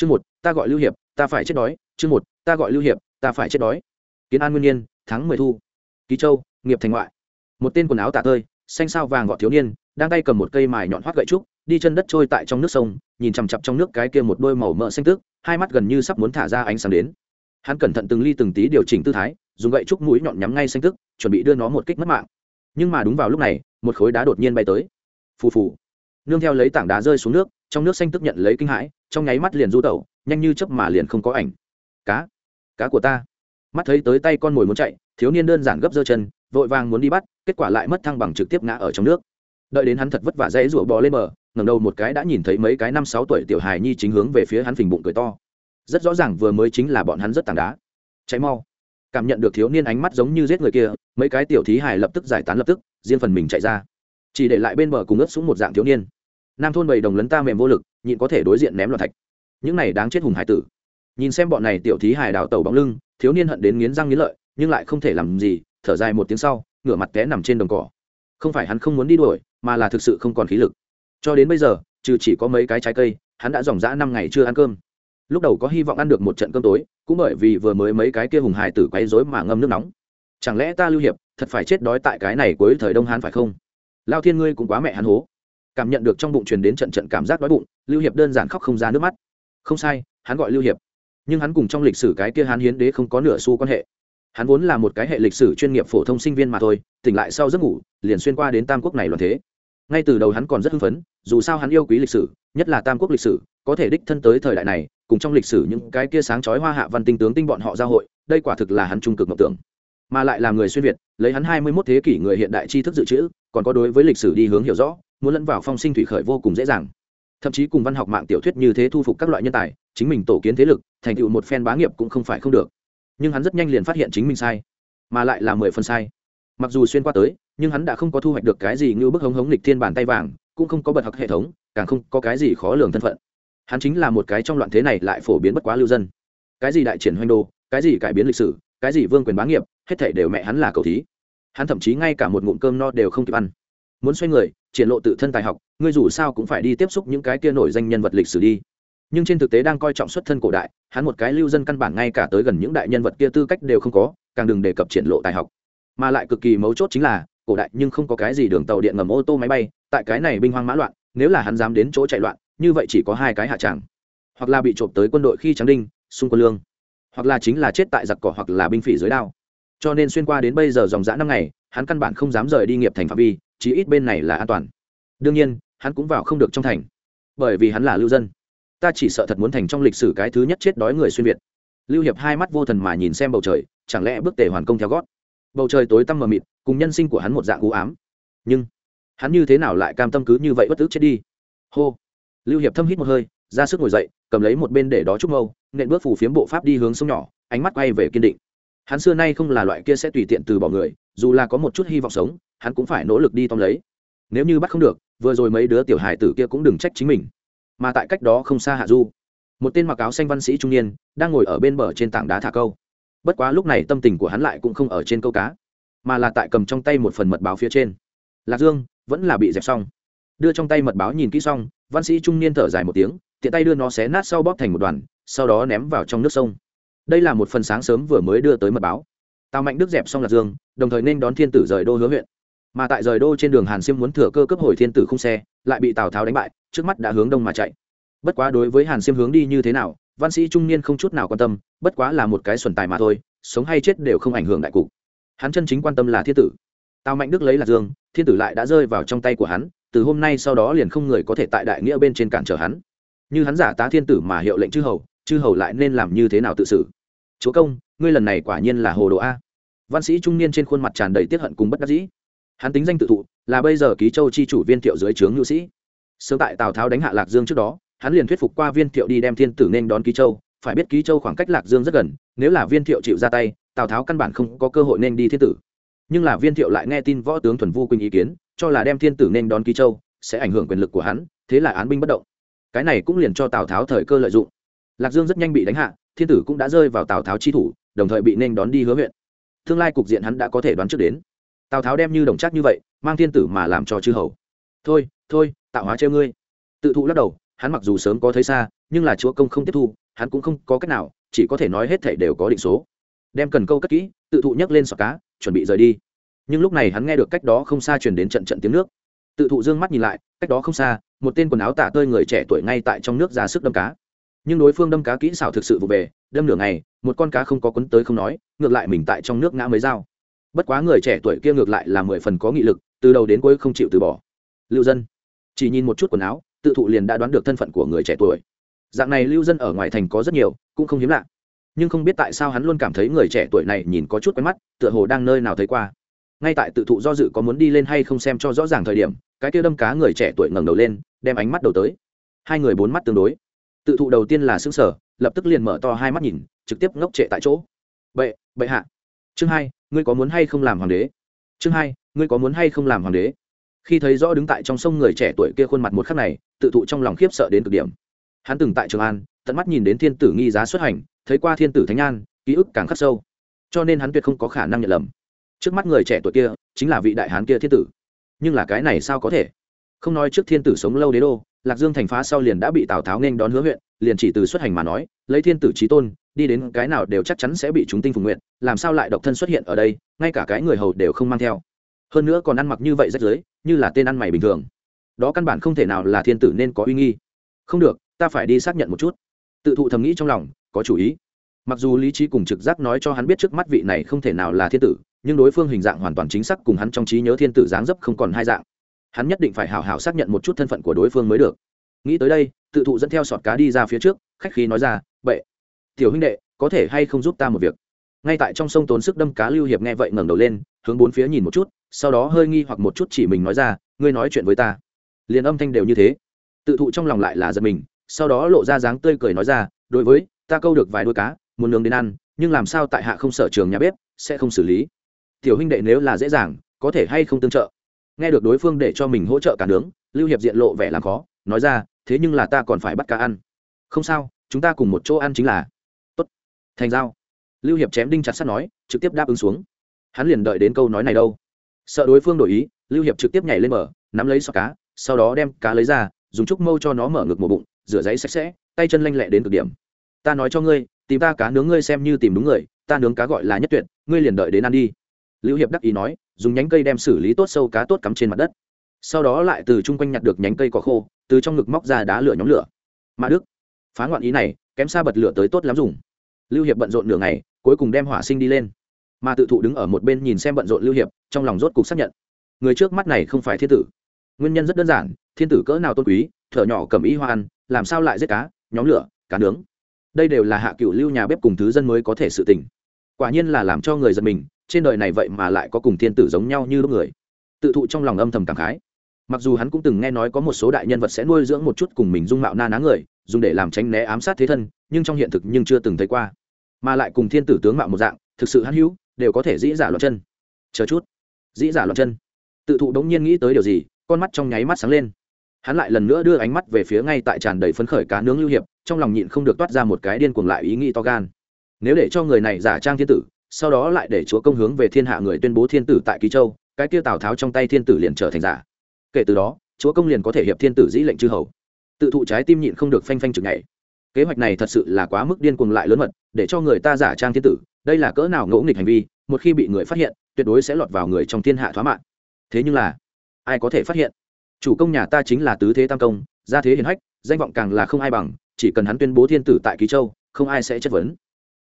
chương một, ta gọi lưu hiệp, ta phải chết đói. Chương một, ta gọi lưu hiệp, ta phải chết đói. Kiến an nguyên nhiên, tháng mười thu. Ký châu, nghiệp thành ngoại. Một tên quần áo tả tơi, xanh sao vàng gọt thiếu niên, đang tay cầm một cây mài nhọn hoắt gậy trúc, đi chân đất trôi tại trong nước sông, nhìn chằm chặp trong nước cái kia một đôi màu mỡ xanh tước, hai mắt gần như sắp muốn thả ra ánh sáng đến. Hắn cẩn thận từng ly từng tí điều chỉnh tư thái, dùng gậy trúc mũi nhọn nhắm ngay xanh tức chuẩn bị đưa nó một kích mất mạng. Nhưng mà đúng vào lúc này, một khối đá đột nhiên bay tới. Phù phù. Nương theo lấy tảng đá rơi xuống nước trong nước xanh tức nhận lấy kinh hãi, trong nháy mắt liền du tẩu, nhanh như chớp mà liền không có ảnh. Cá cá của ta. Mắt thấy tới tay con mồi muốn chạy, thiếu niên đơn giản gấp giơ chân, vội vàng muốn đi bắt, kết quả lại mất thăng bằng trực tiếp ngã ở trong nước. Đợi đến hắn thật vất vả dãy rủa bò lên bờ, ngẩng đầu một cái đã nhìn thấy mấy cái năm sáu tuổi tiểu hài nhi chính hướng về phía hắn phình bụng cười to. Rất rõ ràng vừa mới chính là bọn hắn rất tảng đá. Cháy mau. Cảm nhận được thiếu niên ánh mắt giống như giết người kia, mấy cái tiểu thí hài lập tức giải tán lập tức, riêng phần mình chạy ra. Chỉ để lại bên bờ cùng ướt xuống một dạng thiếu niên nam thôn bầy đồng lấn ta mềm vô lực, nhịn có thể đối diện ném loạt thạch. Những này đáng chết hùng hải tử. Nhìn xem bọn này tiểu thí hải đào tàu bóng lưng, thiếu niên hận đến nghiến răng nghiến lợi, nhưng lại không thể làm gì, thở dài một tiếng sau, ngửa mặt té nằm trên đồng cỏ. Không phải hắn không muốn đi đuổi, mà là thực sự không còn khí lực. Cho đến bây giờ, trừ chỉ có mấy cái trái cây, hắn đã dòng dã năm ngày chưa ăn cơm. Lúc đầu có hy vọng ăn được một trận cơm tối, cũng bởi vì vừa mới mấy cái kia hùng hải tử quấy rối mà ngâm nước nóng. Chẳng lẽ ta lưu hiệp, thật phải chết đói tại cái này cuối thời đông hán phải không? Lao thiên ngươi cũng quá mẹ hắn hố cảm nhận được trong bụng truyền đến trận trận cảm giác đói bụng, lưu hiệp đơn giản khóc không ra nước mắt. Không sai, hắn gọi lưu hiệp. Nhưng hắn cùng trong lịch sử cái kia hán hiến đế không có nửa xu quan hệ. Hắn vốn là một cái hệ lịch sử chuyên nghiệp phổ thông sinh viên mà thôi, tỉnh lại sau giấc ngủ, liền xuyên qua đến tam quốc này loạn thế. Ngay từ đầu hắn còn rất hưng phấn, dù sao hắn yêu quý lịch sử, nhất là tam quốc lịch sử, có thể đích thân tới thời đại này, cùng trong lịch sử những cái kia sáng chói hoa hạ văn tinh tướng tinh bọn họ giao hội, đây quả thực là hắn trung cực mộng tưởng. Mà lại là người xuyên việt, lấy hắn hai mươi 21 thế kỷ người hiện đại tri thức dự trữ, còn có đối với lịch sử đi hướng hiểu rõ muốn lẫn vào phong sinh thủy khởi vô cùng dễ dàng. Thậm chí cùng văn học mạng tiểu thuyết như thế thu phục các loại nhân tài, chính mình tổ kiến thế lực, thành tựu một phen bá nghiệp cũng không phải không được. Nhưng hắn rất nhanh liền phát hiện chính mình sai, mà lại là mười phần sai. Mặc dù xuyên qua tới, nhưng hắn đã không có thu hoạch được cái gì như bức hống hống lịch thiên bản tay vàng, cũng không có bật học hệ thống, càng không có cái gì khó lường thân phận. Hắn chính là một cái trong loạn thế này lại phổ biến bất quá lưu dân. Cái gì đại triển hoành đô cái gì cải biến lịch sử, cái gì vương quyền bá nghiệp, hết thể đều mẹ hắn là cầu thí. Hắn thậm chí ngay cả một ngụm cơm no đều không kịp ăn. Muốn xoay người triển lộ tự thân tài học, ngươi dù sao cũng phải đi tiếp xúc những cái kia nổi danh nhân vật lịch sử đi. Nhưng trên thực tế đang coi trọng xuất thân cổ đại, hắn một cái lưu dân căn bản ngay cả tới gần những đại nhân vật kia tư cách đều không có, càng đừng đề cập triển lộ tài học. Mà lại cực kỳ mấu chốt chính là, cổ đại nhưng không có cái gì đường tàu điện ngầm ô tô máy bay, tại cái này binh hoang mã loạn, nếu là hắn dám đến chỗ chạy loạn, như vậy chỉ có hai cái hạ tràng. Hoặc là bị trộm tới quân đội khi trắng đinh, xung quân lương. Hoặc là chính là chết tại giặc cỏ hoặc là binh phỉ dưới đao. Cho nên xuyên qua đến bây giờ dòng dã năm ngày, hắn căn bản không dám rời đi nghiệp thành phạm vi chí ít bên này là an toàn. Đương nhiên, hắn cũng vào không được trong thành. Bởi vì hắn là lưu dân. Ta chỉ sợ thật muốn thành trong lịch sử cái thứ nhất chết đói người xuyên việt. Lưu hiệp hai mắt vô thần mà nhìn xem bầu trời, chẳng lẽ bước tề hoàn công theo gót? Bầu trời tối tăm mờ mịt, cùng nhân sinh của hắn một dạng u ám. Nhưng, hắn như thế nào lại cam tâm cứ như vậy bất tức chết đi? Hô! Lưu hiệp thâm hít một hơi, ra sức ngồi dậy, cầm lấy một bên để đó trúc mâu, nện bước phủ phiếm bộ pháp đi hướng sông nhỏ, ánh mắt quay về kiên định. Hắn xưa nay không là loại kia sẽ tùy tiện từ bỏ người, dù là có một chút hy vọng sống hắn cũng phải nỗ lực đi tóm lấy. Nếu như bắt không được, vừa rồi mấy đứa tiểu hài tử kia cũng đừng trách chính mình. Mà tại cách đó không xa hạ du, một tên mặc áo xanh văn sĩ trung niên, đang ngồi ở bên bờ trên tảng đá thả câu. Bất quá lúc này tâm tình của hắn lại cũng không ở trên câu cá, mà là tại cầm trong tay một phần mật báo phía trên. Lạc dương, vẫn là bị dẹp xong. Đưa trong tay mật báo nhìn kỹ xong, văn sĩ trung niên thở dài một tiếng, tiện tay đưa nó xé nát sau bóp thành một đoàn, sau đó ném vào trong nước sông. Đây là một phần sáng sớm vừa mới đưa tới mật báo. Tào mạnh đức dẹp xong lạc dương, đồng thời nên đón thiên tử rời đô hứa huyện mà tại rời đô trên đường hàn siêm muốn thừa cơ cấp hồi thiên tử không xe, lại bị tào tháo đánh bại, trước mắt đã hướng đông mà chạy. Bất quá đối với hàn siêm hướng đi như thế nào, văn sĩ trung niên không chút nào quan tâm, bất quá là một cái xuẩn tài mà thôi, sống hay chết đều không ảnh hưởng đại cục. Hắn chân chính quan tâm là thiên tử. Tào mạnh đức lấy lạc dương, thiên tử lại đã rơi vào trong tay của hắn, từ hôm nay sau đó liền không người có thể tại đại nghĩa bên trên cản trở hắn. Như hắn giả tá thiên tử mà hiệu lệnh chư hầu chư hầu lại nên làm như thế nào tự xử? Chúa công, ngươi lần này quả nhiên là hồ đồ a. Văn sĩ trung niên trên khuôn mặt tràn đầy tiết hận cùng bất đắc dĩ hắn tính danh tự thụ, là bây giờ ký châu chi chủ viên thiệu dưới trướng nhu sĩ. Sớm tại tào tháo đánh hạ lạc dương trước đó, hắn liền thuyết phục qua viên thiệu đi đem thiên tử nên đón ký châu. Phải biết ký châu khoảng cách lạc dương rất gần, nếu là viên thiệu chịu ra tay, tào tháo căn bản không có cơ hội nên đi thiên tử. Nhưng là viên thiệu lại nghe tin võ tướng thuần vu quỳnh ý kiến, cho là đem thiên tử nên đón ký châu sẽ ảnh hưởng quyền lực của hắn, thế là án binh bất động. Cái này cũng liền cho tào tháo thời cơ lợi dụng. Lạc dương rất nhanh bị đánh hạ, thiên tử cũng đã rơi vào tào tháo chi thủ, đồng thời bị nên đón đi hứa huyện. Tương lai cục diện hắn đã có thể đoán trước đến tào tháo đem như đồng chắc như vậy, mang thiên tử mà làm cho chư hầu. Thôi thôi, tạo hóa treo ngươi. Tự thụ lắc đầu, hắn mặc dù sớm có thấy xa, nhưng là chúa công không tiếp thu, hắn cũng không có cách nào, chỉ có thể nói hết thảy đều có định số. Đem cần câu cất kỹ, tự thụ nhấc lên sọt cá, chuẩn bị rời đi. Nhưng lúc này hắn nghe được cách đó không xa truyền đến trận trận tiếng nước. Tự thụ dương mắt nhìn lại, cách đó không xa, một tên quần áo tả tơi người trẻ tuổi ngay tại trong nước ra sức đâm cá. Nhưng đối phương đâm cá kỹ xảo thực sự vụ về, đâm nửa ngày, một con cá không có quấn tới không nói, ngược lại mình tại trong nước ngã mới dao bất quá người trẻ tuổi kia ngược lại là mười phần có nghị lực, từ đầu đến cuối không chịu từ bỏ. Lưu dân, chỉ nhìn một chút quần áo, tự thụ liền đã đoán được thân phận của người trẻ tuổi. Dạng này lưu dân ở ngoài thành có rất nhiều, cũng không hiếm lạ. Nhưng không biết tại sao hắn luôn cảm thấy người trẻ tuổi này nhìn có chút quen mắt, tựa hồ đang nơi nào thấy qua. Ngay tại tự thụ do dự có muốn đi lên hay không xem cho rõ ràng thời điểm, cái kia đâm cá người trẻ tuổi ngẩng đầu lên, đem ánh mắt đầu tới. Hai người bốn mắt tương đối. Tự thụ đầu tiên là xứng sở lập tức liền mở to hai mắt nhìn, trực tiếp ngốc trệ tại chỗ. Bệ bệ hạ. Chương hai ngươi có muốn hay không làm hoàng đế? Chương hai, ngươi có muốn hay không làm hoàng đế? Khi thấy rõ đứng tại trong sông người trẻ tuổi kia khuôn mặt một khắc này, tự thụ trong lòng khiếp sợ đến cực điểm. Hắn từng tại trường an, tận mắt nhìn đến thiên tử nghi giá xuất hành, thấy qua thiên tử thánh an, ký ức càng khắc sâu. Cho nên hắn tuyệt không có khả năng nhận lầm. Trước mắt người trẻ tuổi kia, chính là vị đại hán kia thiên tử. Nhưng là cái này sao có thể? Không nói trước thiên tử sống lâu đế đô, lạc dương thành phá sau liền đã bị tào tháo nên đón hứa huyện, liền chỉ từ xuất hành mà nói, lấy thiên tử trí tôn đi đến cái nào đều chắc chắn sẽ bị chúng tinh phục nguyện, làm sao lại độc thân xuất hiện ở đây, ngay cả cái người hầu đều không mang theo. Hơn nữa còn ăn mặc như vậy rách rưới, như là tên ăn mày bình thường. Đó căn bản không thể nào là thiên tử nên có uy nghi. Không được, ta phải đi xác nhận một chút. Tự thụ thầm nghĩ trong lòng, có chủ ý. Mặc dù lý trí cùng trực giác nói cho hắn biết trước mắt vị này không thể nào là thiên tử, nhưng đối phương hình dạng hoàn toàn chính xác cùng hắn trong trí nhớ thiên tử dáng dấp không còn hai dạng. Hắn nhất định phải hào hào xác nhận một chút thân phận của đối phương mới được. Nghĩ tới đây, tự thụ dẫn theo sọt cá đi ra phía trước, khách khí nói ra vậy tiểu huynh đệ, có thể hay không giúp ta một việc? Ngay tại trong sông tốn sức đâm cá lưu hiệp nghe vậy ngẩng đầu lên, hướng bốn phía nhìn một chút, sau đó hơi nghi hoặc một chút chỉ mình nói ra, ngươi nói chuyện với ta. Liền âm thanh đều như thế. Tự thụ trong lòng lại là giật mình, sau đó lộ ra dáng tươi cười nói ra, đối với, ta câu được vài đôi cá, muốn nướng đến ăn, nhưng làm sao tại hạ không sở trường nhà bếp, sẽ không xử lý. Tiểu huynh đệ nếu là dễ dàng, có thể hay không tương trợ? Nghe được đối phương để cho mình hỗ trợ cả nướng, lưu hiệp diện lộ vẻ làm khó, nói ra, thế nhưng là ta còn phải bắt cá ăn. Không sao, chúng ta cùng một chỗ ăn chính là thành giao. Lưu hiệp chém đinh chặt sắt nói, trực tiếp đáp ứng xuống. Hắn liền đợi đến câu nói này đâu. Sợ đối phương đổi ý, lưu hiệp trực tiếp nhảy lên mở nắm lấy sọ cá, sau đó đem cá lấy ra, dùng trúc mâu cho nó mở ngực một bụng, rửa giấy sạch sẽ, tay chân lanh lẹ đến cực điểm. Ta nói cho ngươi, tìm ta cá nướng ngươi xem như tìm đúng người, ta nướng cá gọi là nhất tuyệt, ngươi liền đợi đến ăn đi. Lưu hiệp đắc ý nói, dùng nhánh cây đem xử lý tốt sâu cá tốt cắm trên mặt đất. Sau đó lại từ chung quanh nhặt được nhánh cây cỏ khô, từ trong ngực móc ra đá lửa nhóm lửa. Mà đức, phá ngoạn ý này, kém xa bật lửa tới tốt lắm dùng lưu hiệp bận rộn nửa ngày, cuối cùng đem hỏa sinh đi lên. Mà tự thụ đứng ở một bên nhìn xem bận rộn lưu hiệp, trong lòng rốt cục xác nhận. Người trước mắt này không phải thiên tử. Nguyên nhân rất đơn giản, thiên tử cỡ nào tôn quý, thở nhỏ cầm ý hoa ăn, làm sao lại giết cá, nhóm lửa, cá nướng. Đây đều là hạ cựu lưu nhà bếp cùng thứ dân mới có thể sự tình. Quả nhiên là làm cho người giật mình, trên đời này vậy mà lại có cùng thiên tử giống nhau như lúc người. Tự thụ trong lòng âm thầm cảm khái mặc dù hắn cũng từng nghe nói có một số đại nhân vật sẽ nuôi dưỡng một chút cùng mình dung mạo na ná người, dùng để làm tránh né ám sát thế thân, nhưng trong hiện thực nhưng chưa từng thấy qua. Mà lại cùng thiên tử tướng mạo một dạng, thực sự hắn hữu, đều có thể dĩ giả loạn chân. Chờ chút. Dĩ giả loạn chân. Tự thụ đống nhiên nghĩ tới điều gì, con mắt trong nháy mắt sáng lên. Hắn lại lần nữa đưa ánh mắt về phía ngay tại tràn đầy phấn khởi cá nướng lưu hiệp, trong lòng nhịn không được toát ra một cái điên cuồng lại ý nghĩ to gan. Nếu để cho người này giả trang thiên tử, sau đó lại để chúa công hướng về thiên hạ người tuyên bố thiên tử tại ký châu, cái kia tào tháo trong tay thiên tử liền trở thành giả kể từ đó, chúa công liền có thể hiệp thiên tử dĩ lệnh chư hầu. Tự thụ trái tim nhịn không được phanh phanh chừng ngày kế hoạch này thật sự là quá mức điên cuồng lại lớn mật, để cho người ta giả trang thiên tử, đây là cỡ nào ngẫu nghịch hành vi, một khi bị người phát hiện, tuyệt đối sẽ lọt vào người trong thiên hạ thoá mạng. Thế nhưng là, ai có thể phát hiện? Chủ công nhà ta chính là tứ thế tam công, gia thế hiền hách, danh vọng càng là không ai bằng, chỉ cần hắn tuyên bố thiên tử tại ký châu, không ai sẽ chất vấn.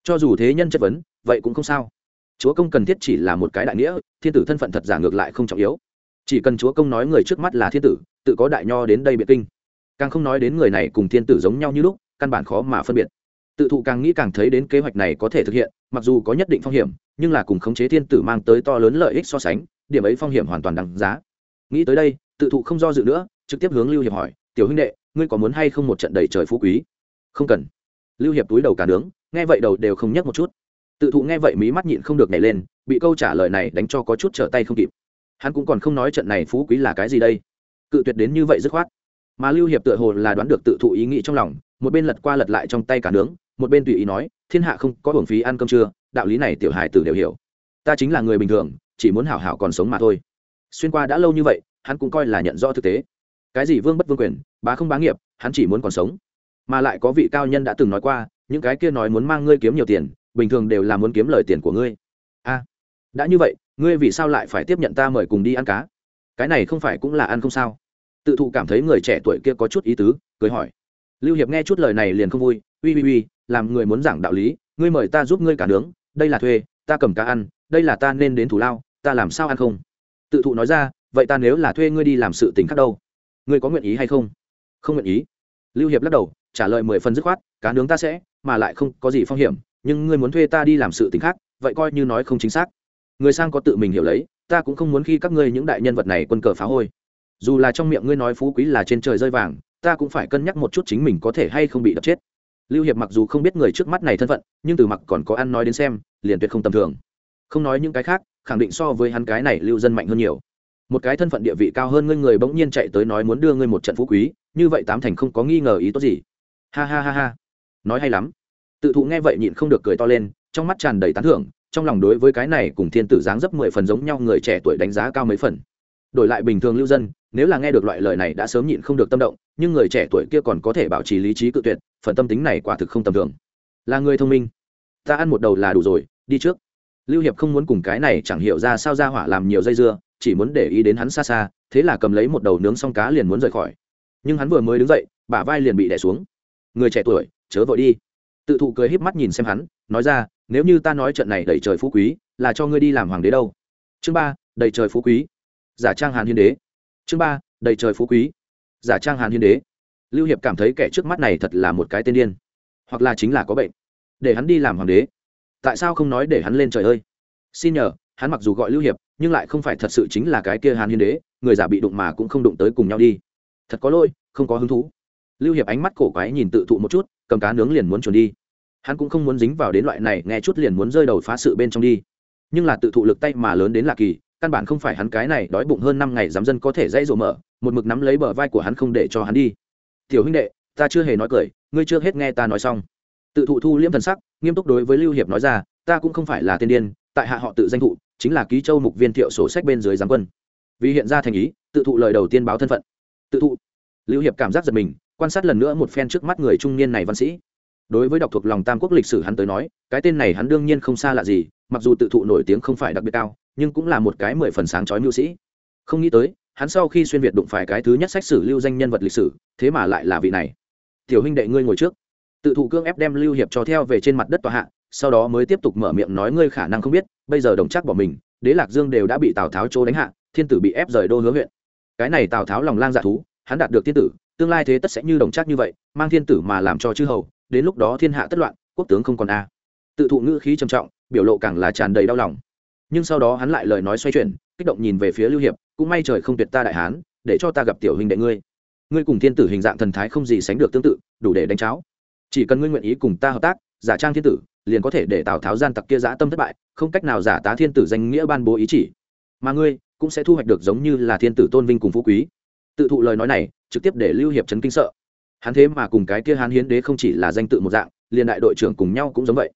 Cho dù thế nhân chất vấn, vậy cũng không sao. Chúa công cần thiết chỉ là một cái đại nghĩa, thiên tử thân phận thật giả ngược lại không trọng yếu chỉ cần chúa công nói người trước mắt là thiên tử, tự có đại nho đến đây biệt kinh. Càng không nói đến người này cùng thiên tử giống nhau như lúc, căn bản khó mà phân biệt. Tự thụ càng nghĩ càng thấy đến kế hoạch này có thể thực hiện, mặc dù có nhất định phong hiểm, nhưng là cùng khống chế thiên tử mang tới to lớn lợi ích so sánh, điểm ấy phong hiểm hoàn toàn đáng giá. Nghĩ tới đây, tự thụ không do dự nữa, trực tiếp hướng lưu hiệp hỏi, tiểu huynh đệ, ngươi có muốn hay không một trận đầy trời phú quý? Không cần. Lưu hiệp túi đầu cả nướng, nghe vậy đầu đều không nhấc một chút. Tự thụ nghe vậy mí mắt nhịn không được nhảy lên, bị câu trả lời này đánh cho có chút trở tay không kịp hắn cũng còn không nói trận này phú quý là cái gì đây. Cự tuyệt đến như vậy dứt khoát. Mà lưu hiệp tựa hồ là đoán được tự thụ ý nghĩ trong lòng, một bên lật qua lật lại trong tay cả nướng, một bên tùy ý nói, thiên hạ không có hưởng phí ăn cơm trưa, đạo lý này tiểu hài tử đều hiểu. Ta chính là người bình thường, chỉ muốn hảo hảo còn sống mà thôi. Xuyên qua đã lâu như vậy, hắn cũng coi là nhận rõ thực tế. Cái gì vương bất vương quyền, bá không bá nghiệp, hắn chỉ muốn còn sống. Mà lại có vị cao nhân đã từng nói qua, những cái kia nói muốn mang ngươi kiếm nhiều tiền, bình thường đều là muốn kiếm lời tiền của ngươi. A đã như vậy ngươi vì sao lại phải tiếp nhận ta mời cùng đi ăn cá? Cái này không phải cũng là ăn không sao? Tự thụ cảm thấy người trẻ tuổi kia có chút ý tứ, cười hỏi. Lưu hiệp nghe chút lời này liền không vui, uy uy uy, làm người muốn giảng đạo lý, ngươi mời ta giúp ngươi cả nướng, đây là thuê, ta cầm cá ăn, đây là ta nên đến thủ lao, ta làm sao ăn không? Tự thụ nói ra, vậy ta nếu là thuê ngươi đi làm sự tình khác đâu? Ngươi có nguyện ý hay không? Không nguyện ý. Lưu hiệp lắc đầu, trả lời mười phần dứt khoát, cá nướng ta sẽ, mà lại không có gì phong hiểm, nhưng ngươi muốn thuê ta đi làm sự tình khác, vậy coi như nói không chính xác người sang có tự mình hiểu lấy, ta cũng không muốn khi các ngươi những đại nhân vật này quân cờ phá hôi. Dù là trong miệng ngươi nói phú quý là trên trời rơi vàng, ta cũng phải cân nhắc một chút chính mình có thể hay không bị đập chết. Lưu hiệp mặc dù không biết người trước mắt này thân phận, nhưng từ mặc còn có ăn nói đến xem, liền tuyệt không tầm thường. Không nói những cái khác, khẳng định so với hắn cái này lưu dân mạnh hơn nhiều. Một cái thân phận địa vị cao hơn ngươi người bỗng nhiên chạy tới nói muốn đưa ngươi một trận phú quý, như vậy tám thành không có nghi ngờ ý tốt gì. Ha ha ha ha. Nói hay lắm. Tự thụ nghe vậy nhịn không được cười to lên, trong mắt tràn đầy tán thưởng trong lòng đối với cái này cùng thiên tử dáng dấp mười phần giống nhau người trẻ tuổi đánh giá cao mấy phần. Đổi lại bình thường lưu dân, nếu là nghe được loại lời này đã sớm nhịn không được tâm động, nhưng người trẻ tuổi kia còn có thể bảo trì lý trí cự tuyệt, phần tâm tính này quả thực không tầm thường. Là người thông minh. Ta ăn một đầu là đủ rồi, đi trước. Lưu hiệp không muốn cùng cái này chẳng hiểu ra sao ra hỏa làm nhiều dây dưa, chỉ muốn để ý đến hắn xa xa, thế là cầm lấy một đầu nướng xong cá liền muốn rời khỏi. Nhưng hắn vừa mới đứng dậy, bả vai liền bị đẻ xuống. Người trẻ tuổi, chớ vội đi. Tự thụ cười híp mắt nhìn xem hắn, nói ra nếu như ta nói trận này đầy trời phú quý, là cho ngươi đi làm hoàng đế đâu? Chương ba đầy trời phú quý. Giả trang hàn hiên đế. Chương ba đầy trời phú quý. Giả trang hàn hiên đế. Lưu hiệp cảm thấy kẻ trước mắt này thật là một cái tên điên. Hoặc là chính là có bệnh. Để hắn đi làm hoàng đế. Tại sao không nói để hắn lên trời ơi? Xin nhờ, hắn mặc dù gọi lưu hiệp, nhưng lại không phải thật sự chính là cái kia hàn hiên đế, người giả bị đụng mà cũng không đụng tới cùng nhau đi. Thật có lỗi, không có hứng thú. Lưu hiệp ánh mắt cổ quái nhìn tự thụ một chút, cầm cá nướng liền muốn chuồn đi hắn cũng không muốn dính vào đến loại này, nghe chút liền muốn rơi đầu phá sự bên trong đi. Nhưng là tự thụ lực tay mà lớn đến lạ kỳ, căn bản không phải hắn cái này đói bụng hơn năm ngày dám dân có thể dãy rộ mở, một mực nắm lấy bờ vai của hắn không để cho hắn đi. Tiểu huynh đệ, ta chưa hề nói cười, ngươi chưa hết nghe ta nói xong. Tự thụ thu liễm thần sắc, nghiêm túc đối với lưu hiệp nói ra, ta cũng không phải là tiên điên, tại hạ họ tự danh thụ, chính là ký châu mục viên thiệu sổ sách bên dưới giám quân. Vì hiện ra thành ý, tự thụ lời đầu tiên báo thân phận. Tự thụ. Lưu hiệp cảm giác giật mình, quan sát lần nữa một phen trước mắt người trung niên này văn sĩ đối với đọc thuộc lòng tam quốc lịch sử hắn tới nói, cái tên này hắn đương nhiên không xa lạ gì, mặc dù tự thụ nổi tiếng không phải đặc biệt cao, nhưng cũng là một cái mười phần sáng chói mưu sĩ. Không nghĩ tới, hắn sau khi xuyên việt đụng phải cái thứ nhất sách sử lưu danh nhân vật lịch sử, thế mà lại là vị này. Tiểu huynh đệ ngươi ngồi trước. Tự thụ cương ép đem lưu hiệp cho theo về trên mặt đất tòa hạ, sau đó mới tiếp tục mở miệng nói ngươi khả năng không biết, bây giờ đồng chắc bỏ mình, đế lạc dương đều đã bị tào tháo chỗ đánh hạ, thiên tử bị ép rời đô hứa huyện. Cái này tào tháo lòng lang dạ thú, hắn đạt được thiên tử, tương lai thế tất sẽ như đồng chắc như vậy, mang thiên tử mà làm cho chư hầu đến lúc đó thiên hạ tất loạn, quốc tướng không còn a. Tự thụ ngữ khí trầm trọng, biểu lộ càng là tràn đầy đau lòng. Nhưng sau đó hắn lại lời nói xoay chuyển, kích động nhìn về phía lưu hiệp, cũng may trời không tuyệt ta đại hán, để cho ta gặp tiểu huynh đệ ngươi. Ngươi cùng thiên tử hình dạng thần thái không gì sánh được tương tự, đủ để đánh cháo. Chỉ cần ngươi nguyện ý cùng ta hợp tác, giả trang thiên tử, liền có thể để tào tháo gian tặc kia giã tâm thất bại, không cách nào giả tá thiên tử danh nghĩa ban bố ý chỉ. Mà ngươi cũng sẽ thu hoạch được giống như là thiên tử tôn vinh cùng phú quý. Tự thụ lời nói này, trực tiếp để lưu hiệp chấn kinh sợ hắn thế mà cùng cái kia hán hiến đế không chỉ là danh tự một dạng, liền đại đội trưởng cùng nhau cũng giống vậy.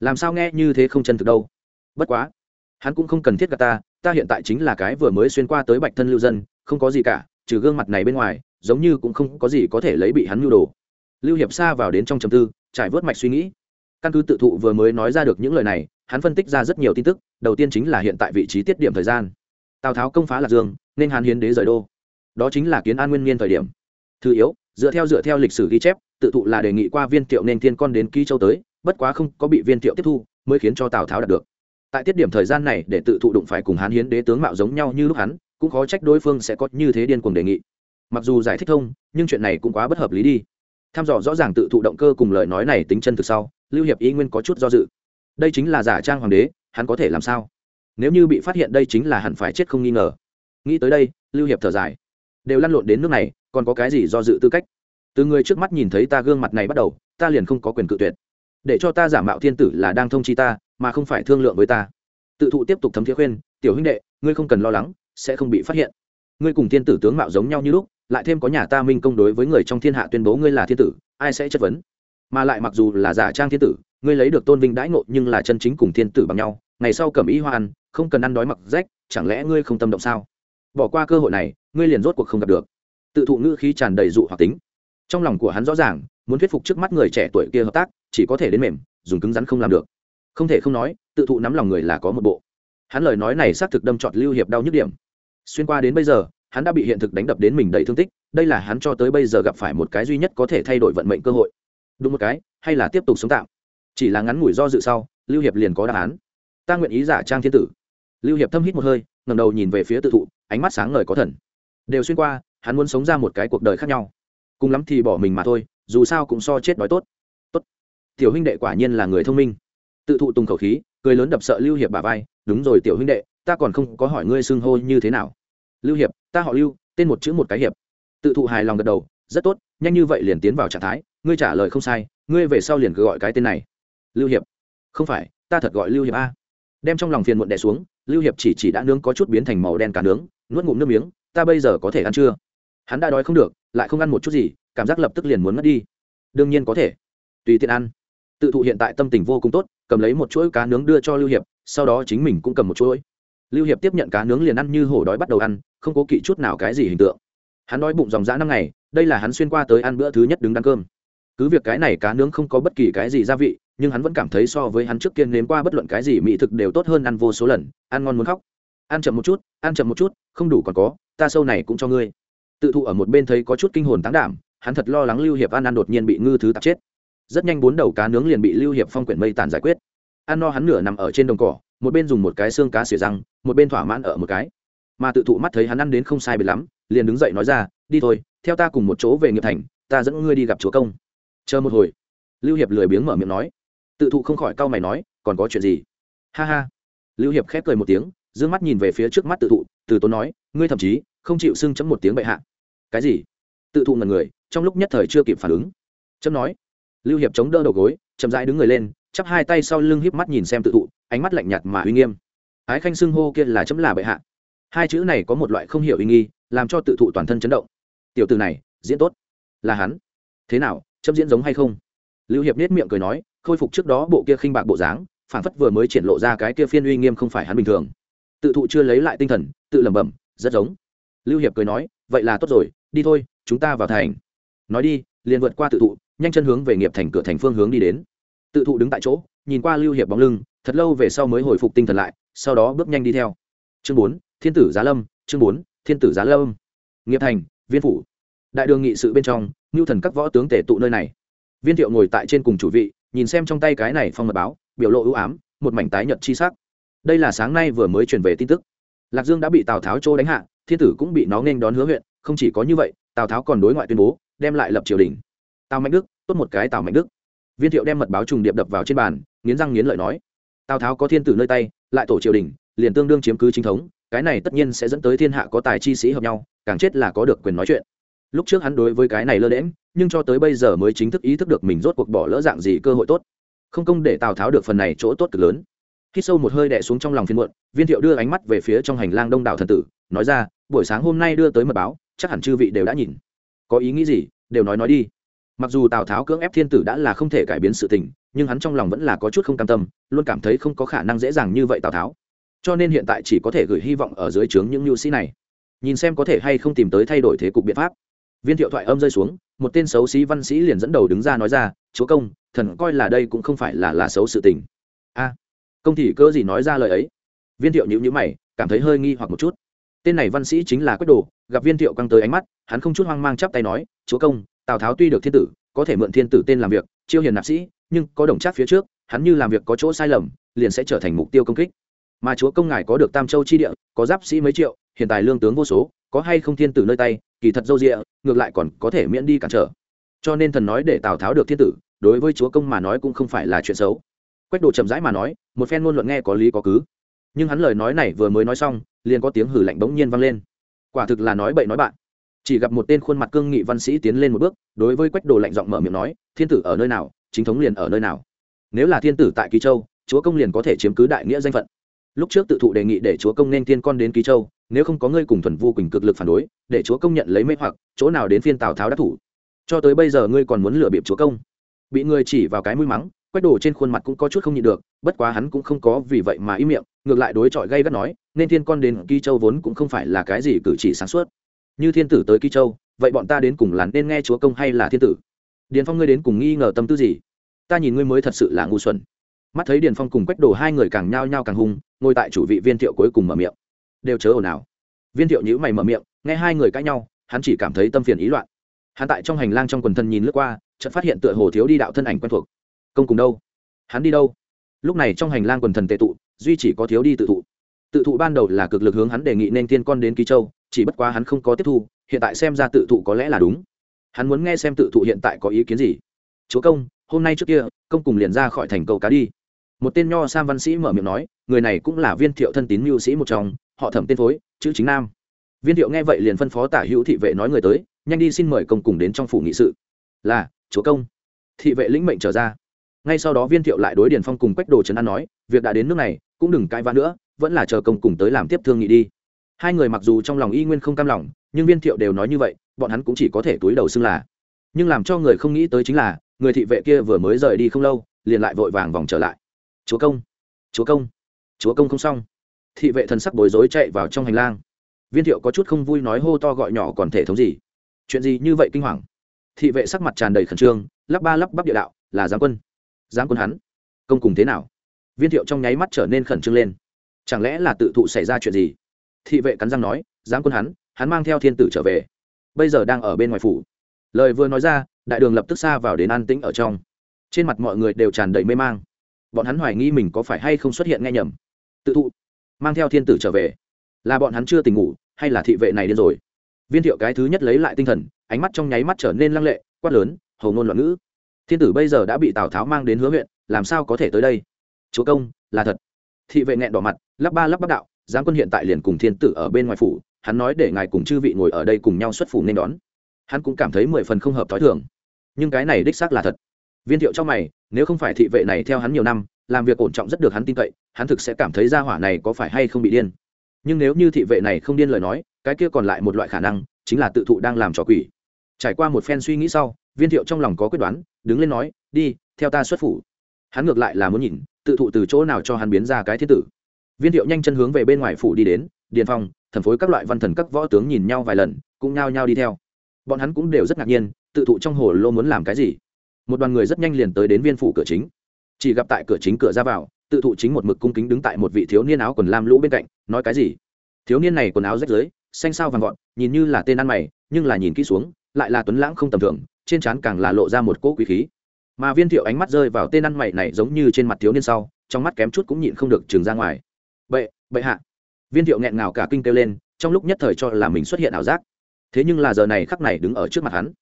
Làm sao nghe như thế không chân thực đâu? Bất quá, hắn cũng không cần thiết cả ta ta hiện tại chính là cái vừa mới xuyên qua tới bạch thân lưu dân, không có gì cả, trừ gương mặt này bên ngoài, giống như cũng không có gì có thể lấy bị hắn nhu đồ. Lưu hiệp xa vào đến trong trầm tư, trải vớt mạch suy nghĩ. Căn cứ tự thụ vừa mới nói ra được những lời này, hắn phân tích ra rất nhiều tin tức, đầu tiên chính là hiện tại vị trí tiết điểm thời gian. Tào tháo công phá lạc dương, nên hàn hiến đế rời đô. Đó chính là kiến an nguyên niên thời điểm. Thứ yếu dựa theo dựa theo lịch sử ghi chép, tự thụ là đề nghị qua viên thiệu nên thiên con đến ký châu tới, bất quá không có bị viên thiệu tiếp thu mới khiến cho tào tháo đạt được. Tại tiết điểm thời gian này, để tự thụ đụng phải cùng hán hiến đế tướng mạo giống nhau như lúc hắn, cũng khó trách đối phương sẽ có như thế điên cuồng đề nghị. Mặc dù giải thích thông, nhưng chuyện này cũng quá bất hợp lý đi. Tham dò rõ ràng tự thụ động cơ cùng lời nói này tính chân thực sau, lưu hiệp ý nguyên có chút do dự. Đây chính là giả trang hoàng đế, hắn có thể làm sao? Nếu như bị phát hiện đây chính là hẳn phải chết không nghi ngờ. Nghĩ tới đây, lưu hiệp thở dài. Đều lăn lộn đến nước này còn có cái gì do dự tư cách? Từ người trước mắt nhìn thấy ta gương mặt này bắt đầu, ta liền không có quyền cự tuyệt. Để cho ta giả mạo thiên tử là đang thông chi ta, mà không phải thương lượng với ta. Tự thụ tiếp tục thấm thiết khuyên, tiểu huynh đệ, ngươi không cần lo lắng, sẽ không bị phát hiện. Ngươi cùng thiên tử tướng mạo giống nhau như lúc, lại thêm có nhà ta minh công đối với người trong thiên hạ tuyên bố ngươi là thiên tử, ai sẽ chất vấn? Mà lại mặc dù là giả trang thiên tử, ngươi lấy được tôn vinh đãi ngộ nhưng là chân chính cùng thiên tử bằng nhau, ngày sau cầm ý hoan không cần ăn đói mặc rách, chẳng lẽ ngươi không tâm động sao? Bỏ qua cơ hội này, ngươi liền rốt cuộc không gặp được tự thụ ngữ khí tràn đầy dụ hoặc tính. Trong lòng của hắn rõ ràng, muốn thuyết phục trước mắt người trẻ tuổi kia hợp tác, chỉ có thể đến mềm, dùng cứng rắn không làm được. Không thể không nói, tự thụ nắm lòng người là có một bộ. Hắn lời nói này xác thực đâm trọt lưu hiệp đau nhức điểm. Xuyên qua đến bây giờ, hắn đã bị hiện thực đánh đập đến mình đầy thương tích, đây là hắn cho tới bây giờ gặp phải một cái duy nhất có thể thay đổi vận mệnh cơ hội. Đúng một cái, hay là tiếp tục sống tạm? Chỉ là ngắn ngủi do dự sau, lưu hiệp liền có đáp án. Ta nguyện ý giả trang thiên tử. Lưu hiệp thâm hít một hơi ngầm đầu nhìn về phía tự thụ, ánh mắt sáng ngời có thần. Đều xuyên qua hắn muốn sống ra một cái cuộc đời khác nhau. Cùng lắm thì bỏ mình mà thôi, dù sao cũng so chết đói tốt. Tốt. Tiểu huynh đệ quả nhiên là người thông minh. Tự thụ tùng khẩu khí, cười lớn đập sợ lưu hiệp bà vai. Đúng rồi tiểu huynh đệ, ta còn không có hỏi ngươi xưng hô như thế nào. Lưu hiệp, ta họ lưu, tên một chữ một cái hiệp. Tự thụ hài lòng gật đầu. Rất tốt, nhanh như vậy liền tiến vào trạng thái. Ngươi trả lời không sai, ngươi về sau liền cứ gọi cái tên này. Lưu hiệp. Không phải, ta thật gọi lưu hiệp a. Đem trong lòng phiền muộn đè xuống, lưu hiệp chỉ chỉ đã nướng có chút biến thành màu đen cả nướng, nuốt ngụm nước miếng, ta bây giờ có thể ăn chưa? Hắn đã đói không được, lại không ăn một chút gì, cảm giác lập tức liền muốn mất đi. Đương nhiên có thể. Tùy tiện ăn. Tự thụ hiện tại tâm tình vô cùng tốt, cầm lấy một chuỗi cá nướng đưa cho lưu hiệp, sau đó chính mình cũng cầm một chuỗi. Lưu hiệp tiếp nhận cá nướng liền ăn như hổ đói bắt đầu ăn, không cố kỵ chút nào cái gì hình tượng. Hắn đói bụng dòng dã năm ngày, đây là hắn xuyên qua tới ăn bữa thứ nhất đứng ăn cơm. Cứ việc cái này cá nướng không có bất kỳ cái gì gia vị, nhưng hắn vẫn cảm thấy so với hắn trước kia nếm qua bất luận cái gì mỹ thực đều tốt hơn ăn vô số lần, ăn ngon muốn khóc. Ăn chậm một chút, ăn chậm một chút, không đủ còn có, ta sâu này cũng cho ngươi tự thụ ở một bên thấy có chút kinh hồn táng đảm, hắn thật lo lắng lưu hiệp an ăn đột nhiên bị ngư thứ tạp chết. Rất nhanh bốn đầu cá nướng liền bị lưu hiệp phong quyển mây tàn giải quyết. Ăn no hắn nửa nằm ở trên đồng cỏ, một bên dùng một cái xương cá xỉa răng, một bên thỏa mãn ở một cái. Mà tự thụ mắt thấy hắn ăn đến không sai biệt lắm, liền đứng dậy nói ra, đi thôi, theo ta cùng một chỗ về nghiệp thành, ta dẫn ngươi đi gặp chúa công. Chờ một hồi. Lưu hiệp lười biếng mở miệng nói. Tự thụ không khỏi cau mày nói, còn có chuyện gì? Ha ha. Lưu hiệp khép cười một tiếng d ư ơ n g mắt nhìn về phía trước mắt tự thụ, từ tốn nói, ngươi thậm chí không chịu xưng chấm một tiếng bệ hạ cái gì? Tự thụ ngần người, trong lúc nhất thời chưa kịp phản ứng. Trâm nói, lưu hiệp chống đỡ đầu gối, chậm rãi đứng người lên, chắp hai tay sau lưng híp mắt nhìn xem tự thụ, ánh mắt lạnh nhạt mà uy nghiêm. Ái khanh xưng hô kia là chấm là bệ hạ. Hai chữ này có một loại không hiểu ý nghi, làm cho tự thụ toàn thân chấn động. Tiểu từ này, diễn tốt. Là hắn. Thế nào, chấm diễn giống hay không? Lưu hiệp nết miệng cười nói, khôi phục trước đó bộ kia khinh bạc bộ dáng phản phất vừa mới triển lộ ra cái kia phiên uy nghiêm không phải hắn bình thường. Tự thụ chưa lấy lại tinh thần, tự lẩm bẩm, rất giống. Lưu hiệp cười nói, vậy là tốt rồi đi thôi, chúng ta vào thành. Nói đi, liền vượt qua tự thụ, nhanh chân hướng về nghiệp thành cửa thành phương hướng đi đến. Tự thụ đứng tại chỗ, nhìn qua lưu hiệp bóng lưng, thật lâu về sau mới hồi phục tinh thần lại, sau đó bước nhanh đi theo. Chương bốn, thiên tử giá lâm, chương bốn, thiên tử giá lâm. Nghiệp thành, viên phủ. Đại đường nghị sự bên trong ngưu thần các võ tướng tể tụ nơi này. Viên thiệu ngồi tại trên cùng chủ vị, nhìn xem trong tay cái này phong mật báo, biểu lộ ưu ám, một mảnh tái nhợt chi sắc. Đây là sáng nay vừa mới truyền về tin tức. Lạc dương đã bị tào tháo trô đánh hạ, thiên tử cũng bị nó nghênh đón hứa huyện không chỉ có như vậy, tào tháo còn đối ngoại tuyên bố, đem lại lập triều đình. Tào mạnh đức, tốt một cái tào mạnh đức. Viên thiệu đem mật báo trùng điệp đập vào trên bàn, nghiến răng nghiến lợi nói, tào tháo có thiên tử nơi tay, lại tổ triều đình, liền tương đương chiếm cứ chính thống, cái này tất nhiên sẽ dẫn tới thiên hạ có tài chi sĩ hợp nhau, càng chết là có được quyền nói chuyện. Lúc trước hắn đối với cái này lơ đễm nhưng cho tới bây giờ mới chính thức ý thức được mình rốt cuộc bỏ lỡ dạng gì cơ hội tốt. Không công để tào tháo được phần này chỗ tốt cực lớn. Khi sâu một hơi đẻ xuống trong lòng phiên muộn, viên thiệu đưa ánh mắt về phía trong hành lang đông đảo thần tử, nói ra, buổi sáng hôm nay đưa tới mật báo chắc hẳn chư vị đều đã nhìn. Có ý nghĩ gì, đều nói nói đi. Mặc dù tào tháo cưỡng ép thiên tử đã là không thể cải biến sự tình, nhưng hắn trong lòng vẫn là có chút không cam tâm, luôn cảm thấy không có khả năng dễ dàng như vậy tào tháo. Cho nên hiện tại chỉ có thể gửi hy vọng ở dưới trướng những nhu sĩ này. Nhìn xem có thể hay không tìm tới thay đổi thế cục biện pháp. Viên thiệu thoại âm rơi xuống, một tên xấu xí văn sĩ liền dẫn đầu đứng ra nói ra, chúa công, thần coi là đây cũng không phải là là xấu sự tình. A, công thị cơ gì nói ra lời ấy? Viên thiệu nhữ nhữ mày, cảm thấy hơi nghi hoặc một chút tên này văn sĩ chính là quách đồ, gặp viên thiệu căng tới ánh mắt, hắn không chút hoang mang chắp tay nói, chúa công, tào tháo tuy được thiên tử, có thể mượn thiên tử tên làm việc, chiêu hiền nạp sĩ, nhưng có đồng trác phía trước, hắn như làm việc có chỗ sai lầm, liền sẽ trở thành mục tiêu công kích. Mà chúa công ngài có được tam châu chi địa, có giáp sĩ mấy triệu, hiện tại lương tướng vô số, có hay không thiên tử nơi tay, kỳ thật dâu rịa ngược lại còn có thể miễn đi cản trở. Cho nên thần nói để tào tháo được thiên tử, đối với chúa công mà nói cũng không phải là chuyện xấu. Quách Đồ chậm rãi mà nói, một phen ngôn luận nghe có lý có cứ nhưng hắn lời nói này vừa mới nói xong, liền có tiếng hử lạnh bỗng nhiên vang lên. Quả thực là nói bậy nói bạn. Chỉ gặp một tên khuôn mặt cương nghị văn sĩ tiến lên một bước, đối với quách đồ lạnh giọng mở miệng nói, thiên tử ở nơi nào, chính thống liền ở nơi nào. Nếu là thiên tử tại kỳ châu, chúa công liền có thể chiếm cứ đại nghĩa danh phận. Lúc trước tự thụ đề nghị để chúa công nên tiên con đến kỳ châu, nếu không có ngươi cùng thuần vu quỳnh cực lực phản đối, để chúa công nhận lấy mê hoặc, chỗ nào đến phiên tào tháo đắc thủ. Cho tới bây giờ ngươi còn muốn lừa bịp chúa công. Bị ngươi chỉ vào cái mũi mắng, quách đồ trên khuôn mặt cũng có chút không nhịn được, bất quá hắn cũng không có vì vậy mà im miệng ngược lại đối chọi gây gắt nói, nên thiên con đến ký châu vốn cũng không phải là cái gì cử chỉ sáng suốt. Như thiên tử tới ký châu, vậy bọn ta đến cùng là nên nghe chúa công hay là thiên tử? Điền phong ngươi đến cùng nghi ngờ tâm tư gì? Ta nhìn ngươi mới thật sự là ngu xuẩn. Mắt thấy điền phong cùng quách đồ hai người càng nhao nhao càng hung, ngồi tại chủ vị viên thiệu cuối cùng mở miệng. Đều chớ ồn ào. Viên thiệu nhữ mày mở miệng, nghe hai người cãi nhau, hắn chỉ cảm thấy tâm phiền ý loạn. Hắn tại trong hành lang trong quần thân nhìn lướt qua, chợt phát hiện tựa hồ thiếu đi đạo thân ảnh quen thuộc. Công cùng đâu? Hắn đi đâu? Lúc này trong hành lang quần thần tệ tụ duy chỉ có thiếu đi tự thụ. Tự thụ ban đầu là cực lực hướng hắn đề nghị nên tiên con đến ký châu, chỉ bất quá hắn không có tiếp thu, hiện tại xem ra tự thụ có lẽ là đúng. Hắn muốn nghe xem tự thụ hiện tại có ý kiến gì. Chúa công, hôm nay trước kia, công cùng liền ra khỏi thành cầu cá đi. Một tên nho sam văn sĩ mở miệng nói, người này cũng là viên thiệu thân tín mưu sĩ một trong, họ thẩm tên phối, chữ chính nam. Viên thiệu nghe vậy liền phân phó tả hữu thị vệ nói người tới, nhanh đi xin mời công cùng đến trong phủ nghị sự. Là, chúa công. Thị vệ lĩnh mệnh trở ra. Ngay sau đó viên thiệu lại đối điền phong cùng quách đồ trấn an nói việc đã đến nước này, cũng đừng cãi vã nữa, vẫn là chờ công cùng tới làm tiếp thương nghị đi. Hai người mặc dù trong lòng y nguyên không cam lòng, nhưng viên thiệu đều nói như vậy, bọn hắn cũng chỉ có thể túi đầu xưng là. Nhưng làm cho người không nghĩ tới chính là, người thị vệ kia vừa mới rời đi không lâu, liền lại vội vàng vòng trở lại. Chúa công chúa công chúa công không xong. Thị vệ thần sắc bối rối chạy vào trong hành lang. Viên thiệu có chút không vui nói hô to gọi nhỏ còn thể thống gì? Chuyện gì như vậy kinh hoàng? Thị vệ sắc mặt tràn đầy khẩn trương, lắp ba lắp bắp địa đạo, là giáng quân giáng quân hắn, công cùng thế nào? Viên thiệu trong nháy mắt trở nên khẩn trương lên. Chẳng lẽ là tự thụ xảy ra chuyện gì? Thị vệ cắn răng nói dám quân hắn hắn mang theo thiên tử trở về. Bây giờ đang ở bên ngoài phủ. Lời vừa nói ra, đại đường lập tức xa vào đến an tĩnh ở trong. Trên mặt mọi người đều tràn đầy mê mang. Bọn hắn hoài nghi mình có phải hay không xuất hiện nghe nhầm. Tự thụ, mang theo thiên tử trở về. Là bọn hắn chưa tỉnh ngủ, hay là thị vệ này điên rồi? Viên thiệu cái thứ nhất lấy lại tinh thần, ánh mắt trong nháy mắt trở nên lăng lệ, quát lớn, hầu ngôn loạn ngữ. Thiên tử bây giờ đã bị tào tháo mang đến hứa huyện, làm sao có thể tới đây? Chúa công, là thật. Thị vệ nghẹn đỏ mặt, lắp ba lắp bắp đạo, giáng quân hiện tại liền cùng thiên tử ở bên ngoài phủ, hắn nói để ngài cùng chư vị ngồi ở đây cùng nhau xuất phủ nên đón. Hắn cũng cảm thấy mười phần không hợp t h ó i thường. Nhưng cái này đích xác là thật. Viên thiệu trong mày, nếu không phải thị vệ này theo hắn nhiều năm, làm việc ổn trọng rất được hắn tin cậy, hắn thực sẽ cảm thấy ra hỏa này có phải hay không bị điên. Nhưng nếu như thị vệ này không điên lời nói, cái kia còn lại một loại khả năng, chính là tự thụ đang làm trò quỷ. Trải qua một phen suy nghĩ sau, viên thiệu trong lòng có quyết đoán, đứng lên nói, đi, theo ta xuất phủ hắn ngược lại là muốn nhìn, tự thụ từ chỗ nào cho hắn biến ra cái thiết tử. Viên thiệu nhanh chân hướng về bên ngoài phủ đi đến, điền phong, thần phối các loại văn thần các võ tướng nhìn nhau vài lần, cũng nhao nhao đi theo. Bọn hắn cũng đều rất ngạc nhiên, tự thụ trong hồ lô muốn làm cái gì. Một đoàn người rất nhanh liền tới đến viên phủ cửa chính. Chỉ gặp tại cửa chính cửa ra vào, tự thụ chính một mực cung kính đứng tại một vị thiếu niên áo quần lam lũ bên cạnh, nói cái gì? Thiếu niên này quần áo rách rưới, xanh sao vàng gọn, nhìn như là tên ăn mày, nhưng là nhìn kỹ xuống, lại là tuấn lãng không tầm thường, trên trán càng là lộ ra một cỗ quý khí mà viên thiệu ánh mắt rơi vào tên ăn mày này giống như trên mặt thiếu niên sau, trong mắt kém chút cũng nhịn không được trường ra ngoài. Bệ bệ hạ. Viên thiệu nghẹn ngào cả kinh kêu lên, trong lúc nhất thời cho là mình xuất hiện ảo giác. Thế nhưng là giờ này khắc này đứng ở trước mặt hắn.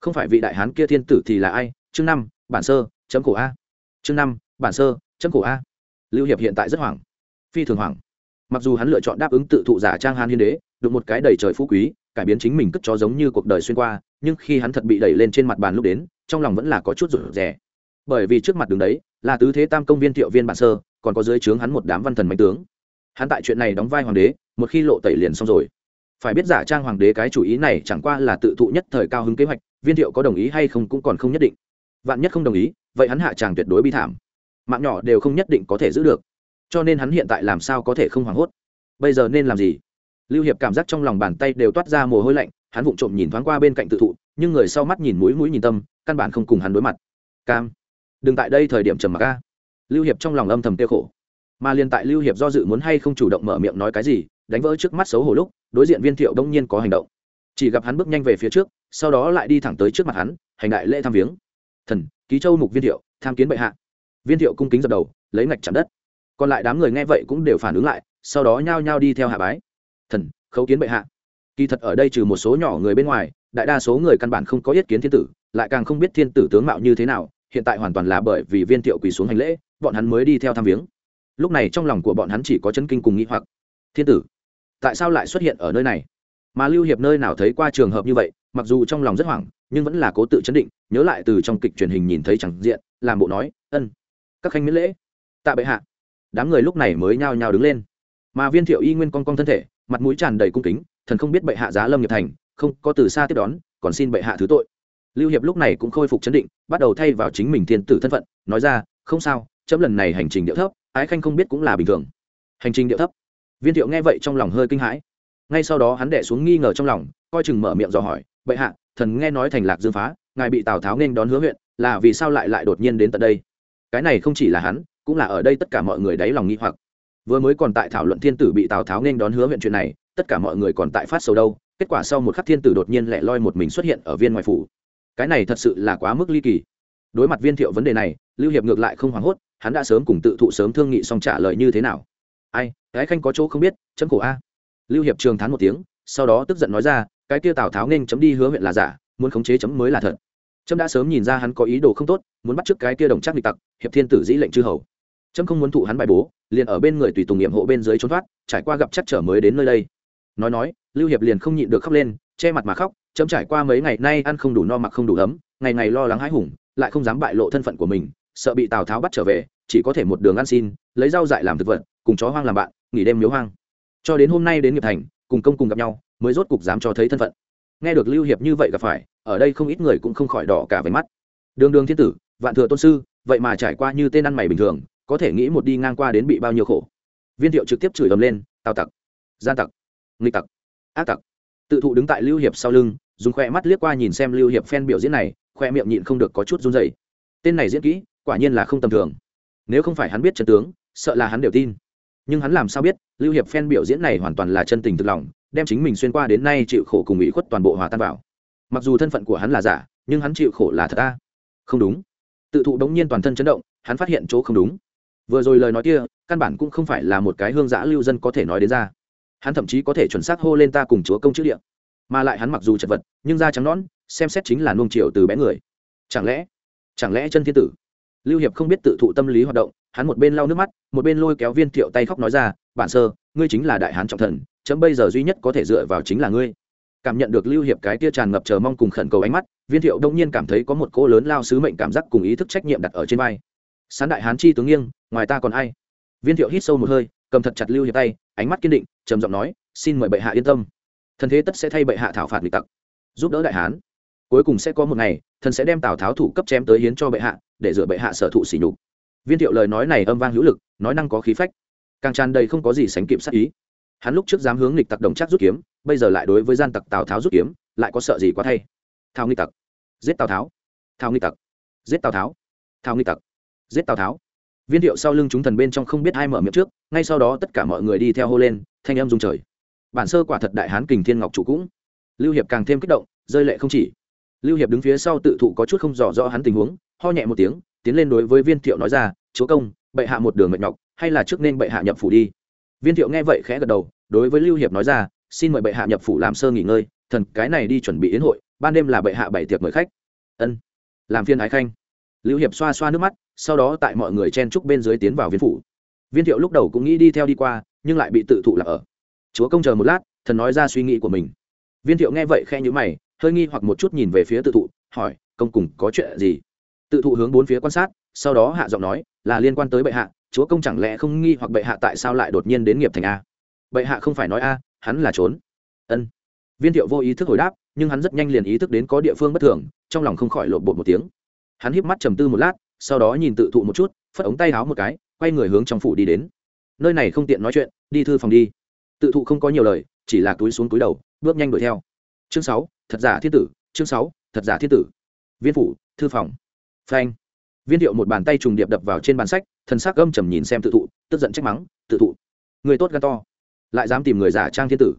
Không phải vị đại hán kia thiên tử thì là ai? Chương năm, bản sơ, chấm cổ a. Chương năm, bản sơ, chấm cổ a. Lưu hiệp hiện tại rất hoảng, phi thường hoảng. Mặc dù hắn lựa chọn đáp ứng tự thụ giả trang hàn hiên đế được một cái đầy trời phú quý, cải biến chính mình cất cho giống như cuộc đời xuyên qua, nhưng khi hắn thật bị đẩy lên trên mặt bàn lúc đến trong lòng vẫn là có chút rủi rẻ bởi vì trước mặt đường đấy, là tứ thế tam công viên thiệu viên bản sơ, còn có dưới trướng hắn một đám văn thần mạnh tướng. Hắn tại chuyện này đóng vai hoàng đế, một khi lộ tẩy liền xong rồi. Phải biết giả trang hoàng đế cái chủ ý này chẳng qua là tự thụ nhất thời cao hứng kế hoạch, viên thiệu có đồng ý hay không cũng còn không nhất định. Vạn nhất không đồng ý, vậy hắn hạ tràng tuyệt đối bi thảm. Mạng nhỏ đều không nhất định có thể giữ được. Cho nên hắn hiện tại làm sao có thể không hoảng hốt? Bây giờ nên làm gì? Lưu hiệp cảm giác trong lòng bàn tay đều toát ra mồ hôi lạnh hắn vụng trộm nhìn thoáng qua bên cạnh tự thụ, nhưng người sau mắt nhìn mũi mũi nhìn tâm, căn bản không cùng hắn đối mặt. Cam, đừng tại đây thời điểm trầm mặc ca lưu hiệp trong lòng âm thầm tiêu khổ. Mà liền tại lưu hiệp do dự muốn hay không chủ động mở miệng nói cái gì, đánh vỡ trước mắt xấu hổ lúc, đối diện viên thiệu đông nhiên có hành động. Chỉ gặp hắn bước nhanh về phía trước, sau đó lại đi thẳng tới trước mặt hắn, hành đại lễ tham viếng. Thần, ký châu mục viên thiệu, tham kiến bệ hạ. Viên thiệu cung kính dập đầu, lấy ngạch chạm đất. Còn lại đám người nghe vậy cũng đều phản ứng lại, sau đó nhao nhao đi theo hạ bái. Thần, khấu kiến bệ hạ kỳ thật ở đây trừ một số nhỏ người bên ngoài, đại đa số người căn bản không có ý kiến thiên tử, lại càng không biết thiên tử tướng mạo như thế nào, hiện tại hoàn toàn là bởi vì viên thiệu quỳ xuống hành lễ, bọn hắn mới đi theo tham viếng. Lúc này trong lòng của bọn hắn chỉ có chân kinh cùng nghĩ hoặc. Thiên tử, tại sao lại xuất hiện ở nơi này? Mà lưu hiệp nơi nào thấy qua trường hợp như vậy, mặc dù trong lòng rất hoảng, nhưng vẫn là cố tự chấn định, nhớ lại từ trong kịch truyền hình nhìn thấy chẳng diện, làm bộ nói, ân, các khanh miễn lễ. Tạ bệ hạ. Đám người lúc này mới nhao nhao đứng lên. Mà viên thiệu y nguyên con con thân thể, mặt mũi tràn đầy cung kính thần không biết bệ hạ giá lâm nghiệp thành, không có từ xa tiếp đón, còn xin bệ hạ thứ tội. Lưu hiệp lúc này cũng khôi phục chấn định, bắt đầu thay vào chính mình thiên tử thân phận, nói ra, không sao, chấm lần này hành trình điệu thấp, ái khanh không biết cũng là bình thường. Hành trình điệu thấp. Viên thiệu nghe vậy trong lòng hơi kinh hãi. Ngay sau đó hắn đẻ xuống nghi ngờ trong lòng, coi chừng mở miệng dò hỏi, bệ hạ, thần nghe nói thành lạc dương phá, ngài bị tào tháo nên đón hứa huyện, là vì sao lại lại đột nhiên đến tận đây? Cái này không chỉ là hắn, cũng là ở đây tất cả mọi người đáy lòng nghi hoặc vừa mới còn tại thảo luận thiên tử bị tào tháo nên đón hứa huyện chuyện này, tất cả mọi người còn tại phát sầu đâu, kết quả sau một khắc thiên tử đột nhiên lẻ loi một mình xuất hiện ở viên ngoài phủ. Cái này thật sự là quá mức ly kỳ. Đối mặt viên thiệu vấn đề này, lưu hiệp ngược lại không hoảng hốt, hắn đã sớm cùng tự thụ sớm thương nghị xong trả lời như thế nào. Ai, cái khanh có chỗ không biết, chấm cổ a. Lưu hiệp trường thán một tiếng, sau đó tức giận nói ra, cái kia tào tháo nên chấm đi hứa huyện là giả, muốn khống chế chấm mới là thật. Trâm đã sớm nhìn ra hắn có ý đồ không tốt, muốn bắt t r ư ớ c cái kia đồng chắc bị tặc, hiệp thiên tử dĩ lệnh chư hầu trâm không muốn thụ hắn bài bố, liền ở bên người tùy tùng nghiệm hộ bên dưới trốn thoát, trải qua gặp chắc trở mới đến nơi đây. Nói nói, lưu hiệp liền không nhịn được khóc lên, che mặt mà khóc, trâm trải qua mấy ngày nay ăn không đủ no mặc không đủ ấm, ngày ngày lo lắng hãi hùng, lại không dám bại lộ thân phận của mình, sợ bị tào tháo bắt trở về, chỉ có thể một đường ăn xin, lấy rau dại làm thực vật, cùng chó hoang làm bạn, nghỉ đêm miếu hoang. Cho đến hôm nay đến nghiệp thành, cùng công cùng gặp nhau, mới rốt cục dám cho thấy thân phận. Nghe được lưu hiệp như vậy gặp phải, ở đây không ít người cũng không khỏi đỏ cả váy mắt. Đường đường thiên tử, vạn thừa tôn sư, vậy mà trải qua như tên ăn mày bình thường có thể nghĩ một đi ngang qua đến bị bao nhiêu khổ. Viên thiệu trực tiếp chửi ầm lên, tào tặc, gian tặc, nghịch tặc, ác tặc. Tự thụ đứng tại lưu hiệp sau lưng, dùng khoe mắt liếc qua nhìn xem lưu hiệp phen biểu diễn này khoe miệng nhịn không được có chút run dày tên này diễn kỹ, quả nhiên là không tầm thường. Nếu không phải hắn biết chân tướng, sợ là hắn đều tin. Nhưng hắn làm sao biết, lưu hiệp phen biểu diễn này hoàn toàn là chân tình thực lòng, đem chính mình xuyên qua đến nay chịu khổ cùng ủy khuất toàn bộ hòa tan vào. Mặc dù thân phận của hắn là giả, nhưng hắn chịu khổ là thật ta không đúng. Tự thụ đống nhiên toàn thân chấn động, hắn phát hiện chỗ không đúng vừa rồi lời nói kia, căn bản cũng không phải là một cái hương giã lưu dân có thể nói đến ra. Hắn thậm chí có thể chuẩn xác hô lên ta cùng chúa công chữ điện mà lại hắn mặc dù chật vật, nhưng da trắng nõn, xem xét chính là nuông triều từ bé người. Chẳng lẽ chẳng lẽ chân thiên tử? Lưu hiệp không biết tự thụ tâm lý hoạt động, hắn một bên lau nước mắt, một bên lôi kéo viên thiệu tay khóc nói ra, bản sơ, ngươi chính là đại hán trọng thần, chấm bây giờ duy nhất có thể dựa vào chính là ngươi. Cảm nhận được lưu hiệp cái tia tràn ngập chờ mong cùng khẩn cầu ánh mắt, viên thiệu đông nhiên cảm thấy có một cỗ lớn lao sứ mệnh cảm giác cùng ý thức trách nhiệm đặt ở trên vai sán đại hán chi tướng nghiêng, ngoài ta còn ai? Viên thiệu hít sâu một hơi, cầm thật chặt lưu hiệp tay, ánh mắt kiên định, trầm giọng nói, xin mời bệ hạ yên tâm. Thần thế tất sẽ thay bệ hạ thảo phạt lịch tặc, giúp đỡ đại hán. Cuối cùng sẽ có một ngày, thần sẽ đem tào tháo thủ cấp chém tới hiến cho bệ hạ, để rửa bệ hạ sở thụ sỉ nhục. Viên thiệu lời nói này âm vang hữu lực, nói năng có khí phách. Càng tràn đầy không có gì sánh kịp sát ý. Hắn lúc trước dám hướng lịch tặc đồng chắc rút kiếm, bây giờ lại đối với gian tặc tào tháo rút kiếm, lại có sợ gì quá thay. Thao nghi tặc. Giết tào tháo. Thao nghi tặc. Giết tào tháo. Thao nghi tặc giết tào tháo viên thiệu sau lưng chúng thần bên trong không biết ai mở miệng trước ngay sau đó tất cả mọi người đi theo hô lên thanh em dung trời bản sơ quả thật đại hán kình thiên ngọc chủ cũng lưu hiệp càng thêm kích động rơi lệ không chỉ lưu hiệp đứng phía sau tự thụ có chút không rõ rõ hắn tình huống ho nhẹ một tiếng tiến lên đối với viên thiệu nói ra chúa công bệ hạ một đường mệt nhọc hay là trước nên bệ hạ nhập phủ đi viên thiệu nghe vậy khẽ gật đầu đối với lưu hiệp nói ra xin mời bệ hạ nhập phủ làm sơ nghỉ ngơi thần cái này đi chuẩn bị yến hội ban đêm là bệ hạ bảy tiệc mời khách ân làm phiên ái khanh lưu hiệp xoa xoa nước mắt, sau đó tại mọi người chen trúc bên dưới tiến vào viên phủ. Viên thiệu lúc đầu cũng nghĩ đi theo đi qua, nhưng lại bị tự thụ lạc ở. Chúa công chờ một lát, thần nói ra suy nghĩ của mình. Viên thiệu nghe vậy khe nhữ mày, hơi nghi hoặc một chút nhìn về phía tự thụ, hỏi, công cùng có chuyện gì? Tự thụ hướng bốn phía quan sát, sau đó hạ giọng nói, là liên quan tới bệ hạ, chúa công chẳng lẽ không nghi hoặc bệ hạ tại sao lại đột nhiên đến nghiệp thành a? Bệ hạ không phải nói a, hắn là trốn. Ân. Viên thiệu vô ý thức hồi đáp, nhưng hắn rất nhanh liền ý thức đến có địa phương bất thường, trong lòng không khỏi lộn bột một tiếng hắn híp mắt trầm tư một lát, sau đó nhìn tự thụ một chút, phất ống tay háo một cái, quay người hướng trong phủ đi đến. Nơi này không tiện nói chuyện, đi thư phòng đi. Tự thụ không có nhiều lời, chỉ là túi xuống túi đầu, bước nhanh đuổi theo. Chương sáu, thật giả thiên tử, chương sáu, thật giả thiên tử. Viên phủ, thư phòng. Phanh. Viên thiệu một bàn tay trùng điệp đập vào trên bàn sách, thần s ắ c gâm trầm nhìn xem tự thụ, tức giận trách mắng, tự thụ, người tốt gan to, lại dám tìm người giả trang thiên tử.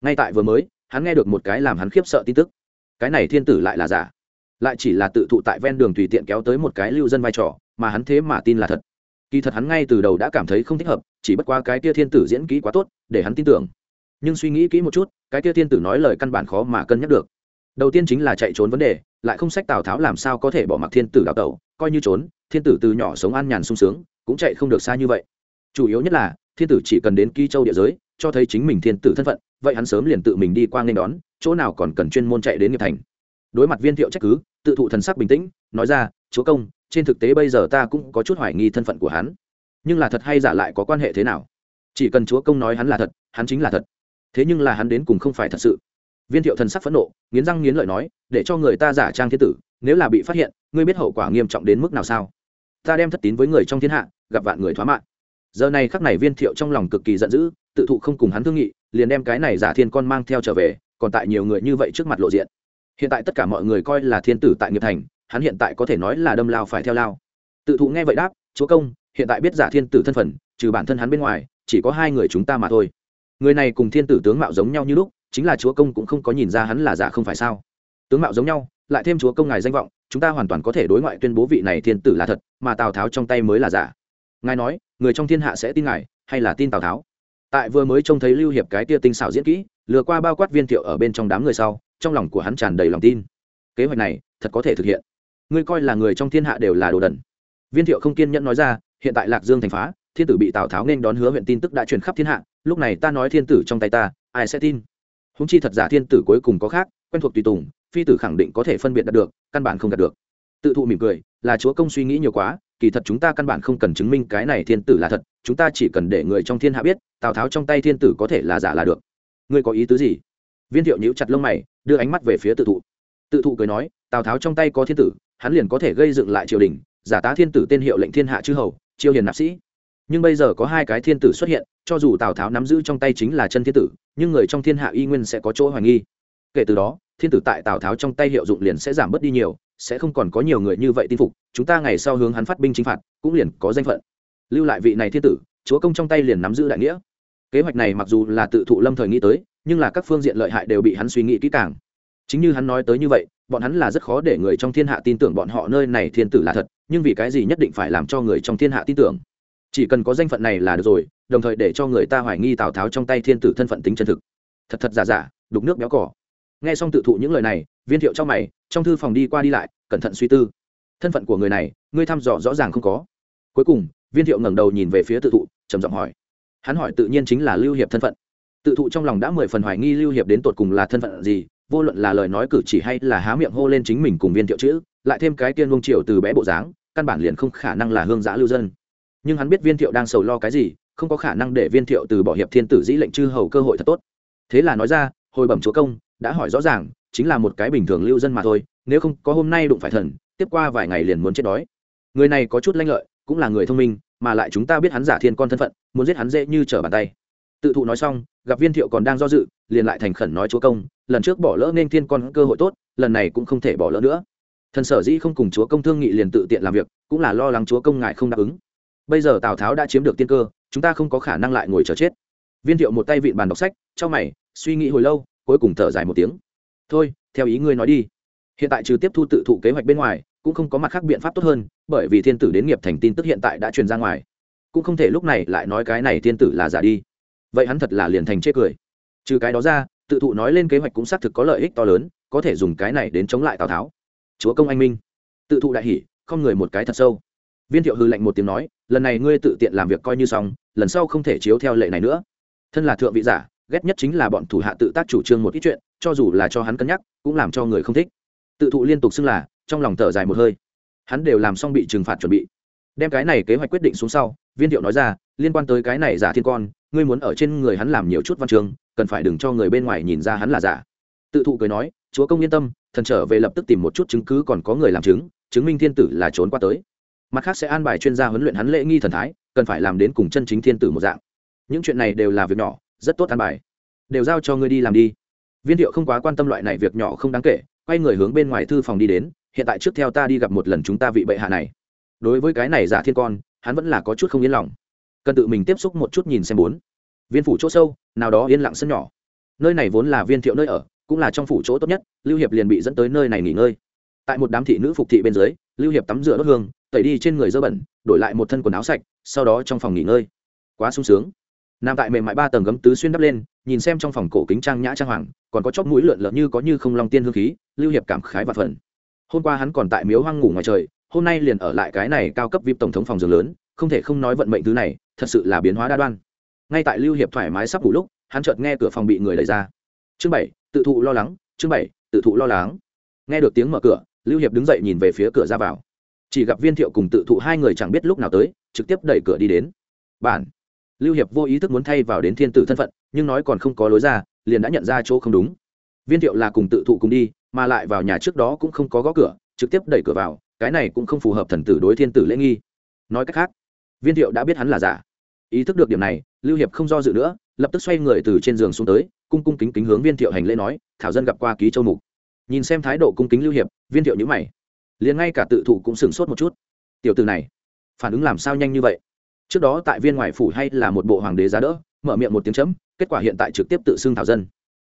Ngay tại vừa mới, hắn nghe được một cái làm hắn khiếp sợ tin tức. Cái này thiên tử lại là giả lại chỉ là tự thụ tại ven đường tùy tiện kéo tới một cái lưu dân vai trò, mà hắn thế mà tin là thật. Kỳ thật hắn ngay từ đầu đã cảm thấy không thích hợp, chỉ bất qua cái tia thiên tử diễn kỹ quá tốt, để hắn tin tưởng. Nhưng suy nghĩ kỹ một chút, cái tia thiên tử nói lời căn bản khó mà cân nhắc được. Đầu tiên chính là chạy trốn vấn đề, lại không sách tào tháo làm sao có thể bỏ mặc thiên tử đào tẩu, coi như trốn, thiên tử từ nhỏ sống an nhàn sung sướng, cũng chạy không được xa như vậy. Chủ yếu nhất là, thiên tử chỉ cần đến kỳ châu địa giới, cho thấy chính mình thiên tử thân phận, vậy hắn sớm liền tự mình đi qua nên đón, chỗ nào còn cần chuyên môn chạy đến nghiệp thành đối mặt viên thiệu trách cứ, tự thụ thần sắc bình tĩnh, nói ra, chúa công, trên thực tế bây giờ ta cũng có chút hoài nghi thân phận của hắn. Nhưng là thật hay giả lại có quan hệ thế nào? Chỉ cần chúa công nói hắn là thật, hắn chính là thật. Thế nhưng là hắn đến cùng không phải thật sự. Viên thiệu thần sắc phẫn nộ, nghiến răng nghiến lợi nói, để cho người ta giả trang thiên tử, nếu là bị phát hiện, ngươi biết hậu quả nghiêm trọng đến mức nào sao? Ta đem thất tín với người trong thiên hạ, gặp vạn người thoá mạng. Giờ này khắc này viên thiệu trong lòng cực kỳ giận dữ, tự thụ không cùng hắn thương nghị, liền đem cái này giả thiên con mang theo trở về, còn tại nhiều người như vậy trước mặt lộ diện hiện tại tất cả mọi người coi là thiên tử tại nghiệp thành, hắn hiện tại có thể nói là đâm lao phải theo lao. Tự thụ nghe vậy đáp, chúa công, hiện tại biết giả thiên tử thân phận, trừ bản thân hắn bên ngoài, chỉ có hai người chúng ta mà thôi. Người này cùng thiên tử tướng mạo giống nhau như lúc, chính là chúa công cũng không có nhìn ra hắn là giả không phải sao. Tướng mạo giống nhau, lại thêm chúa công ngài danh vọng, chúng ta hoàn toàn có thể đối ngoại tuyên bố vị này thiên tử là thật, mà tào tháo trong tay mới là giả. Ngài nói, người trong thiên hạ sẽ tin ngài, hay là tin tào tháo? Tại vừa mới trông thấy lưu hiệp cái tia tinh xảo diễn kỹ, lừa qua bao quát viên thiệu ở bên trong đám người sau trong lòng của hắn tràn đầy lòng tin. Kế hoạch này, thật có thể thực hiện. Ngươi coi là người trong thiên hạ đều là đồ đần. Viên thiệu không kiên nhẫn nói ra, hiện tại lạc dương thành phá, thiên tử bị tào tháo nên đón hứa huyện tin tức đã truyền khắp thiên hạ, lúc này ta nói thiên tử trong tay ta, ai sẽ tin? Húng chi thật giả thiên tử cuối cùng có khác, quen thuộc tùy tùng, phi tử khẳng định có thể phân biệt đạt được, căn bản không đạt được. Tự thụ mỉm cười, là chúa công suy nghĩ nhiều quá, kỳ thật chúng ta căn bản không cần chứng minh cái này thiên tử là thật, chúng ta chỉ cần để người trong thiên hạ biết, tào tháo trong tay thiên tử có thể là giả là được. Ngươi có ý tứ gì? Viên thiệu nhíu chặt lông mày đưa ánh mắt về phía tự thụ. Tự thụ cười nói, tào tháo trong tay có thiên tử, hắn liền có thể gây dựng lại triều đình, giả tá thiên tử tên hiệu lệnh thiên hạ chư hầu, chiêu hiền nạp sĩ. Nhưng bây giờ có hai cái thiên tử xuất hiện, cho dù tào tháo nắm giữ trong tay chính là chân thiên tử, nhưng người trong thiên hạ y nguyên sẽ có chỗ hoài nghi. Kể từ đó, thiên tử tại tào tháo trong tay hiệu dụng liền sẽ giảm bớt đi nhiều, sẽ không còn có nhiều người như vậy tin phục, chúng ta ngày sau hướng hắn phát binh chính phạt, cũng liền có danh phận. Lưu lại vị này thiên tử, chúa công trong tay liền nắm giữ đại nghĩa kế hoạch này mặc dù là tự thụ lâm thời nghĩ tới, nhưng là các phương diện lợi hại đều bị hắn suy nghĩ kỹ càng. Chính như hắn nói tới như vậy, bọn hắn là rất khó để người trong thiên hạ tin tưởng bọn họ nơi này thiên tử là thật, nhưng vì cái gì nhất định phải làm cho người trong thiên hạ tin tưởng? Chỉ cần có danh phận này là được rồi, đồng thời để cho người ta hoài nghi tào tháo trong tay thiên tử thân phận tính chân thực. Thật thật giả giả, đục nước béo cỏ nghe xong tự thụ những lời này, viên thiệu trong mày, trong thư phòng đi qua đi lại, cẩn thận suy tư. Thân phận của người này, ngươi thăm dò rõ ràng không có. Cuối cùng, viên thiệu ngẩng đầu nhìn về phía tự thụ, trầm giọng hỏi hắn hỏi tự nhiên chính là lưu hiệp thân phận. Tự thụ trong lòng đã mười phần hoài nghi lưu hiệp đến tột cùng là thân phận gì, vô luận là lời nói cử chỉ hay là há miệng hô lên chính mình cùng viên thiệu chữ, lại thêm cái tiên vông triều từ bé bộ dáng, căn bản liền không khả năng là hương giã lưu dân. Nhưng hắn biết viên thiệu đang sầu lo cái gì, không có khả năng để viên thiệu từ bỏ hiệp thiên tử dĩ lệnh chư hầu cơ hội thật tốt. Thế là nói ra, hồi bẩm chúa công, đã hỏi rõ ràng, chính là một cái bình thường lưu dân mà thôi, nếu không có hôm nay đụng phải thần, tiếp qua vài ngày liền muốn chết đói. Người này có chút lanh lợi, cũng là người thông minh mà lại chúng ta biết hắn giả thiên con thân phận, muốn giết hắn dễ như trở bàn tay. Tự thụ nói xong, gặp viên thiệu còn đang do dự, liền lại thành khẩn nói chúa công, lần trước bỏ lỡ nên thiên con cơ hội tốt, lần này cũng không thể bỏ lỡ nữa. Thần sở dĩ không cùng chúa công thương nghị liền tự tiện làm việc, cũng là lo lắng chúa công ngại không đáp ứng. Bây giờ tào tháo đã chiếm được tiên cơ, chúng ta không có khả năng lại ngồi chờ chết. Viên thiệu một tay vịn bàn đọc sách, trong mày, suy nghĩ hồi lâu, cuối cùng thở dài một tiếng. Thôi, theo ý ngươi nói đi. Hiện tại trừ tiếp thu tự thụ kế hoạch bên ngoài cũng không có mặt khác biện pháp tốt hơn, bởi vì thiên tử đến nghiệp thành tin tức hiện tại đã truyền ra ngoài. Cũng không thể lúc này lại nói cái này thiên tử là giả đi. Vậy hắn thật là liền thành chê cười. Trừ cái đó ra, tự thụ nói lên kế hoạch cũng xác thực có lợi ích to lớn, có thể dùng cái này đến chống lại tào tháo. Chúa công anh minh. Tự thụ đại hỉ, không người một cái thật sâu. Viên thiệu hư lệnh một tiếng nói, lần này ngươi tự tiện làm việc coi như xong, lần sau không thể chiếu theo lệ này nữa. Thân là thượng vị giả, ghét nhất chính là bọn thủ hạ tự tác chủ trương một ít chuyện, cho dù là cho hắn cân nhắc, cũng làm cho người không thích. Tự thụ liên tục xưng là trong lòng thở dài một hơi. Hắn đều làm xong bị trừng phạt chuẩn bị. Đem cái này kế hoạch quyết định xuống sau, viên thiệu nói ra, liên quan tới cái này giả thiên con, ngươi muốn ở trên người hắn làm nhiều chút văn chương, cần phải đừng cho người bên ngoài nhìn ra hắn là giả. Tự thụ cười nói, chúa công yên tâm, thần trở về lập tức tìm một chút chứng cứ còn có người làm chứng chứng minh thiên tử là trốn qua tới. Mặt khác sẽ an bài chuyên gia huấn luyện hắn lễ nghi thần thái, cần phải làm đến cùng chân chính thiên tử một dạng. Những chuyện này đều là việc nhỏ, rất tốt an bài. Đều giao cho ngươi đi làm đi. Viên thiệu không quá quan tâm loại này việc nhỏ không đáng kể, quay người hướng bên ngoài thư phòng đi đến hiện tại trước theo ta đi gặp một lần chúng ta vị bệ hạ này. Đối với cái này giả thiên con, hắn vẫn là có chút không yên lòng. Cần tự mình tiếp xúc một chút nhìn xem bốn. Viên phủ chỗ sâu, nào đó yên lặng sân nhỏ. Nơi này vốn là viên thiệu nơi ở, cũng là trong phủ chỗ tốt nhất, lưu hiệp liền bị dẫn tới nơi này nghỉ ngơi. Tại một đám thị nữ phục thị bên dưới, lưu hiệp tắm rửa đốt hương, tẩy đi trên người dơ bẩn, đổi lại một thân quần áo sạch, sau đó trong phòng nghỉ ngơi. Quá sung sướng. Nằm tại mềm mại ba tầng gấm tứ xuyên đắp lên, nhìn xem trong phòng cổ kính trang nhã trang hoàng, còn có chóp mũi lượn lợn như có như không long tiên hương khí, lưu hiệp cảm khái và phần hôm qua hắn còn tại miếu hoang ngủ ngoài trời, hôm nay liền ở lại cái này cao cấp vip tổng thống phòng giường lớn, không thể không nói vận mệnh thứ này, thật sự là biến hóa đa đoan. Ngay tại lưu hiệp thoải mái sắp ngủ lúc, hắn chợt nghe cửa phòng bị người đẩy ra. Chương bảy, tự thụ lo lắng, chương bảy, tự thụ lo lắng. Nghe được tiếng mở cửa, lưu hiệp đứng dậy nhìn về phía cửa ra vào. Chỉ gặp viên thiệu cùng tự thụ hai người chẳng biết lúc nào tới, trực tiếp đẩy cửa đi đến. Bản. Lưu hiệp vô ý thức muốn thay vào đến thiên tử thân phận, nhưng nói còn không có lối ra, liền đã nhận ra chỗ không đúng. Viên thiệu là cùng tự thụ cùng đi mà lại vào nhà trước đó cũng không có gõ cửa, trực tiếp đẩy cửa vào, cái này cũng không phù hợp thần tử đối thiên tử lễ nghi. Nói cách khác, viên thiệu đã biết hắn là giả. Ý thức được điểm này, lưu hiệp không do dự nữa, lập tức xoay người từ trên giường xuống tới, cung cung kính kính hướng viên thiệu hành lễ nói, thảo dân gặp qua ký châu mục. Nhìn xem thái độ cung kính lưu hiệp, viên thiệu nhữ mày. Liền ngay cả tự thụ cũng sửng sốt một chút. Tiểu từ này, phản ứng làm sao nhanh như vậy? Trước đó tại viên ngoại phủ hay là một bộ hoàng đế giá đỡ? Mở miệng một tiếng chấm, kết quả hiện tại trực tiếp tự xưng thảo dân.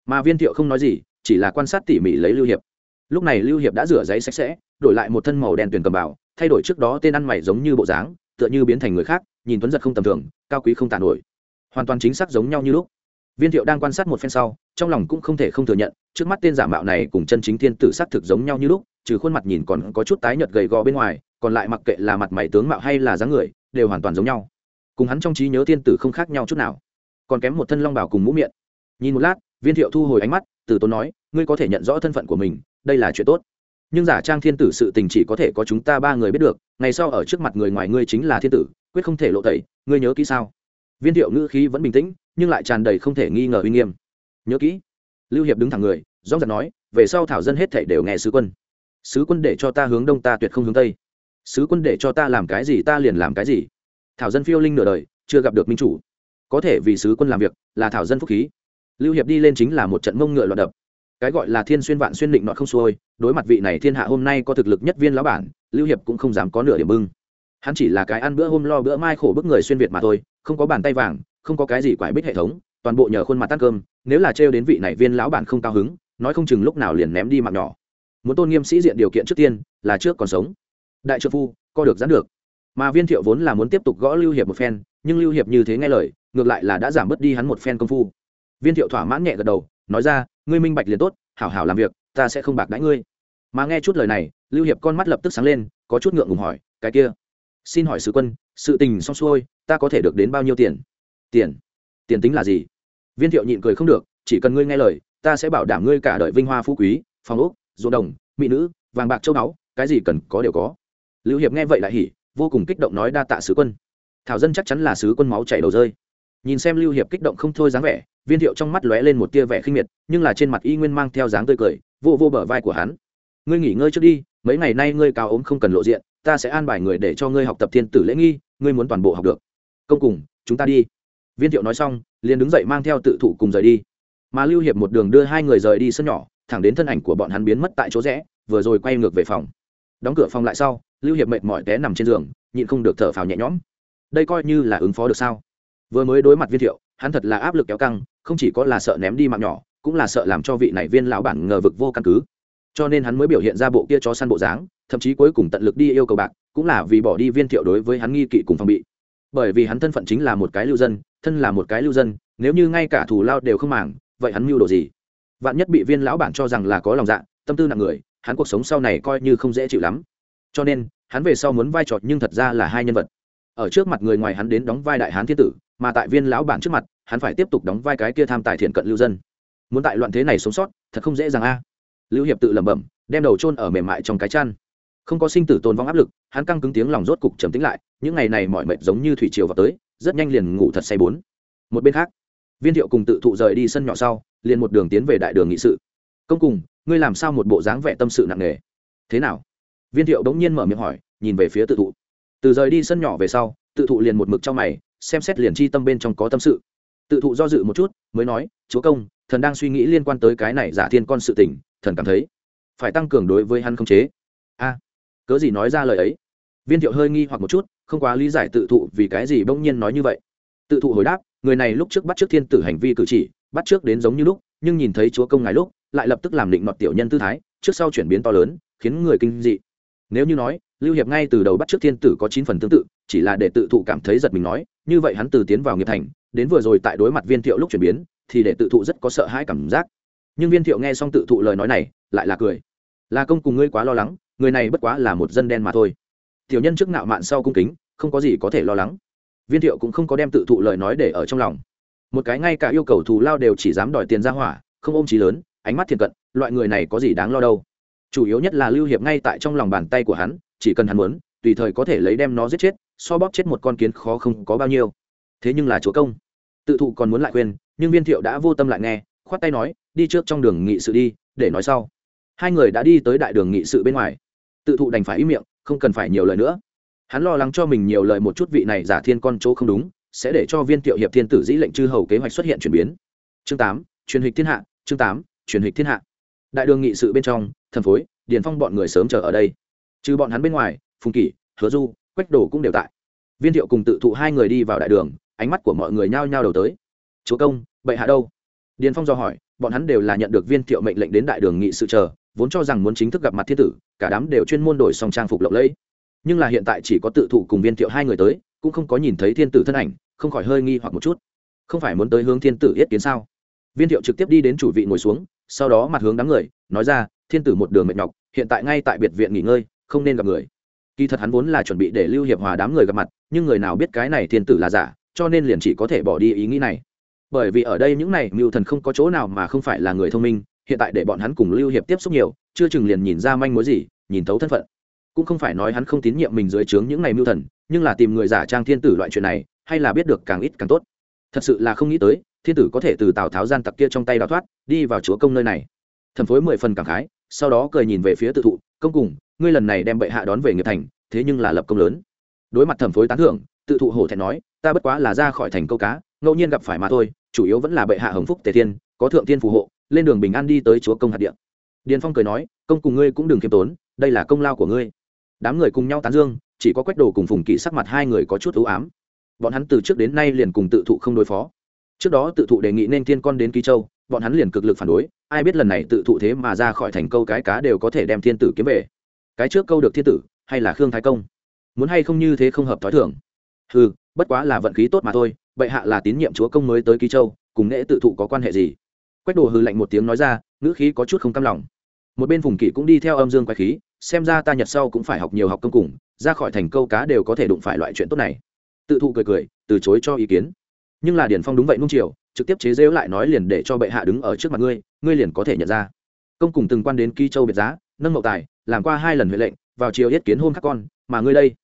Mà viên thiệu không nói gì chỉ là quan sát tỉ mỉ lấy lưu hiệp. Lúc này lưu hiệp đã rửa giấy sạch sẽ, đổi lại một thân màu đen tuyền cầm bảo thay đổi trước đó tên ăn mày giống như bộ dáng, tựa như biến thành người khác, nhìn tuấn giật không tầm thường, cao quý không tàn nổi. Hoàn toàn chính xác giống nhau như lúc. Viên thiệu đang quan sát một phen sau, trong lòng cũng không thể không thừa nhận, trước mắt tên giả mạo này cùng chân chính thiên tử s á c thực giống nhau như lúc, trừ khuôn mặt nhìn còn có chút tái nhợt gầy gò bên ngoài, còn lại mặc kệ là mặt mày tướng mạo hay là dáng người, đều hoàn toàn giống nhau. Cùng hắn trong trí nhớ thiên tử không khác nhau chút nào. Còn kém một thân long bảo cùng mũ miệng. Nhìn một lát, viên thiệu thu hồi ánh mắt từ tốn nói, ngươi có thể nhận rõ thân phận của mình, đây là chuyện tốt. Nhưng giả trang thiên tử sự tình chỉ có thể có chúng ta ba người biết được, ngày sau ở trước mặt người ngoài ngươi chính là thiên tử, quyết không thể lộ tẩy, ngươi nhớ kỹ sao? Viên thiệu ngữ khí vẫn bình tĩnh, nhưng lại tràn đầy không thể nghi ngờ uy nghiêm. Nhớ kỹ. Lưu hiệp đứng thẳng người, rõ ràng nói, về sau thảo dân hết thảy đều nghe sứ quân. Sứ quân để cho ta hướng đông ta tuyệt không hướng tây. Sứ quân để cho ta làm cái gì ta liền làm cái gì. Thảo dân phiêu linh nửa đời, chưa gặp được minh chủ. Có thể vì sứ quân làm việc là thảo dân phúc khí lưu hiệp đi lên chính là một trận mông ngựa loạn đập. Cái gọi là thiên xuyên vạn xuyên định nọ không xuôi, đối mặt vị này thiên hạ hôm nay có thực lực nhất viên lão bản, lưu hiệp cũng không dám có nửa điểm bưng hắn chỉ là cái ăn bữa hôm lo bữa mai khổ bức người xuyên việt mà thôi, không có bàn tay vàng, không có cái gì quải bích hệ thống, toàn bộ nhờ khuôn mặt tan cơm, nếu là trêu đến vị này viên lão bản không cao hứng, nói không chừng lúc nào liền ném đi mạng nhỏ. Muốn tôn nghiêm sĩ diện điều kiện trước tiên, là trước còn sống. Đại trợ phu, co được gián được. Mà viên thiệu vốn là muốn tiếp tục gõ lưu hiệp một phen, nhưng lưu hiệp như thế nghe lời, ngược lại là đã giảm bớt đi hắn một phen công phu viên thiệu thỏa mãn nhẹ gật đầu, nói ra, ngươi minh bạch liền tốt, hảo hảo làm việc, ta sẽ không bạc đãi ngươi. Mà nghe chút lời này, lưu hiệp con mắt lập tức sáng lên, có chút ngượng ngùng hỏi, cái kia? Xin hỏi sứ quân, sự tình xong xuôi, ta có thể được đến bao nhiêu tiền? Tiền? Tiền tính là gì? Viên thiệu nhịn cười không được, chỉ cần ngươi nghe lời, ta sẽ bảo đảm ngươi cả đời vinh hoa phú quý phòng ốc, ruộng đồng, mỹ nữ, vàng bạc châu báu, cái gì cần có đều có. Lưu hiệp nghe vậy lại hỉ, vô cùng kích động nói đa tạ sứ quân. Thảo dân chắc chắn là sứ quân máu chảy đầu rơi. Nhìn xem lưu hiệp kích động không thôi dáng vẻ viên thiệu trong mắt lóe lên một tia vẻ khinh miệt, nhưng là trên mặt y nguyên mang theo dáng tươi cười, vô vô bờ vai của hắn. Ngươi nghỉ ngơi trước đi, mấy ngày nay ngươi cao ốm không cần lộ diện, ta sẽ an bài người để cho ngươi học tập thiên tử lễ nghi, ngươi muốn toàn bộ học được. Công cùng, chúng ta đi. Viên thiệu nói xong, liền đứng dậy mang theo tự thủ cùng rời đi. Mà lưu hiệp một đường đưa hai người rời đi sân nhỏ, thẳng đến thân ảnh của bọn hắn biến mất tại chỗ rẽ, vừa rồi quay ngược về phòng. Đóng cửa phòng lại sau, lưu hiệp mệt mỏi té nằm trên giường, nhịn không được thở phào nhẹ nhõm. Đây coi như là ứng phó được sao? Vừa mới đối mặt viên thiệu, hắn thật là áp lực kéo căng không chỉ có là sợ ném đi mạng nhỏ, cũng là sợ làm cho vị này viên lão bản ngờ vực vô căn cứ. Cho nên hắn mới biểu hiện ra bộ kia chó săn bộ dáng, thậm chí cuối cùng tận lực đi yêu cầu bạc, cũng là vì bỏ đi viên thiệu đối với hắn nghi kỵ cùng phòng bị. Bởi vì hắn thân phận chính là một cái lưu dân, thân là một cái lưu dân, nếu như ngay cả thù lao đều không màng, vậy hắn mưu đồ gì? Vạn nhất bị viên lão bản cho rằng là có lòng dạ tâm tư nặng người, hắn cuộc sống sau này coi như không dễ chịu lắm. Cho nên, hắn về sau muốn vai trò nhưng thật ra là hai nhân vật. Ở trước mặt người ngoài hắn đến đóng vai đại hán thiên tử, mà tại viên lão bản trước mặt hắn phải tiếp tục đóng vai cái kia tham tài thiện cận lưu dân. Muốn tại loạn thế này sống sót, thật không dễ dàng a. Lưu hiệp tự lẩm bẩm, đem đầu chôn ở mềm mại trong cái chăn. Không có sinh tử tồn vong áp lực, hắn căng cứng tiếng lòng rốt cục trầm tĩnh lại, những ngày này mọi mệt giống như thủy triều vào tới, rất nhanh liền ngủ thật say bốn. Một bên khác, viên thiệu cùng tự thụ rời đi sân nhỏ sau, liền một đường tiến về đại đường nghị sự. Công cùng, ngươi làm sao một bộ dáng vẻ tâm sự nặng nề? Thế nào? Viên thiệu đống nhiên mở miệng hỏi, nhìn về phía tự thụ. Từ rời đi sân nhỏ về sau, tự thụ liền một mực trong mày, xem xét liền chi tâm bên trong có tâm sự tự thụ do dự một chút, mới nói, chúa công, thần đang suy nghĩ liên quan tới cái này giả thiên con sự tình, thần cảm thấy phải tăng cường đối với hắn không chế. A, cớ gì nói ra lời ấy? Viên thiệu hơi nghi hoặc một chút, không quá lý giải tự thụ vì cái gì bỗng nhiên nói như vậy. Tự thụ hồi đáp, người này lúc trước bắt trước thiên tử hành vi cử chỉ, bắt trước đến giống như lúc, nhưng nhìn thấy chúa công ngài lúc, lại lập tức làm định mọt tiểu nhân tư thái, trước sau chuyển biến to lớn, khiến người kinh dị. Nếu như nói, lưu hiệp ngay từ đầu bắt trước thiên tử có chín phần tương tự, chỉ là để tự thụ cảm thấy giật mình nói như vậy hắn từ tiến vào nghiệp thành, đến vừa rồi tại đối mặt viên thiệu lúc chuyển biến, thì để tự thụ rất có sợ hãi cảm giác. Nhưng viên thiệu nghe xong tự thụ lời nói này, lại là cười. Là công cùng ngươi quá lo lắng, người này bất quá là một dân đen mà thôi. Tiểu nhân trước nạo mạn sau cung kính, không có gì có thể lo lắng. Viên thiệu cũng không có đem tự thụ lời nói để ở trong lòng. Một cái ngay cả yêu cầu thù lao đều chỉ dám đòi tiền ra hỏa, không ôm trí lớn, ánh mắt thiện cận, loại người này có gì đáng lo đâu. Chủ yếu nhất là lưu hiệp ngay tại trong lòng bàn tay của hắn, chỉ cần hắn muốn, tùy thời có thể lấy đem nó giết chết so bóp chết một con kiến khó không có bao nhiêu. Thế nhưng là chúa công. Tự thụ còn muốn lại khuyên, nhưng viên thiệu đã vô tâm lại nghe, khoát tay nói, đi trước trong đường nghị sự đi, để nói sau. Hai người đã đi tới đại đường nghị sự bên ngoài. Tự thụ đành phải ý miệng, không cần phải nhiều lời nữa. Hắn lo lắng cho mình nhiều lời một chút vị này giả thiên con chỗ không đúng, sẽ để cho viên thiệu hiệp thiên tử dĩ lệnh chư hầu kế hoạch xuất hiện chuyển biến. Chương tám, truyền hịch thiên hạ, chương tám, truyền hịch thiên hạ. Đại đường nghị sự bên trong, thần phối, điền phong bọn người sớm chờ ở đây. Trừ bọn hắn bên ngoài, phùng kỷ, hứa du quách đồ cũng đều tại. Viên thiệu cùng tự thụ hai người đi vào đại đường, ánh mắt của mọi người nhao nhao đầu tới. Chúa công, bệ hạ đâu? Điền phong do hỏi, bọn hắn đều là nhận được viên thiệu mệnh lệnh đến đại đường nghị sự chờ, vốn cho rằng muốn chính thức gặp mặt thiên tử, cả đám đều chuyên môn đổi song trang phục lộng lẫy. Nhưng là hiện tại chỉ có tự thụ cùng viên thiệu hai người tới, cũng không có nhìn thấy thiên tử thân ảnh, không khỏi hơi nghi hoặc một chút. Không phải muốn tới hướng thiên tử yết kiến sao? Viên thiệu trực tiếp đi đến chủ vị ngồi xuống, sau đó mặt hướng đám người, nói ra, thiên tử một đường mệt nhọc, hiện tại ngay tại biệt viện nghỉ ngơi, không nên gặp người kỳ thật hắn vốn là chuẩn bị để lưu hiệp hòa đám người gặp mặt, nhưng người nào biết cái này thiên tử là giả, cho nên liền chỉ có thể bỏ đi ý nghĩ này. Bởi vì ở đây những này mưu thần không có chỗ nào mà không phải là người thông minh, hiện tại để bọn hắn cùng lưu hiệp tiếp xúc nhiều, chưa chừng liền nhìn ra manh mối gì, nhìn thấu thân phận. Cũng không phải nói hắn không tín nhiệm mình dưới trướng những này mưu thần, nhưng là tìm người giả trang thiên tử loại chuyện này, hay là biết được càng ít càng tốt. Thật sự là không nghĩ tới, thiên tử có thể từ tào tháo gian tặc kia trong tay đào thoát, đi vào chúa công nơi này. Thần phối mười phần cảm khái, sau đó cười nhìn về phía tự thụ, công cùng ngươi lần này đem bệ hạ đón về nghiệp thành, thế nhưng là lập công lớn. Đối mặt thẩm phối tán thưởng, tự thụ hổ thẹn nói, ta bất quá là ra khỏi thành câu cá, ngẫu nhiên gặp phải mà thôi, chủ yếu vẫn là bệ hạ hồng phúc tề thiên, có thượng tiên phù hộ, lên đường bình an đi tới chúa công hạt điện điền phong cười nói, công cùng ngươi cũng đừng kiêm tốn, đây là công lao của ngươi. Đám người cùng nhau tán dương, chỉ có quách đồ cùng phùng kỵ sắc mặt hai người có chút ưu ám. Bọn hắn từ trước đến nay liền cùng tự thụ không đối phó. Trước đó tự thụ đề nghị nên thiên con đến ký châu, bọn hắn liền cực lực phản đối, ai biết lần này tự thụ thế mà ra khỏi thành câu cái cá đều có thể đem thiên tử kiếm về cái trước câu được thiên tử, hay là khương thái công? Muốn hay không như thế không hợp t h ó i thưởng ừ bất quá là vận khí tốt mà thôi, bệ hạ là tín nhiệm chúa công mới tới ký châu, cùng nghệ tự thụ có quan hệ gì? Quách đồ hư lạnh một tiếng nói ra, ngữ khí có chút không cam lòng. Một bên phùng kỷ cũng đi theo âm dương quái khí, xem ra ta nhật sau cũng phải học nhiều học công cùng, ra khỏi thành câu cá đều có thể đụng phải loại chuyện tốt này. Tự thụ cười cười, từ chối cho ý kiến. Nhưng là điển phong đúng vậy nung chiều, trực tiếp chế rêu lại nói liền để cho bệ hạ đứng ở trước mặt ngươi ngươi liền có thể nhận ra. Công cùng từng quan đến ký châu biệt giá, nâng mậu tài làm qua hai lần huệ lệnh, vào chiều yết kiến hôn các con, mà ngươi đây,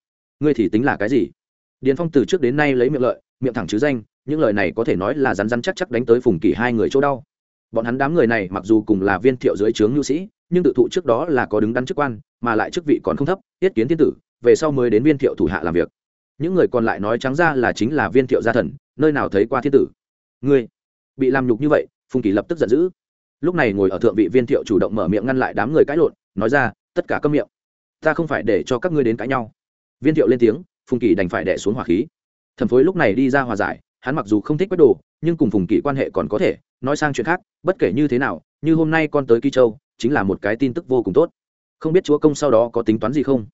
ngươi thì tính là cái gì? Điền phong từ trước đến nay lấy miệng lợi, miệng thẳng chứ danh, những lời này có thể nói là rắn rắn chắc chắc đánh tới phùng kỷ hai người chỗ đau. Bọn hắn đám người này mặc dù cùng là viên thiệu dưới trướng nhu sĩ, nhưng tự thụ trước đó là có đứng đắn chức quan, mà lại chức vị còn không thấp, yết kiến thiên tử, về sau mới đến viên thiệu thủ hạ làm việc. Những người còn lại nói trắng ra là chính là viên thiệu gia thần, nơi nào thấy qua thiên tử. Ngươi, bị làm nhục như vậy, phùng kỳ lập tức giận dữ. Lúc này ngồi ở thượng vị viên thiệu chủ động mở miệng ngăn lại đám người cãi lộn, nói ra tất cả câm miệng. Ta không phải để cho các ngươi đến cãi nhau. Viên thiệu lên tiếng, phùng kỳ đành phải đẻ xuống hỏa khí. Thẩm phối lúc này đi ra hòa giải, hắn mặc dù không thích quách đồ, nhưng cùng phùng kỳ quan hệ còn có thể. Nói sang chuyện khác, bất kể như thế nào, như hôm nay con tới kỳ châu, chính là một cái tin tức vô cùng tốt. Không biết chúa công sau đó có tính toán gì không?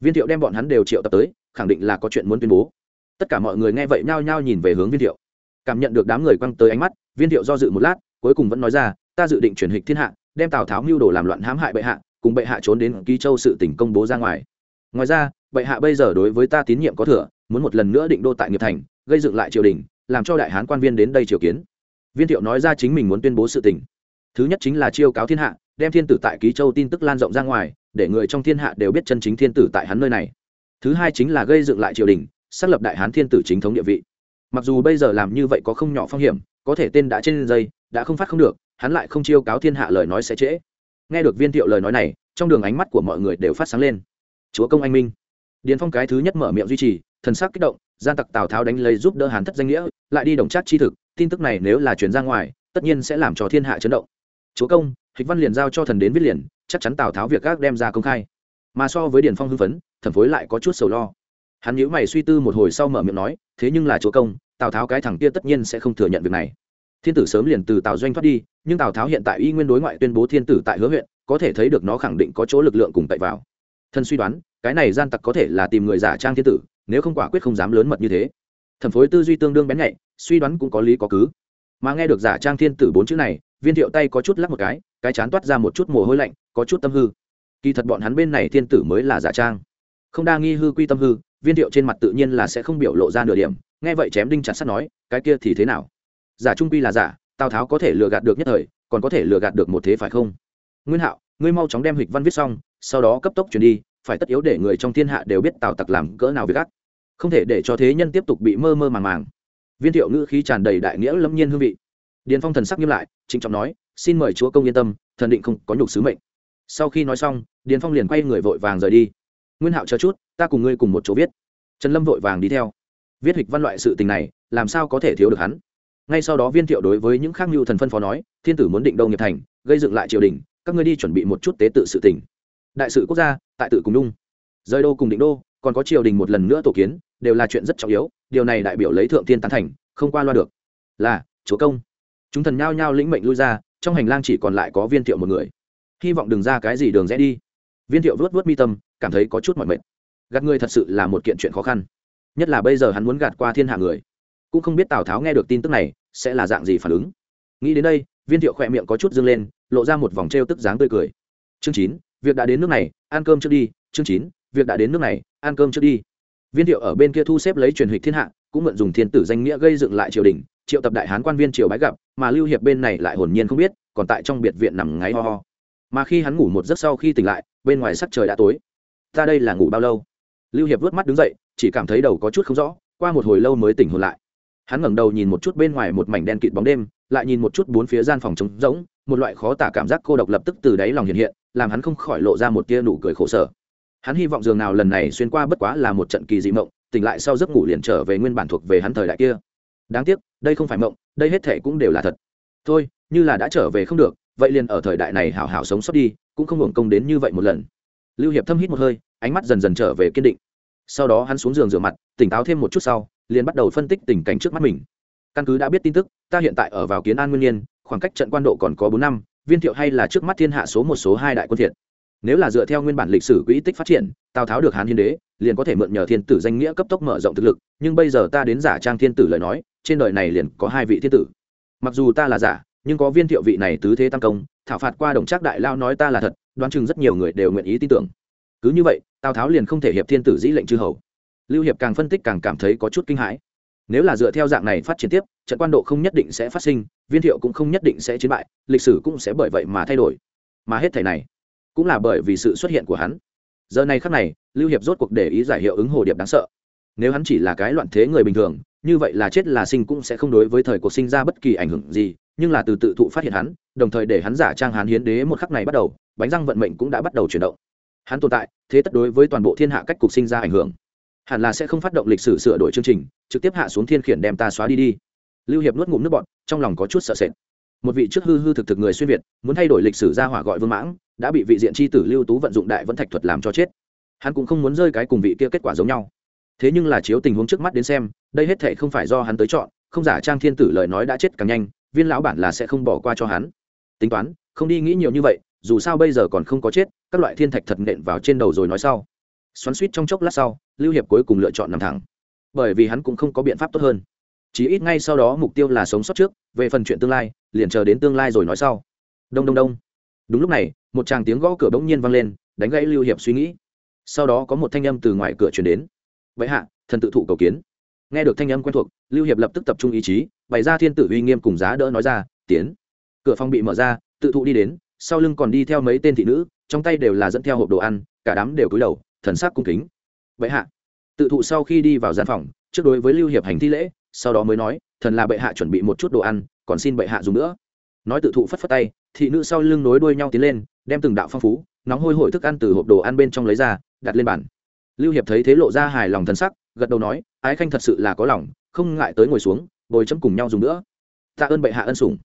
Viên thiệu đem bọn hắn đều triệu tập tới, khẳng định là có chuyện muốn tuyên bố. Tất cả mọi người nghe vậy nhao nhao nhìn về hướng viên thiệu. Cảm nhận được đám người quăng tới ánh mắt, viên thiệu do dự một lát, cuối cùng vẫn nói ra, ta dự định chuyển hịch thiên hạ, đem tào tháo mưu đồ làm loạn hãm hại bệ hạ cùng bệ hạ trốn đến ký châu sự tỉnh công bố ra ngoài. Ngoài ra, bệ hạ bây giờ đối với ta tín nhiệm có thừa, muốn một lần nữa định đô tại nghiệp thành, gây dựng lại triều đình, làm cho đại hán quan viên đến đây triều kiến. Viên thiệu nói ra chính mình muốn tuyên bố sự tỉnh thứ nhất chính là chiêu cáo thiên hạ, đem thiên tử tại ký châu tin tức lan rộng ra ngoài, để người trong thiên hạ đều biết chân chính thiên tử tại hắn nơi này. Thứ hai chính là gây dựng lại triều đình, xác lập đại hán thiên tử chính thống địa vị. Mặc dù bây giờ làm như vậy có không nhỏ phong hiểm, có thể tên đã trên dây, đã không phát không được, hắn lại không chiêu cáo thiên hạ lời nói sẽ trễ nghe được viên thiệu lời nói này, trong đường ánh mắt của mọi người đều phát sáng lên. Chúa công anh minh. Điền phong cái thứ nhất mở miệng duy trì, thần sắc kích động, gian tặc tào tháo đánh lấy giúp đỡ hán thất danh nghĩa, lại đi đồng trác chi thực, tin tức này nếu là chuyển ra ngoài, tất nhiên sẽ làm cho thiên hạ chấn động. Chúa công, hịch văn liền giao cho thần đến viết liền, chắc chắn tào tháo việc gác đem ra công khai. Mà so với điền phong hưng phấn thần phối lại có chút sầu lo. Hắn nhíu mày suy tư một hồi sau mở miệng nói, thế nhưng là chúa công, tào tháo cái thằng kia tất nhiên sẽ không thừa nhận việc này thiên tử sớm liền từ tào doanh thoát đi, nhưng tào tháo hiện tại y nguyên đối ngoại tuyên bố thiên tử tại hứa huyện, có thể thấy được nó khẳng định có chỗ lực lượng cùng tậy vào. Thân suy đoán, cái này gian tặc có thể là tìm người giả trang thiên tử, nếu không quả quyết không dám lớn mật như thế. Thần phối tư duy tương đương bén nhạy, suy đoán cũng có lý có cứ. Mà nghe được giả trang thiên tử bốn chữ này, viên thiệu tay có chút lắc một cái cái chán toát ra một chút mồ hôi lạnh, có chút tâm hư. Kỳ thật bọn hắn bên này thiên tử mới là giả trang. Không đa nghi hư quy tâm hư, viên thiệu trên mặt tự nhiên là sẽ không biểu lộ ra nửa điểm, nghe vậy chém đinh chặt sắt nói, cái kia thì thế nào? Giả trung quy là giả, tào tháo có thể lừa gạt được nhất thời, còn có thể lừa gạt được một thế phải không? Nguyên hạo, ngươi mau chóng đem hịch văn viết xong, sau đó cấp tốc chuyển đi, phải tất yếu để người trong thiên hạ đều biết tào tặc làm cỡ nào việc gắt không thể để cho thế nhân tiếp tục bị mơ mơ màng màng. Viên thiệu ngữ khí tràn đầy đại nghĩa lâm nhiên hương vị. Điền phong thần sắc nghiêm lại, trịnh trọng nói, xin mời chúa công yên tâm, thần định không có nhục sứ mệnh. Sau khi nói xong, điền phong liền quay người vội vàng rời đi. Nguyên hạo chờ chút, ta cùng ngươi cùng một chỗ viết. Trần lâm vội vàng đi theo. Viết hịch văn loại sự tình này, làm sao có thể thiếu được hắn? Ngay sau đó viên thiệu đối với những khác mưu thần phân phó nói, thiên tử muốn định đâu nghiệp thành, gây dựng lại triều đình, các ngươi đi chuẩn bị một chút tế tự sự tỉnh đại sự quốc gia, tại tự cùng đung rơi đô cùng định đô, còn có triều đình một lần nữa tổ kiến, đều là chuyện rất trọng yếu, điều này đại biểu lấy thượng tiên tán thành, không qua loa được. Là, chúa công. Chúng thần nhao nhao lĩnh mệnh lui ra, trong hành lang chỉ còn lại có viên thiệu một người. Hy vọng đừng ra cái gì đường rẽ đi. Viên thiệu vớt vớt mi tâm, cảm thấy có chút mọi mệt. Gạt người thật sự là một kiện chuyện khó khăn. Nhất là bây giờ hắn muốn gạt qua thiên hạ người cũng không biết tào tháo nghe được tin tức này sẽ là dạng gì phản ứng nghĩ đến đây viên thiệu khỏe miệng có chút dâng lên lộ ra một vòng t r e o tức dáng tươi cười chương chín việc đã đến nước này ăn cơm trước đi chương chín việc đã đến nước này ăn cơm trước đi viên thiệu ở bên kia thu xếp lấy truyền hịch thiên hạ cũng mượn dùng thiên tử danh nghĩa gây dựng lại triều đình triệu tập đại hán quan viên triều bái gặp mà lưu hiệp bên này lại hồn nhiên không biết còn tại trong biệt viện nằm ngáy ho ho mà khi hắn ngủ một giấc sau khi tỉnh lại bên ngoài sắc trời đã tối ta đây là ngủ bao lâu lưu hiệp vớt mắt đứng dậy chỉ cảm thấy đầu có chút không rõ qua một hồi lâu mới tỉnh hồn lại hắn ngẩng đầu nhìn một chút bên ngoài một mảnh đen kịt bóng đêm, lại nhìn một chút bốn phía gian phòng trống rỗng, một loại khó tả cảm giác cô độc lập tức từ đáy lòng hiện hiện, làm hắn không khỏi lộ ra một tia nụ cười khổ sở. Hắn hy vọng dường nào lần này xuyên qua bất quá là một trận kỳ dị mộng, tỉnh lại sau giấc ngủ liền trở về nguyên bản thuộc về hắn thời đại kia. Đáng tiếc, đây không phải mộng, đây hết thể cũng đều là thật. Thôi, như là đã trở về không được, vậy liền ở thời đại này hảo hảo sống sót đi, cũng không hưởng công đến như vậy một lần. Lưu hiệp thâm hít một hơi, ánh mắt dần dần trở về kiên định sau đó hắn xuống giường rửa mặt, tỉnh táo thêm một chút sau, liền bắt đầu phân tích tình cảnh trước mắt mình. Căn cứ đã biết tin tức, ta hiện tại ở vào kiến an nguyên nhiên, khoảng cách trận quan độ còn có bốn năm, viên thiệu hay là trước mắt thiên hạ số một, số hai đại quân thiện. nếu là dựa theo nguyên bản lịch sử quỹ tích phát triển, tào tháo được hán hiến đế, liền có thể mượn nhờ thiên tử danh nghĩa cấp tốc mở rộng thực lực, nhưng bây giờ ta đến giả trang thiên tử lời nói, trên đời này liền có hai vị thiên tử. Mặc dù ta là giả, nhưng có viên thiệu vị này tứ thế tam công, thảo phạt qua đồng trác đại lao nói ta là thật, đoán chừng rất nhiều người đều nguyện ý tin tưởng cứ như vậy, tào tháo liền không thể hiệp thiên tử dĩ lệnh chư hầu. Lưu hiệp càng phân tích càng cảm thấy có chút kinh hãi. Nếu là dựa theo dạng này phát triển tiếp, trận quan độ không nhất định sẽ phát sinh, viên thiệu cũng không nhất định sẽ chiến bại, lịch sử cũng sẽ bởi vậy mà thay đổi. Mà hết thảy này, cũng là bởi vì sự xuất hiện của hắn. Giờ này khắc này, lưu hiệp rốt cuộc để ý giải hiệu ứng hồ điệp đáng sợ. Nếu hắn chỉ là cái loạn thế người bình thường, như vậy là chết là sinh cũng sẽ không đối với thời cuộc sinh ra bất kỳ ảnh hưởng gì, nhưng là từ tự thụ phát hiện hắn, đồng thời để hắn giả trang hán hiến đế một khắc này bắt đầu, bánh răng vận mệnh cũng đã bắt đầu chuyển động hắn tồn tại, thế tất đối với toàn bộ thiên hạ cách cục sinh ra ảnh hưởng. Hẳn là sẽ không phát động lịch sử sửa đổi chương trình, trực tiếp hạ xuống thiên khiển đem ta xóa đi đi. Lưu hiệp nuốt ngụm nước bọn trong lòng có chút sợ sệt. Một vị trước hư hư thực thực người xuyên việt, muốn thay đổi lịch sử ra hỏa gọi vương mãng, đã bị vị diện tri tử lưu tú vận dụng đại vẫn thạch thuật làm cho chết. Hắn cũng không muốn rơi cái cùng vị kia kết quả giống nhau. Thế nhưng là chiếu tình huống trước mắt đến xem, đây hết thể không phải do hắn tới chọn, không giả trang thiên tử lời nói đã chết càng nhanh, viên lão bản là sẽ không bỏ qua cho hắn. Tính toán, không đi nghĩ nhiều như vậy dù sao bây giờ còn không có chết, các loại thiên thạch thật nện vào trên đầu rồi nói sau. Xoắn suýt trong chốc lát sau, lưu hiệp cuối cùng lựa chọn nằm thẳng. Bởi vì hắn cũng không có biện pháp tốt hơn. Chỉ ít ngay sau đó mục tiêu là sống sót trước, về phần chuyện tương lai, liền chờ đến tương lai rồi nói sau. Đông đông đông. Đúng lúc này, một tràng tiếng gõ cửa bỗng nhiên vang lên, đánh gãy lưu hiệp suy nghĩ. Sau đó có một thanh âm từ ngoài cửa chuyển đến. Vậy hạ, thần tự thụ cầu kiến. Nghe được thanh âm quen thuộc, lưu hiệp lập tức tập trung ý chí, bày ra thiên tử uy nghiêm cùng giá đỡ nói ra, tiến. Cửa phòng bị mở ra, tự thụ đi đến sau lưng còn đi theo mấy tên thị nữ, trong tay đều là dẫn theo hộp đồ ăn, cả đám đều cúi đầu, thần sắc cung kính. Vậy hạ. Tự thụ sau khi đi vào gian phòng, trước đối với lưu hiệp hành thi lễ, sau đó mới nói, thần là bệ hạ chuẩn bị một chút đồ ăn, còn xin bệ hạ dùng nữa. Nói tự thụ phất phất tay, thị nữ sau lưng nối đuôi nhau tiến lên, đem từng đạo phong phú, nóng hôi hổi thức ăn từ hộp đồ ăn bên trong lấy ra, đặt lên bàn. Lưu hiệp thấy thế lộ ra hài lòng thân sắc, gật đầu nói, ái khanh thật sự là có lòng, không ngại tới ngồi xuống ngồi chấm cùng nhau dùng nữa. Tạ ơn bệ hạ ân sủng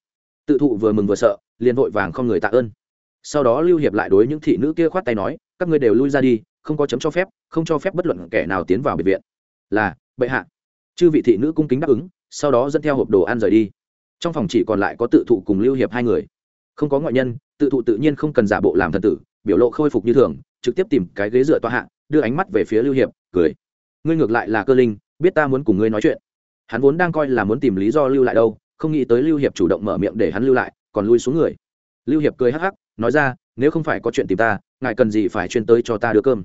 tự thụ vừa mừng vừa sợ, liền vội vàng không người tạ ơn. Sau đó lưu hiệp lại đối những thị nữ kia khoát tay nói, các ngươi đều lui ra đi, không có chấm cho phép, không cho phép bất luận kẻ nào tiến vào biệt viện. Là, bệ hạ. Chư vị thị nữ cung kính đáp ứng, sau đó dẫn theo hộp đồ ăn rời đi. Trong phòng chỉ còn lại có tự thụ cùng lưu hiệp hai người. Không có ngoại nhân, tự thụ tự nhiên không cần giả bộ làm thần tử, biểu lộ khôi phục như thường, trực tiếp tìm cái ghế dựa toa hạ, đưa ánh mắt về phía lưu hiệp, cười. Ngươi ngược lại là cơ linh, biết ta muốn cùng ngươi nói chuyện. Hắn vốn đang coi là muốn tìm lý do lưu lại đâu không nghĩ tới lưu hiệp chủ động mở miệng để hắn lưu lại, còn lui xuống người. Lưu hiệp cười hắc hắc, nói ra, nếu không phải có chuyện tìm ta, ngài cần gì phải chuyên tới cho ta đưa cơm?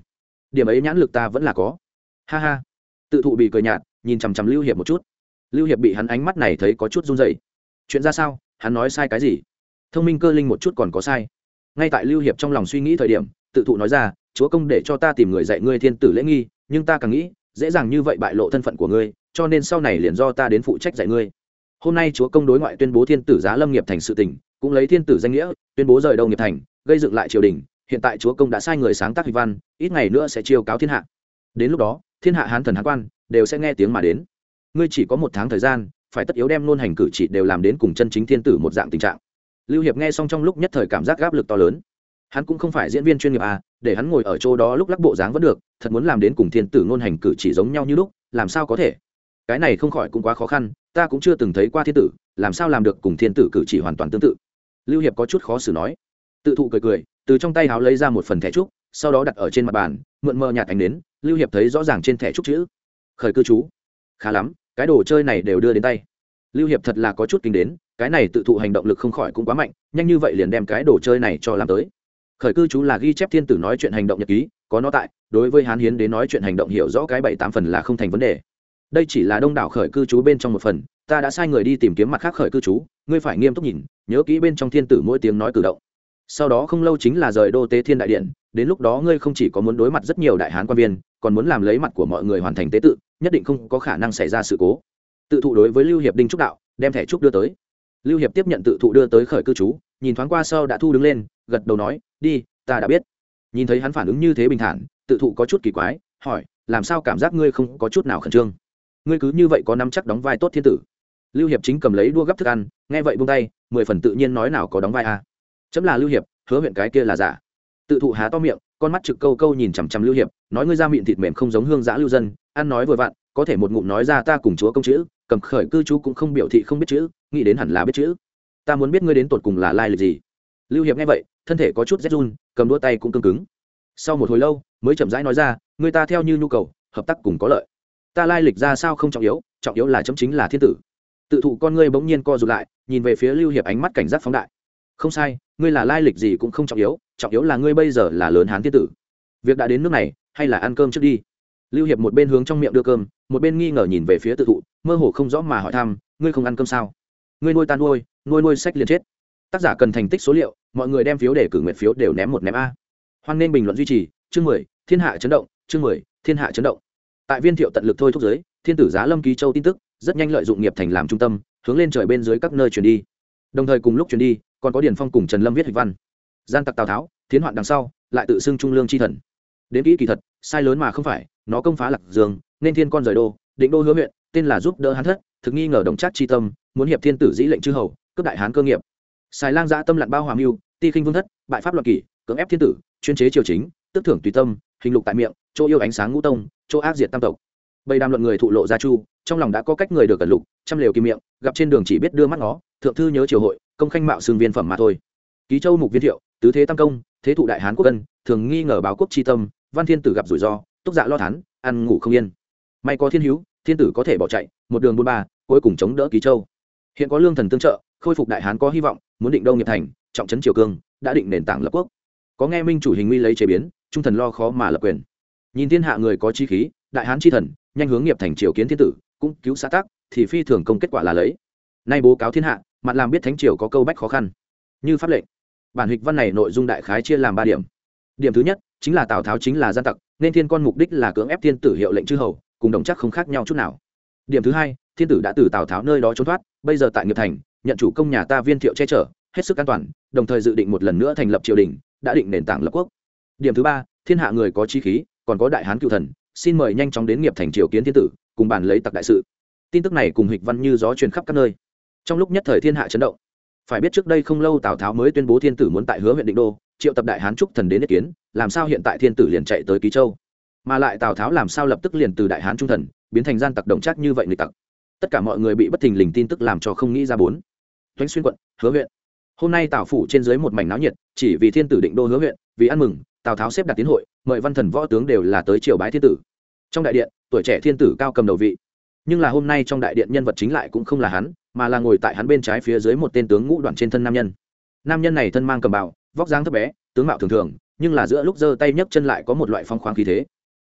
Điểm ấy nhãn lực ta vẫn là có. Ha ha. Tự thụ bị cười nhạt, nhìn chằm chằm lưu hiệp một chút. Lưu hiệp bị hắn ánh mắt này thấy có chút run dậy chuyện ra sao? Hắn nói sai cái gì? Thông minh cơ linh một chút còn có sai. Ngay tại lưu hiệp trong lòng suy nghĩ thời điểm, tự thụ nói ra, chúa công để cho ta tìm người dạy ngươi thiên tử lễ nghi, nhưng ta càng nghĩ, dễ dàng như vậy bại lộ thân phận của ngươi, cho nên sau này liền do ta đến phụ trách dạy ngươi hôm nay chúa công đối ngoại tuyên bố thiên tử giá lâm nghiệp thành sự tỉnh cũng lấy thiên tử danh nghĩa, tuyên bố rời đầu nghiệp thành, gây dựng lại triều đình, hiện tại chúa công đã sai người sáng tác huy văn, ít ngày nữa sẽ chiêu cáo thiên hạ. Đến lúc đó, thiên hạ hán thần hán quan đều sẽ nghe tiếng mà đến. Ngươi chỉ có một tháng thời gian, phải tất yếu đem nôn hành cử chỉ đều làm đến cùng chân chính thiên tử một dạng tình trạng. Lưu hiệp nghe xong trong lúc nhất thời cảm giác áp lực to lớn. Hắn cũng không phải diễn viên chuyên nghiệp à để hắn ngồi ở chỗ đó lúc lắc bộ dáng vẫn được, thật muốn làm đến cùng thiên tử nôn hành cử chỉ giống nhau như lúc, làm sao có thể? Cái này không khỏi cũng quá khó khăn ta cũng chưa từng thấy qua thiên tử, làm sao làm được cùng thiên tử cử chỉ hoàn toàn tương tự? Lưu hiệp có chút khó xử nói. Tự thụ cười cười, từ trong tay háo lấy ra một phần thẻ trúc, sau đó đặt ở trên mặt bàn, mượn mờ nhạt ánh đến lưu hiệp thấy rõ ràng trên thẻ trúc chữ. Khởi cư trú khá lắm, cái đồ chơi này đều đưa đến tay. Lưu hiệp thật là có chút kinh đến, cái này tự thụ hành động lực không khỏi cũng quá mạnh, nhanh như vậy liền đem cái đồ chơi này cho làm tới. Khởi cư trú là ghi chép thiên tử nói chuyện hành động nhật ký, có nó tại, đối với hán hiến đến nói chuyện hành động hiểu rõ cái bảy tám phần là không thành vấn đề đây chỉ là đông đảo khởi cư trú bên trong một phần, ta đã sai người đi tìm kiếm mặt khác khởi cư trú, ngươi phải nghiêm túc nhìn, nhớ kỹ bên trong thiên tử mỗi tiếng nói cử động. Sau đó không lâu chính là rời đô tế thiên đại điện, đến lúc đó ngươi không chỉ có muốn đối mặt rất nhiều đại hán quan viên, còn muốn làm lấy mặt của mọi người hoàn thành tế tự, nhất định không có khả năng xảy ra sự cố. Tự thụ đối với lưu hiệp đinh trúc đạo, đem thẻ trúc đưa tới. Lưu hiệp tiếp nhận tự thụ đưa tới khởi cư trú, nhìn thoáng qua sau đã thu đứng lên, gật đầu nói, đi, ta đã biết. Nhìn thấy hắn phản ứng như thế bình thản, tự thụ có chút kỳ quái, hỏi, làm sao cảm giác ngươi không có chút nào khẩn trương? Ngươi cứ như vậy có nắm chắc đóng vai tốt thiên tử. Lưu hiệp chính cầm lấy đua gấp thức ăn, nghe vậy buông tay, mười phần tự nhiên nói nào có đóng vai a à. chấm là lưu hiệp, hứa huyện cái kia là giả. Tự thụ há to miệng, con mắt trực câu câu nhìn chằm chằm lưu hiệp, nói ngươi ra miệng thịt mềm không giống hương giã lưu dân, ăn nói vừa vặn, có thể một ngụm nói ra ta cùng chúa công chữ, cầm khởi cư chú cũng không biểu thị không biết chữ, nghĩ đến hẳn là biết chữ. Ta muốn biết ngươi đến tột cùng là lai lịch gì. Lưu hiệp nghe vậy, thân thể có chút rét run, cầm đua tay cũng cương cứng. Sau một hồi lâu, mới chậm rãi nói ra người ta theo như nhu cầu, hợp tác cùng có lợi ta lai lịch ra sao không trọng yếu trọng yếu là chấm chính là thiên tử. Tự thụ con ngươi bỗng nhiên co rụt lại, nhìn về phía lưu hiệp ánh mắt cảnh giác phóng đại. Không sai, ngươi là lai lịch gì cũng không trọng yếu trọng yếu là ngươi bây giờ là lớn hán thiên tử. Việc đã đến nước này, hay là ăn cơm trước đi. Lưu hiệp một bên hướng trong miệng đưa cơm, một bên nghi ngờ nhìn về phía tự thụ, mơ hồ không rõ mà hỏi thăm, ngươi không ăn cơm sao? Ngươi nuôi ta nuôi nuôi nuôi sách liền chết. Tác giả cần thành tích số liệu, mọi người đem phiếu để cử nguyện phiếu đều ném một ném a. Hoan nên bình luận duy trì, chương mười, thiên hạ chấn động, chương mười, thiên hạ chấn động tại viên thiệu tận lực thôi thúc giới, thiên tử giá lâm ký châu tin tức, rất nhanh lợi dụng nghiệp thành làm trung tâm, hướng lên trời bên dưới các nơi chuyển đi. Đồng thời cùng lúc chuyển đi, còn có điển phong cùng trần lâm viết hịch văn. Gian tặc tào tháo, thiến hoạn đằng sau, lại tự xưng trung lương chi thần. Đến kỹ kỳ thật, sai lớn mà không phải, nó công phá lạc dương, nên thiên con rời đô, định đô hứa huyện, tên là giúp đỡ hắn thất, thực nghi ngờ đồng trác chi tâm, muốn hiệp thiên tử dĩ lệnh chư hầu, cướp đại hán cơ nghiệp. Xài lang giã tâm lặn bao hòa mưu, ti khinh vương thất, bại pháp loạn kỷ, cưỡng ép thiên tử, chuyên chế triều chính tức thưởng tùy tâm, hình lục tại miệng chỗ yêu ánh sáng ngũ tông, chỗ ác diệt tam tộc. Bầy đàm luận người thụ lộ gia chu, trong lòng đã có cách người được cẩn lục chăm liều kim miệng, gặp trên đường chỉ biết đưa mắt nó thượng thư nhớ triều hội, công khanh mạo xương viên phẩm mà thôi. Ký châu mục viên thiệu, tứ thế tam công, thế thụ đại hán quốc cân thường nghi ngờ báo quốc chi tâm, văn thiên tử gặp rủi ro, túc dạ lo thán, ăn ngủ không yên. May có thiên hữu, thiên tử có thể bỏ chạy, một đường buôn ba, cuối cùng chống đỡ ký châu. Hiện có lương thần tương trợ, khôi phục đại hán có hy vọng, muốn định đâu nghiệp thành, trọng trấn triều cương, đã định nền tảng lập quốc. Có nghe minh chủ hình nguy lấy chế biến, trung thần lo khó mà lập quyền nhìn thiên hạ người có chi khí, đại hán chi thần, nhanh hướng nghiệp thành triều kiến thiên tử, cũng cứu xã tác thì phi thường công kết quả là lấy. Nay bố cáo thiên hạ, mặt làm biết thánh triều có câu bách khó khăn. Như pháp lệnh, bản hịch văn này nội dung đại khái chia làm ba điểm. Điểm thứ nhất, chính là tào tháo chính là gian tặc, nên thiên con mục đích là cưỡng ép thiên tử hiệu lệnh chư hầu, cùng đồng chắc không khác nhau chút nào. Điểm thứ hai, thiên tử đã từ tào tháo nơi đó trốn thoát, bây giờ tại nghiệp thành, nhận chủ công nhà ta viên thiệu che chở, hết sức an toàn, đồng thời dự định một lần nữa thành lập triều đình, đã định nền tảng lập quốc. Điểm thứ ba, thiên hạ người có chi khí còn có đại hán cựu thần, xin mời nhanh chóng đến nghiệp thành triều kiến thiên tử, cùng bàn lấy tặc đại sự. Tin tức này cùng hịch văn như gió truyền khắp các nơi. Trong lúc nhất thời thiên hạ chấn động, phải biết trước đây không lâu tào tháo mới tuyên bố thiên tử muốn tại hứa huyện định đô, triệu tập đại hán trúc thần đến ý kiến, làm sao hiện tại thiên tử liền chạy tới ký châu? Mà lại tào tháo làm sao lập tức liền từ đại hán trung thần, biến thành gian tặc động chắc như vậy người tặc? Tất cả mọi người bị bất thình lình tin tức làm cho không nghĩ ra bốn. Thoánh xuyên quận, hứa huyện. Hôm nay tào phủ trên dưới một mảnh náo nhiệt, chỉ vì thiên tử định đô hứa huyện, vì ăn mừng, tào tháo xếp đặt tiến hội mời văn thần võ tướng đều là tới triều bái thiên tử. Trong đại điện, tuổi trẻ thiên tử cao cầm đầu vị. Nhưng là hôm nay trong đại điện nhân vật chính lại cũng không là hắn, mà là ngồi tại hắn bên trái phía dưới một tên tướng ngũ đoạn trên thân nam nhân. Nam nhân này thân mang cầm bào, vóc dáng thấp bé, tướng mạo thường thường, nhưng là giữa lúc giơ tay nhấc chân lại có một loại phong khoáng khí thế.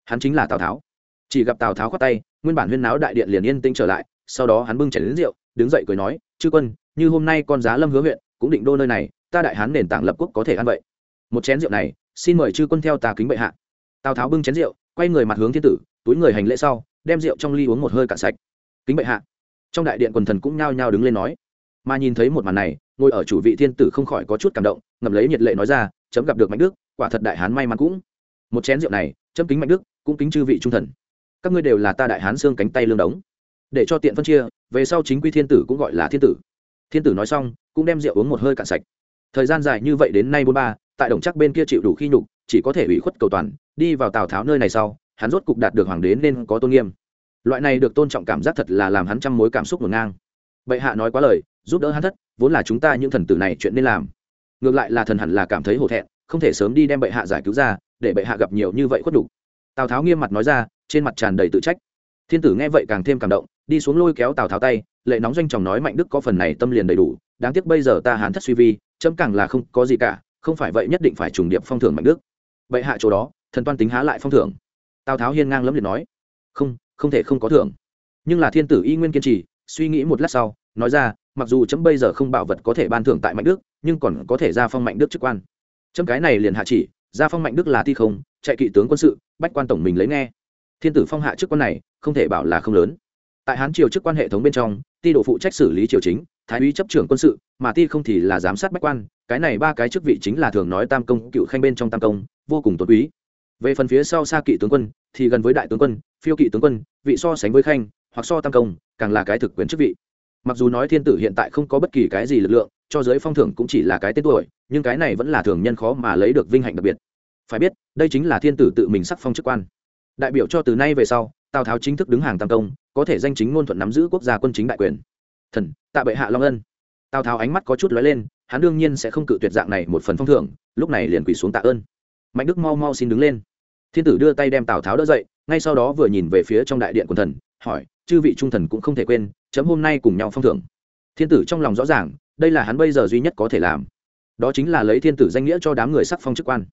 Hắn chính là tào tháo. Chỉ gặp tào tháo khoát tay, nguyên bản huyên náo đại điện liền yên tĩnh trở lại, sau đó hắn bưng chảy đến rượu, đứng dậy cười nói, chư quân, như hôm nay con giá lâm hứa huyện, cũng định đô nơi này, ta đại hán nền tảng lập quốc có thể ăn vậy. Một chén rượu này xin mời chư quân theo ta kính bệ hạ. Tào tháo bưng chén rượu, quay người mặt hướng thiên tử, túi người hành lễ sau, đem rượu trong ly uống một hơi cạn sạch. Kính bệ hạ. Trong đại điện quần thần cũng nhao nhao đứng lên nói. Mà nhìn thấy một màn này, ngồi ở chủ vị thiên tử không khỏi có chút cảm động ngầm lấy nhiệt lệ nói ra, chấm gặp được mạnh đức, quả thật đại hán may mắn cũng. Một chén rượu này, chấm kính mạnh đức, cũng kính chư vị trung thần. Các ngươi đều là ta đại hán xương cánh tay lương đống. Để cho tiện phân chia, về sau chính quy thiên tử cũng gọi là thiên tử. Thiên tử nói xong, cũng đem rượu uống một hơi cạn sạch. Thời gian dài như vậy đến nay bốn ba tại đồng chắc bên kia chịu đủ khi nhục, chỉ có thể ủy khuất cầu toàn, đi vào tào tháo nơi này sau, hắn rốt cục đạt được hoàng đế nên có tôn nghiêm. Loại này được tôn trọng cảm giác thật là làm hắn trăm mối cảm xúc ngổn ngang. Bệ hạ nói quá lời, giúp đỡ hắn thất, vốn là chúng ta những thần tử này chuyện nên làm. Ngược lại là thần hẳn là cảm thấy hổ thẹn, không thể sớm đi đem bệ hạ giải cứu ra, để bệ hạ gặp nhiều như vậy khuất đủ tào tháo nghiêm mặt nói ra, trên mặt tràn đầy tự trách. Thiên tử nghe vậy càng thêm cảm động, đi xuống lôi kéo tào tháo tay, lệ nóng doanh chồng nói mạnh đức có phần này tâm liền đầy đủ, đáng tiếc bây giờ ta hán thất suy vi, chấm càng là không có gì cả không phải vậy nhất định phải trùng điệp phong thưởng mạnh đức. Vậy hạ chỗ đó, thần toan tính há lại phong thưởng. Tào tháo hiên ngang lấm liệt nói, không không thể không có thưởng. Nhưng là thiên tử y nguyên kiên trì, suy nghĩ một lát sau, nói ra, mặc dù chấm bây giờ không bảo vật có thể ban thưởng tại mạnh đức, nhưng còn có thể ra phong mạnh đức chức quan. Chấm cái này liền hạ chỉ ra phong mạnh đức là thi không, chạy kỵ tướng quân sự, bách quan tổng mình lấy nghe. Thiên tử phong hạ chức quan này, không thể bảo là không lớn tại hán triều chức quan hệ thống bên trong, ti độ phụ trách xử lý triều chính, thái úy chấp trưởng quân sự, mà ti không thì là giám sát bách quan, cái này ba cái chức vị chính là thường nói tam công, cựu khanh bên trong tam công, vô cùng tốt quý. Về phần phía sau xa kỵ tướng quân, thì gần với đại tướng quân, phiêu kỵ tướng quân, vị so sánh với khanh, hoặc so tam công, càng là cái thực quyền chức vị. Mặc dù nói thiên tử hiện tại không có bất kỳ cái gì lực lượng, cho giới phong thưởng cũng chỉ là cái tên tuổi, nhưng cái này vẫn là thường nhân khó mà lấy được vinh hạnh đặc biệt. Phải biết, đây chính là thiên tử tự mình sắc phong chức quan. Đại biểu cho từ nay về sau, tào tháo chính thức đứng hàng tam công có thể danh chính ngôn thuận nắm giữ quốc gia quân chính đại quyền. Thần, tạ bệ hạ long ân. Tào tháo ánh mắt có chút lóe lên, hắn đương nhiên sẽ không cự tuyệt dạng này một phần phong thưởng, lúc này liền quỳ xuống tạ ơn. Mạnh đức mau mau xin đứng lên. Thiên tử đưa tay đem tào tháo đỡ dậy, ngay sau đó vừa nhìn về phía trong đại điện quần thần, hỏi, chư vị trung thần cũng không thể quên, chấm hôm nay cùng nhau phong thưởng. Thiên tử trong lòng rõ ràng, đây là hắn bây giờ duy nhất có thể làm. Đó chính là lấy thiên tử danh nghĩa cho đám người sắc phong chức quan.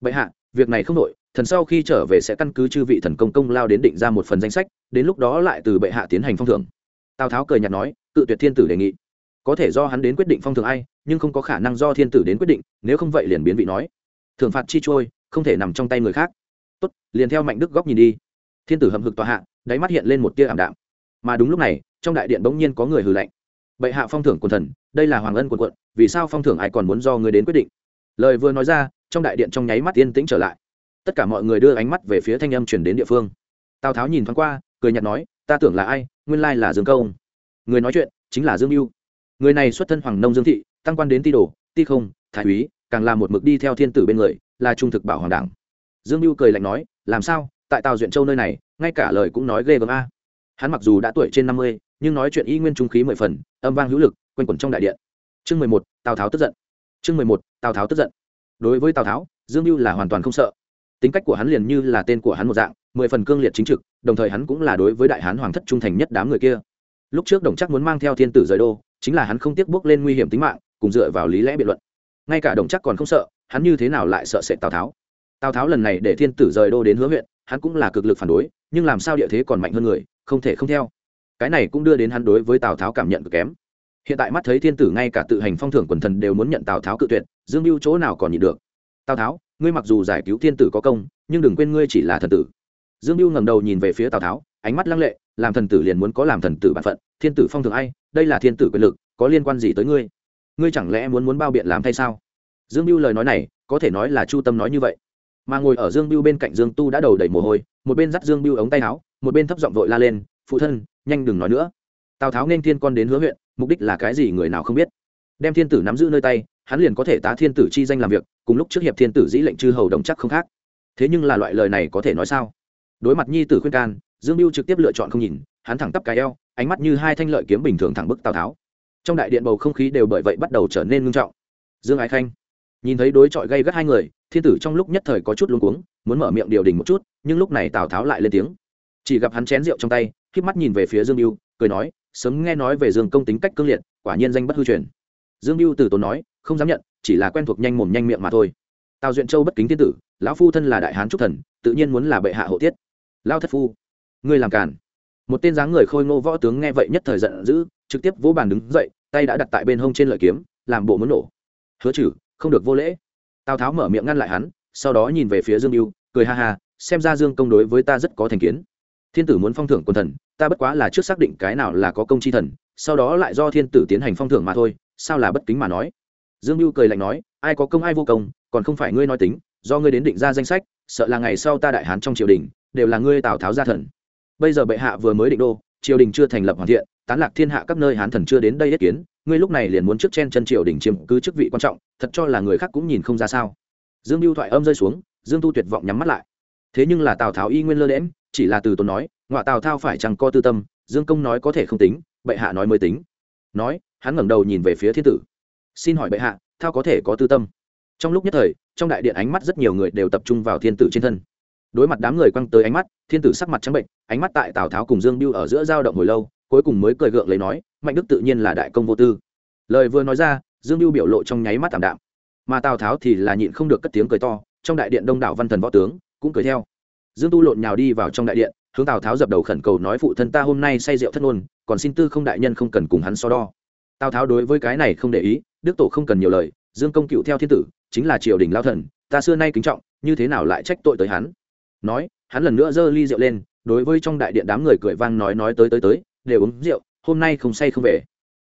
Bệ hạ, việc này không đội thần sau khi trở về sẽ căn cứ chư vị thần công công lao đến định ra một phần danh sách, đến lúc đó lại từ bệ hạ tiến hành phong thưởng. Tào tháo cười nhạt nói, cự tuyệt thiên tử đề nghị. Có thể do hắn đến quyết định phong thưởng ai, nhưng không có khả năng do thiên tử đến quyết định, nếu không vậy liền biến vị nói. Thưởng phạt chi trôi, không thể nằm trong tay người khác. Tốt, liền theo mạnh đức góc nhìn đi. Thiên tử hầm hực tòa hạ, đáy mắt hiện lên một tia ảm đạm. Mà đúng lúc này, trong đại điện bỗng nhiên có người hừ lạnh. Bệ hạ phong thưởng quần thần, đây là hoàng ân quần quận, vì sao phong thưởng ai còn muốn do người đến quyết định? Lời vừa nói ra, trong đại điện trong nháy mắt yên tĩnh trở lại tất cả mọi người đưa ánh mắt về phía thanh âm chuyển đến địa phương. Tào tháo nhìn thoáng qua, cười nhạt nói, ta tưởng là ai? Nguyên lai là dương công người nói chuyện chính là dương mưu người này xuất thân hoàng nông dương thị, tăng quan đến ti đồ, ti không, thái úy, càng là một mực đi theo thiên tử bên người, là trung thực bảo hoàng đảng. Dương mưu cười lạnh nói, làm sao? Tại tào duyện châu nơi này, ngay cả lời cũng nói ghê gớm a. Hắn mặc dù đã tuổi trên năm mươi, nhưng nói chuyện y nguyên trung khí mười phần, âm vang hữu lực, quanh quẩn trong đại điện. Chương mười một, tào tháo tức giận. Chương mười một, tào tháo tức giận. Đối với tào tháo, dương mưu là hoàn toàn không sợ tính cách của hắn liền như là tên của hắn một dạng, mười phần cương liệt chính trực, đồng thời hắn cũng là đối với đại hán hoàng thất trung thành nhất đám người kia. Lúc trước đồng chắc muốn mang theo thiên tử rời đô, chính là hắn không tiếc bước lên nguy hiểm tính mạng, cùng dựa vào lý lẽ biện luận. Ngay cả đồng chắc còn không sợ, hắn như thế nào lại sợ sệt tào tháo? Tào tháo lần này để thiên tử rời đô đến hứa huyện, hắn cũng là cực lực phản đối, nhưng làm sao địa thế còn mạnh hơn người, không thể không theo. Cái này cũng đưa đến hắn đối với tào tháo cảm nhận cực kém. Hiện tại mắt thấy thiên tử ngay cả tự hành phong thưởng quần thần đều muốn nhận tào tháo cự tuyệt, dương mưu chỗ nào còn nhịn được? Tào tháo ngươi mặc dù giải cứu thiên tử có công, nhưng đừng quên ngươi chỉ là thần tử. Dương mưu ngẩng đầu nhìn về phía tào tháo, ánh mắt lăng lệ, làm thần tử liền muốn có làm thần tử bản phận, thiên tử phong thường ai, đây là thiên tử quyền lực, có liên quan gì tới ngươi? Ngươi chẳng lẽ muốn muốn bao biện làm thay sao? Dương mưu lời nói này, có thể nói là chu tâm nói như vậy. Mà ngồi ở dương mưu bên cạnh dương tu đã đầu đầy mồ hôi, một bên dắt dương mưu ống tay áo, một bên thấp giọng vội la lên, phụ thân, nhanh đừng nói nữa. Tào tháo nên thiên con đến hứa huyện, mục đích là cái gì người nào không biết. Đem thiên tử nắm giữ nơi tay hắn liền có thể tá thiên tử chi danh làm việc, cùng lúc trước hiệp thiên tử dĩ lệnh chư hầu đồng chắc không khác. Thế nhưng là loại lời này có thể nói sao? Đối mặt nhi tử khuyên can, dương mưu trực tiếp lựa chọn không nhìn, hắn thẳng tắp cái eo, ánh mắt như hai thanh lợi kiếm bình thường thẳng bức tào tháo. Trong đại điện bầu không khí đều bởi vậy bắt đầu trở nên ngưng trọng. Dương ái khanh nhìn thấy đối chọi gây gắt hai người, thiên tử trong lúc nhất thời có chút luống cuống, muốn mở miệng điều đình một chút, nhưng lúc này tào tháo lại lên tiếng. Chỉ gặp hắn chén rượu trong tay k mắt nhìn về phía dương mưu cười nói, sớm nghe nói về dương công tính cách cương liệt, quả nhiên danh bất hư truyền dương mưu từ tốn nói, không dám nhận, chỉ là quen thuộc nhanh mồm nhanh miệng mà thôi. Tào duyện châu bất kính thiên tử, lão phu thân là đại hán trúc thần, tự nhiên muốn là bệ hạ hộ tiết. Lao thất phu, ngươi làm càn. Một tên dáng người khôi ngô võ tướng nghe vậy nhất thời giận dữ, trực tiếp vỗ bàn đứng dậy, tay đã đặt tại bên hông trên lợi kiếm, làm bộ muốn nổ. Hứa chử không được vô lễ. Tào tháo mở miệng ngăn lại hắn, sau đó nhìn về phía dương mưu cười ha ha, xem ra dương công đối với ta rất có thành kiến. Thiên tử muốn phong thưởng quân thần, ta bất quá là trước xác định cái nào là có công chi thần, sau đó lại do thiên tử tiến hành phong thưởng mà thôi sao là bất kính mà nói? Dương mưu cười lạnh nói, ai có công ai vô công, còn không phải ngươi nói tính, do ngươi đến định ra danh sách, sợ là ngày sau ta đại hán trong triều đình, đều là ngươi tào tháo gia thần. Bây giờ bệ hạ vừa mới định đô, triều đình chưa thành lập hoàn thiện, tán lạc thiên hạ các nơi hán thần chưa đến đây yết kiến, ngươi lúc này liền muốn trước chen chân triều đình chiếm cứ chức vị quan trọng, thật cho là người khác cũng nhìn không ra sao. Dương mưu thoại âm rơi xuống, dương tu tuyệt vọng nhắm mắt lại. Thế nhưng là tào tháo y nguyên lơ lẽm chỉ là từ tốn nói ngoại tào thao phải chẳng co tư tâm, dương công nói có thể không tính, bệ hạ nói mới tính nói, hắn ngẩng đầu nhìn về phía thiên tử. Xin hỏi bệ hạ, thao có thể có tư tâm? Trong lúc nhất thời, trong đại điện ánh mắt rất nhiều người đều tập trung vào thiên tử trên thân. Đối mặt đám người quăng tới ánh mắt, thiên tử sắc mặt trắng bệnh, ánh mắt tại tào tháo cùng dương biêu ở giữa giao động hồi lâu, cuối cùng mới cười gượng lấy nói, mạnh đức tự nhiên là đại công vô tư. Lời vừa nói ra, dương biêu biểu lộ trong nháy mắt tạm đạm. Mà tào tháo thì là nhịn không được cất tiếng cười to, trong đại điện đông đảo văn thần võ tướng cũng cười theo. Dương tu lộn nhào đi vào trong đại điện, hướng tào tháo dập đầu khẩn cầu nói, phụ thân ta hôm nay say rượu thất ngôn còn xin tư không đại nhân không cần cùng hắn so đo. Tào tháo đối với cái này không để ý, đức tổ không cần nhiều lời, dương công cựu theo thiên tử, chính là triều đình lao thần, ta xưa nay kính trọng, như thế nào lại trách tội tới hắn? Nói, hắn lần nữa giơ ly rượu lên, đối với trong đại điện đám người cười vang nói nói tới tới tới, đều uống rượu, hôm nay không say không về.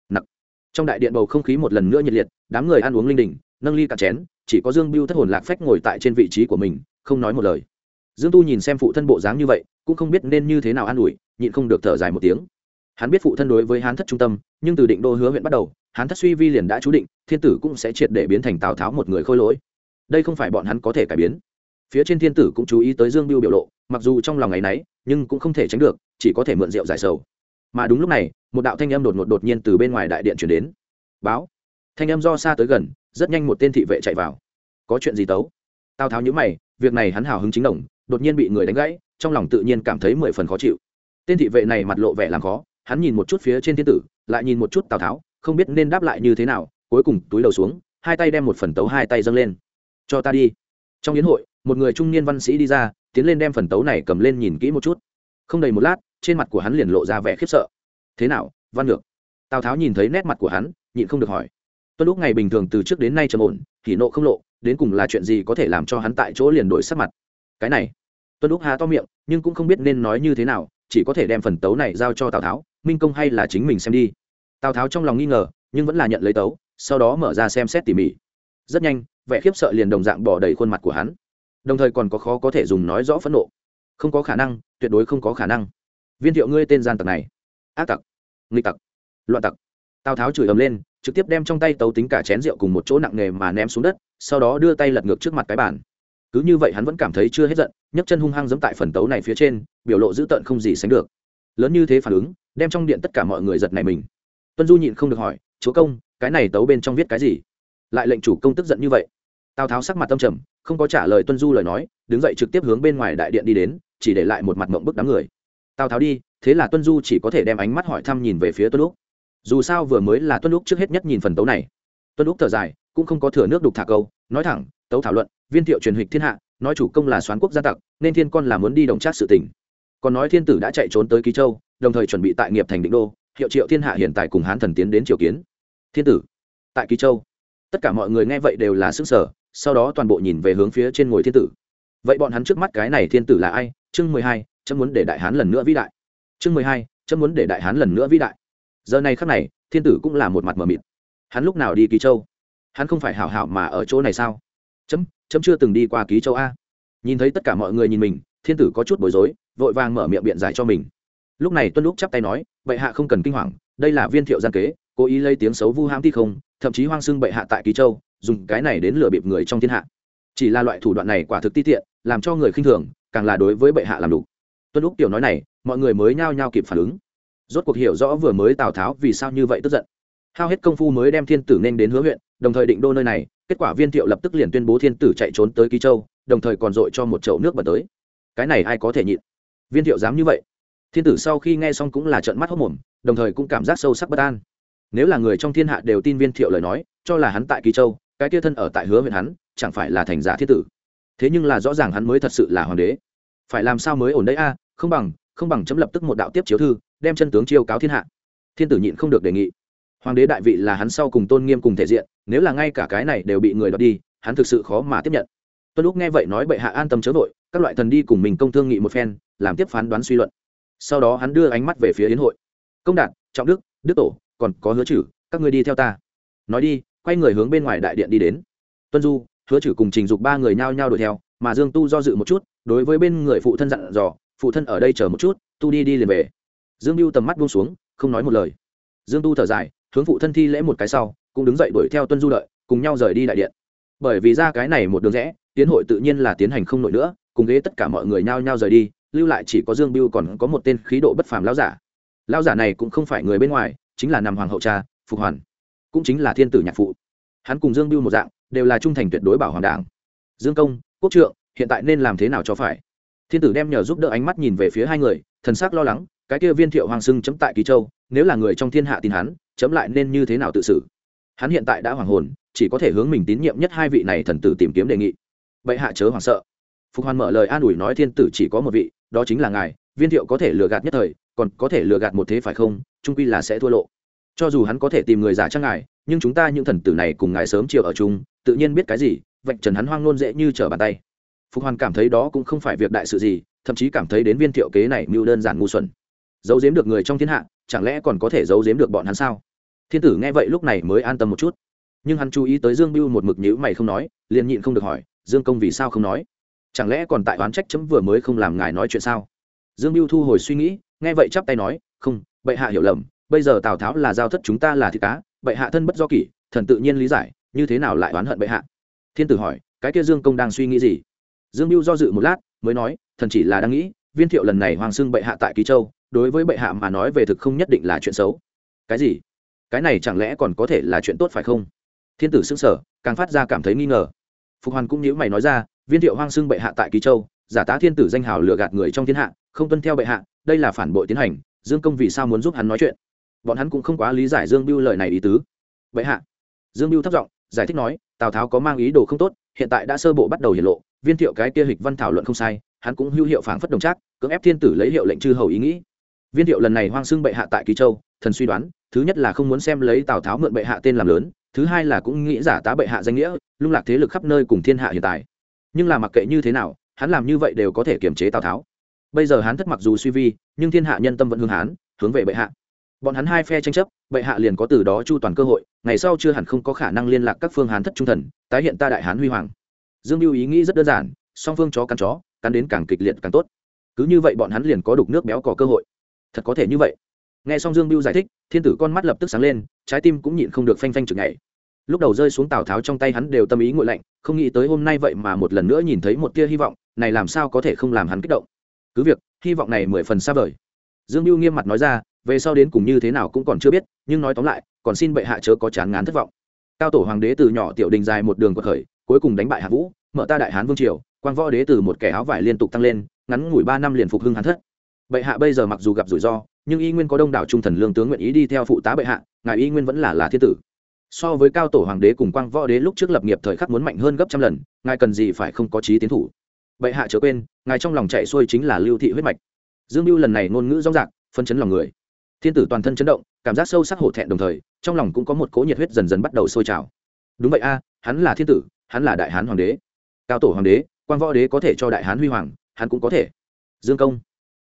Nặc. Trong đại điện bầu không khí một lần nữa nhiệt liệt, đám người ăn uống linh đình, nâng ly cạn chén, chỉ có dương biêu thất hồn lạc phách ngồi tại trên vị trí của mình, không nói một lời. Dương tu nhìn xem phụ thân bộ dáng như vậy, cũng không biết nên như thế nào an ủi, nhịn không được thở dài một tiếng hắn biết phụ thân đối với hán thất trung tâm, nhưng từ định đô hứa huyện bắt đầu, hán thất suy vi liền đã chú định, thiên tử cũng sẽ triệt để biến thành tào tháo một người khôi lỗi. Đây không phải bọn hắn có thể cải biến. Phía trên thiên tử cũng chú ý tới dương biêu biểu lộ, mặc dù trong lòng ngày nấy, nhưng cũng không thể tránh được, chỉ có thể mượn rượu giải sầu. Mà đúng lúc này, một đạo thanh âm đột ngột đột nhiên từ bên ngoài đại điện chuyển đến. Báo. Thanh âm do xa tới gần, rất nhanh một tên thị vệ chạy vào. Có chuyện gì tấu? Tào tháo nhữ mày, việc này hắn hào hứng chính đồng, đột nhiên bị người đánh gãy, trong lòng tự nhiên cảm thấy mười phần khó chịu. Tên thị vệ này mặt lộ vẻ làm khó hắn nhìn một chút phía trên thiên tử, lại nhìn một chút tào tháo, không biết nên đáp lại như thế nào, cuối cùng túi đầu xuống, hai tay đem một phần tấu hai tay dâng lên. Cho ta đi. Trong yến hội, một người trung niên văn sĩ đi ra, tiến lên đem phần tấu này cầm lên nhìn kỹ một chút. Không đầy một lát, trên mặt của hắn liền lộ ra vẻ khiếp sợ. Thế nào, văn được tào tháo nhìn thấy nét mặt của hắn, nhịn không được hỏi. Tuân lúc ngày bình thường từ trước đến nay trầm ổn, thì nộ không lộ, đến cùng là chuyện gì có thể làm cho hắn tại chỗ liền đổi sắc mặt? Cái này. Tuân lúc há to miệng, nhưng cũng không biết nên nói như thế nào, chỉ có thể đem phần tấu này giao cho tào tháo minh công hay là chính mình xem đi. Tào tháo trong lòng nghi ngờ, nhưng vẫn là nhận lấy tấu, sau đó mở ra xem xét tỉ mỉ. Rất nhanh, vẻ khiếp sợ liền đồng dạng bỏ đầy khuôn mặt của hắn. Đồng thời còn có khó có thể dùng nói rõ phẫn nộ. Không có khả năng, tuyệt đối không có khả năng. Viên thiệu ngươi tên gian tặc này. Ác tặc. Nghịch tặc. Loạn tặc. Tào tháo chửi ầm lên, trực tiếp đem trong tay tấu tính cả chén rượu cùng một chỗ nặng nề mà ném xuống đất, sau đó đưa tay lật ngược trước mặt cái bàn. Cứ như vậy hắn vẫn cảm thấy chưa hết giận, nhấc chân hung hăng giẫm tại phần tấu này phía trên, biểu lộ dữ tợn không gì sánh được lớn như thế phản ứng, đem trong điện tất cả mọi người giật này mình. Tuân du nhịn không được hỏi, chúa công, cái này tấu bên trong viết cái gì? Lại lệnh chủ công tức giận như vậy. Tào tháo sắc mặt tâm trầm, không có trả lời tuân du lời nói, đứng dậy trực tiếp hướng bên ngoài đại điện đi đến, chỉ để lại một mặt mộng bức đám người. Tào tháo đi, thế là tuân du chỉ có thể đem ánh mắt hỏi thăm nhìn về phía tuân lúc dù sao vừa mới là tuân lúc trước hết nhất nhìn phần tấu này. Tuân lúc thở dài, cũng không có thừa nước đục thả câu, nói thẳng, tấu thảo luận, viên thiệu truyền hịch thiên hạ, nói chủ công là xoán quốc gia tặc, nên thiên con là muốn đi đồng trác sự tình còn nói thiên tử đã chạy trốn tới ký châu, đồng thời chuẩn bị tại nghiệp thành định đô, hiệu triệu thiên hạ hiện tại cùng hán thần tiến đến triều kiến. Thiên tử, tại ký châu. Tất cả mọi người nghe vậy đều là xứng sở sau đó toàn bộ nhìn về hướng phía trên ngồi thiên tử. Vậy bọn hắn trước mắt cái này thiên tử là ai? Chương mười hai, chấm muốn để đại hán lần nữa vĩ đại. Chương mười hai, chấm muốn để đại hán lần nữa vĩ đại. Giờ này khắc này, thiên tử cũng là một mặt mờ mịt. Hắn lúc nào đi ký châu? Hắn không phải hảo hảo mà ở chỗ này sao? Chấm chấm chưa từng đi qua ký châu a. Nhìn thấy tất cả mọi người nhìn mình, thiên tử có chút bối rối vội vàng mở miệng biện giải cho mình. Lúc này tuân lúc chắp tay nói, bệ hạ không cần kinh hoàng, đây là viên thiệu gian kế, cố ý lấy tiếng xấu vu hãm thi không, thậm chí hoang xưng bệ hạ tại ký châu, dùng cái này đến lừa bịp người trong thiên hạ. Chỉ là loại thủ đoạn này quả thực ti tiện, làm cho người khinh thường, càng là đối với bệ hạ làm đủ. Tuân lúc tiểu nói này, mọi người mới nhao nhao kịp phản ứng. Rốt cuộc hiểu rõ vừa mới tào tháo vì sao như vậy tức giận. Hao hết công phu mới đem thiên tử nên đến hứa huyện, đồng thời định đô nơi này, kết quả viên thiệu lập tức liền tuyên bố thiên tử chạy trốn tới ký châu, đồng thời còn dội cho một chậu nước bẩn tới. Cái này ai có thể nhịn? Viên thiệu dám như vậy. Thiên tử sau khi nghe xong cũng là trận mắt hốc mồm, đồng thời cũng cảm giác sâu sắc bất an. Nếu là người trong thiên hạ đều tin viên thiệu lời nói, cho là hắn tại kỳ châu, cái tia thân ở tại hứa huyện hắn, chẳng phải là thành giả thiên tử. Thế nhưng là rõ ràng hắn mới thật sự là hoàng đế. Phải làm sao mới ổn đấy a? Không bằng không bằng chấm lập tức một đạo tiếp chiếu thư, đem chân tướng chiêu cáo thiên hạ. Thiên tử nhịn không được đề nghị. Hoàng đế đại vị là hắn sau cùng tôn nghiêm cùng thể diện, nếu là ngay cả cái này đều bị người đọc đi, hắn thực sự khó mà tiếp nhận tuân lúc nghe vậy nói bệ hạ an tâm chớ vội, các loại thần đi cùng mình công thương nghị một phen, làm tiếp phán đoán suy luận. Sau đó hắn đưa ánh mắt về phía yến hội. Công đạt, trọng đức đức tổ, còn có hứa chử các người đi theo ta. Nói đi, quay người hướng bên ngoài đại điện đi đến. Tuân du, hứa chử cùng trình dục ba người nhao nhao đuổi theo, mà dương tu do dự một chút, đối với bên người phụ thân dặn dò, phụ thân ở đây chờ một chút, tu đi đi liền về. Dương mưu tầm mắt buông xuống, không nói một lời. Dương tu thở dài, hướng phụ thân thi lễ một cái sau, cũng đứng dậy đuổi theo tuân du đợi, cùng nhau rời đi đại điện. Bởi vì ra cái này một đường rẽ tiến hội tự nhiên là tiến hành không nổi nữa, cùng ghế tất cả mọi người nhao nhao rời đi, lưu lại chỉ có dương biêu còn có một tên khí độ bất phàm lão giả. Lão giả này cũng không phải người bên ngoài, chính là nằm hoàng hậu cha, phục hoàn, cũng chính là thiên tử nhạc phụ. Hắn cùng dương biêu một dạng, đều là trung thành tuyệt đối bảo hoàng đảng. Dương công, quốc trượng, hiện tại nên làm thế nào cho phải? Thiên tử đem nhờ giúp đỡ ánh mắt nhìn về phía hai người, thần sắc lo lắng, cái kia viên thiệu hoàng sưng chấm tại kỳ châu, nếu là người trong thiên hạ tin hắn, chấm lại nên như thế nào tự xử? Hắn hiện tại đã hoàng hồn, chỉ có thể hướng mình tín nhiệm nhất hai vị này thần tử tìm kiếm đề nghị vậy hạ chớ hoảng sợ. Phục hoàn mở lời an ủi nói thiên tử chỉ có một vị, đó chính là ngài, viên thiệu có thể lừa gạt nhất thời, còn có thể lừa gạt một thế phải không? Trung quy là sẽ thua lộ. Cho dù hắn có thể tìm người giả trang ngài, nhưng chúng ta những thần tử này cùng ngài sớm chiều ở chung, tự nhiên biết cái gì, vạch trần hắn hoang nôn dễ như trở bàn tay. Phục hoàn cảm thấy đó cũng không phải việc đại sự gì, thậm chí cảm thấy đến viên thiệu kế này mưu đơn giản ngu xuẩn. Giấu giếm được người trong thiên hạ, chẳng lẽ còn có thể giấu giếm được bọn hắn sao? Thiên tử nghe vậy lúc này mới an tâm một chút. Nhưng hắn chú ý tới dương mưu một mực nhữ mày không nói, liền nhịn không được hỏi dương công vì sao không nói? Chẳng lẽ còn tại oán trách chấm vừa mới không làm ngài nói chuyện sao? Dương mưu thu hồi suy nghĩ, nghe vậy chắp tay nói, không, bệ hạ hiểu lầm, bây giờ tào tháo là giao thất chúng ta là thịt cá, bệ hạ thân bất do kỷ, thần tự nhiên lý giải, như thế nào lại oán hận bệ hạ? Thiên tử hỏi, cái kia dương công đang suy nghĩ gì? Dương mưu do dự một lát, mới nói, thần chỉ là đang nghĩ, viên thiệu lần này hoàng xưng bệ hạ tại ký châu, đối với bệ hạ mà nói về thực không nhất định là chuyện xấu. Cái gì? Cái này chẳng lẽ còn có thể là chuyện tốt phải không? Thiên tử xưng sở càng phát ra cảm thấy nghi ngờ phục hoàn cũng nhíu mày nói ra, viên thiệu hoang xưng bệ hạ tại ký châu, giả tá thiên tử danh hào lừa gạt người trong thiên hạ, không tuân theo bệ hạ, đây là phản bội tiến hành, dương công vì sao muốn giúp hắn nói chuyện? Bọn hắn cũng không quá lý giải dương biêu lời này ý tứ. Bệ hạ. Dương biêu thất giọng, giải thích nói, tào tháo có mang ý đồ không tốt, hiện tại đã sơ bộ bắt đầu hiển lộ, viên thiệu cái kia hịch văn thảo luận không sai, hắn cũng hữu hiệu phản phất đồng trác, cưỡng ép thiên tử lấy hiệu lệnh chư hầu ý nghĩ. Viên thiệu lần này hoang xưng bệ hạ tại kỳ châu, thần suy đoán, thứ nhất là không muốn xem lấy tào tháo mượn bệ hạ tên làm lớn thứ hai là cũng nghĩ giả tá bệ hạ danh nghĩa, lung lạc thế lực khắp nơi cùng thiên hạ hiện tại. Nhưng là mặc kệ như thế nào, hắn làm như vậy đều có thể kiềm chế tào tháo. Bây giờ hắn thất mặc dù suy vi, nhưng thiên hạ nhân tâm vẫn hướng hắn hướng về bệ hạ. Bọn hắn hai phe tranh chấp, bệ hạ liền có từ đó chu toàn cơ hội, ngày sau chưa hẳn không có khả năng liên lạc các phương hán thất trung thần, tái hiện ta đại hán huy hoàng. Dương lưu ý nghĩ rất đơn giản, song phương chó cắn chó, cắn đến càng kịch liệt càng tốt. Cứ như vậy bọn hắn liền có đục nước béo có cơ hội. Thật có thể như vậy. Nghe xong dương biêu giải thích, thiên tử con mắt lập tức sáng lên trái tim cũng nhịn không được phanh phanh chừng ngày lúc đầu rơi xuống tào tháo trong tay hắn đều tâm ý ngội lạnh, không nghĩ tới hôm nay vậy mà một lần nữa nhìn thấy một tia hy vọng, này làm sao có thể không làm hắn kích động. Cứ việc, hy vọng này mười phần xa vời. Dương mưu nghiêm mặt nói ra, về sau đến cùng như thế nào cũng còn chưa biết, nhưng nói tóm lại, còn xin bệ hạ chớ có chán ngán thất vọng. Cao tổ hoàng đế từ nhỏ tiểu đình dài một đường quật khởi, cuối cùng đánh bại hạ vũ, mở ta đại hán vương triều quan võ đế từ một kẻ áo vải liên tục tăng lên, ngắn ngủi ba năm liền phục hưng hắn thất. Bệ hạ bây giờ mặc dù gặp rủi ro nhưng y nguyên có đông đảo trung thần lương tướng nguyện ý đi theo phụ tá bệ hạ, ngài y nguyên vẫn là là thiên tử. So với cao tổ hoàng đế cùng quang võ đế lúc trước lập nghiệp thời khắc muốn mạnh hơn gấp trăm lần, ngài cần gì phải không có trí tiến thủ? Bệ hạ chớ quên, ngài trong lòng chạy xuôi chính là lưu thị huyết mạch. Dương mưu lần này ngôn ngữ rõ rạc, phân chấn lòng người. Thiên tử toàn thân chấn động, cảm giác sâu sắc hổ thẹn đồng thời, trong lòng cũng có một cỗ nhiệt huyết dần dần bắt đầu sôi trào. Đúng vậy a, hắn là thiên tử, hắn là đại hán hoàng đế. Cao tổ hoàng đế quan võ đế có thể cho đại hán huy hoàng, hắn cũng có thể. Dương công,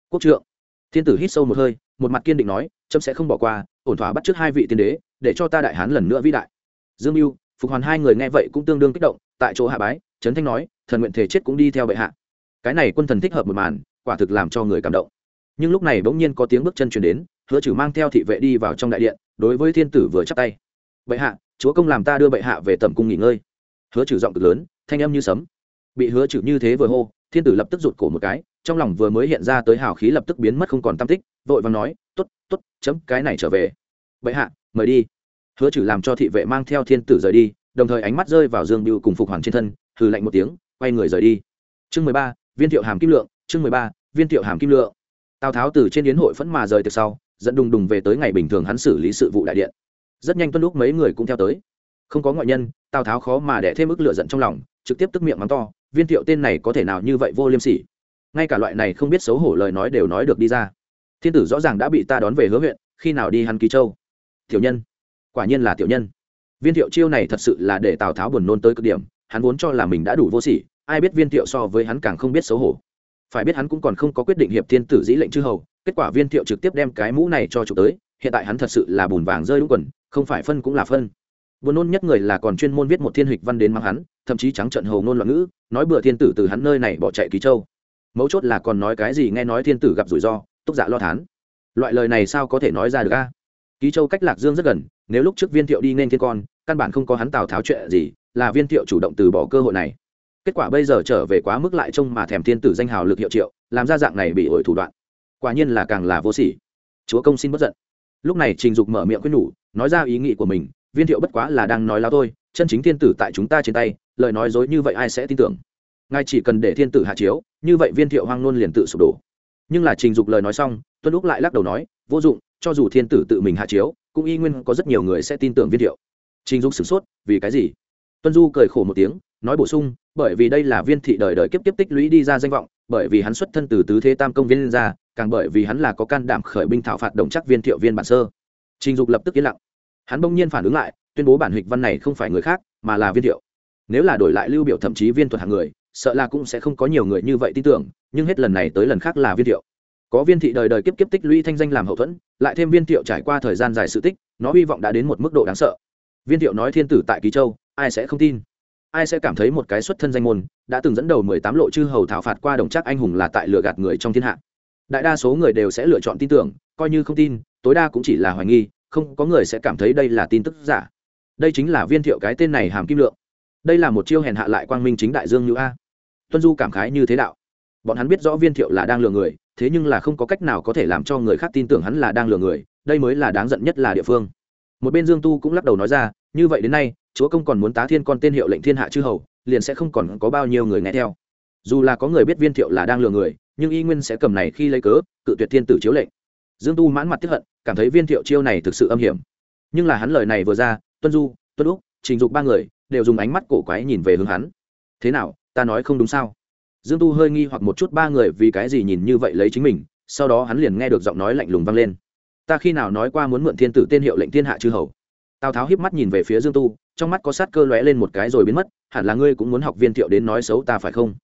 quốc trượng. Thiên tử hít sâu một hơi một mặt kiên định nói trâm sẽ không bỏ qua, ổn thỏa bắt trước hai vị tiên đế, để cho ta đại hán lần nữa vĩ đại. Dương mưu phục hoàn hai người nghe vậy cũng tương đương kích động, tại chỗ hạ bái, trấn thanh nói, thần nguyện thể chết cũng đi theo bệ hạ. Cái này quân thần thích hợp một màn, quả thực làm cho người cảm động. Nhưng lúc này bỗng nhiên có tiếng bước chân chuyển đến, hứa trừ mang theo thị vệ đi vào trong đại điện, đối với thiên tử vừa chắp tay. Bệ hạ, chúa công làm ta đưa bệ hạ về tầm cung nghỉ ngơi. Hứa trừ giọng cực lớn, thanh âm như sấm. Bị hứa trừ như thế vừa hô, thiên tử lập tức rụt cổ một cái trong lòng vừa mới hiện ra tới hào khí lập tức biến mất không còn tam tích, vội vàng nói t ố t t ố t chấm cái này trở về. Bệ hạ, mời đi. Hứa trừ làm cho thị vệ mang theo thiên tử rời đi, đồng thời ánh mắt rơi vào dương biêu cùng phục hoàng trên thân, hừ lạnh một tiếng, quay người rời đi. Chương mười ba, viên thiệu hàm kim lượng, chương mười ba, viên thiệu hàm kim lượng. Tào tháo từ trên yến hội phẫn mà rời từ sau, dẫn đùng đùng về tới ngày bình thường hắn xử lý sự vụ đại điện. Rất nhanh tuân lúc mấy người cũng theo tới. Không có ngoại nhân, tào tháo khó mà đẻ thêm ức lựa giận trong lòng, trực tiếp tức miệng mắng to, viên thiệu tên này có thể nào như vậy vô liêm sỉ? Ngay cả loại này không biết xấu hổ lời nói đều nói được đi ra. Thiên tử rõ ràng đã bị ta đón về hứa huyện, khi nào đi hắn ký châu? Tiểu nhân. Quả nhiên là tiểu nhân. Viên thiệu chiêu này thật sự là để tào tháo buồn nôn tới cực điểm, hắn vốn cho là mình đã đủ vô sỉ, ai biết viên thiệu so với hắn càng không biết xấu hổ. Phải biết hắn cũng còn không có quyết định hiệp thiên tử dĩ lệnh chư hầu, kết quả viên thiệu trực tiếp đem cái mũ này cho chủ tới, hiện tại hắn thật sự là bùn vàng rơi đúng quần, không phải phân cũng là phân. Buồn nôn nhất người là còn chuyên môn viết một thiên hịch văn đến mang hắn, thậm chí trắng trận hầu ngôn loạn ngữ, nói bừa thiên tử từ hắn nơi này bỏ chạy ký châu mấu chốt là còn nói cái gì nghe nói thiên tử gặp rủi ro, túc giả dạ lo thán. Loại lời này sao có thể nói ra được a? Ký châu cách lạc dương rất gần, nếu lúc trước viên thiệu đi nên thiên con, căn bản không có hắn tào tháo chuyện gì, là viên thiệu chủ động từ bỏ cơ hội này. Kết quả bây giờ trở về quá mức lại trông mà thèm thiên tử danh hào lực hiệu triệu, làm ra dạng này bị ổi thủ đoạn. Quả nhiên là càng là vô sỉ. Chúa công xin bất giận. Lúc này trình dục mở miệng quyết nhủ, nói ra ý nghĩ của mình, viên thiệu bất quá là đang nói láo thôi, chân chính thiên tử tại chúng ta trên tay, lời nói dối như vậy ai sẽ tin tưởng? Ngài chỉ cần để thiên tử hạ chiếu, như vậy viên thiệu hoang nôn liền tự sụp đổ. Nhưng là trình dục lời nói xong, tuân lúc lại lắc đầu nói, vô dụng, cho dù thiên tử tự mình hạ chiếu, cũng y nguyên có rất nhiều người sẽ tin tưởng viên thiệu. Trình dục sửng sốt, vì cái gì? Tuân du cười khổ một tiếng, nói bổ sung, bởi vì đây là viên thị đời đời kiếp kiếp tích lũy đi ra danh vọng, bởi vì hắn xuất thân từ tứ thế tam công viên lên ra, càng bởi vì hắn là có can đảm khởi binh thảo phạt đồng chắc viên thiệu viên bản sơ. Trình dục lập tức yên lặng. Hắn bỗng nhiên phản ứng lại, tuyên bố bản hịch văn này không phải người khác, mà là viên thiệu. Nếu là đổi lại lưu biểu thậm chí viên thuật hàng người sợ là cũng sẽ không có nhiều người như vậy tin tưởng, nhưng hết lần này tới lần khác là viên thiệu. Có viên thị đời đời kiếp kiếp tích lũy thanh danh làm hậu thuẫn, lại thêm viên thiệu trải qua thời gian dài sự tích, nó hy vọng đã đến một mức độ đáng sợ. Viên thiệu nói thiên tử tại ký châu, ai sẽ không tin? Ai sẽ cảm thấy một cái xuất thân danh môn, đã từng dẫn đầu mười tám lộ chư hầu thảo phạt qua đồng chắc anh hùng là tại lừa gạt người trong thiên hạ. Đại đa số người đều sẽ lựa chọn tin tưởng, coi như không tin, tối đa cũng chỉ là hoài nghi, không có người sẽ cảm thấy đây là tin tức giả. Đây chính là viên thiệu cái tên này hàm kim lượng đây là một chiêu hèn hạ lại quang minh chính đại dương như a. Tuân du cảm khái như thế đạo. Bọn hắn biết rõ viên thiệu là đang lừa người, thế nhưng là không có cách nào có thể làm cho người khác tin tưởng hắn là đang lừa người, đây mới là đáng giận nhất là địa phương. Một bên dương tu cũng lắc đầu nói ra, như vậy đến nay, chúa công còn muốn tá thiên con tên hiệu lệnh thiên hạ chư hầu, liền sẽ không còn có bao nhiêu người nghe theo. Dù là có người biết viên thiệu là đang lừa người, nhưng y nguyên sẽ cầm này khi lấy cớ, cự tuyệt thiên tử chiếu lệnh. Dương tu mãn mặt tiếp hận, cảm thấy viên thiệu chiêu này thực sự âm hiểm. Nhưng là hắn lời này vừa ra, tuân du, tuân úc, trình dục ba người đều dùng ánh mắt cổ quái nhìn về hướng hắn. Thế nào, ta nói không đúng sao? Dương tu hơi nghi hoặc một chút ba người vì cái gì nhìn như vậy lấy chính mình, sau đó hắn liền nghe được giọng nói lạnh lùng vang lên. Ta khi nào nói qua muốn mượn thiên tử tên hiệu lệnh thiên hạ chư hầu? Tào tháo hiếp mắt nhìn về phía dương tu, trong mắt có sát cơ lóe lên một cái rồi biến mất, hẳn là ngươi cũng muốn học viên thiệu đến nói xấu ta phải không?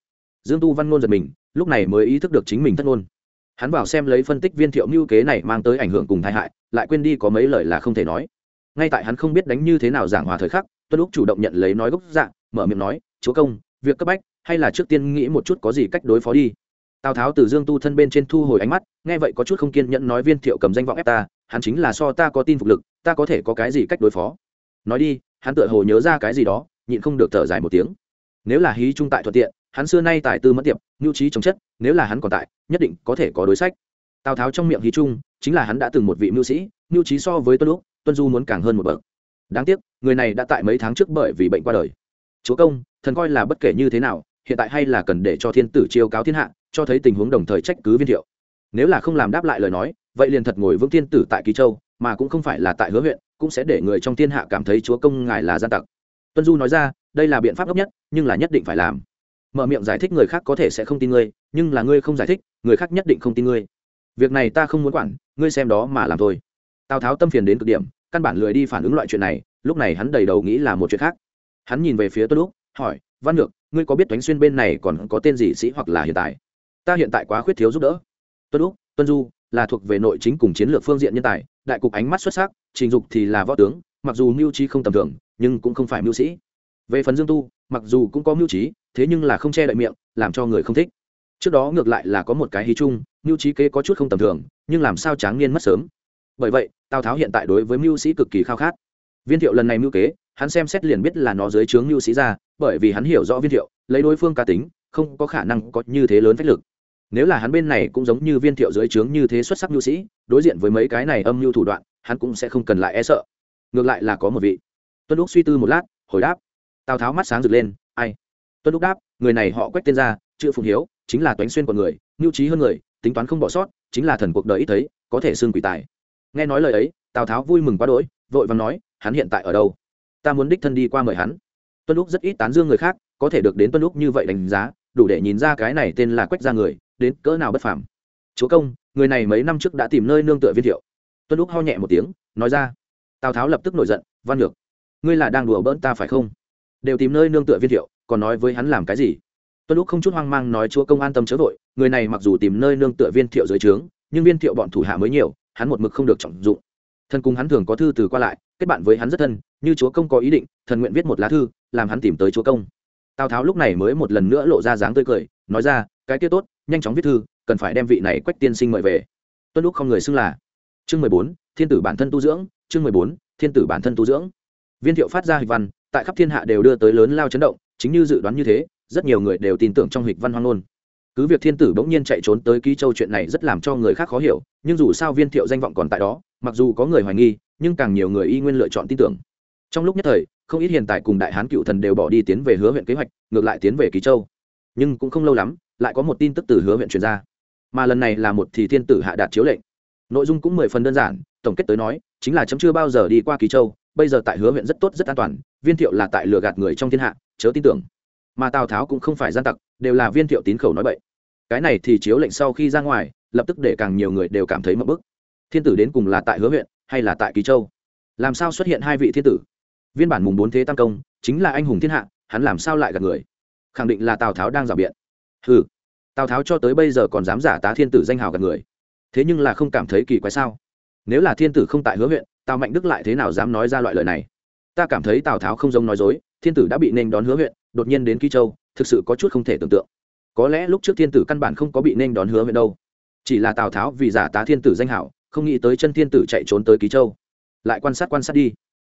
Dương tu văn ngôn giật mình, lúc này mới ý thức được chính mình thất ngôn. Hắn vào xem lấy phân tích viên thiệu mưu kế này mang tới ảnh hưởng cùng tai hại, lại quên đi có mấy lời là không thể nói. Ngay tại hắn không biết đánh như thế nào giảng hòa thời khắc tuân lúc chủ động nhận lấy nói gốc dạng mở miệng nói, chúa công, việc cấp bách, hay là trước tiên nghĩ một chút có gì cách đối phó đi. Tào tháo từ dương tu thân bên trên thu hồi ánh mắt, nghe vậy có chút không kiên nhẫn nói viên thiệu cầm danh vọng ép ta, hắn chính là so ta có tin phục lực, ta có thể có cái gì cách đối phó? Nói đi, hắn tựa hồ nhớ ra cái gì đó, nhịn không được thở dài một tiếng. Nếu là hí trung tại thuận tiện, hắn xưa nay tài tư mất tiệp, nhu trí chống chất, nếu là hắn còn tại, nhất định có thể có đối sách. Tào tháo trong miệng hí trung chính là hắn đã từng một vị mưu sĩ mưu trí so với tuân lúc tuân du muốn càng hơn một bậc đáng tiếc, người này đã tại mấy tháng trước bởi vì bệnh qua đời. Chúa công, thần coi là bất kể như thế nào, hiện tại hay là cần để cho thiên tử chiêu cáo thiên hạ, cho thấy tình huống đồng thời trách cứ viên thiệu. Nếu là không làm đáp lại lời nói, vậy liền thật ngồi vững thiên tử tại kỳ châu, mà cũng không phải là tại hứa huyện, cũng sẽ để người trong thiên hạ cảm thấy chúa công ngài là gian tặc. Tuân du nói ra, đây là biện pháp ngốc nhất, nhưng là nhất định phải làm. Mở miệng giải thích người khác có thể sẽ không tin ngươi, nhưng là ngươi không giải thích, người khác nhất định không tin ngươi. Việc này ta không muốn quản, ngươi xem đó mà làm thôi. Tào tháo tâm phiền đến cực điểm căn bản lười đi phản ứng loại chuyện này, lúc này hắn đầy đầu nghĩ là một chuyện khác. Hắn nhìn về phía tuân lúc hỏi, văn ngược ngươi có biết toánh xuyên bên này còn có tên gì sĩ hoặc là hiện tại? Ta hiện tại quá khuyết thiếu giúp đỡ. Tuân lúc tuân du, là thuộc về nội chính cùng chiến lược phương diện nhân tài, đại cục ánh mắt xuất sắc, trình dục thì là võ tướng, mặc dù mưu trí không tầm thường, nhưng cũng không phải mưu sĩ. Về phần dương tu, mặc dù cũng có mưu trí, thế nhưng là không che đậy miệng, làm cho người không thích. Trước đó ngược lại là có một cái hí chung, mưu trí kế có chút không tầm thường, nhưng làm sao tráng niên mất sớm? Bởi vậy tào tháo hiện tại đối với mưu sĩ cực kỳ khao khát. Viên thiệu lần này mưu kế, hắn xem xét liền biết là nó dưới trướng mưu sĩ ra, bởi vì hắn hiểu rõ viên thiệu, lấy đối phương cá tính, không có khả năng có như thế lớn phách lực. Nếu là hắn bên này cũng giống như viên thiệu dưới trướng như thế xuất sắc mưu sĩ, đối diện với mấy cái này âm mưu thủ đoạn, hắn cũng sẽ không cần lại e sợ. Ngược lại là có một vị. Tuân lúc suy tư một lát, hồi đáp. Tào tháo mắt sáng rực lên, ai? Tuân lúc đáp, người này họ quách tên ra chữ phụng hiếu, chính là toánh xuyên của người, mưu trí hơn người, tính toán không bỏ sót, chính là thần cuộc đời ít thấy, có thể xương quỷ tài nghe nói lời ấy, tào tháo vui mừng quá đỗi, vội và nói, hắn hiện tại ở đâu? Ta muốn đích thân đi qua mời hắn. Tuân lúc rất ít tán dương người khác, có thể được đến tuân lúc như vậy đánh giá, đủ để nhìn ra cái này tên là quách ra người, đến cỡ nào bất phàm. Chúa công, người này mấy năm trước đã tìm nơi nương tựa viên thiệu. Tuân lúc ho nhẹ một tiếng, nói ra. Tào tháo lập tức nổi giận, văn ngược ngươi là đang đùa bỡn ta phải không? Đều tìm nơi nương tựa viên thiệu, còn nói với hắn làm cái gì? Tuân lúc không chút hoang mang nói, chúa công an tâm chớ vội, người này mặc dù tìm nơi nương tựa viên thiệu dưới trướng, nhưng viên thiệu bọn thủ hạ mới nhiều hắn một mực không được trọng dụng. Thần cùng hắn thường có thư từ qua lại, kết bạn với hắn rất thân, như chúa công có ý định, thần nguyện viết một lá thư, làm hắn tìm tới chúa công. Tào tháo lúc này mới một lần nữa lộ ra dáng tươi cười, nói ra, cái kia tốt, nhanh chóng viết thư, cần phải đem vị này quách tiên sinh mời về. Tuân lúc không người xưng là. Chương mười bốn, thiên tử bản thân tu dưỡng, chương mười bốn, thiên tử bản thân tu dưỡng. Viên thiệu phát ra hịch văn, tại khắp thiên hạ đều đưa tới lớn lao chấn động, chính như dự đoán như thế, rất nhiều người đều tin tưởng trong hịch văn hoang ngôn cứ việc thiên tử bỗng nhiên chạy trốn tới ký châu chuyện này rất làm cho người khác khó hiểu, nhưng dù sao viên thiệu danh vọng còn tại đó, mặc dù có người hoài nghi, nhưng càng nhiều người y nguyên lựa chọn tin tưởng. Trong lúc nhất thời, không ít hiện tại cùng đại hán cựu thần đều bỏ đi tiến về hứa huyện kế hoạch, ngược lại tiến về ký châu. Nhưng cũng không lâu lắm, lại có một tin tức từ hứa huyện truyền ra. Mà lần này là một thì thiên tử hạ đạt chiếu lệnh. Nội dung cũng mười phần đơn giản, tổng kết tới nói, chính là chấm chưa bao giờ đi qua ký châu, bây giờ tại hứa huyện rất tốt, rất an toàn, viên thiệu là tại lừa gạt người trong thiên hạ, chớ tin tưởng. Mà tào tháo cũng không phải gian tặc, đều là viên thiệu tín khẩu nói vậy cái này thì chiếu lệnh sau khi ra ngoài, lập tức để càng nhiều người đều cảm thấy mập bức. Thiên tử đến cùng là tại hứa huyện, hay là tại ký châu? Làm sao xuất hiện hai vị thiên tử? Viên bản mùng bốn thế tam công, chính là anh hùng thiên hạ, hắn làm sao lại gặp người? Khẳng định là tào tháo đang rào biện. Ừ tào tháo cho tới bây giờ còn dám giả tá thiên tử danh hào gặp người. Thế nhưng là không cảm thấy kỳ quái sao? Nếu là thiên tử không tại hứa huyện, tào mạnh đức lại thế nào dám nói ra loại lời này? Ta cảm thấy tào tháo không giống nói dối, thiên tử đã bị nên đón hứa huyện, đột nhiên đến ký châu, thực sự có chút không thể tưởng tượng có lẽ lúc trước thiên tử căn bản không có bị nên đón hứa huyện đâu. Chỉ là tào tháo vì giả tá thiên tử danh hảo, không nghĩ tới chân thiên tử chạy trốn tới ký châu. Lại quan sát quan sát đi.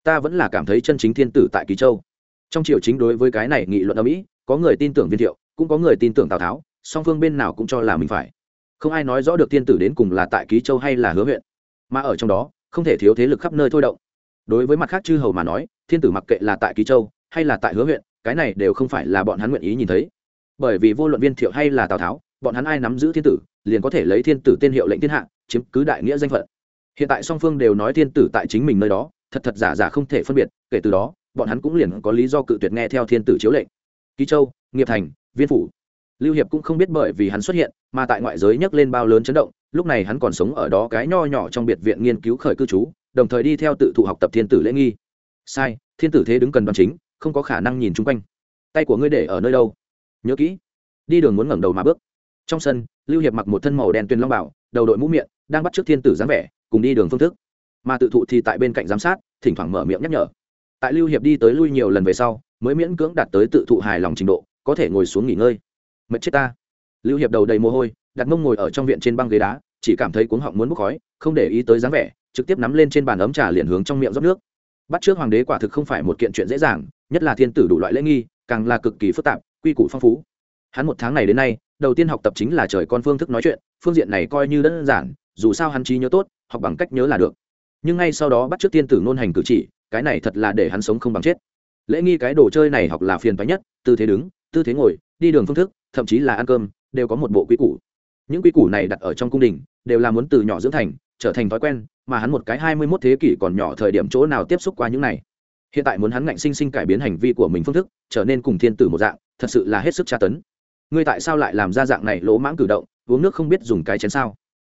Ta vẫn là cảm thấy chân chính thiên tử tại ký châu. Trong triều chính đối với cái này nghị luận ở mỹ, có người tin tưởng viên thiệu, cũng có người tin tưởng tào tháo, song phương bên nào cũng cho là mình phải. Không ai nói rõ được thiên tử đến cùng là tại ký châu hay là hứa huyện. Mà ở trong đó, không thể thiếu thế lực khắp nơi thôi động. Đối với mặt khác chư hầu mà nói, thiên tử mặc kệ là tại ký châu hay là tại hứa huyện, cái này đều không phải là bọn hắn nguyện ý nhìn thấy bởi vì vô luận viên thiệu hay là tào tháo, bọn hắn ai nắm giữ thiên tử, liền có thể lấy thiên tử tên hiệu lệnh thiên hạ, chiếm cứ đại nghĩa danh phận. Hiện tại song phương đều nói thiên tử tại chính mình nơi đó, thật thật giả giả không thể phân biệt, kể từ đó, bọn hắn cũng liền có lý do cự tuyệt nghe theo thiên tử chiếu lệnh. Ký châu, nghiệp thành, viên phủ. Lưu hiệp cũng không biết bởi vì hắn xuất hiện, mà tại ngoại giới nhấc lên bao lớn chấn động, lúc này hắn còn sống ở đó cái nho nhỏ trong biệt viện nghiên cứu khởi cư trú, đồng thời đi theo tự thụ học tập thiên tử lễ nghi. Sai, thiên tử thế đứng cần đoàn chính, không có khả năng nhìn chung quanh. Tay của ngươi để ở nơi đâu? Nhớ kỹ. Đi đường muốn ngẩng đầu mà bước. Trong sân, lưu hiệp mặc một thân màu đen tuyền long bảo, đầu đội mũ miệng, đang bắt trước thiên tử dáng vẻ, cùng đi đường phương thức. Mà tự thụ thì tại bên cạnh giám sát, thỉnh thoảng mở miệng nhắc nhở. Tại lưu hiệp đi tới lui nhiều lần về sau, mới miễn cưỡng đạt tới tự thụ hài lòng trình độ, có thể ngồi xuống nghỉ ngơi. Mệt chết ta. Lưu hiệp đầu đầy mồ hôi, đặt mông ngồi ở trong viện trên băng ghế đá, chỉ cảm thấy cuống họng muốn bốc khói, không để ý tới dáng vẻ, trực tiếp nắm lên trên bàn ấm trà liền hướng trong miệng rót nước. Bắt trước hoàng đế quả thực không phải một kiện chuyện dễ dàng, nhất là thiên tử đủ loại lễ nghi, càng là cực kỳ phức tạp quy củ phong phú. Hắn một tháng này đến nay, đầu tiên học tập chính là trời con phương thức nói chuyện, phương diện này coi như đơn giản, dù sao hắn trí nhớ tốt, học bằng cách nhớ là được. Nhưng ngay sau đó bắt trước tiên tử nôn hành cử chỉ, cái này thật là để hắn sống không bằng chết. Lễ nghi cái đồ chơi này học là phiền phái nhất, tư thế đứng, tư thế ngồi, đi đường phương thức, thậm chí là ăn cơm, đều có một bộ quy củ. Những quy củ này đặt ở trong cung đình, đều là muốn từ nhỏ dưỡng thành, trở thành thói quen, mà hắn một cái hai mươi mốt thế kỷ còn nhỏ thời điểm chỗ nào tiếp xúc qua những này. Hiện tại muốn hắn ngạnh sinh sinh cải biến hành vi của mình phương thức, trở nên cùng thiên tử một dạng thật sự là hết sức tra tấn. Ngươi tại sao lại làm ra dạng này lỗ mãng cử động, uống nước không biết dùng cái chén sao?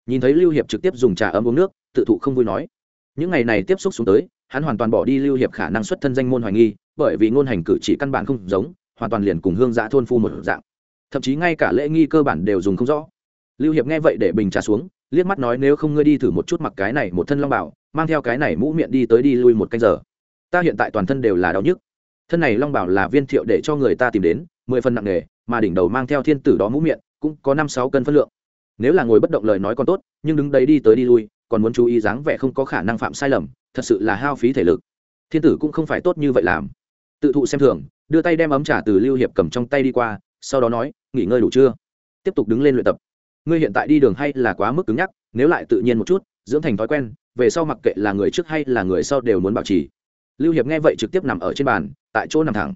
Nhìn thấy lưu hiệp trực tiếp dùng trà ấm uống nước, tự thụ không vui nói. Những ngày này tiếp xúc xuống tới, hắn hoàn toàn bỏ đi lưu hiệp khả năng xuất thân danh môn hoài nghi, bởi vì ngôn hành cử chỉ căn bản không giống, hoàn toàn liền cùng hương giã thôn phu một dạng. Thậm chí ngay cả lễ nghi cơ bản đều dùng không rõ. Lưu hiệp nghe vậy để bình trà xuống, liếc mắt nói nếu không ngươi đi thử một chút mặc cái này một thân long bảo, mang theo cái này mũ miệng đi tới đi lui một canh giờ. Ta hiện tại toàn thân đều là đau nhức. Thân này long bảo là viên thiệu để cho người ta tìm đến mười phần nặng nề, mà đỉnh đầu mang theo thiên tử đó mũ miệng cũng có năm sáu cân phân lượng. Nếu là ngồi bất động lời nói còn tốt nhưng đứng đấy đi tới đi lui còn muốn chú ý dáng vẻ không có khả năng phạm sai lầm thật sự là hao phí thể lực. Thiên tử cũng không phải tốt như vậy làm. Tự thụ xem thường đưa tay đem ấm trà từ lưu hiệp cầm trong tay đi qua sau đó nói nghỉ ngơi đủ chưa? Tiếp tục đứng lên luyện tập. Ngươi hiện tại đi đường hay là quá mức cứng nhắc nếu lại tự nhiên một chút dưỡng thành thói quen về sau mặc kệ là người trước hay là người sau đều muốn bảo trì. Lưu hiệp nghe vậy trực tiếp nằm ở trên bàn tại chỗ nằm thẳng.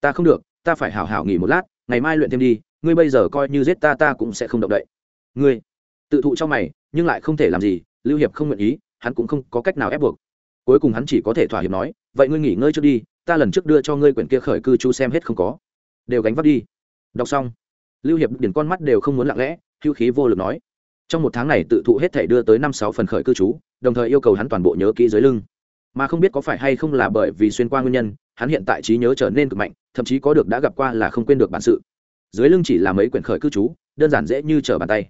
Ta không được ta phải hảo hảo nghỉ một lát, ngày mai luyện thêm đi, ngươi bây giờ coi như giết ta ta cũng sẽ không động đậy. Ngươi, tự thụ trong mày, nhưng lại không thể làm gì, lưu hiệp không nguyện ý, hắn cũng không có cách nào ép buộc. Cuối cùng hắn chỉ có thể thỏa hiệp nói, vậy ngươi nghỉ ngơi trước đi, ta lần trước đưa cho ngươi quyển kia khởi cư chú xem hết không có. Đều gánh vác đi. Đọc xong, lưu hiệp điển con mắt đều không muốn lặng lẽ, hữu khí vô lực nói. Trong một tháng này tự thụ hết thể đưa tới năm sáu phần khởi cư trú đồng thời yêu cầu hắn toàn bộ nhớ kỹ dưới lưng. Mà không biết có phải hay không là bởi vì xuyên qua nguyên nhân hắn hiện tại trí nhớ trở nên cực mạnh, thậm chí có được đã gặp qua là không quên được bản sự. Dưới lưng chỉ là mấy quyển khởi cư trú đơn giản dễ như trở bàn tay.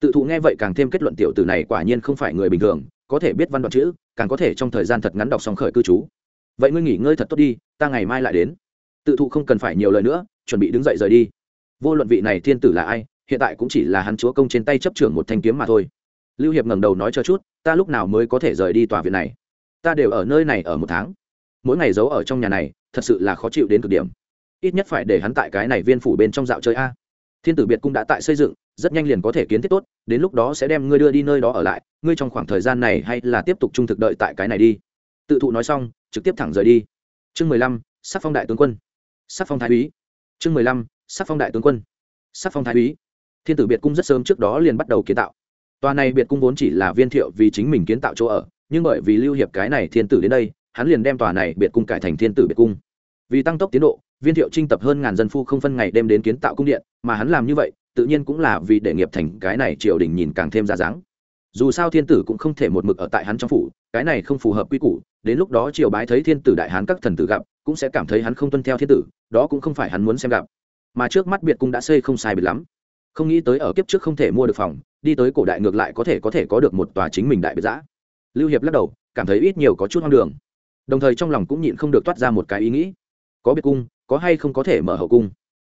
Tự thụ nghe vậy càng thêm kết luận tiểu tử này quả nhiên không phải người bình thường, có thể biết văn đoạn chữ, càng có thể trong thời gian thật ngắn đọc xong khởi cư trú vậy ngươi nghỉ ngơi thật tốt đi, ta ngày mai lại đến. Tự thụ không cần phải nhiều lời nữa, chuẩn bị đứng dậy rời đi. Vô luận vị này thiên tử là ai, hiện tại cũng chỉ là hắn chúa công trên tay chấp trưởng một thanh kiếm mà thôi. Lưu hiệp ngẩng đầu nói cho chút, ta lúc nào mới có thể rời đi tòa viện này? Ta đều ở nơi này ở một tháng mỗi ngày giấu ở trong nhà này, thật sự là khó chịu đến cực điểm. Ít nhất phải để hắn tại cái này viên phủ bên trong dạo chơi a. Thiên tử biệt cung đã tại xây dựng, rất nhanh liền có thể kiến thiết tốt, đến lúc đó sẽ đem ngươi đưa đi nơi đó ở lại, ngươi trong khoảng thời gian này hay là tiếp tục trung thực đợi tại cái này đi. Tự thụ nói xong, trực tiếp thẳng rời đi. Chương mười lăm, sắc phong đại tướng quân. Sắc phong thái úy. Chương mười lăm, sắc phong đại tướng quân. Sắc phong thái úy. Thiên tử biệt cung rất sớm trước đó liền bắt đầu kiến tạo. Tòa này biệt cung vốn chỉ là viên thiệu vì chính mình kiến tạo chỗ ở, nhưng bởi vì lưu hiệp cái này thiên tử đến đây hắn liền đem tòa này biệt cung cải thành thiên tử biệt cung. Vì tăng tốc tiến độ, viên thiệu trinh tập hơn ngàn dân phu không phân ngày đêm đến kiến tạo cung điện, mà hắn làm như vậy, tự nhiên cũng là vì để nghiệp thành cái này triều đình nhìn càng thêm ra dáng. Dù sao thiên tử cũng không thể một mực ở tại hắn trong phủ, cái này không phù hợp quy củ, đến lúc đó triều bái thấy thiên tử đại hán các thần tử gặp, cũng sẽ cảm thấy hắn không tuân theo thiên tử, đó cũng không phải hắn muốn xem gặp. Mà trước mắt biệt cung đã xây không sai biệt lắm. Không nghĩ tới ở kiếp trước không thể mua được phòng, đi tới cổ đại ngược lại có thể có thể có được một tòa chính mình đại biệt giã. Lưu hiệp lắc đầu, cảm thấy ít nhiều có chút hoang đường đồng thời trong lòng cũng nhịn không được toát ra một cái ý nghĩ. Có biệt cung, có hay không có thể mở hậu cung?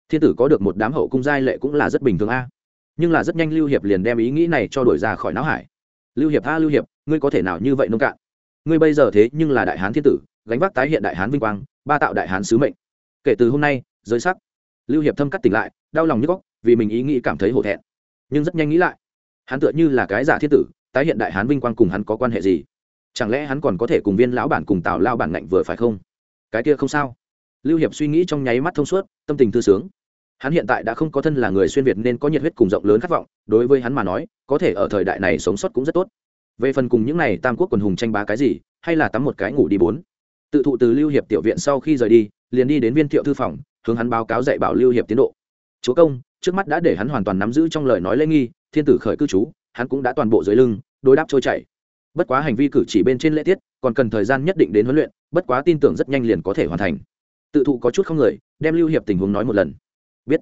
Thiên tử có được một đám hậu cung giai lệ cũng là rất bình thường a. Nhưng là rất nhanh lưu hiệp liền đem ý nghĩ này cho đổi ra khỏi não hải. Lưu hiệp a, lưu hiệp, ngươi có thể nào như vậy nông cạn? Ngươi bây giờ thế nhưng là đại hán thiên tử, gánh vác tái hiện đại hán vinh quang, ba tạo đại hán sứ mệnh. Kể từ hôm nay, giới sắc. Lưu hiệp thâm cắt tỉnh lại, đau lòng như góc, vì mình ý nghĩ cảm thấy hổ thẹn. Nhưng rất nhanh nghĩ lại, hắn tựa như là cái giả thiên tử, tái hiện đại hán vinh quang cùng hắn có quan hệ gì? Chẳng lẽ hắn còn có thể cùng viên lão bản cùng tào lao bản ngạnh vừa phải không? Cái kia không sao. Lưu hiệp suy nghĩ trong nháy mắt thông suốt, tâm tình thư sướng. Hắn hiện tại đã không có thân là người xuyên việt nên có nhiệt huyết cùng rộng lớn khát vọng, đối với hắn mà nói, có thể ở thời đại này sống sót cũng rất tốt. Về phần cùng những n à y tam quốc quần hùng tranh bá cái gì, hay là tắm một cái ngủ đi bốn. Tự thụ từ lưu hiệp tiểu viện sau khi rời đi, liền đi đến viên thiệu thư phòng, hướng hắn báo cáo dạy bảo lưu hiệp tiến độ. Chúa công, trước mắt đã để hắn hoàn toàn nắm giữ trong lời nói lễ nghi, thiên tử khởi cư trú, hắn cũng đã toàn bộ dưới lưng, đối đáp trôi chảy bất quá hành vi cử chỉ bên trên lễ tiết, còn cần thời gian nhất định đến huấn luyện, bất quá tin tưởng rất nhanh liền có thể hoàn thành. Tự thụ có chút không người, đem lưu hiệp tình huống nói một lần. Biết.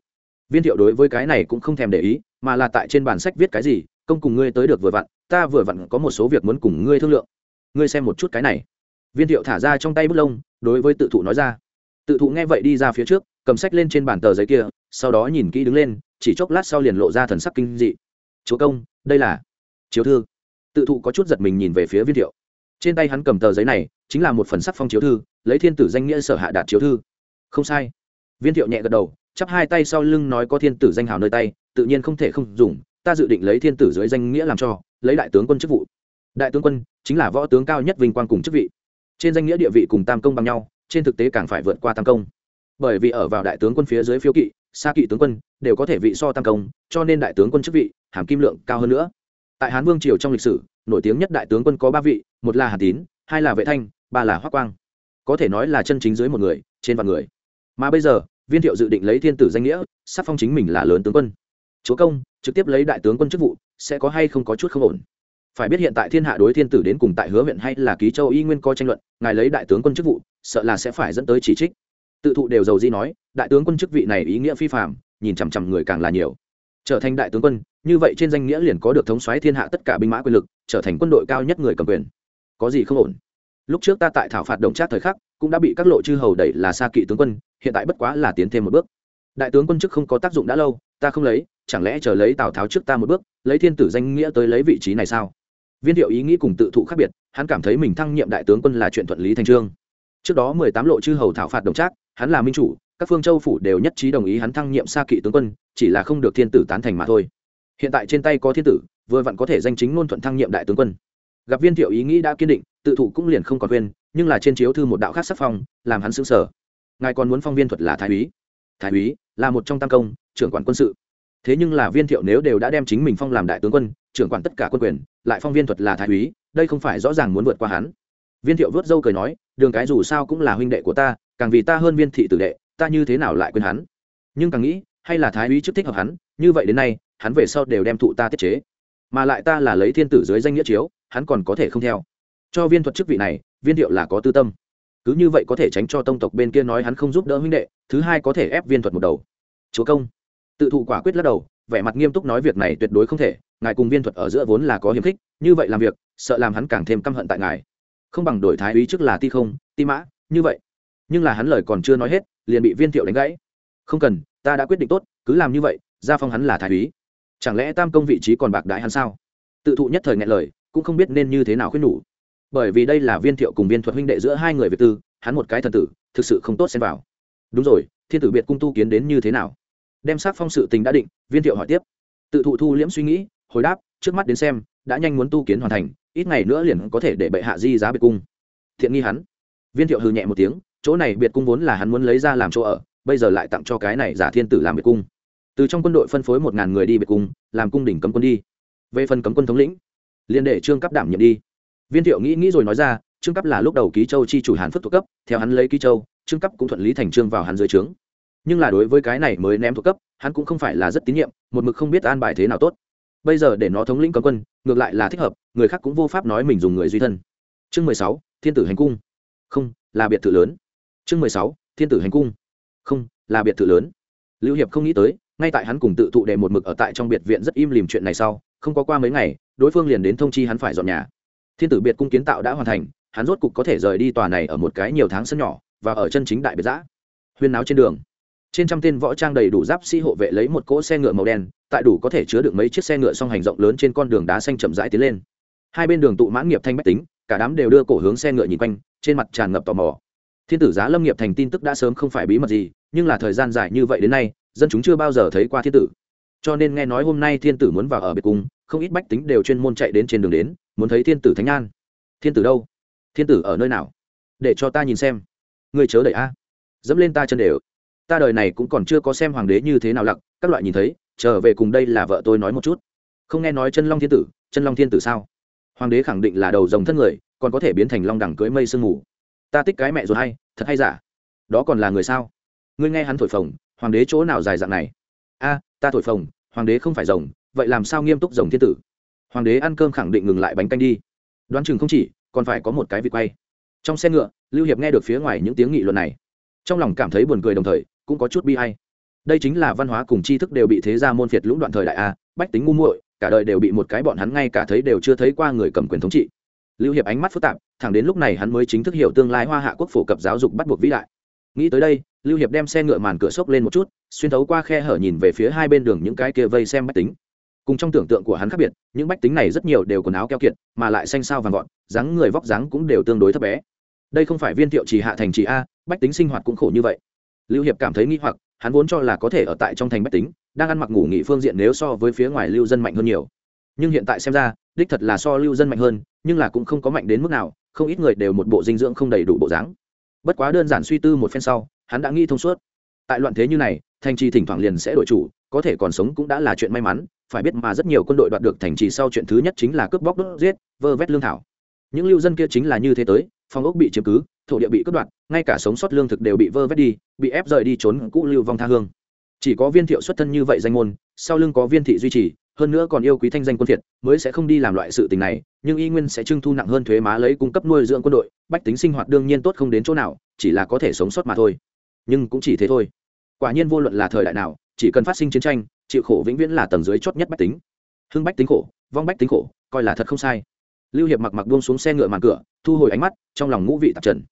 Viên thiệu đối với cái này cũng không thèm để ý, mà là tại trên bản sách viết cái gì, công cùng ngươi tới được vừa vặn, ta vừa vặn có một số việc muốn cùng ngươi thương lượng. Ngươi xem một chút cái này. Viên thiệu thả ra trong tay bút lông, đối với tự thụ nói ra. Tự thụ nghe vậy đi ra phía trước, cầm sách lên trên bàn tờ giấy kia, sau đó nhìn kỹ đứng lên, chỉ chốc lát sau liền lộ ra thần sắc kinh dị. Chúa công, đây là chiếu thư tự thụ có chút giật mình nhìn về phía viên thiệu. Trên tay hắn cầm tờ giấy này, chính là một phần sắc phong chiếu thư, lấy thiên tử danh nghĩa sở hạ đạt chiếu thư. Không sai. Viên thiệu nhẹ gật đầu, chắp hai tay sau lưng nói có thiên tử danh hào nơi tay, tự nhiên không thể không dùng, ta dự định lấy thiên tử dưới danh nghĩa làm cho, lấy đại tướng quân chức vụ. Đại tướng quân chính là võ tướng cao nhất vinh quang cùng chức vị. Trên danh nghĩa địa vị cùng tam công bằng nhau, trên thực tế càng phải vượt qua tam công. Bởi vì ở vào đại tướng quân phía dưới phiếu kỵ xa kỵ tướng quân đều có thể vị so tam công, cho nên đại tướng quân chức vị, hàm kim lượng cao hơn nữa tại hán vương triều trong lịch sử, nổi tiếng nhất đại tướng quân có ba vị, một là hà tín, hai là vệ thanh, ba là hoác quang. Có thể nói là chân chính dưới một người, trên vạn người. Mà bây giờ, viên thiệu dự định lấy thiên tử danh nghĩa sắc phong chính mình là lớn tướng quân. Chúa công, trực tiếp lấy đại tướng quân chức vụ, sẽ có hay không có chút không ổn? Phải biết hiện tại thiên hạ đối thiên tử đến cùng tại hứa huyện hay là ký châu y nguyên co tranh luận, ngài lấy đại tướng quân chức vụ, sợ là sẽ phải dẫn tới chỉ trích. Tự thụ đều giàu di nói, đại tướng quân chức vị này ý nghĩa phi phạm nhìn chằm chằm người càng là nhiều trở thành đại tướng quân, như vậy trên danh nghĩa liền có được thống soái thiên hạ tất cả binh mã quyền lực, trở thành quân đội cao nhất người cầm quyền. Có gì không ổn? Lúc trước ta tại thảo phạt đồng trác thời khắc, cũng đã bị các lộ chư hầu đẩy là xa kỵ tướng quân, hiện tại bất quá là tiến thêm một bước. Đại tướng quân chức không có tác dụng đã lâu, ta không lấy, chẳng lẽ chờ lấy tào tháo trước ta một bước, lấy thiên tử danh nghĩa tới lấy vị trí này sao? Viên thiệu ý nghĩ cùng tự thụ khác biệt, hắn cảm thấy mình thăng nhiệm đại tướng quân là chuyện thuận lý thành trương. Trước đó mười tám lộ chư hầu thảo phạt đồng trác, hắn là minh chủ các phương châu phủ đều nhất trí đồng ý hắn thăng nhiệm xa kỵ tướng quân, chỉ là không được thiên tử tán thành mà thôi. Hiện tại trên tay có thiên tử, vừa vặn có thể danh chính ngôn thuận thăng nhiệm đại tướng quân. Gặp viên thiệu ý nghĩ đã kiên định, tự thủ cũng liền không còn khuyên nhưng là trên chiếu thư một đạo khác sắc phong, làm hắn xứng sở ngài còn muốn phong viên thuật là thái úy? Thái úy là một trong tam công, trưởng quản quân sự. Thế nhưng là viên thiệu nếu đều đã đem chính mình phong làm đại tướng quân, trưởng quản tất cả quân quyền, lại phong viên thuật là thái úy, đây không phải rõ ràng muốn vượt qua hắn. Viên thiệu vớt dâu cười nói, đường cái dù sao cũng là huynh đệ của ta, càng vì ta hơn viên thị tử đệ ta như thế nào lại quên hắn? Nhưng càng nghĩ, hay là thái úy trước thích hợp hắn, như vậy đến nay, hắn về sau đều đem thụ ta tiết chế. Mà lại ta là lấy thiên tử dưới danh nghĩa chiếu, hắn còn có thể không theo. Cho viên thuật chức vị này, viên thiệu là có tư tâm. Cứ như vậy có thể tránh cho tông tộc bên kia nói hắn không giúp đỡ huynh đệ, thứ hai có thể ép viên thuật một đầu. Chúa công. Tự thụ quả quyết lắc đầu, vẻ mặt nghiêm túc nói việc này tuyệt đối không thể, ngài cùng viên thuật ở giữa vốn là có hiềm khích, như vậy làm việc, sợ làm hắn càng thêm căm hận tại ngài. Không bằng đổi thái úy trước là ti không, ti mã, như vậy. Nhưng là hắn lời còn chưa nói hết liền bị viên thiệu đánh gãy. Không cần, ta đã quyết định tốt, cứ làm như vậy, Gia phong hắn là thái úy. Chẳng lẽ tam công vị trí còn bạc đại hắn sao? Tự thụ nhất thời ngại lời, cũng không biết nên như thế nào khuyên nhủ. Bởi vì đây là viên thiệu cùng viên thuật huynh đệ giữa hai người việt tư, hắn một cái thần tử, thực sự không tốt xen vào. Đúng rồi, thiên tử biệt cung tu kiến đến như thế nào? Đem sát phong sự tình đã định, viên thiệu hỏi tiếp. Tự thụ thu liễm suy nghĩ, hồi đáp, trước mắt đến xem, đã nhanh muốn tu kiến hoàn thành, ít ngày nữa liền có thể để bệ hạ di giá biệt cung. Thiện nghi hắn. Viên thiệu hừ nhẹ một tiếng chỗ này biệt cung vốn là hắn muốn lấy ra làm chỗ ở, bây giờ lại tặng cho cái này giả thiên tử làm biệt cung. Từ trong quân đội phân phối một ngàn người đi biệt cung, làm cung đỉnh cấm quân đi. Về phần cấm quân thống lĩnh, liền để trương cấp đảm nhiệm đi. Viên thiệu nghĩ nghĩ rồi nói ra, trương cấp là lúc đầu ký châu chi chủ hàn phất thuộc cấp, theo hắn lấy ký châu, trương cấp cũng thuận lý thành trương vào hắn dưới trướng. Nhưng là đối với cái này mới ném thuộc cấp, hắn cũng không phải là rất tín nhiệm, một mực không biết an bài thế nào tốt. Bây giờ để nó thống lĩnh cấm quân, ngược lại là thích hợp, người khác cũng vô pháp nói mình dùng người duy thân. Chương mười sáu, thiên tử hành cung. Không, là biệt thự lớn chương mười sáu, thiên tử hành cung. Không, là biệt thự lớn. Lưu hiệp không nghĩ tới, ngay tại hắn cùng tự thụ đệ một mực ở tại trong biệt viện rất im lìm chuyện này sau, không có qua mấy ngày, đối phương liền đến thông chi hắn phải dọn nhà. Thiên tử biệt cung kiến tạo đã hoàn thành, hắn rốt cục có thể rời đi tòa này ở một cái nhiều tháng sân nhỏ, và ở chân chính đại biệt giã. Huyên náo trên đường. Trên trăm tên võ trang đầy đủ giáp sĩ hộ vệ lấy một cỗ xe ngựa màu đen, tại đủ có thể chứa được mấy chiếc xe ngựa song hành rộng lớn trên con đường đá xanh chậm rãi tiến lên. Hai bên đường tụ mãn nghiệp thanh bách tính, cả đám đều đưa cổ hướng xe ngựa nhìn quanh, trên mặt tràn ngập tò mò thiên tử giá lâm nghiệp thành tin tức đã sớm không phải bí mật gì, nhưng là thời gian dài như vậy đến nay, dân chúng chưa bao giờ thấy qua thiên tử. Cho nên nghe nói hôm nay thiên tử muốn vào ở biệt cung, không ít bách tính đều chuyên môn chạy đến trên đường đến, muốn thấy thiên tử thánh an. Thiên tử đâu? Thiên tử ở nơi nào? Để cho ta nhìn xem. Người chớ đẩy a. Dẫm lên ta chân đều. Ta đời này cũng còn chưa có xem hoàng đế như thế nào lặc, các loại nhìn thấy, trở về cùng đây là vợ tôi nói một chút. Không nghe nói chân long thiên tử, chân long thiên tử sao? Hoàng đế khẳng định là đầu rồng thân người, còn có thể biến thành long đẳng cưới mây sương mù ta tích cái mẹ rồi hay, thật hay giả? Đó còn là người sao? Ngươi nghe hắn thổi phồng, hoàng đế chỗ nào dài dạng này? A, ta thổi phồng, hoàng đế không phải rồng, vậy làm sao nghiêm túc rồng thiên tử? Hoàng đế ăn cơm khẳng định ngừng lại bánh canh đi. Đoán chừng không chỉ, còn phải có một cái vị quay. Trong xe ngựa, lưu hiệp nghe được phía ngoài những tiếng nghị luận này. Trong lòng cảm thấy buồn cười đồng thời, cũng có chút bi hay đây chính là văn hóa cùng tri thức đều bị thế gia môn phiệt lũng đoạn thời đại a, bách tính ngu muội, cả đời đều bị một cái bọn hắn ngay cả thấy đều chưa thấy qua người cầm quyền thống trị lưu hiệp ánh mắt phức tạp, thẳng đến lúc này hắn mới chính thức hiểu tương lai hoa hạ quốc phổ cập giáo dục bắt buộc vĩ đại. Nghĩ tới đây, lưu hiệp đem xe ngựa màn cửa sốc lên một chút, xuyên thấu qua khe hở nhìn về phía hai bên đường những cái kia vây xem bách tính. Cùng trong tưởng tượng của hắn khác biệt, những bách tính này rất nhiều đều quần áo keo kiệt, mà lại xanh sao vàng gọn dáng người vóc dáng cũng đều tương đối thấp bé. Đây không phải viên thiệu chỉ hạ thành chỉ a, bách tính sinh hoạt cũng khổ như vậy. Lưu hiệp cảm thấy nghi hoặc, hắn vốn cho là có thể ở tại trong thành bách tính, đang ăn mặc ngủ nghỉ phương diện nếu so với phía ngoài lưu dân mạnh hơn nhiều. Nhưng hiện tại xem ra đích thật là so lưu dân mạnh hơn, nhưng là cũng không có mạnh đến mức nào, không ít người đều một bộ dinh dưỡng không đầy đủ bộ dáng. Bất quá đơn giản suy tư một phen sau, hắn đã nghĩ thông suốt. Tại loạn thế như này, thành trì thỉnh thoảng liền sẽ đổi chủ, có thể còn sống cũng đã là chuyện may mắn, phải biết mà rất nhiều quân đội đoạt được thành trì sau chuyện thứ nhất chính là cướp bóc đốt giết, vơ vét lương thảo. Những lưu dân kia chính là như thế tới, phòng ốc bị chiếm cứ, thổ địa bị cướp đoạt, ngay cả sống sót lương thực đều bị vơ vét đi, bị ép rời đi trốn cũ lưu vong tha hương. Chỉ có viên thiệu xuất thân như vậy danh môn, sau lưng có viên thị duy trì hơn nữa còn yêu quý thanh danh quân thiệt mới sẽ không đi làm loại sự tình này, nhưng y nguyên sẽ trưng thu nặng hơn thuế má lấy cung cấp nuôi dưỡng quân đội, bách tính sinh hoạt đương nhiên tốt không đến chỗ nào, chỉ là có thể sống sót mà thôi. Nhưng cũng chỉ thế thôi. Quả nhiên vô luận là thời đại nào, chỉ cần phát sinh chiến tranh, chịu khổ vĩnh viễn là tầng dưới chót nhất bách tính. Hưng bách tính khổ, vong bách tính khổ, coi là thật không sai. Lưu hiệp mặc mặc buông xuống xe ngựa màn cửa, thu hồi ánh mắt, trong lòng ngũ vị tạp trần.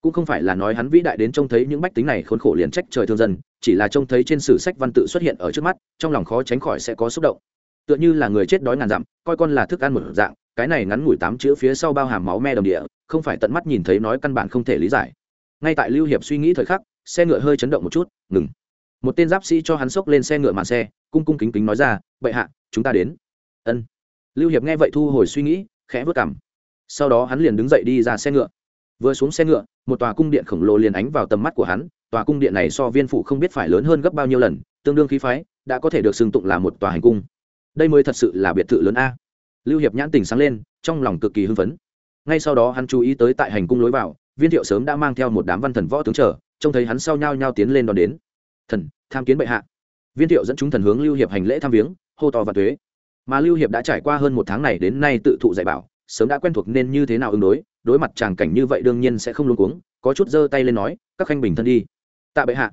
Cũng không phải là nói hắn vĩ đại đến trông thấy những bách tính này khốn khổ liền trách trời thương dân, chỉ là trông thấy trên sử sách văn tự xuất hiện ở trước mắt, trong lòng khó tránh khỏi sẽ có xúc động tựa như là người chết đói ngàn dặm, coi con là thức ăn một dạng, cái này ngắn ngủi tám chữ phía sau bao hàm máu me đồng địa, không phải tận mắt nhìn thấy nói căn bản không thể lý giải. Ngay tại lưu hiệp suy nghĩ thời khắc, xe ngựa hơi chấn động một chút, ngừng. Một tên giáp sĩ cho hắn xốc lên xe ngựa màn xe, cung cung kính kính nói ra, bệ hạ, chúng ta đến. Ân. Lưu hiệp nghe vậy thu hồi suy nghĩ, khẽ vớt cảm sau đó hắn liền đứng dậy đi ra xe ngựa. Vừa xuống xe ngựa, một tòa cung điện khổng lồ liền ánh vào tầm mắt của hắn, tòa cung điện này so viên phủ không biết phải lớn hơn gấp bao nhiêu lần, tương đương khí phái, đã có thể được xưng tụng là một tòa hành cung đây mới thật sự là biệt thự lớn a. Lưu hiệp nhãn tình sáng lên, trong lòng cực kỳ hưng phấn. Ngay sau đó hắn chú ý tới tại hành cung lối vào, viên thiệu sớm đã mang theo một đám văn thần võ tướng trở trông thấy hắn sau nhau nhau tiến lên đón đến. Thần, tham kiến bệ hạ. Viên thiệu dẫn chúng thần hướng lưu hiệp hành lễ tham viếng, hô to và thuế mà lưu hiệp đã trải qua hơn một tháng này đến nay tự thụ dạy bảo, sớm đã quen thuộc nên như thế nào ứng đối đối mặt tràng cảnh như vậy đương nhiên sẽ không luôn cuống, có chút giơ tay lên nói, các khanh bình thân đi. Tạ bệ hạ.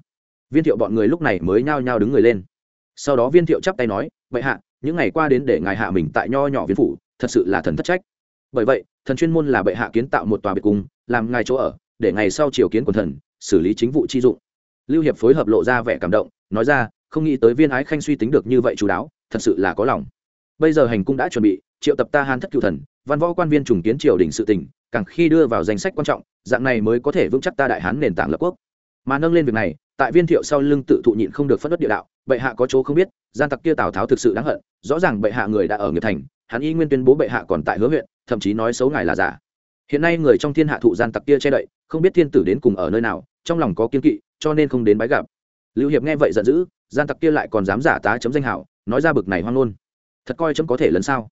Viên thiệu bọn người lúc này mới nhao nhao đứng người lên. Sau đó viên thiệu chắp tay nói, bệ hạ những ngày qua đến để ngài hạ mình tại nho nhỏ viên phủ, thật sự là thần thất trách. Bởi vậy, thần chuyên môn là bệ hạ kiến tạo một tòa biệt cung, làm ngài chỗ ở, để ngày sau triều kiến quần thần, xử lý chính vụ chi dụng. Lưu hiệp phối hợp lộ ra vẻ cảm động, nói ra, không nghĩ tới viên ái khanh suy tính được như vậy chú đáo, thật sự là có lòng. Bây giờ hành cung đã chuẩn bị, triệu tập ta hán thất cựu thần, văn võ quan viên trùng kiến triều đình sự tỉnh càng khi đưa vào danh sách quan trọng, dạng này mới có thể vững chắc ta đại hán nền tảng lập quốc. Mà nâng lên việc này tại viên thiệu sau lưng tự thụ nhịn không được phất đất địa đạo, bệ hạ có chỗ không biết, gian tặc kia tào tháo thực sự đáng hận, rõ ràng bệ hạ người đã ở nghiệp thành, hắn y nguyên tuyên bố bệ hạ còn tại hứa huyện, thậm chí nói xấu ngài là giả. Hiện nay người trong thiên hạ thụ gian tặc kia che đậy, không biết thiên tử đến cùng ở nơi nào, trong lòng có kiên kỵ, cho nên không đến bái gặp. Lưu hiệp nghe vậy giận dữ, gian tặc kia lại còn dám giả tá chấm danh hảo, nói ra bực này hoang ngôn. Thật coi chấm có thể lấn sao?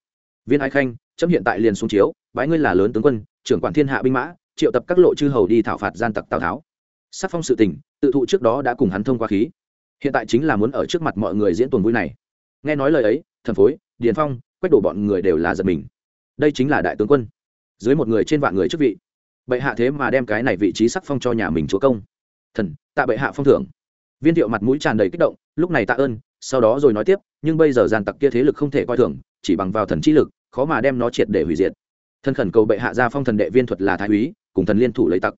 Viên ái khanh, chấm hiện tại liền xuống chiếu, bái ngươi là lớn tướng quân, trưởng quản thiên hạ binh mã, triệu tập các lộ chư hầu đi thảo phạt gian tặc tào tháo sắc phong sự tình, tự thụ trước đó đã cùng hắn thông qua khí. Hiện tại chính là muốn ở trước mặt mọi người diễn tuần vui này. Nghe nói lời ấy, thần phối, điền phong, quách đổ bọn người đều là giật mình. Đây chính là đại tướng quân. Dưới một người trên vạn người chức vị. Bệ hạ thế mà đem cái này vị trí sắc phong cho nhà mình chúa công. Thần, tạ bệ hạ phong thưởng. Viên thiệu mặt mũi tràn đầy kích động, lúc này tạ ơn, sau đó rồi nói tiếp, nhưng bây giờ gian tặc kia thế lực không thể coi thường, chỉ bằng vào thần trí lực, khó mà đem nó triệt để hủy diệt. Thần khẩn cầu bệ hạ ra phong thần đệ viên thuật là thái úy, cùng thần liên thủ lấy tặc.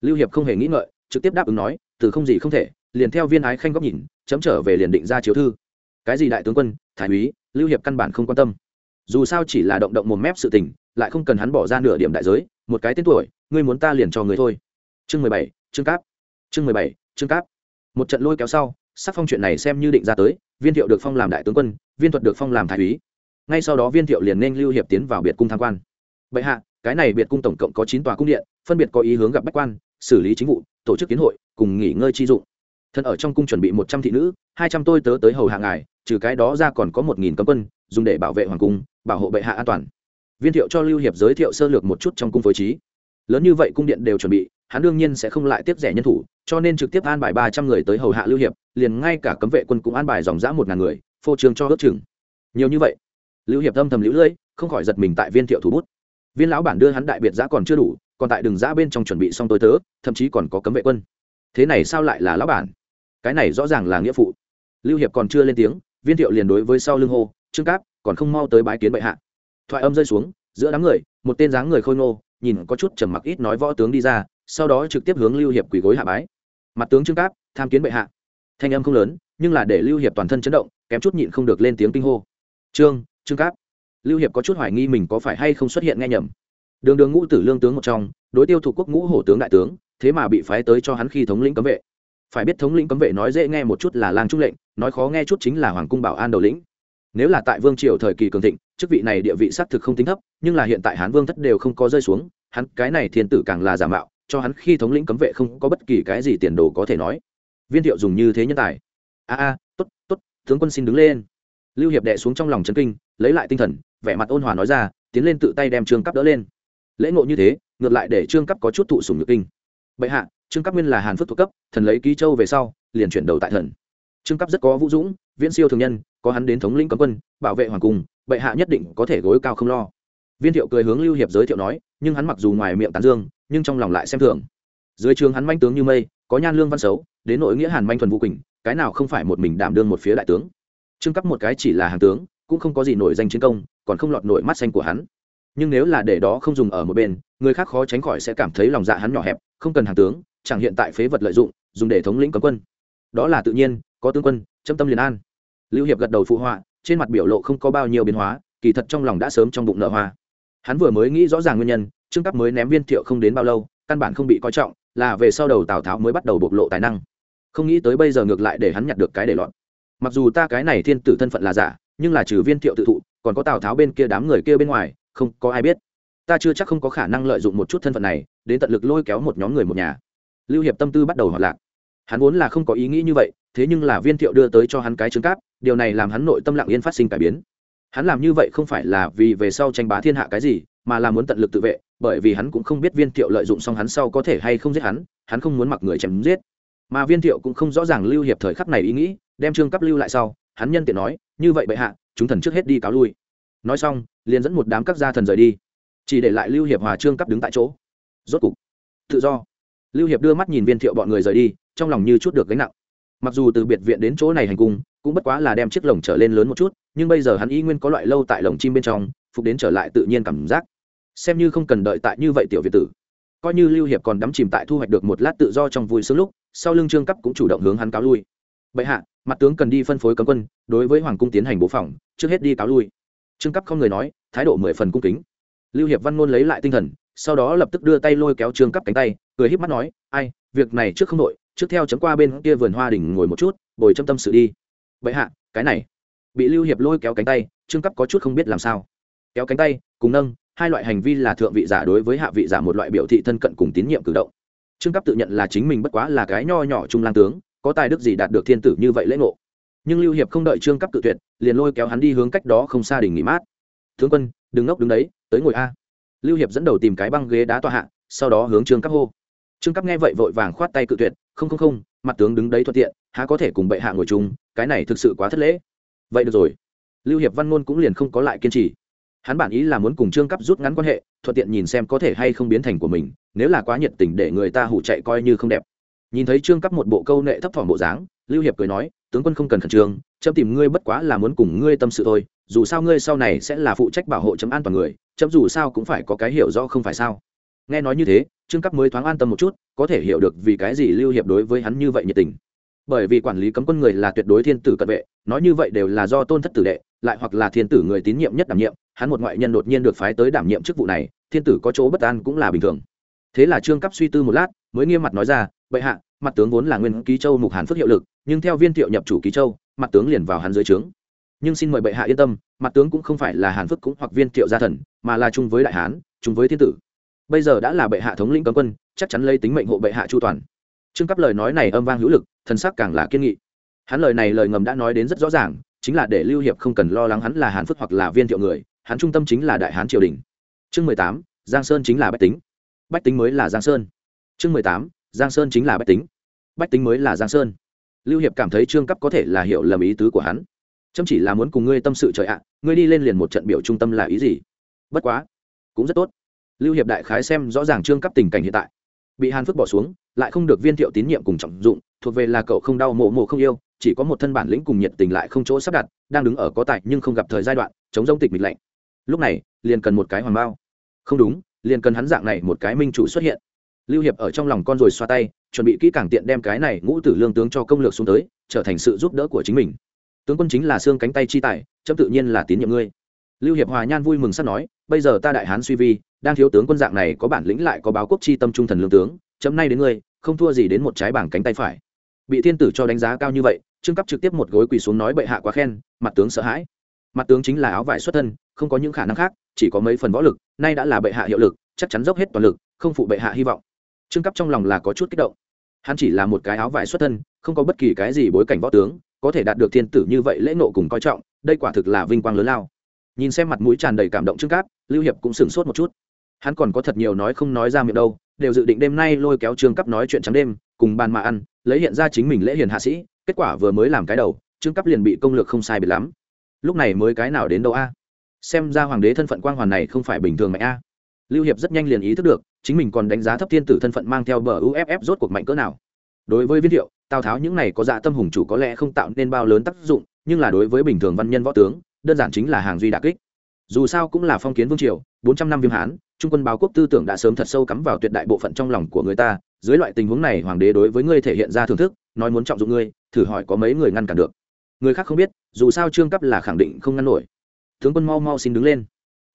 Lưu hiệp không hề nghĩ ngợi trực tiếp đáp ứng nói, từ không gì không thể. Liền theo viên ái khanh góc nhìn, chấm trở về liền định ra chiếu thư. Cái gì đại tướng quân, thái úy, lưu hiệp căn bản không quan tâm. Dù sao chỉ là động động một mép sự tình, lại không cần hắn bỏ ra nửa điểm đại giới, một cái tên tuổi, ngươi muốn ta liền cho người thôi. Chương mười bảy, chương cáp. Chương mười bảy, chương cáp. Một trận lôi kéo sau, sắc phong chuyện này xem như định ra tới, viên thiệu được phong làm đại tướng quân, viên thuật được phong làm thái úy. Ngay sau đó viên thiệu liền nên lưu hiệp tiến vào biệt cung tham quan. Bệ hạ, cái này biệt cung tổng cộng có chín tòa cung điện, phân biệt có ý hướng gặp bách quan xử lý chính vụ, tổ chức kiến hội, cùng nghỉ ngơi chi dụng. Thần ở trong cung chuẩn bị một trăm thị nữ, hai trăm tôi tớ tới hầu hạ ngài, trừ cái đó ra còn có một nghìn cấm quân, dùng để bảo vệ hoàng cung, bảo hộ bệ hạ an toàn. Viên thiệu cho lưu hiệp giới thiệu sơ lược một chút trong cung phối trí. Lớn như vậy cung điện đều chuẩn bị, hắn đương nhiên sẽ không lại tiếp rẻ nhân thủ, cho nên trực tiếp an bài ba trăm người tới hầu hạ lưu hiệp, liền ngay cả cấm vệ quân cũng an bài dòng dã một ngàn người, phô trương cho ước chừng. Nhiều như vậy, lưu hiệp âm thầm lũ lưỡi, không khỏi giật mình tại viên thiệu thủ bút. Viên lão bản đưa hắn đại biệt giá còn chưa đủ còn tại đường giã bên trong chuẩn bị xong tối tớ, thậm chí còn có cấm vệ quân. Thế này sao lại là lão bản? Cái này rõ ràng là nghĩa phụ. Lưu hiệp còn chưa lên tiếng, viên thiệu liền đối với sau lưng hô, trương cáp, còn không mau tới bái kiến bệ hạ. Thoại âm rơi xuống, giữa đám người, một tên dáng người khôi ngô, nhìn có chút trầm mặc ít nói võ tướng đi ra, sau đó trực tiếp hướng lưu hiệp quỳ gối hạ bái. Mặt tướng trương cáp, tham kiến bệ hạ. Thanh âm không lớn, nhưng là để lưu hiệp toàn thân chấn động, kém chút nhịn không được lên tiếng kinh hô. Trương trương cáp. Lưu hiệp có chút hoài nghi mình có phải hay không xuất hiện nghe nhầm đường đường ngũ tử lương tướng một trong, đối tiêu thủ quốc ngũ hổ tướng đại tướng, thế mà bị phái tới cho hắn khi thống lĩnh cấm vệ. Phải biết thống lĩnh cấm vệ nói dễ nghe một chút là lang trung lệnh, nói khó nghe chút chính là hoàng cung bảo an đầu lĩnh. Nếu là tại vương triều thời kỳ cường thịnh, chức vị này địa vị xác thực không tính thấp, nhưng là hiện tại hán vương thất đều không có rơi xuống, hắn cái này thiên tử càng là giả mạo, cho hắn khi thống lĩnh cấm vệ không có bất kỳ cái gì tiền đồ có thể nói. Viên thiệu dùng như thế nhân tài. A a, tốt tốt, tướng quân xin đứng lên. Lưu hiệp đệ xuống trong lòng trấn kinh, lấy lại tinh thần, vẻ mặt ôn hòa nói ra, tiến lên tự tay đem trương cấp đỡ lên lễ ngộ như thế, ngược lại để trương cấp có chút thụ sùng nhược kinh. Bệ hạ, trương cấp nguyên là hàn phước thuộc cấp, thần lấy ký châu về sau, liền chuyển đầu tại thần. Trương cấp rất có vũ dũng, viễn siêu thường nhân, có hắn đến thống lĩnh cấm quân, bảo vệ hoàng cung, bệ hạ nhất định có thể gối cao không lo. Viên thiệu cười hướng lưu hiệp giới thiệu nói, nhưng hắn mặc dù ngoài miệng tán dương, nhưng trong lòng lại xem thường. Dưới trường hắn manh tướng như mây, có nhan lương văn xấu, đến nội nghĩa hàn manh thuần vũ quỳnh, cái nào không phải một mình đảm đương một phía đại tướng. Trương cấp một cái chỉ là hàng tướng, cũng không có gì nổi danh chiến công, còn không lọt nổi mắt xanh của hắn nhưng nếu là để đó không dùng ở một bên, người khác khó tránh khỏi sẽ cảm thấy lòng dạ hắn nhỏ hẹp, không cần hàng tướng, chẳng hiện tại phế vật lợi dụng, dùng để thống lĩnh cấm quân. Đó là tự nhiên, có tướng quân, châm tâm liền an. Lưu hiệp gật đầu phụ họa, trên mặt biểu lộ không có bao nhiêu biến hóa, kỳ thật trong lòng đã sớm trong bụng nở hoa. Hắn vừa mới nghĩ rõ ràng nguyên nhân, trương cấp mới ném viên thiệu không đến bao lâu, căn bản không bị coi trọng, là về sau đầu tào tháo mới bắt đầu bộc lộ tài năng. Không nghĩ tới bây giờ ngược lại để hắn nhặt được cái để lọt. Mặc dù ta cái này thiên tử thân phận là giả, nhưng là trừ viên thiệu tự thụ, còn có tào tháo bên kia đám người kia bên ngoài không có ai biết. Ta chưa chắc không có khả năng lợi dụng một chút thân phận này, đến tận lực lôi kéo một nhóm người một nhà. Lưu hiệp tâm tư bắt đầu hoạt lạc. Hắn vốn là không có ý nghĩ như vậy, thế nhưng là viên thiệu đưa tới cho hắn cái trứng cáp, điều này làm hắn nội tâm lặng yên phát sinh cải biến. Hắn làm như vậy không phải là vì về sau tranh bá thiên hạ cái gì, mà là muốn tận lực tự vệ, bởi vì hắn cũng không biết viên thiệu lợi dụng xong hắn sau có thể hay không giết hắn hắn không muốn mặc người chém giết. Mà viên thiệu cũng không rõ ràng lưu hiệp thời khắc này ý nghĩ, đem trương cấp lưu lại sau, hắn nhân tiện nói, như vậy bệ hạ, chúng thần trước hết đi cáo lui. Nói xong liền dẫn một đám các gia thần rời đi. Chỉ để lại lưu hiệp hòa trương cấp đứng tại chỗ. Rốt cục, tự do. Lưu hiệp đưa mắt nhìn viên thiệu bọn người rời đi, trong lòng như chút được gánh nặng. Mặc dù từ biệt viện đến chỗ này hành cung, cũng bất quá là đem chiếc lồng trở lên lớn một chút, nhưng bây giờ hắn y nguyên có loại lâu tại lồng chim bên trong, phục đến trở lại tự nhiên cảm giác. Xem như không cần đợi tại như vậy tiểu việt tử. Coi như lưu hiệp còn đắm chìm tại thu hoạch được một lát tự do trong vui sướng lúc, sau lưng trương cấp cũng chủ động hướng hắn cáo lui. Bệ hạ, mặt tướng cần đi phân phối cấm quân, đối với hoàng cung tiến hành bố phòng, trước hết đi cáo lui trương cấp không người nói, thái độ mười phần cung kính. Lưu hiệp văn ngôn lấy lại tinh thần, sau đó lập tức đưa tay lôi kéo trương cấp cánh tay, cười híp mắt nói, ai, việc này trước không đội trước theo chấm qua bên kia vườn hoa đỉnh ngồi một chút, bồi châm tâm sự đi. Vậy hạ, cái này. Bị lưu hiệp lôi kéo cánh tay, trương cấp có chút không biết làm sao. Kéo cánh tay, cùng nâng, hai loại hành vi là thượng vị giả đối với hạ vị giả một loại biểu thị thân cận cùng tín nhiệm cử động. Trương cấp tự nhận là chính mình bất quá là cái nho nhỏ trung lang tướng, có tài đức gì đạt được thiên tử như vậy lễ ngộ nhưng lưu hiệp không đợi trương cấp tự tuyệt, liền lôi kéo hắn đi hướng cách đó không xa đỉnh nghỉ mát. Tướng quân, đừng ngốc đứng đấy, tới ngồi a. Lưu hiệp dẫn đầu tìm cái băng ghế đá tọa hạ, sau đó hướng trương cấp hô. Trương cấp nghe vậy vội vàng khoát tay cự tuyệt, không không không, mặt tướng đứng đấy thuận tiện, há có thể cùng bệ hạ ngồi chung, cái này thực sự quá thất lễ. Vậy được rồi. Lưu hiệp văn ngôn cũng liền không có lại kiên trì. Hắn bản ý là muốn cùng trương cấp rút ngắn quan hệ, thuận tiện nhìn xem có thể hay không biến thành của mình, nếu là quá nhiệt tình để người ta hủ chạy coi như không đẹp. Nhìn thấy trương cấp một bộ câu nệ thấp thỏm bộ dáng, lưu hiệp cười nói tướng quân không cần khẩn trương, chấm tìm ngươi bất quá là muốn cùng ngươi tâm sự thôi, dù sao ngươi sau này sẽ là phụ trách bảo hộ chấm an toàn người, chấm dù sao cũng phải có cái hiểu rõ không phải sao. Nghe nói như thế, trương cấp mới thoáng an tâm một chút, có thể hiểu được vì cái gì lưu hiệp đối với hắn như vậy nhiệt tình. Bởi vì quản lý cấm quân người là tuyệt đối thiên tử cận vệ, nói như vậy đều là do tôn thất tử đệ, lại hoặc là thiên tử người tín nhiệm nhất đảm nhiệm, hắn một ngoại nhân đột nhiên được phái tới đảm nhiệm chức vụ này, thiên tử có chỗ bất an cũng là bình thường. Thế là trương cấp suy tư một lát, mới nghiêm mặt nói ra bệ hạ, mặt tướng vốn là nguyên ký châu mục hàn phước hiệu lực, nhưng theo viên thiệu nhập chủ ký châu, mặt tướng liền vào hắn dưới trướng. Nhưng xin mời bệ hạ yên tâm, mặt tướng cũng không phải là hàn phước cũng hoặc viên thiệu gia thần, mà là chung với đại hán, chung với thiên tử. Bây giờ đã là bệ hạ thống lĩnh cấm quân, chắc chắn lấy tính mệnh hộ bệ hạ chu toàn. Trương cấp lời nói này âm vang hữu lực, thần sắc càng là kiên nghị. Hắn lời này lời ngầm đã nói đến rất rõ ràng, chính là để lưu hiệp không cần lo lắng hắn là hàn phước hoặc là viên thiệu người, hắn trung tâm chính là đại hán triều đình. Chương mười tám, giang sơn chính là bách tính. Bách tính mới là giang sơn. Chương mười tám giang sơn chính là bách tính. Bách tính mới là giang sơn. Lưu hiệp cảm thấy trương cấp có thể là hiểu lầm ý tứ của hắn. Chăm chỉ là muốn cùng ngươi tâm sự trời ạ, ngươi đi lên liền một trận biểu trung tâm là ý gì? Bất quá, cũng rất tốt. Lưu hiệp đại khái xem rõ ràng trương cấp tình cảnh hiện tại. Bị hàn phước bỏ xuống, lại không được viên thiệu tín nhiệm cùng trọng dụng, thuộc về là cậu không đau mộ mộ không yêu, chỉ có một thân bản lĩnh cùng nhiệt tình lại không chỗ sắp đặt, đang đứng ở có tài nhưng không gặp thời giai đoạn, chống giống tịch mịch lạnh. Lúc này, liền cần một cái hoàng bao. Không đúng, liền cần hắn dạng này một cái minh chủ xuất hiện lưu hiệp ở trong lòng con rồi xoa tay, chuẩn bị kỹ càng tiện đem cái này ngũ tử lương tướng cho công lược xuống tới, trở thành sự giúp đỡ của chính mình. Tướng quân chính là xương cánh tay chi tài, chấm tự nhiên là tín nhiệm ngươi. Lưu hiệp hòa nhan vui mừng sắp nói, bây giờ ta đại hán suy vi, đang thiếu tướng quân dạng này có bản lĩnh lại có báo quốc chi tâm trung thần lương tướng, chấm nay đến ngươi, không thua gì đến một trái bảng cánh tay phải. Bị thiên tử cho đánh giá cao như vậy, trương cấp trực tiếp một gối quỳ xuống nói bệ hạ quá khen, mặt tướng sợ hãi. Mặt tướng chính là áo vải xuất thân, không có những khả năng khác, chỉ có mấy phần võ lực, nay đã là bệ hạ hiệu lực, chắc chắn dốc hết toàn lực, không phụ bệ hạ hy vọng trương cấp trong lòng là có chút kích động. Hắn chỉ là một cái áo vải xuất thân, không có bất kỳ cái gì bối cảnh võ tướng, có thể đạt được thiên tử như vậy lễ nộ cùng coi trọng, đây quả thực là vinh quang lớn lao. Nhìn xem mặt mũi tràn đầy cảm động trương cáp, lưu hiệp cũng sửng sốt một chút. Hắn còn có thật nhiều nói không nói ra miệng đâu, đều dự định đêm nay lôi kéo trương cấp nói chuyện trắng đêm, cùng bàn mà ăn, lấy hiện ra chính mình lễ hiền hạ sĩ, kết quả vừa mới làm cái đầu, trương cấp liền bị công lược không sai biệt lắm. Lúc này mới cái nào đến đâu a? Xem ra hoàng đế thân phận quang hoàn này không phải bình thường mạnh a lưu hiệp rất nhanh liền ý thức được, chính mình còn đánh giá thấp thiên tử thân phận mang theo bờ uff rốt cuộc mạnh cỡ nào. Đối với viên thiệu, tào tháo những này có dạ tâm hùng chủ có lẽ không tạo nên bao lớn tác dụng, nhưng là đối với bình thường văn nhân võ tướng, đơn giản chính là hàng duy đà kích. Dù sao cũng là phong kiến vương triều, bốn trăm năm viêm hán, trung quân báo quốc tư tưởng đã sớm thật sâu cắm vào tuyệt đại bộ phận trong lòng của người ta, dưới loại tình huống này hoàng đế đối với ngươi thể hiện ra thưởng thức, nói muốn trọng dụng ngươi, thử hỏi có mấy người ngăn cản được. Người khác không biết, dù sao trương cấp là khẳng định không ngăn nổi. Tướng quân mau mau xin đứng lên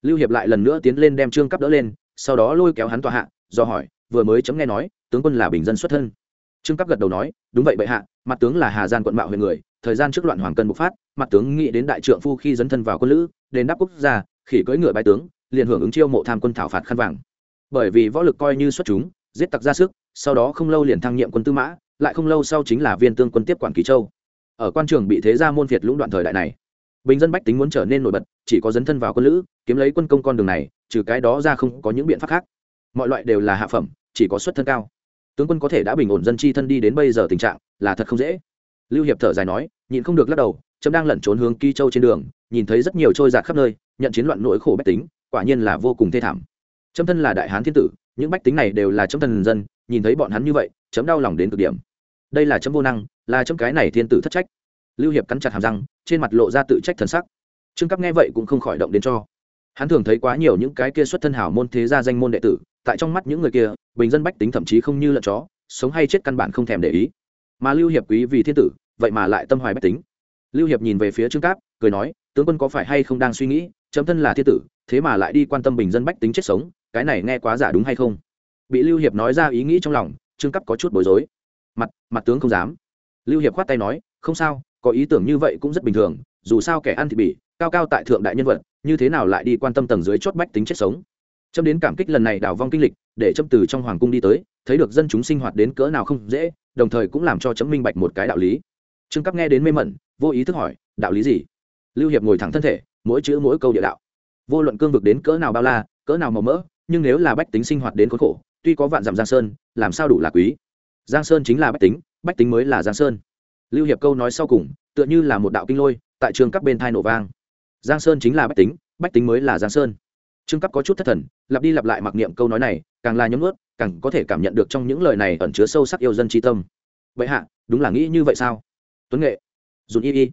lưu hiệp lại lần nữa tiến lên đem trương cấp đỡ lên, sau đó lôi kéo hắn tòa hạ, do hỏi, vừa mới chấm nghe nói, tướng quân là bình dân xuất thân. Trương cấp gật đầu nói, đúng vậy bệ hạ, mặt tướng là hà giang quận mạo huyện người, thời gian trước loạn hoàng cân bộc phát, mặt tướng nghĩ đến đại trượng phu khi dấn thân vào quân lữ đến đáp quốc gia, khỉ cưỡi ngựa bài tướng, liền hưởng ứng chiêu mộ tham quân thảo phạt khăn vàng. Bởi vì võ lực coi như xuất chúng, giết tặc ra sức, sau đó không lâu liền thăng nhiệm quân tư mã, lại không lâu sau chính là viên tương quân tiếp quản kỳ châu. Ở quan trường bị thế gia môn việt lũng đoạn thời đại này, bình dân bách tính muốn trở nên nổi bật chỉ có dấn thân vào quân lữ, kiếm lấy quân công con đường này, trừ cái đó ra không có những biện pháp khác. Mọi loại đều là hạ phẩm, chỉ có xuất thân cao. Tướng quân có thể đã bình ổn dân chi thân đi đến bây giờ tình trạng, là thật không dễ. Lưu hiệp thở dài nói, nhịn không được lắc đầu trâm đang lẩn trốn hướng kỳ châu trên đường, nhìn thấy rất nhiều trôi giạt khắp nơi, nhận chiến loạn nỗi khổ bách tính, quả nhiên là vô cùng thê thảm. Trâm thân là đại hán thiên tử, những bách tính này đều là chấm thần dân, nhìn thấy bọn hắn như vậy, chấm đau lòng đến cực điểm. Đây là chấm vô năng, là chấm cái này thiên tử thất trách. Lưu hiệp cắn chặt hàm răng, trên mặt lộ ra tự trách thần sắc trương cấp nghe vậy cũng không khỏi động đến cho. Hắn thường thấy quá nhiều những cái kia xuất thân hảo môn thế gia danh môn đệ tử, tại trong mắt những người kia, bình dân bách tính thậm chí không như lợn chó, sống hay chết căn bản không thèm để ý. Mà lưu hiệp quý vì thiên tử, vậy mà lại tâm hoài bách tính. Lưu hiệp nhìn về phía trương cáp, cười nói, tướng quân có phải hay không đang suy nghĩ, chấm thân là thiên tử, thế mà lại đi quan tâm bình dân bách tính chết sống, cái này nghe quá giả đúng hay không? Bị lưu hiệp nói ra ý nghĩ trong lòng, trương cấp có chút bối rối. Mặt mặt tướng không dám. Lưu hiệp khoát tay nói, không sao, có ý tưởng như vậy cũng rất bình thường, dù sao kẻ ăn thì bị cao cao tại thượng đại nhân vật, như thế nào lại đi quan tâm tầng dưới chót bách tính chết sống? Trâm đến cảm kích lần này đào vong kinh lịch, để trâm từ trong hoàng cung đi tới, thấy được dân chúng sinh hoạt đến cỡ nào không dễ, đồng thời cũng làm cho chấm minh bạch một cái đạo lý. Trương cấp nghe đến mê mẩn, vô ý thức hỏi, đạo lý gì? Lưu hiệp ngồi thẳng thân thể, mỗi chữ mỗi câu địa đạo. Vô luận cương vực đến cỡ nào bao la, cỡ nào màu mỡ, nhưng nếu là bách tính sinh hoạt đến khốn khổ, tuy có vạn dặm giang sơn, làm sao đủ là quý? Giang sơn chính là bách tính bách tính mới là giang sơn. Lưu hiệp câu nói sau cùng, tựa như là một đạo kinh lôi, tại trường các bên thai nổ vang giang sơn chính là bách tính bách tính mới là giang sơn. Trương cấp có chút thất thần, lặp đi lặp lại mặc niệm câu nói này, càng là nhấm ướt càng có thể cảm nhận được trong những lời này ẩn chứa sâu sắc yêu dân tri tâm. Vậy hạ, đúng là nghĩ như vậy sao? Tuấn nghệ dùn y y.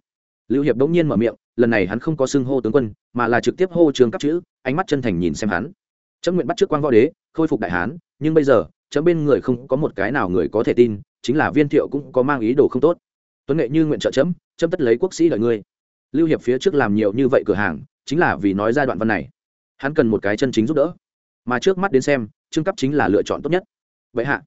Lưu hiệp bỗng nhiên mở miệng, lần này hắn không có xưng hô tướng quân, mà là trực tiếp hô trường cấp chữ, ánh mắt chân thành nhìn xem hắn. Chấm nguyện bắt trước quan võ đế, khôi phục đại hán, nhưng bây giờ, chấm bên người không có một cái nào người có thể tin, chính là viên thiệu cũng có mang ý đồ không tốt. Tuấn nghệ như nguyện trợ chấm chấm tất lấy quốc sĩ đợi ngươi lưu hiệp phía trước làm nhiều như vậy cửa hàng, chính là vì nói ra đoạn văn này. Hắn cần một cái chân chính giúp đỡ. Mà trước mắt đến xem trương cấp chính là lựa chọn tốt nhất. Vậy hạ.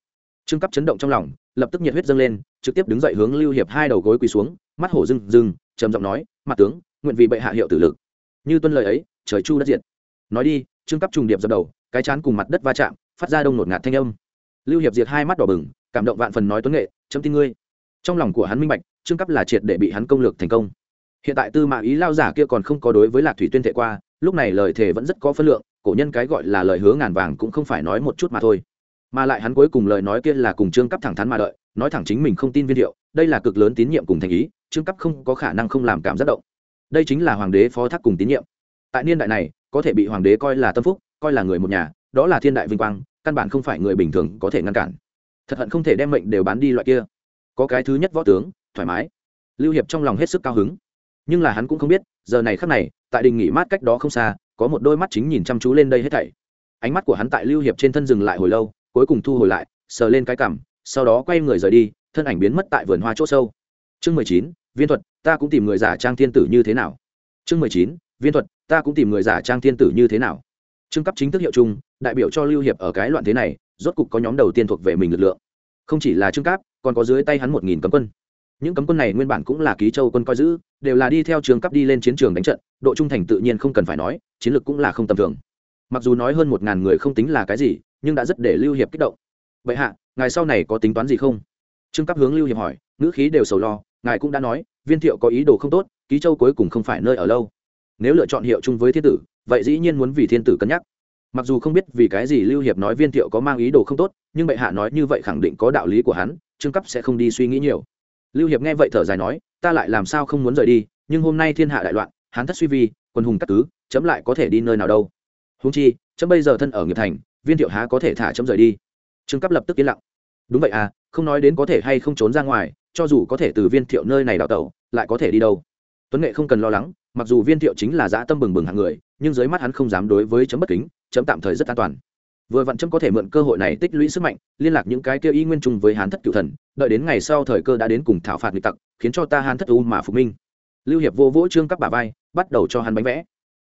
Trương cấp chấn động trong lòng, lập tức nhiệt huyết dâng lên, trực tiếp đứng dậy hướng lưu hiệp hai đầu gối quỳ xuống, mắt hổ rừng rừng trầm giọng nói mặt tướng, nguyện vì bệ hạ hiệu tử lực. Như tuân lời ấy, trời chu đất diệt. Nói đi trương cấp trùng điệp dập đầu, cái chán cùng mặt đất va chạm, phát ra đông nột ngạt thanh âm. Lưu hiệp diệt hai mắt đỏ bừng, cảm động vạn phần nói tuấn nghệ, chấm tin ngươi. Trong lòng của hắn minh bạch trương cấp là triệt để bị hắn công lược thành công hiện tại tư mã ý lao giả kia còn không có đối với lạc thủy tuyên thệ qua, lúc này lời thề vẫn rất có phân lượng, cổ nhân cái gọi là lời hứa ngàn vàng cũng không phải nói một chút mà thôi. Mà lại hắn cuối cùng lời nói kia là cùng trương cấp thẳng thắn mà đợi, nói thẳng chính mình không tin viên hiệu, đây là cực lớn tín nhiệm cùng thành ý, trương cấp không có khả năng không làm cảm giác động. Đây chính là hoàng đế phó thác cùng tín nhiệm. Tại niên đại này, có thể bị hoàng đế coi là tâm phúc, coi là người một nhà, đó là thiên đại vinh quang, căn bản không phải người bình thường có thể ngăn cản. Thật hận không thể đem mệnh đều bán đi loại kia. Có cái thứ nhất võ tướng, thoải mái. Lưu hiệp trong lòng hết sức cao hứng nhưng là hắn cũng không biết, giờ này khắc này, tại đình nghỉ mát cách đó không xa, có một đôi mắt chính nhìn chăm chú lên đây hết thảy. Ánh mắt của hắn tại lưu hiệp trên thân dừng lại hồi lâu, cuối cùng thu hồi lại, sờ lên cái cằm, sau đó quay người rời đi, thân ảnh biến mất tại vườn hoa c h ỗ sâu. Chương mười chín, viên thuật, ta cũng tìm người giả trang thiên tử như thế nào? Chương mười chín, viên thuật, ta cũng tìm người giả trang thiên tử như thế nào? Trưng cấp chính thức hiệu chung, đại biểu cho lưu hiệp ở cái loạn thế này, rốt cục có nhóm đầu tiên thuộc về mình lực lượng. Không chỉ là trưng cáp còn có dưới tay hắn một nghìn cấm quân những cấm quân này nguyên bản cũng là ký châu quân coi giữ, đều là đi theo trường cấp đi lên chiến trường đánh trận, độ trung thành tự nhiên không cần phải nói, chiến lược cũng là không tầm thường. Mặc dù nói hơn một ngàn người không tính là cái gì, nhưng đã rất để lưu hiệp kích động. Vậy hạ, ngài sau này có tính toán gì không? Trương cấp hướng lưu hiệp hỏi, ngữ khí đều sầu lo, ngài cũng đã nói, viên thiệu có ý đồ không tốt, ký châu cuối cùng không phải nơi ở lâu. Nếu lựa chọn hiệu chung với thiên tử, vậy dĩ nhiên muốn vì thiên tử cân nhắc. Mặc dù không biết vì cái gì lưu hiệp nói viên thiệu có mang ý đồ không tốt, nhưng bệ hạ nói như vậy khẳng định có đạo lý của hắn, trương cấp sẽ không đi suy nghĩ nhiều lưu hiệp nghe vậy thở dài nói, ta lại làm sao không muốn rời đi, nhưng hôm nay thiên hạ đại loạn, hán thất suy vi, quân hùng cắt cứ, chấm lại có thể đi nơi nào đâu. Húng chi, chấm bây giờ thân ở nghiệp thành, viên thiệu há có thể thả chấm rời đi. Trương cấp lập tức yên lặng. Đúng vậy à không nói đến có thể hay không trốn ra ngoài, cho dù có thể từ viên thiệu nơi này đào tẩu, lại có thể đi đâu? Tuấn nghệ không cần lo lắng, mặc dù viên thiệu chính là dã tâm bừng bừng hạng người, nhưng dưới mắt hắn không dám đối với chấm bất kính, chấm tạm thời rất an toàn vừa vặn chấm có thể mượn cơ hội này tích lũy sức mạnh, liên lạc những cái kia y nguyên chung với hán thất cựu thần, đợi đến ngày sau thời cơ đã đến cùng thảo phạt nghịch tặc, khiến cho ta hán thất u mà phục minh. Lưu hiệp vô vỗ trương cấp bà vai, bắt đầu cho hắn bánh vẽ.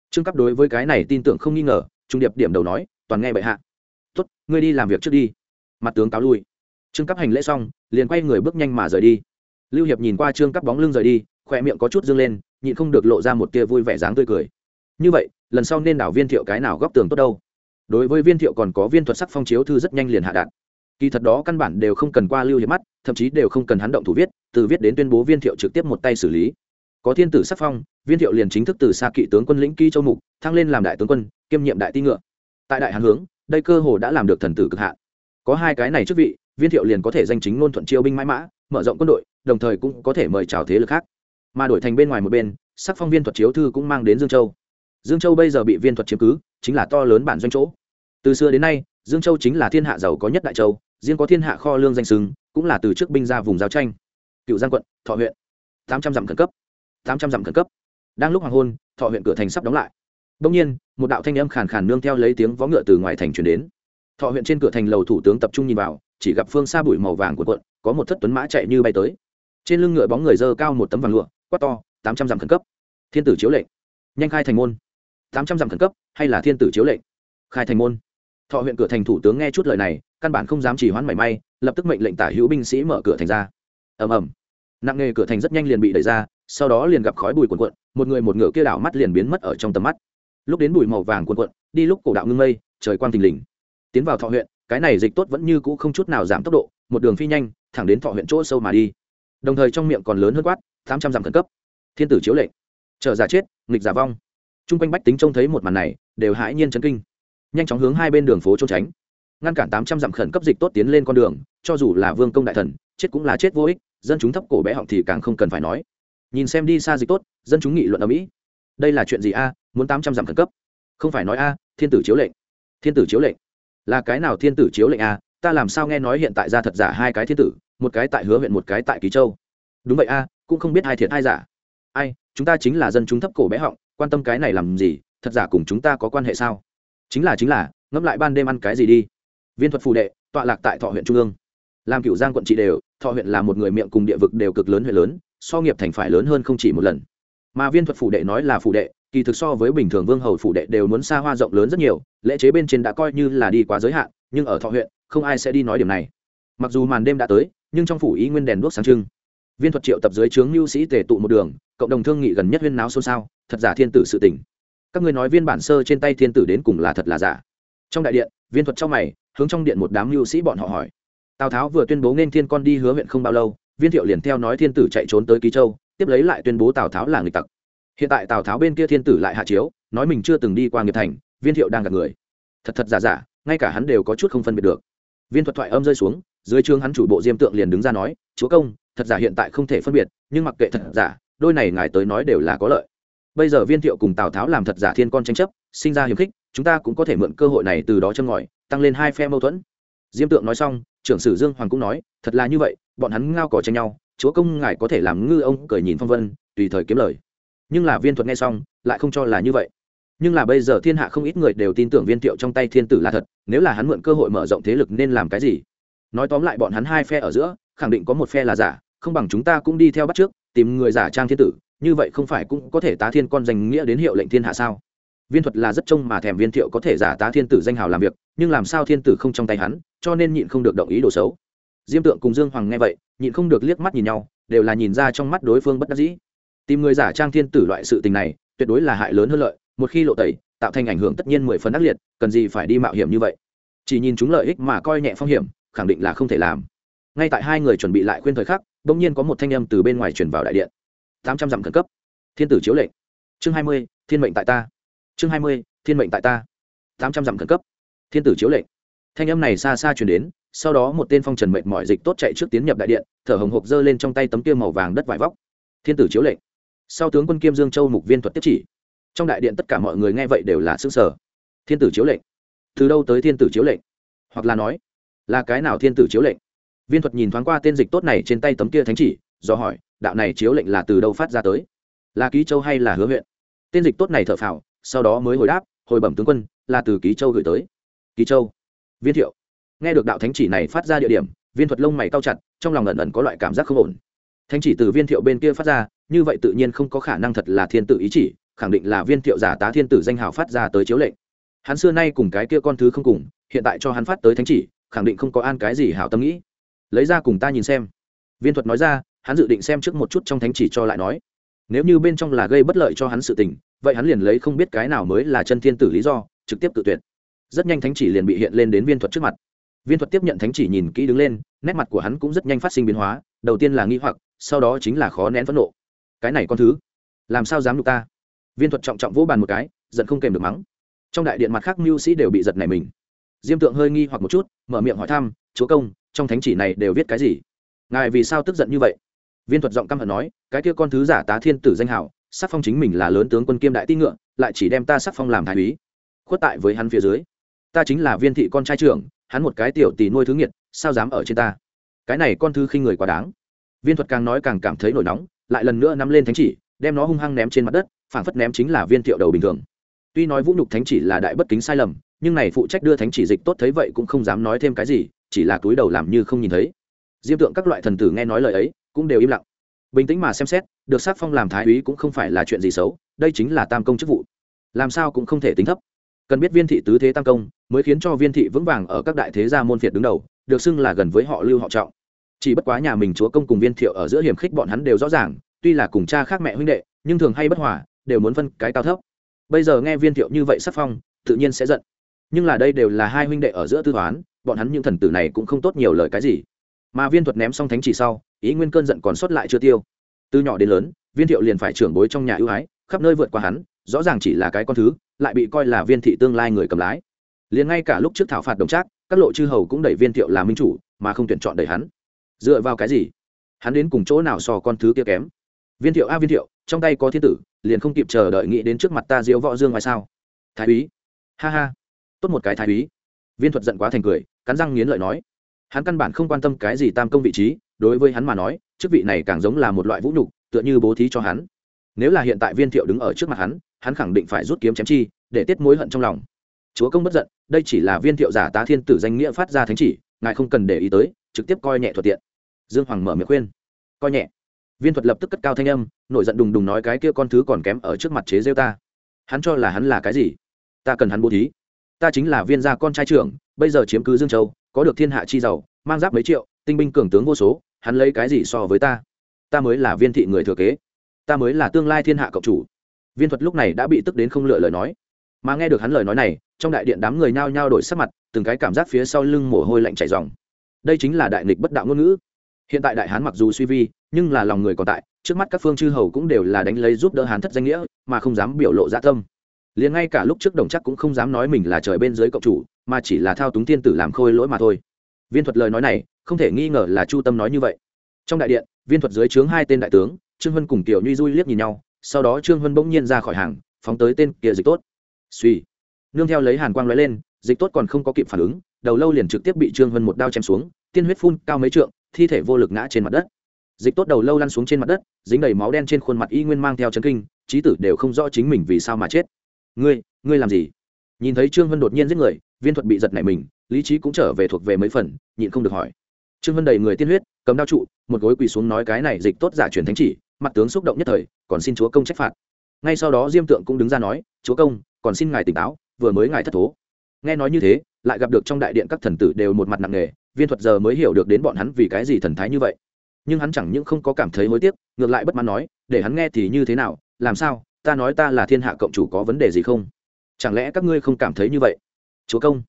Trương cấp đối với cái này tin tưởng không nghi ngờ, trung điệp điểm đầu nói, toàn nghe bệ hạ. Tốt, ngươi đi làm việc trước đi. Mặt tướng cáo lui. Trương cấp hành lễ xong, liền quay người bước nhanh mà rời đi. Lưu hiệp nhìn qua trương cấp bóng lưng rời đi khoe miệng có chút dương lên, nhịn không được lộ ra một tia vui vẻ dáng tươi cười. Như vậy, lần sau nên đảo viên thiệu cái nào góc tường tốt đâu? Đối với viên thiệu còn có viên thuật sắc phong chiếu thư rất nhanh liền hạ đạn kỳ thật đó căn bản đều không cần qua lưu hiệp mắt, thậm chí đều không cần hắn động thủ viết, từ viết đến tuyên bố viên thiệu trực tiếp một tay xử lý. Có thiên tử sắc phong, viên thiệu liền chính thức từ xa kỵ tướng quân lĩnh ký châu mục, thăng lên làm đại tướng quân, kiêm nhiệm đại ti ngựa. Tại đại hàn hướng, đây cơ hồ đã làm được thần tử cực hạn có hai cái này chức vị, viên thiệu liền có thể danh chính ngôn thuận chiêu binh mãi mã, mở rộng quân đội, đồng thời cũng có thể mời chào thế lực khác. Mà đổi thành bên ngoài một bên, sắc phong viên thuật chiếu thư cũng mang đến dương châu. Dương châu bây giờ bị viên thuật chiếm cứ, chính là to lớn bản doanh chỗ từ xưa đến nay, dương châu chính là thiên hạ giàu có nhất đại châu, riêng có thiên hạ kho lương danh sừng cũng là từ trước binh ra vùng giao tranh. Cựu giang quận, thọ huyện, tám trăm dặm khẩn cấp, tám trăm dặm khẩn cấp. Đang lúc hoàng hôn, thọ huyện cửa thành sắp đóng lại. Đông nhiên, một đạo thanh âm khàn khàn nương theo lấy tiếng vó ngựa từ ngoài thành chuyển đến. Thọ huyện trên cửa thành lầu thủ tướng tập trung nhìn vào, chỉ gặp phương xa bụi màu vàng của quận, có một thất tuấn mã chạy như bay tới. Trên lưng ngựa bóng người dơ cao một tấm vàng lụa, quát to, tám trăm dặm khẩn cấp. Thiên tử chiếu lệnh. Nhanh khai thành môn. Tám trăm dặm khẩn cấp, hay là thiên tử chiếu lệnh? Khai thành môn thọ huyện cửa thành thủ tướng nghe chút lời này, căn bản không dám chỉ hoãn mảy may, lập tức mệnh lệnh tả hữu binh sĩ mở cửa thành ra. Ầm ầm. Nặng nghề cửa thành rất nhanh liền bị đẩy ra, sau đó liền gặp khói bùi cuồn cuộn, một người một ngựa kia đảo mắt liền biến mất ở trong tầm mắt. Lúc đến bụi màu vàng cuồn cuộn, đi lúc cổ đạo ngưng mây, trời quang thình lình. Tiến vào thọ huyện, cái này dịch tốt vẫn như cũ không chút nào giảm tốc độ, một đường phi nhanh, thẳng đến thọ huyện chỗ sâu mà đi. Đồng thời trong miệng còn lớn hơn quát, tám trăm dặm khẩn cấp. Thiên tử chiếu lệnh. Chờ giả chết, nghịch giả vong. T r u n g quanh bách tính trông thấy một màn này, đều hãi nhiên chấn kinh nhanh chóng hướng hai bên đường phố trốn tránh. Ngăn cản tám trăm dặm khẩn cấp dịch tốt tiến lên con đường, cho dù là vương công đại thần, chết cũng là chết vô ích, dân chúng thấp cổ bé họng thì càng không cần phải nói. Nhìn xem đi xa dịch tốt, dân chúng nghị luận ở mỹ. Đây là chuyện gì a? Muốn tám trăm dặm khẩn cấp? Không phải nói a, thiên tử chiếu lệnh. Thiên tử chiếu lệnh. Là cái nào thiên tử chiếu lệnh a? Ta làm sao nghe nói hiện tại ra thật giả hai cái thiên tử, một cái tại hứa huyện một cái tại ký châu. Đúng vậy a, cũng không biết hai thiệt hai giả. Ai, chúng ta chính là dân chúng thấp cổ bé họng, quan tâm cái này làm gì, thật giả cùng chúng ta có quan hệ sao? Chính là chính là, ngẫm lại ban đêm ăn cái gì đi. Viên thuật phù đệ, tọa lạc tại thọ huyện trung ương. Làm cựu giang quận trị đều, thọ huyện là một người miệng cùng địa vực đều cực lớn huyện lớn, so nghiệp thành phải lớn hơn không chỉ một lần. Mà viên thuật phủ đệ nói là phủ đệ, kỳ thực so với bình thường vương hầu phủ đệ đều muốn xa hoa rộng lớn rất nhiều, lễ chế bên trên đã coi như là đi quá giới hạn, nhưng ở thọ huyện, không ai sẽ đi nói điểm này. Mặc dù màn đêm đã tới, nhưng trong phủ ý nguyên đèn đuốc sáng trưng. Viên thuật triệu tập dưới trướng lưu sĩ tề tụ một đường, cộng đồng thương nghị gần nhất huyên náo xôn xao, thật giả thiên tử sự tỉnh các người nói viên bản sơ trên tay thiên tử đến cùng là thật là giả. Trong đại điện, viên thuật trong mày, hướng trong điện một đám mưu sĩ bọn họ hỏi. Tào tháo vừa tuyên bố nên thiên con đi hứa huyện không bao lâu, viên thiệu liền theo nói thiên tử chạy trốn tới ký châu, tiếp lấy lại tuyên bố tào tháo là người tặc. Hiện tại tào tháo bên kia thiên tử lại hạ chiếu, nói mình chưa từng đi qua nghiệp thành, viên thiệu đang gặp người. Thật thật giả giả, ngay cả hắn đều có chút không phân biệt được. Viên thuật thoại âm rơi xuống, dưới trường hắn chủ bộ diêm tượng liền đứng ra nói, chúa công, thật giả hiện tại không thể phân biệt, nhưng mặc kệ thật giả, đôi này ngài tới nói đều là có lợi bây giờ viên thiệu cùng tào tháo làm thật giả thiên con tranh chấp, sinh ra hiềm khích, chúng ta cũng có thể mượn cơ hội này từ đó châm ngòi, tăng lên hai phe mâu thuẫn. Diêm tượng nói xong, trưởng sử dương hoàng cũng nói, thật là như vậy, bọn hắn ngao cỏ tranh nhau, chúa công ngài có thể làm ngư ông cười nhìn phong vân, tùy thời kiếm lời. Nhưng là viên thuật nghe xong, lại không cho là như vậy. Nhưng là bây giờ thiên hạ không ít người đều tin tưởng viên thiệu trong tay thiên tử là thật, nếu là hắn mượn cơ hội mở rộng thế lực nên làm cái gì? Nói tóm lại bọn hắn hai phe ở giữa, khẳng định có một phe là giả, không bằng chúng ta cũng đi theo bắt trước, tìm người giả trang thiên tử như vậy không phải cũng có thể tá thiên con danh nghĩa đến hiệu lệnh thiên hạ sao? Viên thuật là rất trông mà thèm viên thiệu có thể giả tá thiên tử danh hào làm việc, nhưng làm sao thiên tử không trong tay hắn, cho nên nhịn không được động ý đồ xấu. Diêm tượng cùng dương hoàng nghe vậy, nhịn không được liếc mắt nhìn nhau, đều là nhìn ra trong mắt đối phương bất đắc dĩ. Tìm người giả trang thiên tử loại sự tình này, tuyệt đối là hại lớn hơn lợi, một khi lộ tẩy, tạo thành ảnh hưởng tất nhiên mười phần ác liệt, cần gì phải đi mạo hiểm như vậy? Chỉ nhìn chúng lợi ích mà coi nhẹ phong hiểm, khẳng định là không thể làm. Ngay tại hai người chuẩn bị lại khuyên thời khắc bỗng nhiên có một thanh âm từ bên ngoài truyền vào đại điện tám trăm dặm khẩn cấp. Thiên tử chiếu lệnh. Chương hai mươi, thiên mệnh tại ta. Chương hai mươi, thiên mệnh tại ta. Tám trăm dặm khẩn cấp. Thiên tử chiếu lệnh. Thanh âm này xa xa truyền đến, sau đó một tên phong trần mệnh mọi dịch tốt chạy trước tiến nhập đại điện, thở hồng hộc giơ lên trong tay tấm kia màu vàng đất vải vóc. Thiên tử chiếu lệnh. Sau tướng quân kiêm dương châu mục viên thuật tiếp chỉ. Trong đại điện tất cả mọi người nghe vậy đều là xương sở thiên tử chiếu lệnh. Từ đâu tới thiên tử chiếu lệnh? Hoặc là nói, là cái nào thiên tử chiếu lệnh? Viên thuật nhìn thoáng qua tên dịch tốt này trên tay tấm kia thánh chỉ do hỏi, đạo này chiếu lệnh là từ đâu phát ra tới? Là ký châu hay là hứa huyện? Tên dịch tốt này thở phào, sau đó mới hồi đáp, hồi bẩm tướng quân, là từ ký châu gửi tới. Ký châu. Viên thiệu. Nghe được đạo thánh chỉ này phát ra địa điểm, viên thuật lông mày cao chặt, trong lòng ẩn ẩn có loại cảm giác không ổn. Thánh chỉ từ viên thiệu bên kia phát ra, như vậy tự nhiên không có khả năng thật là thiên tử ý chỉ, khẳng định là viên thiệu giả tá thiên tử danh hào phát ra tới chiếu lệnh. Hắn xưa nay cùng cái kia con thứ không cùng, hiện tại cho hắn phát tới thánh chỉ, khẳng định không có an cái gì hảo tâm nghĩ. Lấy ra cùng ta nhìn xem. Viên thuật nói ra hắn dự định xem trước một chút trong thánh chỉ cho lại nói. Nếu như bên trong là gây bất lợi cho hắn sự tình, vậy hắn liền lấy không biết cái nào mới là chân thiên tử lý do, trực tiếp tự tuyệt. Rất nhanh thánh chỉ liền bị hiện lên đến viên thuật trước mặt. Viên thuật tiếp nhận thánh chỉ nhìn kỹ đứng lên, nét mặt của hắn cũng rất nhanh phát sinh biến hóa, đầu tiên là nghi hoặc, sau đó chính là khó nén phẫn nộ. Cái này con thứ, làm sao dám đục ta? Viên thuật trọng trọng vỗ bàn một cái, giận không kèm được mắng. Trong đại điện mặt khác mưu sĩ đều bị giật này mình. Diêm tượng hơi nghi hoặc một chút, mở miệng hỏi thăm, chúa công, trong thánh chỉ này đều viết cái gì? Ngài vì sao tức giận như vậy? Viên thuật giọng căm hận nói, cái kia con thứ giả tá thiên tử danh hảo, sắc phong chính mình là lớn tướng quân kiêm đại ti ngựa, lại chỉ đem ta sắc phong làm thái úy. Khuất tại với hắn phía dưới. Ta chính là viên thị con trai trưởng, hắn một cái tiểu tỷ nuôi thứ nghiệt, sao dám ở trên ta? Cái này con thứ khinh người quá đáng. Viên thuật càng nói càng cảm thấy nổi nóng, lại lần nữa nắm lên thánh chỉ, đem nó hung hăng ném trên mặt đất, phảng phất ném chính là viên thiệu đầu bình thường. Tuy nói vũ nhục thánh chỉ là đại bất kính sai lầm, nhưng này phụ trách đưa thánh chỉ dịch tốt thấy vậy cũng không dám nói thêm cái gì, chỉ là túi đầu làm như không nhìn thấy. Diêm tượng các loại thần tử nghe nói lời ấy cũng đều im lặng. Bình tĩnh mà xem xét, được sắc phong làm thái úy cũng không phải là chuyện gì xấu, đây chính là tam công chức vụ. Làm sao cũng không thể tính thấp. Cần biết viên thị tứ thế tam công, mới khiến cho viên thị vững vàng ở các đại thế gia môn phiệt đứng đầu, được xưng là gần với họ lưu họ trọng. Chỉ bất quá nhà mình chúa công cùng viên thiệu ở giữa hiểm khích bọn hắn đều rõ ràng, tuy là cùng cha khác mẹ huynh đệ, nhưng thường hay bất hòa, đều muốn phân cái cao thấp. Bây giờ nghe viên thiệu như vậy sắc phong, tự nhiên sẽ giận. Nhưng là đây đều là hai huynh đệ ở giữa tư toán, bọn hắn những thần tử này cũng không tốt nhiều lời cái gì. Mà viên thuật ném xong thánh chỉ sau ý nguyên cơn giận còn sót lại chưa tiêu. Từ nhỏ đến lớn, viên thiệu liền phải trưởng bối trong nhà ưu ái, khắp nơi vượt qua hắn, rõ ràng chỉ là cái con thứ, lại bị coi là viên thị tương lai người cầm lái. Liền ngay cả lúc trước thảo phạt đồng trác, các lộ chư hầu cũng đẩy viên thiệu làm minh chủ, mà không tuyển chọn đẩy hắn. Dựa vào cái gì? Hắn đến cùng chỗ nào so con thứ kia kém? Viên thiệu a, viên thiệu, trong tay có thiên tử, liền không kịp chờ đợi nghĩ đến trước mặt ta diễu võ dương ngoài sao? Thái úy. Ha ha. Tốt một cái thái úy. Viên thuật giận quá thành cười, cắn răng nghiến lợi nói. Hắn căn bản không quan tâm cái gì tam công vị trí đối với hắn mà nói, chức vị này càng giống là một loại vũ nhục, tựa như bố thí cho hắn. Nếu là hiện tại viên thiệu đứng ở trước mặt hắn hắn khẳng định phải rút kiếm chém chi, để tiết mối hận trong lòng. Chúa công bất giận, đây chỉ là viên thiệu giả tá thiên tử danh nghĩa phát ra thánh chỉ, ngài không cần để ý tới, trực tiếp coi nhẹ thuận tiện. Dương hoàng mở miệng khuyên. Coi nhẹ. Viên thuật lập tức cất cao thanh âm, nổi giận đùng đùng nói cái kia con thứ còn kém ở trước mặt chế rêu ta. Hắn cho là hắn là cái gì? Ta cần hắn bố thí. Ta chính là viên gia con trai trưởng, bây giờ chiếm cứ dương châu, có được thiên hạ chi giàu, mang giáp mấy triệu, tinh binh cường tướng vô số hắn lấy cái gì so với ta? Ta mới là viên thị người thừa kế. Ta mới là tương lai thiên hạ cộng chủ. Viên thuật lúc này đã bị tức đến không lựa lời nói. Mà nghe được hắn lời nói này, trong đại điện đám người nhao nhao đổi sắc mặt, từng cái cảm giác phía sau lưng mồ hôi lạnh chảy dòng đây chính là đại nghịch bất đạo ngôn ngữ. Hiện tại đại hán mặc dù suy vi, nhưng là lòng người còn tại, trước mắt các phương chư hầu cũng đều là đánh lấy giúp đỡ hán thất danh nghĩa, mà không dám biểu lộ dạ tâm. Liền ngay cả lúc trước đồng chắc cũng không dám nói mình là trời bên dưới cộng chủ, mà chỉ là thao túng thiên tử làm khôi lỗi mà thôi. Viên thuật lời nói này không thể nghi ngờ là chu tâm nói như vậy. Trong đại điện, viên thuật dưới trướng hai tên đại tướng, trương hân cùng tiểu nhuy dui liếc nhìn nhau, sau đó trương hân bỗng nhiên ra khỏi hàng, phóng tới tên kia dịch tốt. Suy nương theo lấy hàn quang lóe lên, dịch tốt còn không có kịp phản ứng, đầu lâu liền trực tiếp bị trương hân một đao chém xuống, tiên huyết phun cao mấy trượng, thi thể vô lực ngã trên mặt đất. Dịch tốt đầu lâu lăn xuống trên mặt đất, dính đầy máu đen trên khuôn mặt y nguyên mang theo chấn kinh trí tử đều không rõ chính mình vì sao mà chết. Ngươi ngươi làm gì? Nhìn thấy trương hân đột nhiên giết người, viên thuật bị giật nảy mình, lý trí cũng trở về thuộc về mấy phần, nhịn không được hỏi trương Vân đầy người tiên huyết, cầm đao trụ, một gối quỳ xuống nói cái này dịch tốt giả truyền thánh chỉ, mặt tướng xúc động nhất thời, còn xin chúa công trách phạt. Ngay sau đó diêm tượng cũng đứng ra nói, chúa công, còn xin ngài tỉnh táo, vừa mới ngài thất thố. Nghe nói như thế, lại gặp được trong đại điện các thần tử đều một mặt nặng nề, viên thuật giờ mới hiểu được đến bọn hắn vì cái gì thần thái như vậy. Nhưng hắn chẳng những không có cảm thấy hối tiếc, ngược lại bất mãn nói, để hắn nghe thì như thế nào, làm sao, ta nói ta là thiên hạ cộng chủ có vấn đề gì không? Chẳng lẽ các ngươi không cảm thấy như vậy? Chúa công.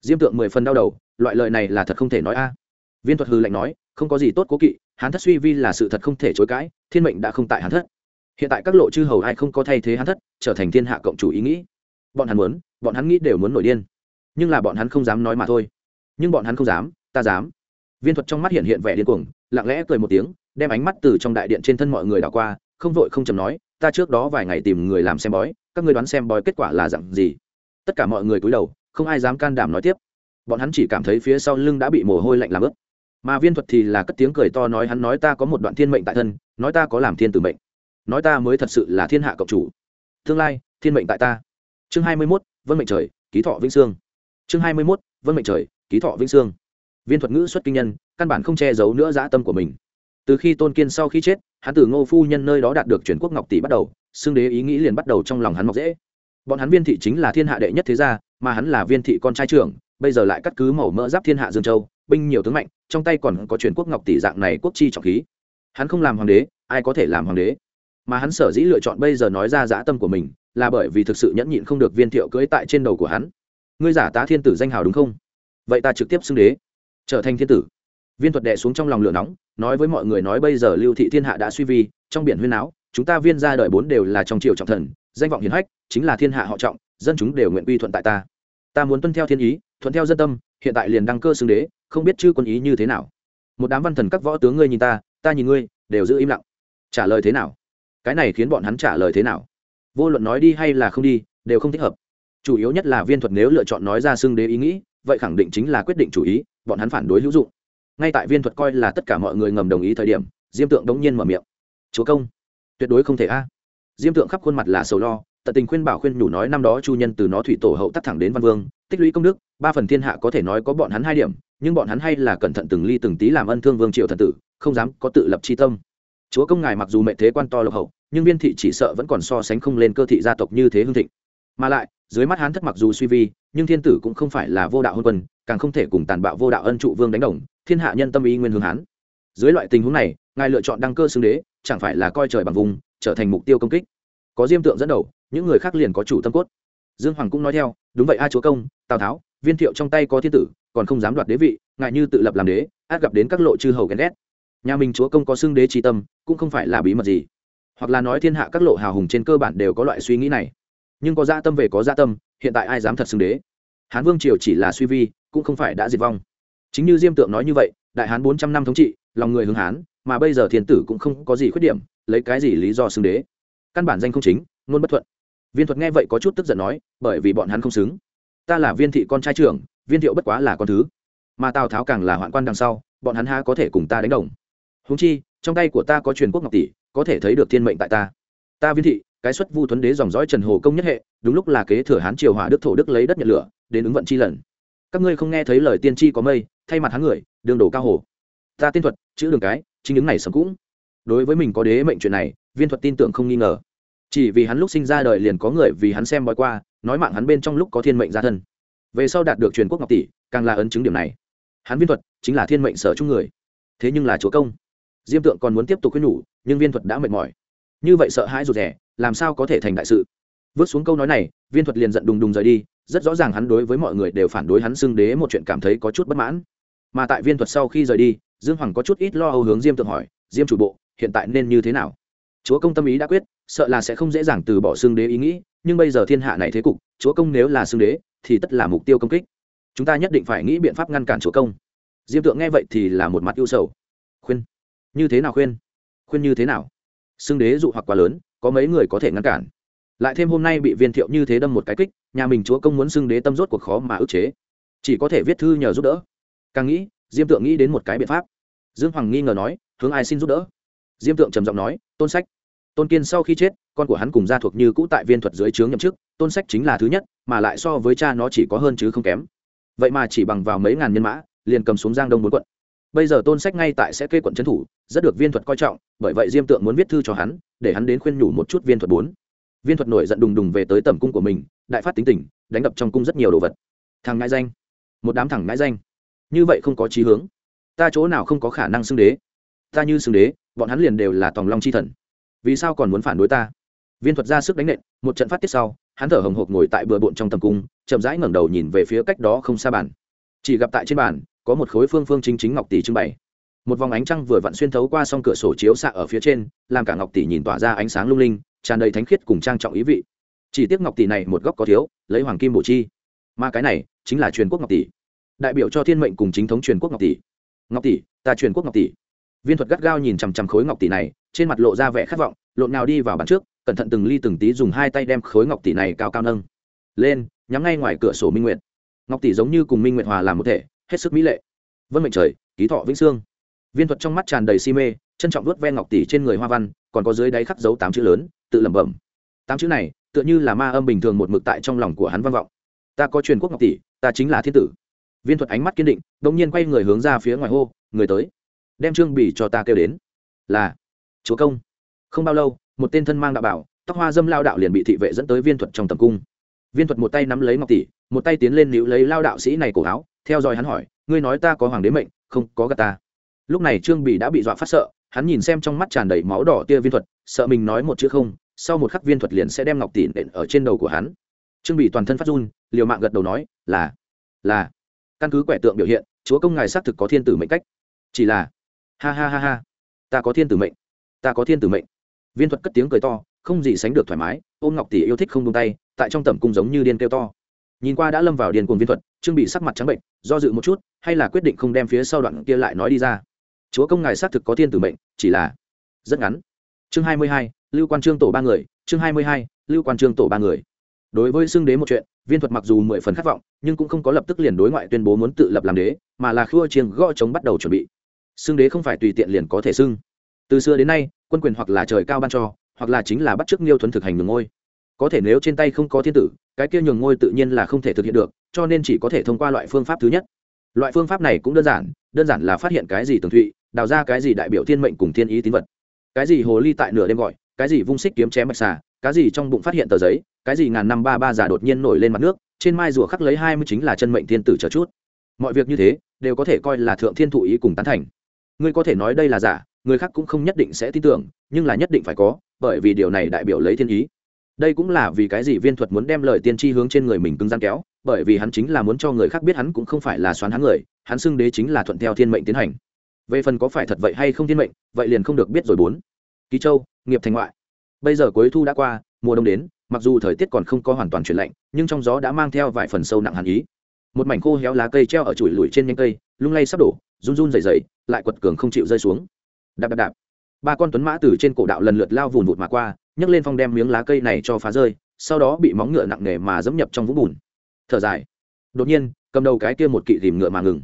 Diêm tượng mười phần đau đầu, loại lời này là thật không thể nói a viên thuật hư lạnh nói, không có gì tốt cố kỵ, hán thất suy vi là sự thật không thể chối cãi, thiên mệnh đã không tại hán thất. Hiện tại các lộ chư hầu ai không có thay thế hán thất, trở thành thiên hạ cộng chủ ý nghĩ. Bọn hắn muốn, bọn hắn nghĩ đều muốn nổi điên. Nhưng là bọn hắn không dám nói mà thôi. Nhưng bọn hắn không dám, ta dám. Viên thuật trong mắt hiện hiện vẻ điên cuồng, lặng lẽ cười một tiếng, đem ánh mắt từ trong đại điện trên thân mọi người đảo qua, không vội không chầm nói, ta trước đó vài ngày tìm người làm xem bói, các người đoán xem bói kết quả là dặn gì. Tất cả mọi người cúi đầu, không ai dám can đảm nói tiếp. Bọn hắn chỉ cảm thấy phía sau lưng đã bị mồ hôi lạnh làm ướt mà viên thuật thì là cất tiếng cười to nói hắn nói ta có một đoạn thiên mệnh tại thân, nói ta có làm thiên tử mệnh. Nói ta mới thật sự là thiên hạ cộng chủ. Tương lai, thiên mệnh tại ta. Chương hai mươi mốt, vân mệnh trời, ký thọ vĩnh sương. Chương hai mươi mốt, vân mệnh trời, ký thọ vĩnh sương. Viên thuật ngữ xuất kinh nhân, căn bản không che giấu nữa dã tâm của mình. Từ khi tôn kiên sau khi chết, hắn từ ngô phu nhân nơi đó đạt được truyền quốc ngọc tỷ bắt đầu, xưng đế ý nghĩ liền bắt đầu trong lòng hắn mọc dễ. Bọn hắn viên thị chính là thiên hạ đệ nhất thế gia, mà hắn là viên thị con trai trưởng, bây giờ lại cắt cứ màu mỡ giáp thiên hạ dương châu binh nhiều tướng mạnh, trong tay còn có truyền quốc ngọc tỷ dạng này quốc chi trọng khí. Hắn không làm hoàng đế, ai có thể làm hoàng đế? Mà hắn sở dĩ lựa chọn bây giờ nói ra dã tâm của mình, là bởi vì thực sự nhẫn nhịn không được viên thiệu cưỡi tại trên đầu của hắn. Ngươi giả tá thiên tử danh hào đúng không? Vậy ta trực tiếp xưng đế. Trở thành thiên tử. Viên thuật đệ xuống trong lòng lửa nóng, nói với mọi người nói bây giờ lưu thị thiên hạ đã suy vi, trong biển huyên áo chúng ta viên ra đời bốn đều là trong triều trọng thần, danh vọng hiền hách, chính là thiên hạ họ trọng, dân chúng đều nguyện quy thuận tại ta. Ta muốn tuân theo thiên ý, thuận theo dân tâm, hiện tại liền đăng cơ xưng đế không biết chư quân ý như thế nào. Một đám văn thần các võ tướng ngươi nhìn ta ta nhìn ngươi, đều giữ im lặng. Trả lời thế nào? Cái này khiến bọn hắn trả lời thế nào? Vô luận nói đi hay là không đi, đều không thích hợp. Chủ yếu nhất là viên thuật nếu lựa chọn nói ra xưng đế ý nghĩ, vậy khẳng định chính là quyết định chủ ý, bọn hắn phản đối hữu dụng. Ngay tại viên thuật coi là tất cả mọi người ngầm đồng ý thời điểm, diêm tượng đống nhiên mở miệng. Chúa công, tuyệt đối không thể a. Diêm tượng khắp khuôn mặt là sầu lo, tận tình khuyên bảo khuyên nhủ nói năm đó chu nhân từ nó thủy tổ hậu tắt thẳng đến văn vương, tích lũy công đức, ba phần thiên hạ có thể nói có bọn hắn hai điểm nhưng bọn hắn hay là cẩn thận từng ly từng tí làm ân thương vương triệu thần tử, không dám có tự lập c tâm. Chúa công ngài mặc dù mệnh thế quan to lộc hậu, nhưng viên thị chỉ sợ vẫn còn so sánh không lên cơ thị gia tộc như thế hương thịnh. Mà lại, dưới mắt hán thất mặc dù suy vi, nhưng thiên tử cũng không phải là vô đạo hôn quân, càng không thể cùng tàn bạo vô đạo ân trụ vương đánh đồng, thiên hạ nhân tâm ý nguyên hướng hán dưới loại tình huống này, ngài lựa chọn đăng cơ xưng đế, chẳng phải là coi trời bằng vùng, trở thành mục tiêu công kích. Có diêm tượng dẫn đầu, những người khác liền có chủ tâm cốt. Dương hoàng cũng nói theo, đúng vậy a chúa công, tào tháo, viên thiệu trong tay có thiên tử còn không dám đoạt đế vị, ngại như tự lập làm đế, át gặp đến các lộ chư hầu ghen ghét. Nhà mình chúa công có xưng đế tri tâm, cũng không phải là bí mật gì. Hoặc là nói thiên hạ các lộ hào hùng trên cơ bản đều có loại suy nghĩ này. Nhưng có gia tâm về có gia tâm, hiện tại ai dám thật xưng đế? Hán vương triều chỉ là suy vi, cũng không phải đã diệt vong. Chính như diêm tượng nói như vậy, đại hán bốn trăm năm thống trị, lòng người hướng hán, mà bây giờ thiên tử cũng không có gì khuyết điểm, lấy cái gì lý do xưng đế? Căn bản danh không chính luôn bất thuận. Viên thuật nghe vậy có chút tức giận nói, bởi vì bọn hắn không xứng. Ta là viên thị con trai trưởng viên thiệu bất quá là con thứ. Mà tào tháo càng là hoạn quan đằng sau, bọn hắn ha có thể cùng ta đánh đồng. Húng chi, trong tay của ta có truyền quốc ngọc tỷ, có thể thấy được thiên mệnh tại ta. Ta viên thị, cái xuất vu thuấn đế dòng dõi trần hồ công nhất hệ, đúng lúc là kế thừa hán triều hỏa đức thổ đức lấy đất nhận lửa, đến ứng vận chi lần. Các ngươi không nghe thấy lời tiên tri có mây, thay mặt hán người, đường đổ cao hồ. Ta tiên thuật, chữ đường cái, chính những này sớm cũng. Đối với mình có đế mệnh chuyện này, viên thuật tin tưởng không nghi ngờ. Chỉ vì hắn lúc sinh ra đời liền có người vì hắn xem bói qua, nói mạng hắn bên trong lúc có thiên mệnh gia thân về sau đạt được truyền quốc ngọc tỷ, càng là ấn chứng điểm này. Hắn viên thuật chính là thiên mệnh sở chung người. Thế nhưng là chúa công. Diêm tượng còn muốn tiếp tục khuyên nhủ, nhưng viên thuật đã mệt mỏi. Như vậy sợ hãi rụt rẻ làm sao có thể thành đại sự? Vứt xuống câu nói này, viên thuật liền giận đùng đùng rời đi, rất rõ ràng hắn đối với mọi người đều phản đối hắn xưng đế một chuyện cảm thấy có chút bất mãn. Mà tại viên thuật sau khi rời đi, dương hoàng có chút ít lo âu hướng diêm tượng hỏi, diêm chủ bộ, hiện tại nên như thế nào? Chúa công tâm ý đã quyết, sợ là sẽ không dễ dàng từ bỏ xương đế ý nghĩ, nhưng bây giờ thiên hạ này thế cục, chúa công nếu là xương đế, thì tất là mục tiêu công kích. Chúng ta nhất định phải nghĩ biện pháp ngăn cản chúa công. Diêm tượng nghe vậy thì là một mặt ưu sầu. Khuyên. Như thế nào khuyên? Khuyên như thế nào? Xương đế dụ hoặc quá lớn, có mấy người có thể ngăn cản. Lại thêm hôm nay bị viên thiệu như thế đâm một cái kích, nhà mình chúa công muốn xưng đế tâm rốt cuộc khó mà ức chế. Chỉ có thể viết thư nhờ giúp đỡ. Càng nghĩ, diêm tượng nghĩ đến một cái biện pháp. Dương hoàng nghi ngờ nói, hướng ai xin giúp đỡ? Diêm tượng trầm giọng nói, tôn sách tôn kiên sau khi chết, con của hắn cùng gia thuộc như cũ tại viên thuật dưới trướng nhậm chức, tôn sách chính là thứ nhất, mà lại so với cha nó chỉ có hơn chứ không kém. Vậy mà chỉ bằng vào mấy ngàn nhân mã, liền cầm xuống giang đông bốn quận. Bây giờ tôn sách ngay tại sẽ kê quận trấn thủ, rất được viên thuật coi trọng, bởi vậy diêm tượng muốn viết thư cho hắn, để hắn đến khuyên nhủ một chút viên thuật bốn. Viên thuật nổi giận đùng đùng về tới tầm cung của mình, đại phát tính tình, đánh đập trong cung rất nhiều đồ vật. Thằng ngãi danh. Một đám thằng ngãi danh. Như vậy không có trí hướng. Ta chỗ nào không có khả năng xưng đế? Ta như xưng đế, bọn hắn liền đều là tòng long chi thần vì sao còn muốn phản đối ta? Viên thuật ra sức đánh nện, một trận phát tiết sau, hắn thở hồng hộc ngồi tại bừa bộn trong tầm cung, chậm rãi ngẩng đầu nhìn về phía cách đó không xa bàn. Chỉ gặp tại trên bàn, có một khối phương phương chính chính ngọc tỷ trưng bày. Một vòng ánh trăng vừa vặn xuyên thấu qua s cửa sổ chiếu xạ ở phía trên, làm cả ngọc tỷ nhìn tỏa ra ánh sáng lung linh, tràn đầy thánh khiết cùng trang trọng ý vị. Chỉ tiếc ngọc tỷ này một góc có thiếu, lấy hoàng kim bổ chi. Mà cái này, chính là truyền quốc ngọc tỷ. Đại biểu cho thiên mệnh cùng chính thống truyền quốc ngọc tỷ. Ngọc tỷ, ta truyền quốc ngọc tỷ viên thuật gắt gao nhìn chằm chằm khối ngọc tỷ này, trên mặt lộ ra vẻ khát vọng, lộn nào đi vào bàn trước, cẩn thận từng ly từng tí dùng hai tay đem khối ngọc tỷ này cao cao nâng. Lên, nhắm ngay ngoài cửa sổ minh nguyện ngọc tỷ giống như cùng minh nguyện hòa làm một thể, hết sức mỹ lệ. Vân mệnh trời, ký thọ vĩnh sương viên thuật trong mắt tràn đầy si mê, trân trọng vuốt ven ngọc tỷ trên người hoa văn, còn có dưới đáy khắc dấu tám chữ lớn, tự lẩm bẩm. Tám chữ này, tựa như là ma âm bình thường một mực tại trong lòng của hắn văn vọng. Ta có truyền quốc ngọc tỷ, ta chính là thiên tử. Viên thuật ánh mắt kiên định đ ỗ n g nhiên quay người hướng ra phía ngoài hô, người tới đem trương bỉ cho ta kêu đến. Là, chúa công. Không bao lâu, một tên thân mang đạo bảo, tóc hoa dâm lao đạo liền bị thị vệ dẫn tới viên thuật trong tầm cung. Viên thuật một tay nắm lấy ngọc tỷ, một tay tiến lên níu lấy lao đạo sĩ này cổ áo, theo dõi hắn hỏi, ngươi nói ta có hoàng đế mệnh, không có gà ta? Lúc này trương bỉ đã bị dọa phát sợ, hắn nhìn xem trong mắt tràn đầy máu đỏ tia viên thuật, sợ mình nói một chữ không, sau một khắc viên thuật liền sẽ đem ngọc tỷ nện ở trên đầu của hắn. Trương bỉ toàn thân phát run, liều mạng gật đầu nói, là là. Căn cứ quẻ tượng biểu hiện, chúa công ngài xác thực có thiên tử mệnh cách. Chỉ là ha ha ha ha. Ta có thiên tử mệnh. Ta có thiên tử mệnh. Viên thuật cất tiếng cười to, không gì sánh được thoải mái. Ôm ngọc tỷ yêu thích không tung tay, tại trong tầm cung giống như điên kêu to. Nhìn qua đã lâm vào điền cuồng viên thuật, trương bị sắc mặt trắng bệnh, do dự một chút, hay là quyết định không đem phía sau đoạn kia lại nói đi ra. Chúa công ngài xác thực có thiên tử mệnh, chỉ là rất ngắn. Chương hai mươi hai, lưu quan trương tổ ba người, chương hai mươi hai, lưu quan trương tổ ba người. Đối với xưng đế một chuyện, viên thuật mặc dù mười phần khát vọng, nhưng cũng không có lập tức liền đối ngoại tuyên bố muốn tự lập làm đế, mà là khua chiêng gõ chống bắt đầu chuẩn bị xưng đế không phải tùy tiện liền có thể xưng. Từ xưa đến nay, quân quyền hoặc là trời cao ban cho, hoặc là chính là bắt chước nghiêu thuấn thực hành nhường ngôi. Có thể nếu trên tay không có thiên tử, cái kia nhường ngôi tự nhiên là không thể thực hiện được, cho nên chỉ có thể thông qua loại phương pháp thứ nhất. Loại phương pháp này cũng đơn giản đơn giản là phát hiện cái gì tường thụy, đào ra cái gì đại biểu thiên mệnh cùng thiên ý tín vật. Cái gì hồ ly tại nửa đêm gọi, cái gì vung xích kiếm chém mạch xà, cái gì trong bụng phát hiện tờ giấy, cái gì ngàn năm ba ba giả đột nhiên nổi lên mặt nước, trên mai rùa khắc lấy hai mươi chính là chân mệnh thiên tử chờ chút. Mọi việc như thế, đều có thể coi là thượng thiên thụ ý cùng tán thành ngươi có thể nói đây là giả, người khác cũng không nhất định sẽ tin tưởng, nhưng là nhất định phải có, bởi vì điều này đại biểu lấy thiên ý. Đây cũng là vì cái gì viên thuật muốn đem lời tiên tri hướng trên người mình cứng rắn kéo, bởi vì hắn chính là muốn cho người khác biết hắn cũng không phải là xoán hắn người, hắn xưng đế chính là thuận theo thiên mệnh tiến hành. Về phần có phải thật vậy hay không thiên mệnh, vậy liền không được biết rồi bốn. Ký châu, nghiệp thành ngoại. Bây giờ cuối thu đã qua, mùa đông đến, mặc dù thời tiết còn không có hoàn toàn chuyển lạnh, nhưng trong gió đã mang theo vài phần sâu nặng hàn ý một mảnh khô héo lá cây treo ở chuỗi lùi trên nhánh cây, lung lay sắp đổ, run run dày dày lại quật cường không chịu rơi xuống. Đạp đạp đạp. Ba con tuấn mã từ trên cổ đạo lần lượt lao vùn vụt mà qua, nhấc lên phong đem miếng lá cây này cho phá rơi, sau đó bị móng ngựa nặng nề mà dẫm nhập trong vũng bùn. Thở dài. Đột nhiên, cầm đầu cái kia một kỵ tìm ngựa mà ngừng.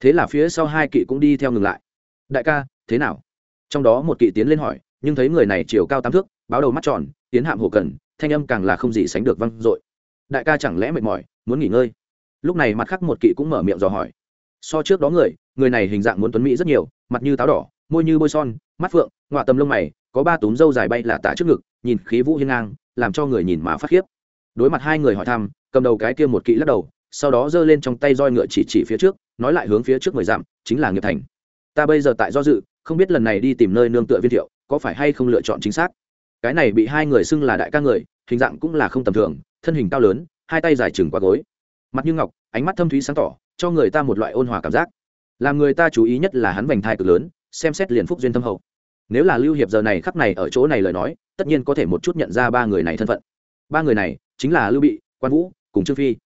Thế là phía sau hai kỵ cũng đi theo ngừng lại. Đại ca, thế nào? Trong đó một kỵ tiến lên hỏi, nhưng thấy người này chiều cao tám thước, báo đầu mắt tròn, tiến hạm hổ cần, thanh âm càng là không gì sánh được văng dội. Đại ca chẳng lẽ mệt mỏi, muốn nghỉ ngơi? Lúc này mặt khác một kỵ cũng mở miệng dò hỏi. So trước đó người người này hình dạng muốn tuấn mỹ rất nhiều, mặt như táo đỏ, môi như bôi son, mắt phượng ngoạ tầm lông mày, có ba túm râu dài bay là tả trước ngực, nhìn khí vũ hiên ngang, làm cho người nhìn mà phát khiếp. Đối mặt hai người hỏi thăm, cầm đầu cái kia một kỵ lắc đầu, sau đó giơ lên trong tay roi ngựa chỉ chỉ phía trước, nói lại hướng phía trước mười dặm, chính là nghiệp thành. Ta bây giờ tại do dự, không biết lần này đi tìm nơi nương tựa viên thiệu, có phải hay không lựa chọn chính xác? Cái này bị hai người xưng là đại ca người, hình dạng cũng là không tầm thường, thân hình cao lớn, hai tay dài chừng qua gối mặt như ngọc, ánh mắt thâm thúy sáng tỏ, cho người ta một loại ôn hòa cảm giác. Làm người ta chú ý nhất là hắn vành thai cực lớn, xem xét liền phúc duyên thâm hậu. Nếu là lưu hiệp giờ này khắc này ở chỗ này lời nói, tất nhiên có thể một chút nhận ra ba người này thân phận. Ba người này chính là lưu bị, quan vũ, cùng trương phi.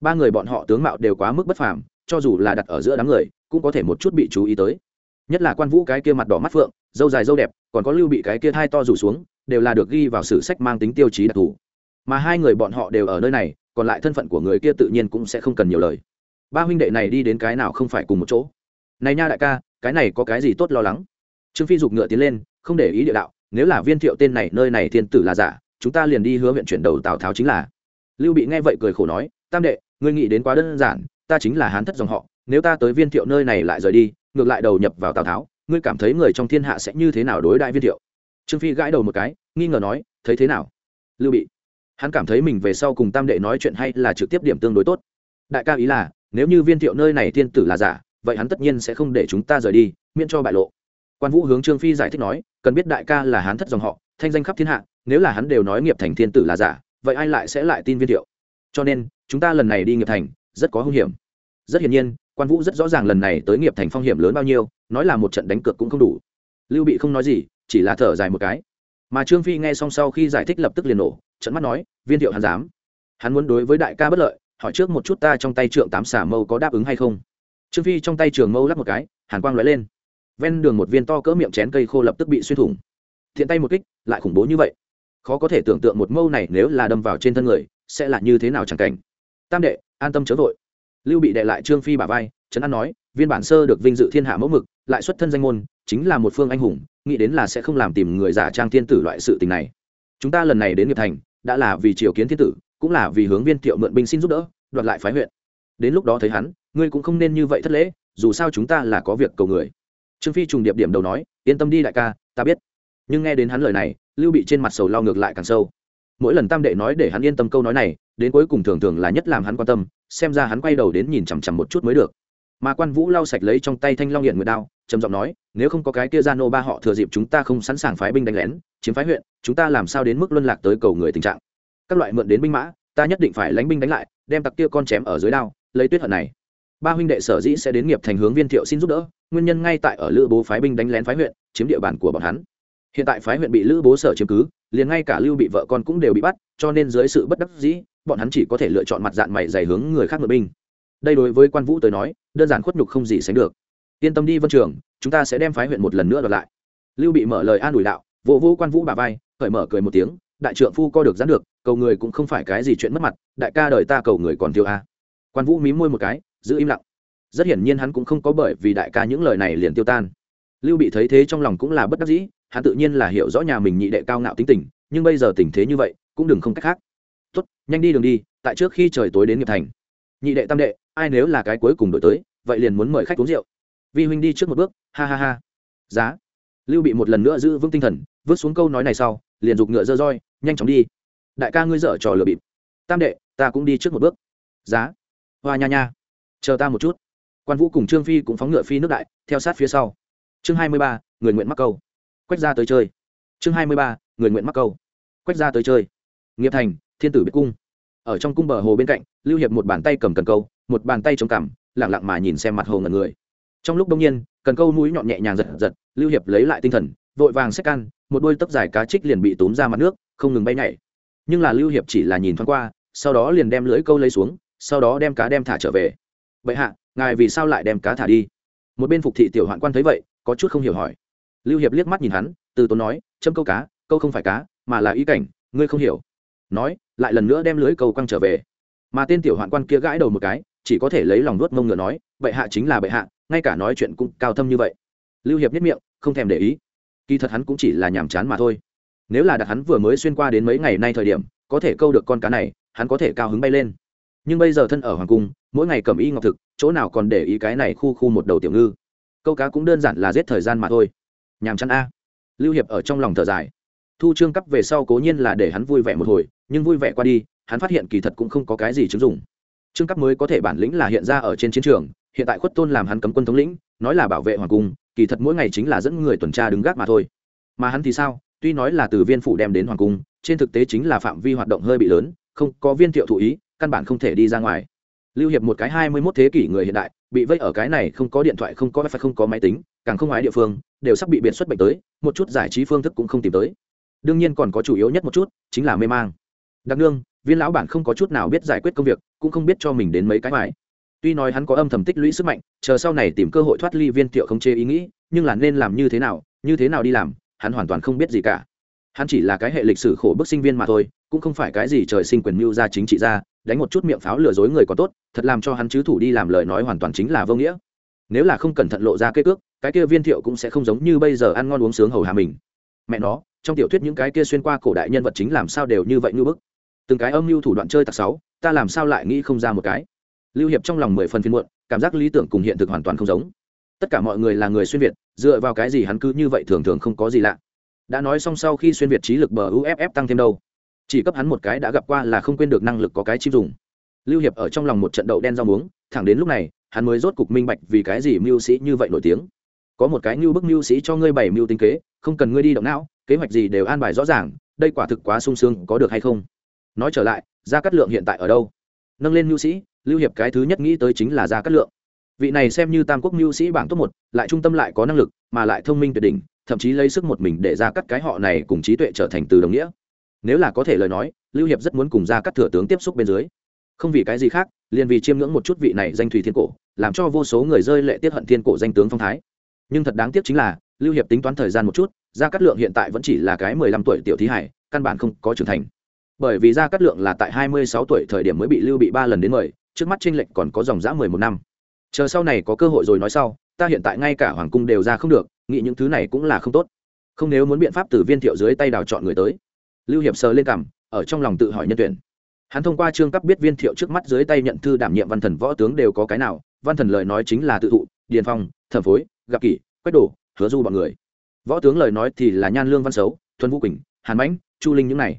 Ba người bọn họ tướng mạo đều quá mức bất phàm, cho dù là đặt ở giữa đám người, cũng có thể một chút bị chú ý tới. Nhất là quan vũ cái kia mặt đỏ mắt phượng, dâu dài dâu đẹp, còn có lưu bị cái kia thai to rủ xuống, đều là được ghi vào sử sách mang tính tiêu chí đặc thù. Mà hai người bọn họ đều ở nơi này còn lại thân phận của người kia tự nhiên cũng sẽ không cần nhiều lời. Ba huynh đệ này đi đến cái nào không phải cùng một chỗ? Này nha đại ca, cái này có cái gì tốt lo lắng? Trương phi giục ngựa tiến lên, không để ý địa đạo, nếu là viên thiệu tên này, nơi này thiên tử là giả, chúng ta liền đi hứa huyện chuyển đầu tào tháo chính là. Lưu bị nghe vậy cười khổ nói, tam đệ, ngươi nghĩ đến quá đơn giản, ta chính là hán thất dòng họ, nếu ta tới viên thiệu nơi này lại rời đi, ngược lại đầu nhập vào tào tháo, ngươi cảm thấy người trong thiên hạ sẽ như thế nào đối đại viên thiệu? Trương phi gãi đầu một cái, nghi ngờ nói, thấy thế nào? Lưu bị hắn cảm thấy mình về sau cùng tam đệ nói chuyện hay là trực tiếp điểm tương đối tốt. Đại ca ý là, nếu như viên thiệu nơi này thiên tử là giả, vậy hắn tất nhiên sẽ không để chúng ta rời đi, miễn cho bại lộ. Quan vũ hướng trương phi giải thích nói, cần biết đại ca là hắn thất dòng họ, thanh danh khắp thiên hạ, nếu là hắn đều nói nghiệp thành thiên tử là giả, vậy ai lại sẽ lại tin viên thiệu? Cho nên, chúng ta lần này đi nghiệp thành, rất có hung hiểm. Rất hiển nhiên, quan vũ rất rõ ràng lần này tới nghiệp thành phong hiểm lớn bao nhiêu, nói là một trận đánh cược cũng không đủ. Lưu bị không nói gì, chỉ là thở dài một cái mà trương phi nghe xong sau khi giải thích lập tức liền nổ trận mắt nói, viên thiệu hắn dám? Hắn muốn đối với đại ca bất lợi, hỏi trước một chút ta trong tay trượng tám xả mâu có đáp ứng hay không? Trương phi trong tay trường mâu lắp một cái, hàn quang lóe lên. Ven đường một viên to cỡ miệng chén cây khô lập tức bị xuyên thủng. Thiện tay một kích, lại khủng bố như vậy. Khó có thể tưởng tượng một mâu này nếu là đâm vào trên thân người, sẽ là như thế nào chẳng cảnh. Tam đệ, an tâm chớ vội. Lưu bị đệ lại trương phi bà vai, trấn an nói, viên bản sơ được vinh dự thiên hạ mẫu mực, lại xuất thân danh môn, chính là một phương anh hùng nghĩ đến là sẽ không làm tìm người giả trang thiên tử loại sự tình này. Chúng ta lần này đến nghiệp thành, đã là vì triều kiến thiên tử, cũng là vì hướng viên thiệu mượn binh xin giúp đỡ, đoạt lại phái huyện. Đến lúc đó thấy hắn, ngươi cũng không nên như vậy thất lễ, dù sao chúng ta là có việc cầu người. Trương phi trùng điệp điểm đầu nói, yên tâm đi đại ca, ta biết. Nhưng nghe đến hắn lời này, lưu bị trên mặt sầu lo ngược lại càng sâu. Mỗi lần tam đệ nói để hắn yên tâm câu nói này, đến cuối cùng thường thường là nhất làm hắn quan tâm, xem ra hắn quay đầu đến nhìn chằm chằm một chút mới được mà quan vũ lau sạch lấy trong tay thanh long hiện nguyệt đao, trầm giọng nói, nếu không có cái kia gia nô ba họ thừa dịp chúng ta không sẵn sàng phái binh đánh lén, chiếm phái huyện, chúng ta làm sao đến mức luân lạc tới cầu người tình trạng? Các loại mượn đến binh mã, ta nhất định phải lánh binh đánh lại, đem tặc kia con chém ở dưới đao, lấy tuyết hận này. Ba huynh đệ sở dĩ sẽ đến nghiệp thành hướng viên thiệu xin giúp đỡ, nguyên nhân ngay tại ở lữ bố phái binh đánh lén phái huyện, chiếm địa bàn của bọn hắn. Hiện tại phái huyện bị lữ bố sở chiếm cứ, liền ngay cả lưu bị vợ con cũng đều bị bắt, cho nên dưới sự bất đắc dĩ, bọn hắn chỉ có thể lựa chọn mặt dạng mày dày hướng người khác ngựa binh đây đối với quan vũ tới nói, đơn giản khuất nhục không gì sánh được. Yên tâm đi vân trường, chúng ta sẽ đem phái huyện một lần nữa đoạt lại. Lưu bị mở lời an ủi đạo, vỗ vũ quan vũ bà vai, khởi mở cười một tiếng, đại trượng phu co được dán được, cầu người cũng không phải cái gì chuyện mất mặt, đại ca đời ta cầu người còn tiêu a. Quan vũ mí môi một cái, giữ im lặng. Rất hiển nhiên hắn cũng không có bởi vì đại ca những lời này liền tiêu tan. Lưu bị thấy thế trong lòng cũng là bất đắc dĩ, hắn tự nhiên là hiểu rõ nhà mình nhị đệ cao ngạo tính tình, nhưng bây giờ tình thế như vậy, cũng đừng không cách khác. Tốt, nhanh đi đường đi, tại trước khi trời tối đến nghiệp thành nhị đệ tam đệ, ai nếu là cái cuối cùng đổi tới, vậy liền muốn mời khách uống rượu. Vi huynh đi trước một bước, ha ha ha. Giá. Lưu bị một lần nữa giữ vững tinh thần, vứt xuống câu nói này sau, liền giục ngựa dơ roi, nhanh chóng đi. Đại ca ngươi dở trò lừa bịp. Tam đệ, ta cũng đi trước một bước. Giá. Hoa nha nha. Chờ ta một chút. Quan vũ cùng trương phi cũng phóng ngựa phi nước đại, theo sát phía sau. Chương hai mươi ba, người nguyện mắc câu. Quách ra tới chơi. Chương hai mươi ba, người nguyện mắc câu. Quách ra tới chơi. Nghiệp thành, thiên tử biệt cung ở trong cung bờ hồ bên cạnh, lưu hiệp một bàn tay cầm cần câu, một bàn tay chống cằm lẳng lặng mà nhìn xem mặt hồ ngần người. Trong lúc đông nhiên, cần câu mũi nhọn nhẹ nhàng giật giật, lưu hiệp lấy lại tinh thần, vội vàng xách can, một đôi tấc dài cá trích liền bị tốn ra mặt nước, không ngừng bay nhảy. Nhưng là lưu hiệp chỉ là nhìn thoáng qua, sau đó liền đem lưỡi câu lấy xuống, sau đó đem cá đem thả trở về. Bệ hạ, ngài vì sao lại đem cá thả đi? Một bên phục thị tiểu hoạn quan thấy vậy, có chút không hiểu hỏi. Lưu hiệp liếc mắt nhìn hắn, từ tốn nói, châm câu cá, câu không phải cá, mà là ý cảnh, ngươi không hiểu. Nói lại lần nữa đem lưới câu quăng trở về. Mà tên tiểu hoạn quan kia gãi đầu một cái, chỉ có thể lấy lòng nuốt mông ngựa nói, bệ hạ chính là bệ hạ, ngay cả nói chuyện cũng cao thâm như vậy. Lưu hiệp nhất miệng, không thèm để ý. Kỳ thật hắn cũng chỉ là nhàm chán mà thôi. Nếu là đặt hắn vừa mới xuyên qua đến mấy ngày nay thời điểm, có thể câu được con cá này, hắn có thể cao hứng bay lên. Nhưng bây giờ thân ở hoàng cung, mỗi ngày cầm y ngọc thực, chỗ nào còn để ý cái này khu khu một đầu tiểu ngư. Câu cá cũng đơn giản là giết thời gian mà thôi. Nhàm chán a. Lưu hiệp ở trong lòng thở dài. Thu trương cấp về sau cố nhiên là để hắn vui vẻ một hồi nhưng vui vẻ qua đi, hắn phát hiện kỳ thật cũng không có cái gì chứng dụng. Trương cấp mới có thể bản lĩnh là hiện ra ở trên chiến trường, hiện tại khuất tôn làm hắn cấm quân thống lĩnh, nói là bảo vệ hoàng cung, kỳ thật mỗi ngày chính là dẫn người tuần tra đứng gác mà thôi. Mà hắn thì sao? Tuy nói là từ viên phủ đem đến hoàng cung, trên thực tế chính là phạm vi hoạt động hơi bị lớn, không có viên thiệu thụ ý, căn bản không thể đi ra ngoài. Lưu hiệp một cái hai mươi 21 thế kỷ người hiện đại, bị vây ở cái này không có điện thoại, không có wifi, không có máy tính, càng không ái địa phương, đều sắp bị biệt xuất bệnh tới, một chút giải trí phương thức cũng không tìm tới. Đương nhiên còn có chủ yếu nhất một chút, chính là mê mang đặc nương, viên lão bản không có chút nào biết giải quyết công việc, cũng không biết cho mình đến mấy cái mải tuy nói hắn có âm thầm tích lũy sức mạnh, chờ sau này tìm cơ hội thoát ly viên thiệu không chê ý nghĩ, nhưng là nên làm như thế nào, như thế nào đi làm, hắn hoàn toàn không biết gì cả. Hắn chỉ là cái hệ lịch sử khổ bức sinh viên mà thôi, cũng không phải cái gì trời sinh quyền mưu ra chính trị ra, đánh một chút miệng pháo lừa dối người có tốt, thật làm cho hắn chứ thủ đi làm lời nói hoàn toàn chính là vô nghĩa. Nếu là không cẩn thận lộ ra cây cước, cái kia viên thiệu cũng sẽ không giống như bây giờ ăn ngon uống sướng hầu hà mình. Mẹ nó, trong tiểu thuyết những cái kia xuyên qua cổ đại nhân vật chính làm sao đều như vậy như bức từng cái âm mưu thủ đoạn chơi tặc sáu, ta làm sao lại nghĩ không ra một cái? Lưu hiệp trong lòng mười phần phiên muộn, cảm giác lý tưởng cùng hiện thực hoàn toàn không giống. Tất cả mọi người là người xuyên việt, dựa vào cái gì hắn cứ như vậy thường thường không có gì lạ? Đã nói xong sau khi xuyên việt trí lực bờ uff tăng thêm đâu? Chỉ cấp hắn một cái đã gặp qua là không quên được năng lực có cái chim dùng. Lưu hiệp ở trong lòng một trận đậu đen rau muống, thẳng đến lúc này, hắn mới rốt cục minh bạch vì cái gì mưu sĩ như vậy nổi tiếng. Có một cái mưu bức mưu sĩ cho ngươi bảy mưu tính kế, không cần ngươi đi động não, kế hoạch gì đều an bài rõ ràng, đây quả thực quá sung sướng, có được hay không? Nói trở lại, gia cát lượng hiện tại ở đâu? Nâng lên mưu sĩ, lưu hiệp cái thứ nhất nghĩ tới chính là gia cát lượng. Vị này xem như tam quốc mưu sĩ bảng top một, lại trung tâm lại có năng lực, mà lại thông minh tuyệt đỉnh, thậm chí lấy sức một mình để ra cắt cái họ này cùng trí tuệ trở thành từ đồng nghĩa. Nếu là có thể lời nói, lưu hiệp rất muốn cùng ra cắt thừa tướng tiếp xúc bên dưới. Không vì cái gì khác, liền vì chiêm ngưỡng một chút vị này danh thủy thiên cổ, làm cho vô số người rơi lệ tiết hận thiên cổ danh tướng phong thái. Nhưng thật đáng tiếc chính là, lưu hiệp tính toán thời gian một chút, gia cát lượng hiện tại vẫn chỉ là cái mười lăm tuổi tiểu thí hải, căn bản không có trưởng thành bởi vì gia cát lượng là tại hai mươi sáu tuổi thời điểm mới bị lưu bị ba lần đến mời, trước mắt tranh lệch còn có dòng dã mười một năm. Chờ sau này có cơ hội rồi nói sau, ta hiện tại ngay cả hoàng cung đều ra không được, nghĩ những thứ này cũng là không tốt. Không nếu muốn biện pháp từ viên thiệu dưới tay đào chọn người tới. Lưu hiệp sờ lên cằm, ở trong lòng tự hỏi nhân tuyển. Hắn thông qua trương cấp biết viên thiệu trước mắt dưới tay nhận thư đảm nhiệm văn thần võ tướng đều có cái nào, văn thần lời nói chính là tự thụ, điền phong, thẩm phối, gặp kỷ, quách đổ hứa du bọn người. Võ tướng lời nói thì là nhan lương văn xấu, thuần vũ quỳnh, hàn mãnh, chu linh những này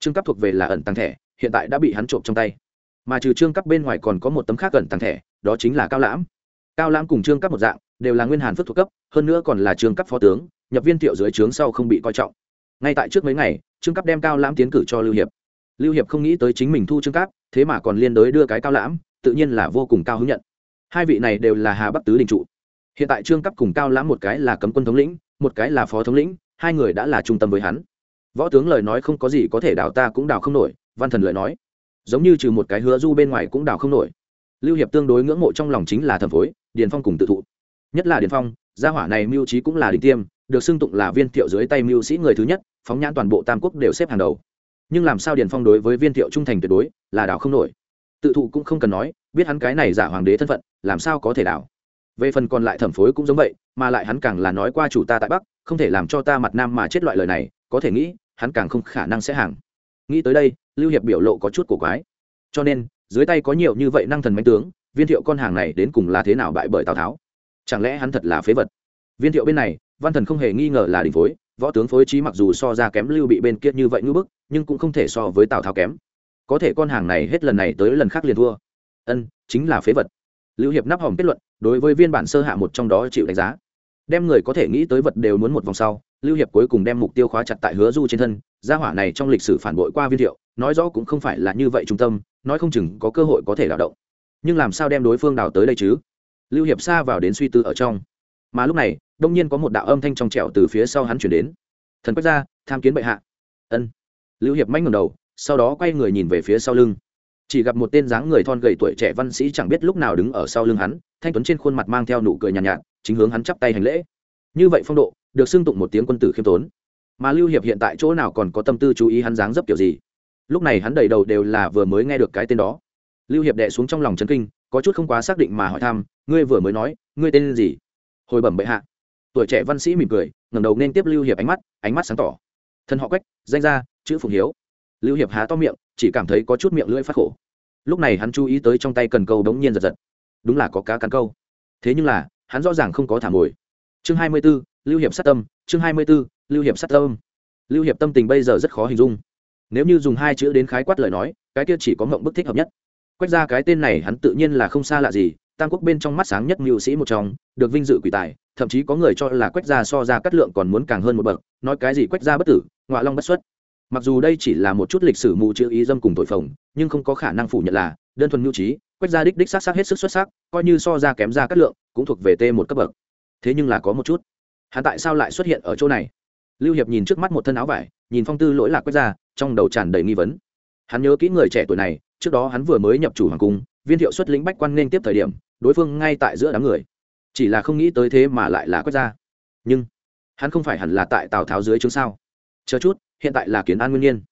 trương cấp thuộc về là ẩn tăng thẻ, hiện tại đã bị hắn trộm trong tay. Mà trừ trương cấp bên ngoài còn có một tấm khác ẩn tăng thẻ, đó chính là cao lãm. Cao lãm cùng trương cấp một dạng, đều là nguyên hàn phước thuộc cấp, hơn nữa còn là trương cấp phó tướng, nhập viên thiệu dưới trướng sau không bị coi trọng. Ngay tại trước mấy ngày, trương cấp đem cao lãm tiến cử cho lưu hiệp. Lưu hiệp không nghĩ tới chính mình thu trương cấp thế mà còn liên đối đưa cái cao lãm, tự nhiên là vô cùng cao hứng nhận. Hai vị này đều là hà bắc tứ đình trụ. Hiện tại trương cấp cùng cao lãm một cái là cấm quân thống lĩnh, một cái là phó thống lĩnh, hai người đã là trung tâm với hắn võ tướng lời nói không có gì có thể đào ta cũng đào không nổi, văn thần lời nói. Giống như trừ một cái hứa du bên ngoài cũng đào không nổi. Lưu hiệp tương đối ngưỡng mộ trong lòng chính là thẩm phối, điền phong cùng tự thụ. Nhất là điền phong, gia hỏa này mưu trí cũng là đình tiêm, được xưng tụng là viên thiệu dưới tay mưu sĩ người thứ nhất, phóng nhãn toàn bộ tam quốc đều xếp hàng đầu. Nhưng làm sao điền phong đối với viên thiệu trung thành tuyệt đối, là đảo không nổi. Tự thụ cũng không cần nói, biết hắn cái này giả hoàng đế thân phận, làm sao có thể đảo. Về phần còn lại thẩm phối cũng giống vậy, mà lại hắn càng là nói qua chủ ta tại bắc, không thể làm cho ta mặt nam mà chết loại lời này, có thể nghĩ hắn càng không khả năng sẽ hàng. Nghĩ tới đây, lưu hiệp biểu lộ có chút cổ quái. Cho nên, dưới tay có nhiều như vậy năng thần mánh tướng, viên thiệu con hàng này đến cùng là thế nào bại bởi tào tháo? Chẳng lẽ hắn thật là phế vật? Viên thiệu bên này, văn thần không hề nghi ngờ là đình phối, võ tướng phối trí mặc dù so ra kém lưu bị bên kia như vậy ngưỡng bức, nhưng cũng không thể so với tào tháo kém. Có thể con hàng này hết lần này tới lần khác liền thua. Ân, chính là phế vật. Lưu hiệp nắp hòm kết luận, đối với viên bản sơ hạ một trong đó chịu đánh giá đem người có thể nghĩ tới vật đều muốn một vòng sau lưu hiệp cuối cùng đem mục tiêu khóa chặt tại hứa du trên thân gia hỏa này trong lịch sử phản bội qua viên thiệu nói rõ cũng không phải là như vậy trung tâm nói không chừng có cơ hội có thể đào động. Nhưng làm sao đem đối phương đào tới đây chứ? Lưu hiệp xa vào đến suy tư ở trong. Mà lúc này đông nhiên có một đạo âm thanh trong trẻo từ phía sau hắn chuyển đến. Thần quách ra tham kiến bệ hạ. Ân. Lưu hiệp manh ngầm đầu sau đó quay người nhìn về phía sau lưng. Chỉ gặp một tên dáng người thon gầy tuổi trẻ văn sĩ chẳng biết lúc nào đứng ở sau lưng hắn thanh tuấn trên khuôn mặt mang theo nụ cười nhàn nhạt, nhạt chính hướng hắn chắp tay hành lễ. Như vậy phong độ, được xưng tụng một tiếng quân tử khiêm tốn. Mà lưu hiệp hiện tại chỗ nào còn có tâm tư chú ý hắn dáng dấp kiểu gì? Lúc này hắn đầy đầu đều là vừa mới nghe được cái tên đó. Lưu hiệp đệ xuống trong lòng chấn kinh, có chút không quá xác định mà hỏi thăm, ngươi vừa mới nói, ngươi tên gì? Hồi bẩm bệ hạ. Tuổi trẻ văn sĩ mỉm cười, ngẩng đầu nên tiếp lưu hiệp ánh mắt ánh mắt sáng tỏ. Thân họ quách, danh ra chữ Phùng hiếu. Lưu hiệp há to miệng, chỉ cảm thấy có chút miệng lưỡi phát khổ. Lúc này hắn chú ý tới trong tay cần câu đống nhiên giật giật. Đúng là có cá cắn câu. Thế nhưng là hắn rõ ràng không có thả mồi. Chương hai mươi 24, lưu hiệp sát tâm chương hai mươi 24, lưu hiệp sát tâm. Lưu hiệp tâm tình bây giờ rất khó hình dung. Nếu như dùng hai chữ đến khái quát lời nói cái kia chỉ có mộng bức thích hợp nhất. Quách ra cái tên này hắn tự nhiên là không xa lạ gì tam quốc bên trong mắt sáng nhất mưu sĩ một trong được vinh dự quỷ tài thậm chí có người cho là quách gia so ra cắt lượng còn muốn càng hơn một bậc nói cái gì quách gia bất tử ngoại long bất xuất mặc dù đây chỉ là một chút lịch sử mù chữ ý dâm cùng tội phồng, nhưng không có khả năng phủ nhận là đơn thuần mưu trí quách gia đích đích sắc sắc hết sức xuất sắc, coi như so ra kém ra cắt lượng, cũng thuộc về t một cấp bậc. Thế nhưng là có một chút. Hắn tại sao lại xuất hiện ở chỗ này? Lưu hiệp nhìn trước mắt một thân áo vải, nhìn phong tư lỗi lạc quách gia trong đầu tràn đầy nghi vấn. Hắn nhớ kỹ người trẻ tuổi này, trước đó hắn vừa mới nhập chủ hoàng cung, viên thiệu xuất lĩnh bách quan nên tiếp thời điểm, đối phương ngay tại giữa đám người. Chỉ là không nghĩ tới thế mà lại là quách gia nhưng, hắn không phải hẳn là tại tào tháo dưới chứng sao? Chờ chút hiện tại là kiến an nguyên nhiên.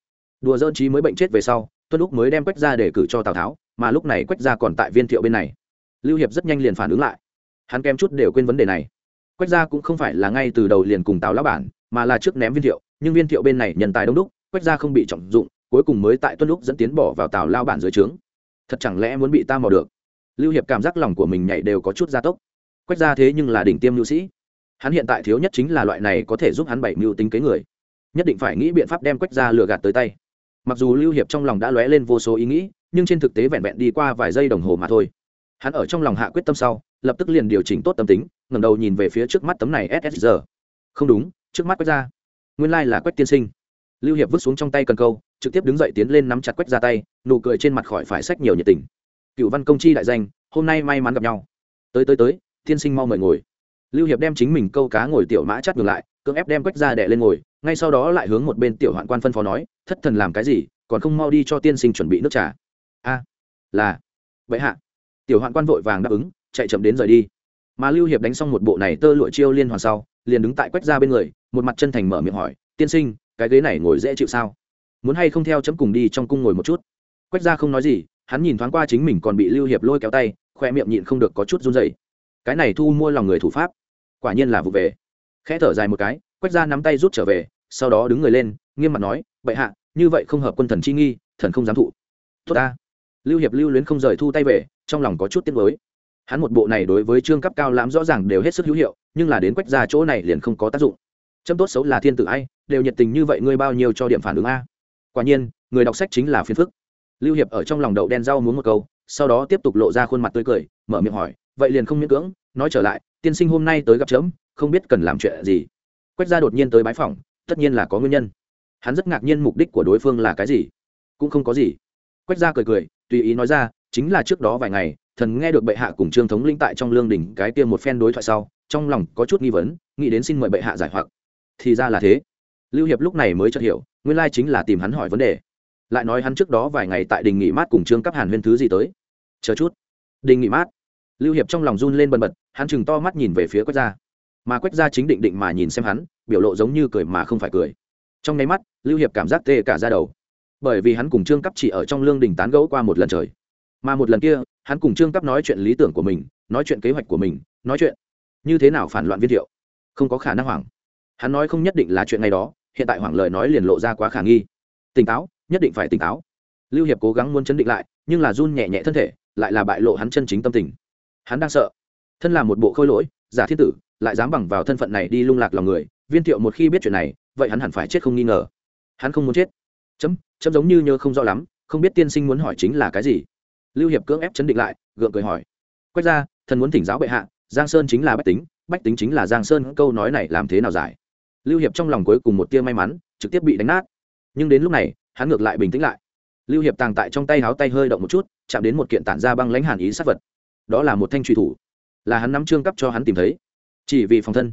Đùa dơn trí mới bệnh chết về sau, tuân lúc mới đem quách gia để cử cho tào tháo, mà lúc này quách gia còn tại viên thiệu bên này. Lưu hiệp rất nhanh liền phản ứng lại. Hắn kém chút đều quên vấn đề này. Quách gia cũng không phải là ngay từ đầu liền cùng tào lão bản, mà là trước ném viên thiệu, nhưng viên thiệu bên này nhân tài đông đúc, quách gia không bị trọng dụng, cuối cùng mới tại tuân lúc dẫn tiến bỏ vào tào lao bản dưới trướng. Thật chẳng lẽ muốn bị ta mò được? Lưu hiệp cảm giác lòng của mình nhảy đều có chút gia tốc. Quách ra thế nhưng là đỉnh tiêm lưu sĩ. Hắn hiện tại thiếu nhất chính là loại này có thể giúp hắn bảy mưu tính kế người nhất định phải nghĩ biện pháp đem quách ra lừa gạt tới tay. Mặc dù lưu hiệp trong lòng đã lóe lên vô số ý nghĩ, nhưng trên thực tế vẹn vẹn đi qua vài giây đồng hồ mà thôi. Hắn ở trong lòng hạ quyết tâm sau, lập tức liền điều chỉnh tốt tâm tính, ngẩng đầu nhìn về phía trước mắt tấm này ssr không đúng, trước mắt quách ra nguyên lai là quách tiên sinh. Lưu hiệp vứt xuống trong tay cần câu, trực tiếp đứng dậy tiến lên nắm chặt quách ra tay, nụ cười trên mặt khỏi phải sách nhiều nhiệt tình. Cựu văn công chi đại danh, hôm nay may mắn gặp nhau. Tới tới tới, tiên sinh mau mời ngồi lưu hiệp đem chính mình câu cá ngồi tiểu mã chắt ngược lại, cưỡng ép đem quách ra đẻ lên ngồi, ngay sau đó lại hướng một bên tiểu hoạn quan phân phó nói, thất thần làm cái gì, còn không mau đi cho tiên sinh chuẩn bị nước trà. A, là, vậy hạ. Tiểu hoạn quan vội vàng đáp ứng, chạy chậm đến rời đi. Mà lưu hiệp đánh xong một bộ này tơ lụa chiêu liên hoàn sau, liền đứng tại quách ra bên người, một mặt chân thành mở miệng hỏi, tiên sinh, cái ghế này ngồi dễ chịu sao? Muốn hay không theo chấm cùng đi trong cung ngồi một chút? Quách ra không nói gì, hắn nhìn thoáng qua chính mình còn bị lưu hiệp lôi kéo tay, khoe miệng nhịn không được có chút run dày cái này thu mua lòng người thủ pháp quả nhiên là vụ về. Khẽ thở dài một cái, quách ra nắm tay rút trở về, sau đó đứng người lên, nghiêm mặt nói, bệ hạ, như vậy không hợp quân thần chi nghi, thần không dám thụ. Tốt ta. Lưu hiệp lưu luyến không rời thu tay về, trong lòng có chút tiếc mới hắn một bộ này đối với trương cấp cao lãm rõ ràng đều hết sức hữu hiệu, nhưng là đến quách ra chỗ này liền không có tác dụng. Chấm tốt xấu là thiên tử ai, đều nhiệt tình như vậy ngươi bao nhiêu cho điểm phản ứng a. Quả nhiên, người đọc sách chính là phiền phức. Lưu hiệp ở trong lòng đậu đen rau muốn một câu, sau đó tiếp tục lộ ra khuôn mặt tươi cười, mở miệng hỏi, vậy liền không miễn cưỡng, nói trở lại tiên sinh hôm nay tới gặp chấm, không biết cần làm chuyện gì. Quách gia đột nhiên tới bái phỏng, tất nhiên là có nguyên nhân. Hắn rất ngạc nhiên mục đích của đối phương là cái gì. Cũng không có gì. Quách gia cười cười, tùy ý nói ra, chính là trước đó vài ngày, thần nghe được bệ hạ cùng trương thống linh tại trong lương đỉnh cái tiêm một phen đối thoại sau, trong lòng có chút nghi vấn, nghĩ đến xin mời bệ hạ giải hoặc. Thì ra là thế. Lưu hiệp lúc này mới chợt hiểu, nguyên lai chính là tìm hắn hỏi vấn đề. Lại nói hắn trước đó vài ngày tại đình nghỉ mát cùng trương cấp hàn huyên thứ gì tới. Chờ chút. Đình nghỉ mát lưu hiệp trong lòng run lên bần bật, hắn chừng to mắt nhìn về phía quách gia. Mà quách gia chính định định mà nhìn xem hắn, biểu lộ giống như cười mà không phải cười. Trong nháy mắt, lưu hiệp cảm giác tê cả ra đầu. Bởi vì hắn cùng trương cấp chỉ ở trong lương đình tán gẫu qua một lần trời. Mà một lần kia, hắn cùng trương cấp nói chuyện lý tưởng của mình, nói chuyện kế hoạch của mình, nói chuyện. Như thế nào phản loạn viên thiệu? Không có khả năng hoảng. Hắn nói không nhất định là chuyện ngày đó, hiện tại hoảng lời nói liền lộ ra quá khả nghi. Tỉnh táo, nhất định phải tỉnh táo. Lưu hiệp cố gắng muốn chấn định lại, nhưng là run nhẹ nhẹ thân thể, lại là bại lộ hắn chân chính tâm tình hắn đang sợ. Thân là một bộ khôi lỗi, giả thiên tử, lại dám bằng vào thân phận này đi lung lạc lòng người, viên thiệu một khi biết chuyện này, vậy hắn hẳn phải chết không nghi ngờ. Hắn không muốn chết. Chấm chấm giống như nhớ không rõ lắm, không biết tiên sinh muốn hỏi chính là cái gì. Lưu hiệp cưỡng ép chấn định lại, gượng cười hỏi. Quét ra thần muốn thỉnh giáo bệ hạ, giang sơn chính là bách tính bách tính chính là giang sơn, câu nói này làm thế nào giải? Lưu hiệp trong lòng cuối cùng một tia may mắn, trực tiếp bị đánh nát. Nhưng đến lúc này, hắn ngược lại bình tĩnh lại. Lưu hiệp tàng tại trong tay háo tay hơi động một chút, chạm đến một kiện tản ra băng lãnh hàn ý sát vật đó là một thanh truy thủ. Là hắn nắm trương cấp cho hắn tìm thấy. Chỉ vì phòng thân.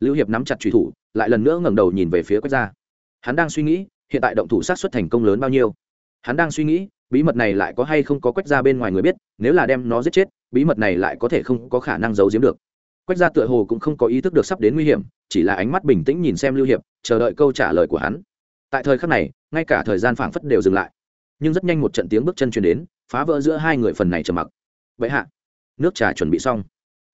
Lưu hiệp nắm chặt truy thủ, lại lần nữa ngẩng đầu nhìn về phía quách gia. Hắn đang suy nghĩ, hiện tại động thủ sát xuất thành công lớn bao nhiêu. Hắn đang suy nghĩ, bí mật này lại có hay không có quách gia bên ngoài người biết, nếu là đem nó giết chết, bí mật này lại có thể không có khả năng giấu giếm được. Quách gia tựa hồ cũng không có ý thức được sắp đến nguy hiểm, chỉ là ánh mắt bình tĩnh nhìn xem lưu hiệp, chờ đợi câu trả lời của hắn. Tại thời khắc này, ngay cả thời gian phảng phất đều dừng lại. Nhưng rất nhanh một trận tiếng bước chân truyền đến, phá vỡ giữa hai người phần này trầm mặc. Vậy hạ nước trà chuẩn bị xong.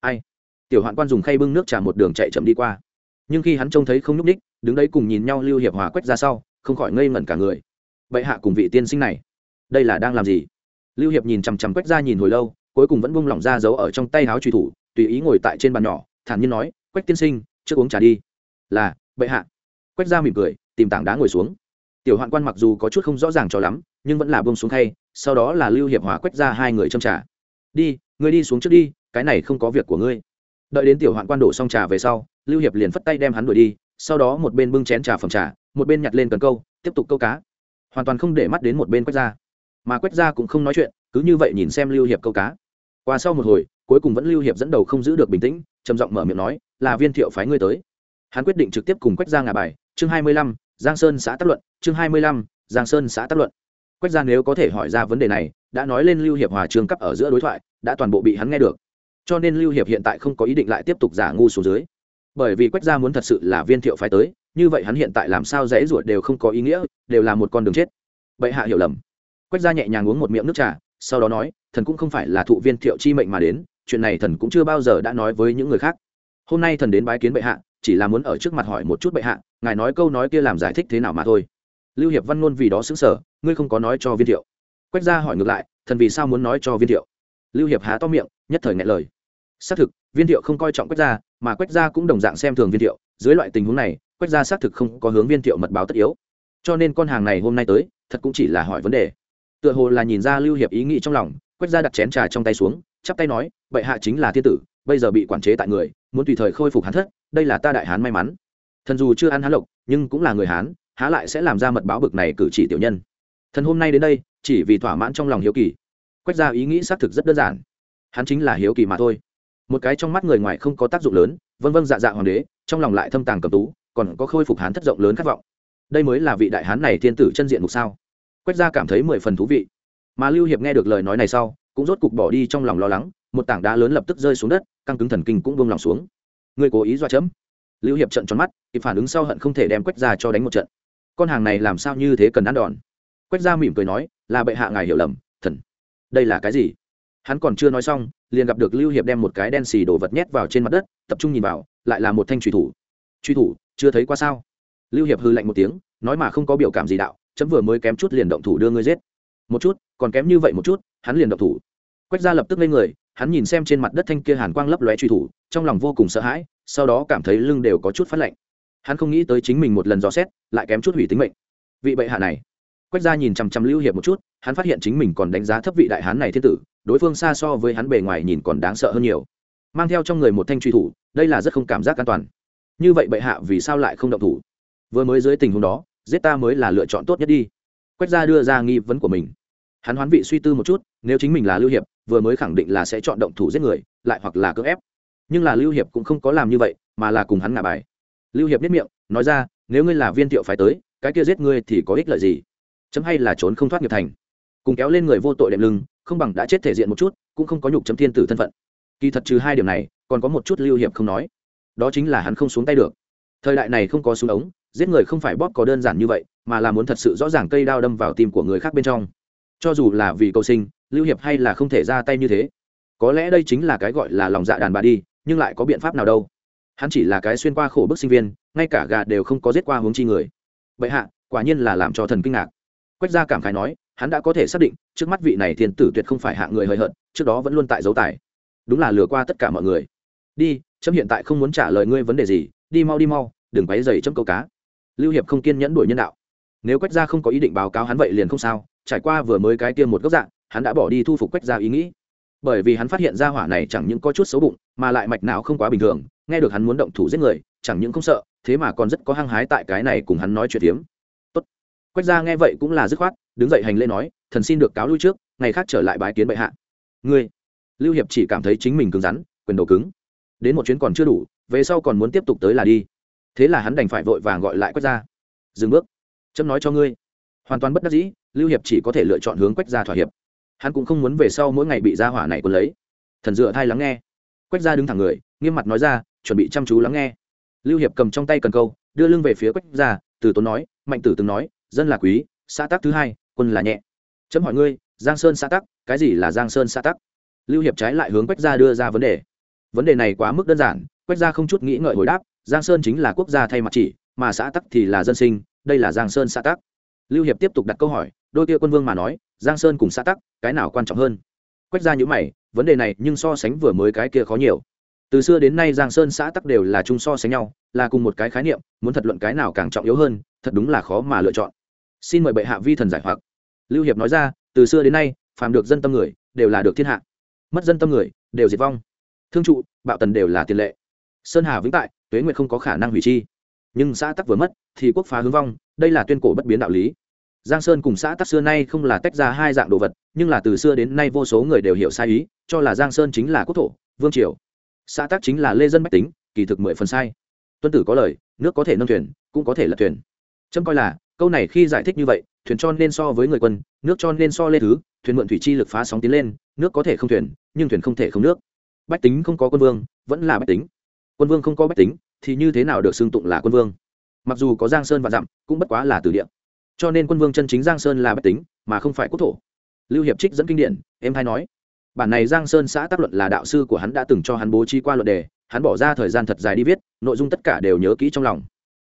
Ai? Tiểu hoạn quan dùng khay bưng nước trà một đường chạy chậm đi qua. Nhưng khi hắn trông thấy không nhúc ních đứng đấy cùng nhìn nhau lưu hiệp hòa quách ra sau, không khỏi ngây ngẩn cả người. Bệ hạ cùng vị tiên sinh này, đây là đang làm gì? Lưu hiệp nhìn chằm chằm quách ra nhìn hồi lâu, cuối cùng vẫn buông lỏng ra giấu ở trong tay áo truy thủ, tùy ý ngồi tại trên bàn nhỏ, thản nhiên nói, quách tiên sinh, trước uống trà đi. Là, bệ hạ. Quách ra mỉm cười, tìm tảng đá ngồi xuống. Tiểu hoạn quan mặc dù có chút không rõ ràng cho lắm, nhưng vẫn là bông xuống khay, sau đó là lưu hiệp hòa quách ra hai người trong trà. Đi ngươi đi xuống trước đi, cái này không có việc của ngươi. Đợi đến tiểu hoạn quan đổ xong trà về sau, lưu hiệp liền phất tay đem hắn đuổi đi, sau đó một bên bưng chén trà phẩm trà, một bên nhặt lên cần câu, tiếp tục câu cá. Hoàn toàn không để mắt đến một bên quách ra. Mà quách ra cũng không nói chuyện, cứ như vậy nhìn xem lưu hiệp câu cá. Qua sau một hồi, cuối cùng vẫn lưu hiệp dẫn đầu không giữ được bình tĩnh, trầm giọng mở miệng nói, là viên thiệu phái ngươi tới. Hắn quyết định trực tiếp cùng quách ra ngà bài, chương hai mươi lăm, giang sơn xã tác luận, chương hai mươi lăm, giang sơn xã tác luận. Quách ra nếu có thể hỏi ra vấn đề này, đã nói lên lưu hiệp hòa trường cấp ở giữa đối thoại đã toàn bộ bị hắn nghe được. Cho nên lưu hiệp hiện tại không có ý định lại tiếp tục giả ngu xuống dưới. Bởi vì quách gia muốn thật sự là viên thiệu phái tới, như vậy hắn hiện tại làm sao dễ ruột đều không có ý nghĩa, đều là một con đường chết. Bệ hạ hiểu lầm. Quách gia nhẹ nhàng uống một miệng nước trà, sau đó nói, thần cũng không phải là thụ viên thiệu chi mệnh mà đến, chuyện này thần cũng chưa bao giờ đã nói với những người khác. Hôm nay thần đến bái kiến bệ hạ, chỉ là muốn ở trước mặt hỏi một chút bệ hạ, ngài nói câu nói kia làm giải thích thế nào mà thôi. Lưu hiệp văn ngôn vì đó xứng sở ngươi không có nói cho viên thiệu. Quách gia hỏi ngược lại, thần vì sao muốn nói cho viên thiệu? Lưu hiệp há to miệng, nhất thời ngại lời. Xác thực, viên thiệu không coi trọng quách gia, mà quách gia cũng đồng dạng xem thường viên thiệu. Dưới loại tình huống này, quách gia xác thực không có hướng viên thiệu mật báo tất yếu. Cho nên con hàng này hôm nay tới, thật cũng chỉ là hỏi vấn đề. Tựa hồ là nhìn ra lưu hiệp ý nghĩ trong lòng, quách gia đặt chén trà trong tay xuống, chắp tay nói, bệ hạ chính là thiên tử, bây giờ bị quản chế tại người, muốn tùy thời khôi phục hắn thất, đây là ta đại hán may mắn. Thần dù chưa ăn hán lộc, nhưng cũng là người hán, há lại sẽ làm ra mật báo bực này cử chỉ tiểu nhân. Thần hôm nay đến đây, chỉ vì thỏa mãn trong lòng hiếu kỳ quách gia ý nghĩ xác thực rất đơn giản. Hắn chính là hiếu kỳ mà thôi. Một cái trong mắt người ngoài không có tác dụng lớn, vân vân dạ dạ hoàng đế, trong lòng lại thâm tàng cầm tú, còn có khôi phục hán thất rộng lớn khát vọng. Đây mới là vị đại hán này thiên tử chân diện mục sao? Quách gia cảm thấy mười phần thú vị. Mà lưu hiệp nghe được lời nói này sau, cũng rốt cục bỏ đi trong lòng lo lắng, một tảng đá lớn lập tức rơi xuống đất, căng cứng thần kinh cũng buông lòng xuống. Người cố ý dọa chấm. Lưu hiệp trận tròn mắt, kịp phản ứng sau hận không thể đem quách gia cho đánh một trận. Con hàng này làm sao như thế cần ăn đòn? Quách gia mỉm cười nói, là bệ hạ ngài hiểu lầm đây là cái gì? Hắn còn chưa nói xong, liền gặp được lưu hiệp đem một cái đen xì đồ vật nhét vào trên mặt đất, tập trung nhìn vào, lại là một thanh truy thủ. Truy thủ, chưa thấy qua sao? Lưu hiệp hư lạnh một tiếng, nói mà không có biểu cảm gì đạo, chấm vừa mới kém chút liền động thủ đưa ngươi giết. Một chút, còn kém như vậy một chút, hắn liền động thủ. Quách gia lập tức lên người, hắn nhìn xem trên mặt đất thanh kia hàn quang lấp lóe truy thủ, trong lòng vô cùng sợ hãi, sau đó cảm thấy lưng đều có chút phát lạnh. Hắn không nghĩ tới chính mình một lần dò xét, lại kém chút hủy tính mệnh. Vị bệ hạ này. Quách gia nhìn chằm chằm lưu hiệp một chút hắn phát hiện chính mình còn đánh giá thấp vị đại hán này thiên tử, đối phương xa so với hắn bề ngoài nhìn còn đáng sợ hơn nhiều. Mang theo trong người một thanh truy thủ, đây là rất không cảm giác an toàn. Như vậy bệ hạ vì sao lại không động thủ? Vừa mới dưới tình huống đó, giết ta mới là lựa chọn tốt nhất đi. Quách gia đưa ra nghi vấn của mình. Hắn hoán vị suy tư một chút, nếu chính mình là lưu hiệp, vừa mới khẳng định là sẽ chọn động thủ giết người, lại hoặc là cưỡng ép. Nhưng là lưu hiệp cũng không có làm như vậy, mà là cùng hắn ngả bài. Lưu hiệp biết miệng, nói ra, nếu ngươi là viên thiệu phải tới, cái kia giết ngươi thì có ích lợi gì? Chấm hay là trốn không thoát nghiệp thành? Cùng kéo lên người vô tội đệm lưng, không bằng đã chết thể diện một chút, cũng không có nhục chấm thiên tử thân phận. Kỳ thật trừ hai điểm này, còn có một chút lưu hiệp không nói. Đó chính là hắn không xuống tay được. Thời đại này không có súng ống, giết người không phải bóp có đơn giản như vậy, mà là muốn thật sự rõ ràng cây đao đâm vào tim của người khác bên trong. Cho dù là vì cầu sinh, lưu hiệp hay là không thể ra tay như thế. Có lẽ đây chính là cái gọi là lòng dạ đàn bà đi, nhưng lại có biện pháp nào đâu. Hắn chỉ là cái xuyên qua khổ bức sinh viên, ngay cả gà đều không có giết qua hướng chi người. Bệ hạ, quả nhiên là làm cho thần kinh ngạc. Quách gia cảm khái nói hắn đã có thể xác định, trước mắt vị này thiên tử tuyệt không phải hạ người hời hợt, trước đó vẫn luôn tại dấu tài. Đúng là lừa qua tất cả mọi người. Đi chấm hiện tại không muốn trả lời ngươi vấn đề gì, đi mau đi mau, đừng quấy dày chấm câu cá. Lưu hiệp không kiên nhẫn đuổi nhân đạo. Nếu quách gia không có ý định báo cáo hắn vậy liền không sao, trải qua vừa mới cái kia một góc dạng, hắn đã bỏ đi thu phục quách gia ý nghĩ. Bởi vì hắn phát hiện ra hỏa này chẳng những có chút xấu bụng, mà lại mạch não không quá bình thường, nghe được hắn muốn động thủ giết người, chẳng những không sợ, thế mà còn rất có hăng hái tại cái này cùng hắn nói chuyện tiếm quách gia nghe vậy cũng là dứt khoát, đứng dậy hành lễ nói, thần xin được cáo lui trước, ngày khác trở lại bái kiến bệ hạ. Ngươi? Lưu hiệp chỉ cảm thấy chính mình cứng rắn, quyền đầu cứng. Đến một chuyến còn chưa đủ, về sau còn muốn tiếp tục tới là đi. Thế là hắn đành phải vội vàng gọi lại quách gia. Dừng bước. Chấm nói cho ngươi. Hoàn toàn bất đắc dĩ, lưu hiệp chỉ có thể lựa chọn hướng quách gia thỏa hiệp. Hắn cũng không muốn về sau mỗi ngày bị gia hỏa này quân lấy. Thần dựa thay lắng nghe. Quách gia đứng thẳng người, nghiêm mặt nói ra, chuẩn bị chăm chú lắng nghe. Lưu hiệp cầm trong tay cần câu, đưa lưng về phía quách gia, từ tốn nói, mạnh tử từng nói dân là quý, xã tắc thứ hai, quân là nhẹ. Chấm hỏi ngươi, giang sơn xã tắc, cái gì là giang sơn xã tắc? Lưu hiệp trái lại hướng quách gia đưa ra vấn đề. Vấn đề này quá mức đơn giản, quách gia không chút nghĩ ngợi hồi đáp, giang sơn chính là quốc gia thay mặt chỉ, mà xã tắc thì là dân sinh, đây là giang sơn xã tắc. Lưu hiệp tiếp tục đặt câu hỏi, đôi kia quân vương mà nói, giang sơn cùng xã tắc, cái nào quan trọng hơn? Quách gia nhữ mày, vấn đề này nhưng so sánh vừa mới cái kia khó nhiều. Từ xưa đến nay giang sơn xã tắc đều là chung so sánh nhau, là cùng một cái khái niệm, muốn thật luận cái nào càng trọng yếu hơn, thật đúng là khó mà lựa chọn xin mời bệ hạ vi thần giải hoặc. Lưu hiệp nói ra, từ xưa đến nay, phàm được dân tâm người, đều là được thiên hạ. Mất dân tâm người, đều diệt vong. Thương trụ, bạo tần đều là tiền lệ. Sơn hà vĩnh tại, tuế nguyệt không có khả năng hủy chi. Nhưng xã tắc vừa mất, thì quốc phá hướng vong, đây là tuyên cổ bất biến đạo lý. Giang sơn cùng xã tắc xưa nay không là tách ra hai dạng đồ vật, nhưng là từ xưa đến nay vô số người đều hiểu sai ý, cho là giang sơn chính là quốc thổ, vương triều. Xã tắc chính là lê dân bách tính, kỳ thực mười phần sai. Tuân tử có lời, nước có thể nâng thuyền, cũng có thể lật thuyền. Trâm coi là câu này khi giải thích như vậy, thuyền cho nên so với người quân, nước cho nên so lê thứ, thuyền mượn thủy chi lực phá sóng tiến lên, nước có thể không thuyền, nhưng thuyền không thể không nước. Bách tính không có quân vương, vẫn là bách tính. Quân vương không có bách tính, thì như thế nào được xưng tụng là quân vương? Mặc dù có giang sơn và dặm, cũng bất quá là từ địa. Cho nên quân vương chân chính giang sơn là bách tính, mà không phải quốc thổ. Lưu hiệp trích dẫn kinh điển, em hay nói, bản này giang sơn xã tác luận là đạo sư của hắn đã từng cho hắn bố trí qua luận đề, hắn bỏ ra thời gian thật dài đi viết, nội dung tất cả đều nhớ kỹ trong lòng.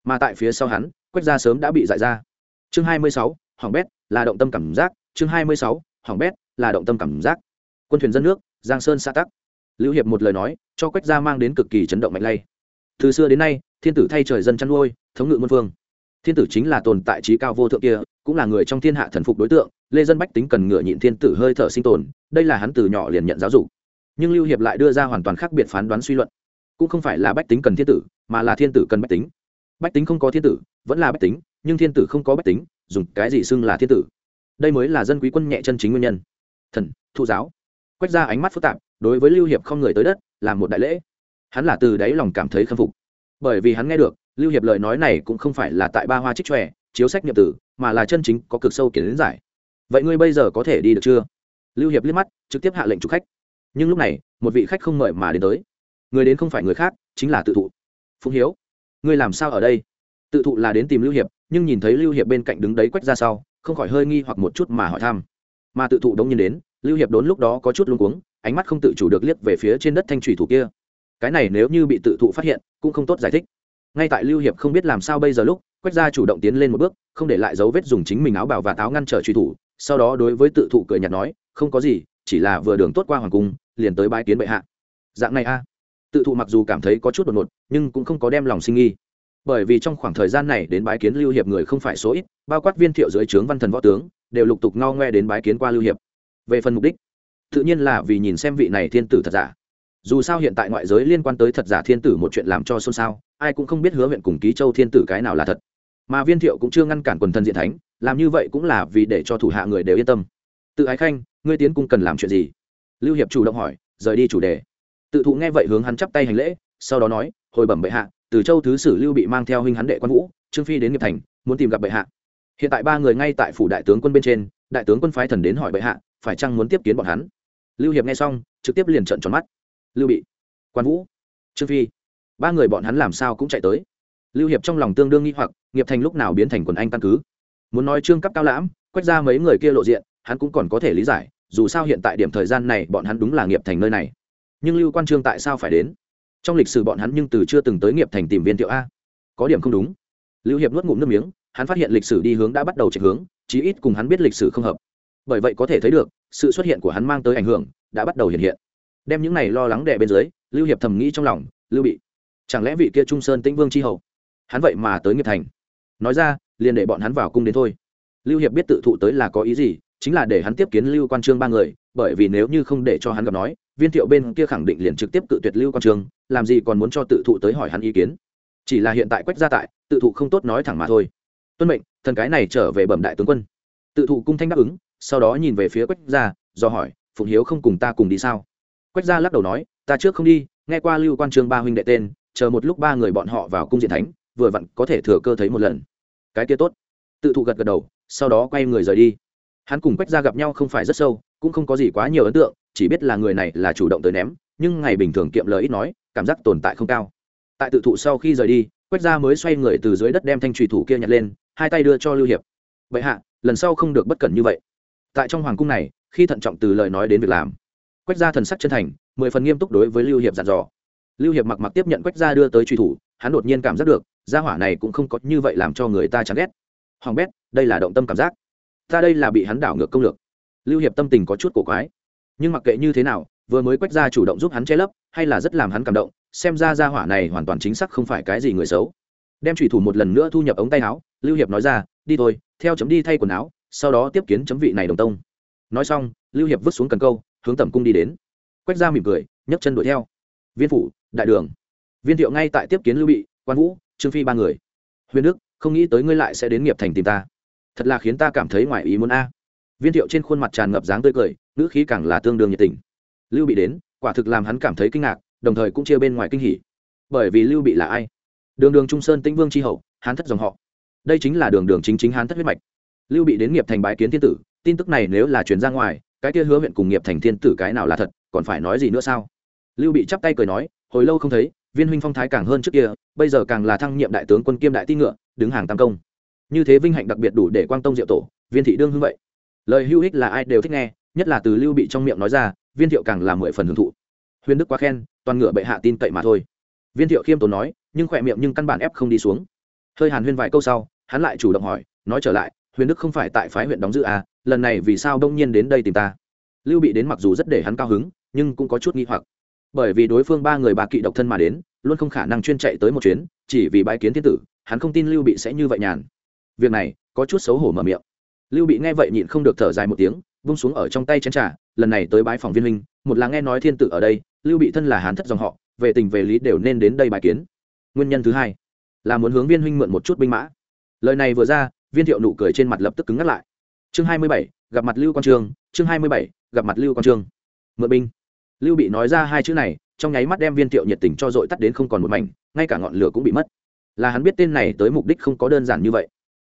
Mà tại phía sau hắn quách gia sớm đã bị dại ra. Chương hai mươi sáu, hỏng bét, là động tâm cảm giác. Chương hai mươi sáu, hỏng bét, là động tâm cảm giác. Quân thuyền dân nước, giang sơn xã tắc. Lưu hiệp một lời nói, cho quách gia mang đến cực kỳ chấn động mạnh lay. Từ xưa đến nay, thiên tử thay trời dân chăn nuôi, thống ngự muôn phương. Thiên tử chính là tồn tại trí cao vô thượng kia, cũng là người trong thiên hạ thần phục đối tượng. Lê dân bách tính cần ngựa nhịn thiên tử hơi thở sinh tồn, đây là hắn từ nhỏ liền nhận giáo dục. Nhưng lưu hiệp lại đưa ra hoàn toàn khác biệt phán đoán suy luận. Cũng không phải là bách tính cần thiên tử, mà là thiên tử cần bách tính. Bách tính không có thiên tử vẫn là bách tính, nhưng thiên tử không có bách tính, dùng cái gì xưng là thiên tử? Đây mới là dân quý quân nhẹ chân chính nguyên nhân. Thần, thụ giáo. Quét ra ánh mắt phức tạp, đối với lưu hiệp không người tới đất làm một đại lễ. Hắn là từ đáy lòng cảm thấy khâm phục. Bởi vì hắn nghe được, lưu hiệp lời nói này cũng không phải là tại ba hoa trích tròe chiếu sách nhiệm tử, mà là chân chính có cực sâu kiến giải. Vậy ngươi bây giờ có thể đi được chưa? Lưu hiệp liếc mắt, trực tiếp hạ lệnh chụp khách. Nhưng lúc này, một vị khách không mời mà đến tới. Người đến không phải người khác, chính là tự thụ. Phụng hiếu, ngươi làm sao ở đây? Tự thụ là đến tìm lưu hiệp, nhưng nhìn thấy lưu hiệp bên cạnh đứng đấy quách ra sau, không khỏi hơi nghi hoặc một chút mà hỏi thăm. Mà tự thụ đống nhiên đến, lưu hiệp đốn lúc đó có chút luống cuống, ánh mắt không tự chủ được liếc về phía trên đất thanh thủy thủ kia. Cái này nếu như bị tự thụ phát hiện, cũng không tốt giải thích. Ngay tại lưu hiệp không biết làm sao bây giờ lúc, quách gia chủ động tiến lên một bước, không để lại dấu vết dùng chính mình áo bảo và táo ngăn trở truy thủ, sau đó đối với tự thụ cười nhạt nói, không có gì, chỉ là vừa đường tốt qua hoàng cung, liền tới bái kiến bệ hạ. Dạng này a. Tự thụ mặc dù cảm thấy có chút đột ngột, nhưng cũng không có đem lòng sinh nghi bởi vì trong khoảng thời gian này đến bái kiến lưu hiệp người không phải số ít, bao quát viên thiệu dưới trướng văn thần võ tướng, đều lục tục ngao ngoe đến bái kiến qua lưu hiệp. Về phần mục đích, tự nhiên là vì nhìn xem vị này thiên tử thật giả. Dù sao hiện tại ngoại giới liên quan tới thật giả thiên tử một chuyện làm cho xôn xao, ai cũng không biết hứa huyện cùng ký châu thiên tử cái nào là thật. Mà viên thiệu cũng chưa ngăn cản quần thần diện thánh, làm như vậy cũng là vì để cho thủ hạ người đều yên tâm. Tự ái khanh, ngươi tiến cung cần làm chuyện gì? Lưu hiệp chủ động hỏi, rời đi chủ đề. Tự thụ nghe vậy hướng hắn chắp tay hành lễ, sau đó nói, hồi bẩm bệ hạ từ châu thứ sử lưu bị mang theo huynh hắn đệ quan vũ, trương phi đến nghiệp thành, muốn tìm gặp bệ hạ. Hiện tại ba người ngay tại phủ đại tướng quân bên trên, đại tướng quân phái thần đến hỏi bệ hạ, phải chăng muốn tiếp kiến bọn hắn? Lưu hiệp nghe xong, trực tiếp liền trợn tròn mắt. Lưu bị, quan vũ, trương phi, ba người bọn hắn làm sao cũng chạy tới. Lưu hiệp trong lòng tương đương nghi hoặc, nghiệp thành lúc nào biến thành quần anh căn cứ? Muốn nói trương cấp cao lãm, quét ra mấy người kia lộ diện, hắn cũng còn có thể lý giải, dù sao hiện tại điểm thời gian này bọn hắn đúng là nghiệp thành nơi này. Nhưng lưu quan trương tại sao phải đến? Trong lịch sử bọn hắn nhưng từ chưa từng tới nghiệp thành tìm viên thiệu a. Có điểm không đúng. Lưu hiệp nuốt ngụm nước miếng, hắn phát hiện lịch sử đi hướng đã bắt đầu chạy hướng, chí ít cùng hắn biết lịch sử không hợp. Bởi vậy có thể thấy được, sự xuất hiện của hắn mang tới ảnh hưởng, đã bắt đầu hiện hiện. Đem những này lo lắng đè bên dưới, lưu hiệp thầm nghĩ trong lòng, lưu bị, chẳng lẽ vị kia trung sơn tĩnh vương tri hầu hắn vậy mà tới nghiệp thành? Nói ra, liền để bọn hắn vào cung đến thôi. Lưu hiệp biết tự thụ tới là có ý gì, chính là để hắn tiếp kiến lưu quan trương ba người, bởi vì nếu như không để cho hắn gặp nói viên thiệu bên kia khẳng định liền trực tiếp cự tuyệt lưu quan Trường, làm gì còn muốn cho tự thụ tới hỏi hắn ý kiến. Chỉ là hiện tại quách gia tại tự thụ không tốt nói thẳng mà thôi. Tuân mệnh thần cái này trở về bẩm đại tướng quân. Tự thụ cung thanh đáp ứng sau đó nhìn về phía quách gia do hỏi phụng hiếu không cùng ta cùng đi sao? Quách gia lắc đầu nói ta trước không đi nghe qua lưu quan trương ba huynh đệ tên chờ một lúc ba người bọn họ vào cung diện thánh vừa vặn có thể thừa cơ thấy một lần. Cái kia tốt. Tự thụ gật gật đầu sau đó quay người rời đi. Hắn cùng quách gia gặp nhau không phải rất sâu cũng không có gì quá nhiều ấn tượng, chỉ biết là người này là chủ động tới ném, nhưng ngày bình thường kiệm lời ít nói, cảm giác tồn tại không cao. Tại tự thụ sau khi rời đi, quách gia mới xoay người từ dưới đất đem thanh trùy thủ kia nhặt lên, hai tay đưa cho lưu hiệp. Vậy hạ, lần sau không được bất cẩn như vậy. Tại trong hoàng cung này, khi thận trọng từ lời nói đến việc làm, quách gia thần sắc chân thành, mười phần nghiêm túc đối với lưu hiệp dặn dò. Lưu hiệp mặc mặc tiếp nhận quách gia đưa tới truy thủ, hắn đột nhiên cảm giác được, gia hỏa này cũng không có như vậy làm cho người ta chán ghét. Hoàng bét, đây là động tâm cảm giác. Ta đây là bị hắn đảo ngược công lược lưu hiệp tâm tình có chút cổ quái. Nhưng mặc kệ như thế nào, vừa mới quách gia chủ động giúp hắn che lấp, hay là rất làm hắn cảm động, xem ra gia hỏa này hoàn toàn chính xác không phải cái gì người xấu. Đem thủy thủ một lần nữa thu nhập ống tay áo, lưu hiệp nói ra, đi thôi, theo chấm đi thay quần áo, sau đó tiếp kiến chấm vị này đồng tông. Nói xong, lưu hiệp vứt xuống cần câu, hướng tầm cung đi đến. Quách gia mỉm cười, nhấc chân đuổi theo. Viên phủ, đại đường. Viên thiệu ngay tại tiếp kiến lưu bị, quan vũ, trương phi ba người. Huyền đức, không nghĩ tới ngươi lại sẽ đến nghiệp thành tìm ta. Thật là khiến ta cảm thấy ngoài ý muốn a viên thiệu trên khuôn mặt tràn ngập dáng tươi cười, ngữ khí càng là tương đương nhiệt tình. Lưu bị đến, quả thực làm hắn cảm thấy kinh ngạc, đồng thời cũng chia bên ngoài kinh hỉ. Bởi vì lưu bị là ai? Đường đường trung sơn tĩnh vương tri hậu, hán thất dòng họ. Đây chính là đường đường chính chính hán thất huyết mạch. Lưu bị đến nghiệp thành bái kiến thiên tử, tin tức này nếu là chuyển ra ngoài, cái kia hứa huyện cùng nghiệp thành thiên tử cái nào là thật, còn phải nói gì nữa sao? Lưu bị chắp tay cười nói, hồi lâu không thấy, viên huynh phong thái càng hơn trước kia, bây giờ càng là thăng nhiệm đại tướng quân kiêm đại ti ngựa, đứng hàng tam công. Như thế vinh hạnh đặc biệt đủ để quang tông diệu tổ, viên thị đương hưng vậy lời hữu ích là ai đều thích nghe, nhất là từ lưu bị trong miệng nói ra, viên thiệu càng là mười phần hưởng thụ. Huyền đức quá khen, toàn ngựa bệ hạ tin cậy mà thôi. Viên thiệu khiêm tốn nói, nhưng khỏe miệng nhưng căn bản ép không đi xuống. Hơi hàn huyên vài câu sau, hắn lại chủ động hỏi, nói trở lại, huyền đức không phải tại phái huyện đóng giữ à lần này vì sao đông nhiên đến đây tìm ta? Lưu bị đến mặc dù rất để hắn cao hứng, nhưng cũng có chút nghi hoặc. Bởi vì đối phương ba người bà kỵ độc thân mà đến, luôn không khả năng chuyên chạy tới một chuyến, chỉ vì bãi kiến thiên tử, hắn không tin lưu bị sẽ như vậy nhàn. Việc này, có chút xấu hổ mở miệng lưu bị nghe vậy nhịn không được thở dài một tiếng, vung xuống ở trong tay chén trà, lần này tới bái phòng viên minh một là nghe nói thiên tử ở đây, lưu bị thân là hán thất dòng họ, về tình về lý đều nên đến đây bài kiến. Nguyên nhân thứ hai, là muốn hướng viên huynh mượn một chút binh mã. Lời này vừa ra, viên thiệu nụ cười trên mặt lập tức cứng ngắt lại. Chương hai mươi bảy, gặp mặt lưu quang Trường. chương hai mươi bảy, gặp mặt lưu quang Trường. mượn binh. Lưu bị nói ra hai chữ này, trong nháy mắt đem viên thiệu nhiệt tình cho dội tắt đến không còn một mảnh, ngay cả ngọn lửa cũng bị mất. Là hắn biết tên này tới mục đích không có đơn giản như vậy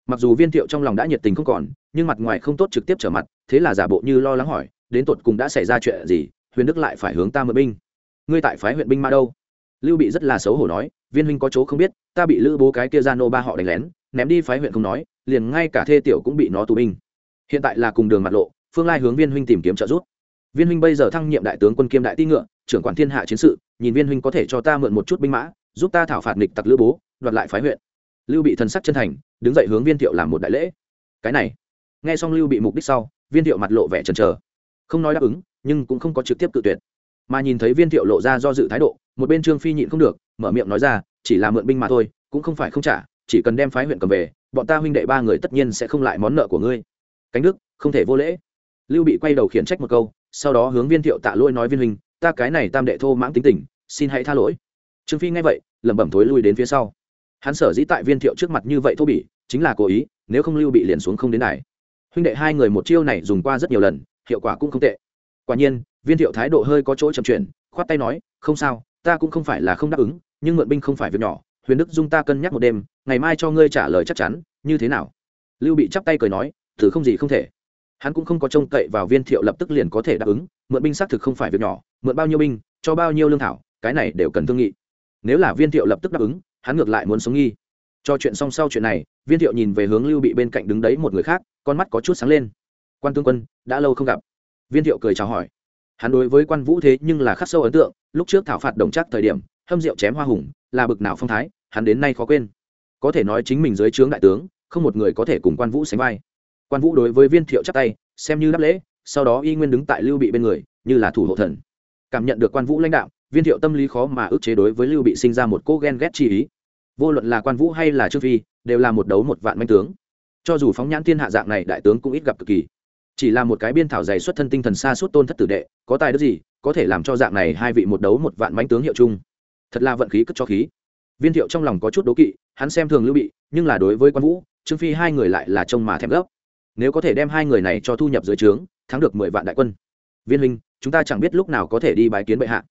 mặc dù viên thiệu trong lòng đã nhiệt tình không còn, nhưng mặt ngoài không tốt trực tiếp trở mặt, thế là giả bộ như lo lắng hỏi, đến tột cùng đã xảy ra chuyện gì, huyền đức lại phải hướng ta mượn binh. Ngươi tại phái huyện binh ma đâu? Lưu bị rất là xấu hổ nói, viên huynh có chỗ không biết, ta bị lữ bố cái kia ra nô ba họ đánh lén, ném đi phái huyện không nói, liền ngay cả thê tiểu cũng bị nó tù binh. Hiện tại là cùng đường mặt lộ, phương lai hướng viên huynh tìm kiếm trợ giúp. Viên huynh bây giờ thăng nhiệm đại tướng quân kiêm đại ti ngựa, trưởng quản thiên hạ chiến sự, nhìn viên huynh có thể cho ta mượn một chút binh mã, giúp ta thảo phạt nghịch tặc lữ bố, đoạt lại phái huyện. Lưu bị thần sắc chân thành đứng dậy hướng viên thiệu làm một đại lễ. Cái này, nghe xong lưu bị mục đích sau, viên thiệu mặt lộ vẻ trần chờ. Không nói đáp ứng, nhưng cũng không có trực tiếp cự tuyệt. Mà nhìn thấy viên thiệu lộ ra do dự thái độ, một bên trương phi nhịn không được, mở miệng nói ra, chỉ là mượn binh mà thôi, cũng không phải không trả, chỉ cần đem phái huyện cầm về, bọn ta huynh đệ ba người tất nhiên sẽ không lại món nợ của ngươi. Cánh đức, không thể vô lễ. Lưu bị quay đầu khiển trách một câu, sau đó hướng viên thiệu tạ lỗi nói viên huynh, ta cái này tam đệ thô mãng tính tình, xin hãy tha lỗi. Trương phi nghe vậy, lẩm bẩm thối lui đến phía sau hắn sở dĩ tại viên thiệu trước mặt như vậy thô bỉ, chính là cố ý, nếu không lưu bị liền xuống không đến này huynh đệ hai người một chiêu này dùng qua rất nhiều lần, hiệu quả cũng không tệ. Quả nhiên, viên thiệu thái độ hơi có chỗ chậm chuyển, khoát tay nói, không sao, ta cũng không phải là không đáp ứng, nhưng mượn binh không phải việc nhỏ, huyền đức dung ta cân nhắc một đêm, ngày mai cho ngươi trả lời chắc chắn, như thế nào? Lưu bị chắp tay cười nói, thử không gì không thể. Hắn cũng không có trông cậy vào viên thiệu lập tức liền có thể đáp ứng, mượn binh xác thực không phải việc nhỏ, mượn bao nhiêu binh, cho bao nhiêu lương thảo, cái này đều cần thương nghị. Nếu là viên thiệu lập tức đáp ứng hắn ngược lại muốn sống nghi. Cho chuyện xong sau chuyện này, viên thiệu nhìn về hướng lưu bị bên cạnh đứng đấy một người khác, con mắt có chút sáng lên. Quan tướng quân, đã lâu không gặp. Viên thiệu cười chào hỏi. Hắn đối với quan vũ thế nhưng là khắc sâu ấn tượng, lúc trước thảo phạt đồng chắc thời điểm, hâm rượu chém hoa hùng, là bực nào phong thái, hắn đến nay khó quên. Có thể nói chính mình dưới trướng đại tướng, không một người có thể cùng quan vũ sánh vai. Quan vũ đối với viên thiệu chắp tay, xem như đáp lễ, sau đó y nguyên đứng tại lưu bị bên người, như là thủ hộ thần. Cảm nhận được quan vũ lãnh đạo, viên thiệu tâm lý khó mà ức chế đối với lưu bị sinh ra một cô ghen ghét chi ý vô luận là quan vũ hay là trương phi đều là một đấu một vạn manh tướng. Cho dù phóng nhãn thiên hạ dạng này đại tướng cũng ít gặp cực kỳ. Chỉ là một cái biên thảo dày xuất thân tinh thần xa suốt tôn thất tử đệ có tài đức gì có thể làm cho dạng này hai vị một đấu một vạn manh tướng hiệu chung. Thật là vận khí cất cho khí. Viên thiệu trong lòng có chút đố kỵ hắn xem thường lưu bị nhưng là đối với quan vũ trương phi hai người lại là trông mà thèm gấp nếu có thể đem hai người này cho thu nhập dưới trướng thắng được mười vạn đại quân. Viên linh, chúng ta chẳng biết lúc nào có thể đi bái kiến bệ hạ.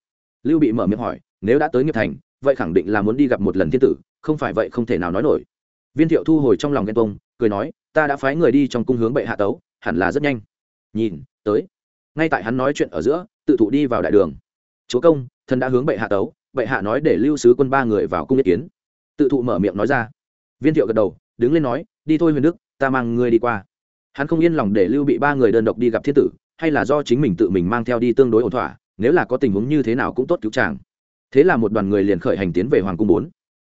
Lưu bị mở miệng hỏi nếu đã tới nghiệp thành vậy khẳng định là muốn đi gặp một lần thiên tử không phải vậy không thể nào nói nổi. Viên thiệu thu hồi trong lòng ghen tông cười nói, ta đã phái người đi trong cung hướng bệ hạ tấu, hẳn là rất nhanh. Nhìn, tới. Ngay tại hắn nói chuyện ở giữa, tự thụ đi vào đại đường. Chúa công, thần đã hướng bệ hạ tấu, bệ hạ nói để lưu sứ quân ba người vào cung ý kiến. Tự thụ mở miệng nói ra. Viên thiệu gật đầu, đứng lên nói, đi thôi huyền đức, ta mang ngươi đi qua. Hắn không yên lòng để lưu bị ba người đơn độc đi gặp thiên tử, hay là do chính mình tự mình mang theo đi tương đối ổn thỏa, nếu là có tình huống như thế nào cũng tốt cứu chàng. Thế là một đoàn người liền khởi hành tiến về hoàng cung bốn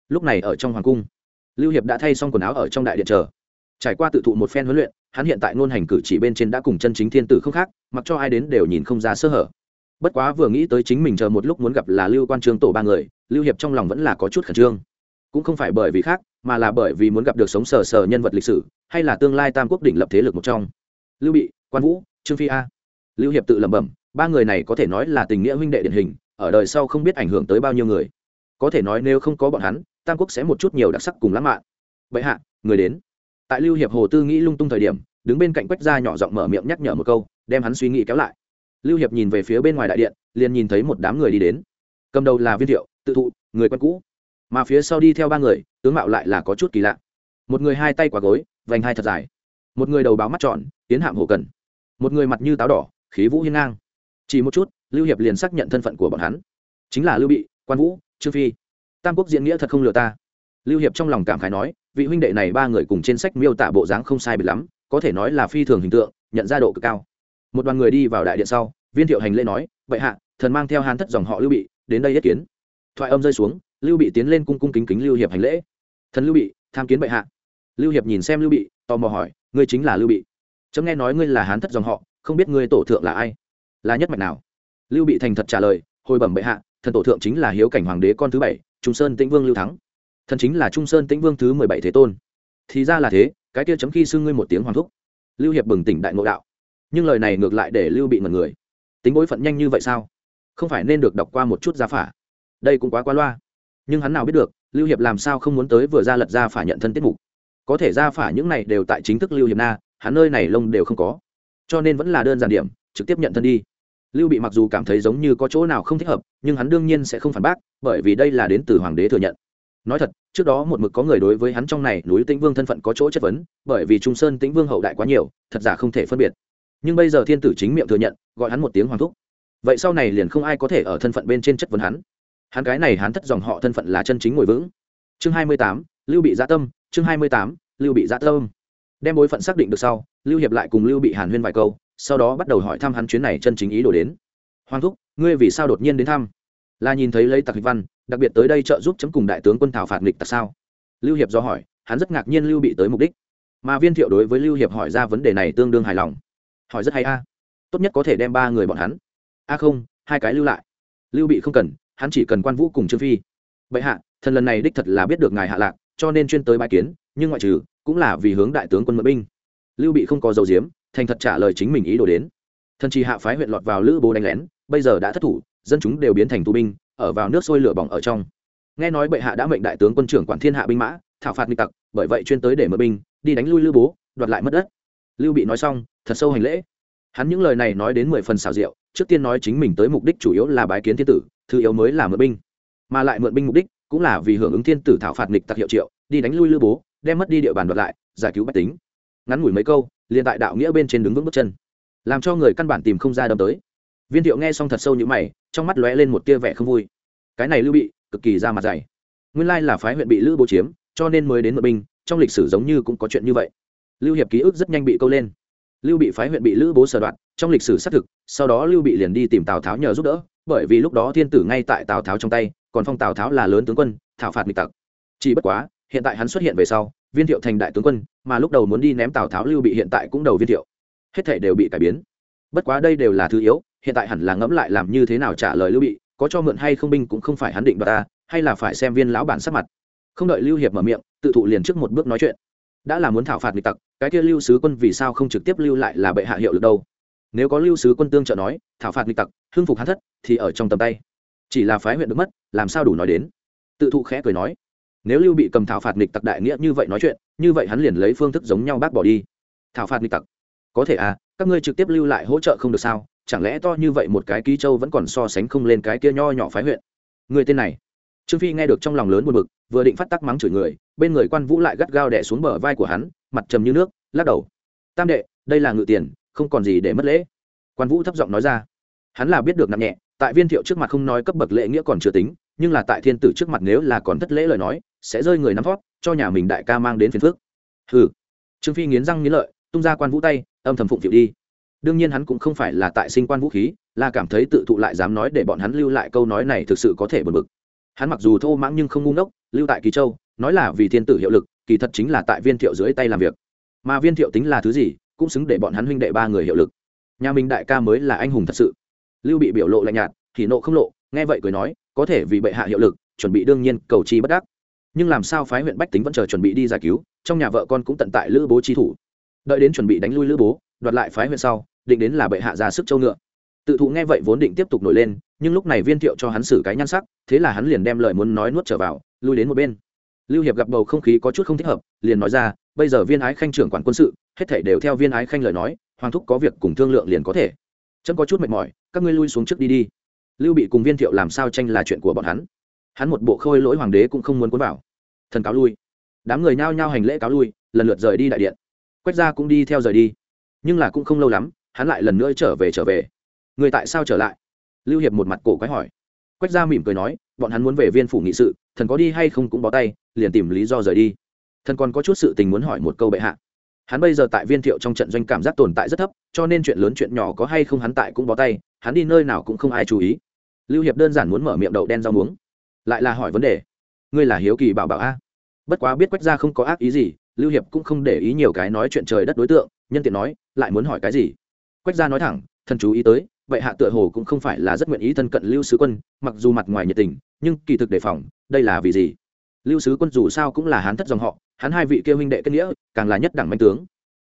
lúc này ở trong hoàng cung, lưu hiệp đã thay xong quần áo ở trong đại điện chờ. Trải qua tự thụ một phen huấn luyện, hắn hiện tại ngôn hành cử chỉ bên trên đã cùng chân chính thiên tử không khác, mặc cho ai đến đều nhìn không ra sơ hở. Bất quá vừa nghĩ tới chính mình chờ một lúc muốn gặp là lưu quan trương tổ ba người, lưu hiệp trong lòng vẫn là có chút khẩn trương. Cũng không phải bởi vì khác, mà là bởi vì muốn gặp được sống sờ sờ nhân vật lịch sử, hay là tương lai tam quốc đỉnh lập thế lực một trong. Lưu bị, quan vũ, trương phi a. Lưu hiệp tự lẩm bẩm, ba người này có thể nói là tình nghĩa huynh đệ điển hình, ở đời sau không biết ảnh hưởng tới bao nhiêu người. Có thể nói nếu không có bọn hắn tam quốc sẽ một chút nhiều đặc sắc cùng lãng mạn. Bệ hạ, người đến. Tại lưu hiệp hồ tư nghĩ lung tung thời điểm, đứng bên cạnh quách gia nhỏ giọng mở miệng nhắc nhở một câu, đem hắn suy nghĩ kéo lại. Lưu hiệp nhìn về phía bên ngoài đại điện, liền nhìn thấy một đám người đi đến. Cầm đầu là viên thiệu, tự thụ, người quen cũ. Mà phía sau đi theo ba người, tướng mạo lại là có chút kỳ lạ. Một người hai tay quả gối, vành hai thật dài. Một người đầu báo mắt tròn, tiến hạm hổ cần. Một người mặt như táo đỏ, khí vũ hiên ngang. Chỉ một chút, lưu hiệp liền xác nhận thân phận của bọn hắn. Chính là lưu bị, quan vũ, trương phi tam quốc diễn nghĩa thật không lừa ta. Lưu hiệp trong lòng cảm khái nói, vị huynh đệ này ba người cùng trên sách miêu tả bộ dáng không sai biệt lắm, có thể nói là phi thường hình tượng, nhận ra độ cực cao. Một đoàn người đi vào đại điện sau, viên thiệu hành lễ nói vậy hạ, thần mang theo hán thất dòng họ lưu bị, đến đây yết kiến. Thoại âm rơi xuống, lưu bị tiến lên cung cung kính kính lưu hiệp hành lễ. Thần lưu bị, tham kiến bệ hạ. Lưu hiệp nhìn xem lưu bị, tò mò hỏi, ngươi chính là lưu bị? Chấm nghe nói ngươi là hán thất dòng họ, không biết ngươi tổ thượng là ai? Là nhất mạch nào? Lưu bị thành thật trả lời, hồi bẩm bệ hạ, thần tổ thượng chính là hiếu cảnh hoàng đế con thứ bảy trung sơn tĩnh vương lưu thắng. Thần chính là trung sơn tĩnh vương thứ mười bảy thế tôn. Thì ra là thế, cái kia chấm khi xưng ngươi một tiếng hoàng thúc. Lưu hiệp bừng tỉnh đại ngộ đạo. Nhưng lời này ngược lại để lưu bị mật người. Tính bối phận nhanh như vậy sao? Không phải nên được đọc qua một chút gia phả? Đây cũng quá quá loa. Nhưng hắn nào biết được, lưu hiệp làm sao không muốn tới vừa ra lật ra phả nhận thân tiết mục. Có thể ra phả những này đều tại chính thức lưu hiệp na, hắn nơi này lông đều không có. Cho nên vẫn là đơn giản điểm, trực tiếp nhận thân đi. Lưu bị mặc dù cảm thấy giống như có chỗ nào không thích hợp, nhưng hắn đương nhiên sẽ không phản bác bởi vì đây là đến từ hoàng đế thừa nhận. Nói thật, trước đó một mực có người đối với hắn trong này núi tĩnh vương thân phận có chỗ chất vấn, bởi vì trung sơn tĩnh vương hậu đại quá nhiều, thật giả không thể phân biệt. Nhưng bây giờ thiên tử chính miệng thừa nhận, gọi hắn một tiếng hoàng thúc. Vậy sau này liền không ai có thể ở thân phận bên trên chất vấn hắn. Hắn cái này hắn thất dòng họ thân phận là chân chính ngồi vững. Chương hai mươi tám, lưu bị gia tâm, chương hai mươi tám, lưu bị gia tâm. Đem bối phận xác định được sau, lưu hiệp lại cùng lưu bị hàn huyên vài câu, sau đó bắt đầu hỏi thăm hắn chuyến này chân chính ý đồ đến. Hoàng thúc, ngươi vì sao đột nhiên đến thăm? Là nhìn thấy lấy tặc văn, đặc biệt tới đây trợ giúp chấm cùng đại tướng quân thảo phạt nghịch tặc sao? Lưu hiệp do hỏi, hắn rất ngạc nhiên lưu bị tới mục đích. Mà viên thiệu đối với lưu hiệp hỏi ra vấn đề này tương đương hài lòng. Hỏi rất hay a. Tốt nhất có thể đem ba người bọn hắn. A không, hai cái lưu lại. Lưu bị không cần, hắn chỉ cần quan vũ cùng trương phi. Bệ hạ, thần lần này đích thật là biết được ngài hạ lạc, cho nên chuyên tới bãi kiến, nhưng ngoại trừ, cũng là vì hướng đại tướng quân mượn binh. Lưu bị không có dầu diếm, thành thật trả lời chính mình ý đồ đến. Thần chỉ hạ phái huyện lọt vào lữ bố đánh lén, bây giờ đã thất thủ dân chúng đều biến thành tù binh, ở vào nước sôi lửa bỏng ở trong. Nghe nói bệ hạ đã mệnh đại tướng quân trưởng quản thiên hạ binh mã, thảo phạt nghịch tặc, bởi vậy chuyên tới để mượn binh, đi đánh lui lưu bố, đoạt lại mất đất. Lưu bị nói xong, thật sâu hành lễ. Hắn những lời này nói đến mười phần xảo diệu, trước tiên nói chính mình tới mục đích chủ yếu là bái kiến thiên tử, thứ yếu mới là mượn binh. Mà lại mượn binh mục đích cũng là vì hưởng ứng thiên tử thảo phạt nghịch tặc hiệu triệu, đi đánh lui lưu bố, đem mất đi địa bàn đoạt lại, giải cứu bách tính. Ngắn ngủi mấy câu, liền tại đạo nghĩa bên trên đứng vững bước chân, làm cho người căn bản tìm không ra đâm tới. Viên thiệu nghe xong thật sâu như mày trong mắt lóe lên một tia vẻ không vui. Cái này lưu bị, cực kỳ ra mặt dày. Nguyên lai là phái huyện bị lữ bố chiếm, cho nên mới đến mượn binh, trong lịch sử giống như cũng có chuyện như vậy. Lưu hiệp ký ức rất nhanh bị câu lên. Lưu bị phái huyện bị lữ bố sở đoạn trong lịch sử xác thực, sau đó lưu bị liền đi tìm tào tháo nhờ giúp đỡ, bởi vì lúc đó thiên tử ngay tại tào tháo trong tay, còn phong tào tháo là lớn tướng quân, thảo phạt nghịch tặc. Chỉ bất quá, hiện tại hắn xuất hiện về sau, viên thiệu thành đại tướng quân, mà lúc đầu muốn đi ném tào tháo lưu bị hiện tại cũng đầu viên thiệu. Hết thể đều bị cải biến. Bất quá đây đều là thứ yếu hiện tại hẳn là ngẫm lại làm như thế nào trả lời lưu bị, có cho mượn hay không binh cũng không phải hắn định đoạt ta, hay là phải xem viên lão bản sắc mặt. Không đợi lưu hiệp mở miệng, tự thụ liền trước một bước nói chuyện. Đã là muốn thảo phạt nghịch tặc, cái kia lưu sứ quân vì sao không trực tiếp lưu lại là bệ hạ hiệu lực đâu? Nếu có lưu sứ quân tương trợ nói, thảo phạt nghịch tặc, hưng phục hắn thất, thì ở trong tầm tay. Chỉ là phái huyện được mất, làm sao đủ nói đến? Tự thụ khẽ cười nói, nếu lưu bị cầm thảo phạt nghịch tặc đại nghĩa như vậy nói chuyện, như vậy hắn liền lấy phương thức giống nhau bác bỏ đi. Thảo phạt nghịch tặc, có thể à các ngươi trực tiếp lưu lại hỗ trợ không được sao? Chẳng lẽ to như vậy một cái ký châu vẫn còn so sánh không lên cái kia nho nhỏ phái huyện? Người tên này. Trương phi nghe được trong lòng lớn buồn bực, vừa định phát tắc mắng chửi người, bên người quan vũ lại gắt gao đẻ xuống bờ vai của hắn, mặt trầm như nước, lắc đầu. Tam đệ, đây là ngự tiền, không còn gì để mất lễ. Quan vũ thấp giọng nói ra. Hắn là biết được nặng nhẹ, tại viên thiệu trước mặt không nói cấp bậc lễ nghĩa còn chưa tính, nhưng là tại thiên tử trước mặt nếu là còn thất lễ lời nói, sẽ rơi người nắm vót, cho nhà mình đại ca mang đến phiền phước ừ trương phi nghiến răng nghiến lợi, tung ra quan vũ tay, âm thầm phụng phiệu đi đương nhiên hắn cũng không phải là tại sinh quan vũ khí, là cảm thấy tự thụ lại dám nói để bọn hắn lưu lại câu nói này thực sự có thể bật bực. Hắn mặc dù thô mãng nhưng không ngu ngốc, lưu tại kỳ châu, nói là vì thiên tử hiệu lực, kỳ thật chính là tại viên thiệu dưới tay làm việc. Mà viên thiệu tính là thứ gì, cũng xứng để bọn hắn huynh đệ ba người hiệu lực. Nhà mình đại ca mới là anh hùng thật sự. Lưu bị biểu lộ lạnh nhạt, thì nộ không lộ, nghe vậy cười nói, có thể vì bệ hạ hiệu lực, chuẩn bị đương nhiên cầu chi bất đắc. Nhưng làm sao phái huyện bách tính vẫn chờ chuẩn bị đi giải cứu, trong nhà vợ con cũng tận tại lữ bố chi thủ. Đợi đến chuẩn bị đánh lui lữ bố, đoạt lại phái huyện sau định đến là bệ hạ ra sức châu ngựa. Tự thụ nghe vậy vốn định tiếp tục nổi lên, nhưng lúc này viên thiệu cho hắn xử cái nhan sắc, thế là hắn liền đem lời muốn nói nuốt trở vào, lui đến một bên. Lưu hiệp gặp bầu không khí có chút không thích hợp, liền nói ra, bây giờ viên ái khanh trưởng quản quân sự, hết thảy đều theo viên ái khanh lời nói, hoàng thúc có việc cùng thương lượng liền có thể. Trâm có chút mệt mỏi, các ngươi lui xuống trước đi đi. Lưu bị cùng viên thiệu làm sao tranh là chuyện của bọn hắn? Hắn một bộ khôi lỗi hoàng đế cũng không muốn cuốn vào. Thần cáo lui. Đám người nhao nhao hành lễ cáo lui, lần lượt rời đi đại điện. Quách gia cũng đi theo rời đi. Nhưng là cũng không lâu lắm hắn lại lần nữa trở về trở về. Người tại sao trở lại? Lưu hiệp một mặt cổ quái hỏi. Quách gia mỉm cười nói, bọn hắn muốn về viên phủ nghị sự, thần có đi hay không cũng bó tay, liền tìm lý do rời đi. Thần còn có chút sự tình muốn hỏi một câu bệ hạ. Hắn bây giờ tại viên thiệu trong trận doanh cảm giác tồn tại rất thấp, cho nên chuyện lớn chuyện nhỏ có hay không hắn tại cũng bó tay, hắn đi nơi nào cũng không ai chú ý. Lưu hiệp đơn giản muốn mở miệng đậu đen rau muống. Lại là hỏi vấn đề. Ngươi là hiếu kỳ bảo bảo a? Bất quá biết quách gia không có ác ý gì, lưu hiệp cũng không để ý nhiều cái nói chuyện trời đất đối tượng, nhân tiện nói, lại muốn hỏi cái gì? Quách gia nói thẳng, thần chú ý tới, vậy hạ tựa hồ cũng không phải là rất nguyện ý thân cận lưu sứ quân, mặc dù mặt ngoài nhiệt tình, nhưng kỳ thực đề phòng, đây là vì gì? Lưu sứ quân dù sao cũng là hán thất dòng họ, hắn hai vị kêu huynh đệ kết nghĩa, càng là nhất đẳng manh tướng.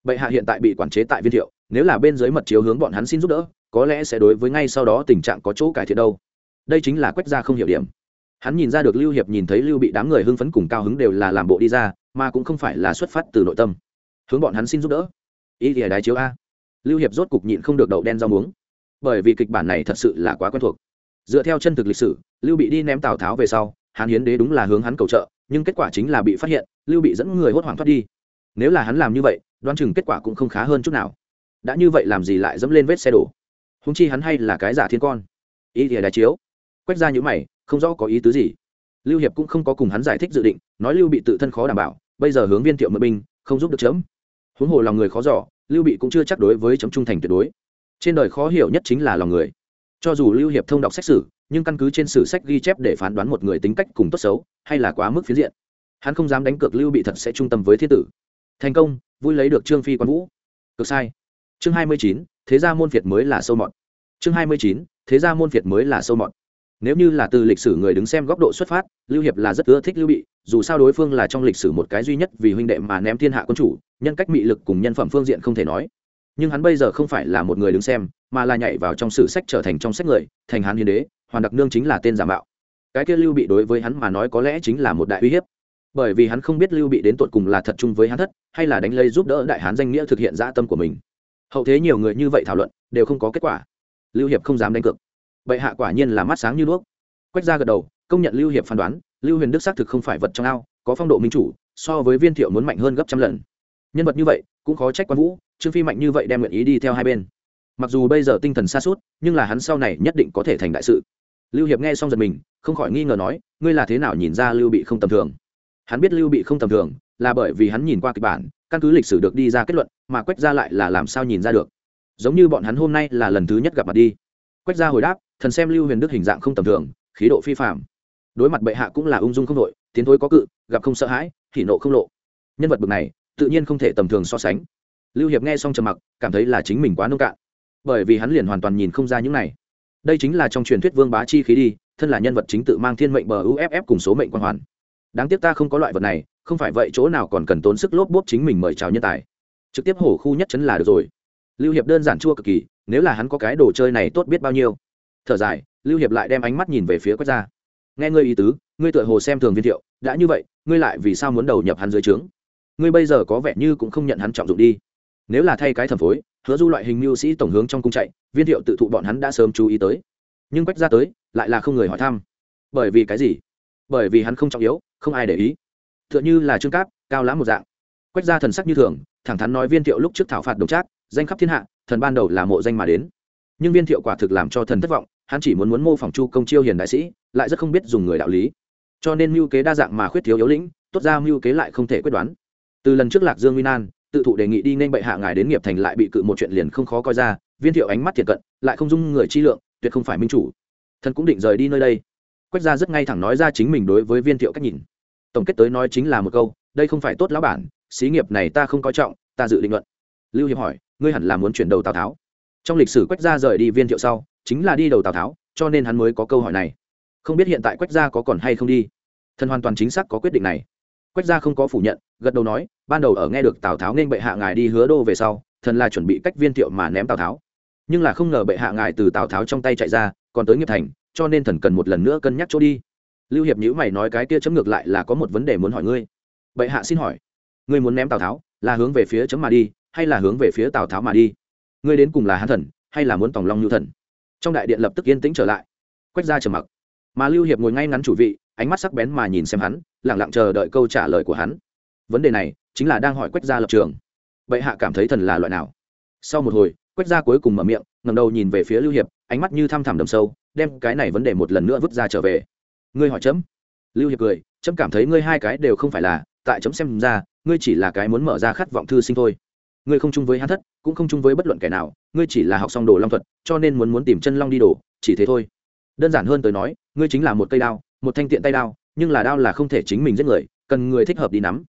Bệ hạ hiện tại bị quản chế tại viên thiệu, nếu là bên dưới mật chiếu hướng bọn hắn xin giúp đỡ, có lẽ sẽ đối với ngay sau đó tình trạng có chỗ cải thiện đâu. Đây chính là quách gia không hiểu điểm. Hắn nhìn ra được lưu hiệp nhìn thấy lưu bị đám người hưng phấn cùng cao hứng đều là làm bộ đi ra, mà cũng không phải là xuất phát từ nội tâm. Hướng bọn hắn xin giúp đỡ. Ý thì đái chiếu a lưu hiệp rốt cục nhịn không được đậu đen rau muống. Bởi vì kịch bản này thật sự là quá quen thuộc. Dựa theo chân thực lịch sử, lưu bị đi ném tào tháo về sau, hán hiến đế đúng là hướng hắn cầu trợ, nhưng kết quả chính là bị phát hiện, lưu bị dẫn người hốt hoảng thoát đi. Nếu là hắn làm như vậy, đoán chừng kết quả cũng không khá hơn chút nào. Đã như vậy làm gì lại dẫm lên vết xe đổ? Húng chi hắn hay là cái giả thiên con. Ý thì đại chiếu. Quét ra những mày, không rõ có ý tứ gì. Lưu hiệp cũng không có cùng hắn giải thích dự định, nói lưu bị tự thân khó đảm bảo, bây giờ hướng viên thiệu mượn binh, không giúp được chấm. Huống hồ lòng người khó giỏ lưu bị cũng chưa chắc đối với chấm trung thành tuyệt đối. Trên đời khó hiểu nhất chính là lòng người. Cho dù lưu hiệp thông đọc sách sử, nhưng căn cứ trên sử sách ghi chép để phán đoán một người tính cách cùng tốt xấu, hay là quá mức phiến diện. Hắn không dám đánh cược lưu bị thật sẽ trung tâm với thiên tử. Thành công, vui lấy được trương phi quan vũ. Cực sai. Chương hai mươi chín, thế gia môn phiệt mới là sâu mọt. Chương hai mươi chín, thế gia môn phiệt mới là sâu mọt nếu như là từ lịch sử người đứng xem góc độ xuất phát, lưu hiệp là rất ưa thích lưu bị, dù sao đối phương là trong lịch sử một cái duy nhất vì huynh đệ mà ném thiên hạ quân chủ, nhân cách mị lực cùng nhân phẩm phương diện không thể nói. Nhưng hắn bây giờ không phải là một người đứng xem, mà là nhảy vào trong sử sách trở thành trong sách người, thành hán hiến đế, hoàn đặc nương chính là tên giả mạo. Cái kia lưu bị đối với hắn mà nói có lẽ chính là một đại uy hiếp. Bởi vì hắn không biết lưu bị đến tột cùng là thật chung với hắn thất, hay là đánh lây giúp đỡ đại hán danh nghĩa thực hiện dã tâm của mình. Hậu thế nhiều người như vậy thảo luận, đều không có kết quả. Lưu hiệp không dám đánh cược bệ hạ quả nhiên là mắt sáng như đuốc. Quách ra gật đầu, công nhận lưu hiệp phán đoán, lưu huyền đức xác thực không phải vật trong ao, có phong độ minh chủ, so với viên thiệu muốn mạnh hơn gấp trăm lần. Nhân vật như vậy, cũng khó trách quan vũ, trương phi mạnh như vậy đem nguyện ý đi theo hai bên. Mặc dù bây giờ tinh thần xa suốt, nhưng là hắn sau này nhất định có thể thành đại sự. Lưu hiệp nghe xong giật mình, không khỏi nghi ngờ nói, ngươi là thế nào nhìn ra lưu bị không tầm thường? Hắn biết lưu bị không tầm thường, là bởi vì hắn nhìn qua kịch bản, căn cứ lịch sử được đi ra kết luận, mà quách ra lại là làm sao nhìn ra được? Giống như bọn hắn hôm nay là lần thứ nhất gặp mặt đi. Quách ra hồi đáp thần xem lưu huyền đức hình dạng không tầm thường, khí độ phi phạm đối mặt bệ hạ cũng là ung dung không đội, tiến thối có cự, gặp không sợ hãi, thì nộ không lộ. Nhân vật bực này, tự nhiên không thể tầm thường so sánh. Lưu hiệp nghe xong trầm mặc, cảm thấy là chính mình quá nông cạn. Bởi vì hắn liền hoàn toàn nhìn không ra những này. Đây chính là trong truyền thuyết vương bá chi khí đi, thân là nhân vật chính tự mang thiên mệnh bờ uff cùng số mệnh quan hoàn. Đáng tiếc ta không có loại vật này, không phải vậy chỗ nào còn cần tốn sức lốp bốp chính mình mời chào nhân tài. Trực tiếp hổ khu nhất chấn là được rồi. Lưu hiệp đơn giản chua cực kỳ, nếu là hắn có cái đồ chơi này tốt biết bao nhiêu thở dài, lưu hiệp lại đem ánh mắt nhìn về phía quách gia. Nghe ngươi ý tứ, ngươi tựa hồ xem thường viên thiệu, đã như vậy, ngươi lại vì sao muốn đầu nhập hắn dưới trướng? Ngươi bây giờ có vẻ như cũng không nhận hắn trọng dụng đi. Nếu là thay cái thẩm phối, hứa du loại hình mưu sĩ tổng hướng trong cung chạy, viên thiệu tự thụ bọn hắn đã sớm chú ý tới. Nhưng quách gia tới, lại là không người hỏi thăm. Bởi vì cái gì? Bởi vì hắn không trọng yếu, không ai để ý. T h ư ợ n h ư là trương cáp, cao lãm một dạng. Quách gia thần sắc như thường, thẳng thắn nói viên thiệu lúc trước thảo phạt đồng trác, danh khắp thiên hạ, thần ban đầu là mộ danh mà đến nhưng viên thiệu quả thực làm cho thần thất vọng, hắn chỉ muốn muốn mô phỏng chu công chiêu hiền đại sĩ, lại rất không biết dùng người đạo lý. Cho nên mưu kế đa dạng mà khuyết thiếu yếu lĩnh, tốt ra mưu kế lại không thể quyết đoán. Từ lần trước lạc dương nguyên nan, tự thụ đề nghị đi nên bệ hạ ngài đến nghiệp thành lại bị cự một chuyện liền không khó coi ra, viên thiệu ánh mắt thiệt cận, lại không dung người chi lượng, tuyệt không phải minh chủ. Thần cũng định rời đi nơi đây. Quách gia rất ngay thẳng nói ra chính mình đối với viên thiệu cách nhìn. Tổng kết tới nói chính là một câu, đây không phải tốt lão bản, xí nghiệp này ta không coi trọng, ta dự định luận. Lưu hiệp hỏi, ngươi hẳn là muốn chuyển đầu tào tháo? Trong lịch sử quách gia rời đi viên thiệu sau, chính là đi đầu tào tháo, cho nên hắn mới có câu hỏi này. Không biết hiện tại quách gia có còn hay không đi? Thần hoàn toàn chính xác có quyết định này. Quách gia không có phủ nhận, gật đầu nói, ban đầu ở nghe được tào tháo nên bệ hạ ngài đi hứa đô về sau, thần là chuẩn bị cách viên thiệu mà ném tào tháo. Nhưng là không ngờ bệ hạ ngài từ tào tháo trong tay chạy ra, còn tới nghiệp thành, cho nên thần cần một lần nữa cân nhắc chỗ đi. Lưu hiệp nhữ mày nói cái kia chấm ngược lại là có một vấn đề muốn hỏi ngươi. Bệ hạ xin hỏi, ngươi muốn ném tào tháo, là hướng về phía chấm mà đi, hay là hướng về phía tào tháo mà đi? Ngươi đến cùng là hán thần, hay là muốn tòng long nhu thần? Trong đại điện lập tức yên tĩnh trở lại. Quách ra trầm mặc. Mà lưu hiệp ngồi ngay ngắn chủ vị, ánh mắt sắc bén mà nhìn xem hắn lẳng lặng chờ đợi câu trả lời của hắn. Vấn đề này chính là đang hỏi quách gia lập trường. Bệ hạ cảm thấy thần là loại nào? Sau một hồi, quách gia cuối cùng mở miệng ngầm đầu nhìn về phía lưu hiệp, ánh mắt như thăm thẳm đầm sâu, đem cái này vấn đề một lần nữa vứt ra trở về. Ngươi hỏi chấm. Lưu hiệp cười, chấm cảm thấy ngươi hai cái đều không phải là, tại chấm xem ra, ngươi chỉ là cái muốn mở ra khát vọng thư sinh thôi ngươi không chung với hắn thất, cũng không chung với bất luận kẻ nào, ngươi chỉ là học xong đồ long thuật, cho nên muốn muốn tìm chân long đi đồ chỉ thế thôi. Đơn giản hơn tới nói, ngươi chính là một cây đao, một thanh tiện tay đao, nhưng là đao là không thể chính mình giết người, cần người thích hợp đi nắm.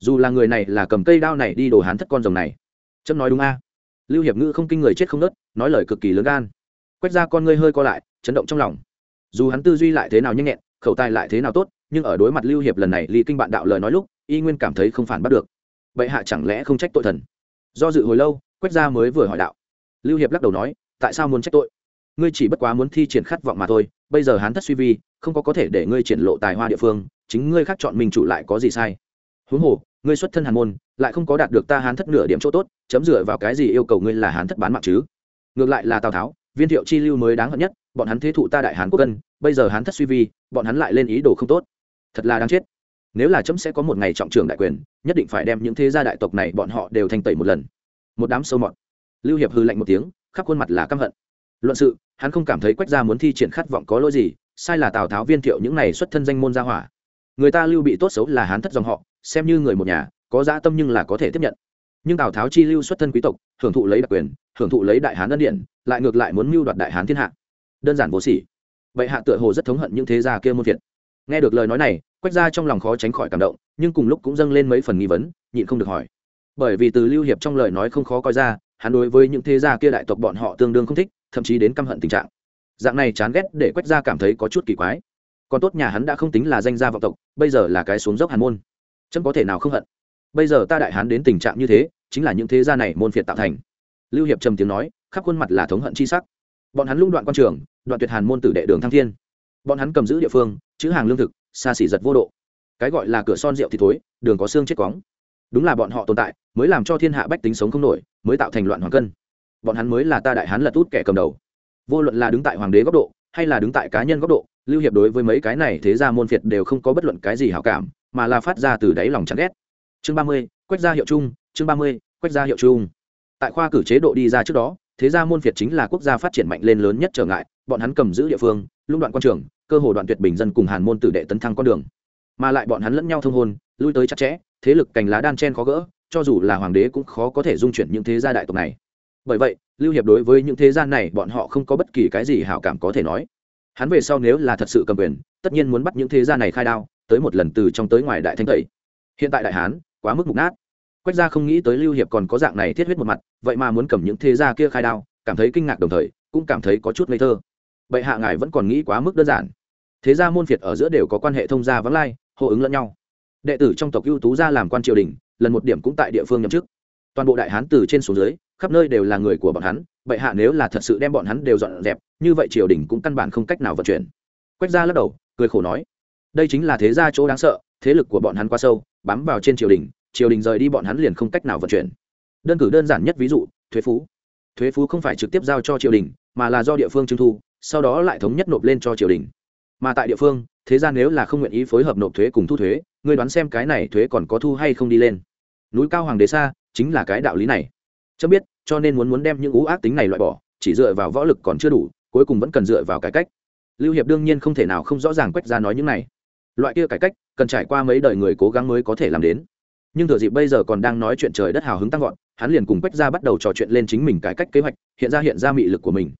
Dù là người này là cầm cây đao này đi đồ hán thất con rồng này. Chấm nói đúng a. Lưu hiệp ngữ không kinh người chết không nớt, nói lời cực kỳ lớn gan. Quét ra con ngươi hơi co lại, chấn động trong lòng. Dù hắn tư duy lại thế nào nhanh nhẹn, khẩu tài lại thế nào tốt, nhưng ở đối mặt lưu hiệp lần này ly kinh bạn đạo lời nói lúc, y nguyên cảm thấy không phản bắt được. Bệ hạ chẳng lẽ không trách tội thần? Do dự hồi lâu, quét ra mới vừa hỏi đạo. Lưu hiệp lắc đầu nói, tại sao muốn trách tội? Ngươi chỉ bất quá muốn thi triển khát vọng mà thôi, bây giờ hắn thất suy vi, không có có thể để ngươi triển lộ tài hoa địa phương, chính ngươi khác chọn mình chủ lại có gì sai? Huống hồ, ngươi xuất thân hàn môn, lại không có đạt được ta hán thất nửa điểm chỗ tốt, chấm dựa vào cái gì yêu cầu ngươi là hán thất bán mạng chứ? Ngược lại là tào tháo, viên thiệu chi lưu mới đáng hận nhất, bọn hắn thế thụ ta đại hán quốc cân bây giờ hán thất suy vi, bọn hắn lại lên ý đồ không tốt. Thật là đáng chết nếu là chấm sẽ có một ngày trọng trường đại quyền, nhất định phải đem những thế gia đại tộc này bọn họ đều thành tẩy một lần. Một đám sâu mọt. Lưu hiệp hư lạnh một tiếng, khắp khuôn mặt là căm hận. Luận sự, hắn không cảm thấy quách gia muốn thi triển khát vọng có lỗi gì, sai là tào tháo viên thiệu những này xuất thân danh môn gia hỏa. Người ta lưu bị tốt xấu là hán thất dòng họ, xem như người một nhà, có dã tâm nhưng là có thể tiếp nhận. Nhưng tào tháo chi lưu xuất thân quý tộc, hưởng thụ lấy đặc quyền, hưởng thụ lấy đại hán ân điện lại ngược lại muốn mưu đoạt đại hán thiên hạ. Đơn giản vô sỉ. Vậy hạ tựa hồ rất thống hận những thế gia kia muôn việt nghe được lời nói này quách ra trong lòng khó tránh khỏi cảm động, nhưng cùng lúc cũng dâng lên mấy phần nghi vấn, nhịn không được hỏi. Bởi vì từ lưu hiệp trong lời nói không khó coi ra, hắn đối với những thế gia kia đại tộc bọn họ tương đương không thích, thậm chí đến căm hận tình trạng. Dạng này chán ghét để quách gia cảm thấy có chút kỳ quái. Còn tốt nhà hắn đã không tính là danh gia vọng tộc, bây giờ là cái xuống dốc hàn môn. Chấm có thể nào không hận? Bây giờ ta đại hán đến tình trạng như thế, chính là những thế gia này môn phiệt tạo thành. Lưu hiệp trầm tiếng nói, khắp khuôn mặt là thống hận chi sắc. Bọn hắn lung đoạn quan trường, đoạn tuyệt hàn môn tử đệ đường thăng thiên. Bọn hắn cầm giữ địa phương, chữ hàng lương thực xa xỉ giật vô độ. Cái gọi là cửa son rượu thì thối, đường có xương chết quóng. Đúng là bọn họ tồn tại, mới làm cho thiên hạ bách tính sống không nổi, mới tạo thành loạn hoàng cân. Bọn hắn mới là ta đại hán lật út kẻ cầm đầu. Vô luận là đứng tại hoàng đế góc độ, hay là đứng tại cá nhân góc độ, lưu hiệp đối với mấy cái này thế ra môn phiệt đều không có bất luận cái gì hảo cảm, mà là phát ra từ đáy lòng chán ghét. Chương ba mươi, quách ra hiệu chung chương ba mươi, quách ra hiệu chung tại khoa cử chế độ đi ra trước đó, thế gia môn phiệt chính là quốc gia phát triển mạnh lên lớn nhất trở ngại, bọn hắn cầm giữ địa phương, lũng đoạn quan trường cơ hồ đoạn tuyệt bình dân cùng hàn môn tử đệ tấn thăng con đường. Mà lại bọn hắn lẫn nhau thông hôn, lui tới chặt chẽ, thế lực cành lá đan chen khó gỡ, cho dù là hoàng đế cũng khó có thể dung chuyển những thế gia đại tộc này. Bởi vậy, lưu hiệp đối với những thế gian này bọn họ không có bất kỳ cái gì hảo cảm có thể nói. Hắn về sau nếu là thật sự cầm quyền, tất nhiên muốn bắt những thế gia này khai đao, tới một lần từ trong tới ngoài đại thanh tẩy. Hiện tại đại hán, quá mức mục nát. Quách gia không nghĩ tới lưu hiệp còn có dạng này thiết huyết một mặt, vậy mà muốn cầm những thế gia kia khai đao, cảm thấy kinh ngạc đồng thời, cũng cảm thấy có chút ngây thơ. Vậy hạ ngài vẫn còn nghĩ quá mức đơn giản thế gia môn phiệt ở giữa đều có quan hệ thông gia vắng lai, hô ứng lẫn nhau. Đệ tử trong tộc ưu tú gia làm quan triều đình, lần một điểm cũng tại địa phương nhậm chức. Toàn bộ đại hán từ trên xuống dưới, khắp nơi đều là người của bọn hắn, bệ hạ nếu là thật sự đem bọn hắn đều dọn dẹp, như vậy triều đình cũng căn bản không cách nào vận chuyển. Quách gia lắc đầu, cười khổ nói, đây chính là thế gia chỗ đáng sợ, thế lực của bọn hắn quá sâu, bám vào trên triều đình triều đình rời đi bọn hắn liền không cách nào vận chuyển. Đơn cử đơn giản nhất ví dụ, thuế phú. Thuế phú không phải trực tiếp giao cho triều đình, mà là do địa phương trưng thu, sau đó lại thống nhất nộp lên cho triều đình mà tại địa phương, thế ra nếu là không nguyện ý phối hợp nộp thuế cùng thu thuế, ngươi đoán xem cái này thuế còn có thu hay không đi lên. Núi cao hoàng đế xa, chính là cái đạo lý này. Chấm biết, cho nên muốn muốn đem những ú ác tính này loại bỏ, chỉ dựa vào võ lực còn chưa đủ, cuối cùng vẫn cần dựa vào cải cách. Lưu hiệp đương nhiên không thể nào không rõ ràng quách ra nói những này. Loại kia cải cách, cần trải qua mấy đời người cố gắng mới có thể làm đến. Nhưng thừa dịp bây giờ còn đang nói chuyện trời đất hào hứng tăng vọt, hắn liền cùng quách ra bắt đầu trò chuyện lên chính mình cải cách kế hoạch, hiện ra hiện ra mị lực của mình.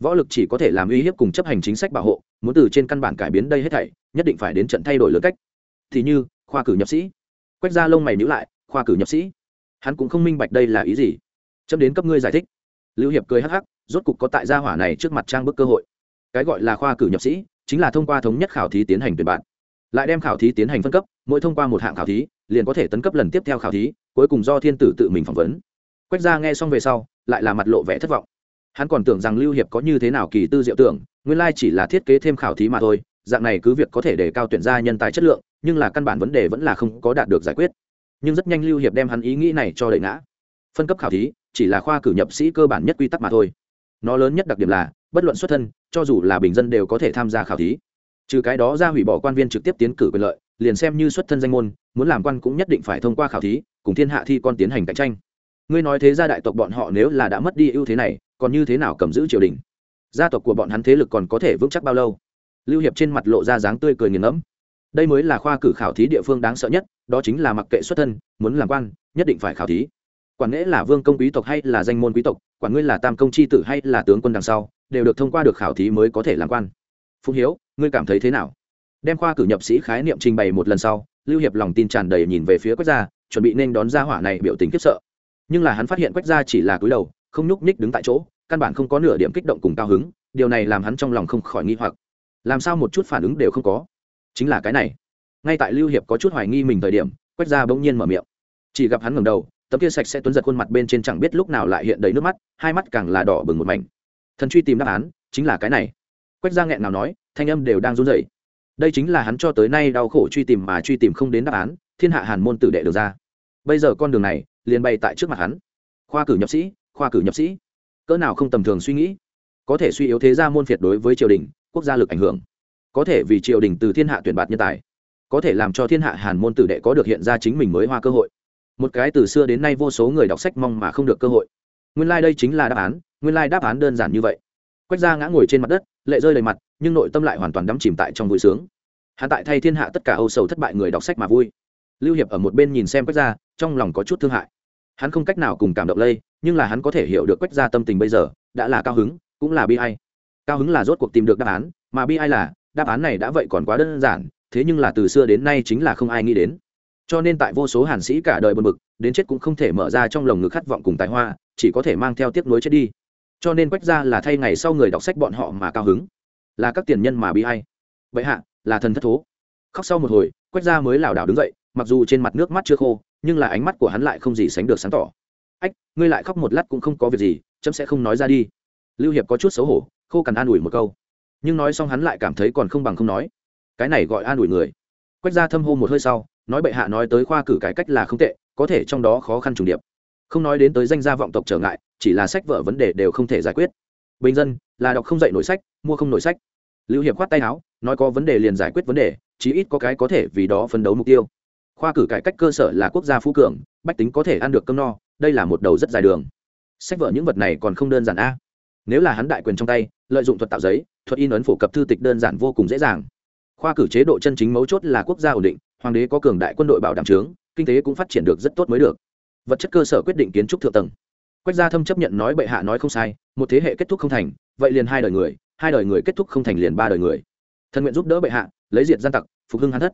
Võ lực chỉ có thể làm uy hiếp cùng chấp hành chính sách bảo hộ muốn từ trên căn bản cải biến đây hết thảy, nhất định phải đến trận thay đổi lớn cách. Thì như, khoa cử nhập sĩ. Quách ra lông mày nhữ lại, khoa cử nhập sĩ. Hắn cũng không minh bạch đây là ý gì. Chấm đến cấp ngươi giải thích. Lưu hiệp cười hắc hắc, rốt cục có tại gia hỏa này trước mặt trang bức cơ hội. Cái gọi là khoa cử nhập sĩ, chính là thông qua thống nhất khảo thí tiến hành tuyển bạn. Lại đem khảo thí tiến hành phân cấp, mỗi thông qua một hạng khảo thí, liền có thể tấn cấp lần tiếp theo khảo thí, cuối cùng do thiên tử tự mình phỏng vấn. Quách ra nghe xong về sau, lại là mặt lộ vẻ thất vọng. Hắn còn tưởng rằng lưu hiệp có như thế nào kỳ tư diệu tưởng nguyên lai chỉ là thiết kế thêm khảo thí mà thôi, dạng này cứ việc có thể để cao tuyển ra nhân tài chất lượng, nhưng là căn bản vấn đề vẫn là không có đạt được giải quyết. Nhưng rất nhanh lưu hiệp đem hắn ý nghĩ này cho đẩy ngã. Phân cấp khảo thí, chỉ là khoa cử nhập sĩ cơ bản nhất quy tắc mà thôi. Nó lớn nhất đặc điểm là, bất luận xuất thân, cho dù là bình dân đều có thể tham gia khảo thí. Trừ cái đó ra hủy bỏ quan viên trực tiếp tiến cử quyền lợi, liền xem như xuất thân danh môn, muốn làm quan cũng nhất định phải thông qua khảo thí, cùng thiên hạ thi con tiến hành cạnh tranh. Ngươi nói thế gia đại tộc bọn họ nếu là đã mất đi ưu thế này, còn như thế nào cầm giữ triều đình? Gia tộc của bọn hắn thế lực còn có thể vững chắc bao lâu? Lưu hiệp trên mặt lộ ra dáng tươi cười nghiền ngẫm. Đây mới là khoa cử khảo thí địa phương đáng sợ nhất, đó chính là mặc kệ xuất thân, muốn làm quan, nhất định phải khảo thí. Quản nghĩa là vương công quý tộc hay là danh môn quý tộc, quản ngươi là tam công tri tử hay là tướng quân đằng sau, đều được thông qua được khảo thí mới có thể làm quan. Phúc hiếu, ngươi cảm thấy thế nào? Đem khoa cử nhập sĩ khái niệm trình bày một lần sau, lưu hiệp lòng tin tràn đầy nhìn về phía quách gia, chuẩn bị nên đón gia hỏa này biểu tình khiếp sợ. Nhưng là hắn phát hiện quách gia chỉ là cúi đầu, không nhúc nhích đứng tại chỗ căn bản không có nửa điểm kích động cùng cao hứng, điều này làm hắn trong lòng không khỏi nghi hoặc. Làm sao một chút phản ứng đều không có? Chính là cái này. Ngay tại lưu hiệp có chút hoài nghi mình thời điểm, quách gia bỗng nhiên mở miệng. Chỉ gặp hắn ngẩng đầu, tấm kia sạch sẽ tuấn giật khuôn mặt bên trên chẳng biết lúc nào lại hiện đầy nước mắt, hai mắt càng là đỏ bừng một mảnh. Thần truy tìm đáp án, chính là cái này. Quách gia nghẹn nào nói, thanh âm đều đang run rẩy. Đây chính là hắn cho tới nay đau khổ truy tìm mà truy tìm không đến đáp án, thiên hạ hàn môn tử đệ được ra. Bây giờ con đường này, liền bày tại trước mặt hắn. Khoa cử nhập sĩ, khoa cử nhập sĩ cỡ nào không tầm thường suy nghĩ. Có thể suy yếu thế gia môn phiệt đối với triều đình, quốc gia lực ảnh hưởng. Có thể vì triều đình từ thiên hạ tuyển bạt nhân tài. Có thể làm cho thiên hạ hàn môn tử đệ có được hiện ra chính mình mới hoa cơ hội. Một cái từ xưa đến nay vô số người đọc sách mong mà không được cơ hội. Nguyên lai、like、đây chính là đáp án, nguyên lai、like、đáp án đơn giản như vậy. Quách gia ngã ngồi trên mặt đất, lệ rơi đầy mặt, nhưng nội tâm lại hoàn toàn đắm chìm tại trong vui sướng. Hạ tại thay thiên hạ tất cả âu sầu thất bại người đọc sách mà vui. Lưu hiệp ở một bên nhìn xem quách gia, trong lòng có chút thương hại. Hắn không cách nào cùng cảm động lây nhưng là hắn có thể hiểu được quách gia tâm tình bây giờ đã là cao hứng cũng là bi ai. Cao hứng là rốt cuộc tìm được đáp án mà bi ai là đáp án này đã vậy còn quá đơn giản thế nhưng là từ xưa đến nay chính là không ai nghĩ đến. Cho nên tại vô số hàn sĩ cả đời bần bực đến chết cũng không thể mở ra trong lồng ngực khát vọng cùng tài hoa chỉ có thể mang theo tiếc nuối chết đi. Cho nên quách ra là thay ngày sau người đọc sách bọn họ mà cao hứng. Là các tiền nhân mà bi ai, vậy hạ là thần thất thố. Khóc sau một hồi quách ra mới lảo đảo đứng dậy mặc dù trên mặt nước mắt chưa khô nhưng là ánh mắt của hắn lại không gì sánh được sáng tỏ ách, ngươi lại khóc một lát cũng không có việc gì, chấm sẽ không nói ra đi. Lưu hiệp có chút xấu hổ, khô cần an ủi một câu. Nhưng nói xong hắn lại cảm thấy còn không bằng không nói. Cái này gọi an ủi người. Quách ra thâm hô một hơi sau, nói bệ hạ nói tới khoa cử cải cách là không tệ, có thể trong đó khó khăn trùng điệp. Không nói đến tới danh gia vọng tộc trở ngại, chỉ là sách vở vấn đề đều không thể giải quyết. Bình dân, là đọc không dạy nổi sách, mua không nổi sách. Lưu hiệp khoát tay áo, nói có vấn đề liền giải quyết vấn đề, chí ít có cái có thể vì đó phấn đấu mục tiêu khoa cử cải cách cơ sở là quốc gia phú cường, bách tính có thể ăn được cơm no, đây là một đầu rất dài đường. Sách vở những vật này còn không đơn giản a. Nếu là hắn đại quyền trong tay, lợi dụng thuật tạo giấy, thuật in ấn phổ cập thư tịch đơn giản vô cùng dễ dàng. Khoa cử chế độ chân chính mấu chốt là quốc gia ổn định, hoàng đế có cường đại quân đội bảo đảm trướng kinh tế cũng phát triển được rất tốt mới được. Vật chất cơ sở quyết định kiến trúc thượng tầng. Quách gia thâm chấp nhận nói bệ hạ nói không sai, một thế hệ kết thúc không thành, vậy liền hai đời người, hai đời người kết thúc không thành liền ba đời người. Thần nguyện giúp đỡ bệ hạ, lấy diệt gian tặc, phục hưng hắn thất.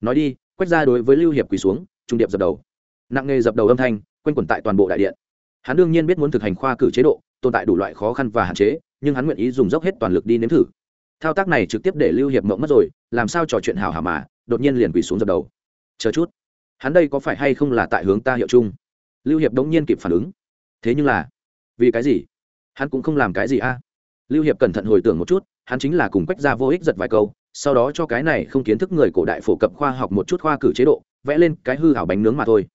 Nói đi quét gia đối với lưu hiệp quỳ xuống, trung điệp dập đầu. Nặng nghề dập đầu âm thanh, quanh quẩn tại toàn bộ đại điện. Hắn đương nhiên biết muốn thực hành khoa cử chế độ, tồn tại đủ loại khó khăn và hạn chế, nhưng hắn nguyện ý dùng dốc hết toàn lực đi nếm thử. Thao tác này trực tiếp để lưu hiệp mộng mất rồi, làm sao trò chuyện hào hả mà, đột nhiên liền quỳ xuống dập đầu. Chờ chút, hắn đây có phải hay không là tại hướng ta hiệu chung? Lưu hiệp đống nhiên kịp phản ứng. Thế nhưng là, vì cái gì? Hắn cũng không làm cái gì a. Lưu hiệp cẩn thận hồi tưởng một chút, hắn chính là cùng quách ra vô ích giật vài câu sau đó cho cái này không kiến thức người cổ đại phổ cập khoa học một chút khoa cử chế độ, vẽ lên cái hư hảo bánh nướng mà thôi.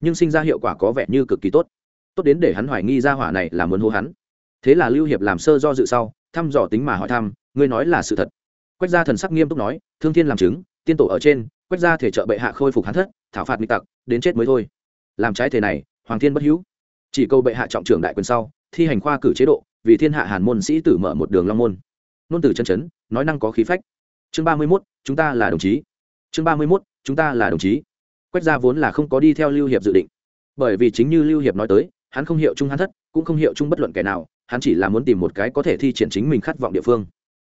Nhưng sinh ra hiệu quả có vẻ như cực kỳ tốt. Tốt đến để hắn hoài nghi ra hỏa này là muốn hô hắn. Thế là lưu hiệp làm sơ do dự sau, thăm dò tính mà hỏi thăm, ngươi nói là sự thật? Quách gia thần sắc nghiêm túc nói, thương thiên làm chứng, tiên tổ ở trên, quách gia thể trợ bệ hạ khôi phục hắn thất, thảo phạt nghịch tặc, đến chết mới thôi. Làm trái thể này, hoàng thiên bất hữu. Chỉ câu bệ hạ trọng trưởng đại quyền sau, thi hành khoa cử chế độ, vì thiên hạ hàn môn sĩ tử mở một đường long môn. Nôn từ chân chấn, nói năng có khí phách chương ba mươi mốt, chúng ta là đồng chí. Chương ba mươi mốt, chúng ta là đồng chí. Quách gia vốn là không có đi theo lưu hiệp dự định. Bởi vì chính như lưu hiệp nói tới, hắn không hiệu chung hắn thất, cũng không hiệu chung bất luận kẻ nào, hắn chỉ là muốn tìm một cái có thể thi triển chính mình khát vọng địa phương.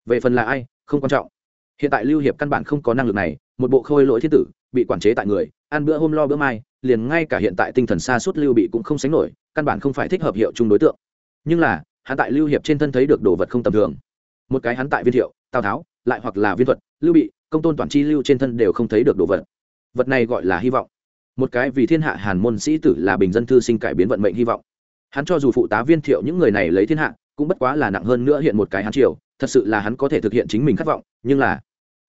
Về phần là ai, không quan trọng. Hiện tại lưu hiệp căn bản không có năng lực này, một bộ khôi lỗi thiên tử, bị quản chế tại người, ăn bữa hôm lo bữa mai, liền ngay cả hiện tại tinh thần xa suốt lưu bị cũng không sánh nổi, căn bản không phải thích hợp hiệu chung đối tượng. Nhưng là, hắn tại lưu hiệp trên thân thấy được đồ vật không tầm thường. Một cái hắn tại viên thiệu, tào tháo lại hoặc là viên thuật, lưu bị, công tôn toàn chi lưu trên thân đều không thấy được đồ vật. Vật này gọi là hy vọng. Một cái vì thiên hạ hàn môn sĩ tử là bình dân thư sinh cải biến vận mệnh hy vọng. Hắn cho dù phụ tá viên thiệu những người này lấy thiên hạ, cũng bất quá là nặng hơn nữa hiện một cái hắn triều, thật sự là hắn có thể thực hiện chính mình khát vọng, nhưng là,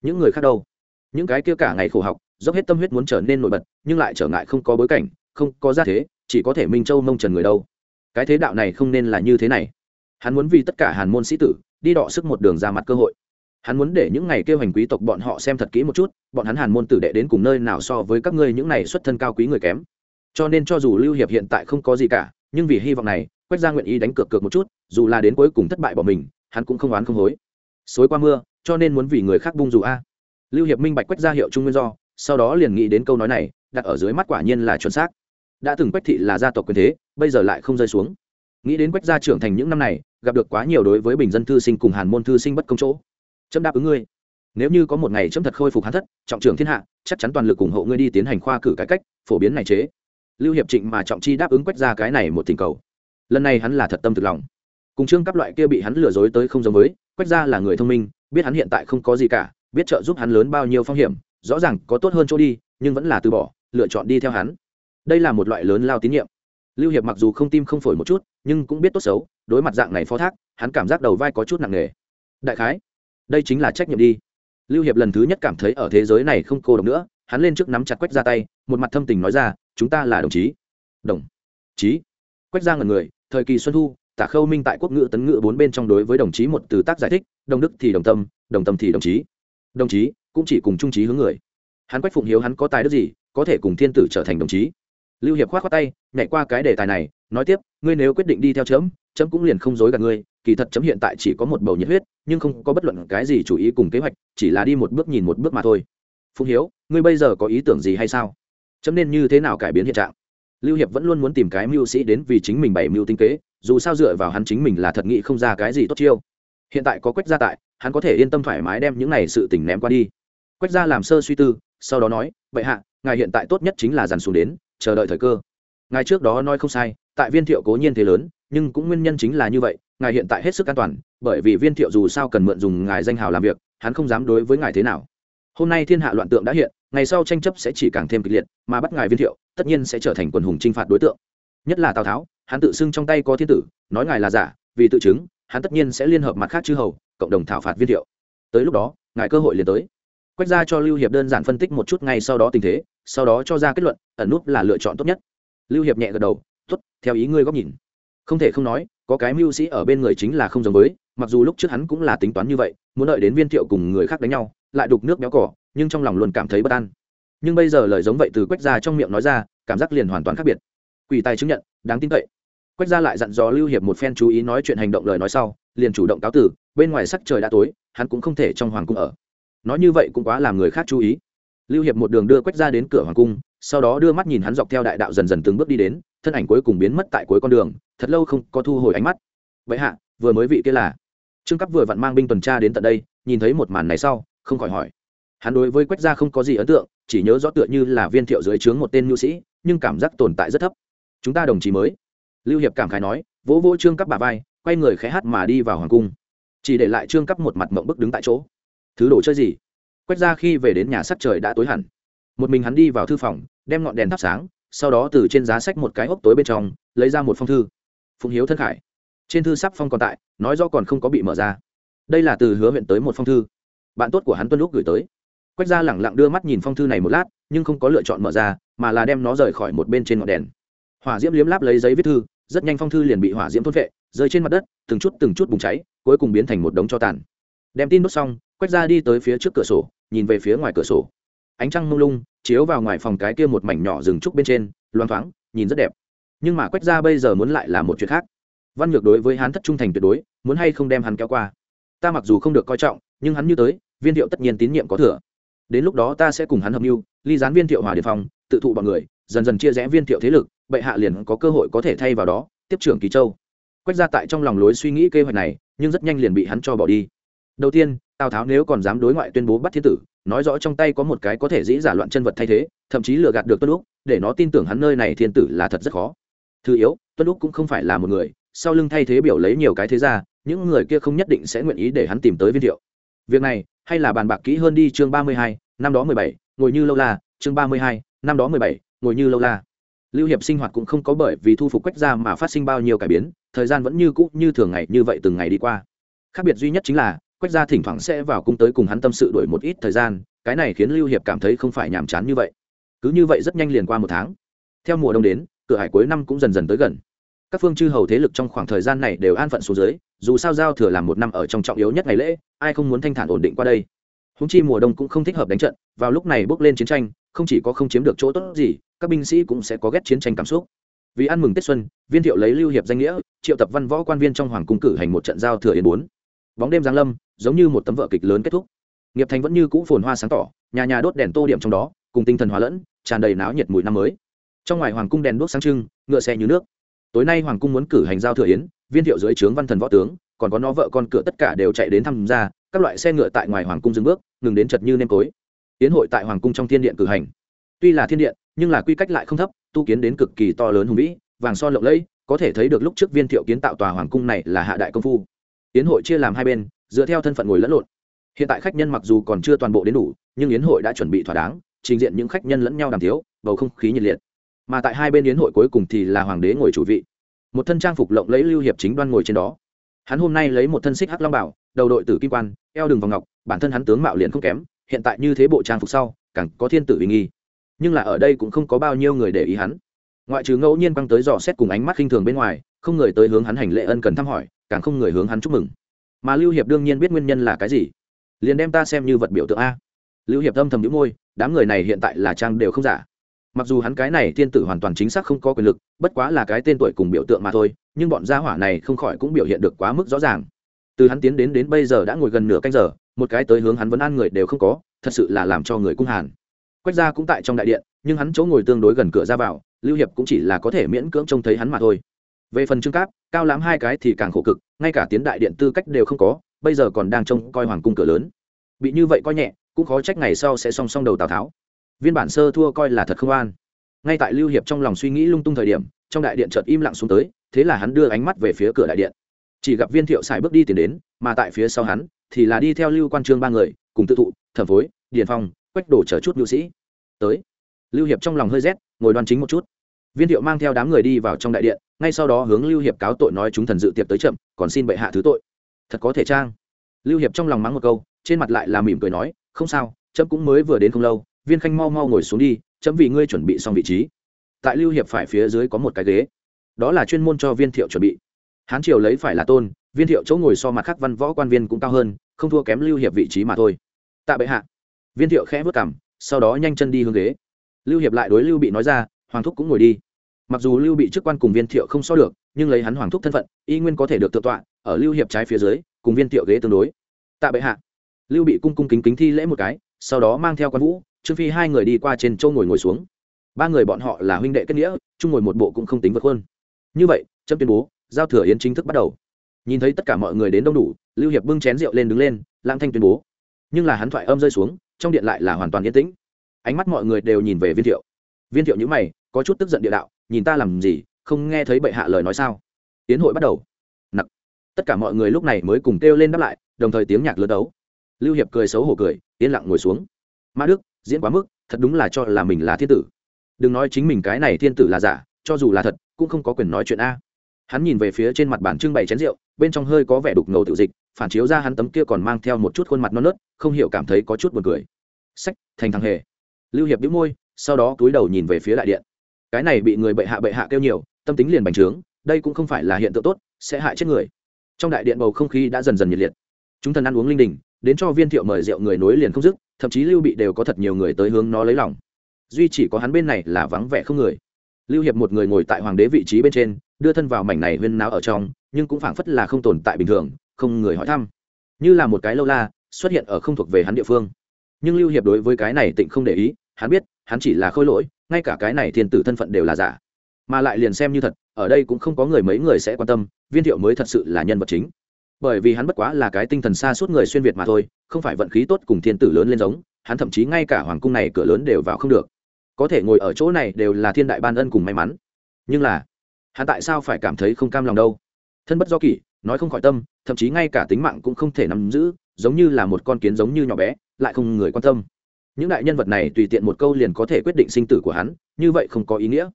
những người khác đâu? Những cái kia cả ngày khổ học, dốc hết tâm huyết muốn trở nên nổi bật, nhưng lại trở ngại không có bối cảnh, không có gia thế, chỉ có thể minh châu mông trần người đâu? Cái thế đạo này không nên là như thế này. Hắn muốn vì tất cả hàn môn sĩ tử, đi đọ sức một đường ra mặt cơ hội hắn muốn để những ngày kêu hành quý tộc bọn họ xem thật kỹ một chút, bọn hắn hàn môn tử đệ đến cùng nơi nào so với các ngươi những này xuất thân cao quý người kém. Cho nên cho dù lưu hiệp hiện tại không có gì cả, nhưng vì hy vọng này, quách gia nguyện ý đánh cược cược một chút, dù là đến cuối cùng thất bại bỏ mình, hắn cũng không oán không hối. Xối qua mưa, cho nên muốn vì người khác bung dù a. Lưu hiệp minh bạch quách gia hiệu trung nguyên do, sau đó liền nghĩ đến câu nói này, đặt ở dưới mắt quả nhiên là chuẩn xác. Đã từng quách thị là gia tộc quyền thế, bây giờ lại không rơi xuống. Nghĩ đến quách gia trưởng thành những năm này, gặp được quá nhiều đối với bình dân thư sinh cùng hàn môn thư sinh bất công chỗ chấm đáp ứng ngươi. Nếu như có một ngày chấm thật khôi phục hắn thất, trọng trưởng thiên hạ, chắc chắn toàn lực ủng hộ ngươi đi tiến hành khoa cử cải cách, phổ biến này chế. Lưu hiệp trịnh mà trọng chi đáp ứng quách ra cái này một tình cầu. Lần này hắn là thật tâm thực lòng. Cùng trương các loại kia bị hắn lừa dối tới không giống với quách ra là người thông minh, biết hắn hiện tại không có gì cả, biết trợ giúp hắn lớn bao nhiêu phong hiểm, rõ ràng có tốt hơn chỗ đi, nhưng vẫn là từ bỏ, lựa chọn đi theo hắn. Đây là một loại lớn lao tín nhiệm. Lưu hiệp mặc dù không tim không phổi một chút, nhưng cũng biết tốt xấu, đối mặt dạng này phó thác, hắn cảm giác đầu vai có chút nặng nề. Đại khái đây chính là trách nhiệm đi. Lưu hiệp lần thứ nhất cảm thấy ở thế giới này không cô độc nữa, hắn lên trước nắm chặt quách ra tay, một mặt thâm tình nói ra, chúng ta là đồng chí. Đồng chí? Quách ra ngần người, thời kỳ xuân thu, tả khâu minh tại quốc ngữ tấn ngữ bốn bên trong đối với đồng chí một từ tác giải thích, đồng đức thì đồng tâm đồng tâm thì đồng chí. Đồng chí? Cũng chỉ cùng trung trí hướng người. Hắn quách phụng hiếu hắn có tài đức gì, có thể cùng thiên tử trở thành đồng chí? Lưu hiệp khoát khoát tay, nhảy qua cái đề tài này, nói tiếp, ngươi nếu quyết định đi theo chấm chấm cũng liền không dối gạt ngươi kỳ thật chấm hiện tại chỉ có một bầu nhiệt huyết, nhưng không có bất luận cái gì chủ ý cùng kế hoạch, chỉ là đi một bước nhìn một bước mà thôi. Phụng hiếu, ngươi bây giờ có ý tưởng gì hay sao? Chấm nên như thế nào cải biến hiện trạng? Lưu hiệp vẫn luôn muốn tìm cái mưu sĩ đến vì chính mình bày mưu tinh kế, dù sao dựa vào hắn chính mình là thật nghĩ không ra cái gì tốt chiêu. Hiện tại có quách gia tại, hắn có thể yên tâm thoải mái đem những này sự tình ném qua đi. Quách gia làm sơ suy tư, sau đó nói, vậy hạ, ngài hiện tại tốt nhất chính là dàn xuống đến, chờ đợi thời cơ. Ngài trước đó nói không sai, tại viên thiệu cố nhiên thế lớn nhưng cũng nguyên nhân chính là như vậy, ngài hiện tại hết sức an toàn, bởi vì viên thiệu dù sao cần mượn dùng ngài danh hào làm việc, hắn không dám đối với ngài thế nào. Hôm nay thiên hạ loạn tượng đã hiện, ngày sau tranh chấp sẽ chỉ càng thêm kịch liệt, mà bắt ngài viên thiệu, tất nhiên sẽ trở thành quần hùng t r i n h phạt đối tượng. Nhất là tào tháo, hắn tự xưng trong tay có thiên tử, nói ngài là giả, vì tự chứng, hắn tất nhiên sẽ liên hợp mặt khác chư hầu, cộng đồng thảo phạt viên thiệu. Tới lúc đó, ngài cơ hội liền tới. Quách ra cho lưu hiệp đơn giản phân tích một chút ngay sau đó tình thế, sau đó cho ra kết luận, ẩn nút là lựa chọn tốt nhất. Lưu hiệp nhẹ gật đầu t ố t theo ý ngươi góc nhìn không thể không nói, có cái mưu sĩ ở bên người chính là không giống với, mặc dù lúc trước hắn cũng là tính toán như vậy, muốn đợi đến viên thiệu cùng người khác đánh nhau, lại đục nước béo cỏ, nhưng trong lòng luôn cảm thấy bất an. Nhưng bây giờ lời giống vậy từ quách gia trong miệng nói ra, cảm giác liền hoàn toàn khác biệt. Quỷ tài chứng nhận, đáng tin cậy. Quách gia lại dặn dò lưu hiệp một phen chú ý nói chuyện hành động lời nói sau, liền chủ động cáo tử, bên ngoài sắc trời đã tối, hắn cũng không thể trong hoàng cung ở. Nói như vậy cũng quá làm người khác chú ý. Lưu hiệp một đường đưa quách gia đến cửa hoàng cung, sau đó đưa mắt nhìn hắn dọc theo đại đạo dần dần từng bước đi đến, thân ảnh cuối cùng biến mất tại cuối con đường thật lâu không có thu hồi ánh mắt. Vậy hạ, vừa mới vị kia là? Trương cấp vừa vặn mang binh tuần tra đến tận đây, nhìn thấy một màn này sau, không khỏi hỏi. Hắn đối với quách gia không có gì ấn tượng, chỉ nhớ rõ tựa như là viên thiệu dưới trướng một tên nhu sĩ, nhưng cảm giác tồn tại rất thấp. Chúng ta đồng chí mới. Lưu hiệp cảm khái nói, vỗ vỗ trương cấp bà vai, quay người khẽ hát mà đi vào hoàng cung. Chỉ để lại trương cấp một mặt mộng bức đứng tại chỗ. Thứ đồ chơi gì? Quách ra khi về đến nhà sắt trời đã tối hẳn. Một mình hắn đi vào thư phòng, đem ngọn đèn thắp sáng, sau đó từ trên giá sách một cái ốc tối bên trong, lấy ra một phong thư phụng hiếu thân khải. Trên thư sắp phong còn tại, nói do còn không có bị mở ra. Đây là từ hứa huyện tới một phong thư. Bạn tốt của hắn tuân lúc gửi tới. Quách ra lẳng lặng đưa mắt nhìn phong thư này một lát, nhưng không có lựa chọn mở ra, mà là đem nó rời khỏi một bên trên ngọn đèn. Hỏa diễm liếm láp lấy giấy viết thư, rất nhanh phong thư liền bị hỏa diễm thôn vệ rơi trên mặt đất, từng chút từng chút bùng cháy, cuối cùng biến thành một đống cho tàn. Đem tin đốt xong, quách ra đi tới phía trước cửa sổ, nhìn về phía ngoài cửa sổ. Ánh trăng mông lung, chiếu vào ngoài phòng cái kia một mảnh nhỏ rừng trúc bên trên, loang thoáng, nhìn rất đẹp nhưng mà quách gia bây giờ muốn lại là một chuyện khác. Văn nhược đối với hắn thất trung thành tuyệt đối, muốn hay không đem hắn kéo qua? Ta mặc dù không được coi trọng, nhưng hắn như tới, viên thiệu tất nhiên tín nhiệm có thừa. Đến lúc đó ta sẽ cùng hắn hợp mưu, ly gián viên thiệu hòa điệp phòng tự thụ bọn người, dần dần chia rẽ viên thiệu thế lực, bệ hạ liền có cơ hội có thể thay vào đó, tiếp trưởng kỳ châu. Quách ra tại trong lòng lối suy nghĩ kế hoạch này, nhưng rất nhanh liền bị hắn cho bỏ đi. Đầu tiên, tào tháo nếu còn dám đối ngoại tuyên bố bắt thiên tử, nói rõ trong tay có một cái có thể dĩ giả loạn chân vật thay thế, thậm chí lừa gạt được tuân lúc để nó tin tưởng hắn nơi này thiên tử là thật rất khó thứ yếu, tuân lúc cũng không phải là một người, sau lưng thay thế biểu lấy nhiều cái thế ra những người kia không nhất định sẽ nguyện ý để hắn tìm tới viên thiệu. Việc này, hay là bàn bạc kỹ hơn đi chương ba mươi hai, năm đó mười bảy, ngồi như lâu la, chương ba mươi hai, năm đó mười bảy, ngồi như lâu la. Lưu hiệp sinh hoạt cũng không có bởi vì thu phục quách ra mà phát sinh bao nhiêu cải biến, thời gian vẫn như cũ như thường ngày như vậy từng ngày đi qua. Khác biệt duy nhất chính là, quách gia thỉnh thoảng sẽ vào cung tới cùng hắn tâm sự đổi một ít thời gian, cái này khiến lưu hiệp cảm thấy không phải nhàm chán như vậy. Cứ như vậy rất nhanh liền qua một tháng. Theo mùa đông đến cửa hải cuối năm cũng dần dần tới gần. Các phương chư hầu thế lực trong khoảng thời gian này đều an phận xuống dưới, dù sao giao thừa làm một năm ở trong trọng yếu nhất ngày lễ, ai không muốn thanh thản ổn định qua đây. Húng chi mùa đông cũng không thích hợp đánh trận, vào lúc này bước lên chiến tranh, không chỉ có không chiếm được chỗ tốt gì, các binh sĩ cũng sẽ có ghét chiến tranh cảm xúc. Vì ăn mừng tết xuân, viên thiệu lấy lưu hiệp danh nghĩa, triệu tập văn võ quan viên trong hoàng cung cử hành một trận giao thừa yến bốn. Bóng đêm giáng lâm, giống như một tấm vợ kịch lớn kết thúc. Nghiệp thành vẫn như cũ phồn hoa sáng tỏ, nhà nhà đốt đèn tô điểm trong đó, cùng tinh thần hóa lẫn, tràn đầy náo nhiệt mùi năm mới trong ngoài hoàng cung đèn đuốc sáng trưng, ngựa xe như nước. Tối nay hoàng cung muốn cử hành giao thừa yến, viên thiệu dưới trướng văn thần võ tướng, còn có nó vợ con cửa tất cả đều chạy đến tham gia, các loại xe ngựa tại ngoài hoàng cung dừng bước, ngừng đến chật như nêm tối yến hội tại hoàng cung trong thiên điện cử hành. Tuy là thiên điện, nhưng là quy cách lại không thấp, tu kiến đến cực kỳ to lớn hùng vĩ, vàng son lộng lẫy, có thể thấy được lúc trước viên thiệu kiến tạo tòa hoàng cung này là hạ đại công phu. Yến hội chia làm hai bên, dựa theo thân phận ngồi lẫn lộn. Hiện tại khách nhân mặc dù còn chưa toàn bộ đến đủ, nhưng yến hội đã chuẩn bị thỏa đáng, trình diện những khách nhân lẫn nhau đàm thiếu bầu không khí nhiệt liệt mà tại hai bên yến hội cuối cùng thì là hoàng đế ngồi chủ vị. Một thân trang phục lộng lấy lưu hiệp chính đoan ngồi trên đó. Hắn hôm nay lấy một thân xích hắc long bảo, đầu đội tử kim quan, eo đường vòng ngọc, bản thân hắn tướng mạo liền không kém, hiện tại như thế bộ trang phục sau, càng có thiên tử uy nghi. Nhưng là ở đây cũng không có bao nhiêu người để ý hắn. Ngoại trừ ngẫu nhiên băng tới dò xét cùng ánh mắt khinh thường bên ngoài, không người tới hướng hắn hành lễ ân cần thăm hỏi, càng không người hướng hắn chúc mừng. Mà lưu hiệp đương nhiên biết nguyên nhân là cái gì. Liền đem ta xem như vật biểu tượng a. Lưu hiệp âm thầm nhíu môi, đám người này hiện tại là trang đều không giả mặc dù hắn cái này thiên tử hoàn toàn chính xác không có quyền lực, bất quá là cái tên tuổi cùng biểu tượng mà thôi, nhưng bọn gia hỏa này không khỏi cũng biểu hiện được quá mức rõ ràng. Từ hắn tiến đến đến bây giờ đã ngồi gần nửa canh giờ, một cái tới hướng hắn vẫn ăn người đều không có, thật sự là làm cho người cung hàn. Quách gia cũng tại trong đại điện, nhưng hắn chỗ ngồi tương đối gần cửa ra vào, lưu hiệp cũng chỉ là có thể miễn cưỡng trông thấy hắn mà thôi. Về phần trương cáp, cao lắm hai cái thì càng khổ cực, ngay cả tiến đại điện tư cách đều không có, bây giờ còn đang trông coi hoàng cung cửa lớn. Bị như vậy coi nhẹ, cũng khó trách ngày sau sẽ song song đầu tào tháo viên bản sơ thua coi là thật không an. Ngay tại lưu hiệp trong lòng suy nghĩ lung tung thời điểm, trong đại điện chợt im lặng xuống tới, thế là hắn đưa ánh mắt về phía cửa đại điện. Chỉ gặp viên thiệu xài bước đi tiến đến, mà tại phía sau hắn thì là đi theo lưu quan trương ba người, cùng tự thụ, thẩm phối, điền phong, quách đổ chờ chút nhu sĩ. Tới. Lưu hiệp trong lòng hơi rét, ngồi đoan chính một chút. Viên thiệu mang theo đám người đi vào trong đại điện, ngay sau đó hướng lưu hiệp cáo tội nói chúng thần dự tiệc tới chậm, còn xin bệ hạ thứ tội. Thật có thể trang lưu hiệp trong lòng mắng một câu, trên mặt lại là mỉm cười nói, không sao trẫm cũng mới vừa đến không lâu viên khanh mau mau ngồi xuống đi, chấm vì ngươi chuẩn bị xong vị trí. Tại lưu hiệp phải phía dưới có một cái ghế. Đó là chuyên môn cho viên thiệu chuẩn bị. Hán triều lấy phải là tôn, viên thiệu chỗ ngồi so mặt khác văn võ quan viên cũng cao hơn, không thua kém lưu hiệp vị trí mà thôi. Tạ bệ hạ. Viên thiệu khẽ vất cảm sau đó nhanh chân đi hướng ghế. Lưu hiệp lại đối lưu bị nói ra, hoàng thúc cũng ngồi đi. Mặc dù lưu bị chức quan cùng viên thiệu không so được, nhưng lấy hắn hoàng thúc thân phận, y nguyên có thể được tự tọa, ở lưu hiệp trái phía dưới, cùng viên thiệu ghế tương đối. Tạ bệ hạ. Lưu bị cung cung kính kính thi lễ một cái, sau đó mang theo quan vũ trương phi hai người đi qua trên châu ngồi ngồi xuống. Ba người bọn họ là huynh đệ kết nghĩa, chung ngồi một bộ cũng không tính vượt hơn như vậy, trâm tuyên bố, giao thừa yến chính thức bắt đầu. Nhìn thấy tất cả mọi người đến đông đủ, lưu hiệp bưng chén rượu lên đứng lên lang thanh tuyên bố. Nhưng là hắn thoại âm rơi xuống, trong điện lại là hoàn toàn yên tĩnh. Ánh mắt mọi người đều nhìn về viên thiệu. Viên thiệu nhữ mày, có chút tức giận địa đạo, nhìn ta làm gì, không nghe thấy bệ hạ lời nói sao? Yến hội bắt đầu. Nặc. Tất cả mọi người lúc này mới cùng kêu lên đáp lại, đồng thời tiếng nhạc lớn đấu. Lưu hiệp cười xấu hổ cười, yên lặng ngồi xuống mã đức, diễn quá mức, thật đúng là cho là mình là thiên tử. Đừng nói chính mình cái này thiên tử là giả, cho dù là thật, cũng không có quyền nói chuyện a. Hắn nhìn về phía trên mặt bàn trưng bày chén rượu, bên trong hơi có vẻ đục ngầu tự dịch, phản chiếu ra hắn tấm kia còn mang theo một chút khuôn mặt non nớt, không hiểu cảm thấy có chút buồn cười. Sách, thành thằng hề. Lưu hiệp đĩu môi, sau đó túi đầu nhìn về phía đại điện. Cái này bị người bệ hạ bệ hạ kêu nhiều, tâm tính liền bành trướng, đây cũng không phải là hiện tượng tốt, sẽ hại chết người. Trong đại điện bầu không khí đã dần dần nhiệt liệt. Chúng thần ăn uống linh đình đến cho viên thiệu mời rượu người nối liền không dứt, thậm chí lưu bị đều có thật nhiều người tới hướng nó lấy lòng. Duy chỉ có hắn bên này là vắng vẻ không người. Lưu hiệp một người ngồi tại hoàng đế vị trí bên trên, đưa thân vào mảnh này huyên náo ở trong, nhưng cũng phảng phất là không tồn tại bình thường, không người hỏi thăm. Như là một cái lâu la, xuất hiện ở không thuộc về hắn địa phương. Nhưng lưu hiệp đối với cái này tịnh không để ý, hắn biết, hắn chỉ là khôi lỗi, ngay cả cái này thiên tử thân phận đều là giả. Mà lại liền xem như thật, ở đây cũng không có người mấy người sẽ quan tâm, viên thiệu mới thật sự là nhân vật chính bởi vì hắn bất quá là cái tinh thần xa suốt người xuyên việt mà thôi, không phải vận khí tốt cùng thiên tử lớn lên giống, hắn thậm chí ngay cả hoàng cung này cửa lớn đều vào không được. Có thể ngồi ở chỗ này đều là thiên đại ban ân cùng may mắn. Nhưng là, hắn tại sao phải cảm thấy không cam lòng đâu? Thân bất do kỷ, nói không khỏi tâm, thậm chí ngay cả tính mạng cũng không thể nắm giữ, giống như là một con kiến giống như nhỏ bé, lại không người quan tâm. Những đại nhân vật này tùy tiện một câu liền có thể quyết định sinh tử của hắn, như vậy không có ý nghĩa.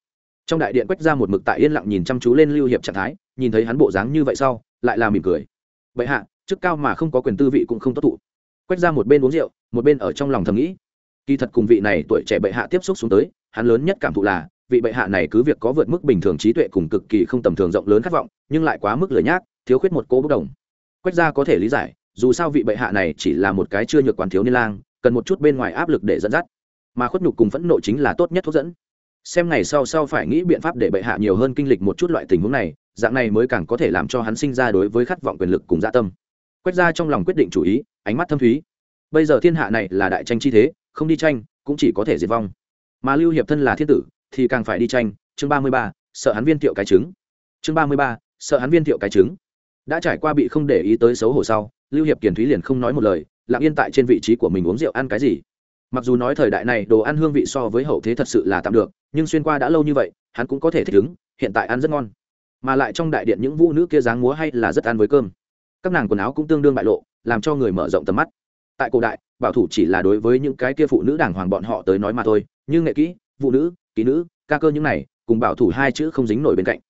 Trong đại điện quách ra một mực tại yên lặng nhìn chăm chú lên lưu hiệp trạng thái, nhìn thấy hắn bộ dáng như vậy sau, lại là mỉm cười bệ hạ, chức cao mà không có quyền tư vị cũng không tốt thụ. Quách ra một bên uống rượu, một bên ở trong lòng thầm nghĩ. Kỳ thật cùng vị này tuổi trẻ bệ hạ tiếp xúc xuống tới, hắn lớn nhất cảm thụ là, vị bệ hạ này cứ việc có vượt mức bình thường trí tuệ cùng cực kỳ không tầm thường rộng lớn khát vọng, nhưng lại quá mức lười nhác, thiếu khuyết một cố bốc đồng. Quách ra có thể lý giải, dù sao vị bệ hạ này chỉ là một cái chưa nhược quán thiếu niên lang, cần một chút bên ngoài áp lực để dẫn dắt. Mà khuất nhục cùng phẫn nộ chính là tốt nhất thuốc dẫn xem ngày sau sau phải nghĩ biện pháp để bệ hạ nhiều hơn kinh lịch một chút loại tình huống này, dạng này mới càng có thể làm cho hắn sinh ra đối với khát vọng quyền lực cùng dạ tâm. Quét ra trong lòng quyết định chủ ý, ánh mắt thâm thúy. Bây giờ thiên hạ này là đại tranh chi thế, không đi tranh, cũng chỉ có thể diệt vong. Mà lưu hiệp thân là thiên tử, thì càng phải đi tranh. Chương ba mươi ba, sợ hắn viên thiệu cái trứng. Chương ba mươi ba, sợ hắn viên thiệu cái trứng. Đã trải qua bị không để ý tới xấu hổ sau, lưu hiệp kiền thúy liền không nói một lời, lặng yên tại trên vị trí của mình uống rượu ăn cái gì mặc dù nói thời đại này đồ ăn hương vị so với hậu thế thật sự là tạm được, nhưng xuyên qua đã lâu như vậy, hắn cũng có thể thích ứng, hiện tại ăn rất ngon. Mà lại trong đại điện những vũ nữ kia dáng múa hay là rất ăn với cơm. Các nàng quần áo cũng tương đương bại lộ, làm cho người mở rộng tầm mắt. Tại cổ đại, bảo thủ chỉ là đối với những cái kia phụ nữ đàng hoàng bọn họ tới nói mà thôi như nghệ kỹ phụ nữ, kỹ nữ, ca cơ những này, cùng bảo thủ hai chữ không dính nổi bên cạnh.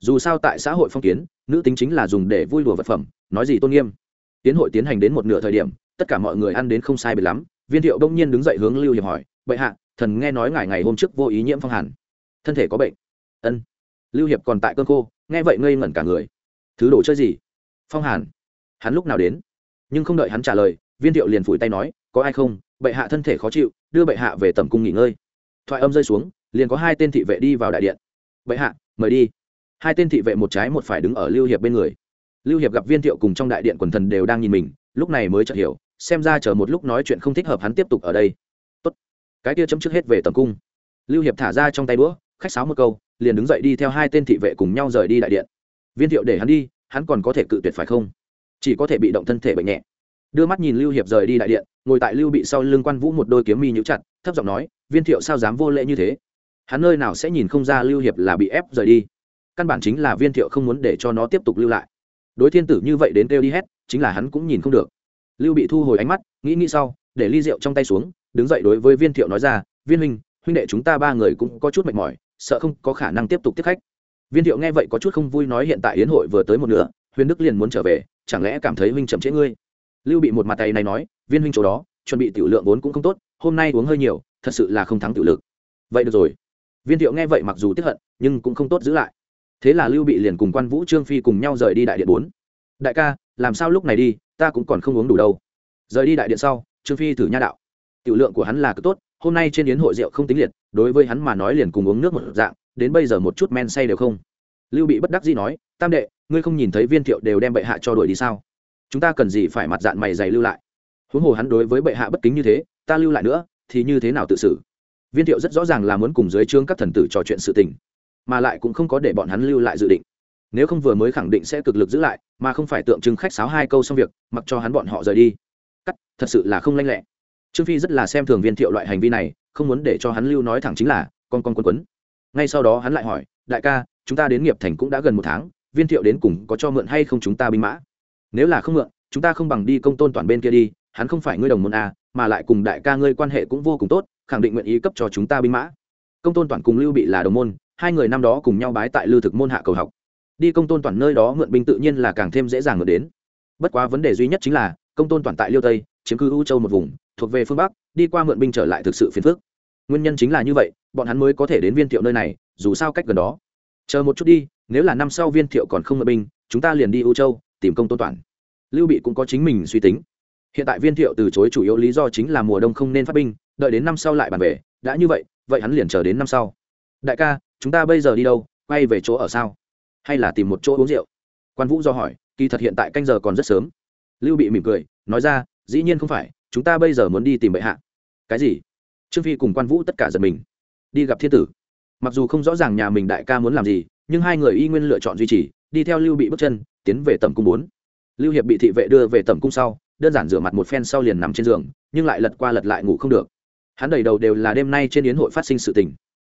Dù sao tại xã hội phong kiến, nữ tính chính là dùng để vui đùa vật phẩm, nói gì tôn nghiêm. Tiến hội tiến hành đến một nửa thời điểm, tất cả mọi người ăn đến không sai biệt lắm viên thiệu đông nhiên đứng dậy hướng lưu hiệp hỏi, bệ hạ, thần nghe nói ngài ngày hôm trước vô ý nhiễm phong hàn. Thân thể có bệnh. Ân. Lưu hiệp còn tại cơn khô, nghe vậy ngây ngẩn cả người. Thứ đồ chơi gì? Phong hàn. Hắn lúc nào đến? Nhưng không đợi hắn trả lời, viên thiệu liền phủi tay nói, có ai không? Bệ hạ thân thể khó chịu, đưa bệ hạ về tầm cung nghỉ ngơi. Thoại âm rơi xuống, liền có hai tên thị vệ đi vào đại điện. Bệ hạ, mời đi. Hai tên thị vệ một trái một phải đứng ở lưu hiệp bên người. Lưu hiệp gặp viên thiệu cùng trong đại điện quần thần đều đang nhìn mình, lúc này mới chợt hiểu xem ra chờ một lúc nói chuyện không thích hợp hắn tiếp tục ở đây. Tốt. Cái kia chấm trước hết về tầm cung. Lưu hiệp thả ra trong tay đũa, khách sáo một câu, liền đứng dậy đi theo hai tên thị vệ cùng nhau rời đi đại điện. Viên thiệu để hắn đi, hắn còn có thể cự tuyệt phải không? Chỉ có thể bị động thân thể bệnh nhẹ. Đưa mắt nhìn lưu hiệp rời đi đại điện, ngồi tại lưu bị sau lưng quan vũ một đôi kiếm mi nhũ chặt, thấp giọng nói, viên thiệu sao dám vô lễ như thế? Hắn nơi nào sẽ nhìn không ra lưu hiệp là bị ép rời đi? Căn bản chính là viên thiệu không muốn để cho nó tiếp tục lưu lại. Đối thiên tử như vậy đến kêu đi hết, chính là hắn cũng nhìn không được lưu bị thu hồi ánh mắt, nghĩ nghĩ sau, để ly rượu trong tay xuống, đứng dậy đối với viên thiệu nói ra, viên huynh huynh đệ chúng ta ba người cũng có chút mệt mỏi, sợ không có khả năng tiếp tục tiếp khách. Viên thiệu nghe vậy có chút không vui nói, hiện tại yến hội vừa tới một nửa, huyền đức liền muốn trở về, chẳng lẽ cảm thấy huynh chậm trễ ngươi? Lưu bị một mặt tay này nói, viên huynh chỗ đó, chuẩn bị tiểu lượng vốn cũng không tốt, hôm nay uống hơi nhiều, thật sự là không thắng tiểu lực. Vậy được rồi. Viên thiệu nghe vậy mặc dù tiếp hận, nhưng cũng không tốt giữ lại. Thế là lưu bị liền cùng quan vũ, trương phi cùng nhau rời đi đại điện bốn. Đại ca, làm sao lúc này đi? Ta cũng còn không uống đủ đâu. Rời đi đại điện sau, trương phi thử nha đạo. Tiểu lượng của hắn là cực tốt, hôm nay trên yến hội rượu không tính liệt, đối với hắn mà nói liền cùng uống nước một dạng, đến bây giờ một chút men say đều không. Lưu bị bất đắc dĩ nói, tam đệ, ngươi không nhìn thấy viên thiệu đều đem bệ hạ cho đuổi đi sao? Chúng ta cần gì phải mặt dạng mày dày lưu lại? Huống hồ hắn đối với bệ hạ bất kính như thế, ta lưu lại nữa, thì như thế nào tự xử? Viên thiệu rất rõ ràng là muốn cùng dưới trương các thần tử trò chuyện sự tình, mà lại cũng không có để bọn hắn lưu lại dự định nếu không vừa mới khẳng định sẽ cực lực giữ lại, mà không phải tượng trưng khách sáo hai câu xong việc, mặc cho hắn bọn họ rời đi. Cắt, thật sự là không lanh lẹ. Trương phi rất là xem thường viên thiệu loại hành vi này, không muốn để cho hắn lưu nói thẳng chính là, con con quân quấn. Ngay sau đó hắn lại hỏi, đại ca, chúng ta đến nghiệp thành cũng đã gần một tháng, viên thiệu đến cùng có cho mượn hay không chúng ta binh mã? Nếu là không mượn, chúng ta không bằng đi công tôn toàn bên kia đi, hắn không phải ngươi đồng môn a mà lại cùng đại ca ngươi quan hệ cũng vô cùng tốt, khẳng định nguyện ý cấp cho chúng ta binh mã. Công tôn toàn cùng lưu bị là đồng môn, hai người năm đó cùng nhau bái tại lưu thực môn hạ cầu học đi công tôn toàn nơi đó mượn binh tự nhiên là càng thêm dễ dàng ngược đến. Bất quá vấn đề duy nhất chính là, công tôn toàn tại liêu tây, chiếm cứ u châu một vùng, thuộc về phương bắc, đi qua mượn binh trở lại thực sự phiền phức. Nguyên nhân chính là như vậy, bọn hắn mới có thể đến viên thiệu nơi này, dù sao cách gần đó. Chờ một chút đi, nếu là năm sau viên thiệu còn không mượn binh, chúng ta liền đi u châu, tìm công tôn toàn. Lưu bị cũng có chính mình suy tính. Hiện tại viên thiệu từ chối chủ yếu lý do chính là mùa đông không nên phát binh, đợi đến năm sau lại bàn về, đã như vậy vậy hắn liền chờ đến năm sau. Đại ca, chúng ta bây giờ đi đâu, quay về chỗ ở sao? Hay là tìm một chỗ uống rượu? Quan vũ do hỏi, kỳ thật hiện tại canh giờ còn rất sớm. Lưu bị mỉm cười, nói ra, dĩ nhiên không phải, chúng ta bây giờ muốn đi tìm bệ hạ. Cái gì? Trương phi cùng quan vũ tất cả giật mình. Đi gặp thiên tử. Mặc dù không rõ ràng nhà mình đại ca muốn làm gì, nhưng hai người y nguyên lựa chọn duy trì, đi theo lưu bị bước chân, tiến về tầm cung bốn. Lưu hiệp bị thị vệ đưa về tầm cung sau, đơn giản rửa mặt một phen sau liền nằm trên giường, nhưng lại lật qua lật lại ngủ không được. Hắn đầy đầu đều là đêm nay trên yến hội phát sinh sự tình.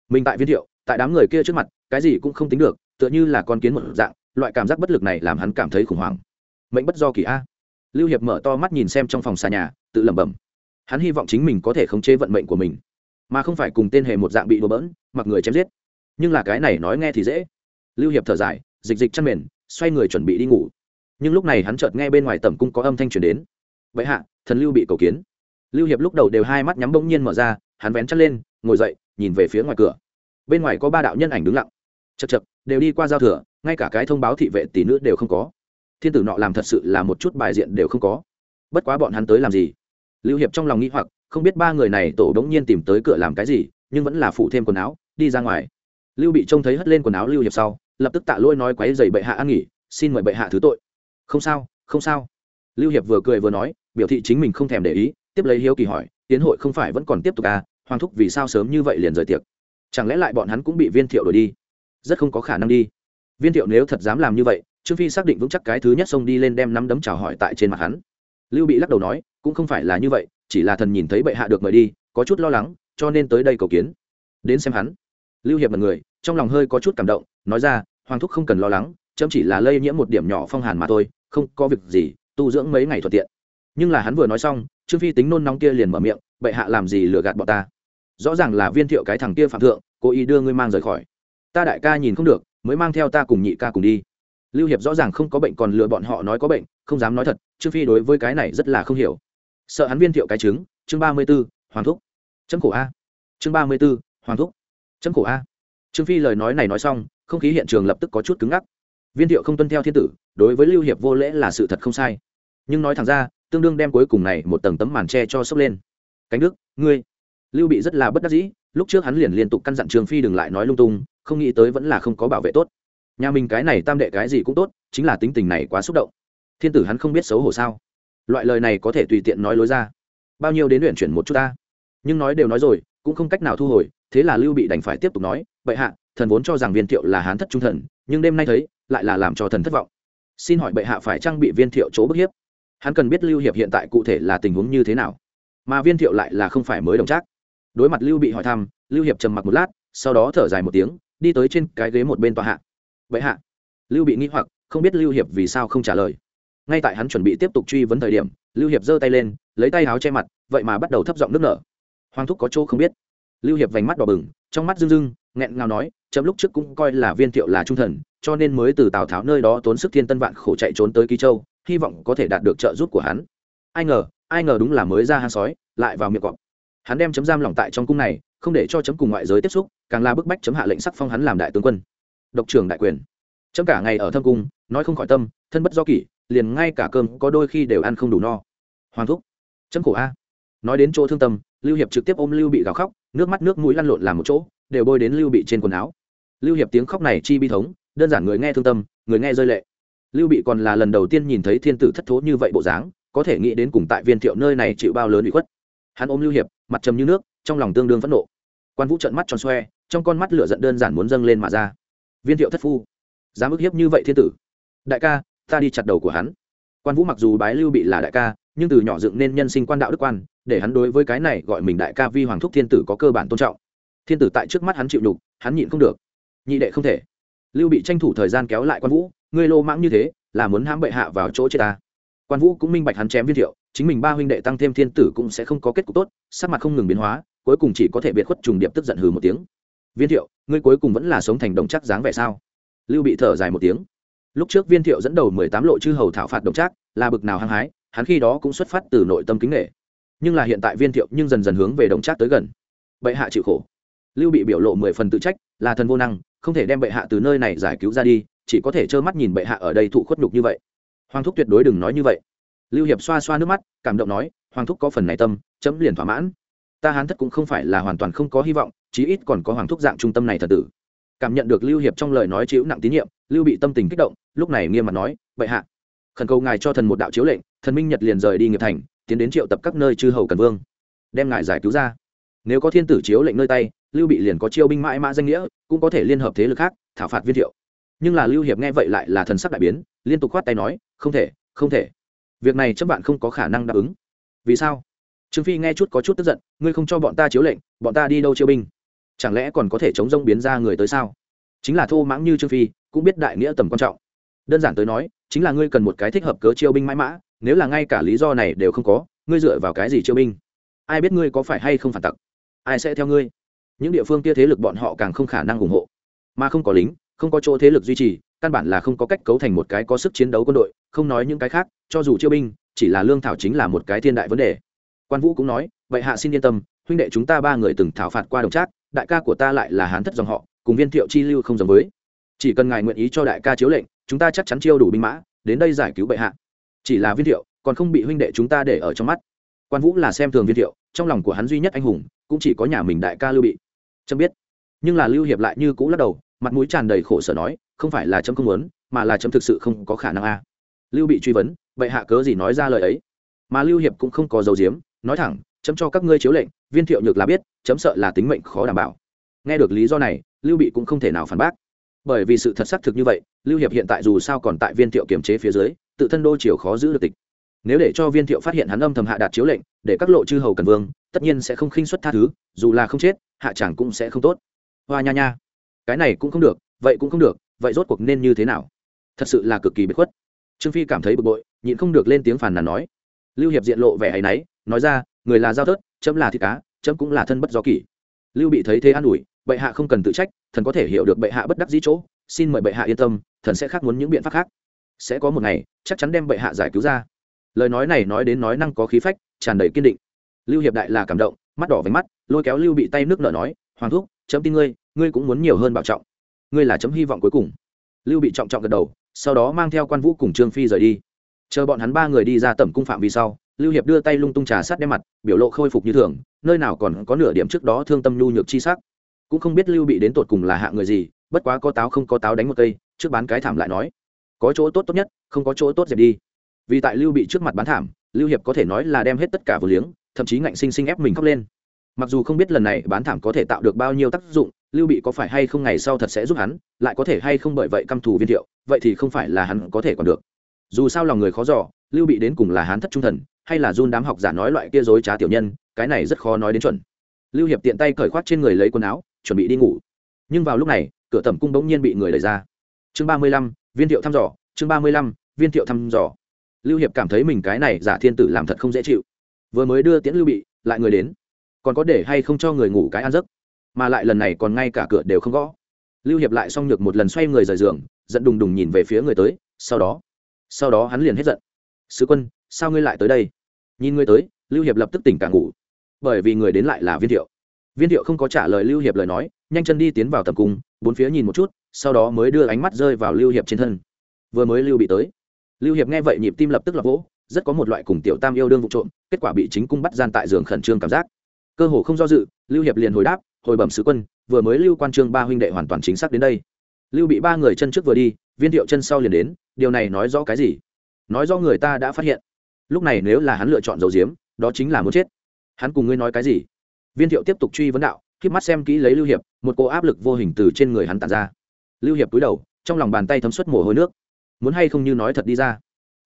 Mình tại viên thiệu, tại đám người kia trước mặt, cái gì cũng không tính được tựa như là con kiến một dạng, loại cảm giác bất lực này làm hắn cảm thấy khủng hoảng. Mệnh bất do kỳ a. Lưu hiệp mở to mắt nhìn xem trong phòng xà nhà, tự lẩm bẩm. Hắn hy vọng chính mình có thể khống chế vận mệnh của mình, mà không phải cùng tên hề một dạng bị đổ bỡn, mặc người chém giết. Nhưng là cái này nói nghe thì dễ. Lưu hiệp thở dài, dịch dịch chăn mền, xoay người chuẩn bị đi ngủ. Nhưng lúc này hắn chợt nghe bên ngoài tầm cung có âm thanh truyền đến. Vậy hạ, thần lưu bị cầu kiến. Lưu hiệp lúc đầu đều hai mắt nhắm bỗng nhiên mở ra, hắn vén chăn lên, ngồi dậy, nhìn về phía ngoài cửa. Bên ngoài có ba đạo nhân ảnh đứng lặng. Chật chật đều đi qua giao thừa, ngay cả cái thông báo thị vệ tỷ nữ đều không có. Thiên tử nọ làm thật sự là một chút bài diện đều không có. Bất quá bọn hắn tới làm gì? Lưu hiệp trong lòng nghĩ hoặc, không biết ba người này tổ đống nhiên tìm tới cửa làm cái gì, nhưng vẫn là phụ thêm quần áo, đi ra ngoài. Lưu bị trông thấy hất lên quần áo lưu hiệp sau, lập tức tạ lôi nói quấy dày bệ hạ ăn nghỉ, xin mời bệ hạ thứ tội. Không sao không sao. Lưu hiệp vừa cười vừa nói, biểu thị chính mình không thèm để ý, tiếp lấy hiếu kỳ hỏi, tiến hội không phải vẫn còn tiếp tục à? Hoàng thúc vì sao sớm như vậy liền rời tiệc? Chẳng lẽ lại bọn hắn cũng bị viên thiệu đổi đi? Rất không có khả năng đi. Viên thiệu nếu thật dám làm như vậy, trương phi xác định vững chắc cái thứ nhất xông đi lên đem nắm đấm chào hỏi tại trên mặt hắn. Lưu bị lắc đầu nói, cũng không phải là như vậy, chỉ là thần nhìn thấy bệ hạ được mời đi, có chút lo lắng, cho nên tới đây cầu kiến. Đến xem hắn. Lưu hiệp mật người, trong lòng hơi có chút cảm động, nói ra, hoàng thúc không cần lo lắng, chấm chỉ là lây nhiễm một điểm nhỏ phong hàn mà thôi, không có việc gì, tu dưỡng mấy ngày thuận tiện. Nhưng là hắn vừa nói xong, trương phi tính nôn nóng kia liền mở miệng, bệ hạ làm gì lừa gạt bọn ta? Rõ ràng là viên thiệu cái thằng kia phạm thượng, cố ý đưa ngươi mang rời khỏi ta đại ca nhìn không được, mới mang theo ta cùng nhị ca cùng đi. Lưu hiệp rõ ràng không có bệnh còn lừa bọn họ nói có bệnh, không dám nói thật, trương phi đối với cái này rất là không hiểu. Sợ hắn viên thiệu cái trứng, chương ba mươi b ố hoàng thúc. Chấm khổ a. Chương ba mươi b ố hoàng thúc. Chấm khổ a. Trương phi lời nói này nói xong, không khí hiện trường lập tức có chút cứng ngắc. Viên thiệu không tuân theo thiên tử, đối với lưu hiệp vô lễ là sự thật không sai. Nhưng nói thẳng ra, tương đương đem cuối cùng này một tầng tấm màn tre cho sốc lên. Cánh đức, ngươi. Lưu bị rất là bất đắc dĩ, lúc trước hắn liền liên tục căn dặn trường phi đừng lại nói lung tung không nghĩ tới vẫn là không có bảo vệ tốt. Nhà mình cái này tam đệ cái gì cũng tốt, chính là tính tình này quá xúc động. Thiên tử hắn không biết xấu hổ sao? Loại lời này có thể tùy tiện nói lối ra. Bao nhiêu đến luyện chuyển một chút ta. Nhưng nói đều nói rồi, cũng không cách nào thu hồi, thế là lưu bị đành phải tiếp tục nói vậy hạ, thần vốn cho rằng viên thiệu là hán thất trung thần, nhưng đêm nay thấy, lại là làm cho thần thất vọng. Xin hỏi bệ hạ phải trang bị viên thiệu chỗ bức hiếp? Hắn cần biết lưu hiệp hiện tại cụ thể là tình huống như thế nào. Mà viên thiệu lại là không phải mới đồng trác. Đối mặt lưu bị hỏi thăm, lưu hiệp trầm mặc một lát, sau đó thở dài một tiếng đi tới trên cái ghế một bên tòa hạ. Vậy hạ? Lưu bị nghĩ hoặc, không biết lưu hiệp vì sao không trả lời. Ngay tại hắn chuẩn bị tiếp tục truy vấn thời điểm, lưu hiệp giơ tay lên, lấy tay áo che mặt, vậy mà bắt đầu thấp giọng nước nở. Hoàng thúc có chỗ không biết. Lưu hiệp vành mắt đỏ bừng, trong mắt rưng rưng, nghẹn ngào nói, chấm lúc trước cũng coi là viên thiệu là trung thần, cho nên mới từ tào tháo nơi đó tốn sức thiên tân vạn khổ chạy trốn tới ký châu, hy vọng có thể đạt được trợ giúp của hắn. Ai ngờ ai ngờ đúng là mới ra hang sói, lại vào miệng cọp. Hắn đem chấm giam lỏng tại trong cung này không để cho chấm cùng ngoại giới tiếp xúc, càng là bức bách chấm hạ lệnh sắc phong hắn làm đại tướng quân. Độc trưởng đại quyền. Chấm cả ngày ở thâm cung, nói không khỏi tâm, thân bất do kỷ, liền ngay cả cơm có đôi khi đều ăn không đủ no. Hoàng thúc. Chấm khổ a. Nói đến chỗ thương tâm, lưu hiệp trực tiếp ôm lưu bị gào khóc, nước mắt nước mũi lăn lộn làm một chỗ, đều bôi đến lưu bị trên quần áo. Lưu hiệp tiếng khóc này chi bi thống, đơn giản người nghe thương tâm, người nghe rơi lệ. Lưu bị còn là lần đầu tiên nhìn thấy thiên tử thất thố như vậy bộ dáng, có thể nghĩ đến cùng tại viên thiệu nơi này chịu bao lớn bị khuất. Hắn ôm lưu hiệp, mặt trầm như nước trong lòng tương đương phẫn nộ. Quan vũ trợn mắt tròn xoe, trong con mắt lửa giận đơn giản muốn dâng lên mà ra. Viên thiệu thất phu, dám ức hiếp như vậy thiên tử. Đại ca, ta đi chặt đầu của hắn. Quan vũ mặc dù bái lưu bị là đại ca, nhưng từ nhỏ dựng nên nhân sinh quan đạo đức quan, để hắn đối với cái này gọi mình đại ca vi hoàng thúc thiên tử có cơ bản tôn trọng. Thiên tử tại trước mắt hắn chịu đục hắn nhịn không được. Nhị đệ không thể. Lưu bị tranh thủ thời gian kéo lại quan vũ, ngươi lô mãng như thế, là muốn hãm bệ hạ vào chỗ chết ta. Quan vũ cũng minh bạch hắn chém viên thiệu, chính mình ba huynh đệ tăng thêm thiên tử cũng sẽ không có kết cục tốt, sắc mặt không ngừng biến hóa cuối cùng chỉ có thể biệt khuất trùng điệp tức giận hừ một tiếng. Viên thiệu, ngươi cuối cùng vẫn là sống thành đồng chắc dáng vẻ sao? Lưu bị thở dài một tiếng. Lúc trước viên thiệu dẫn đầu mười tám lộ chư hầu thảo phạt đồng trác, là bực nào hăng hái, hắn khi đó cũng xuất phát từ nội tâm kính nghệ nhưng là hiện tại viên thiệu nhưng dần dần hướng về đồng trác tới gần. Bệ hạ chịu khổ. Lưu bị biểu lộ mười phần tự trách, là thần vô năng, không thể đem bệ hạ từ nơi này giải cứu ra đi, chỉ có thể trơ mắt nhìn bệ hạ ở đây thụ khuất nhục như vậy. Hoàng thúc tuyệt đối đừng nói như vậy. Lưu hiệp xoa xoa nước mắt, cảm động nói, hoàng thúc có phần này tâm, chấm liền thỏa mãn ta hán thất cũng không phải là hoàn toàn không có hy vọng, chí ít còn có hoàng thúc dạng trung tâm này thật tử. Cảm nhận được lưu hiệp trong lời nói chịu nặng tín nhiệm, lưu bị tâm tình kích động, lúc này nghiêm mặt nói, bệ hạ, khẩn cầu ngài cho thần một đạo chiếu lệnh, thần minh nhật liền rời đi nghiệp thành, tiến đến triệu tập các nơi chư hầu cần vương, đem ngài giải cứu ra. Nếu có thiên tử chiếu lệnh nơi tay, lưu bị liền có chiêu binh mãi mã danh nghĩa, cũng có thể liên hợp thế lực khác, thảo phạt viên thiệu. Nhưng là lưu hiệp nghe vậy lại là thần sắc đại biến, liên tục khoát tay nói, không thể không thể. Việc này chấp bạn không có khả năng đáp ứng. Vì sao? Trương phi nghe chút có chút tức giận, ngươi không cho bọn ta chiếu lệnh, bọn ta đi đâu chiêu binh? Chẳng lẽ còn có thể chống rông biến ra người tới sao? Chính là thô mãng như trương phi, cũng biết đại nghĩa tầm quan trọng. Đơn giản tới nói, chính là ngươi cần một cái thích hợp cớ chiêu binh mãi mã, nếu là ngay cả lý do này đều không có, ngươi dựa vào cái gì chiêu binh? Ai biết ngươi có phải hay không phản tặc? Ai sẽ theo ngươi? Những địa phương kia thế lực bọn họ càng không khả năng ủng hộ. Mà không có lính, không có chỗ thế lực duy trì, căn bản là không có cách cấu thành một cái có sức chiến đấu quân đội, không nói những cái khác, cho dù chiêu binh, chỉ là lương thảo chính là một cái thiên đại vấn đề quan vũ cũng nói, vậy hạ xin yên tâm, huynh đệ chúng ta ba người từng thảo phạt qua đồng trác, đại ca của ta lại là hán thất dòng họ, cùng viên thiệu chi lưu không giống với. Chỉ cần ngài nguyện ý cho đại ca chiếu lệnh, chúng ta chắc chắn chiêu đủ binh mã, đến đây giải cứu bệ hạ. Chỉ là viên thiệu, còn không bị huynh đệ chúng ta để ở trong mắt. Quan vũ là xem thường viên thiệu, trong lòng của hắn duy nhất anh hùng, cũng chỉ có nhà mình đại ca lưu bị. Trâm biết. Nhưng là lưu hiệp lại như cũ lắc đầu, mặt mũi tràn đầy khổ sở nói, không phải là trâm không muốn, mà là trâm thực sự không có khả năng a. Lưu bị truy vấn, bệ hạ cớ gì nói ra lời ấy? Mà lưu hiệp cũng không có dấu diếm nói thẳng, chấm cho các ngươi chiếu lệnh, viên thiệu nhược là biết, chấm sợ là tính mệnh khó đảm bảo. Nghe được lý do này, lưu bị cũng không thể nào phản bác. Bởi vì sự thật xác thực như vậy, lưu hiệp hiện tại dù sao còn tại viên thiệu kiềm chế phía dưới, tự thân đô chiều khó giữ được tịch. Nếu để cho viên thiệu phát hiện hắn âm thầm hạ đạt chiếu lệnh, để các lộ chư hầu cần vương, tất nhiên sẽ không khinh xuất tha thứ, dù là không chết, hạ chẳng cũng sẽ không tốt. Hoa nha nha. Cái này cũng không được, vậy cũng không được, vậy rốt cuộc nên như thế nào? Thật sự là cực kỳ bất khuất. Trương phi cảm thấy bực bội, nhịn không được lên tiếng phàn nàn nói. Lưu hiệp diện lộ vẻ hay náy nói ra, người là giao thớt, chấm là thịt cá, chấm cũng là thân bất do kỷ. Lưu bị thấy thế an ủi, bệ hạ không cần tự trách, thần có thể hiểu được bệ hạ bất đắc dĩ chỗ, xin mời bệ hạ yên tâm, thần sẽ khác muốn những biện pháp khác. Sẽ có một ngày, chắc chắn đem bệ hạ giải cứu ra. Lời nói này nói đến nói năng có khí phách, tràn đầy kiên định. Lưu hiệp đại là cảm động, mắt đỏ váy mắt, lôi kéo lưu bị tay nước nở nói, hoàng thúc, chấm tin ngươi ngươi cũng muốn nhiều hơn bảo trọng. Ngươi là chấm hy vọng cuối cùng. Lưu bị trọng trọng gật đầu, sau đó mang theo quan vũ cùng trương phi rời đi. Chờ bọn hắn ba người đi ra tẩm cung phạm vi sau lưu hiệp đưa tay lung tung trà sát đem mặt, biểu lộ khôi phục như thường, nơi nào còn có nửa điểm trước đó thương tâm nhu nhược chi sắc. Cũng không biết lưu bị đến tột cùng là hạ người gì, bất quá có táo không có táo đánh một cây, trước bán cái thảm lại nói. Có chỗ tốt tốt nhất, không có chỗ tốt dẹp đi. Vì tại lưu bị trước mặt bán thảm, lưu hiệp có thể nói là đem hết tất cả vừa liếng, thậm chí ngạnh sinh sinh ép mình khóc lên. Mặc dù không biết lần này bán thảm có thể tạo được bao nhiêu tác dụng, lưu bị có phải hay không ngày sau thật sẽ giúp hắn, lại có thể hay không bởi vậy căm thù viên thiệu, vậy thì không phải là hắn có thể còn được. Dù sao lòng người khó dò, lưu bị đến cùng là hắn thất trung thần hay là run đám học giả nói loại kia dối trá tiểu nhân, cái này rất khó nói đến chuẩn. Lưu hiệp tiện tay cởi khoác trên người lấy quần áo, chuẩn bị đi ngủ. Nhưng vào lúc này, cửa tẩm cung bỗng nhiên bị người đẩy ra. Chương ba mươi lăm, viên thiệu thăm dò, chương ba mươi lăm, viên thiệu thăm dò. Lưu hiệp cảm thấy mình cái này giả thiên tử làm thật không dễ chịu. Vừa mới đưa tiễn lưu bị, lại người đến. Còn có để hay không cho người ngủ cái ăn giấc? Mà lại lần này còn ngay cả cửa đều không gõ. Lưu hiệp lại xong nhược một lần xoay người rời giường, giận đùng đùng nhìn về phía người tới, sau đó sau đó hắn liền hết giận. Sứ quân, sao ngươi lại tới đây? Nhìn ngươi tới, lưu hiệp lập tức tỉnh cả ngủ. Bởi vì người đến lại là viên thiệu. Viên thiệu không có trả lời lưu hiệp lời nói, nhanh chân đi tiến vào tầm cung, bốn phía nhìn một chút, sau đó mới đưa ánh mắt rơi vào lưu hiệp trên thân. Vừa mới lưu bị tới. Lưu hiệp nghe vậy nhịp tim lập tức lập vỗ, rất có một loại cùng tiểu tam yêu đương vụ trộm, kết quả bị chính cung bắt gian tại giường khẩn trương cảm giác. Cơ hồ không do dự, lưu hiệp liền hồi đáp, hồi bẩm sứ quân, vừa mới lưu quan trương ba huynh đệ hoàn toàn chính xác đến đây. Lưu bị ba người chân trước vừa đi, viên thiệu chân sau liền đến, điều này nói rõ cái gì? Nói do người ta đã phát hiện lúc này nếu là hắn lựa chọn dầu diếm đó chính là muốn chết. Hắn cùng ngươi nói cái gì? Viên thiệu tiếp tục truy vấn đạo k mắt xem kỹ lấy lưu hiệp, một cô áp lực vô hình từ trên người hắn tàn ra. Lưu hiệp cúi đầu, trong lòng bàn tay thấm suất mồ hôi nước. Muốn hay không như nói thật đi ra?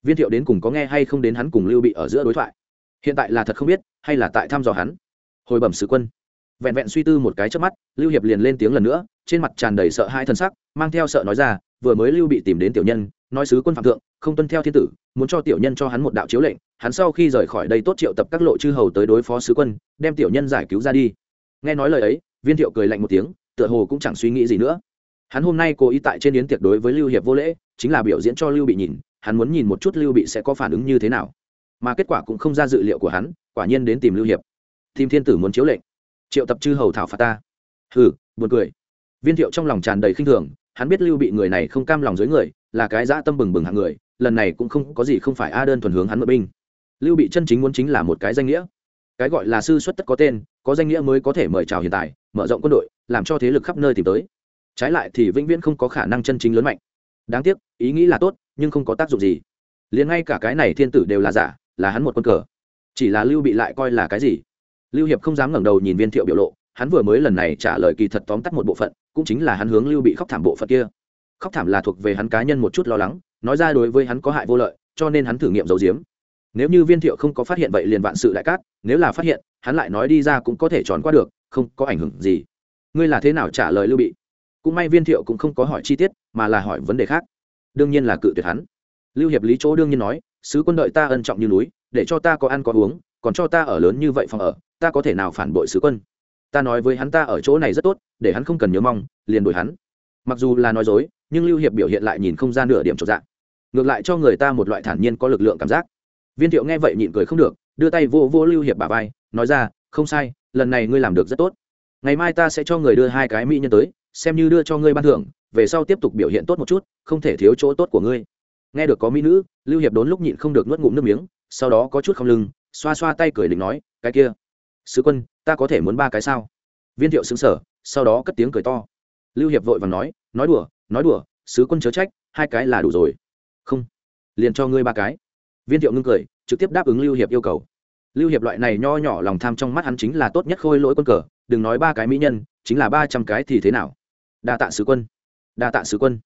Viên thiệu đến cùng có nghe hay không đến hắn cùng lưu bị ở giữa đối thoại? Hiện tại là thật không biết, hay là tại thăm dò hắn? Hồi bẩm sứ quân. Vẹn vẹn suy tư một cái trước mắt, lưu hiệp liền lên tiếng lần nữa, trên mặt tràn đầy sợ hai thân sắc, mang theo sợ nói ra, vừa mới lưu bị tìm đến tiểu nhân, nói sứ quân phạm thượng không tuân theo thiên tử, muốn cho tiểu nhân cho hắn một đạo chiếu lệnh, hắn sau khi rời khỏi đây tốt triệu tập các lộ chư hầu tới đối phó sứ quân, đem tiểu nhân giải cứu ra đi. Nghe nói lời ấy, viên thiệu cười lạnh một tiếng, tựa hồ cũng chẳng suy nghĩ gì nữa. Hắn hôm nay cố ý tại trên yến tiệc đối với lưu hiệp vô lễ, chính là biểu diễn cho lưu bị nhìn, hắn muốn nhìn một chút lưu bị sẽ có phản ứng như thế nào. Mà kết quả cũng không ra dự liệu của hắn, quả nhiên đến tìm lưu hiệp. Tìm thiên tử muốn chiếu lệnh. Triệu tập chư hầu thảo phạt ta. Hừ, buồn cười. Viên thiệu trong lòng tràn đầy khinh thường, hắn biết lưu bị người này không cam lòng dưới người, là cái dã tâm bừng bừng hạng người lần này cũng không có gì không phải a đơn thuần hướng hắn mượn binh. Lưu bị chân chính muốn chính là một cái danh nghĩa. Cái gọi là sư xuất tất có tên, có danh nghĩa mới có thể mời chào hiện tại, mở rộng quân đội, làm cho thế lực khắp nơi tìm tới. Trái lại thì vĩnh viễn không có khả năng chân chính lớn mạnh. Đáng tiếc, ý nghĩ là tốt, nhưng không có tác dụng gì. Liền ngay cả cái này thiên tử đều là giả, là hắn một quân cờ. Chỉ là lưu bị lại coi là cái gì? Lưu hiệp không dám ngẩng đầu nhìn viên thiệu biểu lộ, hắn vừa mới lần này trả lời kỳ thật tóm tắt một bộ phận, cũng chính là hắn hướng lưu bị khóc thảm bộ phận kia khóc thảm là thuộc về hắn cá nhân một chút lo lắng, nói ra đối với hắn có hại vô lợi, cho nên hắn thử nghiệm giấu giếm. Nếu như viên thiệu không có phát hiện vậy liền vạn sự đại cát, nếu là phát hiện, hắn lại nói đi ra cũng có thể tròn qua được, không có ảnh hưởng gì. Ngươi là thế nào trả lời lưu bị? Cũng may viên thiệu cũng không có hỏi chi tiết, mà là hỏi vấn đề khác. Đương nhiên là cự tuyệt hắn. Lưu hiệp lý chỗ đương nhiên nói, sứ quân đợi ta ân trọng như núi, để cho ta có ăn có uống, còn cho ta ở lớn như vậy phòng ở, ta có thể nào phản bội sứ quân? Ta nói với hắn ta ở chỗ này rất tốt, để hắn không cần nhớ mong, liền đổi hắn. Mặc dù là nói dối nhưng lưu hiệp biểu hiện lại nhìn không ra nửa điểm trọn dạng ngược lại cho người ta một loại thản nhiên có lực lượng cảm giác. Viên thiệu nghe vậy nhịn cười không được, đưa tay vô vô lưu hiệp bà vai, nói ra, không sai, lần này ngươi làm được rất tốt. Ngày mai ta sẽ cho người đưa hai cái mỹ nhân tới, xem như đưa cho ngươi ban thưởng, về sau tiếp tục biểu hiện tốt một chút, không thể thiếu chỗ tốt của ngươi. Nghe được có mỹ nữ, lưu hiệp đốn lúc nhịn không được nuốt ngụm nước miếng, sau đó có chút không lưng, xoa xoa tay cười định nói, cái kia, sứ quân, ta có thể muốn ba cái sao? Viên thiệu xứng sở sau đó cất tiếng cười to. Lưu hiệp vội và nói nói đùa nói đùa, sứ quân chớ trách, hai cái là đủ rồi. Không. Liền cho ngươi ba cái. Viên thiệu ngưng cười, trực tiếp đáp ứng lưu hiệp yêu cầu. Lưu hiệp loại này nho nhỏ lòng tham trong mắt hắn chính là tốt nhất khôi lỗi quân cờ, đừng nói ba cái mỹ nhân, chính là ba trăm cái thì thế nào? Đa tạ sứ quân. Đa tạ sứ quân.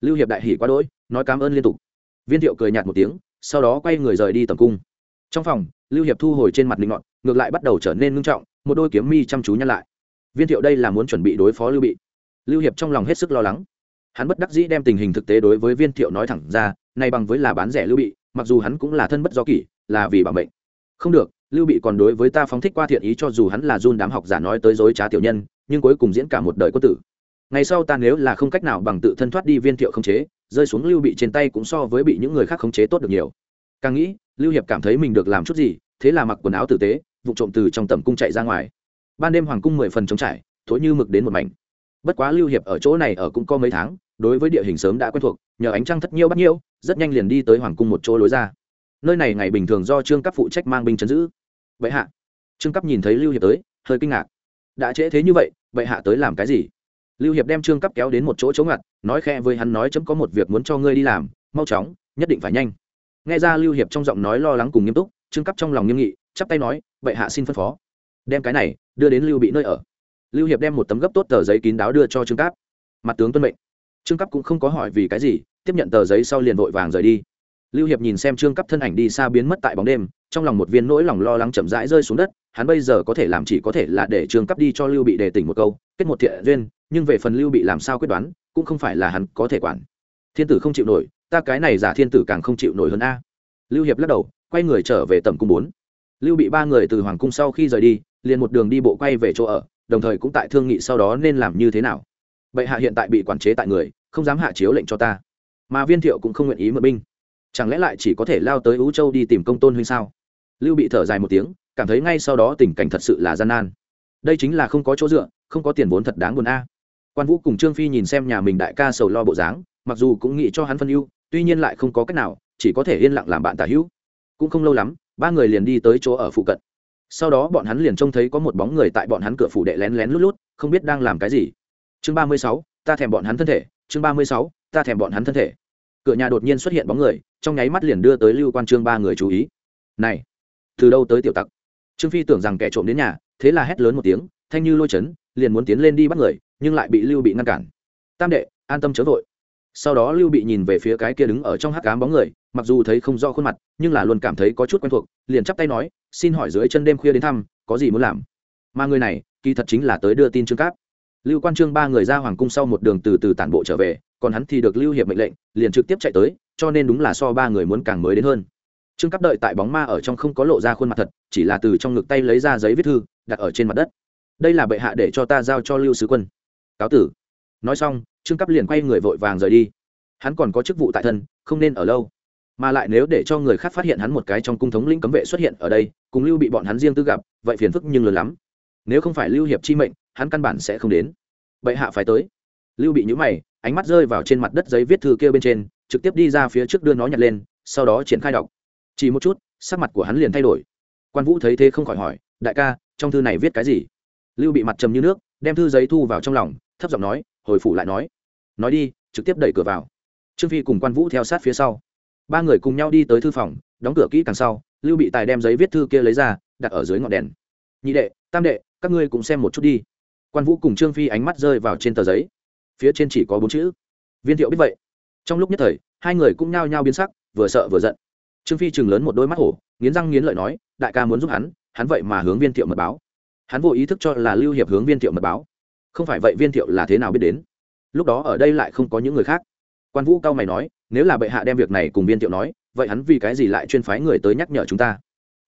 Lưu hiệp đại hỉ quá đỗi, nói cảm ơn liên tục. Viên thiệu cười nhạt một tiếng, sau đó quay người rời đi tầm cung. Trong phòng, lưu hiệp thu hồi trên mặt linh ngọn, ngược lại bắt đầu trở nên ngưng trọng, một đôi kiếm mi chăm chú nhăn lại. Viên thiệu đây là muốn chuẩn bị đối phó lưu bị. Lưu hiệp trong lòng hết sức lo lắng hắn bất đắc dĩ đem tình hình thực tế đối với viên thiệu nói thẳng ra nay bằng với là bán rẻ lưu bị, mặc dù hắn cũng là thân bất do kỷ, là vì bảo mệnh. Không được, lưu bị còn đối với ta phóng thích qua thiện ý cho dù hắn là run đám học giả nói tới dối trá tiểu nhân, nhưng cuối cùng diễn cả một đời quân tử. Ngày sau ta nếu là không cách nào bằng tự thân thoát đi viên thiệu không chế, rơi xuống lưu bị trên tay cũng so với bị những người khác khống chế tốt được nhiều. Càng nghĩ, lưu hiệp cảm thấy mình được làm chút gì, thế là mặc quần áo tử tế, vụ trộm từ trong tầm cung chạy ra ngoài. Ban đêm hoàng cung mười phần trống trải, thối như mực đến một mảnh. Bất quá lưu hiệp ở chỗ này ở cũng có mấy tháng đối với địa hình sớm đã quen thuộc, nhờ ánh trăng thất nhiêu bắt nhiêu, rất nhanh liền đi tới hoàng cung một chỗ lối ra. Nơi này ngày bình thường do trương cấp phụ trách mang binh chấn giữ. Vậy hạ. Trương cấp nhìn thấy lưu hiệp tới, hơi kinh ngạc. Đã trễ thế như vậy vậy hạ tới làm cái gì? Lưu hiệp đem trương cấp kéo đến một chỗ chống ngặt, nói khe với hắn nói chấm có một việc muốn cho ngươi đi làm, mau chóng, nhất định phải nhanh. Nghe ra lưu hiệp trong giọng nói lo lắng cùng nghiêm túc, trương cấp trong lòng nghiêm nghị, chắp tay nói, vậy hạ xin phân phó. Đem cái này đưa đến lưu bị nơi ở. Lưu hiệp đem một tấm gấp tốt tờ giấy kín đáo đưa cho trương cấp mặt tướng tuân mệnh trương cấp cũng không có hỏi vì cái gì, tiếp nhận tờ giấy sau liền vội vàng rời đi. Lưu hiệp nhìn xem trương cấp thân ảnh đi xa biến mất tại bóng đêm, trong lòng một viên nỗi lòng lo lắng chậm rãi rơi xuống đất, hắn bây giờ có thể làm chỉ có thể là để trương cấp đi cho lưu bị đề tỉnh một câu, kết một thiện duyên, nhưng về phần lưu bị làm sao quyết đoán, cũng không phải là hắn có thể quản. Thiên tử không chịu nổi, ta cái này giả thiên tử càng không chịu nổi hơn a. Lưu hiệp lắc đầu, quay người trở về tầm cung bốn. Lưu bị ba người từ hoàng cung sau khi rời đi, liền một đường đi bộ quay về chỗ ở, đồng thời cũng tại thương nghị sau đó nên làm như thế nào bệ hạ hiện tại bị quản chế tại người, không dám hạ chiếu lệnh cho ta. Mà viên thiệu cũng không nguyện ý mượn binh. Chẳng lẽ lại chỉ có thể lao tới ú châu đi tìm công tôn huynh sao? Lưu bị thở dài một tiếng, cảm thấy ngay sau đó tình cảnh thật sự là gian nan. Đây chính là không có chỗ dựa, không có tiền vốn thật đáng buồn a. Quan vũ cùng trương phi nhìn xem nhà mình đại ca sầu lo bộ dáng, mặc dù cũng nghĩ cho hắn phân ưu, tuy nhiên lại không có cách nào, chỉ có thể yên lặng làm bạn tả hữu. Cũng không lâu lắm, ba người liền đi tới chỗ ở phụ cận. Sau đó bọn hắn liền trông thấy có một bóng người tại bọn hắn cửa phủ đệ lén lén lút lút, không biết đang làm cái gì chương ba mươi sáu, ta thèm bọn hắn thân thể. Chương ba mươi sáu, ta thèm bọn hắn thân thể. Cửa nhà đột nhiên xuất hiện bóng người, trong nháy mắt liền đưa tới lưu quan trương ba người chú ý. Này, từ đâu tới tiểu tặc? Trương phi tưởng rằng kẻ trộm đến nhà, thế là hét lớn một tiếng, thanh như lôi chấn, liền muốn tiến lên đi bắt người, nhưng lại bị lưu bị ngăn cản. Tam đệ, an tâm chớ vội. Sau đó lưu bị nhìn về phía cái kia đứng ở trong hắc cám bóng người, mặc dù thấy không rõ khuôn mặt, nhưng là luôn cảm thấy có chút quen thuộc, liền chắp tay nói, xin hỏi dưới chân đêm khuya đến thăm, có gì muốn làm? Mà người này, kỳ thật chính là tới đưa tin trương cáp lưu quan trương ba người ra hoàng cung sau một đường từ từ tản bộ trở về, còn hắn thì được lưu hiệp mệnh lệnh, liền trực tiếp chạy tới, cho nên đúng là so ba người muốn càng mới đến hơn. Trương Cáp đợi tại bóng ma ở trong không có lộ ra khuôn mặt thật, chỉ là từ trong ngực tay lấy ra giấy viết thư, đặt ở trên mặt đất. Đây là bệ hạ để cho ta giao cho lưu sứ quân. Cáo tử. Nói xong, trương Cáp liền quay người vội vàng rời đi. Hắn còn có chức vụ tại thân, không nên ở lâu. Mà lại nếu để cho người khác phát hiện hắn một cái trong cung thống lĩnh cấm vệ xuất hiện ở đây, cùng lưu bị bọn hắn riêng tư gặp, vậy phiền phức nhưng lớn lắm nếu không phải lưu hiệp chi mệnh, hắn căn bản sẽ không đến. Bệ hạ phải tới. Lưu bị nhũ mày, ánh mắt rơi vào trên mặt đất giấy viết thư kia bên trên, trực tiếp đi ra phía trước đưa nó nhặt lên, sau đó triển khai đọc. Chỉ một chút, sắc mặt của hắn liền thay đổi. Quan vũ thấy thế không khỏi hỏi, đại ca, trong thư này viết cái gì? Lưu bị mặt trầm như nước, đem thư giấy thu vào trong lòng, thấp giọng nói, hồi phủ lại nói. Nói đi, trực tiếp đẩy cửa vào. Trương phi cùng quan vũ theo sát phía sau. Ba người cùng nhau đi tới thư phòng, đóng cửa kỹ càng sau, lưu bị tài đem giấy viết thư kia lấy ra, đặt ở dưới ngọn đèn. Nhị đệ, tam đệ các ngươi cũng xem một chút đi. Quan vũ cùng trương phi ánh mắt rơi vào trên tờ giấy. Phía trên chỉ có bốn chữ. Viên thiệu biết vậy. Trong lúc nhất thời, hai người cũng nhao nhao biến sắc, vừa sợ vừa giận. Trương phi chừng lớn một đôi mắt hổ, nghiến răng nghiến lợi nói, đại ca muốn giúp hắn hắn vậy mà hướng viên thiệu mật báo. Hắn vô ý thức cho là lưu hiệp hướng viên thiệu mật báo. Không phải vậy viên thiệu là thế nào biết đến? Lúc đó ở đây lại không có những người khác. Quan vũ cao mày nói, nếu là bệ hạ đem việc này cùng viên thiệu nói, vậy hắn vì cái gì lại chuyên phái người tới nhắc nhở chúng ta?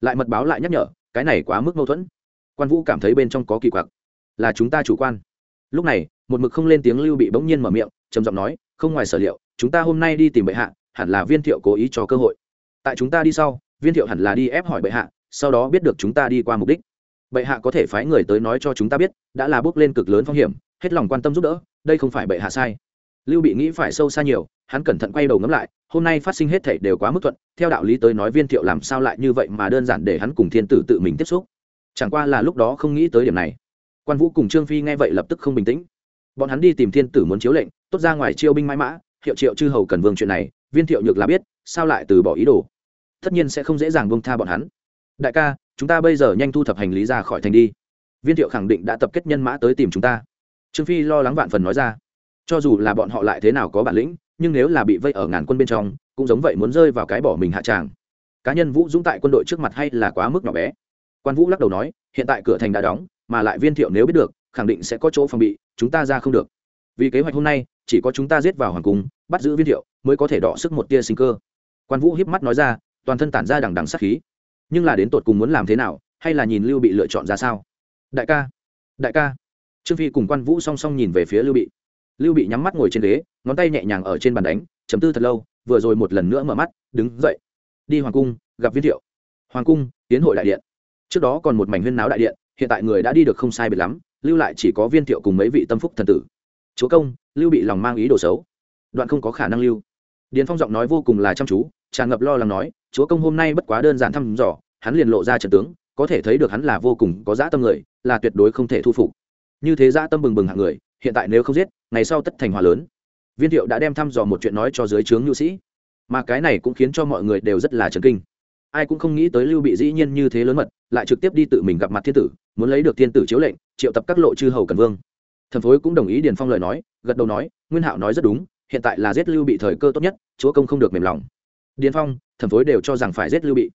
Lại mật báo lại nhắc nhở, cái này quá mức mâu thuẫn quan vũ cảm thấy bên trong có kỳ quặc là chúng ta chủ quan lúc này một mực không lên tiếng lưu bị bỗng nhiên mở miệng trầm giọng nói không ngoài sở liệu chúng ta hôm nay đi tìm bệ hạ hẳn là viên thiệu cố ý cho cơ hội tại chúng ta đi sau viên thiệu hẳn là đi ép hỏi bệ hạ sau đó biết được chúng ta đi qua mục đích bệ hạ có thể phái người tới nói cho chúng ta biết đã là bước lên cực lớn phong hiểm hết lòng quan tâm giúp đỡ đây không phải bệ hạ sai lưu bị nghĩ phải sâu xa nhiều hắn cẩn thận quay đầu ngẫm lại hôm nay phát sinh hết thảy đều quá mức thuận theo đạo lý tới nói viên thiệu làm sao lại như vậy mà đơn giản để hắn cùng thiên tử tự mình tiếp xúc chẳng qua là lúc đó không nghĩ tới điểm này. Quan vũ cùng trương phi nghe vậy lập tức không bình tĩnh. Bọn hắn đi tìm thiên tử muốn chiếu lệnh, tốt ra ngoài chiêu binh mãi mã, hiệu triệu chư hầu cần vương chuyện này, viên thiệu nhược là biết, sao lại từ bỏ ý đồ? Tất nhiên sẽ không dễ dàng buông tha bọn hắn. Đại ca, chúng ta bây giờ nhanh thu thập hành lý ra khỏi thành đi. Viên thiệu khẳng định đã tập kết nhân mã tới tìm chúng ta. Trương phi lo lắng vạn phần nói ra. Cho dù là bọn họ lại thế nào có bản lĩnh, nhưng nếu là bị vây ở ngàn quân bên trong, cũng giống vậy muốn rơi vào cái bỏ mình hạ tràng. Cá nhân vũ dũng tại quân đội trước mặt hay là quá mức nhỏ bé quan vũ lắc đầu nói, hiện tại cửa thành đã đóng, mà lại viên thiệu nếu biết được, khẳng định sẽ có chỗ phòng bị, chúng ta ra không được. Vì kế hoạch hôm nay, chỉ có chúng ta giết vào hoàng cung, bắt giữ viên thiệu, mới có thể đọ sức một tia sinh cơ. Quan vũ hiếp mắt nói ra, toàn thân tản ra đằng đằng sát khí. Nhưng là đến tột cùng muốn làm thế nào, hay là nhìn lưu bị lựa chọn ra sao? Đại ca đại ca. Trương phi cùng quan vũ song song nhìn về phía lưu bị. Lưu bị nhắm mắt ngồi trên ghế, ngón tay nhẹ nhàng ở trên bàn đánh, chấm tư thật lâu, vừa rồi một lần nữa mở mắt, đứng dậy. Đi hoàng cung, gặp viên thiệu. Hoàng cung, tiến hội đại điện trước đó còn một mảnh huyên náo đại điện, hiện tại người đã đi được không sai biệt lắm, lưu lại chỉ có viên thiệu cùng mấy vị tâm phúc thần tử. Chúa công, lưu bị lòng mang ý đồ xấu. Đoạn không có khả năng lưu. Điền phong giọng nói vô cùng là chăm chú, tràn ngập lo lắng nói, chúa công hôm nay bất quá đơn giản thăm dò, hắn liền lộ ra trận tướng, có thể thấy được hắn là vô cùng có dã tâm người, là tuyệt đối không thể thu phục. Như thế dã tâm bừng bừng hạng người, hiện tại nếu không giết, ngày sau tất thành hòa lớn. Viên thiệu đã đem thăm dò một chuyện nói cho dưới trướng nhu sĩ. Mà cái này cũng khiến cho mọi người đều rất là chấn kinh ai cũng không nghĩ tới lưu bị dĩ nhiên như thế lớn mật, lại trực tiếp đi tự mình gặp mặt thiên tử, muốn lấy được thiên tử chiếu lệnh, triệu tập các lộ chư hầu cần vương. Thần phối cũng đồng ý điền phong lời nói, gật đầu nói, nguyên hạo nói rất đúng, hiện tại là giết lưu bị thời cơ tốt nhất, chúa công không được mềm lòng. Điền phong, thần phối đều cho rằng phải giết lưu bị.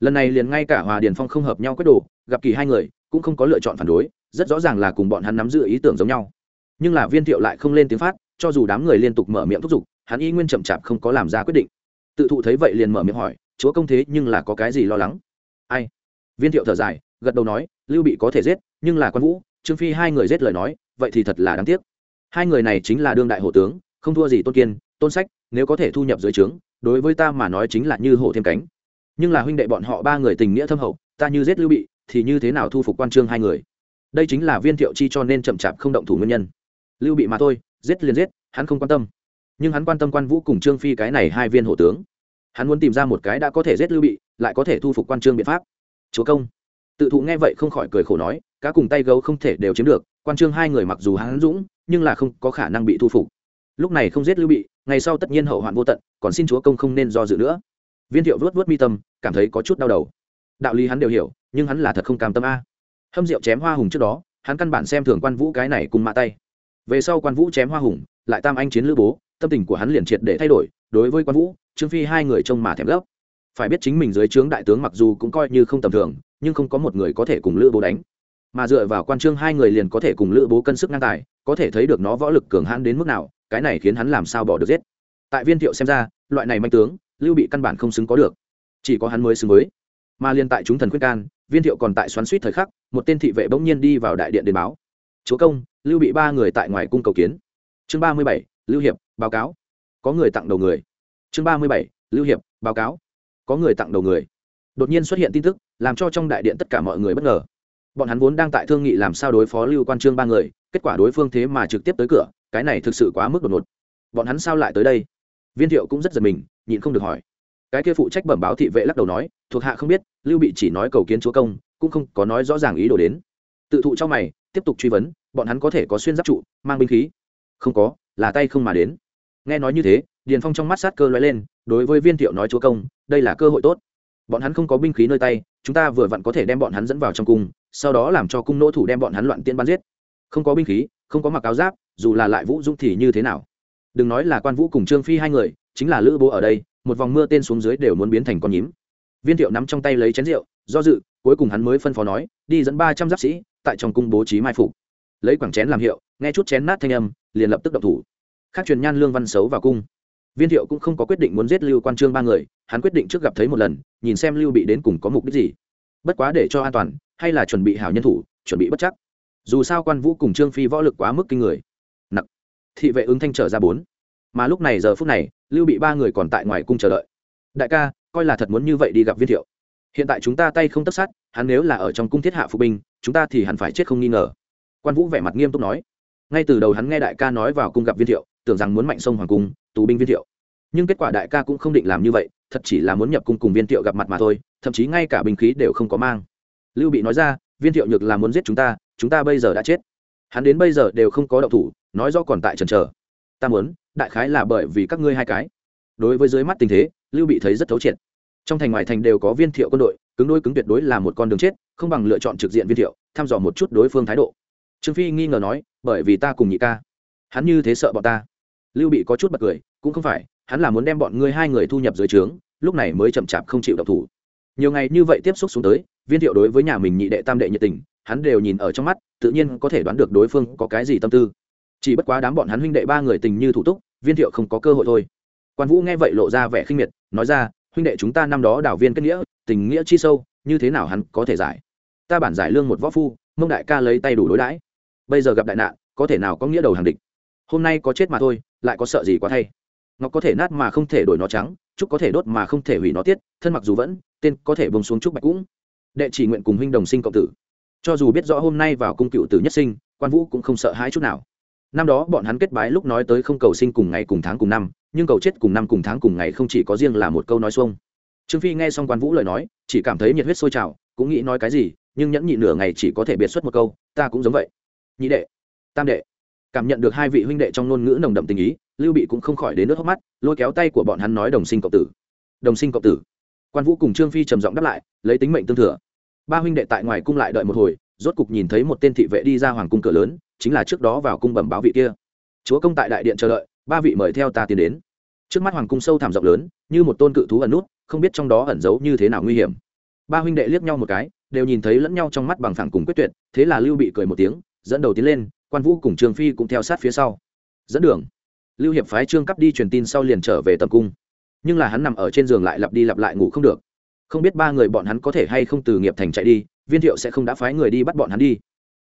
Lần này liền ngay cả hòa điền phong không hợp nhau quyết đồ, gặp kỳ hai người, cũng không có lựa chọn phản đối, rất rõ ràng là cùng bọn hắn nắm giữ ý tưởng giống nhau. Nhưng là viên thiệu lại không lên tiếng phát, cho dù đám người liên tục mở miệng thúc giục, hắn y nguyên chậm chạp không có làm ra quyết định. Tự thụ thấy vậy liền mở miệng hỏi chúa công thế nhưng là có cái gì lo lắng? Ai? Viên thiệu thở dài, gật đầu nói, lưu bị có thể giết, nhưng là quan vũ, trương phi hai người giết lời nói, vậy thì thật là đáng tiếc. Hai người này chính là đương đại hộ tướng, không thua gì tôn kiên, tôn sách, nếu có thể thu nhập dưới trướng, đối với ta mà nói chính là như hổ thêm cánh. Nhưng là huynh đệ bọn họ ba người tình nghĩa thâm hậu, ta như giết lưu bị, thì như thế nào thu phục quan trương hai người? Đây chính là viên thiệu chi cho nên chậm chạp không động thủ nguyên nhân. Lưu bị mà thôi, giết liền giết, hắn không quan tâm. Nhưng hắn quan tâm quan vũ cùng trương phi cái này hai viên hộ tướng hắn muốn tìm ra một cái đã có thể giết lưu bị, lại có thể thu phục quan trương biện pháp. Chúa công. Tự thụ nghe vậy không khỏi cười khổ nói, cá cùng tay gấu không thể đều chiếm được, quan trương hai người mặc dù hắn dũng, nhưng là không có khả năng bị thu phục. Lúc này không giết lưu bị, ngày sau tất nhiên hậu hoạn vô tận, còn xin chúa công không nên do dự nữa. Viên thiệu vớt vớt mi tâm, cảm thấy có chút đau đầu. Đạo lý hắn đều hiểu, nhưng hắn là thật không cam tâm a. Hâm rượu chém hoa hùng trước đó, hắn căn bản xem thường quan vũ cái này cùng mạ tay. Về sau quan vũ chém hoa hùng, lại tam anh chiến lữ bố, tâm tình của hắn liền triệt để thay đổi, đối với quan vũ trương phi hai người trông mà thèm gấp. Phải biết chính mình dưới trướng đại tướng mặc dù cũng coi như không tầm thường, nhưng không có một người có thể cùng lữ bố đánh. Mà dựa vào quan trương hai người liền có thể cùng lữ bố cân sức ngang tài, có thể thấy được nó võ lực cường hãn đến mức nào, cái này khiến hắn làm sao bỏ được giết. Tại viên thiệu xem ra, loại này manh tướng, lưu bị căn bản không xứng có được. Chỉ có hắn mới xứng với. Mà liên tại chúng thần khuyên can, viên thiệu còn tại xoắn suýt thời khắc, một tên thị vệ bỗng nhiên đi vào đại điện đền báo. Chúa công, lưu bị ba người tại ngoài cung cầu kiến. Chương ba mươi bảy, lưu hiệp, báo cáo. Có người tặng đầu người chương ba mươi bảy, lưu hiệp, báo cáo. Có người tặng đầu người. Đột nhiên xuất hiện tin tức, làm cho trong đại điện tất cả mọi người bất ngờ. Bọn hắn vốn đang tại thương nghị làm sao đối phó lưu quan trương ba người, kết quả đối phương thế mà trực tiếp tới cửa, cái này thực sự quá mức đột ngột. Bọn hắn sao lại tới đây? Viên thiệu cũng rất giật mình, nhịn không được hỏi. Cái kia phụ trách bẩm báo thị vệ lắc đầu nói, thuộc hạ không biết, lưu bị chỉ nói cầu kiến chúa công, cũng không có nói rõ ràng ý đồ đến. Tự thụ trong mày, tiếp tục truy vấn, bọn hắn có thể có xuyên giáp trụ, mang binh khí. Không có, là tay không mà đến. Nghe nói như thế điền phong trong mắt sát cơ lóe lên, đối với viên thiệu nói chúa công, đây là cơ hội tốt. Bọn hắn không có binh khí nơi tay, chúng ta vừa vặn có thể đem bọn hắn dẫn vào trong cung, sau đó làm cho cung nỗ thủ đem bọn hắn loạn tiên bắn giết. Không có binh khí, không có mặc áo giáp, dù là lại vũ dũng thì như thế nào? Đừng nói là quan vũ cùng trương phi hai người, chính là lữ bố ở đây, một vòng mưa tên xuống dưới đều muốn biến thành con nhím. Viên thiệu nắm trong tay lấy chén rượu, do dự, cuối cùng hắn mới phân phó nói, đi dẫn ba trăm giáp sĩ, tại trong cung bố trí mai phục. Lấy quảng chén làm hiệu, nghe chút chén nát thanh âm, liền lập tức động thủ. Khác truyền nhan lương văn xấu vào cung viên thiệu cũng không có quyết định muốn giết lưu quan trương ba người, hắn quyết định trước gặp thấy một lần, nhìn xem lưu bị đến cùng có mục đích gì. Bất quá để cho an toàn, hay là chuẩn bị hảo nhân thủ, chuẩn bị bất chắc. Dù sao quan vũ cùng trương phi võ lực quá mức kinh người. Nặng. Thị vệ ứng thanh trở ra bốn. Mà lúc này giờ phút này, lưu bị ba người còn tại ngoài cung chờ đợi. Đại ca, coi là thật muốn như vậy đi gặp viên thiệu. Hiện tại chúng ta tay không tất sát, hắn nếu là ở trong cung thiết hạ phục binh, chúng ta thì hẳn phải chết không nghi ngờ. Quan vũ vẻ mặt nghiêm túc nói. Ngay từ đầu hắn nghe đại ca nói vào cung gặp viên thiệu, tưởng rằng muốn mạnh sông hoàng cung tù binh viên thiệu. Nhưng kết quả đại ca cũng không định làm như vậy, thật chỉ là muốn nhập cung cùng viên thiệu gặp mặt mà thôi, thậm chí ngay cả binh khí đều không có mang. Lưu bị nói ra, viên thiệu nhược là muốn giết chúng ta chúng ta bây giờ đã chết. Hắn đến bây giờ đều không có động thủ, nói do còn tại trần trờ ta muốn, đại khái là bởi vì các ngươi hai cái. Đối với dưới mắt tình thế, lưu bị thấy rất thấu triệt. Trong thành ngoài thành đều có viên thiệu quân đội, cứng đôi cứng tuyệt đối là một con đường chết, không bằng lựa chọn trực diện viên thiệu, thăm dò một chút đối phương thái độ. Trương phi nghi ngờ nói, bởi vì ta cùng nhị ca. Hắn như thế sợ bọn ta lưu bị có chút bật cười, cũng không phải, hắn là muốn đem bọn ngươi hai người thu nhập dưới trướng, lúc này mới chậm chạp không chịu độc thủ. Nhiều ngày như vậy tiếp xúc xuống tới, viên thiệu đối với nhà mình nhị đệ tam đệ nhiệt tình, hắn đều nhìn ở trong mắt, tự nhiên có thể đoán được đối phương có cái gì tâm tư. Chỉ bất quá đám bọn hắn huynh đệ ba người tình như thủ túc, viên thiệu không có cơ hội thôi. Quan vũ nghe vậy lộ ra vẻ khinh miệt, nói ra, huynh đệ chúng ta năm đó đảo viên kết nghĩa, tình nghĩa chi sâu, như thế nào hắn có thể giải? Ta bản giải lương một võ phu, mông đại ca lấy tay đủ đối đãi. Bây giờ gặp đại nạn, có thể nào có nghĩa đầu hàng địch? Hôm nay có chết mà thôi, lại có sợ gì quá thay. Ngọc có thể nát mà không thể đổi nó trắng, trúc có thể đốt mà không thể hủy nó tiết, thân mặc dù vẫn, tên có thể bông xuống trúc bạch cũng. Đệ chỉ nguyện cùng huynh đồng sinh cộng tử. Cho dù biết rõ hôm nay vào cung cựu tử nhất sinh, quan vũ cũng không sợ hãi chút nào. Năm đó bọn hắn kết bái lúc nói tới không cầu sinh cùng ngày cùng tháng cùng năm, nhưng cầu chết cùng năm cùng tháng cùng ngày không chỉ có riêng là một câu nói xuông. Trương phi nghe xong quan vũ lời nói, chỉ cảm thấy nhiệt huyết sôi trào, cũng nghĩ nói cái gì, nhưng nhẫn nhị nửa ngày chỉ có thể biệt xuất một câu, ta cũng giống vậy. Nhị đệ, tam đệ cảm nhận được hai vị huynh đệ trong ngôn ngữ nồng đậm tình ý, lưu bị cũng không khỏi đến nước hốc mắt, lôi kéo tay của bọn hắn nói đồng sinh cộng tử. Đồng sinh cộng tử. Quan vũ cùng trương phi trầm giọng đáp lại, lấy tính mệnh tương thừa. Ba huynh đệ tại ngoài cung lại đợi một hồi, rốt cục nhìn thấy một tên thị vệ đi ra hoàng cung cửa lớn, chính là trước đó vào cung bẩm báo vị kia. Chúa công tại đại điện chờ đợi, ba vị mời theo ta tiến đến. Trước mắt hoàng cung sâu thẳm rộng lớn, như một tôn cự thú ẩn nút, không biết trong đó ẩn giấu như thế nào nguy hiểm. Ba huynh đệ liếc nhau một cái, đều nhìn thấy lẫn nhau trong mắt bằng phẳng cùng quyết tuyệt, thế là lưu bị cười một tiếng, dẫn đầu tiến lên quan vũ cùng trương phi cũng theo sát phía sau. Dẫn đường. Lưu hiệp phái trương cắp đi truyền tin sau liền trở về tầm cung. Nhưng là hắn nằm ở trên giường lại lặp đi lặp lại ngủ không được. Không biết ba người bọn hắn có thể hay không từ nghiệp thành chạy đi, viên thiệu sẽ không đã phái người đi bắt bọn hắn đi.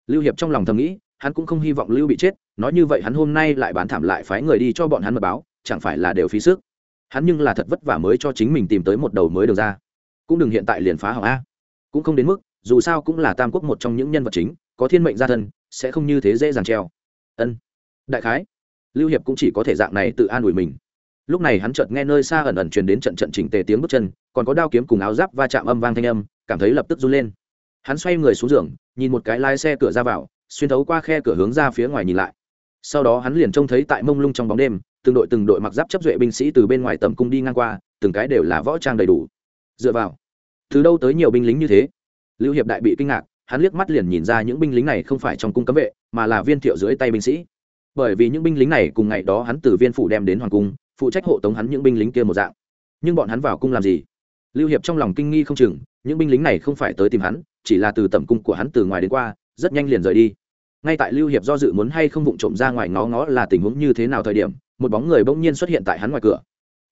Lưu hiệp trong lòng thầm nghĩ, hắn cũng không hy vọng lưu bị chết, nói như vậy hắn hôm nay lại bán thảm lại phái người đi cho bọn hắn mật báo, chẳng phải là đều phí sức. Hắn nhưng là thật vất vả mới cho chính mình tìm tới một đầu mới được ra. Cũng đừng hiện tại liền phá hỏng a. Cũng không đến mức, dù sao cũng là tam quốc một trong những nhân vật chính, có thiên mệnh gia thân sẽ không như thế dễ dàng treo. Ân, đại khái, lưu hiệp cũng chỉ có thể dạng này tự an ủi mình. Lúc này hắn chợt nghe nơi xa ẩn ẩn truyền đến trận trận chỉnh tề tiếng bước chân, còn có đao kiếm cùng áo giáp va chạm âm vang thanh âm, cảm thấy lập tức run lên. Hắn xoay người xuống giường, nhìn một cái lái xe cửa ra vào, xuyên thấu qua khe cửa hướng ra phía ngoài nhìn lại. Sau đó hắn liền trông thấy tại mông lung trong bóng đêm, từng đội từng đội mặc giáp chấp duệ binh sĩ từ bên ngoài tầm cung đi ngang qua, từng cái đều là võ trang đầy đủ. Dựa vào, từ đâu tới nhiều binh lính như thế? Lưu hiệp đại bị kinh ngạc hắn liếc mắt liền nhìn ra những binh lính này không phải trong cung cấm vệ, mà là viên thiệu dưới tay binh sĩ. Bởi vì những binh lính này cùng ngày đó hắn từ viên phủ đem đến hoàng cung, phụ trách hộ tống hắn những binh lính kia một dạng. Nhưng bọn hắn vào cung làm gì? Lưu hiệp trong lòng kinh nghi không chừng, những binh lính này không phải tới tìm hắn, chỉ là từ tầm cung của hắn từ ngoài đến qua, rất nhanh liền rời đi. Ngay tại lưu hiệp do dự muốn hay không vụng trộm ra ngoài ngó ngó là tình huống như thế nào thời điểm, một bóng người bỗng nhiên xuất hiện tại hắn ngoài cửa.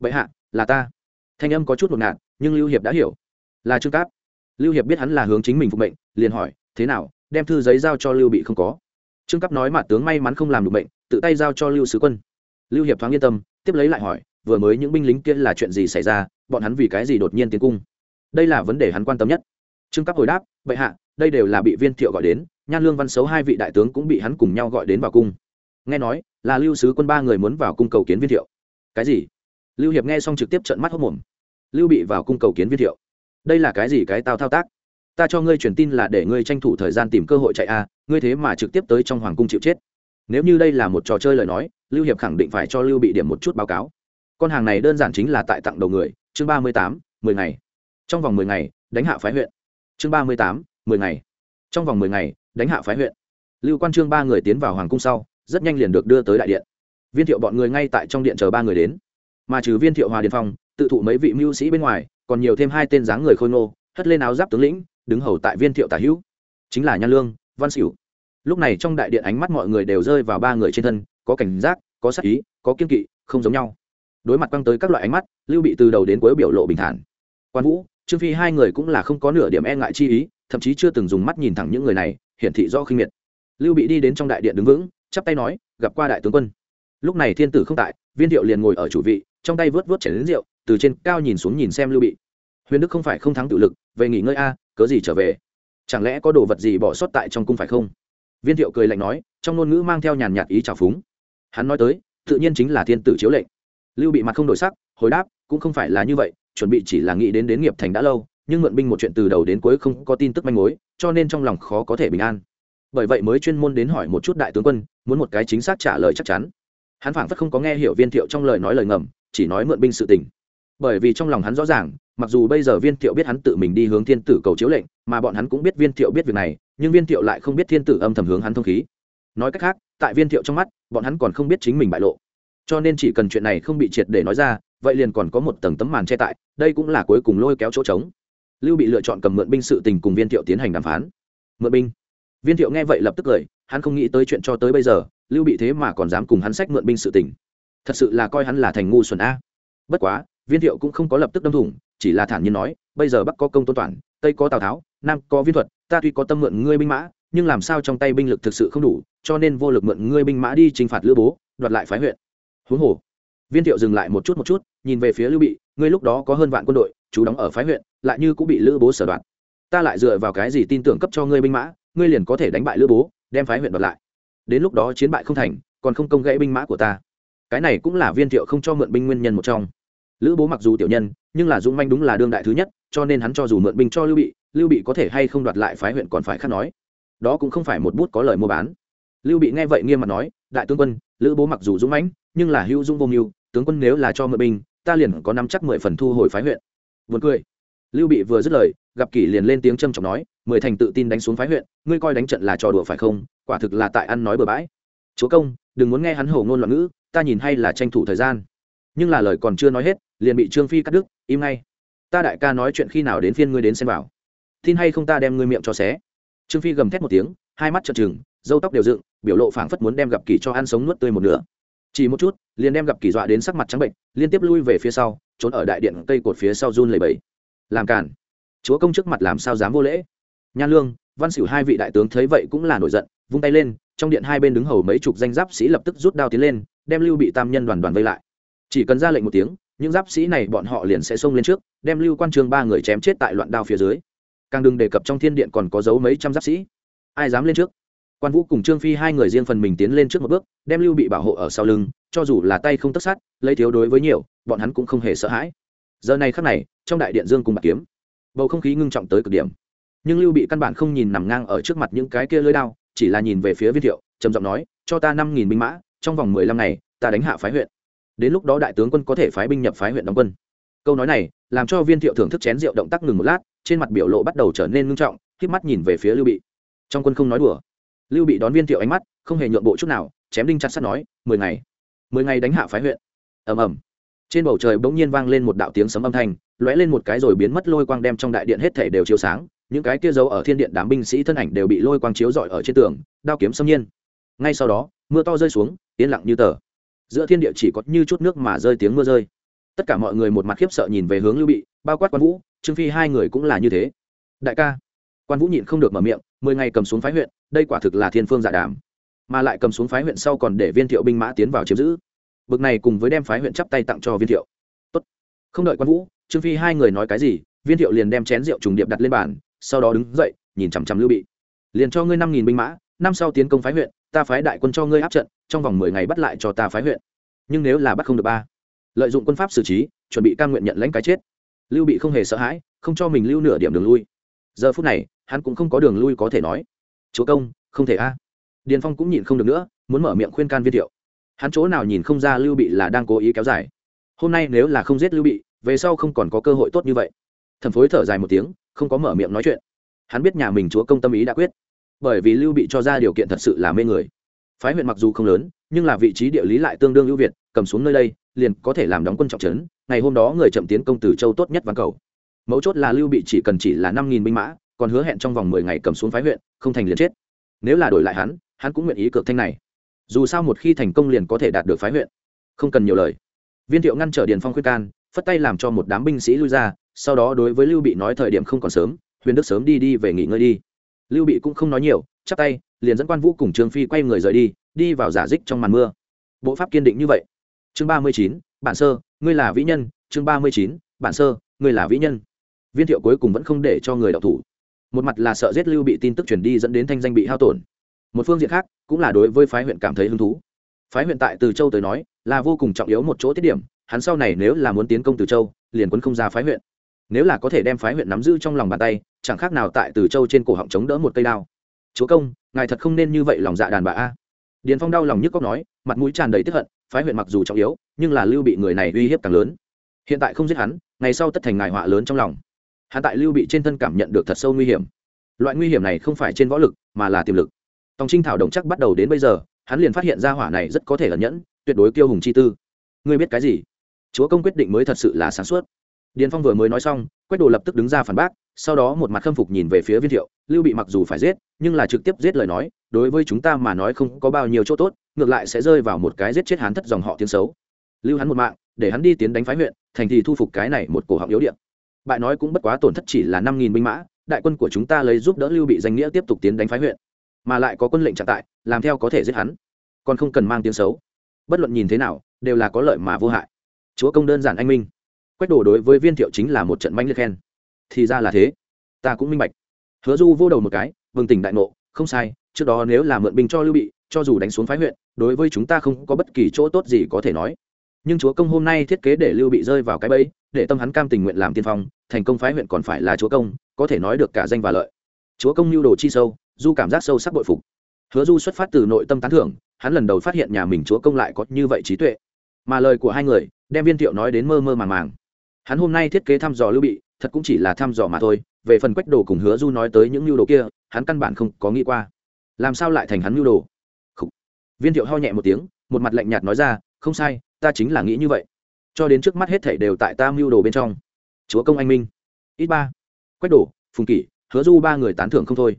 Bệ hạ, là ta. Thanh âm có chút một ngạt, nhưng lưu hiệp đã hiểu. Là trương cáp. Lưu hiệp biết hắn là hướng chính mình phục mệnh liền hỏi, thế nào, đem thư giấy giao cho lưu bị không có? Trương cáp nói mặt tướng may mắn không làm được bệnh, tự tay giao cho lưu sứ quân. Lưu hiệp thoáng yên tâm, tiếp lấy lại hỏi, vừa mới những binh lính kia là chuyện gì xảy ra? Bọn hắn vì cái gì đột nhiên tiến cung? Đây là vấn đề hắn quan tâm nhất. Trương cấp hồi đáp, bệ hạ, đây đều là bị viên thiệu gọi đến, nhan lương văn xấu hai vị đại tướng cũng bị hắn cùng nhau gọi đến vào cung. Nghe nói, là lưu sứ quân ba người muốn vào cung cầu kiến viên thiệu. Cái gì? Lưu hiệp nghe xong trực tiếp trận mắt hốc mồm. Lưu bị vào cung cầu kiến viên thiệu? Đây là cái gì cái tao thao tác? Ta cho ngươi truyền tin là để ngươi tranh thủ thời gian tìm cơ hội chạy a, ngươi thế mà trực tiếp tới trong hoàng cung chịu chết. Nếu như đây là một trò chơi lời nói, lưu hiệp khẳng định phải cho lưu bị điểm một chút báo cáo. Con hàng này đơn giản chính là tại tặng đầu người. Chương ba mươi tám, mười ngày. Trong vòng mười ngày, đánh hạ phái huyện. Chương ba mươi tám, mười ngày. Trong vòng mười ngày, đánh hạ phái huyện. Lưu quan trương ba người tiến vào hoàng cung sau, rất nhanh liền được đưa tới đại điện. Viên thiệu bọn người ngay tại trong điện chờ ba người đến. Mà trừ viên thiệu hòa điền phong, tự thụ mấy vị mưu sĩ bên ngoài, còn nhiều thêm hai tên dáng người khôi ngô, hất lên áo giáp tướng lĩnh đứng hầu tại viên thiệu tả hữu. Chính là nhan lương, văn xỉu lúc này trong đại điện ánh mắt mọi người đều rơi vào ba người trên thân, có cảnh giác, có sắc ý, có kiên kỵ, không giống nhau. Đối mặt quăng tới các loại ánh mắt, lưu bị từ đầu đến cuối biểu lộ bình thản. Quan vũ, trương phi hai người cũng là không có nửa điểm e ngại chi ý, thậm chí chưa từng dùng mắt nhìn thẳng những người này, hiển thị do khinh miệt. Lưu bị đi đến trong đại điện đứng vững, chắp tay nói, gặp qua đại tướng quân. Lúc này thiên tử không tại, viên thiệu liền ngồi ở chủ vị, trong tay vớt vớt chảy đến rượu, từ trên cao nhìn xuống nhìn xem lưu bị. Huyền đức không phải không thắng tự lực, về nghỉ ngơi a cớ gì trở về? Chẳng lẽ có đồ vật gì bỏ sót tại trong cung phải không? Viên thiệu cười lạnh nói, trong ngôn ngữ mang theo nhàn nhạt ý trào phúng. Hắn nói tới, tự nhiên chính là thiên tử chiếu lệnh. Lưu bị mặt không đổi sắc, hồi đáp, cũng không phải là như vậy, chuẩn bị chỉ là nghĩ đến đến nghiệp thành đã lâu, nhưng mượn binh một chuyện từ đầu đến cuối không có tin tức manh mối, cho nên trong lòng khó có thể bình an. Bởi vậy mới chuyên môn đến hỏi một chút đại tướng quân, muốn một cái chính xác trả lời chắc chắn. Hắn phảng phất không có nghe hiểu viên thiệu trong lời nói lời ngầm, chỉ nói mượn binh sự tình bởi vì trong lòng hắn rõ ràng, mặc dù bây giờ viên thiệu biết hắn tự mình đi hướng thiên tử cầu chiếu lệnh, mà bọn hắn cũng biết viên thiệu biết việc này, nhưng viên thiệu lại không biết thiên tử âm thầm hướng hắn thông khí. Nói cách khác, tại viên thiệu trong mắt, bọn hắn còn không biết chính mình bại lộ. Cho nên chỉ cần chuyện này không bị triệt để nói ra, vậy liền còn có một tầng tấm màn che tại, đây cũng là cuối cùng lôi kéo chỗ trống. Lưu bị lựa chọn cầm mượn binh sự tình cùng viên thiệu tiến hành đàm phán. Mượn binh. Viên thiệu nghe vậy lập tức cười, hắn không nghĩ tới chuyện cho tới bây giờ, lưu bị thế mà còn dám cùng hắn sách mượn binh sự tình. Thật sự là coi hắn là thành ngu xuẩn a. Bất quá viên thiệu cũng không có lập tức đâm thủng, chỉ là thản nhiên nói, bây giờ bắc có công tôn toàn, tây có tào tháo, nam có viên thuật, ta tuy có tâm mượn ngươi binh mã, nhưng làm sao trong tay binh lực thực sự không đủ, cho nên vô lực mượn ngươi binh mã đi chinh phạt lữ bố, đoạt lại phái huyện. Huống hồ, viên thiệu dừng lại một chút một chút, nhìn về phía lưu bị, ngươi lúc đó có hơn vạn quân đội, chú đóng ở phái huyện, lại như cũng bị lữ bố sở đoạt. Ta lại dựa vào cái gì tin tưởng cấp cho ngươi binh mã, ngươi liền có thể đánh bại lữ bố, đem phái huyện đoạt lại. Đến lúc đó chiến bại không thành, còn không công gãy binh mã của ta. Cái này cũng là viên thiệu không cho mượn binh nguyên nhân một trong lữ bố mặc dù tiểu nhân, nhưng là dũng manh đúng là đương đại thứ nhất, cho nên hắn cho dù mượn binh cho lưu bị lưu bị có thể hay không đoạt lại phái huyện còn phải khác nói. Đó cũng không phải một bút có lời mua bán. Lưu bị nghe vậy nghiêm mặt nói, đại tướng quân, lữ bố mặc dù dũng mãnh nhưng là hữu dung vô mưu, tướng quân nếu là cho mượn binh, ta liền có năm chắc mười phần thu hồi phái huyện. Vượt cười. Lưu bị vừa dứt lời, gặp kỷ liền lên tiếng trâm trọng nói, mười thành tự tin đánh xuống phái huyện, ngươi coi đánh trận là trò đùa phải không? Quả thực là tại ăn nói bừa bãi. Chúa công, đừng muốn nghe hắn hổ ngôn loạn ngữ, ta nhìn hay là tranh thủ thời gian nhưng là lời còn chưa nói hết, liền bị trương phi cắt đứt, im ngay. Ta đại ca nói chuyện khi nào đến phiên ngươi đến xem vào tin hay không ta đem ngươi miệng cho xé. Trương phi gầm thét một tiếng, hai mắt trợn trừng dâu tóc đều dựng, biểu lộ phảng phất muốn đem gặp kỳ cho ăn sống nuốt tươi một nửa. Chỉ một chút, liền đem gặp kỳ dọa đến sắc mặt trắng bệnh, liên tiếp lui về phía sau, trốn ở đại điện cây cột phía sau run lầy bẫy làm cản chúa công trước mặt làm sao dám vô lễ? Nhan lương, văn xỉu hai vị đại tướng thấy vậy cũng là nổi giận, vung tay lên, trong điện hai bên đứng hầu mấy chục danh giáp sĩ lập tức rút đao tiến lên, đem lưu bị tam nhân đoàn đoàn vây lại chỉ cần ra lệnh một tiếng, những giáp sĩ này bọn họ liền sẽ xông lên trước, đem lưu quan trường ba người chém chết tại loạn đao phía dưới. Càng đừng đề cập trong thiên điện còn có dấu mấy trăm giáp sĩ. Ai dám lên trước? Quan vũ cùng trương phi hai người riêng phần mình tiến lên trước một bước, đem lưu bị bảo hộ ở sau lưng, cho dù là tay không tất sát, lấy thiếu đối với nhiều, bọn hắn cũng không hề sợ hãi. Giờ này khắc này, trong đại điện dương cùng bạc kiếm, bầu không khí ngưng trọng tới cực điểm. Nhưng lưu bị căn bản không nhìn nằm ngang ở trước mặt những cái kia lưới đao, chỉ là nhìn về phía viên thiệu, trầm giọng nói, cho ta năm nghìn binh mã, trong vòng mười lăm ngày, ta đánh hạ phái huyện đến lúc đó đại tướng quân có thể phái binh nhập phái huyện đóng quân. Câu nói này làm cho viên thiệu thưởng thức chén rượu động tác ngừng một lát, trên mặt biểu lộ bắt đầu trở nên ngưng trọng k mắt nhìn về phía lưu bị. Trong quân không nói đùa. Lưu bị đón viên thiệu ánh mắt, không hề nhượng bộ chút nào, chém đinh chặt sắt nói, mười ngày mười ngày đánh hạ phái huyện. Ầm ầm. Trên bầu trời bỗng nhiên vang lên một đạo tiếng sấm âm thanh, lóe lên một cái rồi biến mất lôi quang đem trong đại điện hết thể đều chiếu sáng, những cái kia giấu ở thiên điện đám binh sĩ thân ảnh đều bị lôi quang chiếu rọi ở trên tường, đao kiếm xâm nhiên. Ngay sau đó, mưa to rơi xuống, yên lặng như tờ giữa thiên địa chỉ có như chút nước mà rơi tiếng mưa rơi. Tất cả mọi người một mặt khiếp sợ nhìn về hướng lưu bị, bao quát quan vũ, trương phi hai người cũng là như thế. Đại ca. Quan vũ nhịn không được mở miệng, mười ngày cầm xuống phái huyện, đây quả thực là thiên phương dạ đàm. Mà lại cầm xuống phái huyện sau còn để viên thiệu binh mã tiến vào chiếm giữ. Bực này cùng với đem phái huyện chắp tay tặng cho viên thiệu. Tốt. không đợi quan vũ, trương phi hai người nói cái gì, viên thiệu liền đem chén rượu trùng điệp đặt lên bàn, sau đó đứng dậy, nhìn chằm chằm lưu bị. Liền cho ngươi năm nghìn binh mã năm sau tiến công phái huyện, ta phái đại quân cho ngươi áp trận, trong vòng mười ngày bắt lại cho ta phái huyện. Nhưng nếu là bắt không được ba, lợi dụng quân pháp xử trí, chuẩn bị căn nguyện nhận lãnh cái chết. Lưu bị không hề sợ hãi, không cho mình lưu nửa điểm đường lui. Giờ phút này, hắn cũng không có đường lui có thể nói. Chúa công, không thể a. Điền phong cũng nhìn không được nữa, muốn mở miệng khuyên can viên thiệu. Hắn chỗ nào nhìn không ra lưu bị là đang cố ý kéo dài. Hôm nay nếu là không giết lưu bị, về sau không còn có cơ hội tốt như vậy. Thần phối thở dài một tiếng, không có mở miệng nói chuyện. Hắn biết nhà mình chúa công tâm ý đã quyết bởi vì lưu bị cho ra điều kiện thật sự là mê người. Phái huyện mặc dù không lớn, nhưng là vị trí địa lý lại tương đương ưu việt, cầm xuống nơi đây, liền có thể làm đóng quân trọng trấn, ngày hôm đó người chậm tiến công từ châu tốt nhất văn cầu. Mấu chốt là lưu bị chỉ cần chỉ là năm nghìn binh mã, còn hứa hẹn trong vòng mười ngày cầm xuống phái huyện, không thành liền chết. Nếu là đổi lại hắn hắn cũng nguyện ý cược thanh này. Dù sao một khi thành công liền có thể đạt được phái huyện. Không cần nhiều lời. Viên thiệu ngăn trở điền phong khuyên can, phất tay làm cho một đám binh sĩ lui ra, sau đó đối với lưu bị nói thời điểm không còn sớm, huyền đức sớm đi đi về nghỉ ngơi đi lưu bị cũng không nói nhiều, chắp tay, liền dẫn quan vũ cùng trương phi quay người rời đi đi vào giả dích trong màn mưa. Bộ pháp kiên định như vậy. Chương ba mươi chín, bản sơ, ngươi là vĩ nhân. Chương ba mươi chín, bản sơ, ngươi là vĩ nhân. Viên thiệu cuối cùng vẫn không để cho người đọc thủ. Một mặt là sợ giết lưu bị tin tức truyền đi dẫn đến thanh danh bị hao tổn. Một phương diện khác, cũng là đối với phái huyện cảm thấy hứng thú. Phái huyện tại từ châu tới nói, là vô cùng trọng yếu một chỗ tiết điểm, hắn sau này nếu là muốn tiến công từ châu, liền quân không ra phái huyện. Nếu là có thể đem phái huyện nắm giữ trong lòng bàn tay chẳng khác nào tại từ châu trên cổ họng chống đỡ một cây đao. Chúa công, ngài thật không nên như vậy lòng dạ đàn bà a. Điền phong đau lòng nhức cóc nói, mặt mũi tràn đầy tức hận, phái huyện mặc dù trọng yếu, nhưng là lưu bị người này uy hiếp càng lớn. Hiện tại không giết hắn, ngày sau tất thành ngài họa lớn trong lòng. Hắn tại lưu bị trên thân cảm nhận được thật sâu nguy hiểm. Loại nguy hiểm này không phải trên võ lực, mà là tiềm lực. Tòng trinh thảo đồng chắc bắt đầu đến bây giờ, hắn liền phát hiện ra hỏa này rất có thể ẩn nhẫn, tuyệt đối kiêu hùng chi tư. Ngươi biết cái gì? Chúa công quyết định mới thật sự là sáng suốt điền phong vừa mới nói xong, quách đồ lập tức đứng ra phản bác, sau đó một mặt khâm phục nhìn về phía viên thiệu, lưu bị mặc dù phải giết, nhưng là trực tiếp giết lời nói, đối với chúng ta mà nói không có bao nhiêu chỗ tốt, ngược lại sẽ rơi vào một cái giết chết hắn thất dòng họ tiếng xấu. Lưu hắn một mạng, để hắn đi tiến đánh phái huyện, thành thì thu phục cái này một cổ họng yếu điện bại nói cũng bất quá tổn thất chỉ là năm nghìn binh mã, đại quân của chúng ta lấy giúp đỡ lưu bị danh nghĩa tiếp tục tiến đánh phái huyện, mà lại có quân lệnh trạng tại, làm theo có thể giết hắn, còn không cần mang tiếng xấu. Bất luận nhìn thế nào, đều là có lợi mà vô hại. Chúa công đơn giản anh minh quách đồ đối với viên thiệu chính là một trận manh liệt khen. Thì ra là thế. Ta cũng minh bạch. Hứa du vô đầu một cái vừng tỉnh đại nộ không sai, trước đó nếu là mượn binh cho lưu bị, cho dù đánh xuống phái huyện, đối với chúng ta không có bất kỳ chỗ tốt gì có thể nói. Nhưng chúa công hôm nay thiết kế để lưu bị rơi vào cái bẫy, để tâm hắn cam tình nguyện làm tiên phong, thành công phái huyện còn phải là chúa công, có thể nói được cả danh và lợi. Chúa công nhu đồ chi sâu, du cảm giác sâu sắc bội phục. Hứa du xuất phát từ nội tâm tán thưởng, hắn lần đầu phát hiện nhà mình chúa công lại có như vậy trí tuệ. Mà lời của hai người, đem viên thiệu nói đến mơ mơ màng màng hắn hôm nay thiết kế thăm dò lưu bị, thật cũng chỉ là thăm dò mà thôi, về phần quách đồ cùng hứa du nói tới những mưu đồ kia, hắn căn bản không có nghĩ qua. Làm sao lại thành hắn mưu đồ? Viên thiệu ho nhẹ một tiếng, một mặt lạnh nhạt nói ra, không sai, ta chính là nghĩ như vậy. Cho đến trước mắt hết thảy đều tại ta mưu đồ bên trong. Chúa công anh minh. Ít ba. Quách đồ, phùng kỷ, hứa du ba người tán thưởng không thôi.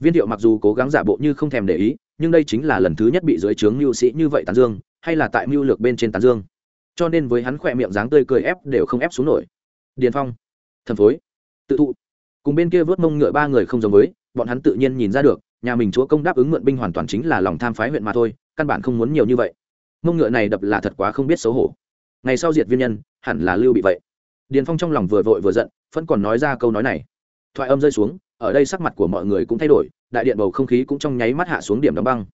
Viên thiệu mặc dù cố gắng giả bộ như không thèm để ý, nhưng đây chính là lần thứ nhất bị dưới trướng mưu sĩ như vậy tán dương, hay là tại mưu lược bên trên tán dương? Cho nên với hắn khỏe miệng dáng tươi cười ép đều không ép xuống nổi. Điền phong, thần phối, tự thụ. Cùng bên kia vớt mông ngựa ba người không giống với, bọn hắn tự nhiên nhìn ra được, nhà mình chúa công đáp ứng mượn binh hoàn toàn chính là lòng tham phái huyện mà thôi, căn bản không muốn nhiều như vậy. Mông ngựa này đập là thật quá không biết xấu hổ. Ngày sau diệt viên nhân, hẳn là lưu bị vậy. Điền phong trong lòng vừa vội vừa giận, vẫn còn nói ra câu nói này. Thoại âm rơi xuống, ở đây sắc mặt của mọi người cũng thay đổi, đại điện bầu không khí cũng trong nháy mắt hạ xuống điểm đóng băng.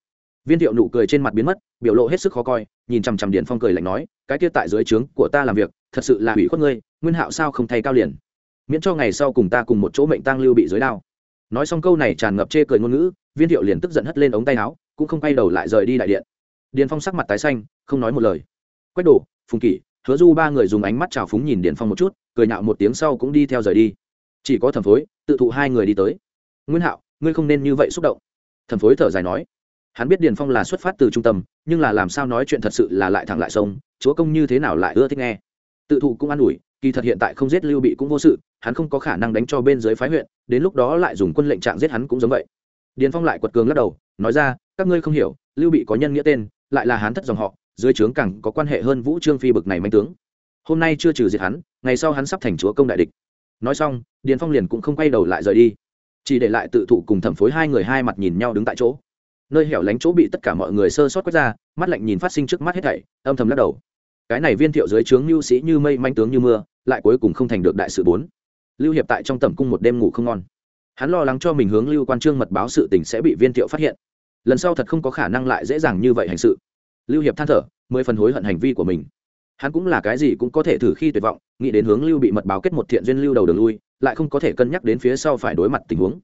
Viên thiệu nụ cười trên mặt biến mất, biểu lộ hết sức khó coi, nhìn chằm chằm Điền phong cười lạnh nói cái kia tại dưới trướng của ta làm việc, thật sự là hủy khuất ngươi, nguyên hạo sao không thay cao liền? Miễn cho ngày sau cùng ta cùng một chỗ mệnh tăng lưu bị dưới đao. Nói xong câu này tràn ngập chê cười ngôn ngữ, viên thiệu liền tức giận hất lên ống tay áo, cũng không quay đầu lại rời đi đại điện. Điền phong sắc mặt tái xanh, không nói một lời. Quách đổ phùng kỷ, hứa du ba người dùng ánh mắt trào phúng nhìn điền phong một chút, cười nhạo một tiếng sau cũng đi theo rời đi. Chỉ có thẩm phối, tự thụ hai người đi tới. Nguyên hạo, ngươi không nên như vậy xúc động. Thẩm phối thở dài nói. Hắn biết điền phong là xuất phát từ trung tâm, nhưng là làm sao nói chuyện thật sự là lại thẳng lại sông chúa công như thế nào lại ưa thích nghe? Tự thụ cũng an ủi, kỳ thật hiện tại không giết lưu bị cũng vô sự, hắn không có khả năng đánh cho bên dưới phái huyện, đến lúc đó lại dùng quân lệnh trạng giết hắn cũng giống vậy. Điền phong lại quật cường lắc đầu, nói ra, các ngươi không hiểu, lưu bị có nhân nghĩa tên, lại là hắn thất dòng họ, dưới trướng càng có quan hệ hơn vũ trương phi bực này manh tướng. Hôm nay chưa trừ diệt hắn, ngày sau hắn sắp thành chúa công đại địch. Nói xong, điền phong liền cũng không quay đầu lại rời đi. Chỉ để lại tự thụ cùng thẩm phối hai người hai mặt nhìn nhau đứng tại chỗ. Nơi hẻo lánh chỗ bị tất cả mọi người sơ sót quét ra, mắt lạnh nhìn phát sinh trước mắt hết thảy, âm thầm lắc đầu cái này viên thiệu dưới trướng lưu sĩ như mây manh tướng như mưa, lại cuối cùng không thành được đại sự bốn. Lưu hiệp tại trong tẩm cung một đêm ngủ không ngon. Hắn lo lắng cho mình hướng lưu quan trương mật báo sự tình sẽ bị viên thiệu phát hiện. Lần sau thật không có khả năng lại dễ dàng như vậy hành sự. Lưu hiệp than thở, mười phần hối hận hành vi của mình. Hắn cũng là cái gì cũng có thể thử khi tuyệt vọng, nghĩ đến hướng lưu bị mật báo kết một thiện duyên lưu đầu đường lui, lại không có thể cân nhắc đến phía sau phải đối mặt tình huống.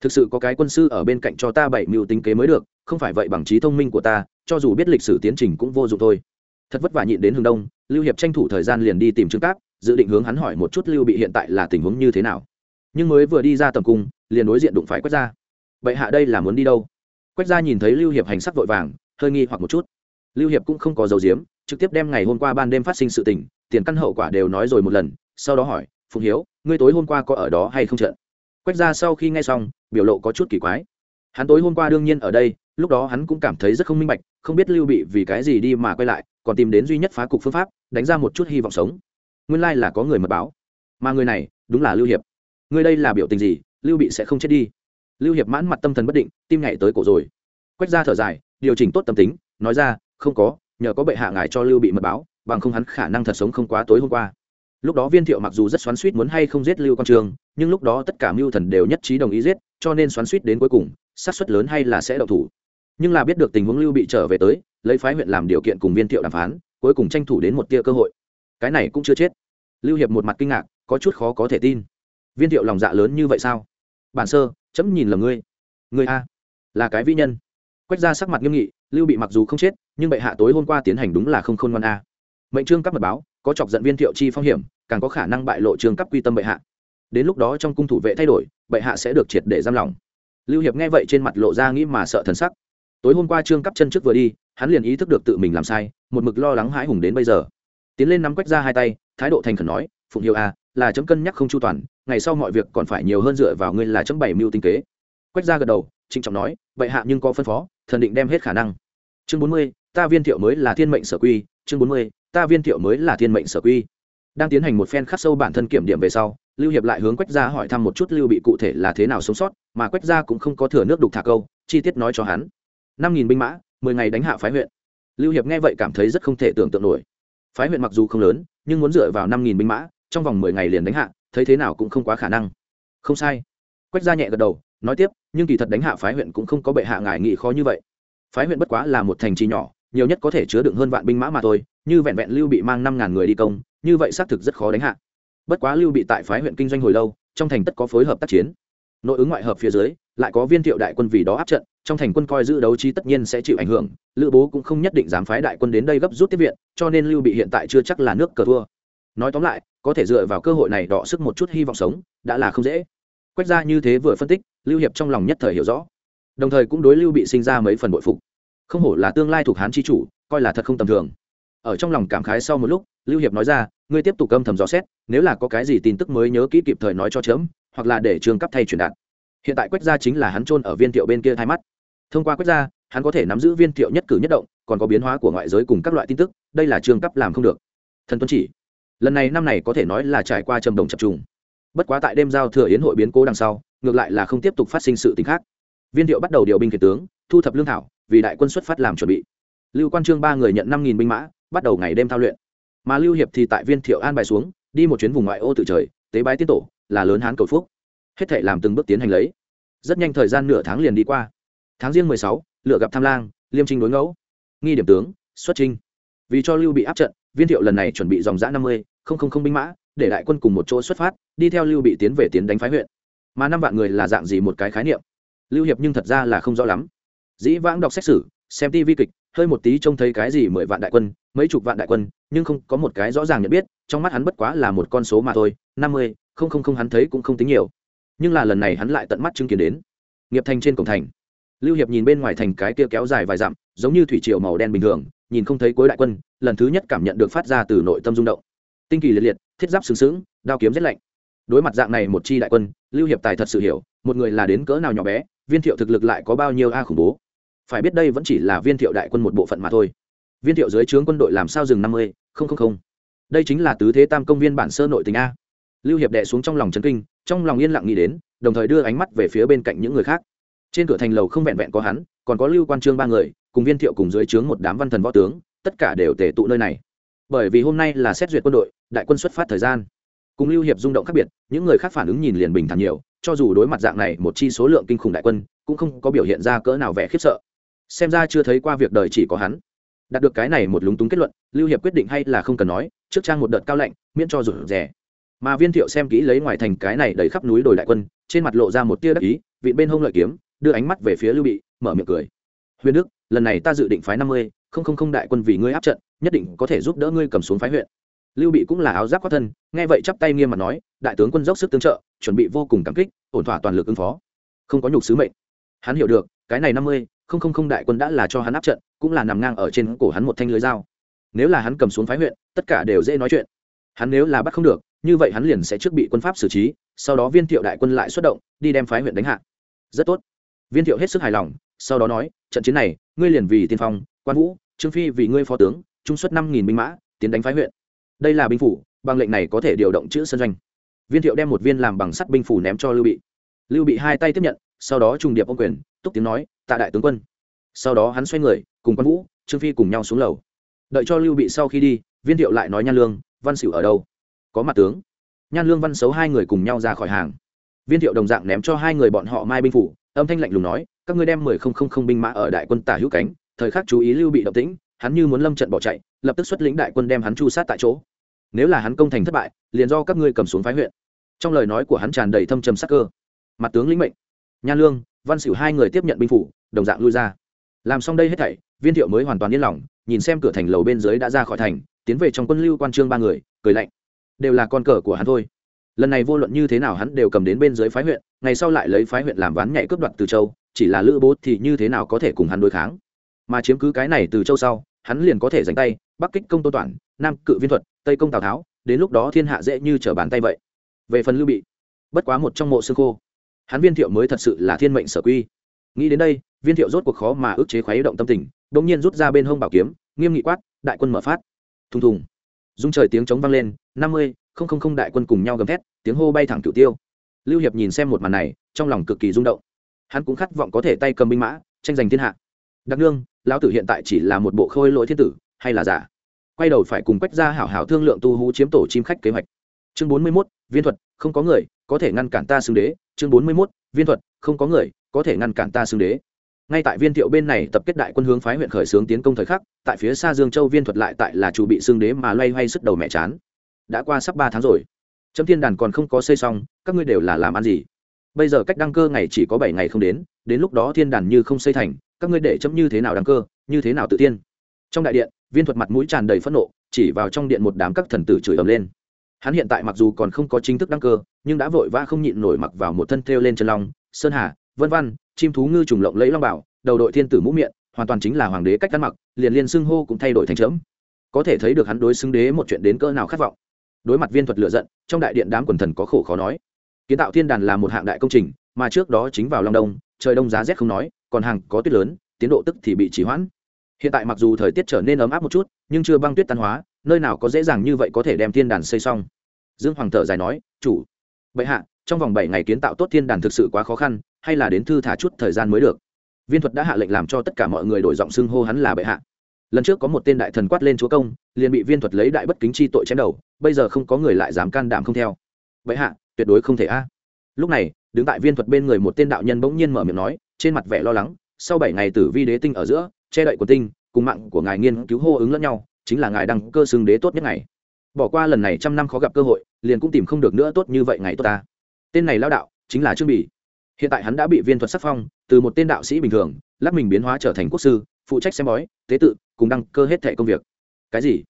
Thực sự có cái quân sư ở bên cạnh cho ta bảy mưu tính kế mới được, không phải vậy bằng trí thông minh của ta, cho dù biết lịch sử tiến trình cũng vô dụng thôi thật vất vả nhịn đến hướng đông, lưu hiệp tranh thủ thời gian liền đi tìm trương cáp, dự định hướng hắn hỏi một chút lưu bị hiện tại là tình huống như thế nào. Nhưng mới vừa đi ra tầm cung, liền đối diện đụng phải quét ra vậy hạ đây là muốn đi đâu? Quét ra nhìn thấy lưu hiệp hành sắc vội vàng, hơi nghi hoặc một chút. Lưu hiệp cũng không có dấu diếm trực tiếp đem ngày hôm qua ban đêm phát sinh sự tình, tiền căn hậu quả đều nói rồi một lần, sau đó hỏi phùng hiếu, ngươi tối hôm qua có ở đó hay không trận? Quét ra sau khi nghe xong, biểu lộ có chút kỳ quái hắn tối hôm qua đương nhiên ở đây, lúc đó hắn cũng cảm thấy rất không minh bạch, không biết lưu bị vì cái gì đi mà quay lại, còn tìm đến duy nhất phá cục phương pháp, đánh ra một chút hy vọng sống. Nguyên lai là có người mật báo. Mà người này, đúng là lưu hiệp. Người đây là biểu tình gì, lưu bị sẽ không chết đi. Lưu hiệp mãn mặt tâm thần bất định, tim nhảy tới cổ rồi. Quét ra thở dài, điều chỉnh tốt tâm tính, nói ra, không có, nhờ có bệ hạ ngài cho lưu bị mật báo, bằng không hắn khả năng thật sống không quá tối hôm qua. Lúc đó viên thiệu mặc dù rất xoắn suýt muốn hay không giết lưu quang trường, nhưng lúc đó tất cả mưu thần đều nhất trí đồng ý giết, cho nên xoắn suýt đến cuối cùng sát suất lớn hay là sẽ đậu thủ. Nhưng là biết được tình huống lưu bị trở về tới, lấy phái huyện làm điều kiện cùng viên thiệu đàm phán, cuối cùng tranh thủ đến một tia cơ hội. Cái này cũng chưa chết. Lưu hiệp một mặt kinh ngạc, có chút khó có thể tin. Viên thiệu lòng dạ lớn như vậy sao? Bản sơ, chấm nhìn là ngươi. Ngươi a, là cái vĩ nhân. Quách ra sắc mặt nghiêm nghị, lưu bị mặc dù không chết, nhưng bệ hạ tối hôm qua tiến hành đúng là không khôn ngoan a. Mệnh trương các mật báo, có chọc giận viên thiệu chi phong hiểm, càng có khả năng bại lộ trương cấp quy tâm bệ hạ. Đến lúc đó trong cung thủ vệ thay đổi, bệ hạ sẽ được triệt để giam lỏng lưu hiệp nghe vậy trên mặt lộ ra nghĩ mà sợ thần sắc. Tối hôm qua trương cấp chân trước vừa đi, hắn liền ý thức được tự mình làm sai, một mực lo lắng hãi hùng đến bây giờ. Tiến lên nắm quách ra hai tay, thái độ thành khẩn nói, phụng hiệu a à, là chấm cân nhắc không chu toàn, ngày sau mọi việc còn phải nhiều hơn dựa vào ngươi là chấm bảy mưu tinh kế. Quách ra gật đầu, trịnh trọng nói vậy hạ nhưng có phân phó, thần định đem hết khả năng. Chương bốn mươi, ta viên thiệu mới là thiên mệnh sở quy. Chương bốn mươi, ta viên thiệu mới là thiên mệnh sở quy. Đang tiến hành một phen khắc sâu bản thân kiểm điểm về sau lưu hiệp lại hướng quách gia hỏi thăm một chút lưu bị cụ thể là thế nào sống sót, mà quách gia cũng không có thừa nước đục thả câu, chi tiết nói cho hắn. Năm nghìn binh mã, mười ngày đánh hạ phái huyện. Lưu hiệp nghe vậy cảm thấy rất không thể tưởng tượng nổi. Phái huyện mặc dù không lớn, nhưng muốn dựa vào năm nghìn binh mã, trong vòng mười ngày liền đánh hạ, thấy thế nào cũng không quá khả năng. Không sai. Quách gia nhẹ gật đầu, nói tiếp, nhưng kỳ thật đánh hạ phái huyện cũng không có bệ hạ ngài nghị khó như vậy. Phái huyện bất quá là một thành trì nhỏ, nhiều nhất có thể chứa đựng hơn vạn binh mã mà thôi, như vẹn vẹn lưu bị mang năm ngàn người đi công, như vậy xác thực rất khó đánh hạ bất quá lưu bị tại phái huyện kinh doanh hồi lâu, trong thành tất có phối hợp tác chiến. Nội ứng ngoại hợp phía dưới, lại có viên thiệu đại quân vì đó áp trận, trong thành quân coi giữ đấu trí tất nhiên sẽ chịu ảnh hưởng, lữ bố cũng không nhất định dám phái đại quân đến đây gấp rút tiếp viện, cho nên lưu bị hiện tại chưa chắc là nước cờ thua. Nói tóm lại, có thể dựa vào cơ hội này đọ sức một chút hy vọng sống, đã là không dễ. Quách ra như thế vừa phân tích, lưu hiệp trong lòng nhất thời hiểu rõ. Đồng thời cũng đối lưu bị sinh ra mấy phần bội phục. Không hổ là tương lai thuộc hán chi chủ, coi là thật không tầm thường ở trong lòng cảm khái sau một lúc, lưu hiệp nói ra, ngươi tiếp tục âm thầm dò xét, nếu là có cái gì tin tức mới nhớ kỹ kịp thời nói cho chớm, hoặc là để trường cấp thay truyền đạt. Hiện tại quách gia chính là hắn trôn ở viên thiệu bên kia hai mắt. Thông qua quách gia, hắn có thể nắm giữ viên thiệu nhất cử nhất động, còn có biến hóa của ngoại giới cùng các loại tin tức, đây là trường cấp làm không được. Thần tuân chỉ, lần này năm này có thể nói là trải qua trầm đồng chập trùng. Bất quá tại đêm giao thừa yến hội biến cố đằng sau, ngược lại là không tiếp tục phát sinh sự t khác. Viên thiệu bắt đầu điều binh kể tướng, thu thập lương thảo, vì đại quân xuất phát làm chuẩn bị. Lưu quan trương ba người nhận năm nghìn binh mã bắt đầu ngày đêm thao luyện. Mà lưu hiệp thì tại viên thiệu an bài xuống, đi một chuyến vùng ngoại ô tự trời, tế bái tiết tổ, là lớn hán cầu phúc. Hết thể làm từng bước tiến hành lấy. Rất nhanh thời gian nửa tháng liền đi qua. Tháng riêng mười sáu, lựa gặp tham lang, liêm trinh đối ngẫu. Nghi điểm tướng, xuất trinh vì cho lưu bị áp trận, viên thiệu lần này chuẩn bị dòng giã năm mươi, không không không binh mã, để đại quân cùng một chỗ xuất phát, đi theo lưu bị tiến về tiến đánh phái huyện. Mà năm vạn người là dạng gì một cái khái niệm? Lưu hiệp nhưng thật ra là không rõ lắm. Dĩ vãng đọc xét xử xem ti vi kịch, hơi một tí trông thấy cái gì mười vạn đại quân mấy chục vạn đại quân, nhưng không có một cái rõ ràng nhận biết, trong mắt hắn bất quá là một con số mà thôi, năm mươi, không không không hắn thấy cũng không tính nhiều. Nhưng là lần này hắn lại tận mắt chứng kiến đến. Nghiệp thành trên cổng thành. Lưu hiệp nhìn bên ngoài thành cái kia kéo dài vài dặm, giống như thủy triều màu đen bình thường, nhìn không thấy cuối đại quân, lần thứ nhất cảm nhận được phát ra từ nội tâm rung động. Tinh kỳ liệt liệt, thiết giáp sừng sững, đao kiếm rét lạnh. Đối mặt dạng này một chi đại quân, lưu hiệp tài thật sự hiểu, một người là đến cỡ nào nhỏ bé, viên thiệu thực lực lại có bao nhiêu a khủng bố. Phải biết đây vẫn chỉ là viên thiệu đại quân một bộ phận mà thôi viên thiệu dưới trướng quân đội làm sao dừng năm mươi? Không không không. Đây chính là tứ thế tam công viên bản sơ nội tình a. Lưu hiệp đệ xuống trong lòng trấn kinh, trong lòng yên lặng nghĩ đến, đồng thời đưa ánh mắt về phía bên cạnh những người khác. Trên cửa thành lầu không vẹn vẹn có hắn, còn có lưu quan trương ba người, cùng viên thiệu cùng dưới trướng một đám văn thần võ tướng, tất cả đều tề tụ nơi này. Bởi vì hôm nay là xét duyệt quân đội, đại quân xuất phát thời gian. Cùng lưu hiệp rung động khác biệt, những người khác phản ứng nhìn liền bình thản nhiều, cho dù đối mặt dạng này một chi số lượng kinh khủng đại quân, cũng không có biểu hiện ra cỡ nào vẻ khiếp sợ. Xem ra chưa thấy qua việc đời chỉ có hắn đạt được cái này một lúng túng kết luận, lưu hiệp quyết định hay là không cần nói, trước trang một đợt cao lạnh, miễn cho rủ rẻ mà viên thiệu xem kỹ lấy ngoài thành cái này đầy khắp núi đồi đại quân, trên mặt lộ ra một tia đắc ý vị bên hông lợi kiếm, đưa ánh mắt về phía lưu bị, mở miệng cười. Huyền đức, lần này ta dự định phái năm mươi, không không không đại quân vì ngươi áp trận, nhất định có thể giúp đỡ ngươi cầm xuống phái huyện. Lưu bị cũng là áo giáp khoác thân, nghe vậy chắp tay nghiêm mặt nói, đại tướng quân dốc sức tương trợ, chuẩn bị vô cùng cảm kích, ổn thỏa toàn lực ứng phó. Không có nhục sứ mệnh. Hắn hiểu được, cái này năm mươi không không không đại quân đã là cho hắn áp trận, cũng là nằm ngang ở trên cổ hắn một thanh lưới dao. Nếu là hắn cầm xuống phái huyện, tất cả đều dễ nói chuyện. Hắn nếu là bắt không được, như vậy hắn liền sẽ trước bị quân pháp xử trí, sau đó viên thiệu đại quân lại xuất động, đi đem phái huyện đánh hạ. Rất tốt. Viên thiệu hết sức hài lòng, sau đó nói, trận chiến này, ngươi liền vì tiên phong, quan vũ, trương phi vì ngươi phó tướng, trung xuất năm nghìn binh mã, tiến đánh phái huyện. Đây là binh phủ, bằng lệnh này có thể điều động chữ sân doanh. Viên thiệu đem một viên làm bằng sắt binh phủ ném cho lưu bị. Lưu bị hai tay tiếp nhận, sau đó trùng điệp ông quyền, túc tiếng nói tạ đại tướng quân. Sau đó hắn xoay người, cùng quan vũ, trương phi cùng nhau xuống lầu. Đợi cho lưu bị sau khi đi, viên thiệu lại nói nhan lương, văn xỉu ở đâu? Có mặt tướng. Nhan lương, văn xấu hai người cùng nhau ra khỏi hàng. Viên thiệu đồng dạng ném cho hai người bọn họ mai binh phủ, âm thanh lạnh lùng nói, các ngươi đem mười không không không binh mã ở đại quân tả hữu cánh, thời khắc chú ý lưu bị động tĩnh, hắn như muốn lâm trận bỏ chạy, lập tức xuất lĩnh đại quân đem hắn chu sát tại chỗ. Nếu là hắn công thành thất bại, liền do các ngươi cầm xuống phái huyện. Trong lời nói của hắn tràn đầy thâm trầm sắc cơ. Mặt tướng lĩnh mệnh. Nhan lương, văn xỉu hai người tiếp nhận binh phủ đồng dạng lui ra. Làm xong đây hết thảy, viên thiệu mới hoàn toàn yên lòng, nhìn xem cửa thành lầu bên dưới đã ra khỏi thành, tiến về trong quân lưu quan trương ba người, cười lạnh. Đều là con cờ của hắn thôi. Lần này vô luận như thế nào hắn đều cầm đến bên dưới phái huyện, ngày sau lại lấy phái huyện làm ván nhảy cướp đoạt từ châu, chỉ là lữ bố thì như thế nào có thể cùng hắn đối kháng. Mà chiếm cứ cái này từ châu sau, hắn liền có thể giành tay, bắc kích công tô toản, nam cự viên thuật, tây công tào tháo, đến lúc đó thiên hạ dễ như trở bàn tay vậy. Về phần lưu bị, bất quá một trong mộ xương khô. Hắn viên thiệu mới thật sự là thiên mệnh sở quy nghĩ đến đây viên thiệu rốt cuộc khó mà ức chế khuấy động tâm tình đ nhiên rút ra bên hông bảo kiếm nghiêm nghị quát đại quân mở phát. Thùng thùng. Dung trời tiếng trống vang lên năm mươi không không không đại quân cùng nhau gầm thét tiếng hô bay thẳng cửu tiêu. Lưu hiệp nhìn xem một màn này trong lòng cực kỳ rung động. Hắn cũng khát vọng có thể tay cầm binh mã tranh giành thiên hạ. Đặc nương lão tử hiện tại chỉ là một bộ khôi lỗi thiên tử hay là giả? Quay đầu phải cùng quách ra hảo hảo thương lượng tu hú chiếm tổ chim khách kế hoạch. Chương bốn mươi 41, viên thuật không có người có thể ngăn cản ta xưng đế. Chương bốn mươi 41, viên thuật không có người có thể ngăn cản ta xưng đế. Ngay tại viên thiệu bên này tập kết đại quân hướng phái huyện khởi xướng tiến công thời khắc, tại phía xa dương châu viên thuật lại tại là chủ bị xưng đế mà loay hoay sức đầu mẹ chán. Đã qua sắp ba tháng rồi. Trâm thiên đàn còn không có xây xong, các ngươi đều là làm ăn gì? Bây giờ cách đăng cơ ngày chỉ có bảy ngày không đến đến lúc đó thiên đàn như không xây thành, các ngươi để chấm như thế nào đăng cơ, như thế nào tự tiên? Trong đại điện, viên thuật mặt mũi tràn đầy phẫn nộ, chỉ vào trong điện một đám các thần tử chửi ầm lên. Hắn hiện tại mặc dù còn không có chính thức đăng cơ, nhưng đã vội vã không nhịn nổi mặc vào một thân thêu lên chân long, sơn hà vân văn, chim thú ngư trùng lộng lấy long bảo, đầu đội thiên tử mũ miệng, hoàn toàn chính là hoàng đế cách ăn mặc, liền liên xưng hô cũng thay đổi thành chấm có thể thấy được hắn đối xưng đế một chuyện đến cỡ nào khát vọng. Đối mặt viên thuật lựa giận, trong đại điện đám quần thần có khổ khó nói. Kiến tạo thiên đàn là một hạng đại công trình, mà trước đó chính vào long đông, trời đông giá rét không nói, còn hàng có tuyết lớn, tiến độ tức thì bị trì hoãn. Hiện tại mặc dù thời tiết trở nên ấm áp một chút, nhưng chưa băng tuyết tan hóa, nơi nào có dễ dàng như vậy có thể đem thiên đàn xây xong. Dương hoàng thở dài nói, chủ, bệ hạ, trong vòng bảy ngày kiến tạo tốt thiên đàn thực sự quá khó khăn hay là đến thư thả chút thời gian mới được. Viên thuật đã hạ lệnh làm cho tất cả mọi người đổi giọng xưng hô hắn là bệ hạ. Lần trước có một tên đại thần quát lên chúa công, liền bị viên thuật lấy đại bất kính chi tội chém đầu, bây giờ không có người lại dám can đảm không theo. Bệ hạ, tuyệt đối không thể a. Lúc này, đứng tại viên thuật bên người một tên đạo nhân bỗng nhiên mở miệng nói, trên mặt vẻ lo lắng, sau bảy ngày tử vi đế tinh ở giữa, che đậy của tinh, cùng mạng của ngài nghiên cứu hô ứng lẫn nhau, chính là ngài đăng cơ xưng đế tốt nhất ngày. Bỏ qua lần này trăm năm khó gặp cơ hội, liền cũng tìm không được nữa tốt như vậy ngày tốt ta. Tên này lao đạo, chính là trương bỉ hiện tại hắn đã bị viên thuật sắc phong, từ một tên đạo sĩ bình thường, lắc mình biến hóa trở thành quốc sư, phụ trách xem bói, tế tự, cùng đăng cơ hết thẻ công việc. Cái gì?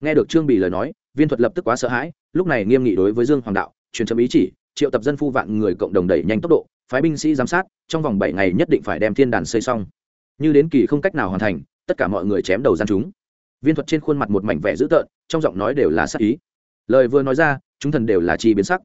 Nghe được trương bì lời nói, viên thuật lập tức quá sợ hãi, lúc này nghiêm nghị đối với dương hoàng đạo, truyền chấm ý chỉ, triệu tập dân phu vạn người cộng đồng đẩy nhanh tốc độ, phái binh sĩ giám sát, trong vòng bảy ngày nhất định phải đem thiên đàn xây xong. Như đến kỳ không cách nào hoàn thành, tất cả mọi người chém đầu gian chúng. Viên thuật trên khuôn mặt một mảnh vẻ dữ tợn, trong giọng nói đều là sắc ý. Lời vừa nói ra, chúng thần đều là chi biến sắc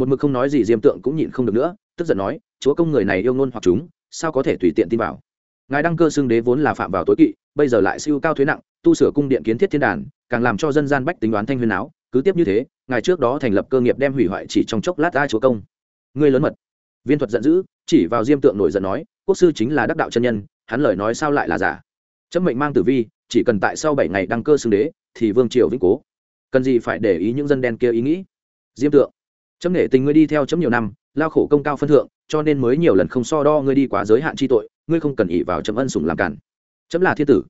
một mực không nói gì diêm tượng cũng nhịn không được nữa, tức giận nói, chúa công người này yêu ngôn hoặc chúng, sao có thể tùy tiện tin vào? Ngài đăng cơ xưng đế vốn là phạm vào tối kỵ, bây giờ lại siêu cao thuế nặng, tu sửa cung điện kiến thiết thiên đàn, càng làm cho dân gian bách tính đoán thanh huyền áo, cứ tiếp như thế, ngài trước đó thành lập cơ nghiệp đem hủy hoại chỉ trong chốc lát ai chúa công. Ngươi lớn mật. Viên thuật giận dữ, chỉ vào diêm tượng nổi giận nói, quốc sư chính là đắc đạo chân nhân, hắn lời nói sao lại là giả? Chấm mệnh mang tử vi, chỉ cần tại sau bảy ngày đăng cơ xưng đế, thì vương triều vĩnh cố. Cần gì phải để ý những dân đen kia ý nghĩ? Diêm tượng chấm nể tình ngươi đi theo chấm nhiều năm, lao khổ công cao phân thượng, cho nên mới nhiều lần không so đo ngươi đi quá giới hạn chi tội, ngươi không cần ỉ vào chấm ân sủng làm cản. Chấm là thiên tử,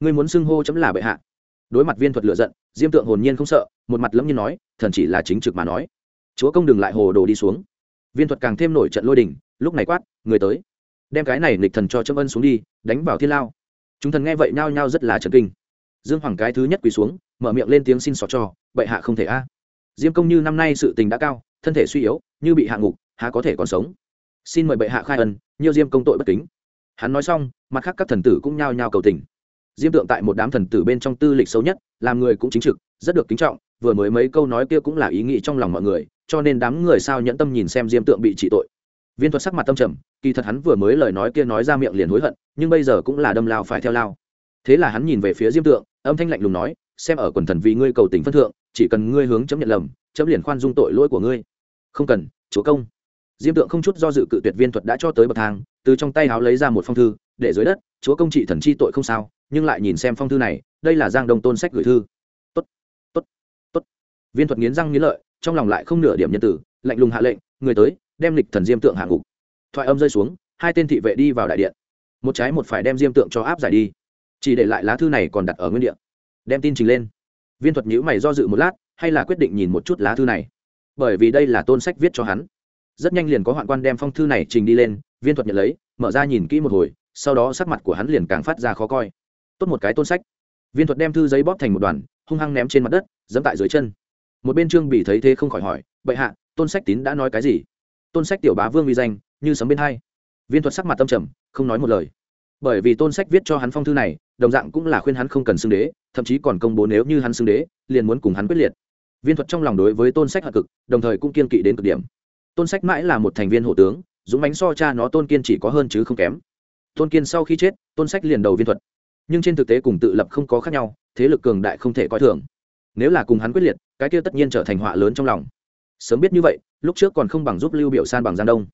ngươi muốn xưng hô chấm là bệ hạ. Đối mặt viên thuật lựa giận, diêm tượng hồn nhiên không sợ, một mặt lẫm nhiên nói, thần chỉ là chính trực mà nói. Chúa công đừng lại hồ đồ đi xuống. Viên thuật càng thêm nổi trận lôi đình, lúc này quát, người tới. Đem cái này nịch thần cho chấm ân xuống đi, đánh vào thiên lao. Chúng thần nghe vậy nhao nhao rất là trần kinh. Dương hoàng cái thứ nhất quỳ xuống, mở miệng lên tiếng xin xỏ cho, bệ hạ không thể a. Diêm công như năm nay sự tình đã cao thân thể suy yếu, như bị hạ ngục, há có thể còn sống. Xin mời bệ hạ khai ân nhiều diêm công tội bất kính. Hắn nói xong, mặt khác các thần tử cũng nhao nhao cầu tình. Diêm tượng tại một đám thần tử bên trong tư lịch xấu nhất, làm người cũng chính trực, rất được kính trọng, vừa mới mấy câu nói kia cũng là ý nghĩ trong lòng mọi người, cho nên đám người sao nhẫn tâm nhìn xem diêm tượng bị trị tội. Viên thuật sắc mặt tâm trầm, kỳ thật hắn vừa mới lời nói kia nói ra miệng liền hối hận, nhưng bây giờ cũng là đâm lao phải theo lao. Thế là hắn nhìn về phía diêm tượng, âm thanh lạnh lùng nói, xem ở quần thần vì ngươi cầu tình phân thượng, chỉ cần ngươi hướng chấm nhận lầm, chấm liền khoan dung tội lỗi của ngươi không cần, chúa công. Diêm tượng không chút do dự cự tuyệt viên thuật đã cho tới bậc thang, từ trong tay háo lấy ra một phong thư, để dưới đất, chúa công trị thần chi tội không sao, nhưng lại nhìn xem phong thư này, đây là giang đông tôn sách gửi thư. Tốt tốt tốt. Viên thuật nghiến răng nghiến lợi, trong lòng lại không nửa điểm nhân tử, lạnh lùng hạ lệnh, người tới, đem lịch thần diêm tượng hạ ngục. Thoại âm rơi xuống, hai tên thị vệ đi vào đại điện. Một trái một phải đem diêm tượng cho áp giải đi. Chỉ để lại lá thư này còn đặt ở nguyên điện đem tin trình lên. Viên thuật nhữ mày do dự một lát, hay là quyết định nhìn một chút lá thư này bởi vì đây là tôn sách viết cho hắn. Rất nhanh liền có hoạn quan đem phong thư này trình đi lên, viên thuật nhận lấy, mở ra nhìn kỹ một hồi, sau đó sắc mặt của hắn liền càng phát ra khó coi. Tốt một cái tôn sách. Viên thuật đem thư giấy bóp thành một đoàn, hung hăng ném trên mặt đất dẫm tại dưới chân. Một bên trương bị thấy thế không khỏi hỏi, bệ hạ, tôn sách tín đã nói cái gì? Tôn sách tiểu bá vương uy danh, như sấm bên hai. Viên thuật sắc mặt tâm trầm, không nói một lời. Bởi vì tôn sách viết cho hắn phong thư này, đồng dạng cũng là khuyên hắn không cần xưng đế, thậm chí còn công bố nếu như hắn xưng đế, liền muốn cùng hắn quyết liệt viên thuật trong lòng đối với tôn sách hận cực, đồng thời cũng kiên kỵ đến cực điểm. Tôn sách mãi là một thành viên hộ tướng, dũng bánh so cha nó tôn kiên chỉ có hơn chứ không kém. Tôn kiên sau khi chết, tôn sách liền đầu viên thuật. Nhưng trên thực tế cùng tự lập không có khác nhau, thế lực cường đại không thể coi thường. Nếu là cùng hắn quyết liệt, cái kia tất nhiên trở thành họa lớn trong lòng. Sớm biết như vậy, lúc trước còn không bằng giúp lưu biểu san bằng giang đông.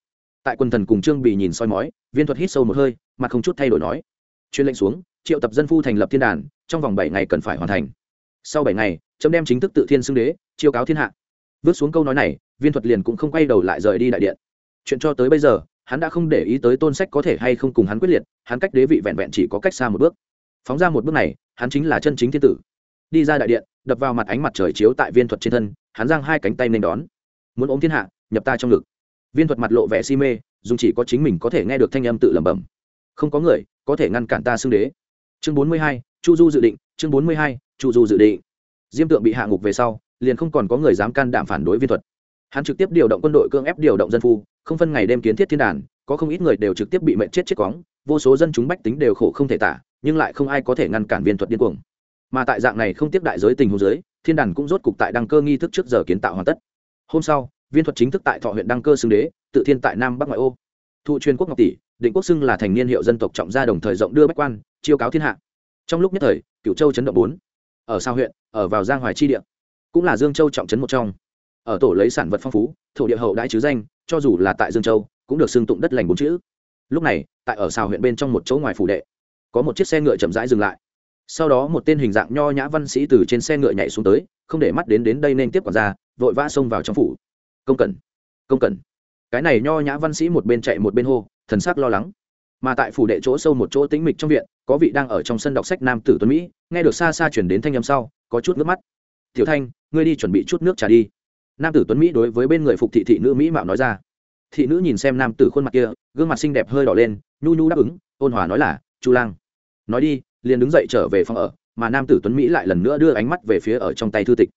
Tại quân thần cùng trương bì nhìn soi mói, viên thuật hít sâu một hơi mà không chút thay đổi nói. Chuyên lệnh xuống, triệu tập dân phu thành lập thiên đàn, trong vòng bảy ngày cần phải hoàn thành. Sau bảy ngày chấm đem chính thức tự thiên xưng đế, chiêu cáo thiên hạ. Vứt xuống câu nói này, viên thuật liền cũng không quay đầu lại rời đi đại điện. Chuyện cho tới bây giờ, hắn đã không để ý tới tôn sách có thể hay không cùng hắn quyết liệt, hắn cách đế vị vẹn vẹn chỉ có cách xa một bước. Phóng ra một bước này, hắn chính là chân chính thiên tử. Đi ra đại điện, đập vào mặt ánh mặt trời chiếu tại viên thuật trên thân, hắn giang hai cánh tay nên đón. Muốn ôm thiên hạ, nhập ta trong ngực. Viên thuật mặt lộ vẻ si mê dù chỉ có chính mình có thể nghe được thanh âm tự lẩm bẩm. Không có người có thể ngăn cản ta xưng đế. Chương bốn mươi hai, chu du dự định, chương bốn mươi hai, chu du dự định diêm tượng bị hạ ngục về sau, liền không còn có người dám can đảm phản đối viên thuật. Hắn trực tiếp điều động quân đội cưỡng ép điều động dân phu, không phân ngày đêm kiến thiết thiên đàn, có không ít người đều trực tiếp bị mệnh chết chết cóng, vô số dân chúng bách tính đều khổ không thể tả, nhưng lại không ai có thể ngăn cản viên thuật điên cuồng. Mà tại dạng này không tiếp đại giới tình huống giới thiên đàn cũng rốt cục tại đăng cơ nghi thức trước giờ kiến tạo hoàn tất. Hôm sau, viên thuật chính thức tại thọ huyện đăng cơ xưng đế, tự thiên tại nam bắc ngoại ô. Thụ truyền quốc ngọc tỷ, định quốc xưng là thành niên hiệu dân tộc trọng gia đồng thời rộng đưa bách quan, chiêu cáo thiên hạ. Trong lúc nhất thời, cửu châu chấn động bốn. Ở sao huyện ở vào giang hoài chi địa, cũng là dương châu trọng trấn một trong. Ở tổ lấy sản vật phong phú, thổ địa hậu đãi chứ danh, cho dù là tại dương châu, cũng được xưng tụng đất lành bốn chữ. Lúc này, tại ở xào huyện bên trong một chỗ ngoài phủ đệ, có một chiếc xe ngựa chậm rãi dừng lại. Sau đó một tên hình dạng nho nhã văn sĩ từ trên xe ngựa nhảy xuống tới, không để mắt đến đến đây nên tiếp quản ra vội vã xông vào trong phủ. Công cần công cần. Cái này nho nhã văn sĩ một bên chạy một bên hô, thần sắc lo lắng mà tại phủ đệ chỗ sâu một chỗ tĩnh mịch trong viện, có vị đang ở trong sân đọc sách nam tử tuấn mỹ, nghe được xa xa chuyển đến thanh âm sau, có chút nước mắt. Tiểu thanh, ngươi đi chuẩn bị chút nước trà đi. Nam tử tuấn mỹ đối với bên người phục thị thị nữ mỹ mạo nói ra. Thị nữ nhìn xem nam tử khuôn mặt kia, gương mặt xinh đẹp hơi đỏ lên, nhu nhu đáp ứng, ôn hòa nói là, chu lang. Nói đi, liền đứng dậy trở về phòng ở, mà nam tử tuấn mỹ lại lần nữa đưa ánh mắt về phía ở trong tay thư tịch.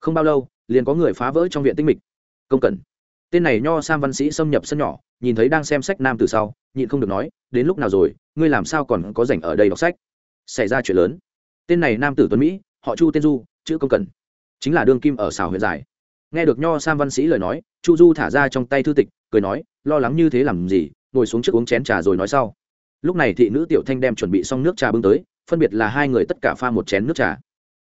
Không bao lâu, liền có người phá vỡ trong viện tinh mịch. Công cẩn tên này nho sam văn sĩ xâm nhập sân nhỏ, nhìn thấy đang xem sách nam từ sau, nhịn không được nói, đến lúc nào rồi, ngươi làm sao còn có rảnh ở đây đọc sách? Xảy ra chuyện lớn. Tên này nam tử tuấn mỹ, họ chu tên du, chữ công cần. Chính là đương kim ở xào huyện giải. Nghe được nho sam văn sĩ lời nói, chu du thả ra trong tay thư tịch, cười nói, lo lắng như thế làm gì, ngồi xuống trước uống chén trà rồi nói sau. Lúc này thị nữ tiểu thanh đem chuẩn bị xong nước trà bưng tới, phân biệt là hai người tất cả pha một chén nước trà.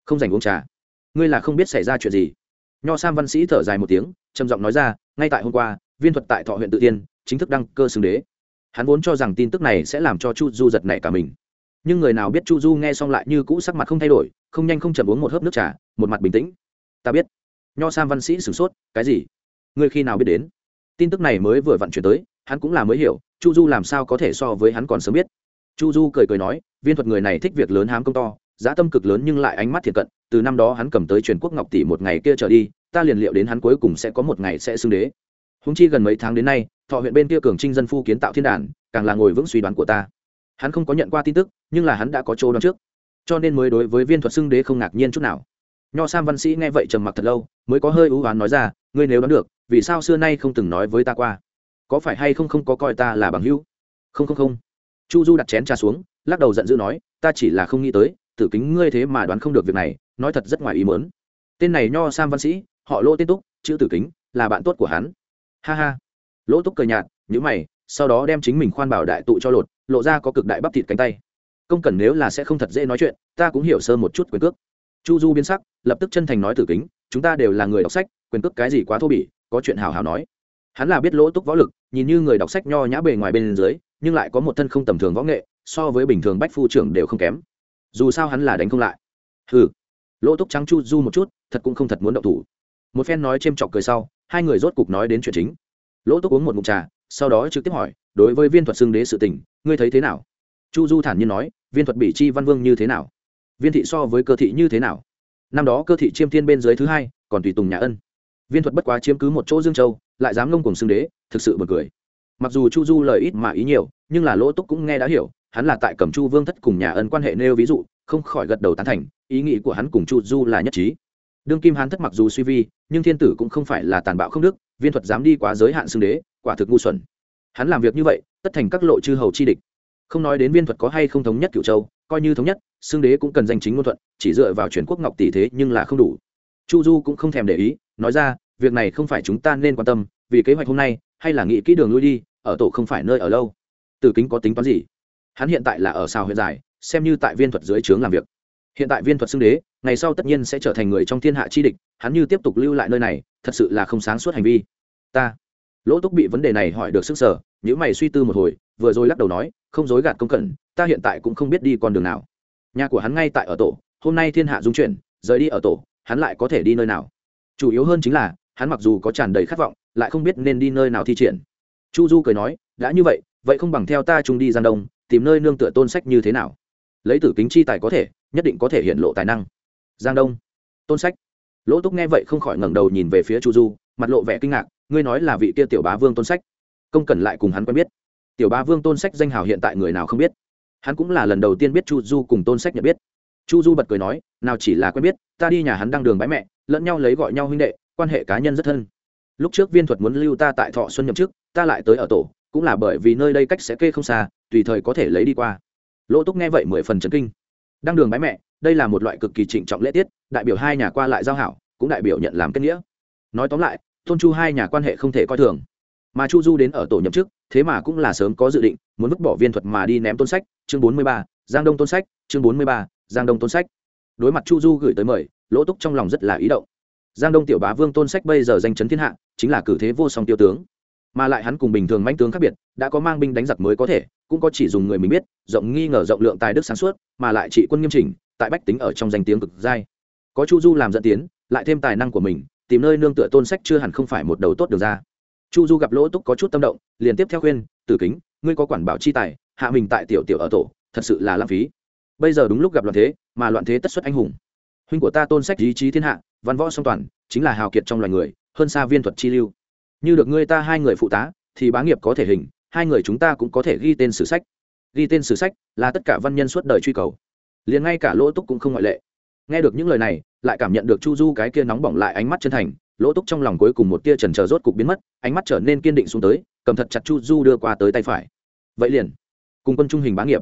Không dành uống trà. Ngươi là không biết xảy ra chuyện gì nho sam văn sĩ thở dài một tiếng, trầm giọng nói ra, ngay tại hôm qua, viên thuật tại thọ huyện tự tiên, chính thức đăng cơ xưng đế. Hắn vốn cho rằng tin tức này sẽ làm cho chu du giật nảy cả mình. Nhưng người nào biết chu du nghe xong lại như cũ sắc mặt không thay đổi, không nhanh không chậm uống một hớp nước trà, một mặt bình tĩnh. Ta biết. Nho sam văn sĩ sửng sốt, cái gì? Ngươi khi nào biết đến? Tin tức này mới vừa vận chuyển tới, hắn cũng là mới hiểu, chu du làm sao có thể so với hắn còn sớm biết. Chu du cười cười nói, viên thuật người này thích việc lớn hám công to giá tâm cực lớn nhưng lại ánh mắt thiệt cận từ năm đó hắn cầm tới truyền quốc ngọc tỷ một ngày kia trở đi ta liền liệu đến hắn cuối cùng sẽ có một ngày sẽ xưng đế. Húng chi gần mấy tháng đến nay thọ huyện bên kia cường trinh dân phu kiến tạo thiên đản, càng là ngồi vững suy đoán của ta. Hắn không có nhận qua tin tức nhưng là hắn đã có chỗ đoán trước. Cho nên mới đối với viên thuật xưng đế không ngạc nhiên chút nào. Nho sam văn sĩ nghe vậy trầm mặc thật lâu mới có hơi ưu oán nói ra ngươi nếu đoán được vì sao xưa nay không từng nói với ta qua? Có phải hay không không có coi ta là bằng hữu? Không không không. Chu du đặt chén trà xuống lắc đầu giận dữ nói ta chỉ là không nghĩ tới tử kính ngươi thế mà đoán không được việc này, nói thật rất ngoài ý mớn tên này nho sam văn sĩ, họ lỗ tên túc, chữ tử kính, là bạn tốt của hắn. Ha ha. Lỗ túc cười nhạt nhữ mày, sau đó đem chính mình khoan bảo đại tụ cho lột, lộ ra có cực đại bắp thịt cánh tay. Công cần nếu là sẽ không thật dễ nói chuyện, ta cũng hiểu sơ một chút quyền cước. Chu du biến sắc, lập tức chân thành nói tử kính, chúng ta đều là người đọc sách, quyền cước cái gì quá thô bỉ, có chuyện hào hào nói. Hắn là biết lỗ túc võ lực, nhìn như người đọc sách nho nhã bề ngoài bên dưới, nhưng lại có một thân không tầm thường võ nghệ, so với bình thường bách phu trưởng đều không kém dù sao hắn là đánh không lại. Hừ. Lỗ túc trắng chu du một chút, thật cũng không thật muốn động thủ. Một phen nói c h ê m chọc cười sau, hai người rốt cục nói đến chuyện chính. Lỗ túc uống một mụn trà, sau đó trực tiếp hỏi, đối với viên thuật xưng đế sự tình, ngươi thấy thế nào? Chu du thản nhiên nói, viên thuật bị chi văn vương như thế nào? Viên thị so với cơ thị như thế nào? Năm đó cơ thị chiêm thiên bên dưới thứ hai, còn tùy tùng nhà ân. Viên thuật bất quá chiếm cứ một chỗ dương châu, lại dám ngông cùng xưng đế, thực sự bật cười. Mặc dù chu du lời ít mà ý nhiều, nhưng là lỗ túc cũng nghe đã hiểu hắn là tại cầm chu vương thất cùng nhà ân quan hệ nêu ví dụ, không khỏi gật đầu tán thành, ý nghĩ của hắn cùng chu du là nhất trí. Đương kim hán thất mặc dù suy vi, nhưng thiên tử cũng không phải là tàn bạo không đức, viên thuật dám đi quá giới hạn xưng đế, quả thực ngu xuẩn. Hắn làm việc như vậy, tất thành các lộ chư hầu chi địch. Không nói đến viên thuật có hay không thống nhất cựu châu, coi như thống nhất, xưng đế cũng cần danh chính ngôn thuận, chỉ dựa vào truyền quốc ngọc tỷ thế nhưng là không đủ. Chu du cũng không thèm để ý, nói ra, việc này không phải chúng ta nên quan tâm, vì kế hoạch hôm nay, hay là nghĩ kỹ đường lui đi, ở tổ không phải nơi ở lâu. Tử kính có tính toán gì? Hắn hiện tại là ở sao huyện giải, xem như tại viên thuật dưới trướng làm việc. Hiện tại viên thuật xưng đế, ngày sau tất nhiên sẽ trở thành người trong thiên hạ chi địch, hắn như tiếp tục lưu lại nơi này, thật sự là không sáng suốt hành vi. Ta, lỗ túc bị vấn đề này hỏi được sức sở nhữ mày suy tư một hồi, vừa rồi lắc đầu nói, không dối gạt công cẩn, ta hiện tại cũng không biết đi con đường nào. Nhà của hắn ngay tại ở tổ, hôm nay thiên hạ dung chuyển, rời đi ở tổ, hắn lại có thể đi nơi nào? Chủ yếu hơn chính là, hắn mặc dù có tràn đầy khát vọng, lại không biết nên đi nơi nào thi triển. Chu du cười nói, đã như vậy vậy không bằng theo ta chung đi gian đông tìm nơi nương tựa tôn sách như thế nào? Lấy tử kính chi tài có thể, nhất định có thể hiện lộ tài năng. Giang đông. Tôn sách. Lỗ túc nghe vậy không khỏi ngẩng đầu nhìn về phía chu du, mặt lộ vẻ kinh ngạc, ngươi nói là vị kia tiểu bá vương tôn sách. Công cần lại cùng hắn quen biết. Tiểu bá vương tôn sách danh hào hiện tại người nào không biết? Hắn cũng là lần đầu tiên biết chu du cùng tôn sách nhận biết. Chu du bật cười nói, nào chỉ là quen biết, ta đi nhà hắn đang đường bãi mẹ, lẫn nhau lấy gọi nhau huynh đệ, quan hệ cá nhân rất thân. Lúc trước viên thuật muốn lưu ta tại thọ xuân nhậm chức, ta lại tới ở tổ cũng là bởi vì nơi đây cách sẽ kê không xa, tùy thời có thể lấy đi qua. Lỗ túc nghe vậy mười phần chấn kinh. Đăng đường bái mẹ, đây là một loại cực kỳ trịnh trọng lễ tiết, đại biểu hai nhà qua lại giao hảo, cũng đại biểu nhận làm kết nghĩa. Nói tóm lại, tôn chu hai nhà quan hệ không thể coi thường. Mà chu du đến ở tổ nhậm chức, thế mà cũng là sớm có dự định, muốn vứt bỏ viên thuật mà đi ném tôn sách, chương bốn mươi ba, giang đông tôn sách, chương bốn mươi ba, giang đông tôn sách. Đối mặt chu du gửi tới mời, lỗ túc trong lòng rất là ý động. Giang đông tiểu bá vương tôn sách bây giờ danh chấn thiên hạ, chính là cử thế vô song tiêu tướng mà lại hắn cùng bình thường manh tướng khác biệt, đã có mang binh đánh giặc mới có thể, cũng có chỉ dùng người mình biết, rộng nghi ngờ rộng lượng tài đức sáng suốt, mà lại trị quân nghiêm chỉnh, tại bách tính ở trong danh tiếng cực dai. có chu du làm dẫn tiến, lại thêm tài năng của mình, tìm nơi nương tựa tôn sách chưa hẳn không phải một đầu tốt được ra. Chu du gặp lỗ túc có chút tâm động, liền tiếp theo khuyên, tử kính, ngươi có quản bảo chi tài, hạ mình tại tiểu tiểu ở tổ, thật sự là lãng phí. Bây giờ đúng lúc gặp loạn thế, mà loạn thế tất xuất anh hùng. Huynh của ta tôn sách ý chí thiên hạ, văn võ song toàn, chính là hào kiệt trong loài người, hơn xa viên thuật chi lưu như được ngươi ta hai người phụ tá, thì bá nghiệp có thể hình, hai người chúng ta cũng có thể ghi tên sử sách. Ghi tên sử sách là tất cả văn nhân suốt đời truy cầu. Liền ngay cả lỗ túc cũng không ngoại lệ. Nghe được những lời này, lại cảm nhận được chu du cái kia nóng bỏng lại ánh mắt chân thành, lỗ túc trong lòng cuối cùng một tia trần trờ rốt cục biến mất, ánh mắt trở nên kiên định xuống tới, cầm thật chặt chu du đưa qua tới tay phải. Vậy liền, cùng quân trung hình bá nghiệp.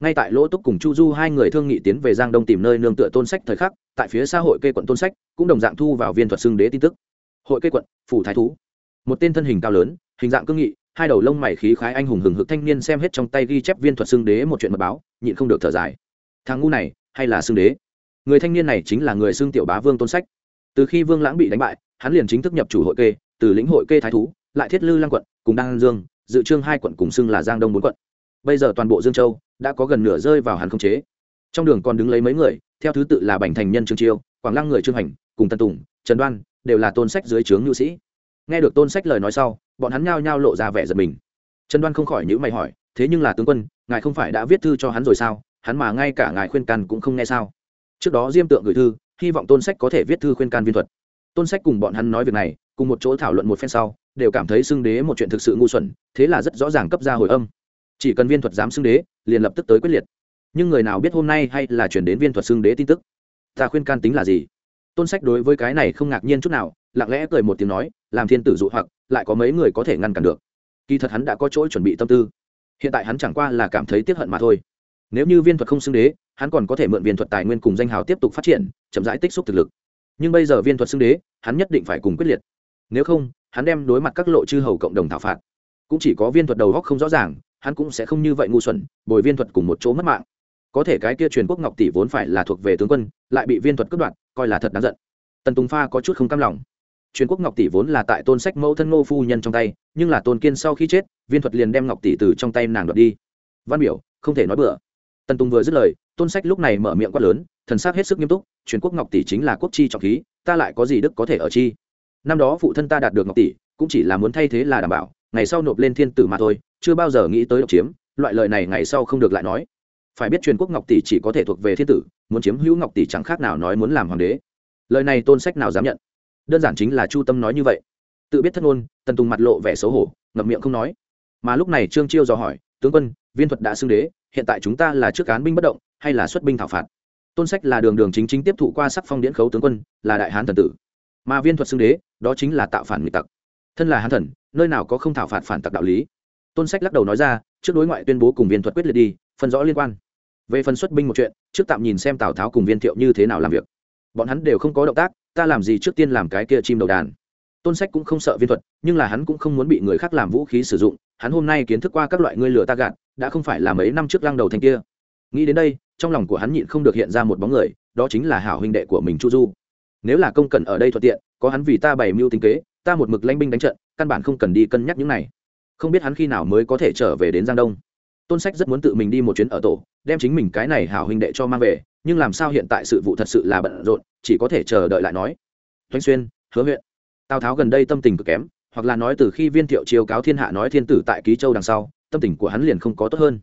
Ngay tại lỗ túc cùng chu du hai người thương nghị tiến về giang đông tìm nơi nương tựa tôn sách thời khắc, tại phía xã hội cây quận tôn sách, cũng đồng dạng thu vào viên thuật xưng đế tin tức. Hội cây quận, phủ thái thú một tên thân hình cao lớn, hình dạng cương nghị, hai đầu lông mày khí khái anh hùng hừng hực thanh niên xem hết trong tay ghi chép viên thuật xưng đế một chuyện mật báo, nhịn không được thở dài. Thằng ngu này, hay là xưng đế? Người thanh niên này chính là người xưng tiểu bá vương tôn sách. Từ khi vương lãng bị đánh bại, hắn liền chính thức nhập chủ hội kê, từ lĩnh hội kê thái thú, lại thiết lư lăng quận, cùng đăng dương, dự trương hai quận cùng xưng là giang đông bốn quận. Bây giờ toàn bộ dương châu đã có gần nửa rơi vào hắn không chế. Trong đường còn đứng lấy mấy người, theo thứ tự là bành thành nhân trương chiêu, quảng lăng người trương hành, cùng tân tùng, trần đoan, đều là tôn sách dưới trướng nhu sĩ nghe được tôn sách lời nói sau, bọn hắn nhao nhao lộ ra vẻ giật mình. Trần đoan không khỏi nhữ mày hỏi, thế nhưng là tướng quân, ngài không phải đã viết thư cho hắn rồi sao? Hắn mà ngay cả ngài khuyên can cũng không nghe sao? Trước đó diêm tượng gửi thư, hy vọng tôn sách có thể viết thư khuyên can viên thuật. Tôn sách cùng bọn hắn nói việc này, cùng một chỗ thảo luận một phen sau, đều cảm thấy xưng đế một chuyện thực sự ngu xuẩn, thế là rất rõ ràng cấp ra hồi âm. Chỉ cần viên thuật dám xưng đế, liền lập tức tới quyết liệt. Nhưng người nào biết hôm nay hay là chuyển đến viên thuật xưng đế tin tức? Ta khuyên can tính là gì? Tôn sách đối với cái này không ngạc nhiên chút nào, lặng lẽ cười một tiếng nói làm thiên tử dụ hoặc, lại có mấy người có thể ngăn cản được. Kỳ thật hắn đã có chỗ chuẩn bị tâm tư. Hiện tại hắn chẳng qua là cảm thấy tiếc hận mà thôi. Nếu như viên thuật không xưng đế, hắn còn có thể mượn viên thuật tài nguyên cùng danh hào tiếp tục phát triển, chậm rãi tích xúc thực lực. Nhưng bây giờ viên thuật xưng đế, hắn nhất định phải cùng quyết liệt. Nếu không, hắn đem đối mặt các lộ chư hầu cộng đồng thảo phạt. Cũng chỉ có viên thuật đầu góc không rõ ràng, hắn cũng sẽ không như vậy ngu xuẩn, bồi viên thuật cùng một chỗ mất mạng. Có thể cái kia truyền quốc ngọc tỷ vốn phải là thuộc về tướng quân, lại bị viên thuật cướp đoạt, coi là thật đáng giận. Tần tùng pha có chút không cam lòng truyền quốc ngọc tỷ vốn là tại tôn sách mẫu thân ngô phu nhân trong tay, nhưng là tôn kiên sau khi chết, viên thuật liền đem ngọc tỷ từ trong tay nàng đoạt đi. Văn biểu, không thể nói bừa. Tần tùng vừa dứt lời, tôn sách lúc này mở miệng quát lớn, thần sắc hết sức nghiêm túc, truyền quốc ngọc tỷ chính là quốc chi trọng khí, ta lại có gì đức có thể ở chi? Năm đó phụ thân ta đạt được ngọc tỷ, cũng chỉ là muốn thay thế là đảm bảo, ngày sau nộp lên thiên tử mà thôi, chưa bao giờ nghĩ tới độc chiếm, loại lời này ngày sau không được lại nói. Phải biết truyền quốc ngọc tỷ chỉ có thể thuộc về thiên tử, muốn chiếm hữu ngọc tỷ chẳng khác nào nói muốn làm hoàng đế. Lời này tôn sách nào dám nhận? Đơn giản chính là chu tâm nói như vậy. Tự biết thất ngôn, tần tùng mặt lộ vẻ xấu hổ, ngậm miệng không nói. Mà lúc này trương chiêu dò hỏi, tướng quân, viên thuật đã xưng đế, hiện tại chúng ta là trước cán binh bất động, hay là xuất binh thảo phạt? Tôn sách là đường đường chính chính tiếp thụ qua sắc phong điển khấu tướng quân, là đại hán thần tử. Mà viên thuật xưng đế, đó chính là tạo phản nghịch tặc. Thân là hán thần, nơi nào có không thảo phạt phản tặc đạo lý? Tôn sách lắc đầu nói ra, trước đối ngoại tuyên bố cùng viên thuật quyết liệt đi, phân rõ liên quan. Về phần xuất binh một chuyện, trước tạm nhìn xem tào tháo cùng viên thiệu như thế nào làm việc. Bọn hắn đều không có động tác ta làm gì trước tiên làm cái kia chim đầu đàn? Tôn sách cũng không sợ viên thuật, nhưng là hắn cũng không muốn bị người khác làm vũ khí sử dụng. Hắn hôm nay kiến thức qua các loại ngươi lừa ta gạt, đã không phải là mấy năm trước lăng đầu thành kia. Nghĩ đến đây, trong lòng của hắn nhịn không được hiện ra một bóng người, đó chính là hảo huynh đệ của mình chu du. Nếu là công cần ở đây thuận tiện, có hắn vì ta bày mưu tính kế, ta một mực lanh binh đánh trận, căn bản không cần đi cân nhắc những này. Không biết hắn khi nào mới có thể trở về đến giang đông. Tôn sách rất muốn tự mình đi một chuyến ở tổ, đem chính mình cái này hảo huynh đệ cho mang về nhưng làm sao hiện tại sự vụ thật sự là bận rộn, chỉ có thể chờ đợi lại nói. Thoanh xuyên, hứa huyện. Tào tháo gần đây tâm tình cực kém, hoặc là nói từ khi viên thiệu chiêu cáo thiên hạ nói thiên tử tại ký châu đằng sau, tâm tình của hắn liền không có tốt hơn.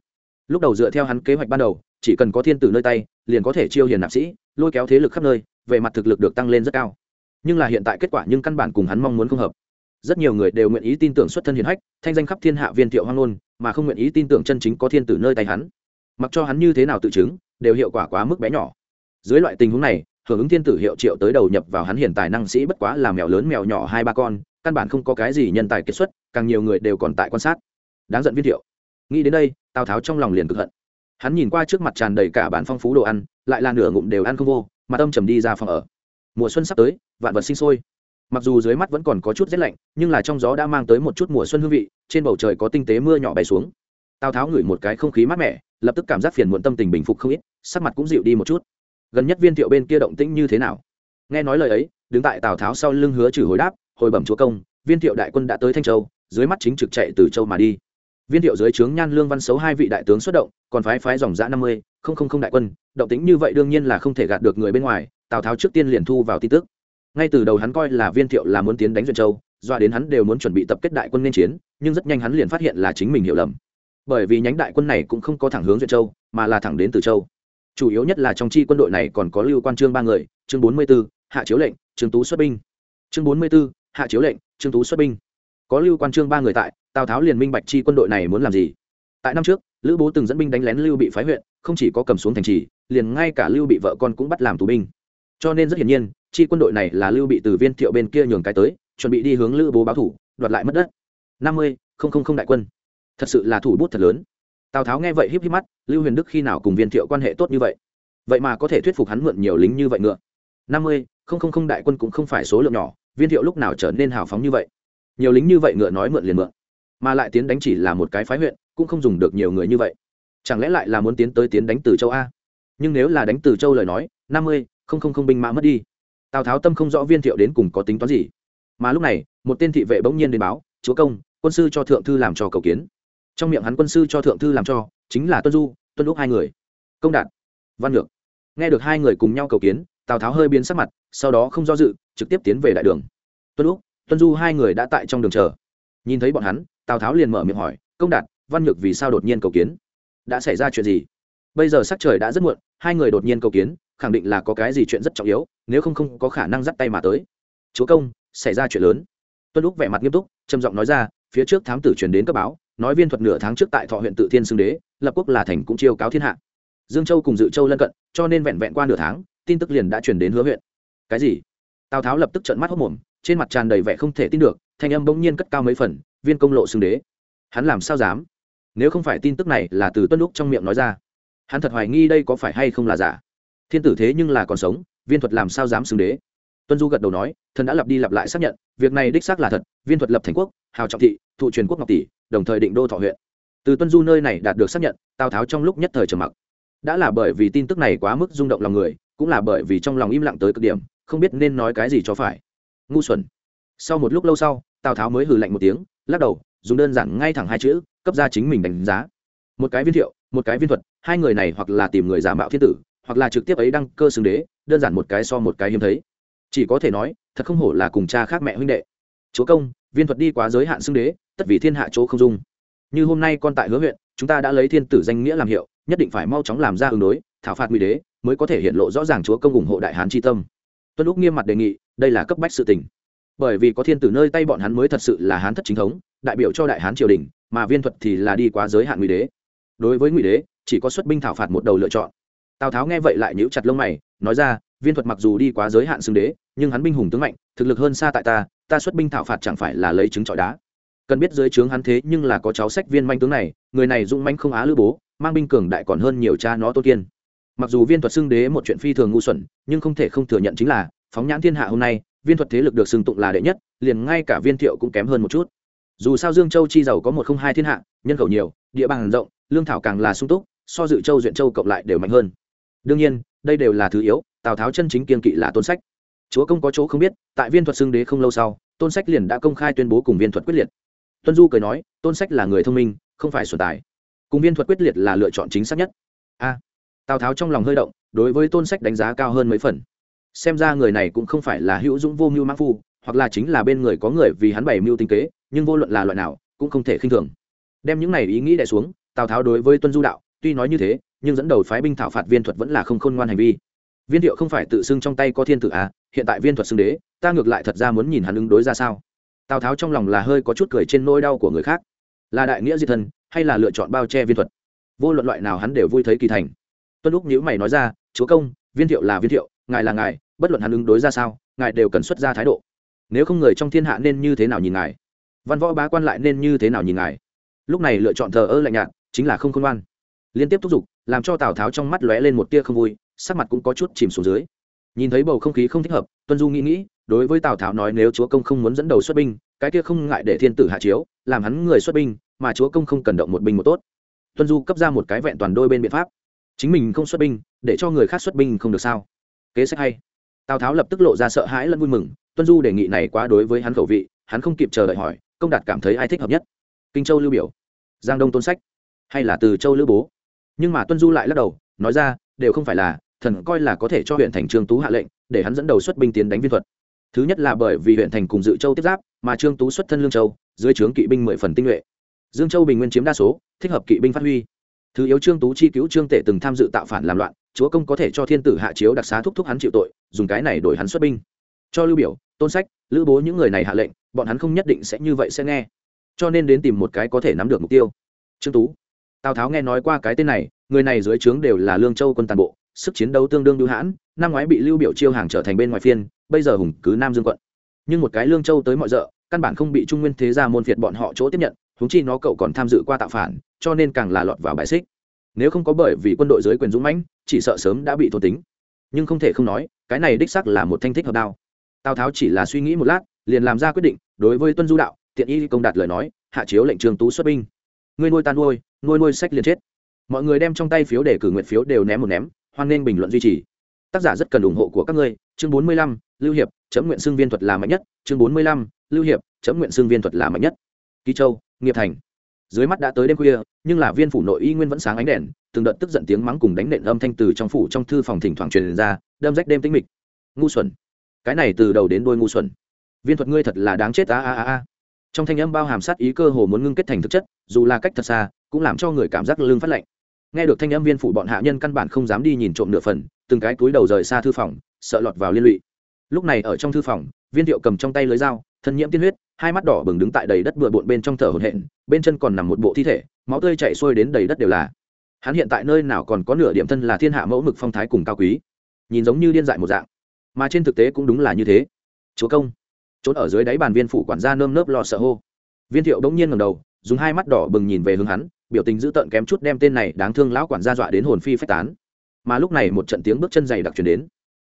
Lúc đầu dựa theo hắn kế hoạch ban đầu, chỉ cần có thiên tử nơi tay, liền có thể chiêu hiền nạp sĩ, lôi kéo thế lực khắp nơi, về mặt thực lực được tăng lên rất cao. Nhưng là hiện tại kết quả nhưng căn bản cùng hắn mong muốn không hợp. Rất nhiều người đều nguyện ý tin tưởng xuất thân hiền hách, thanh danh khắp thiên hạ viên thiệu hoang ngôn, mà không nguyện ý tin tưởng chân chính có thiên tử nơi tay hắn. Mặc cho hắn như thế nào tự chứng đều hiệu quả quá mức bé nhỏ. Dưới loại tình huống này, hưởng ứng thiên tử hiệu triệu tới đầu nhập vào hắn hiện tài năng sĩ bất quá là mèo lớn mèo nhỏ hai ba con, căn bản không có cái gì nhân tài kết xuất, càng nhiều người đều còn tại quan sát. Đáng giận viên thiệu. Nghĩ đến đây, tào tháo trong lòng liền cực hận. Hắn nhìn qua trước mặt tràn đầy cả bản phong phú đồ ăn, lại là nửa ngụm đều ăn không vô, mà tâm trầm đi ra phòng ở. Mùa xuân sắp tới, vạn vật sinh sôi. Mặc dù dưới mắt vẫn còn có chút rét lạnh, nhưng là trong gió đã mang tới một chút mùa xuân hương vị, trên bầu trời có tinh tế mưa nhỏ bay xuống. Tào tháo ngửi một cái không khí mát mẻ lập tức cảm giác phiền muộn tâm tình bình phục không ít, sắc mặt cũng dịu đi một chút. Gần nhất viên thiệu bên kia động tĩnh như thế nào? Nghe nói lời ấy, đứng tại tào tháo sau lưng hứa trừ hồi đáp, hồi bẩm chúa công, viên thiệu đại quân đã tới thanh châu, dưới mắt chính trực chạy từ châu mà đi. Viên thiệu dưới trướng nhan lương văn xấu hai vị đại tướng xuất động, còn phái phái dòng giã năm mươi, không không không đại quân, động tính như vậy đương nhiên là không thể gạt được người bên ngoài, tào tháo trước tiên liền thu vào tin tức. Ngay từ đầu hắn coi là viên thiệu là muốn tiến đánh duyện châu, doa đến hắn đều muốn chuẩn bị tập kết đại quân nên chiến, nhưng rất nhanh hắn liền phát hiện là chính mình hiểu lầm bởi vì nhánh đại quân này cũng không có thẳng hướng duyệt châu, mà là thẳng đến từ châu. Chủ yếu nhất là trong chi quân đội này còn có lưu quan trương ba người chương bốn mươi b ố hạ chiếu lệnh, trương tú xuất binh. Chương bốn mươi b ố hạ chiếu lệnh, trương tú xuất binh. Có lưu quan trương ba người tại, tào tháo liền minh bạch chi quân đội này muốn làm gì. Tại năm trước, lữ bố từng dẫn binh đánh lén lưu bị phái huyện, không chỉ có cầm xuống thành trì, liền ngay cả lưu bị vợ con cũng bắt làm tù binh. Cho nên rất hiển nhiên, chi quân đội này là lưu bị từ viên thiệu bên kia nhường cái tới, chuẩn bị đi hướng lữ bố báo thủ, đoạt lại mất đất. năm mươi không không không đại quân thật sự là thủ bút thật lớn. Tào tháo nghe vậy híp híp mắt, lưu huyền đức khi nào cùng viên thiệu quan hệ tốt như vậy? Vậy mà có thể thuyết phục hắn mượn nhiều lính như vậy ngựa. Năm mươi, không không không đại quân cũng không phải số lượng nhỏ, viên thiệu lúc nào trở nên hào phóng như vậy? Nhiều lính như vậy ngựa nói mượn liền mượn, mà lại tiến đánh chỉ là một cái phái huyện, cũng không dùng được nhiều người như vậy. Chẳng lẽ lại là muốn tiến tới tiến đánh từ châu a? Nhưng nếu là đánh từ châu lời nói, năm mươi, không không không binh mã mất đi. Tào tháo tâm không rõ viên thiệu đến cùng có tính toán gì. Mà lúc này, một tên thị vệ bỗng nhiên đến báo, chúa công, quân sư cho thượng thư làm cho cầu kiến trong miệng hắn quân sư cho thượng thư làm cho, chính là tuân du, tuân lúc hai người. Công đạt, văn ngược nghe được hai người cùng nhau cầu kiến, tào tháo hơi biến sắc mặt, sau đó không do dự, trực tiếp tiến về đại đường. Tuân lúc tuân du hai người đã tại trong đường chờ. Nhìn thấy bọn hắn, tào tháo liền mở miệng hỏi, công đạt, văn nhược vì sao đột nhiên cầu kiến? Đã xảy ra chuyện gì? Bây giờ sắc trời đã rất muộn, hai người đột nhiên cầu kiến, khẳng định là có cái gì chuyện rất trọng yếu, nếu không không có khả năng dắt tay mà tới. Chúa công, xảy ra chuyện lớn. Tuân lúc vẻ mặt nghiêm túc, trầm giọng nói ra, phía trước thám tử truyền đến cấp báo nói viên thuật nửa tháng trước tại thọ huyện tự thiên xưng đế, lập quốc là thành cũng chiêu cáo thiên hạ. Dương châu cùng dự châu lân cận, cho nên vẹn vẹn qua nửa tháng, tin tức liền đã truyền đến hứa huyện. Cái gì? Tào tháo lập tức trận mắt hốc mồm, trên mặt tràn đầy vẻ không thể tin được, thanh âm bỗng nhiên cất cao mấy phần, viên công lộ xưng đế. Hắn làm sao dám? Nếu không phải tin tức này là từ tuân lúc trong miệng nói ra, hắn thật hoài nghi đây có phải hay không là giả. Thiên tử thế nhưng là còn sống, viên thuật làm sao dám xưng đế? Tuân du gật đầu nói, thần đã lặp đi lặp lại xác nhận, việc này đích xác là thật, viên thuật lập thành quốc, hào trọng thị, thụ truyền quốc ngọc tỷ đồng thời định đô thọ huyện. Từ tuân du nơi này đạt được xác nhận, tào tháo trong lúc nhất thời trầm mặc. Đã là bởi vì tin tức này quá mức rung động lòng người, cũng là bởi vì trong lòng im lặng tới cực điểm, không biết nên nói cái gì cho phải. Ngu xuẩn. Sau một lúc lâu sau, tào tháo mới hừ lạnh một tiếng, lắc đầu, dùng đơn giản ngay thẳng hai chữ, cấp ra chính mình đánh giá. Một cái viên thiệu, một cái viên thuật, hai người này hoặc là tìm người giả mạo thiên tử, hoặc là trực tiếp ấy đăng cơ xưng đế, đơn giản một cái so một cái hiếm thấy. Chỉ có thể nói, thật không hổ là cùng cha khác mẹ huynh đệ. Chúa công, viên thuật đi quá giới hạn xưng đế tất vì thiên hạ chỗ không dung. Như hôm nay con tại hứa huyện, chúng ta đã lấy thiên tử danh nghĩa làm hiệu, nhất định phải mau chóng làm ra ứng đối, thảo phạt nguy đế, mới có thể hiện lộ rõ ràng chúa công ủng hộ đại hán tri tâm. Tuân lúc nghiêm mặt đề nghị, đây là cấp bách sự tình. Bởi vì có thiên tử nơi tay bọn hắn mới thật sự là hán thất chính thống, đại biểu cho đại hán triều đình, mà viên thuật thì là đi quá giới hạn nguy đế. Đối với nguy đế, chỉ có xuất binh thảo phạt một đầu lựa chọn. Tào tháo nghe vậy lại nhíu chặt lông mày, nói ra, viên thuật mặc dù đi quá giới hạn xưng đế, nhưng hắn binh hùng tướng mạnh, thực lực hơn xa tại ta ta xuất binh thảo phạt chẳng phải là lấy trứng trọi đá cần biết dưới trướng hắn thế nhưng là có cháu sách viên manh tướng này, người này dũng manh không á lữ bố, mang binh cường đại còn hơn nhiều cha nó tôn kiên. Mặc dù viên thuật xưng đế một chuyện phi thường ngu xuẩn, nhưng không thể không thừa nhận chính là, phóng nhãn thiên hạ hôm nay, viên thuật thế lực được xưng tụng là đệ nhất, liền ngay cả viên thiệu cũng kém hơn một chút. Dù sao dương châu chi giàu có một không hai thiên hạ, nhân khẩu nhiều, địa bàn rộng, lương thảo càng là sung túc, so dự châu duyện châu cộng lại đều mạnh hơn. Đương nhiên, đây đều là thứ yếu, tào tháo chân chính kiên kỵ là tôn sách. Chúa công có chỗ không biết, tại viên thuật xưng đế không lâu sau, tôn sách liền đã công khai tuyên bố cùng viên thuật quyết liệt tuân du cười nói, tôn sách là người thông minh, không phải sổ tài. Cùng viên thuật quyết liệt là lựa chọn chính xác nhất. A. Tào tháo trong lòng hơi động, đối với tôn sách đánh giá cao hơn mấy phần. Xem ra người này cũng không phải là hữu dũng vô mưu mã phu, hoặc là chính là bên người có người vì hắn bày mưu tinh kế, nhưng vô luận là loại nào, cũng không thể khinh thường. Đem những này ý nghĩ đại xuống, tào tháo đối với tuân du đạo, tuy nói như thế, nhưng dẫn đầu phái binh thảo phạt viên thuật vẫn là không khôn ngoan hành vi. Viên thiệu không phải tự xưng trong tay có thiên tử à hiện tại viên thuật xưng đế, ta ngược lại thật ra muốn nhìn hắn ứng đối ra sao? Tào tháo trong lòng là hơi có chút cười trên nỗi đau của người khác là đại nghĩa di thân hay là lựa chọn bao che viên thuật vô luận loại nào hắn đều vui thấy kỳ thành tuân lúc nhữ mày nói ra chúa công viên thiệu là viên thiệu ngài là ngài bất luận hắn ứng đối ra sao ngài đều cần xuất ra thái độ nếu không người trong thiên hạ nên như thế nào nhìn ngài văn võ bá quan lại nên như thế nào nhìn ngài lúc này lựa chọn thờ ơ lạnh nhạt chính là không khôn ngoan liên tiếp thúc giục làm cho tào tháo trong mắt lóe lên một tia không vui sắc mặt cũng có chút chìm xuống dưới nhìn thấy bầu không khí không thích hợp, tuân du nghĩ nghĩ, đối với tào tháo nói nếu chúa công không muốn dẫn đầu xuất binh, cái kia không ngại để thiên tử hạ chiếu, làm hắn người xuất binh, mà chúa công không cần động một binh một tốt. Tuân du cấp ra một cái vẹn toàn đôi bên biện pháp. Chính mình không xuất binh, để cho người khác xuất binh không được sao? Kế sách hay. Tào tháo lập tức lộ ra sợ hãi lẫn vui mừng, tuân du đề nghị này quá đối với hắn khẩu vị, hắn không kịp chờ đợi hỏi, công đạt cảm thấy ai thích hợp nhất? Kinh châu lưu biểu, giang đông tôn sách, hay là từ châu lữ bố? Nhưng mà tuân du lại lắc đầu, nói ra, đều không phải là thần coi là có thể cho huyện thành trương tú hạ lệnh, để hắn dẫn đầu xuất binh tiến đánh viên thuật. Thứ nhất là bởi vì huyện thành cùng dự châu tiếp giáp, mà trương tú xuất thân lương châu, dưới trướng kỵ binh mười phần tinh nhuệ. Dương châu bình nguyên chiếm đa số, thích hợp kỵ binh phát huy. Thứ yếu trương tú chi cứu trương tể từng tham dự tạo phản làm loạn, chúa công có thể cho thiên tử hạ chiếu đặc xá thúc thúc hắn chịu tội, dùng cái này đổi hắn xuất binh. Cho lưu biểu, tôn sách, lữ bố những người này hạ lệnh, bọn hắn không nhất định sẽ như vậy sẽ nghe. Cho nên đến tìm một cái có thể nắm được mục tiêu. Trương tú, tào tháo nghe nói qua cái tên này, người này dưới trướng đều là lương châu quân tàn bộ sức chiến đấu tương đương lưu hãn, năm ngoái bị lưu biểu chiêu hàng trở thành bên ngoài phiên, bây giờ hùng cứ nam dương quận. Nhưng một cái lương châu tới mọi rợ căn bản không bị trung nguyên thế gia môn phiệt bọn họ chỗ tiếp nhận húng chi nó cậu còn tham dự qua tạo phản, cho nên càng là lọt vào bài xích. Nếu không có bởi vì quân đội dưới quyền dũng mãnh, chỉ sợ sớm đã bị thôn tính. Nhưng không thể không nói, cái này đích sắc là một thanh thích hợp đao. Tào tháo chỉ là suy nghĩ một lát, liền làm ra quyết định, đối với tuân du đạo, tiện y công đạt lời nói, hạ chiếu lệnh trường tú xuất binh. Ngươi nuôi tan nuôi nuôi nuôi sách liền chết. Mọi người đem trong tay phiếu để cử nguyện phiếu đều ném một ném hoan nên bình luận duy trì. Tác giả rất cần ủng hộ của các ngươi. Chương bốn mươi lăm, lưu hiệp, chấm nguyện xưng viên thuật là mạnh nhất. Chương bốn mươi lăm, lưu hiệp, chấm nguyện xưng viên thuật là mạnh nhất. Kỳ châu, nghiệp thành. Dưới mắt đã tới đêm khuya, nhưng là viên phủ nội y nguyên vẫn sáng ánh đèn, từng đợt tức giận tiếng mắng cùng đánh nện âm thanh từ trong phủ trong thư phòng thỉnh thoảng truyền ra, đâm rách đêm tĩnh mịch. Ngu xuẩn. Cái này từ đầu đến đôi ngu xuẩn. Viên thuật ngươi thật là đáng chết a a a a trong thanh âm bao hàm sát ý cơ hồ muốn ngưng kết thành thực chất, dù là cách thật xa, cũng làm cho người cảm giác lương phát lạnh nghe được thanh âm viên phủ bọn hạ nhân căn bản không dám đi nhìn trộm nửa phần, từng cái túi đầu rời xa thư phòng, sợ lọt vào liên lụy. Lúc này ở trong thư phòng, viên thiệu cầm trong tay lưới dao, thân nhiễm tiên huyết, hai mắt đỏ bừng đứng tại đầy đất bừa bộn bên trong thở hổn hển, bên chân còn nằm một bộ thi thể, máu tươi chảy xuôi đến đầy đất đều là. Hắn hiện tại nơi nào còn có nửa điểm thân là thiên hạ mẫu mực phong thái cùng cao quý. Nhìn giống như điên dại một dạng. Mà trên thực tế cũng đúng là như thế. Chúa công. Trốn ở dưới đáy bàn viên phủ quản gia nơm nớp lo sợ hô. Viên thiệu đống nhiên ngầm đầu, dùng hai mắt đỏ bừng nhìn về hướng hắn biểu tình dữ tợn kém chút đem tên này đáng thương lão quản gia dọa đến hồn phi phách tán. Mà lúc này một trận tiếng bước chân dày đặc truyền đến.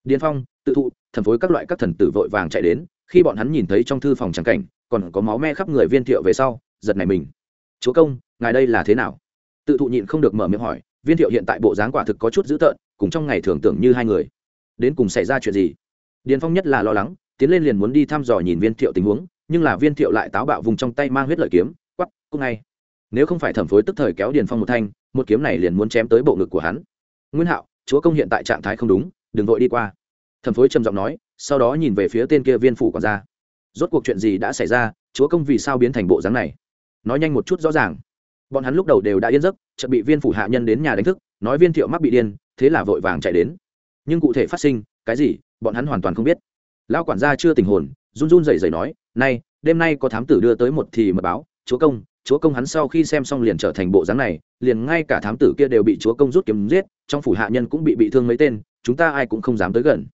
Điền phong, tự thụ, thần phối các loại các thần tử vội vàng chạy đến, khi bọn hắn nhìn thấy trong thư phòng chẳng cảnh, còn có máu me khắp người viên thiệu về sau, giật này mình. Chúa công, ngài đây là thế nào? Tự thụ nhịn không được mở miệng hỏi, viên thiệu hiện tại bộ dáng quả thực có chút dữ tợn, cùng trong ngày thường tưởng như hai người. Đến cùng xảy ra chuyện gì? Điền phong nhất là lo lắng, tiến lên liền muốn đi thăm dò nhìn viên thiệu tình huống, nhưng là viên thiệu lại táo bạo vùng trong tay mang huyết lợi kiếm quắp cúc ngay nếu không phải thẩm phối tức thời kéo điền phong một thanh, một kiếm này liền muốn chém tới bộ ngực của hắn. Nguyên hạo, chúa công hiện tại trạng thái không đúng, đừng vội đi qua. Thẩm phối trầm giọng nói, sau đó nhìn về phía tên kia viên phủ quản gia. Rốt cuộc chuyện gì đã xảy ra, chúa công vì sao biến thành bộ dáng này? Nói nhanh một chút rõ ràng. Bọn hắn lúc đầu đều đã yên giấc, chợt bị viên phủ hạ nhân đến nhà đánh thức, nói viên thiệu mắc bị điên, thế là vội vàng chạy đến. Nhưng cụ thể phát sinh, cái gì, bọn hắn hoàn toàn không biết. Lão quản gia chưa tình hồn, run run rẩy rẩy nói nay đêm nay có thám tử đưa tới một thì mật báo, chúa công chúa công hắn sau khi xem xong liền trở thành bộ dáng này, liền ngay cả thám tử kia đều bị chúa công rút kiếm giết, trong phủ hạ nhân cũng bị bị thương mấy tên, chúng ta ai cũng không dám tới gần.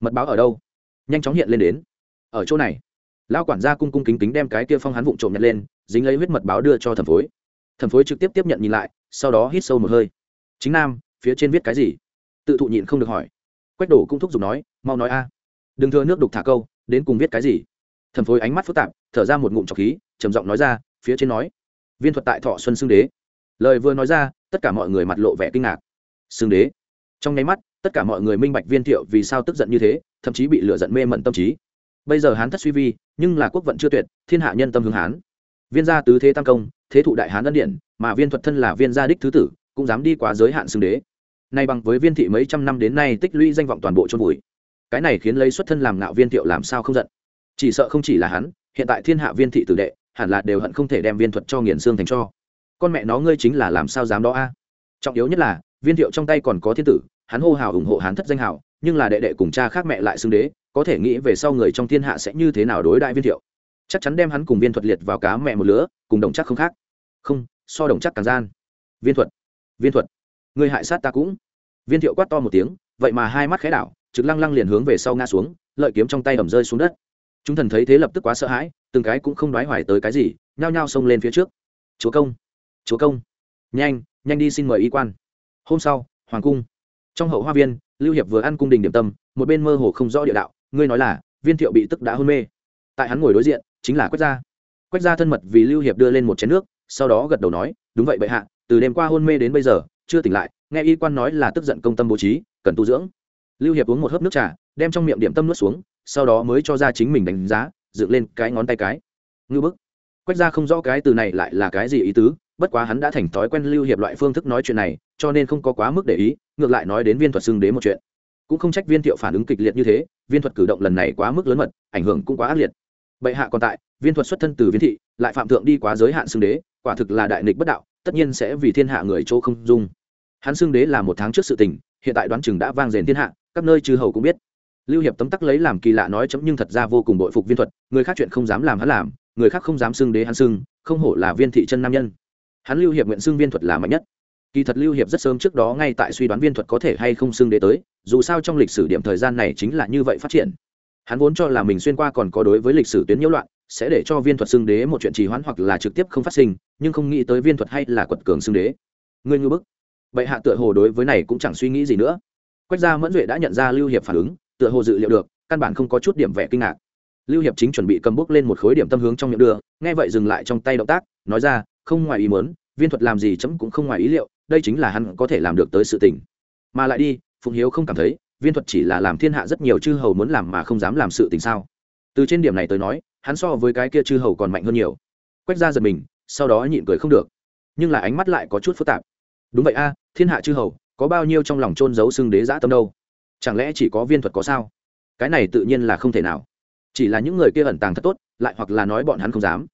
Mật báo ở đâu? Nhanh chóng hiện lên đến. Ở chỗ này. Lão quản gia cung cung kính kính đem cái kia phong hắn vụng trộm nhặt lên, dính lấy huyết mật báo đưa cho thẩm phối. Thẩm phối trực tiếp tiếp nhận nhìn lại, sau đó hít sâu một hơi. Chính nam, phía trên viết cái gì? Tự thụ nhịn không được hỏi. Quách đổ cũng thúc giục nói, mau nói a. Đừng thưa nước đục thả câu, đến cùng viết cái gì? Thẩm phối ánh mắt phức tạp, thở ra một ngụm trọc khí, trầm giọng nói ra phía trên nói. Viên thuật tại thọ xuân xưng đế. Lời vừa nói ra, tất cả mọi người mặt lộ vẻ kinh ngạc. Xưng đế. Trong nháy mắt, tất cả mọi người minh bạch viên thiệu vì sao tức giận như thế, thậm chí bị lửa giận mê mẩn tâm trí. Bây giờ hán thất suy vi, nhưng là quốc vận chưa tuyệt, thiên hạ nhân tâm hướng hán. Viên gia tứ thế tam công, thế thụ đại hán ân điện mà viên thuật thân là viên gia đích thứ tử, cũng dám đi quá giới hạn xưng đế. Nay bằng với viên thị mấy trăm năm đến nay tích lũy danh vọng toàn bộ chôn vùi. Cái này khiến lấy xuất thân làm ngạo viên thiệu làm sao không giận. Chỉ sợ không chỉ là hắn, hiện tại thiên hạ viên thị tử đệ hẳn là đều hận không thể đem viên thuật cho nghiền xương thành cho. Con mẹ nó ngươi chính là làm sao dám đó a? Trọng yếu nhất là, viên thiệu trong tay còn có thiên tử, hắn hô hào ủng hộ hắn thất danh hào, nhưng là đệ đệ cùng cha khác mẹ lại xưng đế, có thể nghĩ về sau người trong thiên hạ sẽ như thế nào đối đại viên thiệu? Chắc chắn đem hắn cùng viên thuật liệt vào cá mẹ một lứa, cùng đồng chắc không khác. Không, so đồng chắc càng gian. Viên thuật viên thuật người hại sát ta cũng. Viên thiệu quát to một tiếng, vậy mà hai mắt khẽ đảo, trực lăng lăng liền hướng về sau ngã xuống, lợi kiếm trong tay ẩm rơi xuống đất chúng thần thấy thế lập tức quá sợ hãi, từng cái cũng không đoái hoài tới cái gì, nhao nhao xông lên phía trước. Chúa công chúa công, nhanh nhanh đi xin mời y quan. Hôm sau, hoàng cung. Trong hậu hoa viên, lưu hiệp vừa ăn cung đình điểm tâm, một bên mơ hồ không rõ địa đạo, ngươi nói là, viên thiệu bị tức đã hôn mê. Tại hắn ngồi đối diện, chính là quách gia. Quách gia thân mật vì lưu hiệp đưa lên một chén nước, sau đó gật đầu nói, đúng vậy bệ hạ, từ đêm qua hôn mê đến bây giờ, chưa tỉnh lại, nghe y quan nói là tức giận công tâm bố trí, cần tu dưỡng. Lưu hiệp uống một hớp nước trà, đem trong miệng điểm tâm nuốt xuống sau đó mới cho ra chính mình đánh giá, dựng lên cái ngón tay cái. Ngư bức. Quách gia không rõ cái từ này lại là cái gì ý tứ, bất quá hắn đã thành thói quen lưu hiệp loại phương thức nói chuyện này, cho nên không có quá mức để ý, ngược lại nói đến viên thuật xưng đế một chuyện. Cũng không trách viên thiệu phản ứng kịch liệt như thế, viên thuật cử động lần này quá mức lớn mật, ảnh hưởng cũng quá ác liệt. Bệ hạ còn tại, viên thuật xuất thân từ viên thị, lại phạm thượng đi quá giới hạn xưng đế, quả thực là đại nghịch bất đạo, tất nhiên sẽ vì thiên hạ người chỗ không dung. Hắn xưng đế là một tháng trước sự tình, hiện tại đoán chừng đã vang rền thiên hạ, các nơi chư hầu cũng biết lưu hiệp tấm tắc lấy làm kỳ lạ nói chấm nhưng thật ra vô cùng bội phục viên thuật, người khác chuyện không dám làm hắn làm, người khác không dám xưng đế hắn xưng, không hổ là viên thị chân nam nhân. Hắn lưu hiệp nguyện xưng viên thuật là mạnh nhất. Kỳ thật lưu hiệp rất sớm trước đó ngay tại suy đoán viên thuật có thể hay không xưng đế tới, dù sao trong lịch sử điểm thời gian này chính là như vậy phát triển. Hắn vốn cho là mình xuyên qua còn có đối với lịch sử tuyến nhiễu loạn, sẽ để cho viên thuật xưng đế một chuyện trì hoãn hoặc là trực tiếp không phát sinh, nhưng không nghĩ tới viên thuật hay là quật cường xưng đế. Ngươi ngư bức. Bệ hạ tựa hồ đối với này cũng chẳng suy nghĩ gì nữa. Quách gia mẫn duệ đã nhận ra lưu hiệp phản ứng tựa hồ dự liệu được, căn bản không có chút điểm vẻ kinh ngạc. Lưu hiệp chính chuẩn bị cầm bút lên một khối điểm tâm hướng trong miệng đưa, nghe vậy dừng lại trong tay động tác, nói ra, không ngoài ý muốn, viên thuật làm gì chấm cũng không ngoài ý liệu, đây chính là hắn có thể làm được tới sự tình. Mà lại đi, phụng hiếu không cảm thấy, viên thuật chỉ là làm thiên hạ rất nhiều chư hầu muốn làm mà không dám làm sự tình sao. Từ trên điểm này tới nói, hắn so với cái kia chư hầu còn mạnh hơn nhiều. Quách ra giật mình, sau đó nhịn cười không được. Nhưng là ánh mắt lại có chút phức tạp. Đúng vậy a, thiên hạ chư hầu, có bao nhiêu trong lòng trôn giấu xưng đế giã tâm đâu? Chẳng lẽ chỉ có viên thuật có sao? Cái này tự nhiên là không thể nào. Chỉ là những người kia ẩn tàng thật tốt, lại hoặc là nói bọn hắn không dám.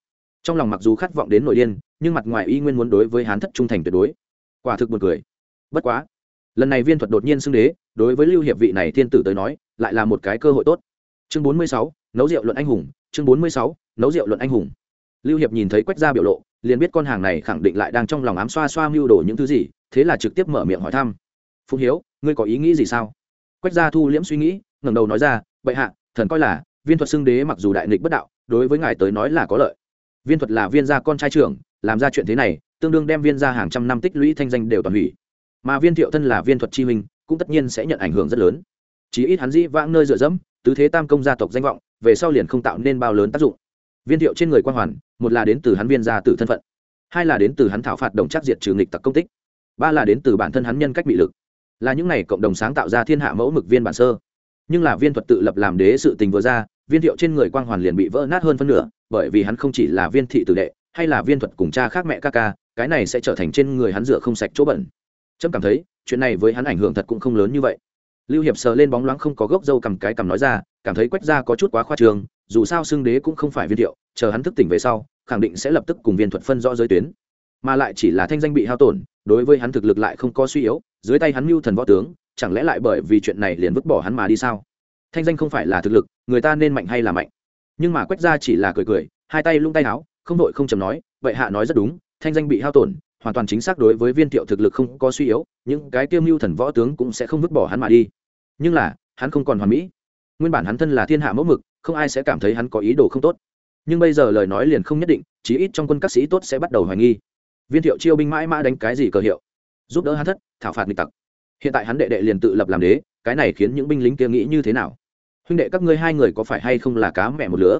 Trong lòng mặc dù khát vọng đến nội điên, nhưng mặt ngoài y nguyên muốn đối với hán thất trung thành tuyệt đối. Quả thực buồn cười. Bất quá, lần này viên thuật đột nhiên xưng đế, đối với lưu hiệp vị này thiên tử tới nói, lại là một cái cơ hội tốt. Chương bốn mươi sáu, nấu rượu luận anh hùng. Chương bốn mươi sáu, nấu rượu luận anh hùng. Lưu hiệp nhìn thấy quách gia biểu lộ, liền biết con hàng này khẳng định lại đang trong lòng ám xoa xoa mưu đồ những thứ gì, thế là trực tiếp mở miệng hỏi thăm. Phụng hiếu, ngươi có ý nghĩ gì sao? Quách gia thu liễm suy nghĩ, ngẩng đầu nói ra, bệ hạ, thần coi là, viên thuật xưng đế mặc dù đại nghịch bất đạo, đối với ngài tới nói là có lợi. Viên thuật là viên gia con trai trưởng, làm ra chuyện thế này, tương đương đem viên gia hàng trăm năm tích lũy thanh danh đều toàn hủy. Mà viên thiệu thân là viên thuật chi minh cũng tất nhiên sẽ nhận ảnh hưởng rất lớn. Chí ít hắn dĩ vãng nơi dựa dẫm, tứ thế tam công gia tộc danh vọng, về sau liền không tạo nên bao lớn tác dụng. Viên thiệu trên người quan hoàn, một là đến từ hắn viên gia tử thân phận, hai là đến từ hắn thảo phạt đồng chắc diệt trừ nghịch tặc công tích, ba là đến từ bản thân hắn nhân cách bị lực là những này cộng đồng sáng tạo ra thiên hạ mẫu mực viên bản sơ. Nhưng là viên thuật tự lập làm đế sự tình vừa ra, viên thiệu trên người quang hoàn liền bị vỡ nát hơn phân nửa, bởi vì hắn không chỉ là viên thị tử đệ, hay là viên thuật cùng cha khác mẹ ca ca, cái này sẽ trở thành trên người hắn rửa không sạch chỗ bẩn. Trâm cảm thấy, chuyện này với hắn ảnh hưởng thật cũng không lớn như vậy. Lưu hiệp sờ lên bóng loáng không có gốc dâu cầm cái cầm nói ra, cảm thấy quách ra có chút quá khoa trường dù sao xưng đế cũng không phải viên thiệu, chờ hắn thức tỉnh về sau, khẳng định sẽ lập tức cùng viên thuật phân rõ giới tuyến. Mà lại chỉ là thanh danh bị hao tổn, đối với hắn thực lực lại không có suy yếu dưới tay hắn mưu thần võ tướng, chẳng lẽ lại bởi vì chuyện này liền vứt bỏ hắn mà đi sao? Thanh danh không phải là thực lực, người ta nên mạnh hay là mạnh? Nhưng mà quách ra chỉ là cười cười, hai tay lung tay áo không đội không chầm nói, vậy hạ nói rất đúng, thanh danh bị hao tổn, hoàn toàn chính xác đối với viên thiệu thực lực không có suy yếu, những cái tiêu mưu thần võ tướng cũng sẽ không vứt bỏ hắn mà đi. Nhưng là, hắn không còn hoàn mỹ. Nguyên bản hắn thân là thiên hạ mẫu mực, không ai sẽ cảm thấy hắn có ý đồ không tốt. Nhưng bây giờ lời nói liền không nhất định, chí ít trong quân các sĩ tốt sẽ bắt đầu hoài nghi. Viên thiệu chiêu binh mãi mã đánh cái gì cờ hiệu? Giúp đỡ hắn thất, thảo phạt nghịch tặc. Hiện tại hắn đệ đệ liền tự lập làm đế, cái này khiến những binh lính kia nghĩ như thế nào? Huynh đệ các ngươi hai người có phải hay không là cá mẹ một lứa?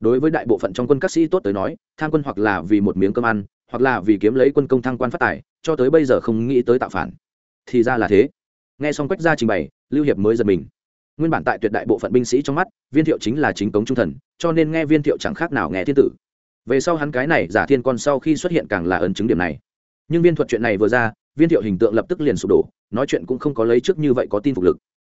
Đối với đại bộ phận trong quân các sĩ tốt tới nói, tham quân hoặc là vì một miếng cơm ăn, hoặc là vì kiếm lấy quân công thăng quan phát tài, cho tới bây giờ không nghĩ tới tạo phản. Thì ra là thế. Nghe xong quách gia trình bày, lưu hiệp mới giật mình. Nguyên bản tại tuyệt đại bộ phận binh sĩ trong mắt, viên thiệu chính là chính cống trung thần, cho nên nghe viên thiệu chẳng khác nào nghe thiên tử. Về sau hắn cái này giả thiên con sau khi xuất hiện càng là ấn chứng điểm này. Nhưng viên thuật chuyện này vừa ra viên thiệu hình tượng lập tức liền sụp đổ, nói chuyện cũng không có lấy trước như vậy có tin phục lực.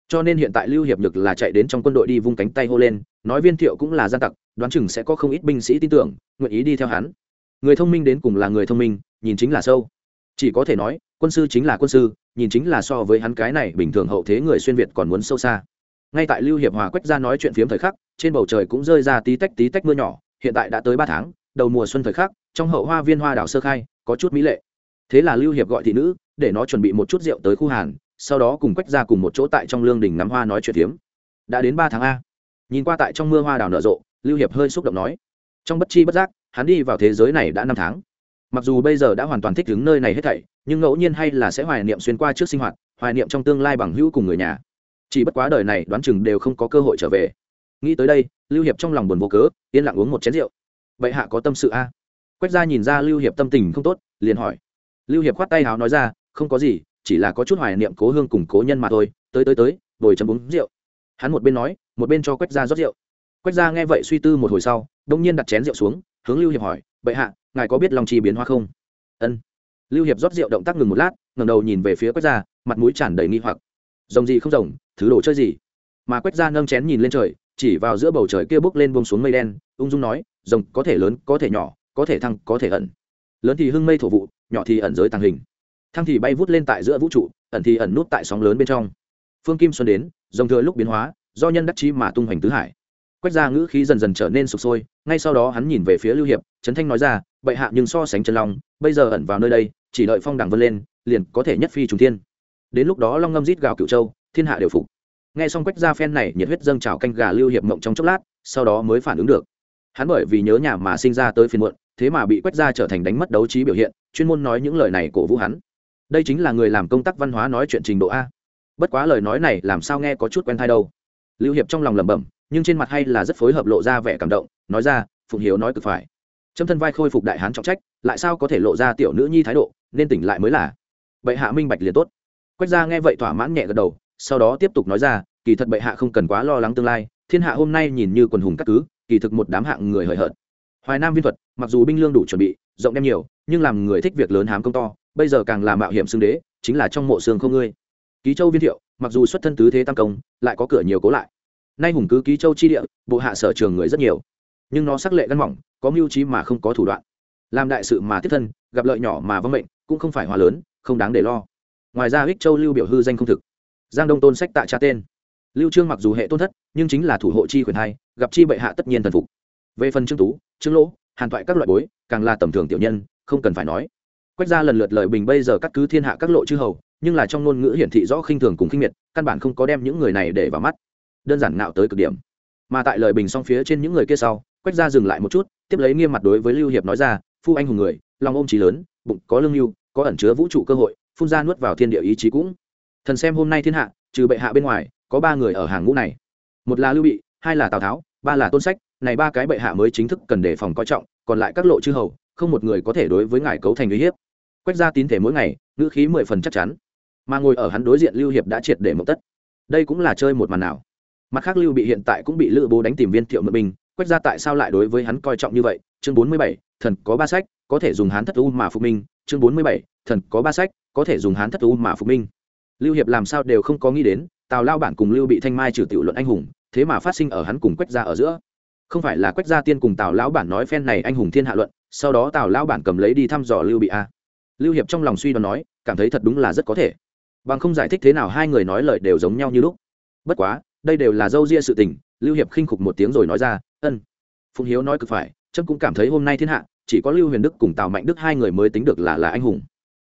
Cho nên hiện tại lưu hiệp nhược là chạy đến trong quân đội đi vung cánh tay hô lên, nói viên thiệu cũng là gian tặc, đoán chừng sẽ có không ít binh sĩ tin tưởng, nguyện ý đi theo hắn. Người thông minh đến cùng là người thông minh, nhìn chính là sâu. Chỉ có thể nói, quân sư chính là quân sư, nhìn chính là so với hắn cái này bình thường hậu thế người xuyên việt còn muốn sâu xa. Ngay tại lưu hiệp hòa quách ra nói chuyện phiếm thời khắc, trên bầu trời cũng rơi ra tí tách tí tách mưa nhỏ, hiện tại đã tới ba tháng, đầu mùa xuân thời khắc, trong hậu hoa viên hoa đảo sơ khai, có chút mỹ lệ thế là lưu hiệp gọi thị nữ, để nó chuẩn bị một chút rượu tới khu hàn, sau đó cùng quách ra cùng một chỗ tại trong lương đình ngắm hoa nói chuyện tiếm. đã đến ba tháng a. Nhìn qua tại trong mưa hoa đào nở rộ, lưu hiệp hơi xúc động nói, trong bất chi bất giác, hắn đi vào thế giới này đã năm tháng. Mặc dù bây giờ đã hoàn toàn thích ứng nơi này hết thảy, nhưng ngẫu nhiên hay là sẽ hoài niệm xuyên qua trước sinh hoạt, hoài niệm trong tương lai bằng hữu cùng người nhà. Chỉ bất quá đời này đoán chừng đều không có cơ hội trở về. Nghĩ tới đây, lưu hiệp trong lòng buồn vô cớ, yên lặng uống một chén rượu. Bệ hạ có tâm sự a. Quách ra nhìn ra lưu hiệp tâm tình không tốt, liền hỏi lưu hiệp khoát tay háo nói ra, không có gì, chỉ là có chút hoài niệm cố hương cùng cố nhân mà thôi. Tới tới tới, bồi chấm uống rượu. Hắn một bên nói, một bên cho quách ra rót rượu. Quách ra nghe vậy suy tư một hồi sau, đông nhiên đặt chén rượu xuống, hướng lưu hiệp hỏi, bệ hạ, ngài có biết lòng chi biến hóa không? Ân. Lưu hiệp rót rượu động tác ngừng một lát, ngẩng đầu nhìn về phía quách ra mặt mũi tràn đầy nghi hoặc. Rồng gì không rồng, thứ đồ chơi gì? Mà quách ra nâng chén nhìn lên trời, chỉ vào giữa bầu trời kia bốc lên bông xuống mây đen, ung dung nói, rồng có thể lớn, có thể nhỏ, có thể thăng, có thể ẩn. Lớn thì hưng mây thổ vụ nhỏ thì ẩn giới tàng hình. Thăng thì bay vút lên tại giữa vũ trụ, ẩn thì ẩn nút tại sóng lớn bên trong. Phương kim xuân đến, dòng thừa lúc biến hóa, do nhân đắc chi mà tung hoành tứ hải. Quách ra ngữ khí dần dần trở nên sụp sôi, ngay sau đó hắn nhìn về phía lưu hiệp, trấn thanh nói ra, bệ hạ nhưng so sánh Trần long, bây giờ ẩn vào nơi đây, chỉ đợi phong đẳng vân lên, liền có thể nhất phi trùng thiên. Đến lúc đó long ngâm rít gào cựu châu, thiên hạ đều phục. Nghe xong quách ra phen này, nhiệt huyết dâng trào canh gà lưu hiệp mộng trong chốc lát, sau đó mới phản ứng được. Hắn bởi vì nhớ nhà mà sinh ra tới phiên muộn thế mà bị quét ra trở thành đánh mất đấu trí biểu hiện, chuyên môn nói những lời này cổ vũ hắn. Đây chính là người làm công tác văn hóa nói chuyện trình độ a. Bất quá lời nói này làm sao nghe có chút quen thai đâu. Lưu hiệp trong lòng lẩm bẩm, nhưng trên mặt hay là rất phối hợp lộ ra vẻ cảm động, nói ra, phụng hiếu nói cực phải. Trâm thân vai khôi phục đại hán trọng trách, lại sao có thể lộ ra tiểu nữ nhi thái độ, nên tỉnh lại mới là. Bệ hạ minh bạch liền tốt. Quách ra nghe vậy thỏa mãn nhẹ gật đầu, sau đó tiếp tục nói ra, kỳ thật bệ hạ không cần quá lo lắng tương lai, thiên hạ hôm nay nhìn như quần hùng các cứ, kỳ thực một đám hạng người hời hợt hoài nam viên thuật, mặc dù binh lương đủ chuẩn bị, rộng đem nhiều, nhưng làm người thích việc lớn hám công to, bây giờ càng là mạo hiểm xương đế, chính là trong mộ xương không ngươi. Ký châu viên thiệu, mặc dù xuất thân tứ thế tam công, lại có cửa nhiều cố lại. Nay hùng cứ ký châu chi địa, bộ hạ sở trường người rất nhiều. Nhưng nó sắc lệ gắn mỏng, có mưu trí mà không có thủ đoạn. Làm đại sự mà tiếp thân, gặp lợi nhỏ mà vâng mệnh, cũng không phải hòa lớn, không đáng để lo. Ngoài ra ích châu lưu biểu hư danh không thực. Giang đông tôn sách tạ cha tên. Lưu trương mặc dù hệ tôn thất, nhưng chính là thủ hộ chi quyền hai, gặp chi bệ hạ tất nhiên thần phục về phần trương tú, trương lỗ, hàn thoại các loại bối, càng là tầm thường tiểu nhân, không cần phải nói. Quách ra lần lượt lời bình bây giờ cắt cứ thiên hạ các lộ chư hầu, nhưng là trong ngôn ngữ hiển thị rõ khinh thường cùng khinh miệt, căn bản không có đem những người này để vào mắt. Đơn giản nạo tới cực điểm. Mà tại lời bình song phía trên những người kia sau, quách ra dừng lại một chút, tiếp lấy nghiêm mặt đối với lưu hiệp nói ra, phu anh hùng người, lòng ôm trí lớn, bụng có lương lưu có ẩn chứa vũ trụ cơ hội, phun ra nuốt vào thiên địa ý chí cũng. Thần xem hôm nay thiên hạ, trừ bệ hạ bên ngoài, có ba người ở hàng ngũ này. Một là lưu bị, hai là tào tháo, ba là tôn sách này ba cái bệ hạ mới chính thức cần đề phòng coi trọng, còn lại các lộ chư hầu, không một người có thể đối với ngài cấu thành uy hiếp. Quách gia tín thể mỗi ngày, ngữ khí mười phần chắc chắn. Mà ngồi ở hắn đối diện lưu hiệp đã triệt để mộng tất. Đây cũng là chơi một màn nào. Mặt khác lưu bị hiện tại cũng bị lữ bố đánh tìm viên thiệu mượn binh, quách gia tại sao lại đối với hắn coi trọng như vậy? Chương bốn mươi bảy, thần có ba sách, có thể dùng hán thất u mà phục minh. Chương bốn mươi bảy, thần có ba sách, có thể dùng hán thất u mà phục minh. Lưu hiệp làm sao đều không có nghĩ đến, tào lao bản cùng lưu bị thanh mai trừ tiểu luận anh hùng, thế mà phát sinh ở hắn cùng quách gia ở giữa không phải là quách gia tiên cùng tào lão bản nói phen này anh hùng thiên hạ luận, sau đó tào lão bản cầm lấy đi thăm dò lưu bị a. Lưu hiệp trong lòng suy đoán nói, cảm thấy thật đúng là rất có thể. Bằng không giải thích thế nào hai người nói lời đều giống nhau như lúc. Bất quá, đây đều là dâu ria sự tình, lưu hiệp khinh khục một tiếng rồi nói ra, ân. Phụng hiếu nói cực phải trâm cũng cảm thấy hôm nay thiên hạ, chỉ có lưu huyền đức cùng tào mạnh đức hai người mới tính được là là anh hùng.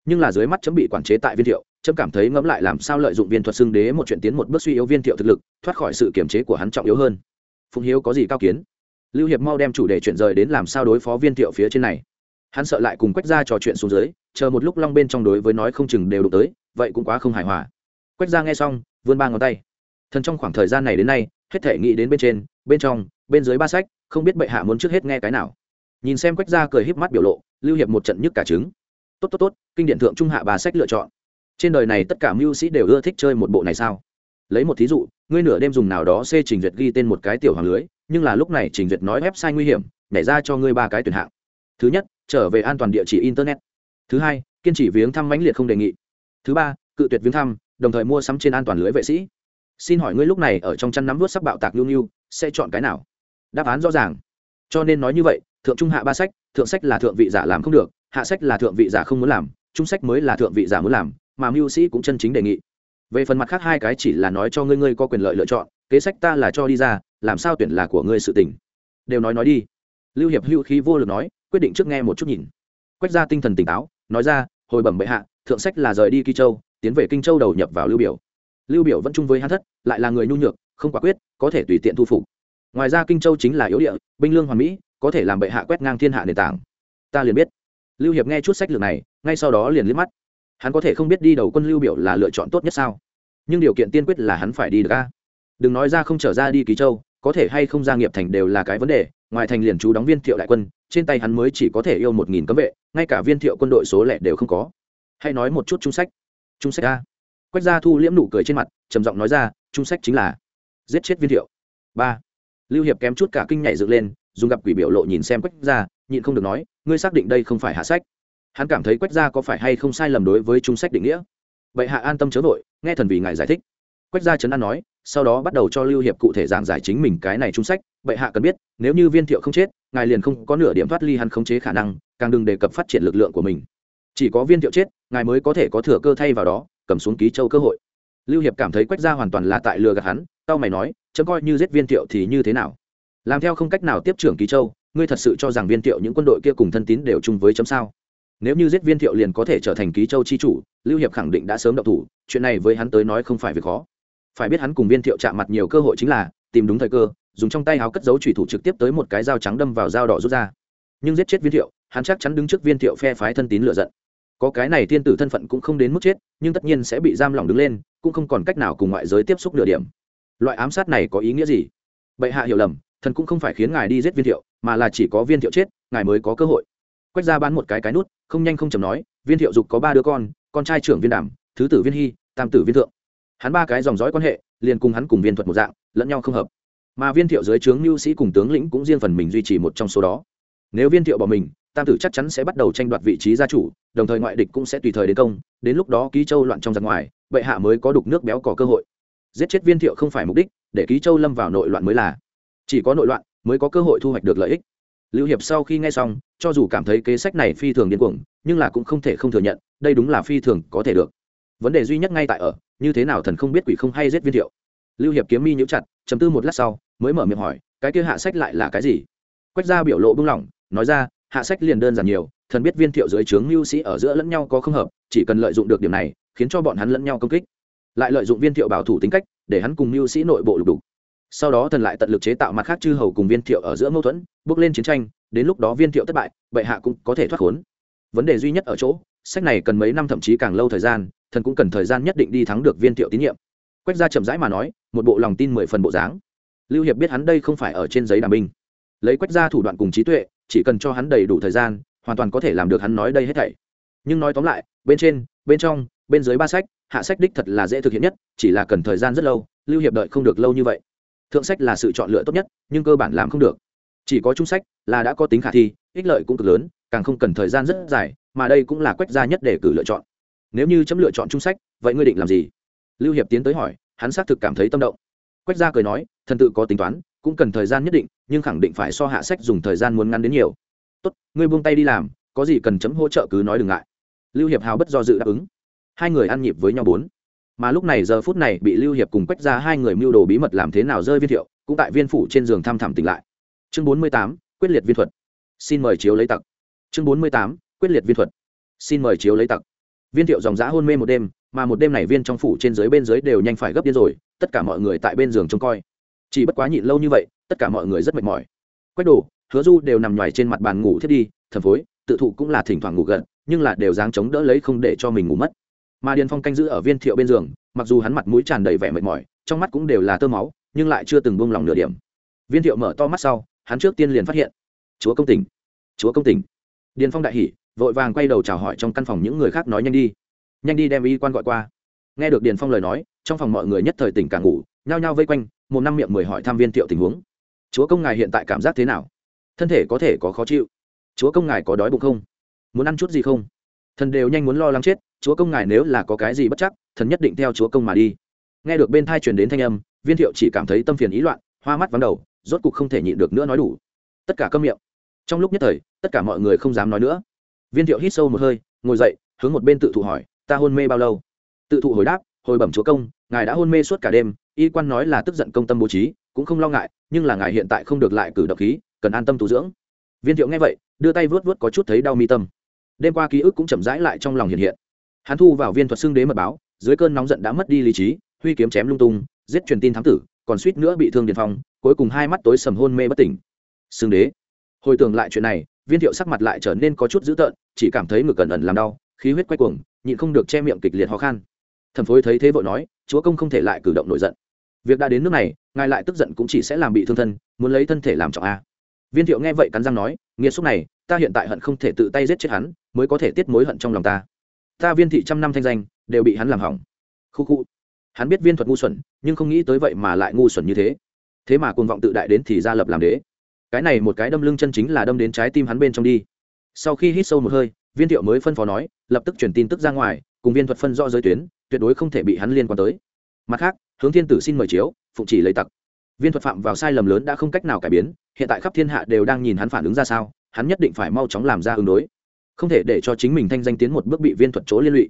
Nhưng là dưới mắt chấm bị quản chế tại viên thiệu trâm cảm thấy ngẫm lại làm sao lợi dụng viên thuật xưng đế một chuyện tiến một bước suy yếu viên thiệu thực lực, thoát khỏi sự kiểm chế của hắn trọng yếu hơn phụng hiếu có gì cao kiến? Lưu hiệp mau đem chủ đề chuyển rời đến làm sao đối phó viên thiệu phía trên này. Hắn sợ lại cùng quách ra trò chuyện xuống dưới, chờ một lúc long bên trong đối với nói không chừng đều đụng tới, vậy cũng quá không hài hòa. Quách ra nghe xong, vươn ba ngón tay. Thần trong khoảng thời gian này đến nay, hết thể nghĩ đến bên trên, bên trong, bên dưới ba sách, không biết bệ hạ muốn trước hết nghe cái nào. Nhìn xem quách ra cười híp mắt biểu lộ, lưu hiệp một trận nhức cả trứng. Tốt tốt tốt, kinh điện thượng trung hạ ba sách lựa chọn. Trên đời này tất cả mưu sĩ đều ưa thích chơi một bộ này sao? Lấy một thí dụ ngươi nửa đêm dùng nào đó xê trình duyệt ghi tên một cái tiểu hoàng lưới, nhưng là lúc này trình duyệt nói website nguy hiểm, nhảy ra cho ngươi ba cái tuyển hạng. Thứ nhất, trở về an toàn địa chỉ internet. Thứ hai, kiên trì viếng thăm mãnh liệt không đề nghị. Thứ ba, cự tuyệt viếng thăm, đồng thời mua sắm trên an toàn lưới vệ sĩ. Xin hỏi ngươi lúc này ở trong chăn nắm vớt sắc bạo tạc lưu lưu sẽ chọn cái nào? Đáp án rõ ràng. Cho nên nói như vậy, thượng trung hạ ba sách, thượng sách là thượng vị giả làm không được, hạ sách là thượng vị giả không muốn làm, trung sách mới là thượng vị giả muốn làm, mà mưu sĩ cũng chân chính đề nghị về phần mặt khác hai cái chỉ là nói cho ngươi ngươi có quyền lợi lựa chọn, kế sách ta là cho đi ra, làm sao tuyển là của ngươi sự tình. Đều nói nói đi. Lưu hiệp hữu khí vô lực nói, quyết định trước nghe một chút nhìn. Quách ra tinh thần tỉnh táo, nói ra, hồi bẩm bệ hạ, thượng sách là rời đi kỳ châu, tiến về kinh châu đầu nhập vào lưu biểu. Lưu biểu vẫn chung với hắn thất, lại là người nhu nhược, không quả quyết, có thể tùy tiện thu phục. Ngoài ra kinh châu chính là yếu địa, binh lương hoàn mỹ, có thể làm bệ hạ quét ngang thiên hạ nền tảng. Ta liền biết. Lưu hiệp nghe chút sách lược này, ngay sau đó liền liếc mắt hắn có thể không biết đi đầu quân lưu biểu là lựa chọn tốt nhất sao? Nhưng điều kiện tiên quyết là hắn phải đi được ca đừng nói ra không trở ra đi ký châu, có thể hay không gia nghiệp thành đều là cái vấn đề, ngoài thành liền chú đóng viên thiệu đại quân, trên tay hắn mới chỉ có thể yêu một nghìn cấm vệ, ngay cả viên thiệu quân đội số lẻ đều không có. Hay nói một chút trung sách. Trung sách a. Quách gia thu liễm nụ cười trên mặt, trầm giọng nói ra, trung sách chính là giết chết viên thiệu. Ba. Lưu hiệp kém chút cả kinh nhảy dựng lên, dùng gặp quỷ biểu lộ nhìn xem quách gia, nhịn không được nói, ngươi xác định đây không phải hạ sách hắn cảm thấy quách gia có phải hay không sai lầm đối với trung sách định nghĩa? Vậy hạ an tâm chớ vội, nghe thần vì ngài giải thích. Quách gia trấn an nói, sau đó bắt đầu cho lưu hiệp cụ thể giảng giải chính mình cái này trung sách. Vậy hạ cần biết, nếu như viên thiệu không chết, ngài liền không có nửa điểm thoát ly hắn khống chế khả năng, càng đừng đề cập phát triển lực lượng của mình. Chỉ có viên thiệu chết, ngài mới có thể có thừa cơ thay vào đó, cầm xuống ký châu cơ hội. Lưu hiệp cảm thấy quách gia hoàn toàn là tại lừa gạt hắn tao mày nói chấm coi như giết viên thiệu thì như thế nào? Làm theo không cách nào tiếp trưởng ký châu, ngươi thật sự cho rằng viên thiệu những quân đội kia cùng thân tín đều chung với chấm sao? Nếu như giết viên thiệu liền có thể trở thành ký châu chi chủ, lưu hiệp khẳng định đã sớm động thủ, chuyện này với hắn tới nói không phải việc khó. Phải biết hắn cùng viên thiệu chạm mặt nhiều cơ hội chính là, tìm đúng thời cơ, dùng trong tay áo cất giấu thủy thủ trực tiếp tới một cái dao trắng đâm vào dao đỏ rút ra. Nhưng giết chết viên thiệu, hắn chắc chắn đứng trước viên thiệu phe phái thân tín lựa giận. Có cái này thiên tử thân phận cũng không đến mức chết, nhưng tất nhiên sẽ bị giam lỏng đứng lên, cũng không còn cách nào cùng ngoại giới tiếp xúc nửa điểm. Loại ám sát này có ý nghĩa gì? Bệ hạ hiểu lầm, thần cũng không phải khiến ngài đi giết viên thiệu, mà là chỉ có viên thiệu chết, ngài mới có cơ hội quách ra bán một cái cái nút, không nhanh không chầm nói, viên thiệu dục có ba đứa con con trai trưởng viên đảm, thứ tử viên hy, tam tử viên thượng. Hắn ba cái dòng dõi quan hệ, liền cùng hắn cùng viên thuật một dạng, lẫn nhau không hợp. Mà viên thiệu dưới trướng mưu sĩ cùng tướng lĩnh cũng riêng phần mình duy trì một trong số đó. Nếu viên thiệu bỏ mình, tam tử chắc chắn sẽ bắt đầu tranh đoạt vị trí gia chủ, đồng thời ngoại địch cũng sẽ tùy thời đến công, đến lúc đó ký châu loạn trong giặc ngoài, bệ hạ mới có đục nước béo có cơ hội. Giết chết viên thiệu không phải mục đích, để ký châu lâm vào nội loạn mới là. Chỉ có nội loạn mới có cơ hội thu hoạch được lợi ích lưu hiệp sau khi nghe xong, cho dù cảm thấy kế sách này phi thường điên cuồng, nhưng là cũng không thể không thừa nhận, đây đúng là phi thường có thể được. Vấn đề duy nhất ngay tại ở, như thế nào thần không biết quỷ không hay giết viên thiệu. Lưu hiệp kiếm mi nhíu chặt chấm tư một lát sau, mới mở miệng hỏi, cái kia hạ sách lại là cái gì? Quách ra biểu lộ bung lỏng nói ra, hạ sách liền đơn giản nhiều, thần biết viên thiệu dưới trướng mưu sĩ ở giữa lẫn nhau có không hợp, chỉ cần lợi dụng được điểm này, khiến cho bọn hắn lẫn nhau công kích. Lại lợi dụng viên thiệu bảo thủ tính cách, để hắn cùng mưu sĩ nội bộ lục đục sau đó thần lại tận lực chế tạo mặt khác chư hầu cùng viên thiệu ở giữa mâu thuẫn, bước lên chiến tranh, đến lúc đó viên thiệu thất bại, bệ hạ cũng có thể thoát khốn. Vấn đề duy nhất ở chỗ, sách này cần mấy năm thậm chí càng lâu thời gian, thần cũng cần thời gian nhất định đi thắng được viên thiệu tín nhiệm. Quách ra chậm rãi mà nói, một bộ lòng tin mười phần bộ dáng. Lưu hiệp biết hắn đây không phải ở trên giấy đàm binh. Lấy quách ra thủ đoạn cùng trí tuệ, chỉ cần cho hắn đầy đủ thời gian, hoàn toàn có thể làm được hắn nói đây hết thảy. Nhưng nói tóm lại, bên trên, bên trong, bên dưới ba sách, hạ sách đích thật là dễ thực hiện nhất, chỉ là cần thời gian rất lâu, lưu hiệp đợi không được lâu như vậy thượng sách là sự chọn lựa tốt nhất, nhưng cơ bản làm không được. Chỉ có trung sách là đã có tính khả thi, ích lợi cũng cực lớn, càng không cần thời gian rất dài, mà đây cũng là quách gia nhất để cử lựa chọn. Nếu như chấm lựa chọn trung sách, vậy ngươi định làm gì? Lưu hiệp tiến tới hỏi, hắn xác thực cảm thấy tâm động. Quách gia cười nói, thần tự có tính toán, cũng cần thời gian nhất định, nhưng khẳng định phải so hạ sách dùng thời gian muốn ngắn đến nhiều. Tốt, ngươi buông tay đi làm, có gì cần chấm hỗ trợ cứ nói đừng ngại. Lưu hiệp hào bất do dự đáp ứng. Hai người ăn nhịp với nhau bốn mà lúc này giờ phút này bị lưu hiệp cùng quách ra hai người mưu đồ bí mật làm thế nào rơi viên thiệu, cũng tại viên phủ trên giường thăm thẳm tỉnh lại. Chương bốn mươi tám, quyết liệt viên thuật. Xin mời chiếu lấy tặc. Chương bốn mươi tám, quyết liệt viên thuật. Xin mời chiếu lấy tặc. Viên thiệu dòng giã hôn mê một đêm, mà một đêm này viên trong phủ trên dưới bên dưới đều nhanh phải gấp điên rồi, tất cả mọi người tại bên giường trông coi. Chỉ bất quá nhịn lâu như vậy, tất cả mọi người rất mệt mỏi. Quách đồ, hứa du đều nằm ngoài trên mặt bàn ngủ thiết đi thần phối, tự thụ cũng là thỉnh thoảng ngủ gần nhưng là đều dáng chống đỡ lấy không để cho mình ngủ mất mà điền phong canh giữ ở viên thiệu bên giường, mặc dù hắn mặt mũi tràn đầy vẻ mệt mỏi, trong mắt cũng đều là tơ máu, nhưng lại chưa từng buông lòng nửa điểm. Viên thiệu mở to mắt sau, hắn trước tiên liền phát hiện, chúa công tỉnh, chúa công tỉnh. Điền phong đại hỉ, vội vàng quay đầu chào hỏi trong căn phòng những người khác nói nhanh đi. Nhanh đi đem y quan gọi qua. Nghe được điền phong lời nói, trong phòng mọi người nhất thời tỉnh cả ngủ, nhao nhao vây quanh, một năm miệng mười hỏi thăm viên thiệu tình huống. Chúa công ngài hiện tại cảm giác thế nào? Thân thể có thể có khó chịu? Chúa công ngài có đói bụng không? Muốn ăn chút gì không? Thần đều nhanh muốn lo lắng chết chúa công ngài nếu là có cái gì bất chắc, thần nhất định theo chúa công mà đi. Nghe được bên thai truyền đến thanh âm, viên thiệu chỉ cảm thấy tâm phiền ý loạn, hoa mắt vắng đầu, rốt cục không thể nhịn được nữa nói đủ. Tất cả câm miệng. Trong lúc nhất thời, tất cả mọi người không dám nói nữa. Viên thiệu hít sâu một hơi, ngồi dậy, hướng một bên tự thụ hỏi, ta hôn mê bao lâu? Tự thụ hồi đáp, hồi bẩm chúa công, ngài đã hôn mê suốt cả đêm, y quan nói là tức giận công tâm bố trí, cũng không lo ngại, nhưng là ngài hiện tại không được lại cử động khí, cần an tâm tu dưỡng. Viên thiệu nghe vậy, đưa tay vớt vớt có chút thấy đau mi tâm. Đêm qua ký ức cũng chậm rãi lại trong lòng hiện hiện hắn thu vào viên thuật xưng đế mật báo, dưới cơn nóng giận đã mất đi lý trí, huy kiếm chém lung tung, giết truyền tin thám tử, còn suýt nữa bị thương điền phong, cuối cùng hai mắt tối sầm hôn mê bất tỉnh. Xưng đế. Hồi tưởng lại chuyện này, viên thiệu sắc mặt lại trở nên có chút dữ tợn, chỉ cảm thấy ngực cẩn ẩn làm đau, khí huyết quay cuồng, nhịn không được che miệng kịch liệt ho khan. Thẩm phối thấy thế vội nói, chúa công không thể lại cử động nổi giận. Việc đã đến nước này, ngài lại tức giận cũng chỉ sẽ làm bị thương thân, muốn lấy thân thể làm trọng a. Viên thiệu nghe vậy cắn răng nói nghĩa xúc này, ta hiện tại hận không thể tự tay giết chết hắn, mới có thể tiết mối hận trong lòng ta ta viên thị trăm năm thanh danh, đều bị hắn làm hỏng. Khu khu. Hắn biết viên thuật ngu xuẩn, nhưng không nghĩ tới vậy mà lại ngu xuẩn như thế. Thế mà cuồng vọng tự đại đến thì ra lập làm đế. Cái này một cái đâm lưng chân chính là đâm đến trái tim hắn bên trong đi. Sau khi hít sâu một hơi, viên thiệu mới phân phó nói, lập tức truyền tin tức ra ngoài, cùng viên thuật phân rõ giới tuyến, tuyệt đối không thể bị hắn liên quan tới. Mặt khác, hướng thiên tử xin mời chiếu, phụng chỉ lấy tặc. Viên thuật phạm vào sai lầm lớn đã không cách nào cải biến, hiện tại khắp thiên hạ đều đang nhìn hắn phản ứng ra sao, hắn nhất định phải mau chóng làm ra ứng đối không thể để cho chính mình thanh danh tiến một bước bị viên thuật chỗ liên lụy.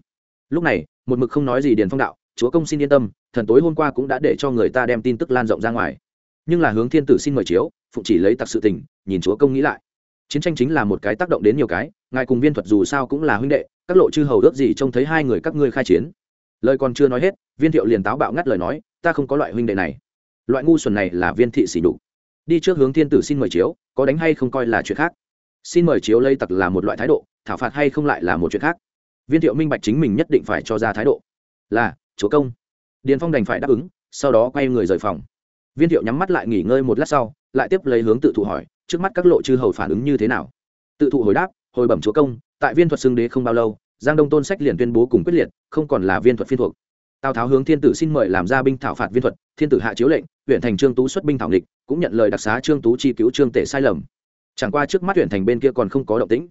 Lúc này, một mực không nói gì điền phong đạo, chúa công xin yên tâm, thần tối hôm qua cũng đã để cho người ta đem tin tức lan rộng ra ngoài. Nhưng là hướng thiên tử xin mời chiếu, phụng chỉ lấy tặc sự tình, nhìn chúa công nghĩ lại. Chiến tranh chính là một cái tác động đến nhiều cái, ngài cùng viên thuật dù sao cũng là huynh đệ, các lộ chư hầu ước gì trông thấy hai người các ngươi khai chiến. Lời còn chưa nói hết, viên thiệu liền táo bạo ngắt lời nói, ta không có loại huynh đệ này. Loại ngu xuẩn này là viên thị xỉ đục đi trước hướng thiên tử xin mời chiếu, có đánh hay không coi là chuyện khác xin mời chiếu lấy tặc là một loại thái độ, thảo phạt hay không lại là một chuyện khác. Viên thiệu minh bạch chính mình nhất định phải cho ra thái độ. Là, chúa công. Điền phong đành phải đáp ứng, sau đó quay người rời phòng. Viên thiệu nhắm mắt lại nghỉ ngơi một lát sau, lại tiếp lấy hướng tự thụ hỏi, trước mắt các lộ chư hầu phản ứng như thế nào? Tự thụ hồi đáp, hồi bẩm chúa công, tại viên thuật xưng đế không bao lâu, giang đông tôn sách liền tuyên bố cùng quyết liệt, không còn là viên thuật phiên thuộc. Tào tháo hướng thiên tử xin mời làm ra binh thảo phạt viên thuật, thiên tử hạ chiếu lệnh, huyện thành trương tú xuất binh thảo nghịch, cũng nhận lời đặc xá trương tú chi cứu trương tể sai lầm chẳng qua trước mắt huyện thành bên kia còn không có động tĩnh.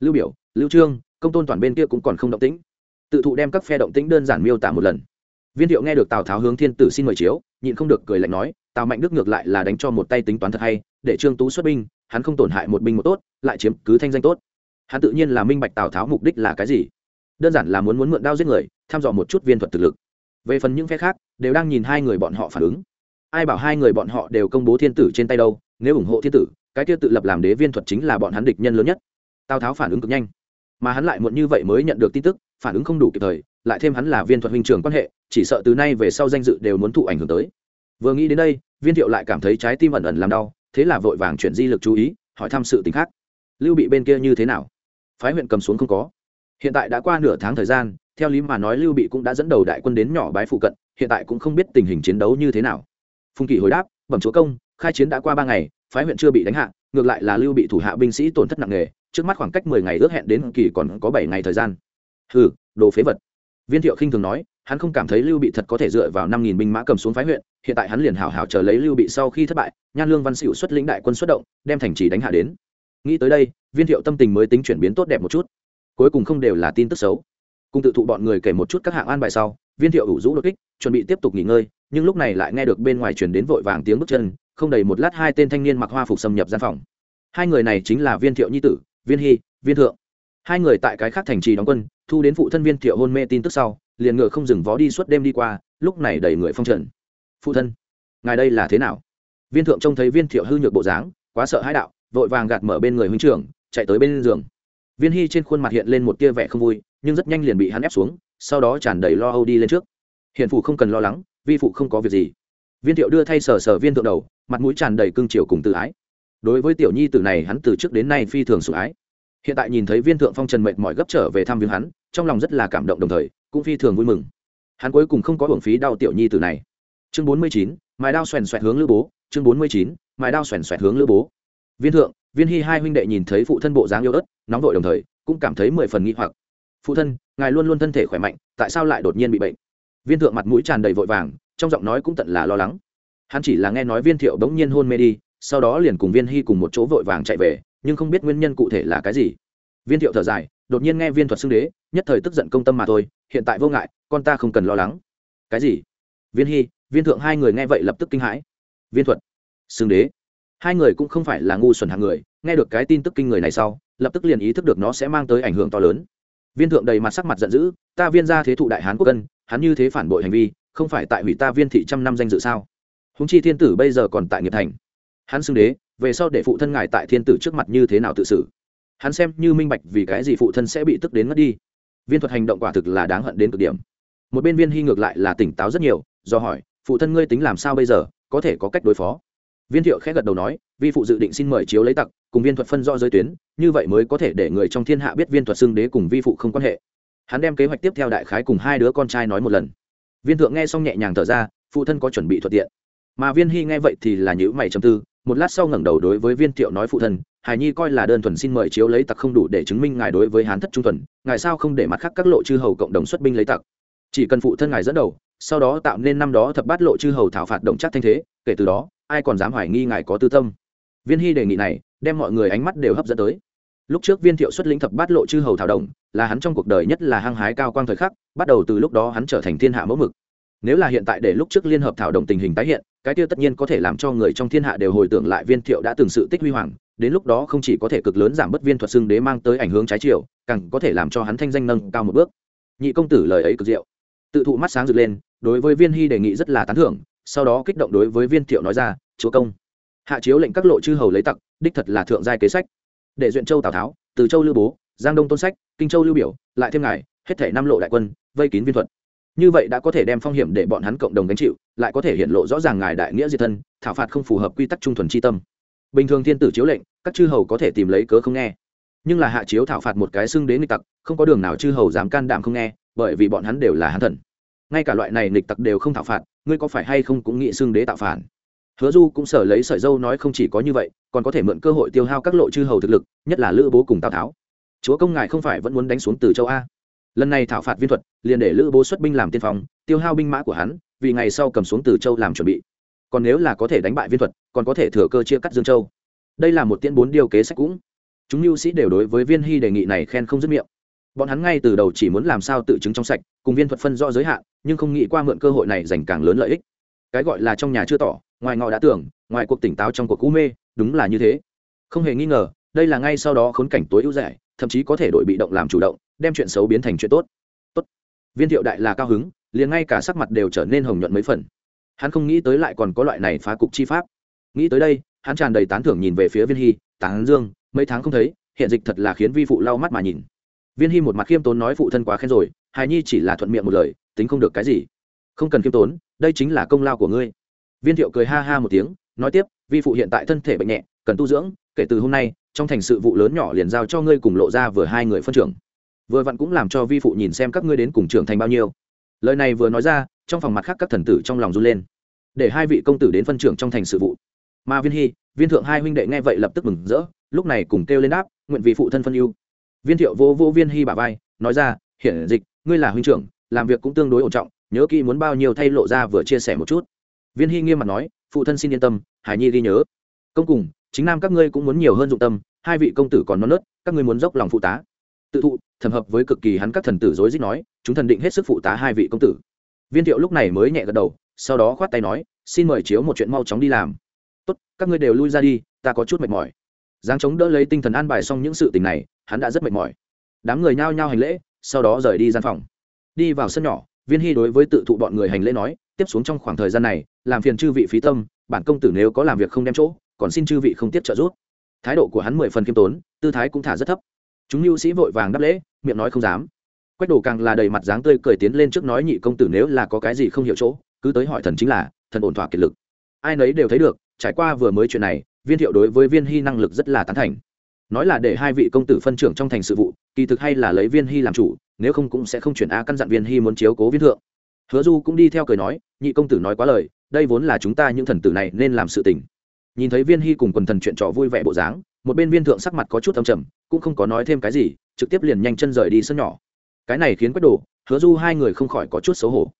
Lưu biểu, lưu trương, công tôn toàn bên kia cũng còn không động tĩnh. Tự thụ đem các phe động tĩnh đơn giản miêu tả một lần. Viên thiệu nghe được tào tháo hướng thiên tử xin mời chiếu, nhịn không được cười lạnh nói, tào mạnh đức ngược lại là đánh cho một tay tính toán thật hay, để trương tú xuất binh, hắn không tổn hại một binh một tốt, lại chiếm cứ thanh danh tốt. Hắn tự nhiên là minh bạch tào tháo mục đích là cái gì. Đơn giản là muốn muốn mượn đao giết người thăm dò một chút viên thuật thực lực. Về phần những phe khác, đều đang nhìn hai người bọn họ phản ứng. Ai bảo hai người bọn họ đều công bố thiên tử trên tay đâu, nếu ủng hộ thiên tử cái kia tự lập làm đế viên thuật chính là bọn hắn địch nhân lớn nhất. Tào tháo phản ứng cực nhanh, mà hắn lại muộn như vậy mới nhận được tin tức, phản ứng không đủ kịp thời, lại thêm hắn là viên thuật huynh trường quan hệ, chỉ sợ từ nay về sau danh dự đều muốn thụ ảnh hưởng tới. Vừa nghĩ đến đây, viên thiệu lại cảm thấy trái tim ẩn ẩn làm đau, thế là vội vàng chuyển di lực chú ý, hỏi thăm sự t khác. Lưu bị bên kia như thế nào? Phái huyện cầm xuống không có. Hiện tại đã qua nửa tháng thời gian, theo lý mà nói lưu bị cũng đã dẫn đầu đại quân đến nhỏ bái phụ cận, hiện tại cũng không biết tình hình chiến đấu như thế nào. Phùng kỳ hồi đáp, bẩm chúa công, khai chiến đã qua ba ngày phái huyện chưa bị đánh hạ, ngược lại là lưu bị thủ hạ binh sĩ tổn thất nặng nề, trước mắt khoảng cách mười ngày ước hẹn đến kỳ còn có bảy ngày thời gian. Hừ, đồ phế vật. Viên thiệu khinh thường nói, hắn không cảm thấy lưu bị thật có thể dựa vào năm nghìn binh mã cầm xuống phái huyện, hiện tại hắn liền hảo hảo chờ lấy lưu bị sau khi thất bại, nhan lương văn xỉu xuất lĩnh đại quân xuất động, đem thành trì đánh hạ đến. Nghĩ tới đây, viên thiệu tâm tình mới tính chuyển biến tốt đẹp một chút. Cuối cùng không đều là tin tức xấu. Cùng tự thụ bọn người kể một chút các hạng an bài sau, viên thiệu ủ rũ đột kích, chuẩn bị tiếp tục nghỉ ngơi, nhưng lúc này lại nghe được bên ngoài chuyển đến vội vàng tiếng bước chân không đầy một lát hai tên thanh niên mặc hoa phục xâm nhập gian phòng. Hai người này chính là viên thiệu nhi tử, viên hy, viên thượng. Hai người tại cái khác thành trì đóng quân, thu đến phụ thân viên thiệu hôn mê tin tức sau, liền ngựa không dừng vó đi suốt đêm đi qua, lúc này đẩy người phong trần. Phụ thân, ngài đây là thế nào? Viên thượng trông thấy viên thiệu hư nhược bộ dáng, quá sợ hãi đạo, vội vàng gạt mở bên người huynh trưởng, chạy tới bên giường. Viên hy trên khuôn mặt hiện lên một tia vẻ không vui, nhưng rất nhanh liền bị hắn ép xuống, sau đó tràn đầy lo âu đi lên trước. Hiện phụ không cần lo lắng, vi phụ không có việc gì viên thiệu đưa thay sờ sờ viên thượng đầu, mặt mũi tràn đầy cương triều cùng tự ái. Đối với tiểu nhi tử này, hắn từ trước đến nay phi thường sủng ái. Hiện tại nhìn thấy viên thượng phong trần mệt mỏi gấp trở về thăm viếng hắn, trong lòng rất là cảm động đồng thời, cũng phi thường vui mừng. Hắn cuối cùng không có hưởng phí đau tiểu nhi tử này. Chương bốn mươi chín, mài đao xoèn xoẹt hướng lữ bố. Chương bốn mươi chín, mài đao xoèn xoẹt hướng lữ bố. Viên thượng, viên hy hai huynh đệ nhìn thấy phụ thân bộ dáng yêu ớt, nóng vội đồng thời, cũng cảm thấy mười phần nghi hoặc. Phụ thân, ngài luôn luôn thân thể khỏe mạnh, tại sao lại đột nhiên bị bệnh? Viên thượng mặt mũi tràn đầy vội vàng trong giọng nói cũng tận là lo lắng. Hắn chỉ là nghe nói viên thiệu bỗng nhiên hôn mê đi, sau đó liền cùng viên hy cùng một chỗ vội vàng chạy về, nhưng không biết nguyên nhân cụ thể là cái gì. Viên thiệu thở dài, đột nhiên nghe viên thuật xưng đế, nhất thời tức giận công tâm mà thôi, hiện tại vô ngại, con ta không cần lo lắng. Cái gì? Viên hy, viên thượng hai người nghe vậy lập tức kinh hãi. Viên thuật, xưng đế. Hai người cũng không phải là ngu xuẩn hàng người, nghe được cái tin tức kinh người này sau, lập tức liền ý thức được nó sẽ mang tới ảnh hưởng to lớn. Viên thượng đầy mặt sắc mặt giận dữ, ta viên ra thế thụ đại hán quốc cân hắn như thế phản bội hành vi không phải tại hủy ta viên thị trăm năm danh dự sao? Húng chi thiên tử bây giờ còn tại nghiệp thành. Hắn xưng đế, về sau để phụ thân ngài tại thiên tử trước mặt như thế nào tự xử? Hắn xem như minh bạch vì cái gì phụ thân sẽ bị tức đến mất đi. Viên thuật hành động quả thực là đáng hận đến cực điểm. Một bên viên hy ngược lại là tỉnh táo rất nhiều, do hỏi, phụ thân ngươi tính làm sao bây giờ, có thể có cách đối phó? Viên thiệu khẽ gật đầu nói, vi phụ dự định xin mời chiếu lấy tặc, cùng viên thuật phân do giới tuyến, như vậy mới có thể để người trong thiên hạ biết viên thuật xưng đế cùng vi phụ không quan hệ. Hắn đem kế hoạch tiếp theo đại khái cùng hai đứa con trai nói một lần viên thượng nghe xong nhẹ nhàng thở ra, phụ thân có chuẩn bị thuận tiện. Mà viên hy nghe vậy thì là nhữ mày chầm tư, một lát sau ngẩng đầu đối với viên thiệu nói, phụ thân, hải nhi coi là đơn thuần xin mời chiếu lấy tặc không đủ để chứng minh ngài đối với hán thất trung thuần, ngài sao không để mặt khác các lộ chư hầu cộng đồng xuất binh lấy tặc? Chỉ cần phụ thân ngài dẫn đầu, sau đó tạo nên năm đó thập bát lộ chư hầu thảo phạt động chắc thanh thế, kể từ đó, ai còn dám hoài nghi ngài có tư tâm? Viên hy đề nghị này, đem mọi người ánh mắt đều hấp dẫn tới. Lúc trước viên thiệu xuất lĩnh thập bát lộ chư hầu thảo động, là hắn trong cuộc đời nhất là hăng hái cao quang thời khắc, bắt đầu từ lúc đó hắn trở thành thiên hạ mẫu mực nếu là hiện tại để lúc trước liên hợp thảo động tình hình tái hiện, cái tiêu tất nhiên có thể làm cho người trong thiên hạ đều hồi tưởng lại viên thiệu đã từng sự tích huy hoàng, đến lúc đó không chỉ có thể cực lớn giảm bớt viên thuật xưng đế mang tới ảnh hướng trái chiều, càng có thể làm cho hắn thanh danh nâng cao một bước. Nhị công tử lời ấy cực diệu. Tự thụ mắt sáng rực lên, đối với viên hy đề nghị rất là tán thưởng, sau đó kích động đối với viên thiệu nói ra, chúa công, hạ chiếu lệnh các lộ chư hầu lấy tặc, đích thật là thượng giai kế sách. Để duyện châu tào tháo, từ châu lưu bố, giang đông tôn sách, kinh châu lưu biểu, lại thêm ngài, hết thể năm lộ đại quân, vây kín viên thuật như vậy đã có thể đem phong hiểm để bọn hắn cộng đồng gánh chịu, lại có thể hiện lộ rõ ràng ngài đại nghĩa diệt thân, thảo phạt không phù hợp quy tắc trung thuần c h i tâm. Bình thường thiên tử chiếu lệnh, các chư hầu có thể tìm lấy cớ không nghe. Nhưng là hạ chiếu thảo phạt một cái xưng đến nghịch tặc, không có đường nào chư hầu dám can đảm không nghe, bởi vì bọn hắn đều là hắn thần. Ngay cả loại này nghịch tặc đều không thảo phạt, ngươi có phải hay không cũng nghĩ xưng đế tạo phản? Hứa du cũng sở lấy sợi dâu nói không chỉ có như vậy, còn có thể mượn cơ hội tiêu hao các lộ chư hầu thực lực, nhất là lữ bố cùng tào tháo. Chúa công ngài không phải vẫn muốn đánh xuống từ châu a? Lần này thảo phạt viên thuật, liền để lữ bố xuất binh làm tiên phong, tiêu hao binh mã của hắn, vì ngày sau cầm xuống từ châu làm chuẩn bị. Còn nếu là có thể đánh bại viên thuật, còn có thể thừa cơ chia cắt dương châu. Đây là một tiễn bốn điều kế sách cũng. Chúng lưu sĩ đều đối với viên hy đề nghị này khen không dứt miệng. Bọn hắn ngay từ đầu chỉ muốn làm sao tự chứng trong sạch, cùng viên thuật phân rõ giới hạn, nhưng không nghĩ qua mượn cơ hội này dành càng lớn lợi ích. Cái gọi là trong nhà chưa tỏ, ngoài ngọ đã tưởng, ngoài cuộc tỉnh táo trong cuộc cú mê, đúng là như thế. Không hề nghi ngờ, đây là ngay sau đó khốn cảnh tối ưu rẻ thậm chí có thể đội bị động làm chủ động đem chuyện xấu biến thành chuyện tốt. Tốt. Viên thiệu đại là cao hứng, liền ngay cả sắc mặt đều trở nên hồng nhuận mấy phần. Hắn không nghĩ tới lại còn có loại này phá cục chi pháp. Nghĩ tới đây, hắn tràn đầy tán thưởng nhìn về phía viên hy, tán dương, mấy tháng không thấy, hiện dịch thật là khiến vi phụ lau mắt mà nhìn. Viên hy một mặt khiêm tốn nói phụ thân quá khen rồi, hài nhi chỉ là thuận miệng một lời, tính không được cái gì. Không cần khiêm tốn, đây chính là công lao của ngươi. Viên thiệu cười ha ha một tiếng, nói tiếp, vi phụ hiện tại thân thể bệnh nhẹ, cần tu dưỡng, kể từ hôm nay, trong thành sự vụ lớn nhỏ liền giao cho ngươi cùng lộ ra vừa hai người phân trưởng vừa vặn cũng làm cho vi phụ nhìn xem các ngươi đến cùng trưởng thành bao nhiêu. Lời này vừa nói ra, trong phòng mặt khác các thần tử trong lòng run lên. Để hai vị công tử đến phân trưởng trong thành sự vụ. Mà viên hy, viên thượng hai huynh đệ nghe vậy lập tức mừng rỡ, lúc này cùng kêu lên đáp, nguyện vị phụ thân phân ưu. Viên thiệu vô vô viên hy bà vai, nói ra, hiển dịch, ngươi là huynh trưởng, làm việc cũng tương đối ổn trọng, nhớ kỹ muốn bao nhiêu thay lộ ra vừa chia sẻ một chút. Viên hy nghiêm mặt nói, phụ thân xin yên tâm, hải nhi ghi nhớ. Công cùng, chính nam các ngươi cũng muốn nhiều hơn dụng tâm, hai vị công tử còn non nớt, các ngươi muốn dốc lòng phụ tá. Tự thụ thầm hợp với cực kỳ hắn các thần tử rối rít nói, chúng thần định hết sức phụ tá hai vị công tử. Viên thiệu lúc này mới nhẹ gật đầu, sau đó khoát tay nói, xin mời chiếu một chuyện mau chóng đi làm. Tốt, các ngươi đều lui ra đi, ta có chút mệt mỏi. Giáng chống đỡ lấy tinh thần an bài xong những sự tình này, hắn đã rất mệt mỏi. Đám người nhao nhao hành lễ, sau đó rời đi gian phòng. Đi vào sân nhỏ, viên hy đối với tự thụ bọn người hành lễ nói, tiếp xuống trong khoảng thời gian này, làm phiền chư vị phí tâm, bản công tử nếu có làm việc không đem chỗ, còn xin chư vị không tiếp trợ giúp. Thái độ của hắn mười phần khiêm tốn, tư thái cũng thả rất thấp. Chúng lưu sĩ vội vàng đáp lễ miệng nói không dám. Quách đồ càng là đầy mặt dáng tươi cười tiến lên trước nói, nhị công tử nếu là có cái gì không hiểu chỗ, cứ tới hỏi thần chính là, thần ổn thỏa kiệt lực. Ai nấy đều thấy được, trải qua vừa mới chuyện này, viên thiệu đối với viên hy năng lực rất là tán thành. Nói là để hai vị công tử phân trưởng trong thành sự vụ, kỳ thực hay là lấy viên hy làm chủ, nếu không cũng sẽ không chuyển a căn dặn viên hy muốn chiếu cố viên thượng. Hứa du cũng đi theo cười nói, nhị công tử nói quá lời, đây vốn là chúng ta những thần tử này nên làm sự tình. Nhìn thấy viên hy cùng quần thần chuyện trò vui vẻ bộ dáng, một bên viên thượng sắc mặt có chút âm trầm, cũng không có nói thêm cái gì trực tiếp liền nhanh chân rời đi sân nhỏ. Cái này khiến quách đồ, hứa du hai người không khỏi có chút xấu hổ.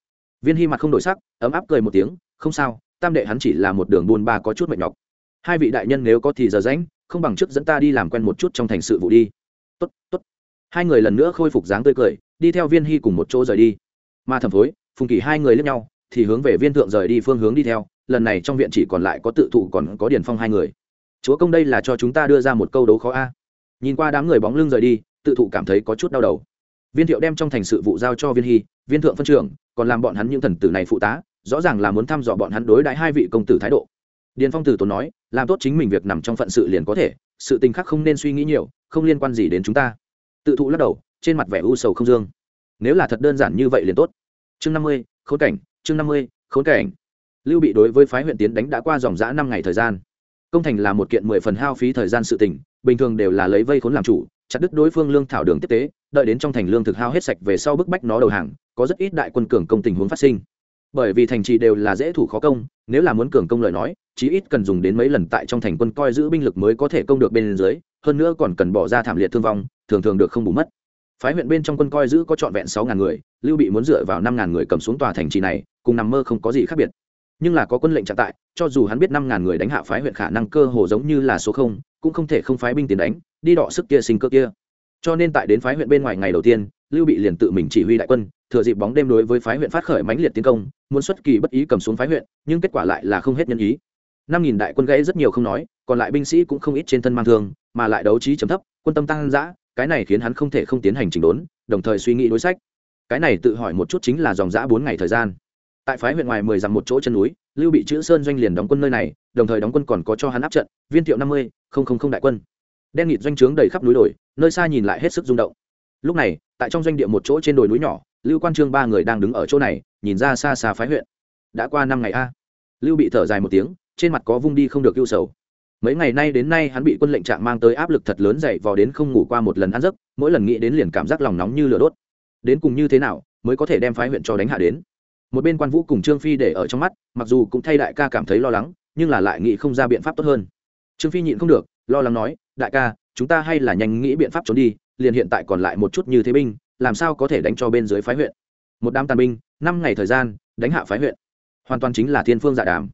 Viên hy mặt không đổi sắc, ấm áp cười một tiếng, không sao, tam đệ hắn chỉ là một đường buôn ba có chút mệt nhọc. Hai vị đại nhân nếu có thì giờ rãnh không bằng trước dẫn ta đi làm quen một chút trong thành sự vụ đi. Tốt tốt. Hai người lần nữa khôi phục dáng tươi cười, đi theo viên hy cùng một chỗ rời đi. Mà thẩm phối, phùng kỳ hai người lướt nhau, thì hướng về viên thượng rời đi phương hướng đi theo, lần này trong viện chỉ còn lại có tự thụ còn có điền phong hai người. Chúa công đây là cho chúng ta đưa ra một câu đấu khó a. Nhìn qua đám người bóng lưng rời đi tự thụ cảm thấy có chút đau đầu. Viên thiệu đem trong thành sự vụ giao cho viên hy, viên thượng phân trưởng, còn làm bọn hắn những thần tử này phụ tá, rõ ràng là muốn thăm dò bọn hắn đối đãi hai vị công tử thái độ. Điền phong tử tốn nói, làm tốt chính mình việc nằm trong phận sự liền có thể, sự tình khác không nên suy nghĩ nhiều, không liên quan gì đến chúng ta. Tự thụ lắc đầu, trên mặt vẻ u sầu không dương. Nếu là thật đơn giản như vậy liền tốt. Chương năm mươi, khốn cảnh, chương năm mươi, khốn cảnh. Lưu bị đối với phái huyện tiến đánh đã qua dòng giã năm ngày thời gian. Công thành là một kiện mười phần hao phí thời gian sự tình, bình thường đều là lấy vây khốn làm chủ chặt đứt đối phương lương thảo đường tiếp tế, đợi đến trong thành lương thực hao hết sạch về sau bức bách nó đầu hàng, có rất ít đại quân cường công tình huống phát sinh. Bởi vì thành trì đều là dễ thủ khó công, nếu là muốn cường công lời nói, chí ít cần dùng đến mấy lần tại trong thành quân coi giữ binh lực mới có thể công được bên dưới, hơn nữa còn cần bỏ ra thảm liệt thương vong, thường thường được không bù mất. Phái huyện bên trong quân coi giữ có trọn vẹn sáu ngàn người, lưu bị muốn dựa vào năm ngàn người cầm xuống tòa thành trì này, cùng nằm mơ không có gì khác biệt. Nhưng là có quân lệnh trạng tại, cho dù hắn biết năm ngàn người đánh hạ phái huyện khả năng cơ hồ giống như là số không, cũng không thể không phái binh tiền đánh đi đọ sức kia sinh cơ kia. Cho nên tại đến phái huyện bên ngoài ngày đầu tiên, lưu bị liền tự mình chỉ huy đại quân, thừa dịp bóng đêm đối với phái huyện phát khởi mãnh liệt tiến công, muốn xuất kỳ bất ý cầm xuống phái huyện, nhưng kết quả lại là không hết nhân ý. Năm nghìn đại quân gãy rất nhiều không nói, còn lại binh sĩ cũng không ít trên thân mang thương, mà lại đấu trí chấm thấp, quân tâm tăng dã, cái này khiến hắn không thể không tiến hành chỉnh đốn, đồng thời suy nghĩ đối sách. Cái này tự hỏi một chút chính là dòng dã bốn ngày thời gian. Tại phái huyện ngoài mười dặm một chỗ chân núi, lưu bị chữ sơn doanh liền đóng quân nơi này, đồng thời đóng quân còn có cho hắn áp trận, viên thiệu năm mươi, không không không đại quân đen nghịt doanh trướng đầy khắp núi đồi, nơi xa nhìn lại hết sức rung động. Lúc này, tại trong doanh địa một chỗ trên đồi núi nhỏ, lưu quan trương ba người đang đứng ở chỗ này, nhìn ra xa xa phái huyện. Đã qua năm ngày a. Lưu bị thở dài một tiếng, trên mặt có vung đi không được ưu sầu. Mấy ngày nay đến nay hắn bị quân lệnh trạng mang tới áp lực thật lớn dậy vò đến không ngủ qua một lần ăn giấc, mỗi lần nghĩ đến liền cảm giác lòng nóng như lửa đốt. Đến cùng như thế nào mới có thể đem phái huyện cho đánh hạ đến? Một bên quan vũ cùng trương phi để ở trong mắt, mặc dù cũng thay đại ca cảm thấy lo lắng, nhưng là lại nghĩ không ra biện pháp tốt hơn. Trương phi nhịn không được, lo lắng nói đại ca, chúng ta hay là nhanh nghĩ biện pháp trốn đi, liền hiện tại còn lại một chút như thế binh, làm sao có thể đánh cho bên dưới phái huyện? Một đám tàn binh, năm ngày thời gian, đánh hạ phái huyện. Hoàn toàn chính là thiên phương dạ đàm.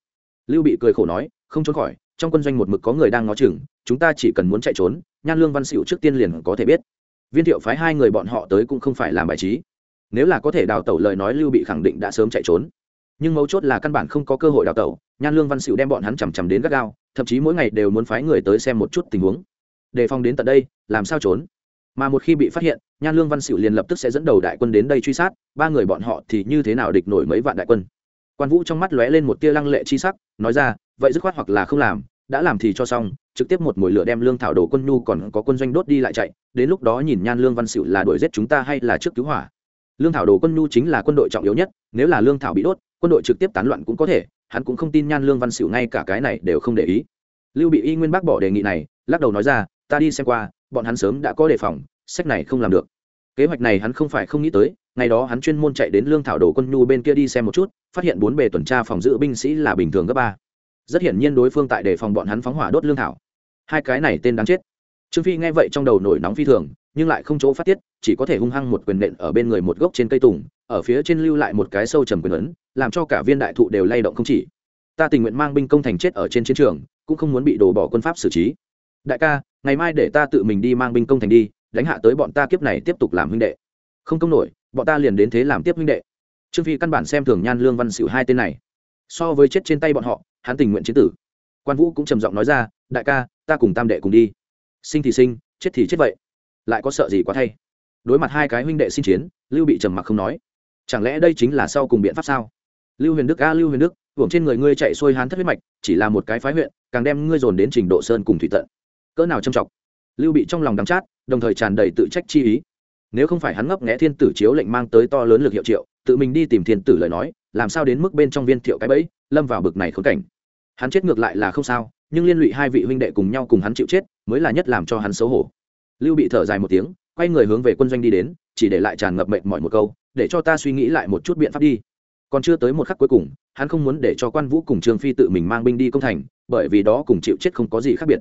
Lưu bị cười khổ nói, không trốn khỏi, trong quân doanh một mực có người đang ngó chừng, chúng ta chỉ cần muốn chạy trốn, nhan lương văn xịu trước tiên liền có thể biết. Viên thiệu phái hai người bọn họ tới cũng không phải làm bài trí. Nếu là có thể đào tẩu lời nói lưu bị khẳng định đã sớm chạy trốn. Nhưng mấu chốt là căn bản không có cơ hội đào tẩu, nhan lương văn xịu đem bọn hắn chằm chằm đến gắt gao, thậm chí mỗi ngày đều muốn phái người tới xem một chút tình huống đề phòng đến tận đây, làm sao trốn? Mà một khi bị phát hiện, nhan lương văn xỉu liền lập tức sẽ dẫn đầu đại quân đến đây truy sát, ba người bọn họ thì như thế nào địch nổi mấy vạn đại quân? Quan vũ trong mắt lóe lên một tia lăng lệ chi sắc, nói ra, vậy dứt khoát hoặc là không làm, đã làm thì cho xong, trực tiếp một mồi lửa đem lương thảo đồ quân nhu còn có quân doanh đốt đi lại chạy, đến lúc đó nhìn nhan lương văn xỉu là đuổi giết chúng ta hay là trước cứu hỏa? Lương thảo đồ quân nhu chính là quân đội trọng yếu nhất, nếu là lương thảo bị đốt, quân đội trực tiếp tán loạn cũng có thể, hắn cũng không tin nhan lương văn xỉu ngay cả cái này đều không để ý. Lưu bị y nguyên bác bỏ đề nghị này, lắc đầu nói ra ta đi xem qua, bọn hắn sớm đã có đề phòng, sách này không làm được. Kế hoạch này hắn không phải không nghĩ tới, ngày đó hắn chuyên môn chạy đến lương thảo đồ quân nhu bên kia đi xem một chút, phát hiện bốn bề tuần tra phòng giữ binh sĩ là bình thường gấp ba. Rất hiển nhiên đối phương tại đề phòng bọn hắn phóng hỏa đốt lương thảo. Hai cái này tên đáng chết. Trương phi nghe vậy trong đầu nổi nóng phi thường, nhưng lại không chỗ phát tiết, chỉ có thể hung hăng một quyền nện ở bên người một gốc trên cây tùng, ở phía trên lưu lại một cái sâu trầm quyền ấn, làm cho cả viên đại thụ đều lay động không chỉ. Ta tình nguyện mang binh công thành chết ở trên chiến trường, cũng không muốn bị đổ bỏ quân pháp xử trí đại ca, ngày mai để ta tự mình đi mang binh công thành đi, đánh hạ tới bọn ta kiếp này tiếp tục làm huynh đệ. Không công nổi, bọn ta liền đến thế làm tiếp huynh đệ. Trương phi căn bản xem thường nhan lương văn xỉu hai tên này. So với chết trên tay bọn họ, hắn tình nguyện chiến tử. Quan vũ cũng trầm giọng nói ra, đại ca, ta cùng tam đệ cùng đi. Sinh thì sinh, chết thì chết vậy. Lại có sợ gì quá thay. Đối mặt hai cái huynh đệ xin chiến, lưu bị trầm mặc không nói. Chẳng lẽ đây chính là sau cùng biện pháp sao? Lưu huyền đức, a, lưu huyền đức, hưởng trên người ngươi chạy xuôi hán thất huyết mạch, chỉ là một cái phái huyện, càng đem ngươi dồn đến trình độ sơn cùng thủy tận cỡ nào trầm trọng. Lưu bị trong lòng đắng chát, đồng thời tràn đầy tự trách chi ý. Nếu không phải hắn ngấp nghẽ thiên tử chiếu lệnh mang tới to lớn lực hiệu triệu, tự mình đi tìm thiên tử lời nói, làm sao đến mức bên trong viên thiệu cái bẫy, lâm vào bực này khốn cảnh. Hắn chết ngược lại là không sao, nhưng liên lụy hai vị huynh đệ cùng nhau cùng hắn chịu chết, mới là nhất làm cho hắn xấu hổ. Lưu bị thở dài một tiếng, quay người hướng về quân doanh đi đến, chỉ để lại tràn ngập mệnh mỏi một câu, để cho ta suy nghĩ lại một chút biện pháp đi. Còn chưa tới một khắc cuối cùng, hắn không muốn để cho quan vũ cùng trương phi tự mình mang binh đi công thành, bởi vì đó cùng chịu chết không có gì khác biệt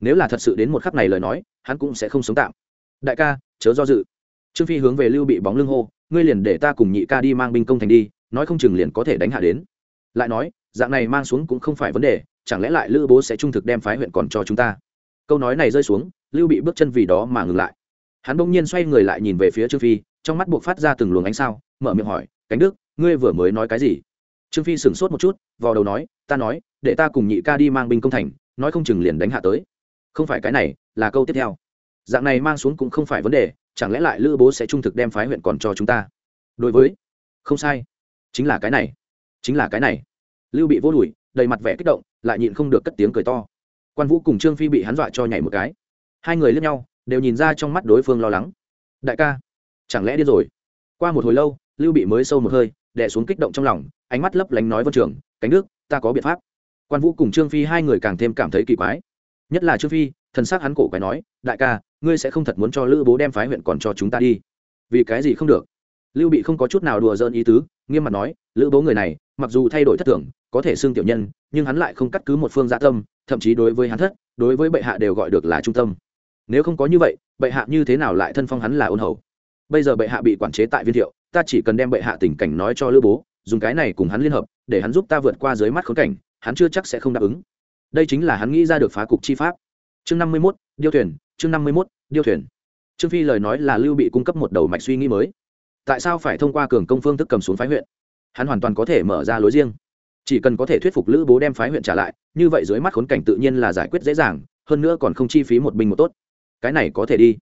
nếu là thật sự đến một khắc này lời nói, hắn cũng sẽ không sống tạm. Đại ca, chớ do dự. Trương phi hướng về lưu bị bóng lưng hô, ngươi liền để ta cùng nhị ca đi mang binh công thành đi, nói không chừng liền có thể đánh hạ đến. Lại nói, dạng này mang xuống cũng không phải vấn đề, chẳng lẽ lại lữ bố sẽ trung thực đem phái huyện còn cho chúng ta? Câu nói này rơi xuống, lưu bị bước chân vì đó mà ngừng lại. Hắn bỗng nhiên xoay người lại nhìn về phía trương phi, trong mắt buộc phát ra từng luồng ánh sao, mở miệng hỏi, cánh đức, ngươi vừa mới nói cái gì? Trương phi sửng sốt một chút, vò đầu nói, ta nói, để ta cùng nhị ca đi mang binh công thành, nói không chừng liền đánh hạ tới không phải cái này là câu tiếp theo. Dạng này mang xuống cũng không phải vấn đề chẳng lẽ lại lữ bố sẽ trung thực đem phái huyện còn cho chúng ta? Đối với không sai. Chính là cái này chính là cái này. Lưu bị vô đùi đầy mặt vẻ kích động lại nhịn không được cất tiếng cười to. Quan vũ cùng trương phi bị hắn dọa cho nhảy một cái. Hai người lướt nhau đều nhìn ra trong mắt đối phương lo lắng. Đại ca chẳng lẽ điên rồi? Qua một hồi lâu lưu bị mới sâu một hơi đẻ xuống kích động trong lòng ánh mắt lấp lánh nói vân trường cánh nước, ta có biện pháp. Quan vũ cùng trương phi hai người càng thêm cảm thấy kỳ quái nhất là trương phi, thần s á c hắn cổ quái nói, đại ca, ngươi sẽ không thật muốn cho lữ bố đem phái huyện còn cho chúng ta đi. Vì cái gì không được? Lưu bị không có chút nào đùa dơn ý tứ, nghiêm mặt nói, lữ bố người này, mặc dù thay đổi thất thường, có thể xưng tiểu nhân, nhưng hắn lại không cắt cứ một phương dạ tâm, thậm chí đối với hắn thất, đối với bệ hạ đều gọi được là trung tâm. Nếu không có như vậy, bệ hạ như thế nào lại thân phong hắn là ôn hầu? Bây giờ bệ hạ bị quản chế tại viên thiệu, ta chỉ cần đem bệ hạ tình cảnh nói cho lữ bố, dùng cái này cùng hắn liên hợp, để hắn giúp ta vượt qua dưới mắt khốn cảnh, hắn chưa chắc sẽ không đáp ứng đây chính là hắn nghĩ ra được phá cục chi pháp. Chương năm mươi mốt, điêu thuyền, chương năm mươi mốt, điêu thuyền. Trương phi lời nói là lưu bị cung cấp một đầu mạch suy nghĩ mới. Tại sao phải thông qua cường công phương thức cầm xuống phái huyện? Hắn hoàn toàn có thể mở ra lối riêng. Chỉ cần có thể thuyết phục lữ bố đem phái huyện trả lại, như vậy dưới mắt khốn cảnh tự nhiên là giải quyết dễ dàng, hơn nữa còn không chi phí một binh một tốt. Cái này có thể đi.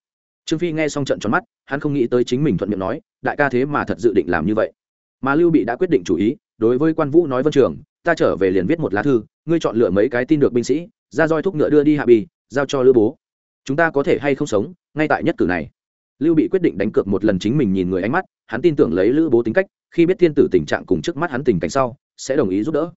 Trương phi nghe xong trận tròn mắt, hắn không nghĩ tới chính mình thuận miệng nói, đại ca thế mà thật dự định làm như vậy. Mà lưu bị đã quyết định chủ ý, đối với quan vũ nói vân trường ta trở về liền viết một lá thư, ngươi chọn lựa mấy cái tin được binh sĩ, ra roi thúc ngựa đưa đi hạ bì, giao cho lữ bố. Chúng ta có thể hay không sống, ngay tại nhất cử này. Lưu bị quyết định đánh cược một lần chính mình nhìn người ánh mắt, hắn tin tưởng lấy lữ bố tính cách, khi biết thiên tử tình trạng cùng trước mắt hắn tình cảnh sau, sẽ đồng ý giúp đỡ.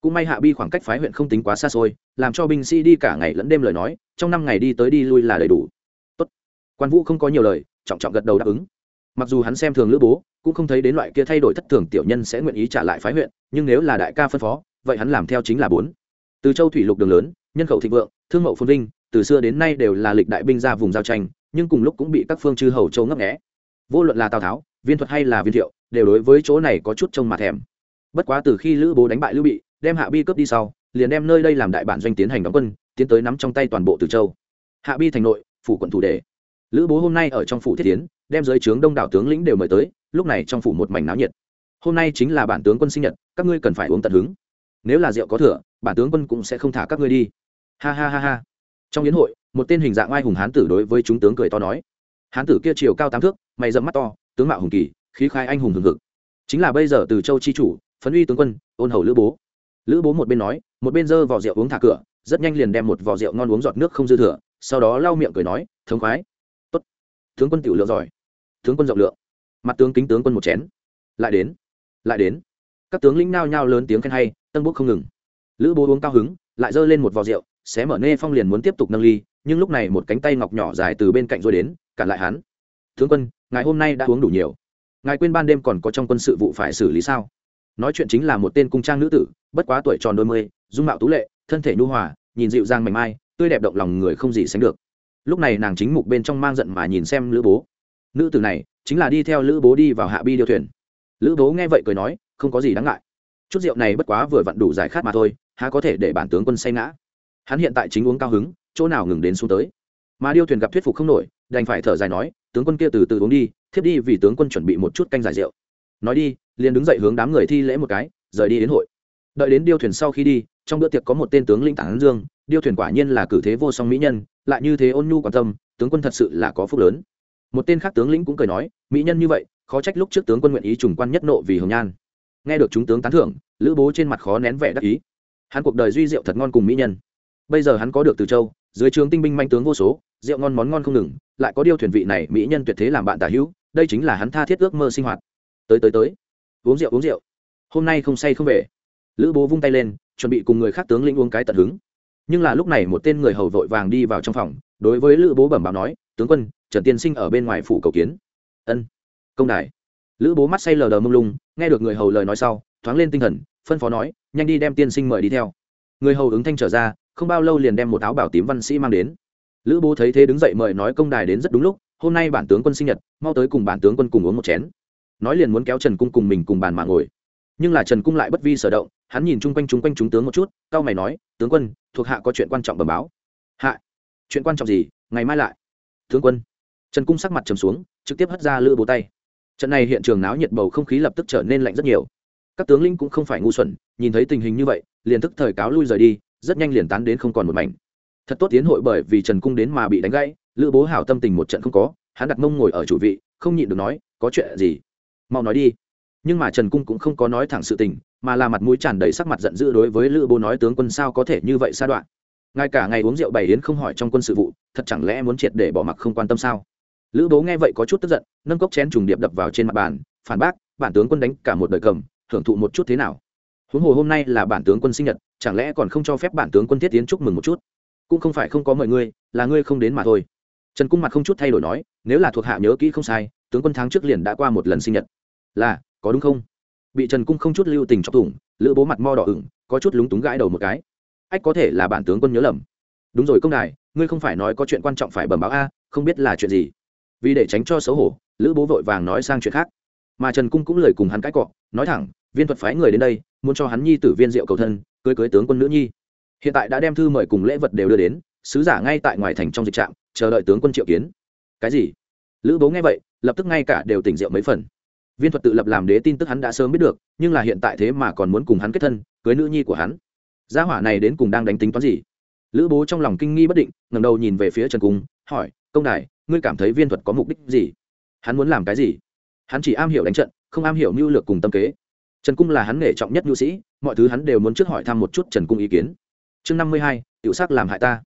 Cũng may hạ bi khoảng cách phái huyện không tính quá xa xôi, làm cho binh sĩ đi cả ngày lẫn đêm lời nói, trong năm ngày đi tới đi lui là đầy đủ. Tốt. quan vũ không có nhiều lời, trọng trọng gật đầu đáp ứng mặc dù hắn xem thường lữ bố, cũng không thấy đến loại kia thay đổi thất thường tiểu nhân sẽ nguyện ý trả lại phái huyện, nhưng nếu là đại ca phân phó, vậy hắn làm theo chính là bốn. Từ châu thủy lục đường lớn, nhân khẩu thịnh vượng, thương mậu phồn vinh, từ xưa đến nay đều là lịch đại binh ra vùng giao tranh, nhưng cùng lúc cũng bị các phương chư hầu châu ngấp nghẽ vô luận là tào tháo, viên thuật hay là viên thiệu, đều đối với chỗ này có chút trông mặt thèm. Bất quá từ khi lữ bố đánh bại lưu bị, đem hạ bi cướp đi sau, liền đem nơi đây làm đại bản doanh tiến hành đóng quân, tiến tới nắm trong tay toàn bộ từ châu. Hạ bi thành nội, phủ quận thủ đề lữ bố hôm nay ở trong phủ thiết tiến, đem giới trướng đông đảo tướng lĩnh đều mời tới, lúc này trong phủ một mảnh náo nhiệt. Hôm nay chính là bản tướng quân sinh nhật, các ngươi cần phải uống tận hứng. Nếu là rượu có thừa, bản tướng quân cũng sẽ không thả các ngươi đi. Ha ha ha ha. Trong yến hội, một tên hình dạng oai hùng hán tử đối với chúng tướng cười to nói. Hán tử kia chiều cao tám thước, mày dẫm mắt to, tướng mạo hùng kỳ, khí khai anh hùng hừng hực. Chính là bây giờ từ châu chi chủ, phấn uy tướng quân, ôn hầu lữ bố. Lữ bố một bên nói, một bên giơ vỏ rượu uống thả cửa, rất nhanh liền đem một vỏ rượu ngon uống giọt nước không dư thừa, sau đó lau miệng cười nói, thống khoái tướng quân tiểu lượng giỏi. Tướng quân rộng lượng. Mặt tướng kính tướng quân một chén. Lại đến. Lại đến. Các tướng lĩnh nao nhao lớn tiếng khen hay, tân bốc không ngừng. Lữ bố uống cao hứng, lại giơ lên một vò rượu, xé mở nê phong liền muốn tiếp tục nâng ly, nhưng lúc này một cánh tay ngọc nhỏ dài từ bên cạnh rồi đến, cản lại hắn. Tướng quân, ngài hôm nay đã uống đủ nhiều. Ngài quên ban đêm còn có trong quân sự vụ phải xử lý sao? Nói chuyện chính là một tên cung trang nữ tử, bất quá tuổi tròn đôi mươi, dung mạo tú lệ, thân thể nhu hòa, nhìn dịu dàng mảnh mai, tươi đẹp động lòng người không gì sánh được lúc này nàng chính mục bên trong mang giận mà nhìn xem lữ bố. Nữ tử này, chính là đi theo lữ bố đi vào hạ bi điêu thuyền. Lữ bố nghe vậy cười nói, không có gì đáng ngại. Chút rượu này bất quá vừa vặn đủ giải khát mà thôi, há có thể để bản tướng quân say ngã. Hắn hiện tại chính uống cao hứng, chỗ nào ngừng đến xuống tới. Mà điêu thuyền gặp thuyết phục không nổi, đành phải thở dài nói, tướng quân kia từ từ uống đi, thiếp đi vì tướng quân chuẩn bị một chút canh giải rượu. Nói đi, liền đứng dậy hướng đám người thi lễ một cái, rời đi đến hội đợi đến điêu thuyền sau khi đi, trong bữa tiệc có một tên tướng linh tản dương, điêu thuyền quả nhiên là cử thế vô song mỹ nhân, lại như thế ôn nhu quan tâm, tướng quân thật sự là có phúc lớn. Một tên khác tướng lĩnh cũng cười nói, mỹ nhân như vậy, khó trách lúc trước tướng quân nguyện ý trùng quan nhất nộ vì hồng nhan. Nghe được chúng tướng tán thưởng, lữ bố trên mặt khó nén vẻ đắc ý. Hắn cuộc đời duy rượu thật ngon cùng mỹ nhân. Bây giờ hắn có được từ châu, dưới trường tinh binh manh tướng vô số, rượu ngon món ngon không ngừng, lại có điêu thuyền vị này mỹ nhân tuyệt thế làm bạn tả hữu, đây chính là hắn tha thiết ước mơ sinh hoạt. Tới tới tới. Uống rượu uống rượu. Hôm nay không say không về lữ bố vung tay lên, chuẩn bị cùng người khác tướng lĩnh uống cái tận hứng. Nhưng là lúc này một tên người hầu vội vàng đi vào trong phòng, đối với lữ bố bẩm báo nói, tướng quân, trần tiên sinh ở bên ngoài phủ cầu kiến. Ân, công đài. Lữ bố mắt say lờ đờ mông lung, nghe được người hầu lời nói sau, thoáng lên tinh thần, phân phó nói, nhanh đi đem tiên sinh mời đi theo. Người hầu ứng thanh trở ra, không bao lâu liền đem một áo bảo tím văn sĩ mang đến. Lữ bố thấy thế đứng dậy mời nói công đài đến rất đúng lúc, hôm nay bản tướng quân sinh nhật, mau tới cùng bản tướng quân cùng uống một chén. Nói liền muốn kéo trần cung cùng mình cùng bàn mà ngồi. Nhưng là trần cung lại bất vi sở động hắn nhìn chung quanh chúng quanh chúng tướng một chút cao mày nói, tướng quân, thuộc hạ có chuyện quan trọng bẩm báo. Hạ, chuyện quan trọng gì? Ngày mai lại. Tướng quân. Trần cung sắc mặt trầm xuống, trực tiếp hất ra lữ bố tay. Trận này hiện trường náo nhiệt bầu không khí lập tức trở nên lạnh rất nhiều. Các tướng lĩnh cũng không phải ngu xuẩn, nhìn thấy tình hình như vậy, liền thức thời cáo lui rời đi, rất nhanh liền tán đến không còn một mảnh. Thật tốt tiến hội bởi vì trần cung đến mà bị đánh gãy lữ bố hảo tâm tình một trận không có, hắn đặt mông ngồi ở chủ vị, không nhịn được nói, có chuyện gì? Mau nói đi. Nhưng mà trần cung cũng không có nói thẳng sự tình mà là mặt mũi tràn đầy sắc mặt giận dữ đối với lữ bố nói, tướng quân sao có thể như vậy sa đoạn? Ngay cả ngày uống rượu bày yến không hỏi trong quân sự vụ, thật chẳng lẽ muốn triệt để bỏ mặc không quan tâm sao? Lữ bố nghe vậy có chút tức giận, nâng cốc chén trùng điệp đập vào trên mặt bàn, phản bác, bản tướng quân đánh cả một đời cầm, hưởng thụ một chút thế nào? Huống hồ hôm nay là bản tướng quân sinh nhật, chẳng lẽ còn không cho phép bản tướng quân thiết tiến chúc mừng một chút? Cũng không phải không có mời ngươi là ngươi không đến mà thôi. Trần cung mặt không chút thay đổi nói, nếu là thuộc hạ nhớ kỹ không sai, tướng quân tháng trước liền đã qua một lần sinh nhật. Là, có đúng không? Bị trần cung không chút lưu tình chọc thủng, lữ bố mặt mo đỏ ửng, có chút lúng túng gãi đầu một cái. Ách, có thể là bản tướng quân nhớ lầm. Đúng rồi công đài, ngươi không phải nói có chuyện quan trọng phải bẩm báo a, không biết là chuyện gì. Vì để tránh cho xấu hổ, lữ bố vội vàng nói sang chuyện khác. Mà trần cung cũng lời cùng hắn cãi cọ, nói thẳng, viên thuật phái người đến đây, muốn cho hắn nhi tử viên diệu cầu thân, cưới cưới tướng quân nữ nhi. Hiện tại đã đem thư mời cùng lễ vật đều đưa đến, sứ giả ngay tại ngoài thành trong dịch trạm, chờ đợi tướng quân triệu kiến. Cái gì? Lữ bố nghe vậy, lập tức ngay cả đều tỉnh rượu mấy phần viên thuật tự lập làm đế tin tức hắn đã sớm biết được, nhưng là hiện tại thế mà còn muốn cùng hắn kết thân, cưới nữ nhi của hắn. Gia hỏa này đến cùng đang đánh tính toán gì? Lữ bố trong lòng kinh nghi bất định, ngẩng đầu nhìn về phía trần cung, hỏi, công đài, ngươi cảm thấy viên thuật có mục đích gì? Hắn muốn làm cái gì? Hắn chỉ am hiểu đánh trận, không am hiểu mưu lược cùng tâm kế. Trần cung là hắn nghề trọng nhất nhu sĩ, mọi thứ hắn đều muốn trước hỏi thăm một chút trần cung ý kiến. Chương năm mươi hai, tiểu sắc làm hại ta.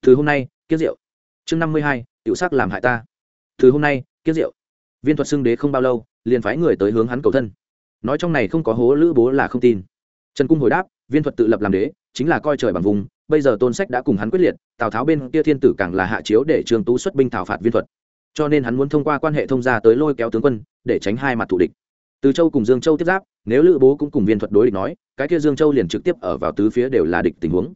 Từ hôm nay kiết rượu. Chương năm mươi hai, tiểu sắc làm hại ta. Từ hôm nay kiết rượu. Viên thuật xưng đế không bao lâu liền phái người tới hướng hắn cầu thân. Nói trong này không có hố lữ bố là không tin. Trần cung hồi đáp, viên thuật tự lập làm đế, chính là coi trời bằng vùng, bây giờ tôn sách đã cùng hắn quyết liệt, tào tháo bên kia thiên tử càng là hạ chiếu để trường tú xuất binh thảo phạt viên thuật. Cho nên hắn muốn thông qua quan hệ thông gia tới lôi kéo tướng quân, để tránh hai mặt thủ địch. Từ châu cùng dương châu tiếp giáp, nếu lữ bố cũng cùng viên thuật đối địch nói, cái kia dương châu liền trực tiếp ở vào tứ phía đều là địch tình huống.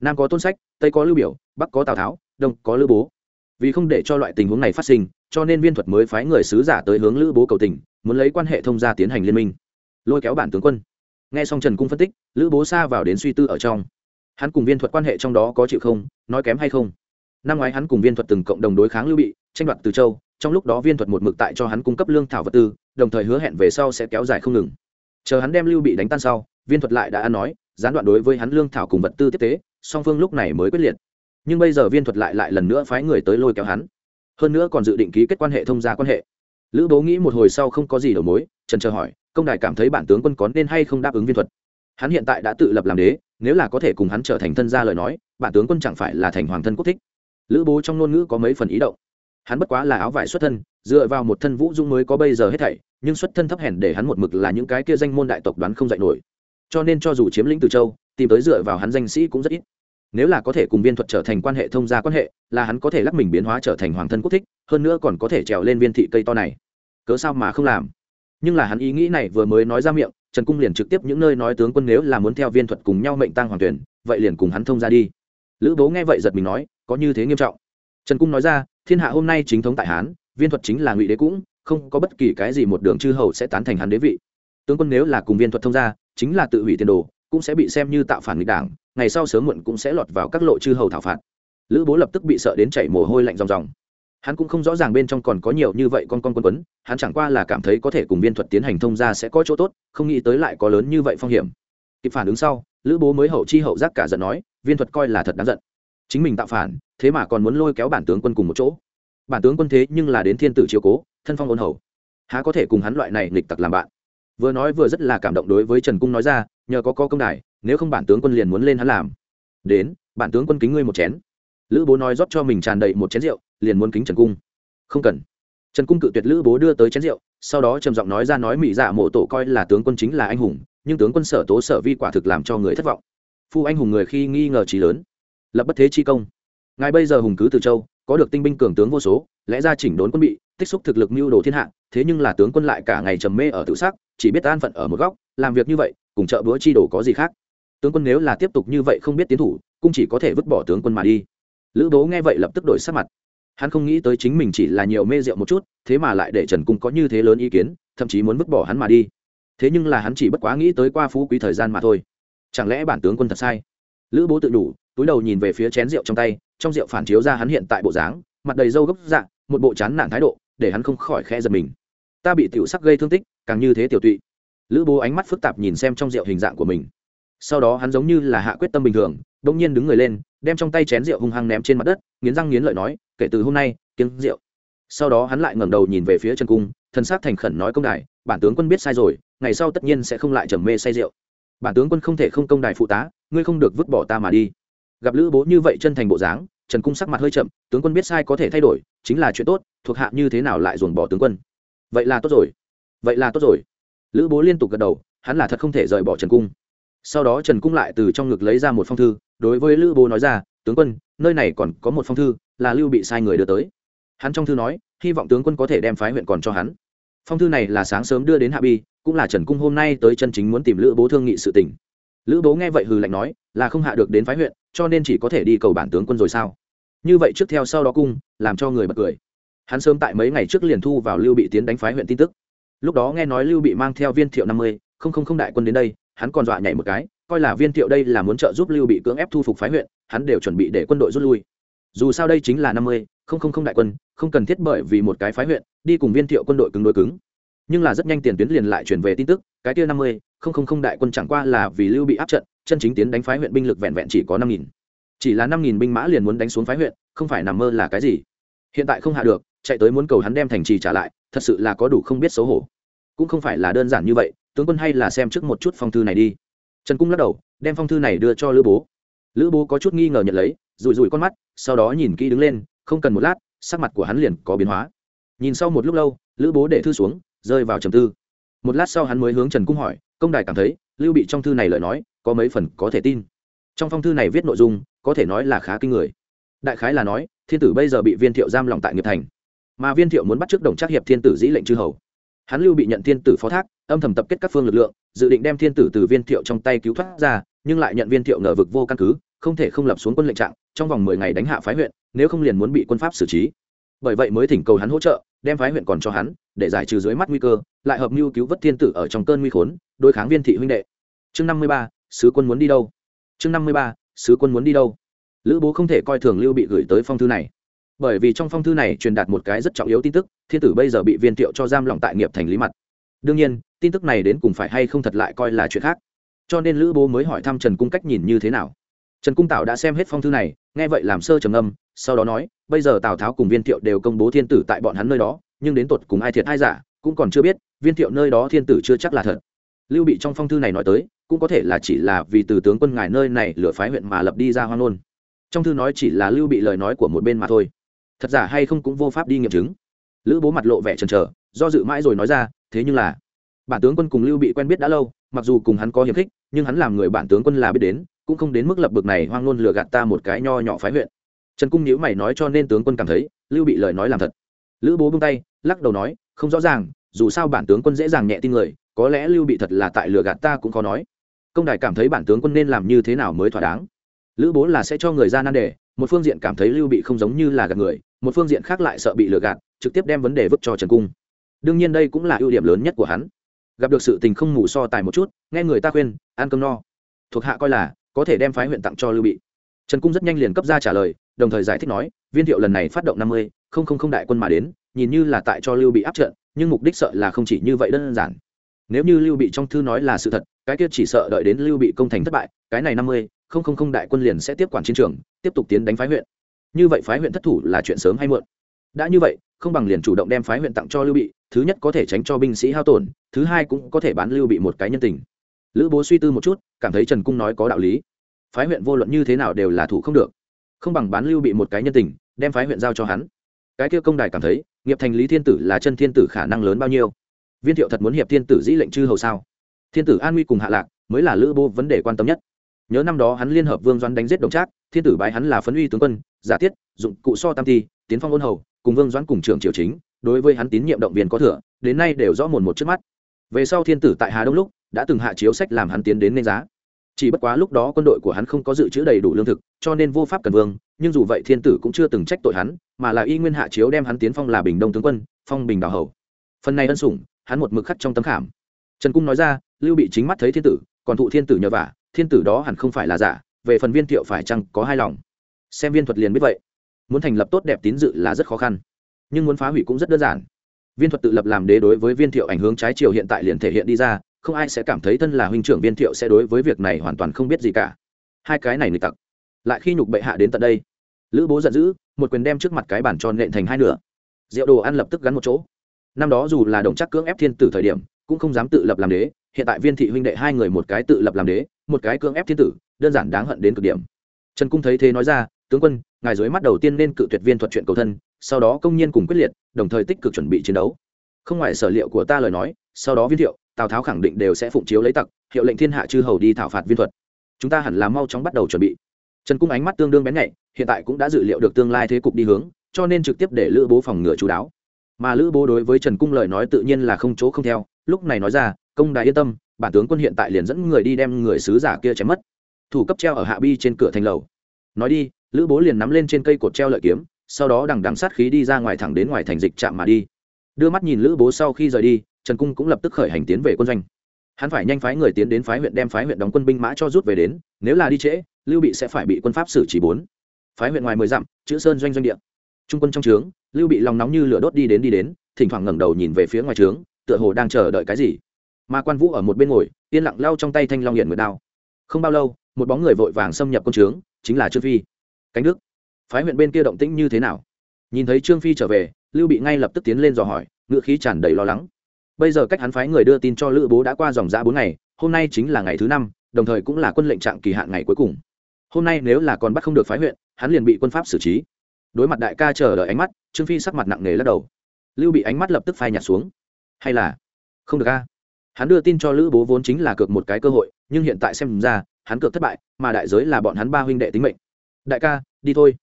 Nam có tôn sách, tây có lưu biểu, bắc có tào tháo, đông có lữ bố vì không để cho loại tình huống này phát sinh, cho nên viên thuật mới phái người sứ giả tới hướng lữ bố cầu tình, muốn lấy quan hệ thông gia tiến hành liên minh. Lôi kéo bản tướng quân. Nghe xong trần cung phân tích, lữ bố xa vào đến suy tư ở trong. Hắn cùng viên thuật quan hệ trong đó có chịu không, nói kém hay không? Năm ngoái hắn cùng viên thuật từng cộng đồng đối kháng lưu bị, tranh đoạt từ châu, trong lúc đó viên thuật một mực tại cho hắn cung cấp lương thảo vật tư, đồng thời hứa hẹn về sau sẽ kéo dài không ngừng. Chờ hắn đem lưu bị đánh tan sau, viên thuật lại đã ăn nói, gián đoạn đối với hắn lương thảo cùng vật tư tiếp tế, song phương lúc này mới quyết liệt nhưng bây giờ viên thuật lại lại lần nữa phái người tới lôi kéo hắn. Hơn nữa còn dự định ký kết quan hệ thông gia quan hệ. Lữ bố nghĩ một hồi sau không có gì đầu mối, trần chờ hỏi, công đài cảm thấy bản tướng quân có nên hay không đáp ứng viên thuật? Hắn hiện tại đã tự lập làm đế, nếu là có thể cùng hắn trở thành thân gia lời nói, bản tướng quân chẳng phải là thành hoàng thân quốc thích. Lữ bố trong ngôn ngữ có mấy phần ý động. Hắn bất quá là áo vải xuất thân, dựa vào một thân vũ dung mới có bây giờ hết thảy, nhưng xuất thân thấp hèn để hắn một mực là những cái kia danh môn đại tộc đoán không dạy nổi. Cho nên cho dù chiếm lĩnh từ châu, tìm tới dựa vào hắn danh sĩ cũng rất ít nếu là có thể cùng viên thuật trở thành quan hệ thông gia quan hệ, là hắn có thể lắc mình biến hóa trở thành hoàng thân quốc thích, hơn nữa còn có thể trèo lên viên thị cây to này. Cớ sao mà không làm? Nhưng là hắn ý nghĩ này vừa mới nói ra miệng, trần cung liền trực tiếp những nơi nói tướng quân nếu là muốn theo viên thuật cùng nhau mệnh tăng hoàng tuyển, vậy liền cùng hắn thông ra đi. Lữ bố nghe vậy giật mình nói, có như thế nghiêm trọng. Trần cung nói ra, thiên hạ hôm nay chính thống tại hán, viên thuật chính là ngụy đế cũng, không có bất kỳ cái gì một đường chư hầu sẽ tán thành hắn đế vị. Tướng quân nếu là cùng viên thuật thông gia, chính là tự hủy tiền đồ, cũng sẽ bị xem như tạo phản nghịch đảng ngày sau sớm muộn cũng sẽ lọt vào các lộ chư hầu thảo phạt. Lữ bố lập tức bị sợ đến chảy mồ hôi lạnh ròng ròng. Hắn cũng không rõ ràng bên trong còn có nhiều như vậy con con quân quấn, hắn chẳng qua là cảm thấy có thể cùng viên thuật tiến hành thông gia sẽ có chỗ tốt, không nghĩ tới lại có lớn như vậy phong hiểm. Kịp phản ứng sau, lữ bố mới hậu chi hậu giác cả giận nói, viên thuật coi là thật đáng giận. Chính mình tạo phản, thế mà còn muốn lôi kéo bản tướng quân cùng một chỗ. Bản tướng quân thế nhưng là đến thiên tử chiếu cố, thân phong ôn hầu. Há có thể cùng hắn loại này nghịch tặc làm bạn? Vừa nói vừa rất là cảm động đối với trần cung nói ra, nhờ có co công đài nếu không bản tướng quân liền muốn lên hắn làm. Đến, bản tướng quân kính ngươi một chén. Lữ bố nói rót cho mình tràn đầy một chén rượu, liền muốn kính trần cung. Không cần. Trần cung cự tuyệt lữ bố đưa tới chén rượu, sau đó trầm giọng nói ra nói mỹ dạ mộ tổ coi là tướng quân chính là anh hùng, nhưng tướng quân sở tố sở vi quả thực làm cho người thất vọng. Phu anh hùng người khi nghi ngờ trí lớn. Lập bất thế chi công. Ngài bây giờ hùng cứ từ châu, có được tinh binh cường tướng vô số, lẽ ra chỉnh đốn quân bị, tích xúc thực lực mưu đồ thiên hạ, thế nhưng là tướng quân lại cả ngày trầm mê ở tự xác chỉ biết an phận ở một góc, làm việc như vậy, cùng chợ búa chi đồ có gì khác? Tướng quân nếu là tiếp tục như vậy không biết tiến thủ, cũng chỉ có thể vứt bỏ tướng quân mà đi. Lữ bố nghe vậy lập tức đổi sắc mặt. Hắn không nghĩ tới chính mình chỉ là nhiều mê rượu một chút, thế mà lại để trần cung có như thế lớn ý kiến, thậm chí muốn vứt bỏ hắn mà đi. Thế nhưng là hắn chỉ bất quá nghĩ tới qua phú quý thời gian mà thôi. Chẳng lẽ bản tướng quân thật sai? Lữ bố tự đủ, túi đầu nhìn về phía chén rượu trong tay, trong rượu phản chiếu ra hắn hiện tại bộ dáng, mặt đầy râu gốc dạng một bộ chán nản thái độ, để hắn không khỏi khe giật mình. Ta bị tiểu sắc gây thương tích, càng như thế tiểu tụy. Lữ bố ánh mắt phức tạp nhìn xem trong rượu hình dạng của mình sau đó hắn giống như là hạ quyết tâm bình thường đ ỗ n g nhiên đứng người lên, đem trong tay chén rượu hung hăng ném trên mặt đất, nghiến răng nghiến lợi nói, kể từ hôm nay kiêng rượu. Sau đó hắn lại ngẩng đầu nhìn về phía Trần cung thân c thành khẩn nói công đài, bản tướng quân biết sai rồi, ngày sau tất nhiên sẽ không lại trầm mê say rượu. Bản tướng quân không thể không công đài phụ tá, ngươi không được vứt bỏ ta mà đi. Gặp lữ bố như vậy chân thành bộ dáng, trần cung sắc mặt hơi chậm, tướng quân biết sai có thể thay đổi, chính là chuyện tốt, thuộc hạ như thế nào lại dồn bỏ tướng quân? Vậy là tốt rồi, vậy là tốt rồi. Lữ bố liên tục gật đầu, hắn là thật không thể rời bỏ trần cung sau đó trần cung lại từ trong ngực lấy ra một phong thư, đối với lữ bố nói ra, tướng quân, nơi này còn có một phong thư, là lưu bị sai người đưa tới. Hắn trong thư nói, hy vọng tướng quân có thể đem phái huyện còn cho hắn. Phong thư này là sáng sớm đưa đến hạ bi, cũng là trần cung hôm nay tới chân chính muốn tìm lữ bố thương nghị sự tình. Lữ bố nghe vậy hừ lạnh nói, là không hạ được đến phái huyện, cho nên chỉ có thể đi cầu bản tướng quân rồi sao? Như vậy trước theo sau đó cung, làm cho người bật cười. Hắn sớm tại mấy ngày trước liền thu vào lưu bị tiến đánh phái huyện tin tức. Lúc đó nghe nói lưu bị mang theo viên thiệu năm mươi, không không không đại quân đến đây hắn còn dọa nhảy một cái, coi là viên thiệu đây là muốn trợ giúp lưu bị cưỡng ép thu phục phái huyện, hắn đều chuẩn bị để quân đội rút lui. Dù sao đây chính là năm mươi, không không không đại quân, không cần thiết bởi vì một cái phái huyện, đi cùng viên thiệu quân đội cứng đối cứng. Nhưng là rất nhanh tiền tuyến liền lại chuyển về tin tức, cái kia năm mươi, không không không đại quân chẳng qua là vì lưu bị áp trận, chân chính tiến đánh phái huyện binh lực vẹn vẹn chỉ có năm nghìn. Chỉ là năm nghìn binh mã liền muốn đánh xuống phái huyện, không phải nằm mơ là cái gì. Hiện tại không hạ được, chạy tới muốn cầu hắn đem thành trì trả lại, thật sự là có đủ không biết xấu hổ. Cũng không phải là đơn giản như vậy tướng quân hay là xem trước một chút phong thư này đi. Trần cung lắc đầu, đem phong thư này đưa cho lữ bố. Lữ bố có chút nghi ngờ nhận lấy, rủi rủi con mắt, sau đó nhìn kỹ đứng lên, không cần một lát, sắc mặt của hắn liền có biến hóa. Nhìn sau một lúc lâu, lữ bố để thư xuống, rơi vào trầm tư. Một lát sau hắn mới hướng trần cung hỏi, công đài cảm thấy, lưu bị trong thư này lời nói, có mấy phần có thể tin? Trong phong thư này viết nội dung, có thể nói là khá kinh người. Đại khái là nói, thiên tử bây giờ bị viên thiệu giam lòng tại nghiệp thành. Mà viên thiệu muốn bắt t r ư ớ c đồng trác hiệp thiên tử dĩ lệnh chư hầu hắn lưu bị nhận thiên tử phó thác, âm thầm tập kết các phương lực lượng, dự định đem thiên tử từ viên thiệu trong tay cứu thoát ra, nhưng lại nhận viên thiệu ngờ vực vô căn cứ, không thể không lập xuống quân lệnh trạng, trong vòng mười ngày đánh hạ phái huyện, nếu không liền muốn bị quân pháp xử trí. Bởi vậy mới thỉnh cầu hắn hỗ trợ, đem phái huyện còn cho hắn, để giải trừ dưới mắt nguy cơ, lại hợp mưu cứu vớt thiên tử ở trong cơn nguy khốn, đối kháng viên thị huynh đệ. Chương năm mươi ba, sứ quân muốn đi đâu? Chương năm mươi ba, sứ quân muốn đi đâu? Lữ bố không thể coi thường lưu bị gửi tới phong thư này bởi vì trong phong thư này truyền đạt một cái rất trọng yếu tin tức, thiên tử bây giờ bị viên thiệu cho giam lỏng tại nghiệp thành lý mặt. Đương nhiên, tin tức này đến cùng phải hay không thật lại coi là chuyện khác. Cho nên lữ bố mới hỏi thăm trần cung cách nhìn như thế nào. Trần cung tảo đã xem hết phong thư này, nghe vậy làm sơ trầm âm sau đó nói, bây giờ tào tháo cùng viên thiệu đều công bố thiên tử tại bọn hắn nơi đó, nhưng đến tột cùng ai thiệt ai giả, cũng còn chưa biết, viên thiệu nơi đó thiên tử chưa chắc là thật. Lưu bị trong phong thư này nói tới, cũng có thể là chỉ là vì từ tướng quân ngài nơi này lửa phái huyện mà lập đi ra hoang nôn trong thư nói chỉ là lưu bị lời nói của một bên mà thôi thật giả hay không cũng vô pháp đi nghiệm chứng. Lữ bố mặt lộ vẻ trần trờ do dự mãi rồi nói ra, thế nhưng là, bản tướng quân cùng lưu bị quen biết đã lâu, mặc dù cùng hắn có hiềm khích, nhưng hắn làm người bản tướng quân là biết đến, cũng không đến mức lập bực này hoang ngôn lừa gạt ta một cái nho nhỏ phái huyện. Trần cung nhữ mày nói cho nên tướng quân cảm thấy, lưu bị lời nói làm thật. Lữ bố bung tay, lắc đầu nói, không rõ ràng, dù sao bản tướng quân dễ dàng nhẹ tin người, có lẽ lưu bị thật là tại lừa gạt ta cũng khó nói. Công đài cảm thấy bản tướng quân nên làm như thế nào mới thỏa đáng. Lữ bố là sẽ cho người ra nan đề một phương diện cảm thấy lưu bị không giống như là gạt người, một phương diện khác lại sợ bị lừa gạt, trực tiếp đem vấn đề vứt cho trần cung. Đương nhiên đây cũng là ưu điểm lớn nhất của hắn. Gặp được sự tình không mù so tài một chút, nghe người ta khuyên, ăn cơm no. Thuộc hạ coi là, có thể đem phái huyện tặng cho lưu bị. Trần cung rất nhanh liền cấp ra trả lời, đồng thời giải thích nói, viên thiệu lần này phát động năm mươi, không không không đại quân mà đến, nhìn như là tại cho lưu bị áp trận, nhưng mục đích sợ là không chỉ như vậy đơn giản. Nếu như lưu bị trong thư nói là sự thật, cái kia chỉ sợ đợi đến lưu bị công thành thất bại, cái này năm mươi không không không đại quân liền sẽ tiếp quản chiến trường, tiếp tục tiến đánh phái huyện. Như vậy phái huyện thất thủ là chuyện sớm hay muộn. Đã như vậy, không bằng liền chủ động đem phái huyện tặng cho lưu bị, thứ nhất có thể tránh cho binh sĩ hao tổn, thứ hai cũng có thể bán lưu bị một cái nhân tình. Lữ bố suy tư một chút, cảm thấy trần cung nói có đạo lý. Phái huyện vô luận như thế nào đều là thủ không được. Không bằng bán lưu bị một cái nhân tình, đem phái huyện giao cho hắn. Cái kia công đài cảm thấy, nghiệp thành lý thiên tử là chân thiên tử khả năng lớn bao nhiêu? Viên thiệu thật muốn hiệp thiên tử dĩ lệnh chư hầu sao? Thiên tử an nguy cùng hạ lạc, mới là lữ bố vấn đề quan tâm nhất nhớ năm đó hắn liên hợp vương doãn đánh giết đồng trác, thiên tử bái hắn là phấn uy tướng quân, giả tiết dụng cụ so tam ti tiến phong ôn hầu, cùng vương doãn cùng trưởng triều chính, đối với hắn tín nhiệm động viên có thừa, đến nay đều rõ mồn một trước mắt. Về sau thiên tử tại hà đông lúc, đã từng hạ chiếu sách làm hắn tiến đến nên giá. Chỉ bất quá lúc đó quân đội của hắn không có dự trữ đầy đủ lương thực, cho nên vô pháp cần vương, nhưng dù vậy thiên tử cũng chưa từng trách tội hắn, mà là y nguyên hạ chiếu đem hắn tiến phong là bình đông tướng quân, phong bình đào hầu. Phần này ân sủng, hắn một mực khắc trong tấm khảm. Trần cung nói ra, lưu bị chính mắt thấy thiên tử, còn thụ thiên tử nhờ vả thiên tử đó hẳn không phải là giả, về phần viên thiệu phải chăng có hai lòng? Xem viên thuật liền biết vậy. Muốn thành lập tốt đẹp tín dự là rất khó khăn, nhưng muốn phá hủy cũng rất đơn giản. Viên thuật tự lập làm đế đối với viên thiệu ảnh hướng trái chiều hiện tại liền thể hiện đi ra, không ai sẽ cảm thấy thân là huynh trưởng viên thiệu sẽ đối với việc này hoàn toàn không biết gì cả. Hai cái này nghịch tặc. Lại khi nhục bệ hạ đến tận đây, lữ bố giận dữ, một quyền đem trước mặt cái bản tròn nện thành hai nửa. Rượu đồ ăn lập tức gắn một chỗ. Năm đó dù là đồng chắc cưỡng ép thiên tử thời điểm, cũng không dám tự lập làm đế hiện tại viên thị huynh đệ hai người một cái tự lập làm đế, một cái cưỡng ép thiên tử, đơn giản đáng hận đến cực điểm. Trần cung thấy thế nói ra, tướng quân, ngài dưới mắt đầu tiên nên cự tuyệt viên thuật chuyện cầu thân, sau đó công nhiên cùng quyết liệt, đồng thời tích cực chuẩn bị chiến đấu. Không ngoài sở liệu của ta lời nói, sau đó viên thiệu, tào tháo khẳng định đều sẽ phụng chiếu lấy tặc, hiệu lệnh thiên hạ chư hầu đi thảo phạt viên thuật. Chúng ta hẳn là mau chóng bắt đầu chuẩn bị. Trần cung ánh mắt tương đương bén nhạy, hiện tại cũng đã dự liệu được tương lai thế cục đi hướng, cho nên trực tiếp để lữ bố phòng ngừa chú đáo. Mà lữ bố đối với trần cung lời nói tự nhiên là không chỗ không theo, lúc này nói ra công đài yên tâm, bản tướng quân hiện tại liền dẫn người đi đem người sứ giả kia chém mất. Thủ cấp treo ở hạ bi trên cửa thành lầu. Nói đi, lữ bố liền nắm lên trên cây cột treo lợi kiếm, sau đó đằng đằng sát khí đi ra ngoài thẳng đến ngoài thành dịch trạm mà đi. Đưa mắt nhìn lữ bố sau khi rời đi, trần cung cũng lập tức khởi hành tiến về quân doanh. Hắn phải nhanh phái người tiến đến phái huyện đem phái huyện đóng quân binh mã cho rút về đến, nếu là đi trễ, lưu bị sẽ phải bị quân pháp xử chỉ bốn. Phái huyện ngoài mười dặm, chữ sơn doanh doanh địa. Trung quân trong trướng, lưu bị lòng nóng như lửa đốt đi đến đi đến, thỉnh thoảng ngẩng đầu nhìn về phía ngoài trướng, tựa hồ đang chờ đợi cái gì mà quan vũ ở một bên ngồi, yên lặng lau trong tay thanh long hiện mượt đao. Không bao lâu, một bóng người vội vàng xâm nhập công trướng, chính là trương phi. Cánh đức. Phái huyện bên kia động tĩnh như thế nào? Nhìn thấy trương phi trở về, lưu bị ngay lập tức tiến lên dò hỏi, ngựa khí tràn đầy lo lắng. Bây giờ cách hắn phái người đưa tin cho lữ bố đã qua dòng giã bốn ngày, hôm nay chính là ngày thứ năm, đồng thời cũng là quân lệnh trạng kỳ hạn ngày cuối cùng. Hôm nay nếu là còn bắt không được phái huyện, hắn liền bị quân pháp xử trí. Đối mặt đại ca chờ đợi ánh mắt, trương phi sắc mặt nặng nề lắc đầu. Lưu bị ánh mắt lập tức phai nhạt xuống. Hay là không được a? Hắn đưa tin cho lữ bố vốn chính là cược một cái cơ hội, nhưng hiện tại xem ra, hắn cược thất bại, mà đại giới là bọn hắn ba huynh đệ tính mệnh. Đại ca, đi thôi.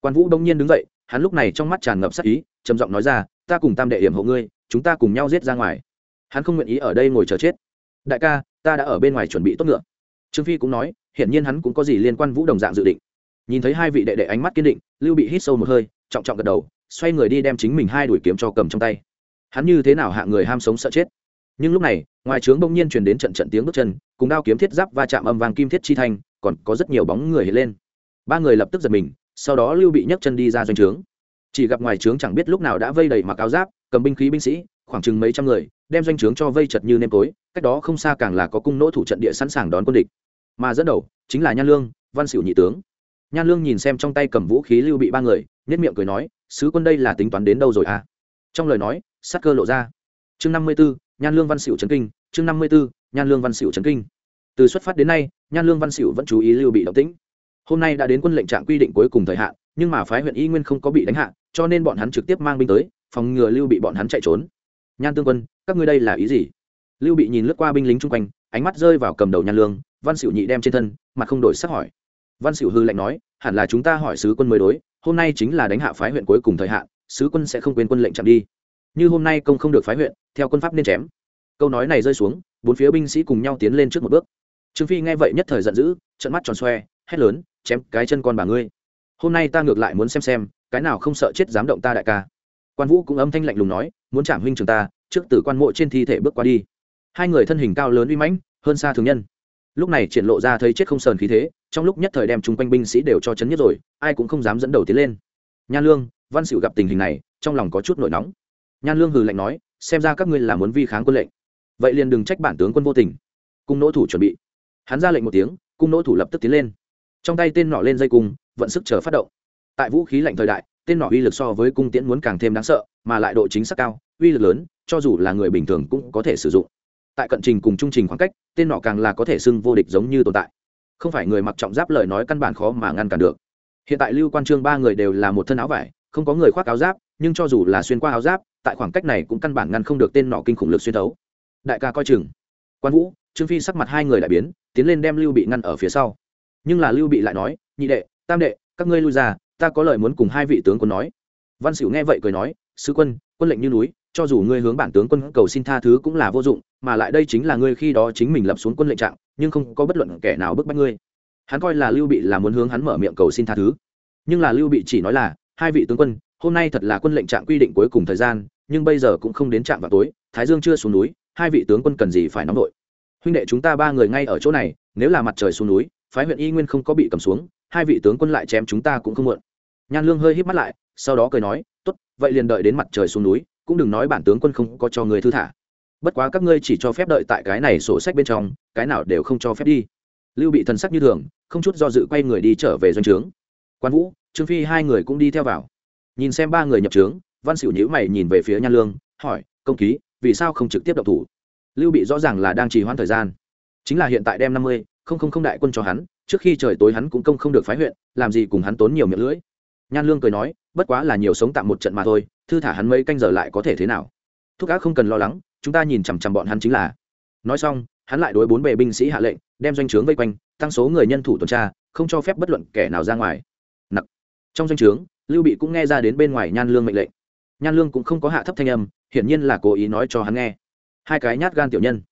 Quan vũ đông nhiên đứng dậy, hắn lúc này trong mắt tràn ngập sắc ý, trầm giọng nói ra, ta cùng tam đệ hiểm hộ ngươi, chúng ta cùng nhau giết ra ngoài. Hắn không nguyện ý ở đây ngồi chờ chết. Đại ca, ta đã ở bên ngoài chuẩn bị tốt ngựa. Trương phi cũng nói, hiển nhiên hắn cũng có gì liên quan vũ đồng dạng dự định. Nhìn thấy hai vị đệ đệ ánh mắt kiên định, lưu bị hít sâu một hơi, trọng trọng gật đầu, xoay người đi đem chính mình hai đuổi kiếm cho cầm trong tay. Hắn như thế nào hạ người ham sống sợ chết. Nhưng lúc này ngoài trướng bỗng nhiên truyền đến trận trận tiếng bước chân, cùng đao kiếm thiết giáp va chạm âm vàng kim thiết chi thanh, còn có rất nhiều bóng người hiện lên. Ba người lập tức giật mình, sau đó lưu bị nhấc chân đi ra doanh trướng. Chỉ gặp ngoài trướng chẳng biết lúc nào đã vây đầy mặc áo giáp, cầm binh khí binh sĩ, khoảng chừng mấy trăm người, đem doanh trướng cho vây chật như nêm tối cách đó không xa càng là có cung nỗ thủ trận địa sẵn sàng đón quân địch. Mà dẫn đầu chính là nhan lương, văn xỉu nhị tướng. Nhan lương nhìn xem trong tay cầm vũ khí lưu bị ba người nhất miệng cười nói, sứ quân đây là tính toán đến đâu rồi à? Trong lời nói sắc cơ lộ ra. Chương năm mươi b ố nhan lương văn xỉu trấn kinh, chương năm mươi b ố nhan lương văn xỉu trấn kinh. Từ xuất phát đến nay, nhan lương văn xỉu vẫn chú ý lưu bị động tĩnh. Hôm nay đã đến quân lệnh trạng quy định cuối cùng thời hạn, nhưng mà phái huyện y nguyên không có bị đánh hạ, cho nên bọn hắn trực tiếp mang binh tới, phòng ngừa lưu bị bọn hắn chạy trốn. Nhan tương quân, các ngươi đây là ý gì? Lưu bị nhìn lướt qua binh lính chung quanh, ánh mắt rơi vào cầm đầu nhan lương, văn xỉu nhị đem trên thân, mặt không đổi sắc hỏi. Văn xỉu hư lạnh nói, hẳn là chúng ta hỏi sứ quân mới đối, hôm nay chính là đánh hạ phái huyện cuối cùng thời hạn, sứ quân sẽ không quên quân lệnh chạm đi như hôm nay công không được phái huyện, theo quân pháp nên chém. Câu nói này rơi xuống, bốn phía binh sĩ cùng nhau tiến lên trước một bước. Trương phi nghe vậy nhất thời giận dữ trận mắt tròn xoe, hét lớn, chém cái chân con bà ngươi. Hôm nay ta ngược lại muốn xem xem, cái nào không sợ chết dám động ta đại ca. Quan vũ cũng âm thanh lạnh lùng nói, muốn chạm huynh trường ta, trước từ quan mộ trên thi thể bước qua đi. Hai người thân hình cao lớn uy mãnh, hơn xa thường nhân. Lúc này triển lộ ra thấy chết không sờn khí thế, trong lúc nhất thời đem chung quanh binh sĩ đều cho chấn nhất rồi, ai cũng không dám dẫn đầu tiến lên. Nha lương, văn xỉu gặp tình hình này, trong lòng có chút nổi nóng nhan lương hừ lạnh nói, xem ra các ngươi là muốn vi kháng quân lệnh. Vậy liền đừng trách bản tướng quân vô tình. Cung nỗ thủ chuẩn bị. Hắn ra lệnh một tiếng, cung nỗ thủ lập tức tiến lên. Trong tay tên nọ lên dây cung, vận sức chờ phát động. Tại vũ khí lạnh thời đại, tên nọ uy lực so với cung tiễn muốn càng thêm đáng sợ, mà lại độ chính xác cao, uy lực lớn, cho dù là người bình thường cũng có thể sử dụng. Tại cận trình cùng trung trình khoảng cách, tên nọ càng là có thể xưng vô địch giống như tồn tại. Không phải người mặc trọng giáp lời nói căn bản khó mà ngăn cản được. Hiện tại lưu quan trương ba người đều là một thân áo vải, không có người khoác áo giáp, nhưng cho dù là xuyên qua áo giáp tại khoảng cách này cũng căn bản ngăn không được tên nọ kinh khủng lực xuyên thấu. Đại ca coi chừng. Quan vũ, trương phi sắc mặt hai người đại biến, tiến lên đem lưu bị ngăn ở phía sau. Nhưng là lưu bị lại nói, nhị đệ, tam đệ, các ngươi lui ra, ta có lời muốn cùng hai vị tướng quân nói. Văn sửu nghe vậy cười nói, sứ quân quân lệnh như núi, cho dù ngươi hướng bản tướng quân cầu xin tha thứ cũng là vô dụng, mà lại đây chính là ngươi khi đó chính mình lập xuống quân lệnh trạng, nhưng không có bất luận kẻ nào bức bách ngươi. Hắn coi là lưu bị là muốn hướng hắn mở miệng cầu xin tha thứ. Nhưng là lưu bị chỉ nói là, hai vị tướng quân hôm nay thật là quân lệnh trạng quy định cuối cùng thời gian, nhưng bây giờ cũng không đến trạm vào tối, thái dương chưa xuống núi, hai vị tướng quân cần gì phải nóng đội huynh đệ chúng ta ba người ngay ở chỗ này, nếu là mặt trời xuống núi, phái huyện y nguyên không có bị cầm xuống, hai vị tướng quân lại chém chúng ta cũng không muộn. Nhan lương hơi hít mắt lại, sau đó cười nói, tốt, vậy liền đợi đến mặt trời xuống núi, cũng đừng nói bản tướng quân không có cho người thư thả. Bất quá các ngươi chỉ cho phép đợi tại cái này sổ sách bên trong, cái nào đều không cho phép đi. Lưu bị thần sắc như thường, không chút do dự quay người đi trở về doanh trướng. Quan vũ, trương phi hai người cũng đi theo vào nhìn xem ba người nhập trướng, văn xỉu nhữ mày nhìn về phía nhan lương, hỏi, công ký, vì sao không trực tiếp đậu thủ? Lưu bị rõ ràng là đang trì hoãn thời gian. Chính là hiện tại đem năm mươi, không không không đại quân cho hắn, trước khi trời tối hắn cũng công không được phái huyện, làm gì cùng hắn tốn nhiều miệng lưỡi. Nhan lương cười nói, bất quá là nhiều sống tạm một trận mà thôi, thư thả hắn mấy canh giờ lại có thể thế nào? Thúc ác không cần lo lắng, chúng ta nhìn chằm chằm bọn hắn chính là. Nói xong, hắn lại đối bốn bề binh sĩ hạ lệnh, đem doanh trướng vây quanh, tăng số người nhân thủ tuần tra, không cho phép bất luận kẻ nào ra ngoài. Nặc. Trong doanh trướng lưu bị cũng nghe ra đến bên ngoài nhan lương mệnh lệnh. Nhan lương cũng không có hạ thấp thanh âm, hiển nhiên là cố ý nói cho hắn nghe. Hai cái nhát gan tiểu nhân.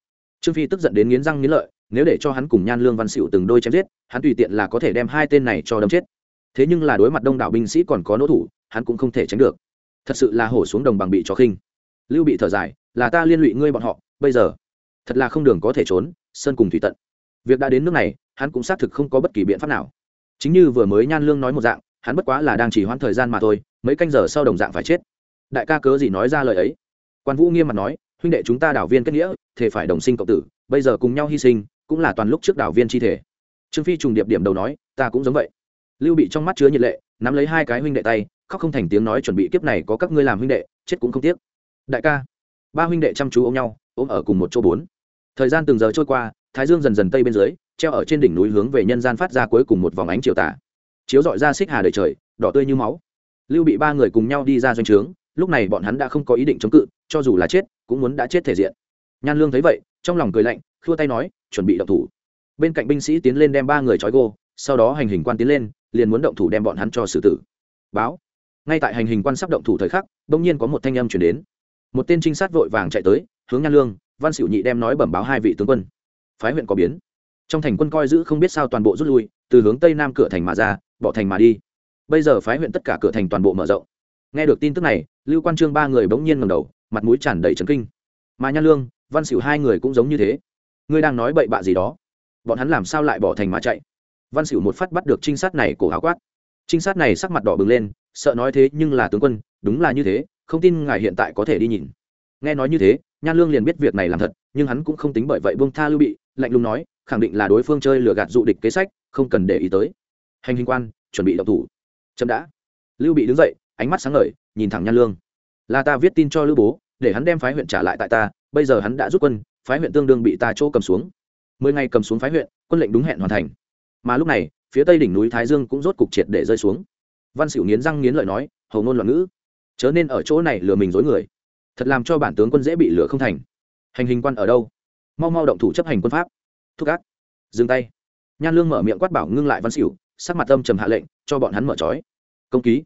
Trương phi tức giận đến nghiến răng nghiến lợi, nếu để cho hắn cùng nhan lương văn xịu từng đôi chém giết, hắn tùy tiện là có thể đem hai tên này cho đâm chết. Thế nhưng là đối mặt đông đảo binh sĩ còn có nỗ thủ, hắn cũng không thể tránh được. Thật sự là hổ xuống đồng bằng bị cho khinh. Lưu bị thở dài, là ta liên lụy ngươi bọn họ, bây giờ thật là không đường có thể trốn, sơn cùng thủy tận. Việc đã đến nước này, hắn cũng xác thực không có bất kỳ biện pháp nào. Chính như vừa mới nhan lương nói một dạng hắn bất quá là đang chỉ hoãn thời gian mà thôi, mấy canh giờ sau đồng dạng phải chết. Đại ca cớ gì nói ra lời ấy? Quan vũ nghiêm mặt nói, huynh đệ chúng ta đảo viên kết nghĩa thể phải đồng sinh cộng tử, bây giờ cùng nhau hy sinh, cũng là toàn lúc trước đảo viên chi thể. Trương phi trùng điệp điểm đầu nói, ta cũng giống vậy. Lưu bị trong mắt chứa nhiệt lệ, nắm lấy hai cái huynh đệ tay, khóc không thành tiếng nói chuẩn bị kiếp này có các ngươi làm huynh đệ, chết cũng không tiếc. Đại ca, ba huynh đệ chăm chú ôm nhau, ôm ở cùng một chỗ bốn. Thời gian từng giờ trôi qua, thái dương dần dần tây bên dưới, treo ở trên đỉnh núi hướng về nhân gian phát ra cuối cùng một vòng ánh chiều tà chiếu dọi ra xích hà đầy trời, đỏ tươi như máu. Lưu bị ba người cùng nhau đi ra doanh trướng, lúc này bọn hắn đã không có ý định chống cự, cho dù là chết, cũng muốn đã chết thể diện. Nhan lương thấy vậy, trong lòng cười lạnh, khua tay nói, chuẩn bị động thủ. Bên cạnh binh sĩ tiến lên đem ba người trói gô, sau đó hành hình quan tiến lên, liền muốn động thủ đem bọn hắn cho xử tử. Báo. Ngay tại hành hình quan sắp động thủ thời khắc đông nhiên có một thanh âm chuyển đến. Một tên trinh sát vội vàng chạy tới, hướng nhan lương, văn xỉu nhị đem nói bẩm báo hai vị tướng quân. Phái huyện có biến trong thành quân coi giữ không biết sao toàn bộ rút lui, từ hướng tây nam cửa thành mà ra, bỏ thành mà đi. Bây giờ phái huyện tất cả cửa thành toàn bộ mở rộng. Nghe được tin tức này, lưu quan trương ba người bỗng nhiên ngầm đầu, mặt mũi tràn đầy trấn kinh. Mà nhan lương, văn xỉu hai người cũng giống như thế. Ngươi đang nói bậy bạ gì đó? Bọn hắn làm sao lại bỏ thành mà chạy? Văn xỉu một phát bắt được trinh sát này cổ áo quát. Trinh sát này sắc mặt đỏ bừng lên, sợ nói thế nhưng là tướng quân, đúng là như thế, không tin ngài hiện tại có thể đi nhìn. Nghe nói như thế nhan lương liền biết việc này làm thật, nhưng hắn cũng không tính bởi vậy buông tha lưu bị, lạnh lùng nói khẳng định là đối phương chơi lừa gạt dụ địch kế sách, không cần để ý tới. Hành hình quan, chuẩn bị động thủ. Chậm đã. Lưu bị đứng dậy, ánh mắt sáng ngời, nhìn thẳng nhan lương. Là ta viết tin cho lưu bố, để hắn đem phái huyện trả lại tại ta, bây giờ hắn đã rút quân, phái huyện tương đương bị ta chỗ cầm xuống. Mười ngày cầm xuống phái huyện, quân lệnh đúng hẹn hoàn thành. Mà lúc này, phía tây đỉnh núi thái dương cũng rốt cục triệt để rơi xuống. Văn xỉu nghiến răng nghiến lợi nói, hầu ngôn loạn ngữ. Chớ nên ở chỗ này lừa mình dối người. Thật làm cho bản tướng quân dễ bị lừa không thành. Hành hình quan ở đâu? Mau mau động thủ chấp hành quân pháp thúc ác dừng tay. Nhan lương mở miệng quát bảo ngưng lại văn xỉu sắc mặt âm trầm hạ lệnh, cho bọn hắn mở trói. Công ký.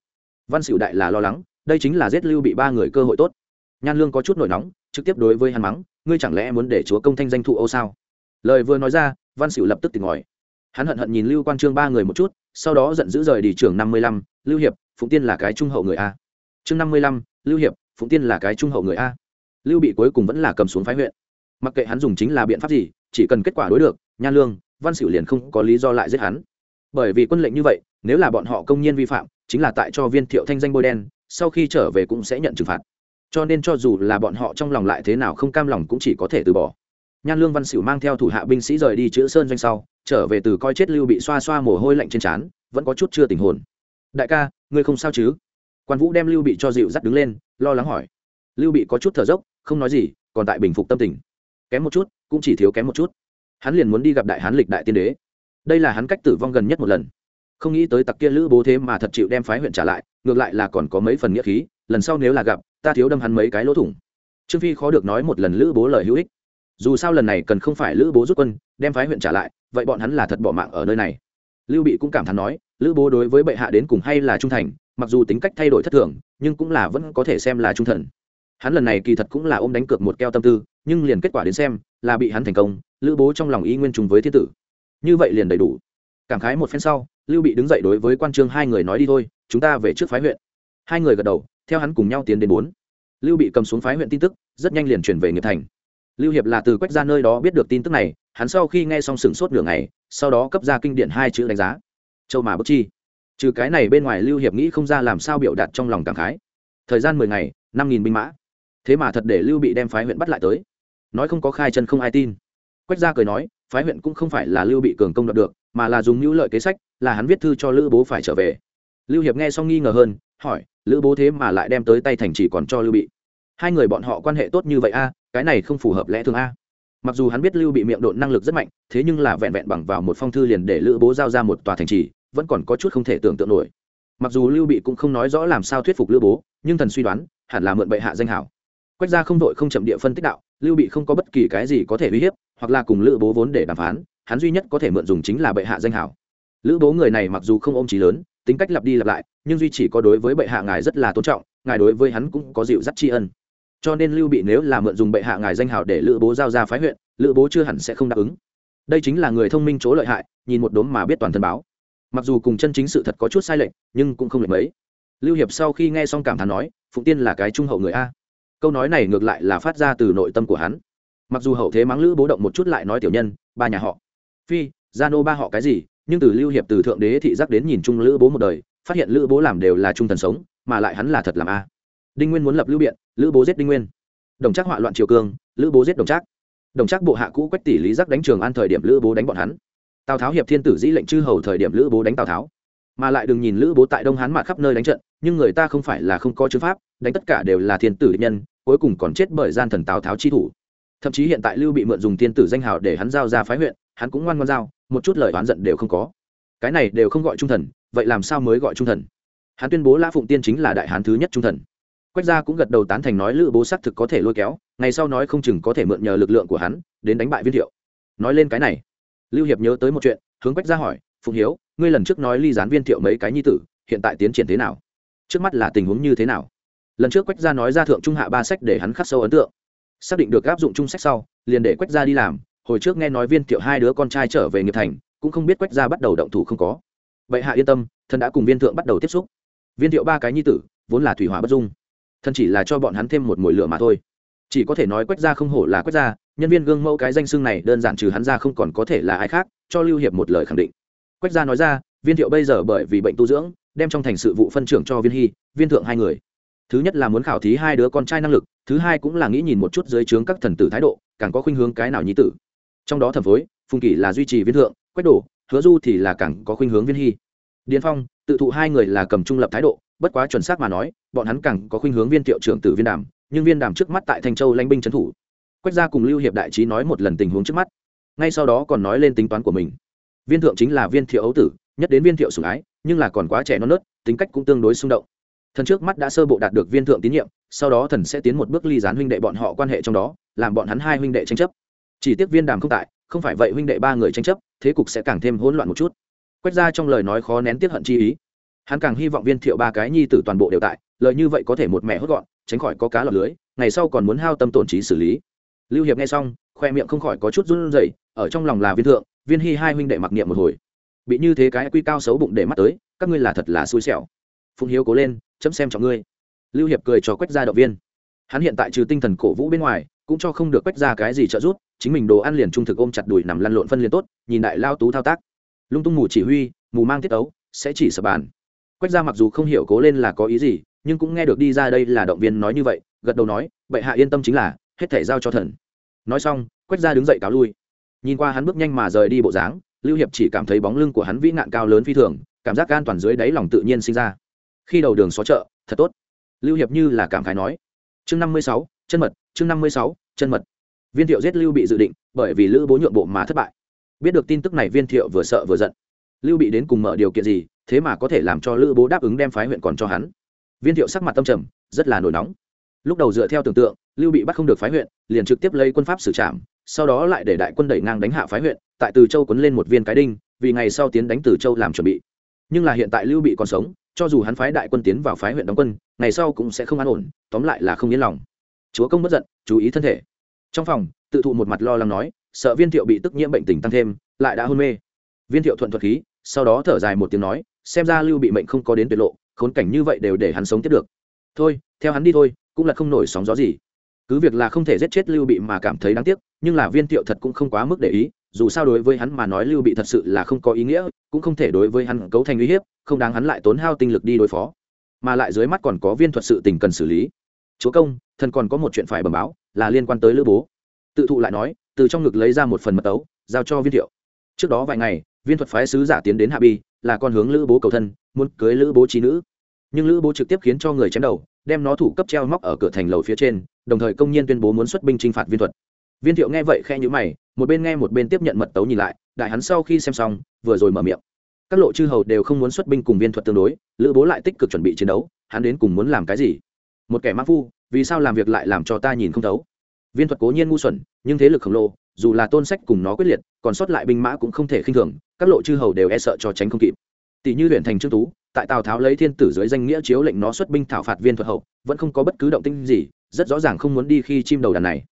Văn xỉu đại là lo lắng, đây chính là giết lưu bị ba người cơ hội tốt. Nhan lương có chút nổi nóng, trực tiếp đối với hắn mắng, ngươi chẳng lẽ muốn để chúa công thanh danh thụ ô sao? Lời vừa nói ra, văn xỉu lập tức tỉnh ngòi hắn hận hận nhìn lưu quan trương ba người một chút, sau đó giận dữ rời đi trường năm mươi lăm, lưu hiệp, phụng tiên là cái trung hậu người a. Chương năm mươi lăm, lưu hiệp, phụng tiên là cái trung hậu người a. Lưu bị cuối cùng vẫn là cầm xuống phái huyện. Mặc kệ hắn dùng chính là biện pháp gì chỉ cần kết quả đối được nhan lương, văn xỉu liền không có lý do lại giết hắn. Bởi vì quân lệnh như vậy, nếu là bọn họ công nhiên vi phạm, chính là tại cho viên thiệu thanh danh bôi đen, sau khi trở về cũng sẽ nhận trừng phạt. Cho nên cho dù là bọn họ trong lòng lại thế nào không cam lòng cũng chỉ có thể từ bỏ. Nhan lương, văn xỉu mang theo thủ hạ binh sĩ rời đi chữ sơn doanh sau, trở về từ coi chết lưu bị xoa xoa mồ hôi lạnh trên trán, vẫn có chút chưa tình hồn. Đại ca, ngươi không sao chứ? Quan vũ đem lưu bị cho dịu dắt đứng lên, lo lắng hỏi. Lưu bị có chút thở dốc, không nói gì, còn tại bình phục tâm tình. Kém một chút cũng chỉ thiếu kém một chút. Hắn liền muốn đi gặp đại hán lịch đại tiên đế. Đây là hắn cách tử vong gần nhất một lần. Không nghĩ tới tặc kia lữ bố thế mà thật chịu đem phái huyện trả lại, ngược lại là còn có mấy phần nghĩa khí, lần sau nếu là gặp, ta thiếu đâm hắn mấy cái lỗ thủng. Trương phi khó được nói một lần lữ bố lời hữu ích. Dù sao lần này cần không phải lữ bố rút quân, đem phái huyện trả lại, vậy bọn hắn là thật bỏ mạng ở nơi này. Lưu bị cũng cảm thán nói, lữ bố đối với bệ hạ đến cùng hay là trung thành, mặc dù tính cách thay đổi thất thường, nhưng cũng là vẫn có thể xem là trung thần. Hắn lần này kỳ thật cũng là ôm đánh cược một keo tâm tư, nhưng liền kết quả đến xem là bị hắn thành công, lữ bố trong lòng ý nguyên trùng với thiên tử. Như vậy liền đầy đủ. Cảm khái một phen sau, lưu bị đứng dậy đối với quan trương hai người nói đi thôi, chúng ta về trước phái huyện. Hai người gật đầu, theo hắn cùng nhau tiến đến bốn. Lưu bị cầm xuống phái huyện tin tức, rất nhanh liền chuyển về nghiệp thành. Lưu hiệp là từ quách ra nơi đó biết được tin tức này, hắn sau khi nghe xong sửng sốt nửa ngày, sau đó cấp ra kinh điện hai chữ đánh giá. Châu mà bất chi. Trừ cái này bên ngoài lưu hiệp nghĩ không ra làm sao biểu đạt trong lòng cảm khái. Thời gian mười ngày, năm nghìn binh mã. Thế mà thật để lưu bị đem phái huyện bắt lại tới nói không có khai chân không ai tin. Quách gia cười nói, phái huyện cũng không phải là lưu bị cường công đoạt được, mà là dùng mưu lợi kế sách, là hắn viết thư cho lữ bố phải trở về. Lưu hiệp nghe xong nghi ngờ hơn, hỏi, lữ bố thế mà lại đem tới tay thành chỉ còn cho lưu bị? Hai người bọn họ quan hệ tốt như vậy a, cái này không phù hợp lẽ thường a. Mặc dù hắn biết lưu bị miệng độn năng lực rất mạnh, thế nhưng là vẹn vẹn bằng vào một phong thư liền để lữ bố giao ra một tòa thành trì, vẫn còn có chút không thể tưởng tượng nổi. Mặc dù lưu bị cũng không nói rõ làm sao thuyết phục lữ bố, nhưng thần suy đoán, hẳn là mượn bệ hạ danh hảo quách gia không đội không chậm địa phân tích đạo, lưu bị không có bất kỳ cái gì có thể uy hiếp, hoặc là cùng lữ bố vốn để đàm phán, hắn duy nhất có thể mượn dùng chính là bệ hạ danh hảo. Lữ bố người này mặc dù không ôm trí lớn, tính cách lặp đi lặp lại, nhưng duy chỉ có đối với bệ hạ ngài rất là tôn trọng, ngài đối với hắn cũng có dịu dắt tri ân. Cho nên lưu bị nếu là mượn dùng bệ hạ ngài danh hào để lữ bố giao ra phái huyện, lữ bố chưa hẳn sẽ không đáp ứng. Đây chính là người thông minh chỗ lợi hại, nhìn một đốm mà biết toàn thân báo. Mặc dù cùng chân chính sự thật có chút sai lệch, nhưng cũng không lệch mấy. Lưu hiệp sau khi nghe xong cảm thán nói, phụng tiên là cái trung hậu người a câu nói này ngược lại là phát ra từ nội tâm của hắn. Mặc dù hậu thế mắng lữ bố động một chút lại nói tiểu nhân, ba nhà họ, phi, gia nô ba họ cái gì, nhưng từ lưu hiệp, từ thượng đế thị giác đến nhìn chung lữ bố một đời, phát hiện lữ bố làm đều là trung thần sống, mà lại hắn là thật làm a. Đinh nguyên muốn lập lưu biện, lữ bố giết đinh nguyên. Đồng trác họa loạn triều cương, lữ bố giết đồng trác. Đồng trác bộ hạ cũ quách tỷ lý giác đánh trường an thời điểm lữ bố đánh bọn hắn. Tào tháo hiệp thiên tử dĩ lệnh chư hầu thời điểm lữ bố đánh tào tháo. Mà lại đừng nhìn lữ bố tại đông hán mạc khắp nơi đánh trận, nhưng người ta không phải là không có chữ pháp, đánh tất cả đều là thiên tử nhân cuối cùng còn chết bởi gian thần tào tháo chi thủ. Thậm chí hiện tại lưu bị mượn dùng thiên tử danh hào để hắn giao ra phái huyện, hắn cũng ngoan ngoan giao, một chút lời oán giận đều không có. Cái này đều không gọi trung thần, vậy làm sao mới gọi trung thần? Hắn tuyên bố lã phụng tiên chính là đại hán thứ nhất trung thần. Quách gia cũng gật đầu tán thành nói lữ bố xác thực có thể lôi kéo, ngày sau nói không chừng có thể mượn nhờ lực lượng của hắn, đến đánh bại viên thiệu. Nói lên cái này, lưu hiệp nhớ tới một chuyện, hướng quách gia hỏi, phụng hiếu, ngươi lần trước nói ly gián viên thiệu mấy cái nhi tử, hiện tại tiến triển thế nào? Trước mắt là tình huống như thế nào? Lần trước quách gia nói ra thượng trung hạ ba sách để hắn khắc sâu ấn tượng. Xác định được áp dụng chung sách sau, liền để quách gia đi làm. Hồi trước nghe nói viên thiệu hai đứa con trai trở về nghiệp thành, cũng không biết quách gia bắt đầu động thủ không có. Vậy hạ yên tâm thần đã cùng viên thượng bắt đầu tiếp xúc. Viên thiệu ba cái nhi tử, vốn là thủy hỏa bất dung. Thần chỉ là cho bọn hắn thêm một mồi lửa mà thôi. Chỉ có thể nói quách gia không hổ là quách gia, nhân viên gương mẫu cái danh xưng này đơn giản trừ hắn ra không còn có thể là ai khác, cho lưu hiệp một lời khẳng định. Quách gia nói ra, viên thiệu bây giờ bởi vì bệnh tu dưỡng, đem trong thành sự vụ phân trưởng cho viên hy, viên thượng hai người thứ nhất là muốn khảo thí hai đứa con trai năng lực, thứ hai cũng là nghĩ nhìn một chút dưới trướng các thần tử thái độ, càng có khuynh hướng cái nào nhí tử. Trong đó thẩm phối, phùng kỷ là duy trì viên thượng, quách đổ, hứa du thì là càng có khuynh hướng viên hy. Điền phong, tự thụ hai người là cầm trung lập thái độ, bất quá chuẩn xác mà nói, bọn hắn càng có khuynh hướng viên thiệu trưởng tử viên đàm, nhưng viên đàm trước mắt tại thanh châu lãnh binh trấn thủ. Quách gia cùng lưu hiệp đại trí nói một lần tình huống trước mắt. Ngay sau đó còn nói lên tính toán của mình. Viên thượng chính là viên thiệu ấu tử, nhất đến viên thiệu sủng ái, nhưng là còn quá trẻ non nớt, tính cách cũng tương đối xung động thần trước mắt đã sơ bộ đạt được viên thượng tín nhiệm, sau đó thần sẽ tiến một bước ly gián huynh đệ bọn họ quan hệ trong đó, làm bọn hắn hai huynh đệ tranh chấp. Chỉ tiếc viên đàm không tại, không phải vậy huynh đệ ba người tranh chấp, thế cục sẽ càng thêm hỗn loạn một chút. Quét ra trong lời nói khó nén tiếp hận chi ý. Hắn càng hy vọng viên thiệu ba cái nhi tử toàn bộ đều tại, lời như vậy có thể một mẹ hốt gọn, tránh khỏi có cá lọc lưới, ngày sau còn muốn hao tâm tổn trí xử lý. Lưu hiệp nghe xong, khoe miệng không khỏi có chút run rẩy, ở trong lòng là viên thượng, viên hy hai huynh đệ mặc niệm một hồi. Bị như thế cái quy cao xấu bụng để mắt tới, các ngươi là thật là xui xẻo. Phụng hiếu cố lên chấm xem trọng ngươi. Lưu hiệp cười cho quách gia động viên. Hắn hiện tại trừ tinh thần cổ vũ bên ngoài, cũng cho không được quách ra cái gì trợ giúp, chính mình đồ ăn liền trung thực ôm chặt đùi nằm lăn lộn phân liền tốt, nhìn đại lao tú thao tác. Lung tung mù chỉ huy, mù mang tiết ấu sẽ chỉ sập bàn. Quách ra mặc dù không hiểu cố lên là có ý gì, nhưng cũng nghe được đi ra đây là động viên nói như vậy, gật đầu nói, bệ hạ yên tâm chính là, hết thể giao cho thần. Nói xong, quách ra đứng dậy cáo lui. Nhìn qua hắn bước nhanh mà rời đi bộ dáng, lưu hiệp chỉ cảm thấy bóng lưng của hắn vĩ nạn cao lớn phi thường, cảm giác an toàn dưới đáy lòng tự nhiên sinh ra khi đầu đường xó chợ, thật tốt. Lưu hiệp như là cảm khái nói. Chương năm mươi sáu, chân mật, chương năm mươi sáu, chân mật. Viên thiệu giết lưu bị dự định, bởi vì lữ bố nhượng bộ mà thất bại. Biết được tin tức này, viên thiệu vừa sợ vừa giận. Lưu bị đến cùng mở điều kiện gì, thế mà có thể làm cho lữ bố đáp ứng đem phái huyện còn cho hắn. Viên thiệu sắc mặt tâm trầm, rất là nổi nóng. Lúc đầu dựa theo tưởng tượng, lưu bị bắt không được phái huyện, liền trực tiếp lấy quân pháp xử trảm, sau đó lại để đại quân đẩy ngang đánh hạ phái huyện, tại từ châu quấn lên một viên cái đinh, vì ngày sau tiến đánh từ châu làm chuẩn bị. Nhưng là hiện tại lưu bị còn sống cho dù hắn phái đại quân tiến vào phái huyện đóng quân, ngày sau cũng sẽ không an ổn, tóm lại là không yên lòng. Chúa công bất giận, chú ý thân thể. Trong phòng, tự thụ một mặt lo lắng nói, sợ viên thiệu bị tức nhiễm bệnh tình tăng thêm, lại đã hôn mê. Viên thiệu thuận thuật khí, sau đó thở dài một tiếng nói, xem ra lưu bị mệnh không có đến tuyệt lộ, khốn cảnh như vậy đều để hắn sống tiếp được. Thôi, theo hắn đi thôi, cũng là không nổi sóng gió gì. Cứ việc là không thể giết chết lưu bị mà cảm thấy đáng tiếc, nhưng là viên thiệu thật cũng không quá mức để ý, dù sao đối với hắn mà nói lưu bị thật sự là không có ý nghĩa cũng không thể đối với hắn cấu thành uy hiếp, không đáng hắn lại tốn hao tinh lực đi đối phó. Mà lại dưới mắt còn có viên thuật sự tình cần xử lý. Chúa công, thần còn có một chuyện phải bẩm báo, là liên quan tới lữ bố. Tự thụ lại nói, từ trong ngực lấy ra một phần mật tấu giao cho viên thiệu. Trước đó vài ngày, viên thuật phái sứ giả tiến đến hạ bi, là con hướng lữ bố cầu thân, muốn cưới lữ bố trí nữ. Nhưng lữ bố trực tiếp khiến cho người chém đầu, đem nó thủ cấp treo móc ở cửa thành lầu phía trên, đồng thời công nhiên tuyên bố muốn xuất binh t r i n h phạt viên thuật. Viên thiệu nghe vậy khe nhữ mày, một bên nghe một bên tiếp nhận mật tấu nhìn lại đại hắn sau khi xem xong, vừa rồi mở miệng. Các lộ chư hầu đều không muốn xuất binh cùng viên thuật tương đối, lữ bố lại tích cực chuẩn bị chiến đấu, hắn đến cùng muốn làm cái gì? Một kẻ mắc phu, vì sao làm việc lại làm cho ta nhìn không thấu? Viên thuật cố nhiên ngu xuẩn, nhưng thế lực khổng lồ, dù là tôn sách cùng nó quyết liệt, còn sót lại binh mã cũng không thể khinh thường, các lộ chư hầu đều e sợ cho tránh không kịp. Tỷ như huyện thành trương tú, tại tào tháo lấy thiên tử dưới danh nghĩa chiếu lệnh nó xuất binh thảo phạt viên thuật hậu, vẫn không có bất cứ động tinh gì, rất rõ ràng không muốn đi khi chim đầu đàn này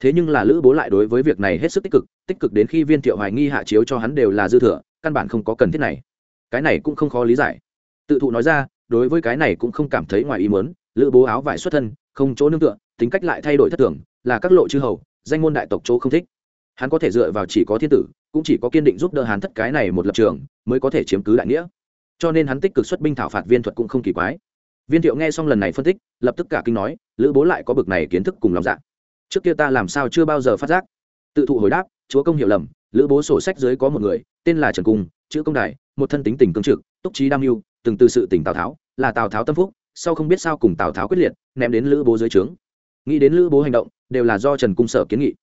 thế nhưng là lữ bố lại đối với việc này hết sức tích cực tích cực đến khi viên thiệu hoài nghi hạ chiếu cho hắn đều là dư thừa, căn bản không có cần thiết này. Cái này cũng không khó lý giải. Tự thụ nói ra, đối với cái này cũng không cảm thấy ngoài ý muốn, lữ bố áo vải xuất thân, không chỗ nương tựa, tính cách lại thay đổi thất thường, là các lộ chư hầu, danh môn đại tộc chỗ không thích. Hắn có thể dựa vào chỉ có thiên tử, cũng chỉ có kiên định giúp đỡ hắn thất cái này một lập trường, mới có thể chiếm cứ đại nghĩa. Cho nên hắn tích cực xuất binh thảo phạt viên thuật cũng không kỳ quái. Viên thiệu nghe xong lần này phân tích, lập tức cả kinh nói, lữ bố lại có bực này kiến thức cùng lòng dạ trước kia ta làm sao chưa bao giờ phát giác. Tự thụ hồi đáp, chúa công hiểu lầm, lữ bố sổ sách dưới có một người, tên là trần cung, chữ công đài, một thân tính tình cương trực, túc trí đam mưu, từng từ sự tỉnh tào tháo, là tào tháo tâm phúc, sau không biết sao cùng tào tháo quyết liệt, ném đến lữ bố dưới trướng. Nghĩ đến lữ bố hành động, đều là do trần cung sở kiến nghị.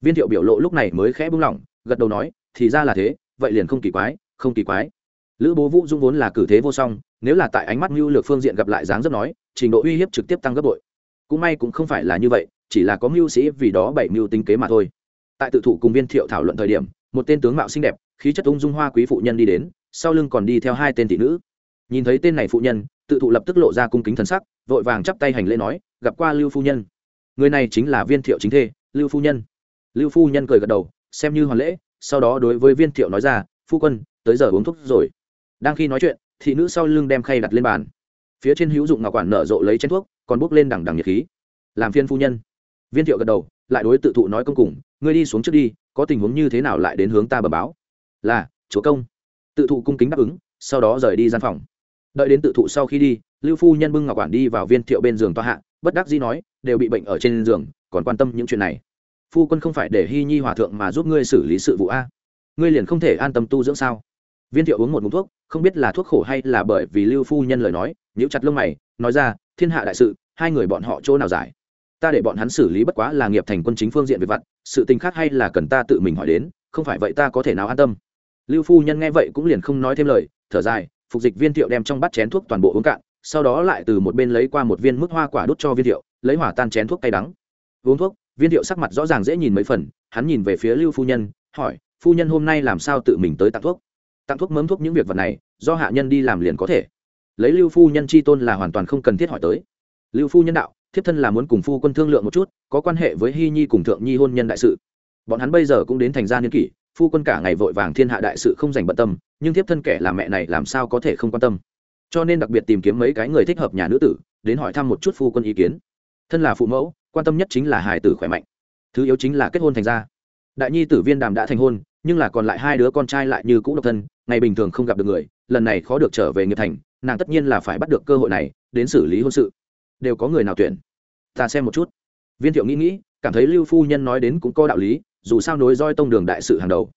Viên thiệu biểu lộ lúc này mới khẽ buông lỏng, gật đầu nói, thì ra là thế, vậy liền không kỳ quái, không kỳ quái. Lữ bố vũ dung vốn là cử thế vô song, nếu là tại ánh mắt mưu lược phương diện gặp lại dáng rất nói, trình độ uy hiếp trực tiếp tăng gấp bội. Cũng may cũng không phải là như vậy chỉ là có mưu sĩ vì đó bảy mưu tính kế mà thôi. Tại tự thủ cùng viên thiệu thảo luận thời điểm, một tên tướng mạo xinh đẹp, khí chất ung dung hoa quý phụ nhân đi đến, sau lưng còn đi theo hai tên thị nữ. Nhìn thấy tên này phụ nhân, tự thụ lập tức lộ ra cung kính thần sắc, vội vàng chắp tay hành lễ nói, gặp qua lưu phu nhân. Người này chính là viên thiệu chính thê, lưu phu nhân. Lưu phu nhân cười gật đầu, xem như hoàn lễ, sau đó đối với viên thiệu nói ra, phu quân, tới giờ uống thuốc rồi. Đang khi nói chuyện, thị nữ sau lưng đem khay đặt lên bàn. Phía trên hữu dụng ngọc quản nở rộ lấy chén thuốc, còn bốc lên đằng đằng nhiệt khí. Làm phiên phu nhân viên thiệu gật đầu, lại đối tự thụ nói công cùng, ngươi đi xuống trước đi, có tình huống như thế nào lại đến hướng ta bờ báo? Là, chúa công. Tự thụ cung kính đáp ứng, sau đó rời đi gian phòng. Đợi đến tự thụ sau khi đi, lưu phu nhân bưng ngọc quản đi vào viên thiệu bên giường toa hạ, bất đắc dĩ nói, đều bị bệnh ở trên giường, còn quan tâm những chuyện này. Phu quân không phải để hy nhi hòa thượng mà giúp ngươi xử lý sự vụ a? Ngươi liền không thể an tâm tu dưỡng sao? Viên thiệu uống một ngụm thuốc, không biết là thuốc khổ hay là bởi vì lưu phu nhân lời nói, nhíu chặt lông mày, nói ra, thiên hạ đại sự, hai người bọn họ chỗ nào giải? Ta để bọn hắn xử lý bất quá là nghiệp thành quân chính phương diện về vặt, sự tình khác hay là cần ta tự mình hỏi đến, không phải vậy ta có thể nào an tâm. Lưu phu nhân nghe vậy cũng liền không nói thêm lời, thở dài, phục dịch viên thiệu đem trong bát chén thuốc toàn bộ uống cạn, sau đó lại từ một bên lấy qua một viên mức hoa quả đút cho viên thiệu, lấy hỏa tan chén thuốc cay đắng. Uống thuốc, viên thiệu sắc mặt rõ ràng dễ nhìn mấy phần, hắn nhìn về phía lưu phu nhân, hỏi, phu nhân hôm nay làm sao tự mình tới tặng thuốc? Tặng thuốc mớm thuốc những việc vật này, do hạ nhân đi làm liền có thể. Lấy lưu phu nhân chi tôn là hoàn toàn không cần thiết hỏi tới. Lưu phu nhân đạo thiếp thân là muốn cùng phu quân thương lượng một chút, có quan hệ với hy nhi cùng thượng nhi hôn nhân đại sự. Bọn hắn bây giờ cũng đến thành gia niên kỷ, phu quân cả ngày vội vàng thiên hạ đại sự không dành bận tâm, nhưng thiếp thân kẻ là mẹ này làm sao có thể không quan tâm. Cho nên đặc biệt tìm kiếm mấy cái người thích hợp nhà nữ tử, đến hỏi thăm một chút phu quân ý kiến. Thân là phụ mẫu, quan tâm nhất chính là hài tử khỏe mạnh. Thứ yếu chính là kết hôn thành gia. Đại nhi tử viên đàm đã thành hôn, nhưng là còn lại hai đứa con trai lại như cũ độc thân, ngày bình thường không gặp được người, lần này khó được trở về nghiệp thành, nàng tất nhiên là phải bắt được cơ hội này, đến xử lý hôn sự đều có người nào tuyển? Ta xem một chút. Viên thiệu nghĩ nghĩ, cảm thấy lưu phu nhân nói đến cũng có đạo lý, dù sao nối roi tông đường đại sự hàng đầu.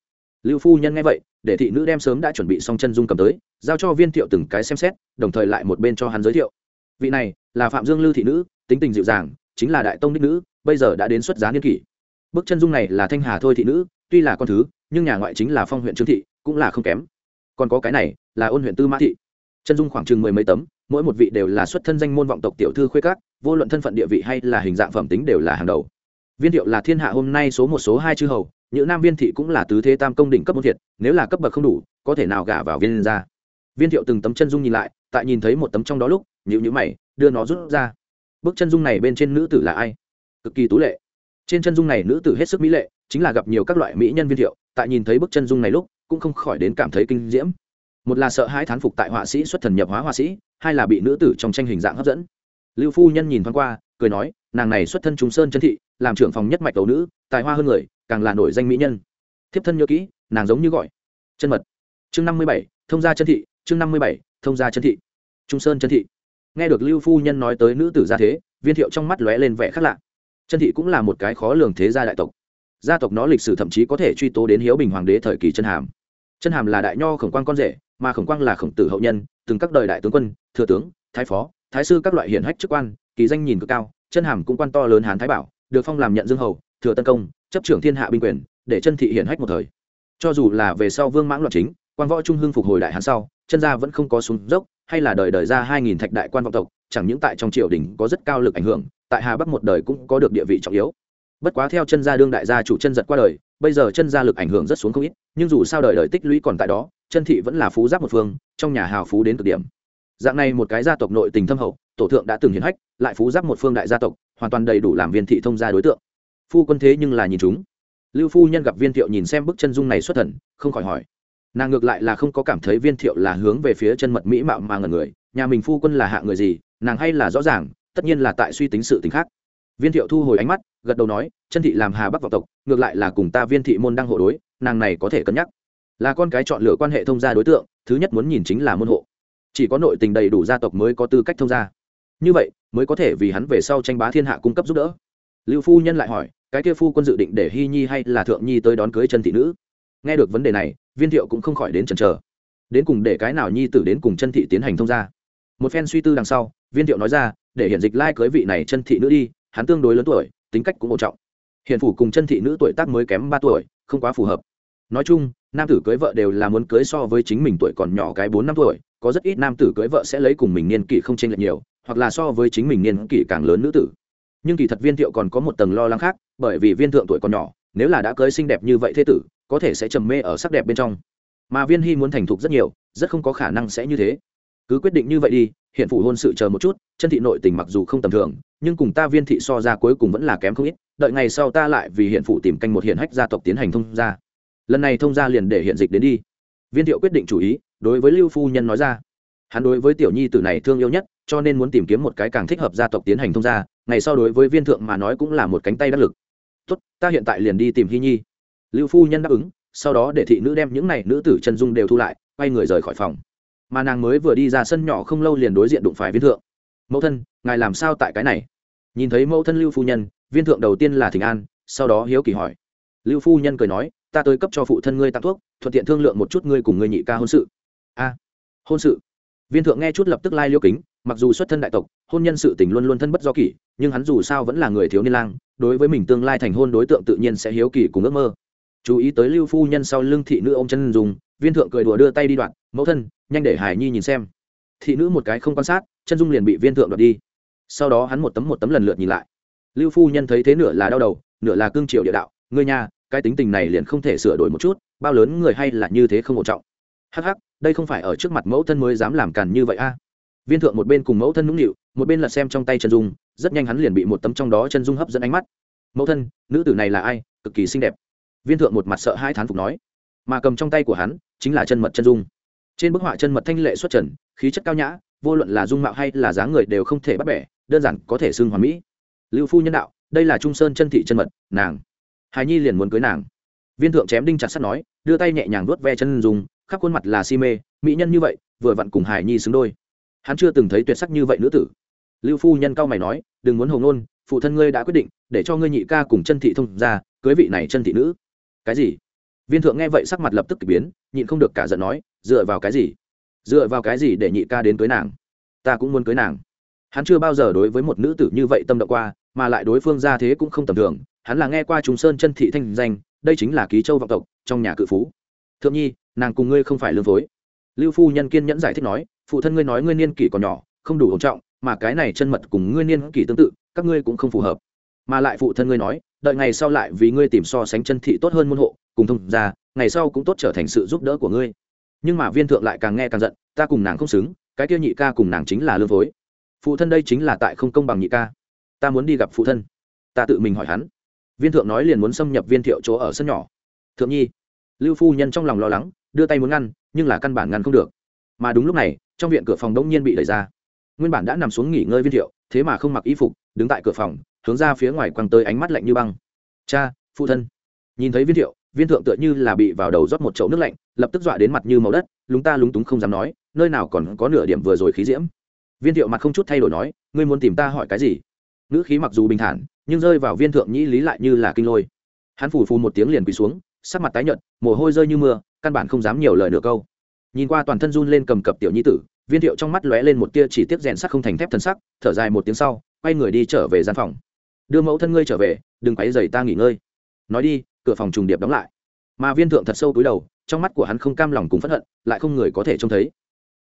Lưu phu nhân nghe vậy, để thị nữ đem sớm đã chuẩn bị xong chân dung cầm tới, giao cho viên thiệu từng cái xem xét, đồng thời lại một bên cho hắn giới thiệu. Vị này là phạm dương lưu thị nữ, tính tình dịu dàng, chính là đại tông đích nữ, bây giờ đã đến xuất giá niên kỷ. Bức chân dung này là thanh hà thôi thị nữ, tuy là con thứ, nhưng nhà ngoại chính là phong huyện trương thị, cũng là không kém. Còn có cái này là ôn huyện tư mã thị. Chân dung khoảng chừng mười mấy tấm mỗi một vị đều là xuất thân danh môn vọng tộc tiểu thư khuê các, vô luận thân phận địa vị hay là hình dạng phẩm tính đều là hàng đầu. Viên thiệu là thiên hạ hôm nay số một số hai chư hầu, những nam viên thị cũng là tứ thế tam công đỉnh cấp môn thiệt, nếu là cấp bậc không đủ, có thể nào gả vào viên ra. Viên thiệu từng tấm chân dung nhìn lại, tại nhìn thấy một tấm trong đó lúc nhữ nhữ mày, đưa nó rút ra. Bức chân dung này bên trên nữ tử là ai? Cực kỳ tú lệ. Trên chân dung này nữ tử hết sức mỹ lệ, chính là gặp nhiều các loại mỹ nhân viên thiệu, tại nhìn thấy bức chân dung này lúc, cũng không khỏi đến cảm thấy kinh diễm. Một là sợ hãi thán phục tại họa sĩ xuất thần nhập hóa họa sĩ hai là bị nữ tử trong tranh hình dạng hấp dẫn. Lưu phu nhân nhìn thoáng qua, cười nói, nàng này xuất thân trung sơn chân thị, làm trưởng phòng nhất mạch đầu nữ, tài hoa hơn người, càng là nổi danh mỹ nhân. Thiếp thân nhớ kỹ, nàng giống như gọi. Chân mật. Chương năm mươi bảy, thông gia chân thị, chương năm mươi bảy, thông gia chân thị. Trung sơn chân thị. Nghe được lưu phu nhân nói tới nữ tử gia thế, viên thiệu trong mắt lóe lên vẻ khác lạ. Chân thị cũng là một cái khó lường thế gia đại tộc. Gia tộc nó lịch sử thậm chí có thể truy tố đến hiếu bình hoàng đế thời kỳ chân hàm. Chân hàm là đại nho khổng quan con rể mà khổng quang là khổng tử hậu nhân, từng các đời đại tướng quân, thừa tướng, thái phó, thái sư các loại hiển hách chức quan, kỳ danh nhìn cực cao, chân hàm cũng quan to lớn hán thái bảo, được phong làm nhận dương hầu, thừa tân công, chấp trưởng thiên hạ binh quyền, để chân thị hiển hách một thời. Cho dù là về sau vương mãng loạn chính, quan võ trung hưng phục hồi đại hán sau, chân gia vẫn không có xuống dốc, hay là đời đời ra hai nghìn thạch đại quan vọng tộc, chẳng những tại trong triều đình có rất cao lực ảnh hưởng, tại hà bắc một đời cũng có được địa vị trọng yếu. Bất quá theo chân gia đương đại gia chủ chân giật qua đời, bây giờ chân gia lực ảnh hưởng rất xuống không ít, nhưng dù sao đời đời tích lũy còn tại đó chân thị vẫn là phú giáp một phương, trong nhà hào phú đến cực điểm. Dạng này một cái gia tộc nội tình thâm hậu, tổ thượng đã từng hiển hách, lại phú giáp một phương đại gia tộc, hoàn toàn đầy đủ làm viên thị thông gia đối tượng. Phu quân thế nhưng là nhìn chúng. Lưu phu nhân gặp viên thiệu nhìn xem bức chân dung này xuất thần, không khỏi hỏi. Nàng ngược lại là không có cảm thấy viên thiệu là hướng về phía chân mật mỹ mạo mà ngần người, nhà mình phu quân là hạ người gì, nàng hay là rõ ràng, tất nhiên là tại suy tính sự tính khác. Viên thiệu thu hồi ánh mắt, gật đầu nói, chân thị làm hà bắc vọng tộc, ngược lại là cùng ta viên thị môn đăng hộ đối, nàng này có thể cân nhắc là con cái chọn lựa quan hệ thông gia đối tượng, thứ nhất muốn nhìn chính là môn hộ. Chỉ có nội tình đầy đủ gia tộc mới có tư cách thông gia. Như vậy, mới có thể vì hắn về sau tranh bá thiên hạ cung cấp giúp đỡ. Lưu phu nhân lại hỏi, cái kia phu quân dự định để hy nhi hay là thượng nhi tới đón cưới chân thị nữ? Nghe được vấn đề này, viên thiệu cũng không khỏi đến chần chờ. Đến cùng để cái nào nhi tử đến cùng chân thị tiến hành thông gia? Một phen suy tư đằng sau, viên thiệu nói ra, để hiện dịch lai cưới vị này chân thị nữ đi, hắn tương đối lớn tuổi, tính cách cũng ổn trọng. Hiện phủ cùng chân thị nữ tuổi tác mới kém ba tuổi, không quá phù hợp nói chung, nam tử cưới vợ đều là muốn cưới so với chính mình tuổi còn nhỏ cái bốn năm tuổi, có rất ít nam tử cưới vợ sẽ lấy cùng mình niên kỷ không chênh lệch nhiều, hoặc là so với chính mình niên kỷ càng lớn nữ tử. Nhưng kỳ thật viên thiệu còn có một tầng lo lắng khác, bởi vì viên thượng tuổi còn nhỏ, nếu là đã cưới xinh đẹp như vậy thế tử, có thể sẽ trầm mê ở sắc đẹp bên trong. Mà viên hy muốn thành thục rất nhiều, rất không có khả năng sẽ như thế. Cứ quyết định như vậy đi, hiện phủ hôn sự chờ một chút, chân thị nội tình mặc dù không tầm thường, nhưng cùng ta viên thị so ra cuối cùng vẫn là kém không ít, đợi ngày sau ta lại vì hiện phụ tìm canh một hiện hách gia tộc tiến hành thông gia lần này thông gia liền để hiện dịch đến đi. Viên thiệu quyết định chủ ý, đối với lưu phu nhân nói ra. Hắn đối với tiểu nhi tử này thương yêu nhất, cho nên muốn tìm kiếm một cái càng thích hợp gia tộc tiến hành thông gia, ngày sau đối với viên thượng mà nói cũng là một cánh tay đắc lực. Tốt, ta hiện tại liền đi tìm hy nhi. Lưu phu nhân đáp ứng, sau đó để thị nữ đem những này nữ tử chân dung đều thu lại, quay người rời khỏi phòng. Mà nàng mới vừa đi ra sân nhỏ không lâu liền đối diện đụng phải viên thượng. Mẫu thân, ngài làm sao tại cái này? Nhìn thấy mẫu thân lưu phu nhân, viên thượng đầu tiên là thỉnh an, sau đó hiếu kỳ hỏi. Lưu phu nhân cười nói ta tới cấp cho phụ thân ngươi tặng thuốc, thuận tiện thương lượng một chút ngươi cùng ngươi nhị ca hôn sự. A, hôn sự? Viên thượng nghe chút lập tức lai liêu kính, mặc dù xuất thân đại tộc, hôn nhân sự tình luôn luôn thân bất do kỷ, nhưng hắn dù sao vẫn là người thiếu niên lang, đối với mình tương lai thành hôn đối tượng tự nhiên sẽ hiếu kỳ cùng ước mơ. Chú ý tới lưu phu nhân sau lưng thị nữ ô m chân dùng, viên thượng cười đùa đưa tay đi đoạn, mẫu thân, nhanh để hải nhi nhìn xem. Thị nữ một cái không quan sát, chân dung liền bị viên thượng đoạt đi. Sau đó hắn một tấm một tấm lần lượt nhìn lại. Lưu phu nhân thấy thế nửa là đau đầu, nửa là cương triều địa đạo, ngươi nhà cái tính tình này liền không thể sửa đổi một chút, bao lớn người hay là như thế không ổn trọng. Hắc hắc, đây không phải ở trước mặt mẫu thân mới dám làm càn như vậy a. Viên thượng một bên cùng mẫu thân nũng nịu, một bên lật xem trong tay chân dung, rất nhanh hắn liền bị một tấm trong đó chân dung hấp dẫn ánh mắt. Mẫu thân, nữ tử này là ai? Cực kỳ xinh đẹp. Viên thượng một mặt sợ hai thán phục nói. Mà cầm trong tay của hắn, chính là chân mật chân dung. Trên bức họa chân mật thanh lệ xuất trần, khí chất cao nhã, vô luận là dung mạo hay là dáng người đều không thể bắt bẻ, đơn giản có thể xưng hoàn mỹ. Lưu phu nhân đạo, đây là trung sơn chân thị chân mật, nàng hài nhi liền muốn cưới nàng. Viên thượng chém đinh chặt sắt nói, đưa tay nhẹ nhàng vuốt ve chân dùng, khắp khuôn mặt là si mê, mỹ nhân như vậy, vừa vặn cùng hài nhi xứng đôi. Hắn chưa từng thấy tuyệt sắc như vậy nữ tử. Lưu phu nhân cao mày nói, đừng muốn hồng nôn phụ thân ngươi đã quyết định, để cho ngươi nhị ca cùng chân thị thông ra cưới vị này chân thị nữ. Cái gì? Viên thượng nghe vậy sắc mặt lập tức k ỳ biến, nhịn không được cả giận nói, dựa vào cái gì? Dựa vào cái gì để nhị ca đến cưới nàng? Ta cũng muốn cưới nàng. Hắn chưa bao giờ đối với một nữ tử như vậy tâm động qua, mà lại đối phương ra thế cũng không tầm thường hắn là nghe qua trùng sơn chân thị thanh danh, đây chính là ký châu vọng tộc, trong nhà cự phú. Thượng nhi, nàng cùng ngươi không phải lương phối. Lưu phu nhân kiên nhẫn giải thích nói, phụ thân ngươi nói ngươi niên kỷ còn nhỏ, không đủ ổn trọng, mà cái này chân mật cùng ngươi niên kỷ tương tự, các ngươi cũng không phù hợp. Mà lại phụ thân ngươi nói, đợi ngày sau lại vì ngươi tìm so sánh chân thị tốt hơn môn hộ, cùng thông ra ngày sau cũng tốt trở thành sự giúp đỡ của ngươi. Nhưng mà viên thượng lại càng nghe càng giận, ta cùng nàng không xứng, cái kia nhị ca cùng nàng chính là lương phối. Phụ thân đây chính là tại không công bằng nhị ca. Ta muốn đi gặp phụ thân. Ta tự mình hỏi hắn viên thượng nói liền muốn xâm nhập viên thiệu chỗ ở sân nhỏ. Thượng nhi, lưu phu nhân trong lòng lo lắng, đưa tay muốn ngăn, nhưng là căn bản ngăn không được. Mà đúng lúc này, trong viện cửa phòng đống nhiên bị đẩy ra. Nguyên bản đã nằm xuống nghỉ ngơi viên thiệu, thế mà không mặc y phục, đứng tại cửa phòng, hướng ra phía ngoài quăng tới ánh mắt lạnh như băng. Cha, phụ thân. Nhìn thấy viên thiệu, viên thượng tựa như là bị vào đầu rót một chậu nước lạnh, lập tức dọa đến mặt như màu đất, lúng ta lúng túng không dám nói, nơi nào còn có nửa điểm vừa rồi khí diễm. Viên thiệu mặt không chút thay đổi nói, ngươi muốn tìm ta hỏi cái gì? Ngữ khí mặc dù bình thản nhưng rơi vào viên thượng nhĩ lý lại như là kinh lôi. Hắn phủ phù một tiếng liền quỳ xuống, sắc mặt tái nhợt, mồ hôi rơi như mưa, căn bản không dám nhiều lời nửa câu. Nhìn qua toàn thân run lên cầm cập tiểu nhi tử, viên thiệu trong mắt lóe lên một tia chỉ tiếc rèn sắc không thành thép thân sắc, thở dài một tiếng sau, quay người đi trở về gian phòng. Đưa mẫu thân ngươi trở về, đừng quấy dày ta nghỉ ngơi. Nói đi, cửa phòng trùng điệp đóng lại. Mà viên thượng thật sâu túi đầu, trong mắt của hắn không cam lòng cùng phẫn hận, lại không người có thể trông thấy.